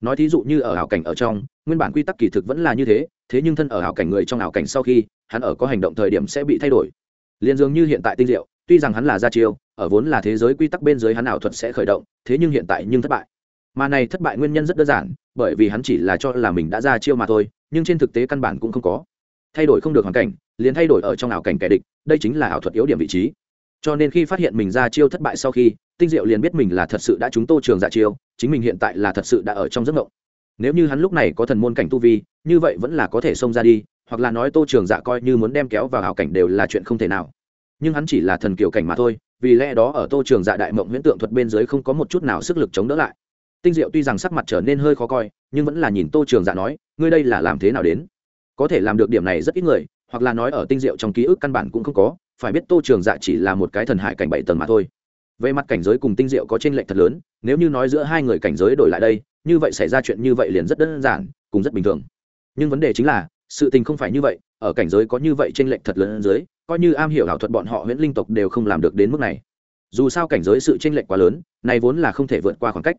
Nói thí dụ như ở ảo cảnh ở trong, nguyên bản quy tắc kỳ thực vẫn là như thế thế nhưng thân ở ảo cảnh người trong ảo cảnh sau khi, hắn ở có hành động thời điểm sẽ bị thay đổi. Liền dường như hiện tại tinh diệu, tuy rằng hắn là gia chiêu, ở vốn là thế giới quy tắc bên dưới hắn ảo thuật sẽ khởi động, thế nhưng hiện tại nhưng thất bại. Mà này thất bại nguyên nhân rất đơn giản, bởi vì hắn chỉ là cho là mình đã ra chiêu mà thôi, nhưng trên thực tế căn bản cũng không có thay đổi không được hoàn cảnh, liền thay đổi ở trong ảo cảnh kẻ địch, đây chính là ảo thuật yếu điểm vị trí. Cho nên khi phát hiện mình ra chiêu thất bại sau khi, tinh diệu liền biết mình là thật sự đã chúng tô trường dạ chiêu, chính mình hiện tại là thật sự đã ở trong giấc mộng. Nếu như hắn lúc này có thần môn cảnh tu vi, như vậy vẫn là có thể xông ra đi, hoặc là nói tô trường dạ coi như muốn đem kéo vào ảo cảnh đều là chuyện không thể nào. Nhưng hắn chỉ là thần kiều cảnh mà thôi, vì lẽ đó ở tô trường dạ đại mộng huyễn tượng thuật bên dưới không có một chút nào sức lực chống đỡ lại. Tinh diệu tuy rằng sắc mặt trở nên hơi khó coi, nhưng vẫn là nhìn tô trường dạ nói, ngươi đây là làm thế nào đến? Có thể làm được điểm này rất ít người, hoặc là nói ở tinh diệu trong ký ức căn bản cũng không có, phải biết tô trường dạ chỉ là một cái thần hải cảnh bảy tầng mà thôi. Về mặt cảnh giới cùng tinh diệu có t r ê n lệch thật lớn, nếu như nói giữa hai người cảnh giới đổi lại đây, như vậy xảy ra chuyện như vậy liền rất đơn giản, cũng rất bình thường. Nhưng vấn đề chính là, sự tình không phải như vậy, ở cảnh giới có như vậy t r ê n lệch thật lớn dưới, coi như am hiểu ảo thuật bọn họ huyễn linh tộc đều không làm được đến mức này. Dù sao cảnh giới sự t r ê n lệch quá lớn, này vốn là không thể vượt qua khoảng cách.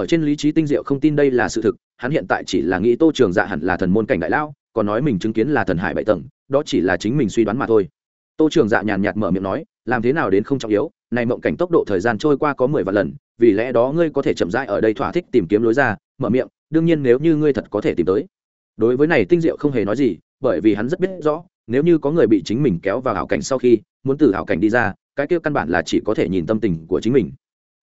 Ở trên lý trí tinh diệu không tin đây là sự thực, hắn hiện tại chỉ là nghĩ tô trường dạ hẳn là thần môn cảnh đại lao còn nói mình chứng kiến là thần hải bảy tầng, đó chỉ là chính mình suy đoán mà thôi. Tô trường dạ nhàn nhạt mở miệng nói, làm thế nào đến không trọng yếu này mộng cảnh tốc độ thời gian trôi qua có mười vạn lần, vì lẽ đó ngươi có thể chậm rãi ở đây thỏa thích tìm kiếm lối ra, mở miệng, đương nhiên nếu như ngươi thật có thể tìm tới. Đối với này tinh diệu không hề nói gì, bởi vì hắn rất biết rõ, nếu như có người bị chính mình kéo vào hảo cảnh sau khi, muốn từ hảo cảnh đi ra, cái kia căn bản là chỉ có thể nhìn tâm tình của chính mình.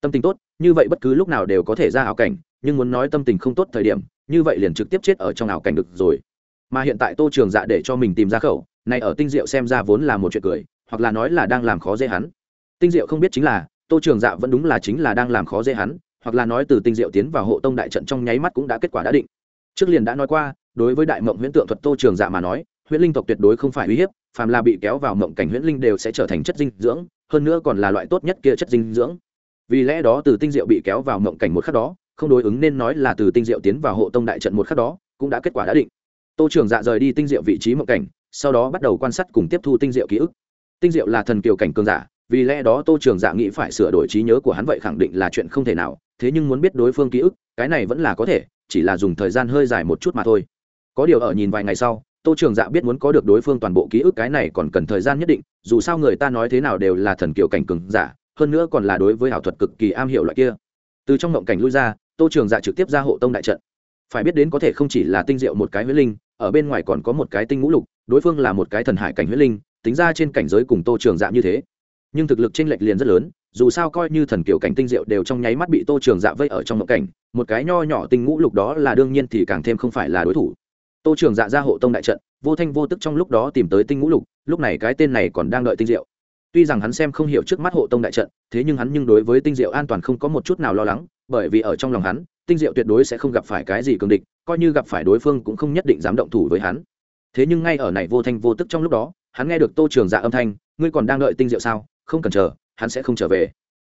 Tâm tình tốt, như vậy bất cứ lúc nào đều có thể ra hảo cảnh, nhưng muốn nói tâm tình không tốt thời điểm, như vậy liền trực tiếp chết ở trong hảo cảnh được rồi mà hiện tại tô trường dạ để cho mình tìm ra khẩu, này ở tinh diệu xem ra vốn là một chuyện cười, hoặc là nói là đang làm khó dễ hắn. Tinh diệu không biết chính là, tô trường dạ vẫn đúng là chính là đang làm khó dễ hắn, hoặc là nói từ tinh diệu tiến vào hộ tông đại trận trong nháy mắt cũng đã kết quả đã định. Trước liền đã nói qua, đối với đại mộng huyễn tượng thuật tô trường dạ mà nói, huyễn linh tộc tuyệt đối không phải uy hiếp, phàm là bị kéo vào mộng cảnh huyễn linh đều sẽ trở thành chất dinh dưỡng, hơn nữa còn là loại tốt nhất kia chất dinh dưỡng. Vì lẽ đó từ tinh diệu bị kéo vào mộng cảnh một khắc đó, không đối ứng nên nói là từ tinh diệu tiến vào hộ tông đại trận một khắc đó, cũng đã kết quả đã định tô trường dạ rời đi tinh diệu vị trí mộng cảnh, sau đó bắt đầu quan sát cùng tiếp thu tinh diệu ký ức. Tinh diệu là thần kiều cảnh cường giả, vì lẽ đó tô trường dạ nghĩ phải sửa đổi trí nhớ của hắn vậy khẳng định là chuyện không thể nào, thế nhưng muốn biết đối phương ký ức, cái này vẫn là có thể, chỉ là dùng thời gian hơi dài một chút mà thôi. Có điều ở nhìn vài ngày sau, tô trường dạ biết muốn có được đối phương toàn bộ ký ức cái này còn cần thời gian nhất định, dù sao người ta nói thế nào đều là thần kiều cảnh cường giả, hơn nữa còn là đối với ảo thuật cực kỳ am hiểu loại kia. Từ trong ngộng cảnh lui ra, tô trường dạ trực tiếp ra hộ tông đại trận. Phải biết đến có thể không chỉ là tinh diệu một cái huyết linh ở bên ngoài còn có một cái tinh ngũ lục, đối phương là một cái thần hải cảnh huyết linh, tính ra trên cảnh giới cùng tô trường dạ như thế. Nhưng thực lực t r ê n lệch liền rất lớn, dù sao coi như thần kiểu cảnh tinh diệu đều trong nháy mắt bị tô trường dạ vây ở trong mộng cảnh, một cái nho nhỏ tinh ngũ lục đó là đương nhiên thì càng thêm không phải là đối thủ. Tô trường dạ ra hộ tông đại trận, vô thanh vô tức trong lúc đó tìm tới tinh ngũ lục, lúc này cái tên này còn đang đợi tinh diệu. Tuy rằng hắn xem không hiểu trước mắt hộ tông đại trận, thế nhưng hắn nhưng đối với tinh diệu an toàn không có một chút nào lo lắng, bởi vì ở trong lòng hắn tinh diệu tuyệt đối sẽ không gặp phải cái gì cường địch, coi như gặp phải đối phương cũng không nhất định dám động thủ với hắn. Thế nhưng ngay ở này vô thanh vô tức trong lúc đó, hắn nghe được tô trường dạ âm thanh, ngươi còn đang đợi tinh diệu sao? Không cần chờ, hắn sẽ không trở về.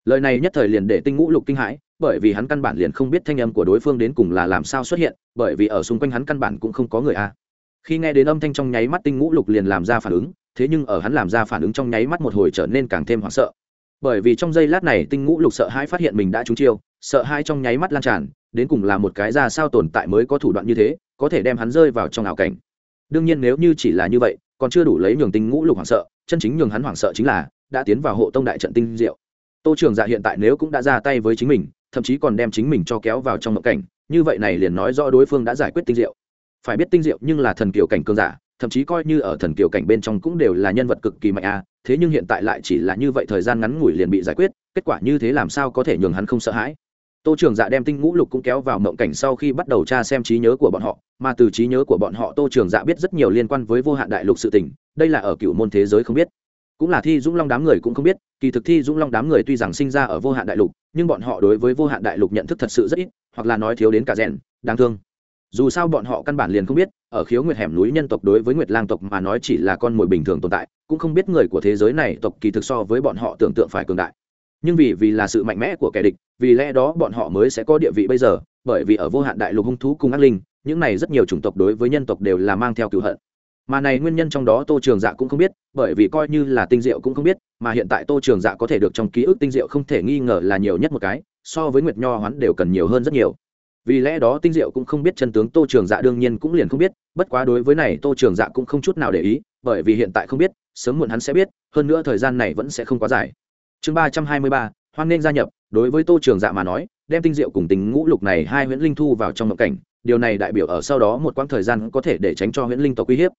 Lời này nhất thời liền để tinh ngũ lục kinh hãi, bởi vì hắn căn bản liền không biết thanh âm của đối phương đến cùng là làm sao xuất hiện, bởi vì ở xung quanh hắn căn bản cũng không có người a. Khi nghe đến âm thanh trong nháy mắt tinh ngũ lục liền làm ra phản ứng, thế nhưng ở hắn làm ra phản ứng trong nháy mắt một hồi trở nên càng thêm hoảng sợ. Bởi vì trong giây lát này tinh ngũ lục sợ hãi phát hiện mình đã trúng chiêu, sợ hãi trong nháy mắt lan tràn đến cùng là một cái ra sao tồn tại mới có thủ đoạn như thế, có thể đem hắn rơi vào trong ảo cảnh. Đương nhiên nếu như chỉ là như vậy, còn chưa đủ lấy nhường tinh ngũ lục hoảng sợ, chân chính nhường hắn hoảng sợ chính là, đã tiến vào hộ tông đại trận tinh diệu. Tô trường dạ hiện tại nếu cũng đã ra tay với chính mình, thậm chí còn đem chính mình cho kéo vào trong mộng cảnh, như vậy này liền nói rõ đối phương đã giải quyết tinh diệu. Phải biết tinh diệu nhưng là thần kiều cảnh cương giả, thậm chí coi như ở thần kiều cảnh bên trong cũng đều là nhân vật cực kỳ mạnh a, thế nhưng hiện tại lại chỉ là như vậy thời gian ngắn ngủi liền bị giải quyết, kết quả như thế làm sao có thể nhường hắn không sợ hãi? Tô trường dạ đem tinh ngũ lục cũng kéo vào mộng cảnh sau khi bắt đầu tra xem trí nhớ của bọn họ, mà từ trí nhớ của bọn họ tô trường dạ biết rất nhiều liên quan với vô hạn đại lục sự tình, đây là ở cựu môn thế giới không biết. Cũng là thi dũng long đám người cũng không biết, kỳ thực thi dũng long đám người tuy rằng sinh ra ở vô hạn đại lục, nhưng bọn họ đối với vô hạn đại lục nhận thức thật sự rất ít, hoặc là nói thiếu đến cả rèn, đáng thương. Dù sao bọn họ căn bản liền không biết, ở khiếu nguyệt hẻm núi nhân tộc đối với nguyệt lang tộc mà nói chỉ là con mồi bình thường tồn tại, cũng không biết người của thế giới này tộc kỳ thực so với bọn họ tưởng tượng phải cường đại nhưng vì vì là sự mạnh mẽ của kẻ địch, vì lẽ đó bọn họ mới sẽ có địa vị bây giờ, bởi vì ở vô hạn đại lục hung thú cùng ác linh, những này rất nhiều chủng tộc đối với nhân tộc đều là mang theo cựu hận. Mà này nguyên nhân trong đó tô trường dạ cũng không biết, bởi vì coi như là tinh diệu cũng không biết, mà hiện tại tô trường dạ có thể được trong ký ức tinh diệu không thể nghi ngờ là nhiều nhất một cái, so với nguyệt nho hoán đều cần nhiều hơn rất nhiều. Vì lẽ đó tinh diệu cũng không biết chân tướng tô trường dạ đương nhiên cũng liền không biết, bất quá đối với này tô trường dạ cũng không chút nào để ý, bởi vì hiện tại không biết, sớm muộn hắn sẽ biết, hơn nữa thời gian này vẫn sẽ không quá dài chương ba trăm hai mươi ba, hoan nên gia nhập, đối với tô trường dạ mà nói, đem tinh diệu cùng tính ngũ lục này hai huyễn linh thu vào trong mộng cảnh, điều này đại biểu ở sau đó một quãng thời gian có thể để tránh cho huyễn linh tộc uy hiếp.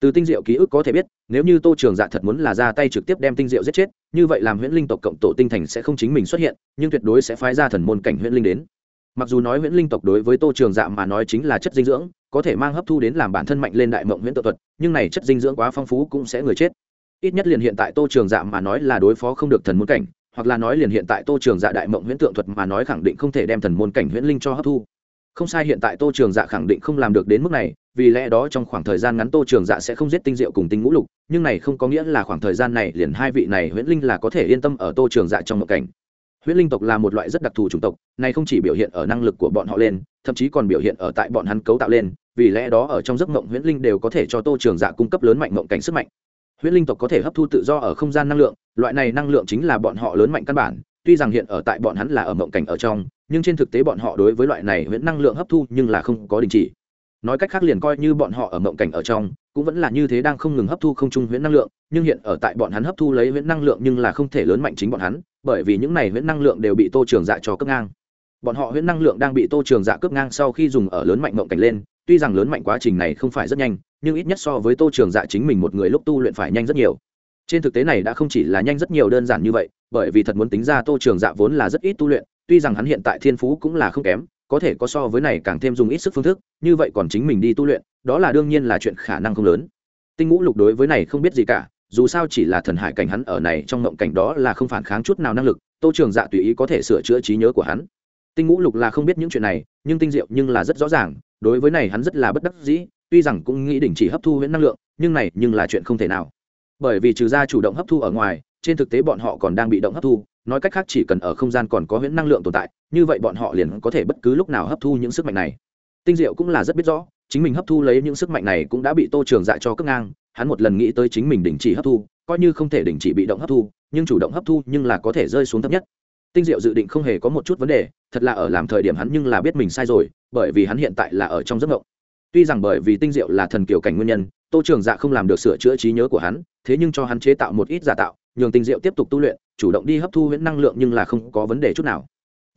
Từ tinh diệu ký ức có thể biết, nếu như tô trường dạ thật muốn là ra tay trực tiếp đem tinh diệu giết chết, như vậy làm huyễn linh tộc cộng tổ tinh thành sẽ không chính mình xuất hiện, nhưng tuyệt đối sẽ phái ra thần môn cảnh huyễn linh đến. Mặc dù nói huyễn linh tộc đối với tô trường dạ mà nói chính là chất dinh dưỡng, có thể mang hấp thu đến làm bản thân mạnh lên đại mộng huyễn tự thuật, nhưng này chất dinh dưỡng quá phong phú cũng sẽ người chết ít nhất liền hiện tại tô trường dạ mà nói là đối phó không được thần môn cảnh, hoặc là nói liền hiện tại tô trường dạ đại mộng huyễn tượng thuật mà nói khẳng định không thể đem thần môn cảnh huyễn linh cho hấp thu. Không sai hiện tại tô trường dạ khẳng định không làm được đến mức này, vì lẽ đó trong khoảng thời gian ngắn tô trường dạ sẽ không giết tinh diệu cùng tinh ngũ lục, nhưng này không có nghĩa là khoảng thời gian này liền hai vị này huyễn linh là có thể yên tâm ở tô trường dạ trong mộng cảnh. Huyễn linh tộc là một loại rất đặc thù chủng tộc, này không chỉ biểu hiện ở năng lực của bọn họ lên, thậm chí còn biểu hiện ở tại bọn hắn cấu tạo lên, vì lẽ đó ở trong giấc mộng huyễn linh đều có thể cho tô trường dạ cung cấp lớn mạnh mộng cảnh sức mạnh huyễn linh tộc có thể hấp thu tự do ở không gian năng lượng, loại này năng lượng chính là bọn họ lớn mạnh căn bản, tuy rằng hiện ở tại bọn hắn là ở mộng cảnh ở trong, nhưng trên thực tế bọn họ đối với loại này huyễn năng lượng hấp thu nhưng là không có đình chỉ. Nói cách khác liền coi như bọn họ ở mộng cảnh ở trong, cũng vẫn là như thế đang không ngừng hấp thu không trung huyễn năng lượng, nhưng hiện ở tại bọn hắn hấp thu lấy huyễn năng lượng nhưng là không thể lớn mạnh chính bọn hắn, bởi vì những này huyễn năng lượng đều bị tô trường dạ cho cấp ngang. Bọn họ huyễn năng lượng đang bị tô trường dạ cướp ngang sau khi dùng ở lớn mạnh mộng cảnh lên, tuy rằng lớn mạnh quá trình này không phải rất nhanh nhưng ít nhất so với tô trường dạ chính mình một người lúc tu luyện phải nhanh rất nhiều. Trên thực tế này đã không chỉ là nhanh rất nhiều đơn giản như vậy, bởi vì thật muốn tính ra tô trường dạ vốn là rất ít tu luyện, tuy rằng hắn hiện tại thiên phú cũng là không kém, có thể có so với này càng thêm dùng ít sức phương thức, như vậy còn chính mình đi tu luyện, đó là đương nhiên là chuyện khả năng không lớn. Tinh ngũ lục đối với này không biết gì cả, dù sao chỉ là thần hải cảnh hắn ở này trong mộng cảnh đó là không phản kháng chút nào năng lực, tô trường dạ tùy ý có thể sửa chữa trí nhớ của hắn. Tinh ngũ lục là không biết những chuyện này, nhưng tinh diệu nhưng là rất rõ ràng, đối với này hắn rất là bất đắc dĩ tuy rằng cũng nghĩ đình chỉ hấp thu huyễn năng lượng, nhưng này nhưng là chuyện không thể nào. Bởi vì trừ ra chủ động hấp thu ở ngoài, trên thực tế bọn họ còn đang bị động hấp thu, nói cách khác chỉ cần ở không gian còn có huyễn năng lượng tồn tại, như vậy bọn họ liền có thể bất cứ lúc nào hấp thu những sức mạnh này. Tinh diệu cũng là rất biết rõ, chính mình hấp thu lấy những sức mạnh này cũng đã bị tô trường dạ cho cất ngang, hắn một lần nghĩ tới chính mình đình chỉ hấp thu, coi như không thể đình chỉ bị động hấp thu, nhưng chủ động hấp thu nhưng là có thể rơi xuống thấp nhất. Tinh diệu dự định không hề có một chút vấn đề, thật là ở làm thời điểm hắn nhưng là biết mình sai rồi, bởi vì hắn hiện tại là ở trong giấc mộng tuy rằng bởi vì tinh diệu là thần kiểu cảnh nguyên nhân, tô trường dạ không làm được sửa chữa trí nhớ của hắn, thế nhưng cho hắn chế tạo một ít giả tạo, nhường tinh diệu tiếp tục tu luyện, chủ động đi hấp thu huyễn năng lượng nhưng là không có vấn đề chút nào.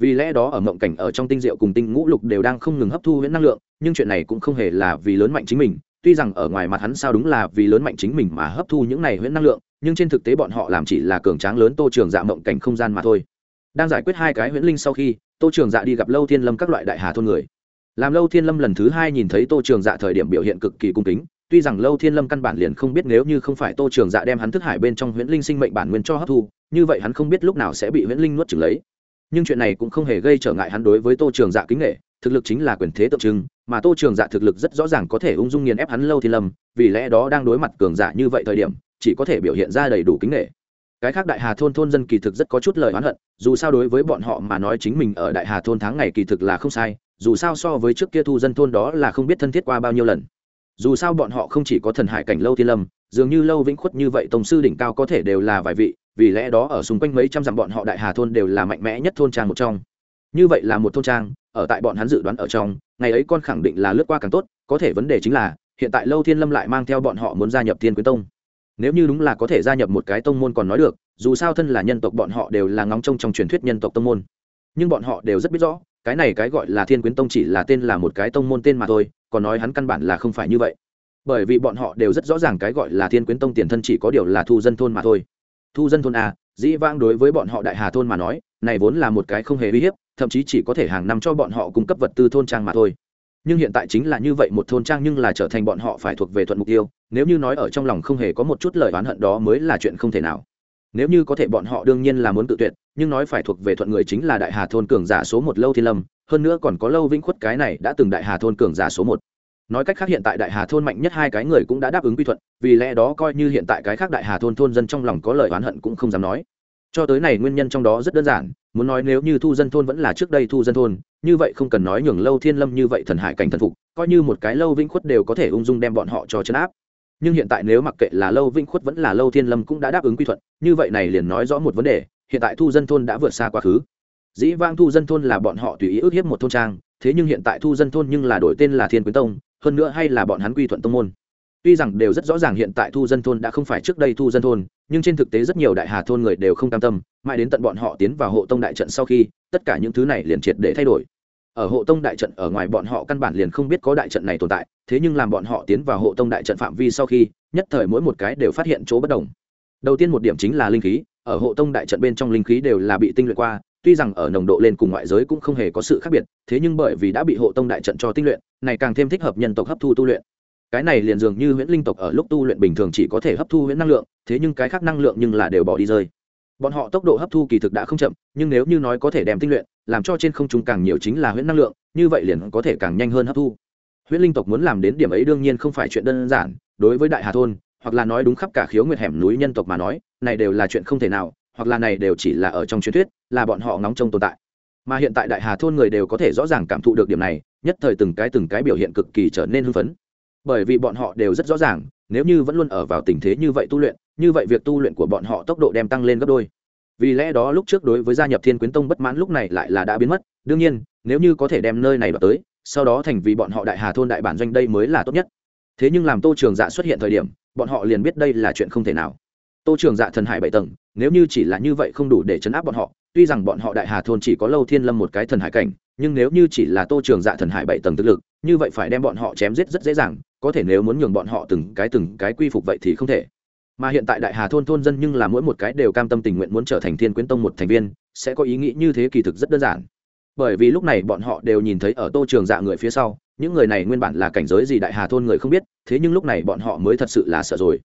Vì lẽ đó ở mộng cảnh ở trong tinh diệu cùng tinh ngũ lục đều đang không ngừng hấp thu huyễn năng lượng, nhưng chuyện này cũng không hề là vì lớn mạnh chính mình. Tuy rằng ở ngoài mặt hắn sao đúng là vì lớn mạnh chính mình mà hấp thu những này huyễn năng lượng, nhưng trên thực tế bọn họ làm chỉ là cường tráng lớn tô trường dạ mộng cảnh không gian mà thôi. Đang giải quyết hai cái huyễn linh sau khi, tô trường dạ đi gặp lâu thiên lâm các loại đại hà thôn người làm lâu thiên lâm lần thứ hai nhìn thấy tô trường dạ thời điểm biểu hiện cực kỳ cung kính, tuy rằng lâu thiên lâm căn bản liền không biết nếu như không phải tô trường dạ đem hắn thức hải bên trong huyễn linh sinh mệnh bản nguyên cho hấp thu, như vậy hắn không biết lúc nào sẽ bị huyễn linh nuốt chừng lấy. Nhưng chuyện này cũng không hề gây trở ngại hắn đối với tô trường dạ kính nghệ thực lực chính là quyền thế tượng trưng, mà tô trường dạ thực lực rất rõ ràng có thể ung dung nghiền ép hắn lâu thiên lâm, vì lẽ đó đang đối mặt cường giả như vậy thời điểm, chỉ có thể biểu hiện ra đầy đủ kính nghệ cái khác đại hà thôn thôn dân kỳ thực rất có chút lời oán hận, dù sao đối với bọn họ mà nói chính mình ở đại hà thôn tháng ngày kỳ thực là không sai dù sao so với trước kia thu dân thôn đó là không biết thân thiết qua bao nhiêu lần. Dù sao bọn họ không chỉ có thần hải cảnh lâu thiên lâm, dường như lâu vĩnh khuất như vậy tổng sư đỉnh cao có thể đều là vài vị, vì lẽ đó ở xung quanh mấy trăm dặm bọn họ đại hà thôn đều là mạnh mẽ nhất thôn trang một trong. Như vậy là một thôn trang, ở tại bọn hắn dự đoán ở trong, ngày ấy con khẳng định là lướt qua càng tốt, có thể vấn đề chính là, hiện tại lâu thiên lâm lại mang theo bọn họ muốn gia nhập thiên quyến tông. Nếu như đúng là có thể gia nhập một cái tông môn còn nói được, dù sao thân là nhân tộc bọn họ đều là ngóng trông trong truyền thuyết nhân tộc tông môn. Nhưng bọn họ đều rất biết rõ cái này cái gọi là thiên quyến tông chỉ là tên là một cái tông môn tên mà thôi, còn nói hắn căn bản là không phải như vậy. Bởi vì bọn họ đều rất rõ ràng cái gọi là thiên quyến tông tiền thân chỉ có điều là thu dân thôn mà thôi. Thu dân thôn a, dĩ vãng đối với bọn họ đại hà thôn mà nói, này vốn là một cái không hề uy hiếp, thậm chí chỉ có thể hàng năm cho bọn họ cung cấp vật tư thôn trang mà thôi. Nhưng hiện tại chính là như vậy một thôn trang nhưng là trở thành bọn họ phải thuộc về thuận mục tiêu, nếu như nói ở trong lòng không hề có một chút lời oán hận đó mới là chuyện không thể nào nếu như có thể bọn họ đương nhiên là muốn tự tuyệt, nhưng nói phải thuộc về thuận người chính là đại hà thôn cường giả số một lâu thiên lâm, hơn nữa còn có lâu vĩnh khuất cái này đã từng đại hà thôn cường giả số một. Nói cách khác hiện tại đại hà thôn mạnh nhất hai cái người cũng đã đáp ứng quy thuận, vì lẽ đó coi như hiện tại cái khác đại hà thôn thôn dân trong lòng có lời oán hận cũng không dám nói. Cho tới này nguyên nhân trong đó rất đơn giản, muốn nói nếu như thu dân thôn vẫn là trước đây thu dân thôn, như vậy không cần nói nhường lâu thiên lâm như vậy thần hải cảnh thần phục, coi như một cái lâu vĩnh khuất đều có thể ung dung đem bọn họ cho chấn áp nhưng hiện tại nếu mặc kệ là lâu vĩnh khuất vẫn là lâu thiên lâm cũng đã đáp ứng quy thuận, như vậy này liền nói rõ một vấn đề, hiện tại thu dân thôn đã vượt xa quá khứ. Dĩ vang thu dân thôn là bọn họ tùy ý ước hiếp một thôn trang, thế nhưng hiện tại thu dân thôn nhưng là đổi tên là thiên quyến tông, hơn nữa hay là bọn hắn quy thuận tông môn. Tuy rằng đều rất rõ ràng hiện tại thu dân thôn đã không phải trước đây thu dân thôn, nhưng trên thực tế rất nhiều đại hà thôn người đều không cam tâm, mãi đến tận bọn họ tiến vào hộ tông đại trận sau khi, tất cả những thứ này liền triệt để thay đổi ở hộ tông đại trận ở ngoài bọn họ căn bản liền không biết có đại trận này tồn tại, thế nhưng làm bọn họ tiến vào hộ tông đại trận phạm vi sau khi, nhất thời mỗi một cái đều phát hiện chỗ bất đồng. Đầu tiên một điểm chính là linh khí, ở hộ tông đại trận bên trong linh khí đều là bị tinh luyện qua, tuy rằng ở nồng độ lên cùng ngoại giới cũng không hề có sự khác biệt, thế nhưng bởi vì đã bị hộ tông đại trận cho tinh luyện, này càng thêm thích hợp nhân tộc hấp thu tu luyện. Cái này liền dường như huyễn linh tộc ở lúc tu luyện bình thường chỉ có thể hấp thu huyễn năng lượng, thế nhưng cái khác năng lượng nhưng là đều bỏ đi rơi bọn họ tốc độ hấp thu kỳ thực đã không chậm, nhưng nếu như nói có thể đem tinh luyện, làm cho trên không trung càng nhiều chính là huyễn năng lượng, như vậy liền có thể càng nhanh hơn hấp thu. Huyễn linh tộc muốn làm đến điểm ấy đương nhiên không phải chuyện đơn giản, đối với đại hà thôn, hoặc là nói đúng khắp cả khiếu nguyệt hẻm núi nhân tộc mà nói, này đều là chuyện không thể nào, hoặc là này đều chỉ là ở trong truyền thuyết, là bọn họ ngóng trông tồn tại. Mà hiện tại đại hà thôn người đều có thể rõ ràng cảm thụ được điểm này, nhất thời từng cái từng cái biểu hiện cực kỳ trở nên hưng phấn bởi vì bọn họ đều rất rõ ràng, nếu như vẫn luôn ở vào tình thế như vậy tu luyện, như vậy việc tu luyện của bọn họ tốc độ đem tăng lên gấp đôi. Vì lẽ đó lúc trước đối với gia nhập thiên quyến tông bất mãn lúc này lại là đã biến mất, đương nhiên, nếu như có thể đem nơi này vào tới, sau đó thành vì bọn họ đại hà thôn đại bản doanh đây mới là tốt nhất. Thế nhưng làm tô trường dạ xuất hiện thời điểm, bọn họ liền biết đây là chuyện không thể nào. Tô trường dạ thần hải bảy tầng, nếu như chỉ là như vậy không đủ để chấn áp bọn họ, tuy rằng bọn họ đại hà thôn chỉ có lâu thiên lâm một cái thần hải cảnh, nhưng nếu như chỉ là tô trường dạ thần hải bảy tầng thực lực, như vậy phải đem bọn họ chém giết rất dễ dàng có thể nếu muốn nhường bọn họ từng cái từng cái quy phục vậy thì không thể. Mà hiện tại đại hà thôn thôn dân nhưng là mỗi một cái đều cam tâm tình nguyện muốn trở thành thiên quyến tông một thành viên, sẽ có ý nghĩ như thế kỳ thực rất đơn giản. Bởi vì lúc này bọn họ đều nhìn thấy ở tô trường dạ người phía sau, những người này nguyên bản là cảnh giới gì đại hà thôn người không biết, thế nhưng lúc này bọn họ mới thật sự là sợ rồi.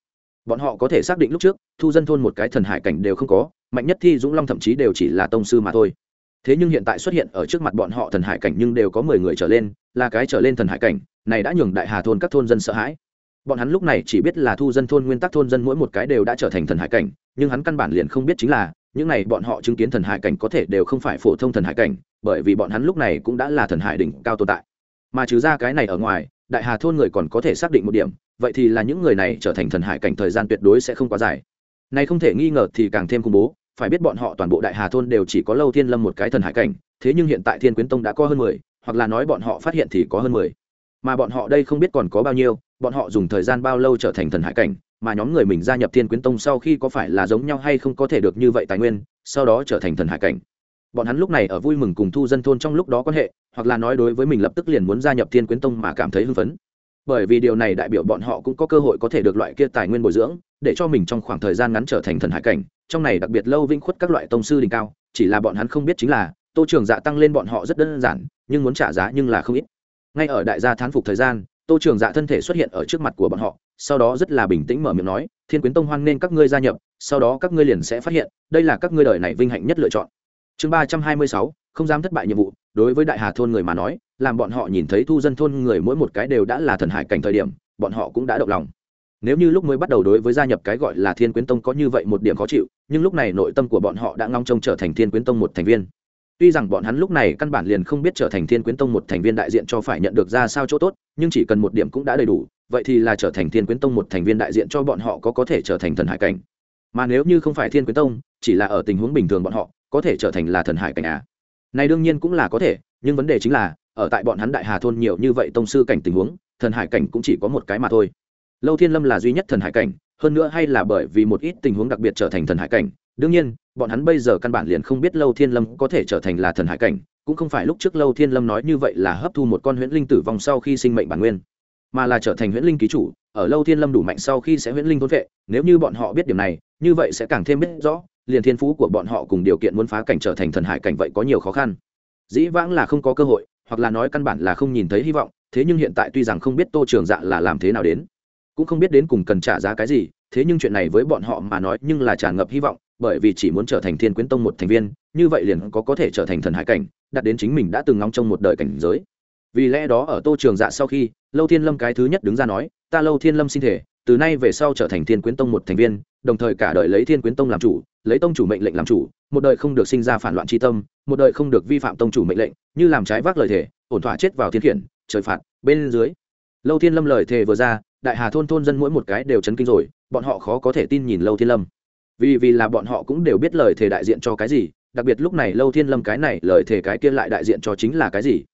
Bọn họ có thể xác định lúc trước, thu dân thôn một cái thần hải cảnh đều không có, mạnh nhất thi dũng long thậm chí đều chỉ là tông sư mà thôi. Thế nhưng hiện tại xuất hiện ở trước mặt bọn họ thần hải cảnh nhưng đều có mười người trở lên, là cái trở lên thần hải cảnh này đã nhường đại hà thôn các thôn dân sợ hãi. Bọn hắn lúc này chỉ biết là thu dân thôn nguyên tắc thôn dân mỗi một cái đều đã trở thành thần hải cảnh, nhưng hắn căn bản liền không biết chính là, những này bọn họ chứng kiến thần hải cảnh có thể đều không phải phổ thông thần hải cảnh, bởi vì bọn hắn lúc này cũng đã là thần hải đỉnh cao tồn tại. Mà trừ ra cái này ở ngoài, đại hà thôn người còn có thể xác định một điểm, vậy thì là những người này trở thành thần hải cảnh thời gian tuyệt đối sẽ không quá dài. Này không thể nghi ngờ thì càng thêm khủng bố, phải biết bọn họ toàn bộ đại hà thôn đều chỉ có lâu thiên lâm một cái thần hải cảnh, thế nhưng hiện tại thiên quyến tông đã có hơn mười, hoặc là nói bọn họ phát hiện thì có hơn mười mà bọn họ đây không biết còn có bao nhiêu, bọn họ dùng thời gian bao lâu trở thành thần hải cảnh, mà nhóm người mình gia nhập thiên quyến tông sau khi có phải là giống nhau hay không có thể được như vậy tài nguyên, sau đó trở thành thần hải cảnh. Bọn hắn lúc này ở vui mừng cùng thu dân thôn trong lúc đó quan hệ, hoặc là nói đối với mình lập tức liền muốn gia nhập thiên quyến tông mà cảm thấy hưng phấn. Bởi vì điều này đại biểu bọn họ cũng có cơ hội có thể được loại kia tài nguyên bồi dưỡng, để cho mình trong khoảng thời gian ngắn trở thành thần hải cảnh, trong này đặc biệt lâu vinh khuất các loại tông sư đỉnh cao, chỉ là bọn hắn không biết chính là, tô trường dạ tăng lên bọn họ rất đơn giản, nhưng muốn trả giá nhưng là không ít ngay ở đại gia thán phục thời gian, tô trường dạ thân thể xuất hiện ở trước mặt của bọn họ, sau đó rất là bình tĩnh mở miệng nói, thiên quyến tông hoan nên các ngươi gia nhập, sau đó các ngươi liền sẽ phát hiện, đây là các ngươi đời này vinh hạnh nhất lựa chọn. Chương ba trăm hai mươi sáu, không dám thất bại nhiệm vụ, đối với đại hà thôn người mà nói, làm bọn họ nhìn thấy thu dân thôn người mỗi một cái đều đã là thần hải cảnh thời điểm, bọn họ cũng đã động lòng. Nếu như lúc mới bắt đầu đối với gia nhập cái gọi là thiên quyến tông có như vậy một điểm khó chịu, nhưng lúc này nội tâm của bọn họ đã ngong trông trở thành thiên quyến tông một thành viên tuy rằng bọn hắn lúc này căn bản liền không biết trở thành thiên quyến tông một thành viên đại diện cho phải nhận được ra sao chỗ tốt, nhưng chỉ cần một điểm cũng đã đầy đủ, vậy thì là trở thành thiên quyến tông một thành viên đại diện cho bọn họ có có thể trở thành thần hải cảnh. Mà nếu như không phải thiên quyến tông, chỉ là ở tình huống bình thường bọn họ, có thể trở thành là thần hải cảnh à? Này đương nhiên cũng là có thể, nhưng vấn đề chính là, ở tại bọn hắn đại hà thôn nhiều như vậy tông sư cảnh tình huống, thần hải cảnh cũng chỉ có một cái mà thôi. Lâu thiên lâm là duy nhất thần hải cảnh, hơn nữa hay là bởi vì một ít tình huống đặc biệt trở thành thần hải cảnh, đương nhiên bọn hắn bây giờ căn bản liền không biết lâu thiên lâm có thể trở thành là thần hải cảnh, cũng không phải lúc trước lâu thiên lâm nói như vậy là hấp thu một con huyễn linh tử vong sau khi sinh mệnh bản nguyên, mà là trở thành huyễn linh ký chủ, ở lâu thiên lâm đủ mạnh sau khi sẽ huyễn linh thôn vệ, nếu như bọn họ biết điểm này, như vậy sẽ càng thêm biết rõ, liền thiên phú của bọn họ cùng điều kiện muốn phá cảnh trở thành thần hải cảnh vậy có nhiều khó khăn. Dĩ vãng là không có cơ hội, hoặc là nói căn bản là không nhìn thấy hy vọng, thế nhưng hiện tại tuy rằng không biết tô trường dạ là làm thế nào đến, cũng không biết đến cùng cần trả giá cái gì, thế nhưng chuyện này với bọn họ mà nói nhưng là tràn ngập hy vọng bởi vì chỉ muốn trở thành thiên quyến tông một thành viên, như vậy liền có có thể trở thành thần hải cảnh đặt đến chính mình đã từng ngóng trong một đời cảnh giới. Vì lẽ đó ở tô trường dạ sau khi, lâu thiên lâm cái thứ nhất đứng ra nói, ta lâu thiên lâm xin thể từ nay về sau trở thành thiên quyến tông một thành viên, đồng thời cả đời lấy thiên quyến tông làm chủ, lấy tông chủ mệnh lệnh làm chủ, một đời không được sinh ra phản loạn tri tâm, một đời không được vi phạm tông chủ mệnh lệnh, như làm trái vác lời thề, ổn thỏa chết vào thiên khiển, trời phạt, bên dưới. Lâu thiên lâm lời thề vừa ra, đại hà thôn thôn dân mỗi một cái đều chấn kinh rồi, bọn họ khó có thể tin nhìn lâu thiên lâm vì vì là bọn họ cũng đều biết lời thề đại diện cho cái gì, đặc biệt lúc này lâu thiên lâm cái này lời thề cái kia lại đại diện cho chính là cái gì?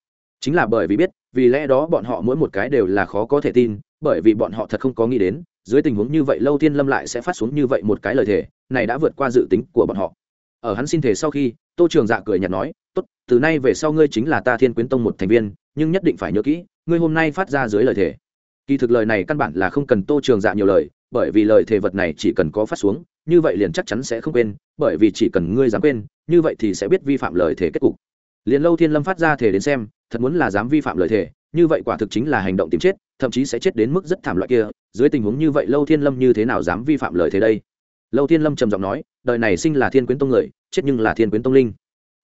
Chính là bởi vì biết, vì lẽ đó bọn họ mỗi một cái đều là khó có thể tin, bởi vì bọn họ thật không có nghĩ đến, dưới tình huống như vậy lâu thiên lâm lại sẽ phát xuống như vậy một cái lời thề, này đã vượt qua dự tính của bọn họ. Ở hắn xin thể sau khi, tô trường dạ cười nhạt nói, tốt, từ nay về sau ngươi chính là ta thiên quyến tông một thành viên, nhưng nhất định phải nhớ kỹ, ngươi hôm nay phát ra dưới lời thề. Kỳ thực lời này căn bản là không cần tô trường dạ nhiều lời, bởi vì lời thề vật này chỉ cần có phát xuống như vậy liền chắc chắn sẽ không quên, bởi vì chỉ cần ngươi dám quên, như vậy thì sẽ biết vi phạm lời thề kết cục. Liền lâu thiên lâm phát ra thể đến xem, thật muốn là dám vi phạm lời thề, như vậy quả thực chính là hành động tìm chết, thậm chí sẽ chết đến mức rất thảm loại kia, dưới tình huống như vậy lâu thiên lâm như thế nào dám vi phạm lời thề đây? Lâu thiên lâm trầm giọng nói, đời này sinh là thiên quyến tông người, chết nhưng là thiên quyến tông linh.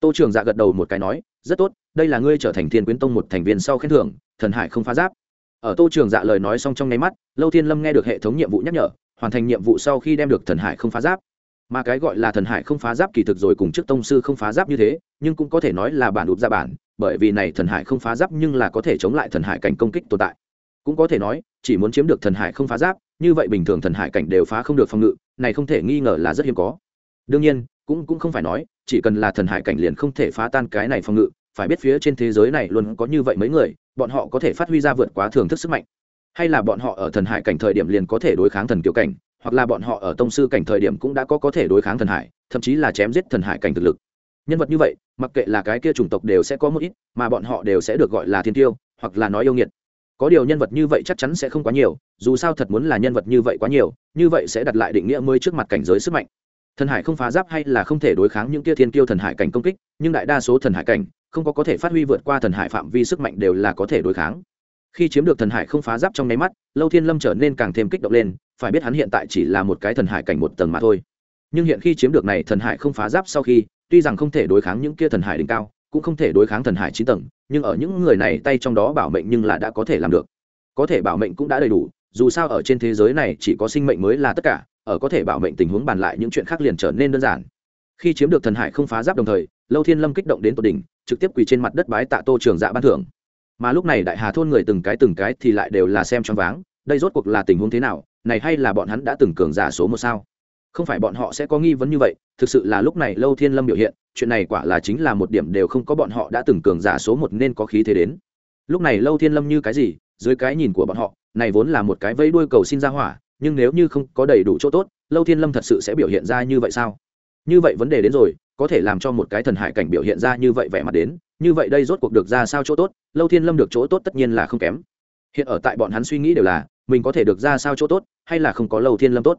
Tô trường dạ gật đầu một cái nói, rất tốt, đây là ngươi trở thành thiên quyến tông một thành viên sau khen thưởng, thần hải không phá giáp. Ở tô trường dạ lời nói xong trong nháy mắt, lâu thiên lâm nghe được hệ thống nhiệm vụ nhắc nhở hoàn thành nhiệm vụ sau khi đem được thần hải không phá giáp. Mà cái gọi là thần hải không phá giáp kỳ thực rồi cùng trước tông sư không phá giáp như thế, nhưng cũng có thể nói là bản đụt ra bản, bởi vì này thần hải không phá giáp nhưng là có thể chống lại thần hải cảnh công kích tồn tại. Cũng có thể nói, chỉ muốn chiếm được thần hải không phá giáp, như vậy bình thường thần hải cảnh đều phá không được phòng ngự, này không thể nghi ngờ là rất hiếm có. Đương nhiên, cũng cũng không phải nói, chỉ cần là thần hải cảnh liền không thể phá tan cái này phòng ngự, phải biết phía trên thế giới này luôn có như vậy mấy người, bọn họ có thể phát huy ra vượt quá thường thức sức mạnh hay là bọn họ ở thần hải cảnh thời điểm liền có thể đối kháng thần kiều cảnh, hoặc là bọn họ ở tông sư cảnh thời điểm cũng đã có có thể đối kháng thần hải, thậm chí là chém giết thần hải cảnh thực lực. Nhân vật như vậy, mặc kệ là cái kia chủng tộc đều sẽ có một ít, mà bọn họ đều sẽ được gọi là thiên tiêu, hoặc là nói yêu nghiệt. Có điều nhân vật như vậy chắc chắn sẽ không quá nhiều, dù sao thật muốn là nhân vật như vậy quá nhiều, như vậy sẽ đặt lại định nghĩa mới trước mặt cảnh giới sức mạnh. Thần hải không phá giáp hay là không thể đối kháng những kia thiên tiêu thần hải cảnh công kích, nhưng đại đa số thần hải cảnh, không có có thể phát huy vượt qua thần hải phạm vi sức mạnh đều là có thể đối kháng khi chiếm được thần hải không phá giáp trong nháy mắt, lâu thiên lâm trở nên càng thêm kích động lên, phải biết hắn hiện tại chỉ là một cái thần hải cảnh một tầng mà thôi. Nhưng hiện khi chiếm được này thần hải không phá giáp sau khi, tuy rằng không thể đối kháng những kia thần hải đỉnh cao, cũng không thể đối kháng thần hải chín tầng, nhưng ở những người này tay trong đó bảo mệnh nhưng là đã có thể làm được. Có thể bảo mệnh cũng đã đầy đủ, dù sao ở trên thế giới này chỉ có sinh mệnh mới là tất cả, ở có thể bảo mệnh tình huống bàn lại những chuyện khác liền trở nên đơn giản. Khi chiếm được thần hải không phá giáp đồng thời, lâu thiên lâm kích động đến tột đỉnh, trực tiếp quỳ trên mặt đất bái tạ tô trường dạ ban thưởng mà lúc này đại hà thôn người từng cái từng cái thì lại đều là xem choáng váng, đây rốt cuộc là tình huống thế nào, này hay là bọn hắn đã từng cường giả số một sao? Không phải bọn họ sẽ có nghi vấn như vậy, thực sự là lúc này lâu thiên lâm biểu hiện, chuyện này quả là chính là một điểm đều không có bọn họ đã từng cường giả số một nên có khí thế đến. Lúc này lâu thiên lâm như cái gì, dưới cái nhìn của bọn họ, này vốn là một cái vây đuôi cầu xin ra hỏa, nhưng nếu như không có đầy đủ chỗ tốt, lâu thiên lâm thật sự sẽ biểu hiện ra như vậy sao? Như vậy vấn đề đến rồi, có thể làm cho một cái thần hải cảnh biểu hiện ra như vậy vẻ mặt đến như vậy đây rốt cuộc được ra sao chỗ tốt, lâu thiên lâm được chỗ tốt tất nhiên là không kém. Hiện ở tại bọn hắn suy nghĩ đều là, mình có thể được ra sao chỗ tốt, hay là không có lâu thiên lâm tốt.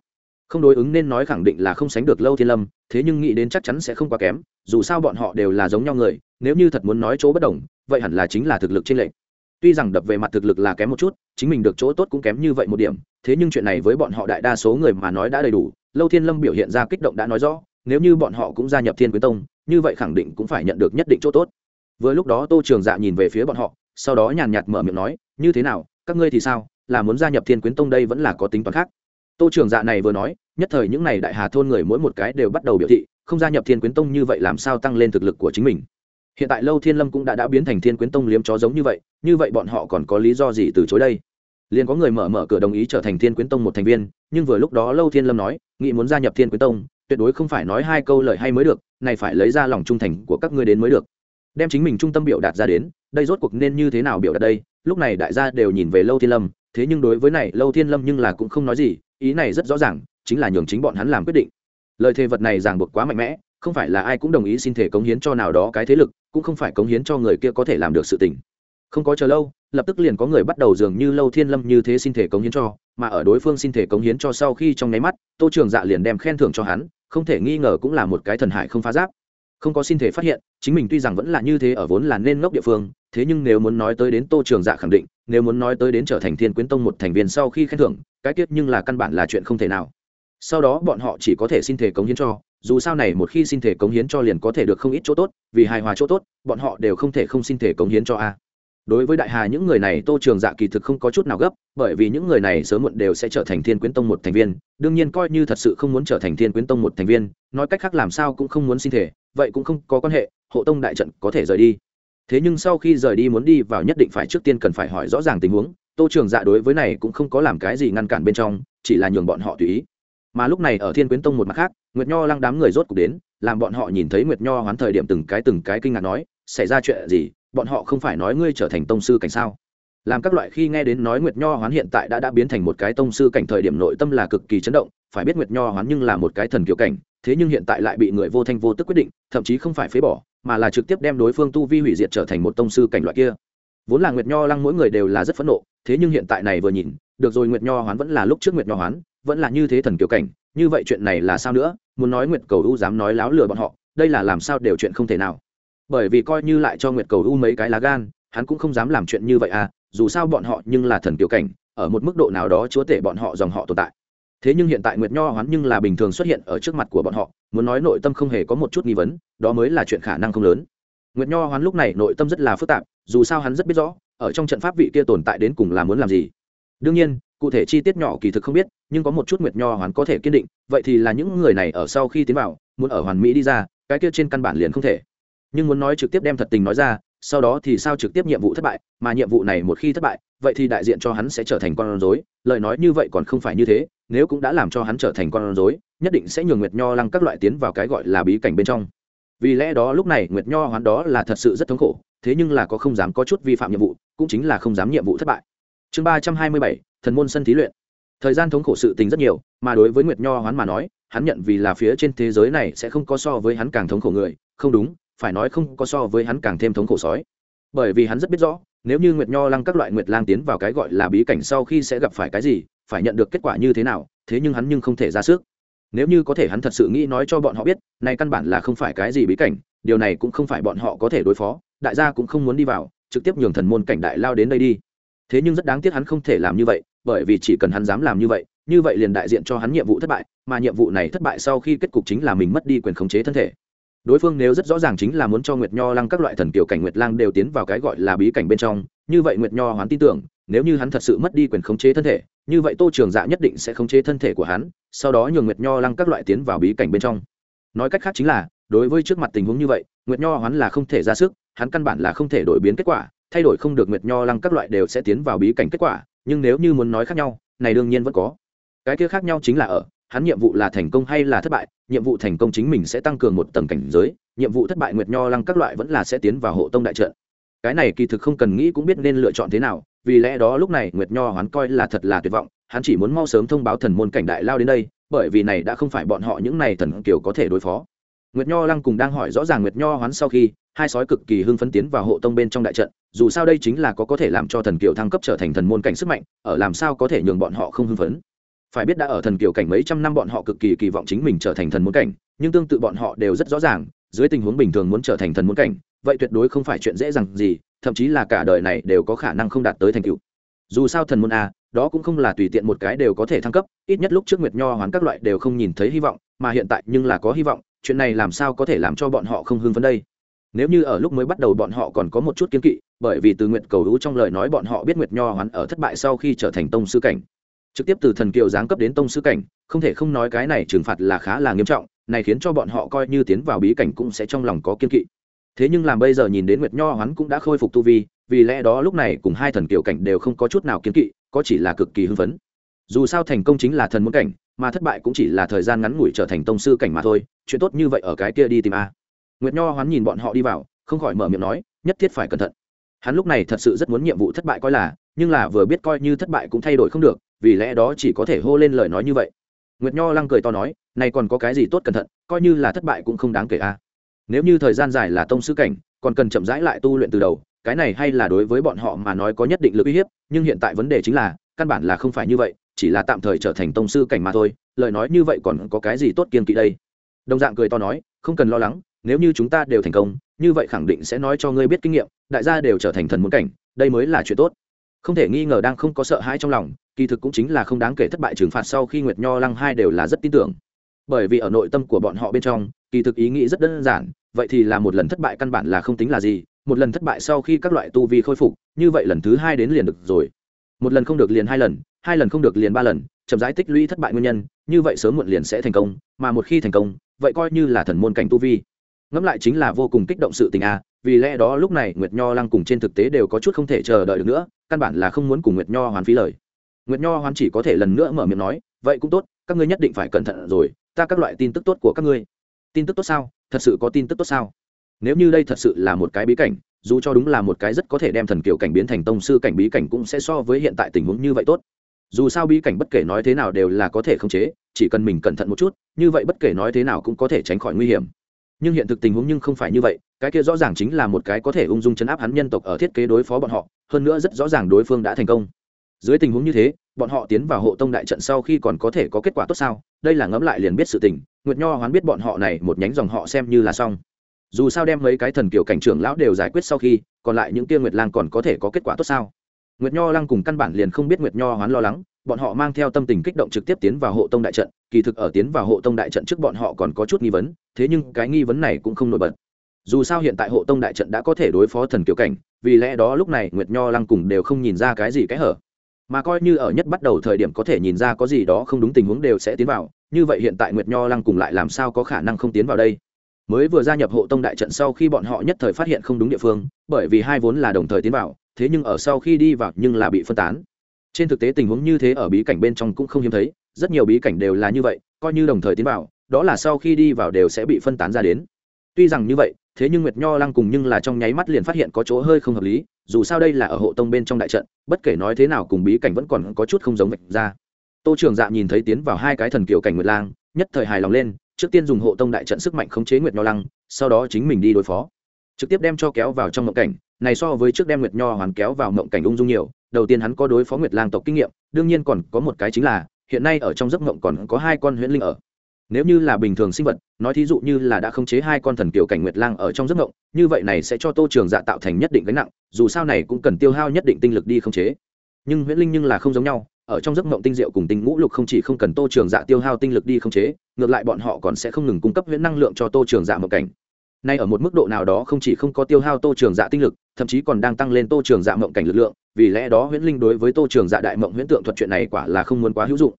Không đối ứng nên nói khẳng định là không sánh được lâu thiên lâm, thế nhưng nghĩ đến chắc chắn sẽ không quá kém, dù sao bọn họ đều là giống nhau người, nếu như thật muốn nói chỗ bất đồng, vậy hẳn là chính là thực lực trên lệnh tuy rằng đập về mặt thực lực là kém một chút, chính mình được chỗ tốt cũng kém như vậy một điểm, thế nhưng chuyện này với bọn họ đại đa số người mà nói đã đầy đủ, lâu thiên lâm biểu hiện ra kích động đã nói rõ, nếu như bọn họ cũng gia nhập thiên quyến tông, như vậy khẳng định cũng phải nhận được nhất định chỗ tốt vừa lúc đó tô trường dạ nhìn về phía bọn họ, sau đó nhàn nhạt mở miệng nói, như thế nào, các ngươi thì sao? Là muốn gia nhập thiên quyến tông đây vẫn là có tính toán khác? Tô trường dạ này vừa nói, nhất thời những n à y đại hà thôn người mỗi một cái đều bắt đầu biểu thị, không gia nhập thiên quyến tông như vậy làm sao tăng lên thực lực của chính mình. Hiện tại lâu thiên lâm cũng đã đã biến thành thiên quyến tông liếm chó giống như vậy như vậy bọn họ còn có lý do gì từ chối đây? Liền có người mở mở cửa đồng ý trở thành thiên quyến tông một thành viên, nhưng vừa lúc đó lâu thiên lâm nói, nghị muốn gia nhập thiên quyến tông, tuyệt đối không phải nói hai câu lời hay mới được, này phải lấy ra lòng trung thành của các ngươi đến mới được đem chính mình trung tâm biểu đạt ra đến, đây rốt cuộc nên như thế nào biểu đạt đây? Lúc này đại gia đều nhìn về lâu thiên lâm, thế nhưng đối với này, lâu thiên lâm nhưng là cũng không nói gì, ý này rất rõ ràng, chính là nhường chính bọn hắn làm quyết định. Lời thề vật này ràng buộc quá mạnh mẽ, không phải là ai cũng đồng ý xin thể cống hiến cho nào đó cái thế lực, cũng không phải cống hiến cho người kia có thể làm được sự tình. Không có chờ lâu, lập tức liền có người bắt đầu dường như lâu thiên lâm như thế xin thể cống hiến cho, mà ở đối phương xin thể cống hiến cho sau khi trong nháy mắt, tô trường dạ liền đem khen thưởng cho hắn, không thể nghi ngờ cũng là một cái thần hải không phá giáp không có xin thể phát hiện, chính mình tuy rằng vẫn là như thế ở vốn là nên ngốc địa phương, thế nhưng nếu muốn nói tới đến tô trường dạ khẳng định, nếu muốn nói tới đến trở thành thiên quyến tông một thành viên sau khi khen thưởng, cái tiết nhưng là căn bản là chuyện không thể nào. Sau đó bọn họ chỉ có thể xin thể cống hiến cho, dù sao này một khi xin thể cống hiến cho liền có thể được không ít chỗ tốt, vì hài hòa chỗ tốt, bọn họ đều không thể không xin thể cống hiến cho a đối với đại hà những người này, tô trường dạ kỳ thực không có chút nào gấp, bởi vì những người này sớm muộn đều sẽ trở thành thiên quyến tông một thành viên. Đương nhiên coi như thật sự không muốn trở thành thiên quyến tông một thành viên, nói cách khác làm sao cũng không muốn xin thể, vậy cũng không có quan hệ, hộ tông đại trận có thể rời đi. Thế nhưng sau khi rời đi muốn đi vào nhất định phải trước tiên cần phải hỏi rõ ràng tình huống, tô trường dạ đối với này cũng không có làm cái gì ngăn cản bên trong, chỉ là nhường bọn họ tùy ý. Mà lúc này ở thiên quyến tông một mặt khác, nguyệt nho lăng đám người rốt cuộc đến, làm bọn họ nhìn thấy nguyệt nho hoán thời điểm từng cái từng cái kinh ngạc nói, xảy ra chuyện gì? Bọn họ không phải nói ngươi trở thành tông sư cảnh sao? Làm các loại khi nghe đến nói nguyệt nho hoán hiện tại đã đã biến thành một cái tông sư cảnh thời điểm nội tâm là cực kỳ chấn động, phải biết nguyệt nho hoán nhưng là một cái thần kiểu cảnh, thế nhưng hiện tại lại bị người vô thanh vô tức quyết định, thậm chí không phải phế bỏ, mà là trực tiếp đem đối phương tu vi hủy diệt trở thành một tông sư cảnh loại kia. Vốn là nguyệt nho lăng mỗi người đều là rất phẫn nộ, thế nhưng hiện tại này vừa nhìn, được rồi nguyệt nho hoán vẫn là lúc trước nguyệt nho hoán, vẫn là như thế thần kiểu cảnh, như vậy chuyện này là sao nữa? Muốn nói nguyệt cầu u dám nói láo lừa bọn họ, đây là làm sao đều chuyện không thể nào bởi vì coi như lại cho nguyệt cầu u mấy cái lá gan, hắn cũng không dám làm chuyện như vậy à dù sao bọn họ nhưng là thần kiểu cảnh, ở một mức độ nào đó chúa tể bọn họ dòng họ tồn tại. Thế nhưng hiện tại nguyệt nho hoán nhưng là bình thường xuất hiện ở trước mặt của bọn họ, muốn nói nội tâm không hề có một chút nghi vấn, đó mới là chuyện khả năng không lớn. Nguyệt nho hoán lúc này nội tâm rất là phức tạp, dù sao hắn rất biết rõ, ở trong trận pháp vị kia tồn tại đến cùng là muốn làm gì. Đương nhiên, cụ thể chi tiết nhỏ kỳ thực không biết, nhưng có một chút nguyệt nho hoán có thể kiên định, vậy thì là những người này ở sau khi tiến vào, muốn ở hoàn mỹ đi ra, cái kia trên căn bản liền không thể nhưng muốn nói trực tiếp đem thật tình nói ra, sau đó thì sao trực tiếp nhiệm vụ thất bại, mà nhiệm vụ này một khi thất bại, vậy thì đại diện cho hắn sẽ trở thành con rối. Lời nói như vậy còn không phải như thế, nếu cũng đã làm cho hắn trở thành con rối, nhất định sẽ nhường nguyệt nho lăng các loại tiến vào cái gọi là bí cảnh bên trong. Vì lẽ đó lúc này nguyệt nho hoán đó là thật sự rất thống khổ, thế nhưng là có không dám có chút vi phạm nhiệm vụ, cũng chính là không dám nhiệm vụ thất bại. Chương ba trăm hai mươi bảy, thần môn sân thí luyện. Thời gian thống khổ sự tình rất nhiều, mà đối với nguyệt nho hoán mà nói, hắn nhận vì là phía trên thế giới này sẽ không có so với hắn càng thống khổ người, không đúng phải nói không có so với hắn càng thêm thống khổ sói. Bởi vì hắn rất biết rõ, nếu như nguyệt nho lăng các loại nguyệt lang tiến vào cái gọi là bí cảnh sau khi sẽ gặp phải cái gì, phải nhận được kết quả như thế nào, thế nhưng hắn nhưng không thể ra sức. Nếu như có thể hắn thật sự nghĩ nói cho bọn họ biết, này căn bản là không phải cái gì bí cảnh, điều này cũng không phải bọn họ có thể đối phó, đại gia cũng không muốn đi vào, trực tiếp nhường thần môn cảnh đại lao đến đây đi. Thế nhưng rất đáng tiếc hắn không thể làm như vậy, bởi vì chỉ cần hắn dám làm như vậy như vậy liền đại diện cho hắn nhiệm vụ thất bại, mà nhiệm vụ này thất bại sau khi kết cục chính là mình mất đi quyền khống chế thân thể đối phương nếu rất rõ ràng chính là muốn cho nguyệt nho lăng các loại thần kiểu cảnh nguyệt lang đều tiến vào cái gọi là bí cảnh bên trong, như vậy nguyệt nho hoán tin tưởng, nếu như hắn thật sự mất đi quyền khống chế thân thể, như vậy tô trường dạ nhất định sẽ khống chế thân thể của hắn, sau đó nhường nguyệt nho lăng các loại tiến vào bí cảnh bên trong. Nói cách khác chính là, đối với trước mặt tình huống như vậy, nguyệt nho hoán là không thể ra sức, hắn căn bản là không thể đổi biến kết quả, thay đổi không được nguyệt nho lăng các loại đều sẽ tiến vào bí cảnh kết quả, nhưng nếu như muốn nói khác nhau, này đương nhiên vẫn có. Cái kia khác nhau chính là ở hắn nhiệm vụ là thành công hay là thất bại, nhiệm vụ thành công chính mình sẽ tăng cường một tầng cảnh giới, nhiệm vụ thất bại nguyệt nho lăng các loại vẫn là sẽ tiến vào hộ tông đại trận. Cái này kỳ thực không cần nghĩ cũng biết nên lựa chọn thế nào, vì lẽ đó lúc này nguyệt nho hoán coi là thật là tuyệt vọng, hắn chỉ muốn mau sớm thông báo thần môn cảnh đại lao đến đây, bởi vì này đã không phải bọn họ những này thần kiều có thể đối phó. Nguyệt nho lăng cùng đang hỏi rõ ràng nguyệt nho hoán sau khi, hai sói cực kỳ hưng phấn tiến vào hộ tông bên trong đại trận, dù sao đây chính là có có thể làm cho thần kiều thăng cấp trở thành thần môn cảnh sức mạnh, ở làm sao có thể nhường bọn họ không hưng phấn phải biết đã ở thần kiều cảnh mấy trăm năm bọn họ cực kỳ kỳ vọng chính mình trở thành thần muốn cảnh, nhưng tương tự bọn họ đều rất rõ ràng, dưới tình huống bình thường muốn trở thành thần muốn cảnh, vậy tuyệt đối không phải chuyện dễ dàng gì, thậm chí là cả đời này đều có khả năng không đạt tới thành tựu. Dù sao thần môn a, đó cũng không là tùy tiện một cái đều có thể thăng cấp, ít nhất lúc trước nguyệt nho hoán các loại đều không nhìn thấy hy vọng, mà hiện tại nhưng là có hy vọng, chuyện này làm sao có thể làm cho bọn họ không hưng phấn đây? Nếu như ở lúc mới bắt đầu bọn họ còn có một chút kiên kỵ, bởi vì từ nguyệt cầu hữu trong lời nói bọn họ biết nguyệt nho hoán ở thất bại sau khi trở thành tông sư cảnh trực tiếp từ thần kiều giáng cấp đến tông sư cảnh, không thể không nói cái này trừng phạt là khá là nghiêm trọng, này khiến cho bọn họ coi như tiến vào bí cảnh cũng sẽ trong lòng có kiên kỵ. Thế nhưng làm bây giờ nhìn đến nguyệt nho hắn cũng đã khôi phục tu vi, vì lẽ đó lúc này cùng hai thần kiều cảnh đều không có chút nào kiên kỵ, có chỉ là cực kỳ hưng phấn. Dù sao thành công chính là thần muốn cảnh, mà thất bại cũng chỉ là thời gian ngắn ngủi trở thành tông sư cảnh mà thôi, chuyện tốt như vậy ở cái kia đi tìm a. Nguyệt nho hoán nhìn bọn họ đi vào, không khỏi mở miệng nói, nhất thiết phải cẩn thận. Hắn lúc này thật sự rất muốn nhiệm vụ thất bại coi là, nhưng là vừa biết coi như thất bại cũng thay đổi không được vì lẽ đó chỉ có thể hô lên lời nói như vậy. Nguyệt nho lăng cười to nói, này còn có cái gì tốt cẩn thận, coi như là thất bại cũng không đáng kể a nếu như thời gian dài là tông sư cảnh, còn cần chậm rãi lại tu luyện từ đầu, cái này hay là đối với bọn họ mà nói có nhất định lực uy hiếp, nhưng hiện tại vấn đề chính là, căn bản là không phải như vậy, chỉ là tạm thời trở thành tông sư cảnh mà thôi, lời nói như vậy còn có cái gì tốt kiên kỵ đây? Đồng dạng cười to nói, không cần lo lắng, nếu như chúng ta đều thành công, như vậy khẳng định sẽ nói cho ngươi biết kinh nghiệm, đại gia đều trở thành thần muốn cảnh, đây mới là chuyện tốt không thể nghi ngờ đang không có sợ hãi trong lòng, kỳ thực cũng chính là không đáng kể thất bại trừng phạt sau khi nguyệt nho lăng hai đều là rất tin tưởng. Bởi vì ở nội tâm của bọn họ bên trong, kỳ thực ý nghĩ rất đơn giản, vậy thì là một lần thất bại căn bản là không tính là gì, một lần thất bại sau khi các loại tu vi khôi phục, như vậy lần thứ hai đến liền được rồi. Một lần không được liền hai lần hai lần không được liền ba lần, chậm rãi tích lũy thất bại nguyên nhân, như vậy sớm muộn liền sẽ thành công, mà một khi thành công, vậy coi như là thần môn cảnh tu vi. Ngẫm lại chính là vô cùng kích động sự tình a, vì lẽ đó lúc này nguyệt nho lăng cùng trên thực tế đều có chút không thể chờ đợi được nữa căn bản là không muốn cùng nguyệt nho hoàn phí lời. Nguyệt nho hoàn chỉ có thể lần nữa mở miệng nói, vậy cũng tốt, các ngươi nhất định phải cẩn thận rồi, ta các loại tin tức tốt của các ngươi. Tin tức tốt sao? Thật sự có tin tức tốt sao? Nếu như đây thật sự là một cái bí cảnh, dù cho đúng là một cái rất có thể đem thần kiều cảnh biến thành tông sư cảnh bí cảnh cũng sẽ so với hiện tại tình huống như vậy tốt. Dù sao bí cảnh bất kể nói thế nào đều là có thể khống chế, chỉ cần mình cẩn thận một chút, như vậy bất kể nói thế nào cũng có thể tránh khỏi nguy hiểm. Nhưng hiện thực tình huống nhưng không phải như vậy, cái kia rõ ràng chính là một cái có thể ung dung chấn áp hắn nhân tộc ở thiết kế đối phó bọn họ hơn nữa rất rõ ràng đối phương đã thành công. Dưới tình huống như thế, bọn họ tiến vào hộ tông đại trận sau khi còn có thể có kết quả tốt sao? Đây là ngẫm lại liền biết sự tình, nguyệt nho hoán biết bọn họ này một nhánh dòng họ xem như là xong. Dù sao đem mấy cái thần kiểu cảnh trưởng lão đều giải quyết sau khi, còn lại những kia nguyệt lang còn có thể có kết quả tốt sao? Nguyệt nho lăng cùng căn bản liền không biết nguyệt nho hoán lo lắng, bọn họ mang theo tâm tình kích động trực tiếp tiến vào hộ tông đại trận, kỳ thực ở tiến vào hộ tông đại trận trước bọn họ còn có chút nghi vấn, thế nhưng cái nghi vấn này cũng không nổi bật dù sao hiện tại hộ tông đại trận đã có thể đối phó thần kiểu cảnh, vì lẽ đó lúc này nguyệt nho lăng cùng đều không nhìn ra cái gì cái hở. Mà coi như ở nhất bắt đầu thời điểm có thể nhìn ra có gì đó không đúng tình huống đều sẽ tiến vào, như vậy hiện tại nguyệt nho lăng cùng lại làm sao có khả năng không tiến vào đây? Mới vừa gia nhập hộ tông đại trận sau khi bọn họ nhất thời phát hiện không đúng địa phương, bởi vì hai vốn là đồng thời tiến vào, thế nhưng ở sau khi đi vào nhưng là bị phân tán. Trên thực tế tình huống như thế ở bí cảnh bên trong cũng không hiếm thấy, rất nhiều bí cảnh đều là như vậy, coi như đồng thời tiến vào, đó là sau khi đi vào đều sẽ bị phân tán ra đến. Tuy rằng như vậy thế nhưng nguyệt nho lăng cùng nhưng là trong nháy mắt liền phát hiện có chỗ hơi không hợp lý, dù sao đây là ở hộ tông bên trong đại trận, bất kể nói thế nào cùng bí cảnh vẫn còn có chút không giống vạch ra. Tô trường dạ nhìn thấy tiến vào hai cái thần kiều cảnh nguyệt lang, nhất thời hài lòng lên, trước tiên dùng hộ tông đại trận sức mạnh khống chế nguyệt nho lăng, sau đó chính mình đi đối phó. Trực tiếp đem cho kéo vào trong mộng cảnh, này so với trước đem nguyệt nho hoàn kéo vào mộng cảnh ung dung nhiều, đầu tiên hắn có đối phó nguyệt lang tộc kinh nghiệm, đương nhiên còn có một cái chính là, hiện nay ở trong giấc mộng còn có hai con huyễn linh ở nếu như là bình thường sinh vật, nói thí dụ như là đã khống chế hai con thần kiều cảnh nguyệt lang ở trong giấc mộng, như vậy này sẽ cho tô trường dạ tạo thành nhất định gánh nặng, dù sao này cũng cần tiêu hao nhất định tinh lực đi khống chế. Nhưng huyễn linh nhưng là không giống nhau, ở trong giấc mộng tinh diệu cùng tinh ngũ lục không chỉ không cần tô trường dạ tiêu hao tinh lực đi khống chế, ngược lại bọn họ còn sẽ không ngừng cung cấp huyễn năng lượng cho tô trường dạ mộng cảnh. Nay ở một mức độ nào đó không chỉ không có tiêu hao tô trường dạ tinh lực, thậm chí còn đang tăng lên tô trường dạ mộng cảnh lực lượng, vì lẽ đó huyễn linh đối với tô trường dạ đại mộng huyễn tượng thuật chuyện này quả là không muốn quá hữu dụng.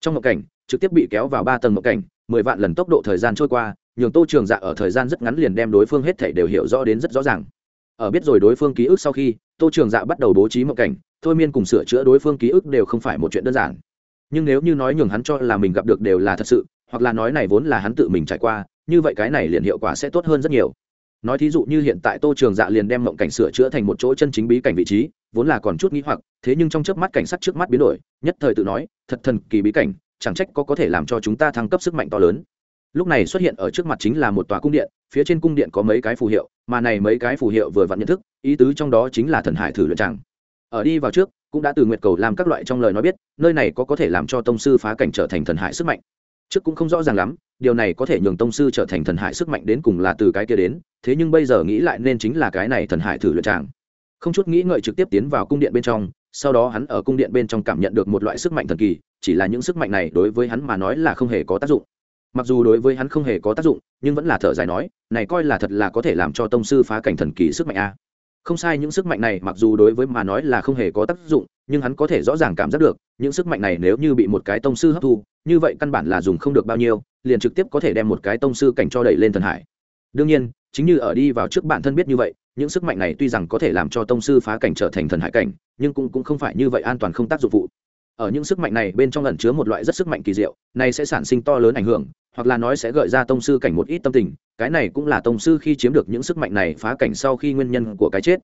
Trong mộng cảnh, trực tiếp bị kéo vào ba tầng mộng cảnh mười vạn lần tốc độ thời gian trôi qua, nhường tô trường dạ ở thời gian rất ngắn liền đem đối phương hết thể đều hiểu rõ đến rất rõ ràng. Ở biết rồi đối phương ký ức sau khi, tô trường dạ bắt đầu bố trí mộng cảnh, thôi miên cùng sửa chữa đối phương ký ức đều không phải một chuyện đơn giản. Nhưng nếu như nói nhường hắn cho là mình gặp được đều là thật sự, hoặc là nói này vốn là hắn tự mình trải qua, như vậy cái này liền hiệu quả sẽ tốt hơn rất nhiều. Nói thí dụ như hiện tại tô trường dạ liền đem mộng cảnh sửa chữa thành một chỗ chân chính bí cảnh vị trí, vốn là còn chút nghĩ hoặc, thế nhưng trong chớp mắt cảnh sát trước mắt biến đổi, nhất thời tự nói, thật thần kỳ bí cảnh chẳng trách có có thể làm cho chúng ta thăng cấp sức mạnh to lớn. Lúc này xuất hiện ở trước mặt chính là một tòa cung điện, phía trên cung điện có mấy cái phù hiệu, mà này mấy cái phù hiệu vừa vặn nhận thức, ý tứ trong đó chính là thần hải thử luyện tràng. Ở đi vào trước, cũng đã từ nguyệt cầu làm các loại trong lời nói biết, nơi này có có thể làm cho tông sư phá cảnh trở thành thần hải sức mạnh. Trước cũng không rõ ràng lắm, điều này có thể nhường tông sư trở thành thần hải sức mạnh đến cùng là từ cái kia đến, thế nhưng bây giờ nghĩ lại nên chính là cái này thần hải thử luyện tràng. Không chút nghĩ ngợi trực tiếp tiến vào cung điện bên trong, sau đó hắn ở cung điện bên trong cảm nhận được một loại sức mạnh thần kỳ chỉ là những sức mạnh này đối với hắn mà nói là không hề có tác dụng. Mặc dù đối với hắn không hề có tác dụng nhưng vẫn là thở dài nói này coi là thật là có thể làm cho tông sư phá cảnh thần kỳ sức mạnh a. Không sai những sức mạnh này mặc dù đối với mà nói là không hề có tác dụng nhưng hắn có thể rõ ràng cảm giác được những sức mạnh này nếu như bị một cái tông sư hấp thu như vậy căn bản là dùng không được bao nhiêu liền trực tiếp có thể đem một cái tông sư cảnh cho đẩy lên thần hải. Đương nhiên chính như ở đi vào trước bản thân biết như vậy những sức mạnh này tuy rằng có thể làm cho tông sư phá cảnh trở thành thần hải cảnh nhưng cũng, cũng không phải như vậy an toàn không tác dụng vụ ở những sức mạnh này bên trong ẩn chứa một loại rất sức mạnh kỳ diệu, này sẽ sản sinh to lớn ảnh hưởng, hoặc là nói sẽ gợi ra tông sư cảnh một ít tâm tình, cái này cũng là tông sư khi chiếm được những sức mạnh này phá cảnh sau khi nguyên nhân của cái chết.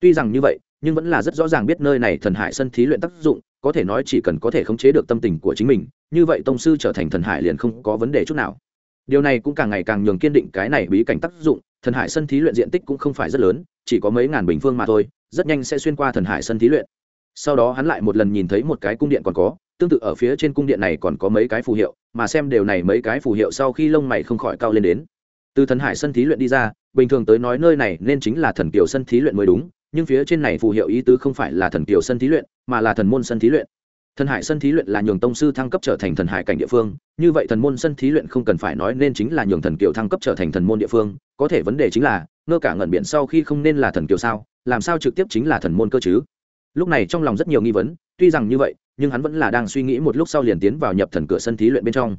Tuy rằng như vậy, nhưng vẫn là rất rõ ràng biết nơi này thần hải sân thí luyện tác dụng, có thể nói chỉ cần có thể khống chế được tâm tình của chính mình, như vậy tông sư trở thành thần hải liền không có vấn đề chút nào. Điều này cũng càng ngày càng nhường kiên định cái này bí cảnh tác dụng, thần hải sân thí luyện diện tích cũng không phải rất lớn, chỉ có mấy ngàn bình phương mà thôi, rất nhanh sẽ xuyên qua thần hải sân thí luyện sau đó hắn lại một lần nhìn thấy một cái cung điện còn có, tương tự ở phía trên cung điện này còn có mấy cái phù hiệu, mà xem điều này mấy cái phù hiệu sau khi lông mày không khỏi cao lên đến. Từ thần hải sân thí luyện đi ra, bình thường tới nói nơi này nên chính là thần kiều sân thí luyện mới đúng, nhưng phía trên này phù hiệu ý tứ không phải là thần kiều sân thí luyện, mà là thần môn sân thí luyện. Thần hải sân thí luyện là nhường tông sư thăng cấp trở thành thần hải cảnh địa phương, như vậy thần môn sân thí luyện không cần phải nói nên chính là nhường thần kiều thăng cấp trở thành thần môn địa phương, có thể vấn đề chính là, ngơ cả ngẩn biển sau khi không nên là thần kiều sao, làm sao trực tiếp chính là thần môn cơ chứ? Lúc này trong lòng rất nhiều nghi vấn, tuy rằng như vậy, nhưng hắn vẫn là đang suy nghĩ một lúc sau liền tiến vào nhập thần cửa sân thí luyện bên trong.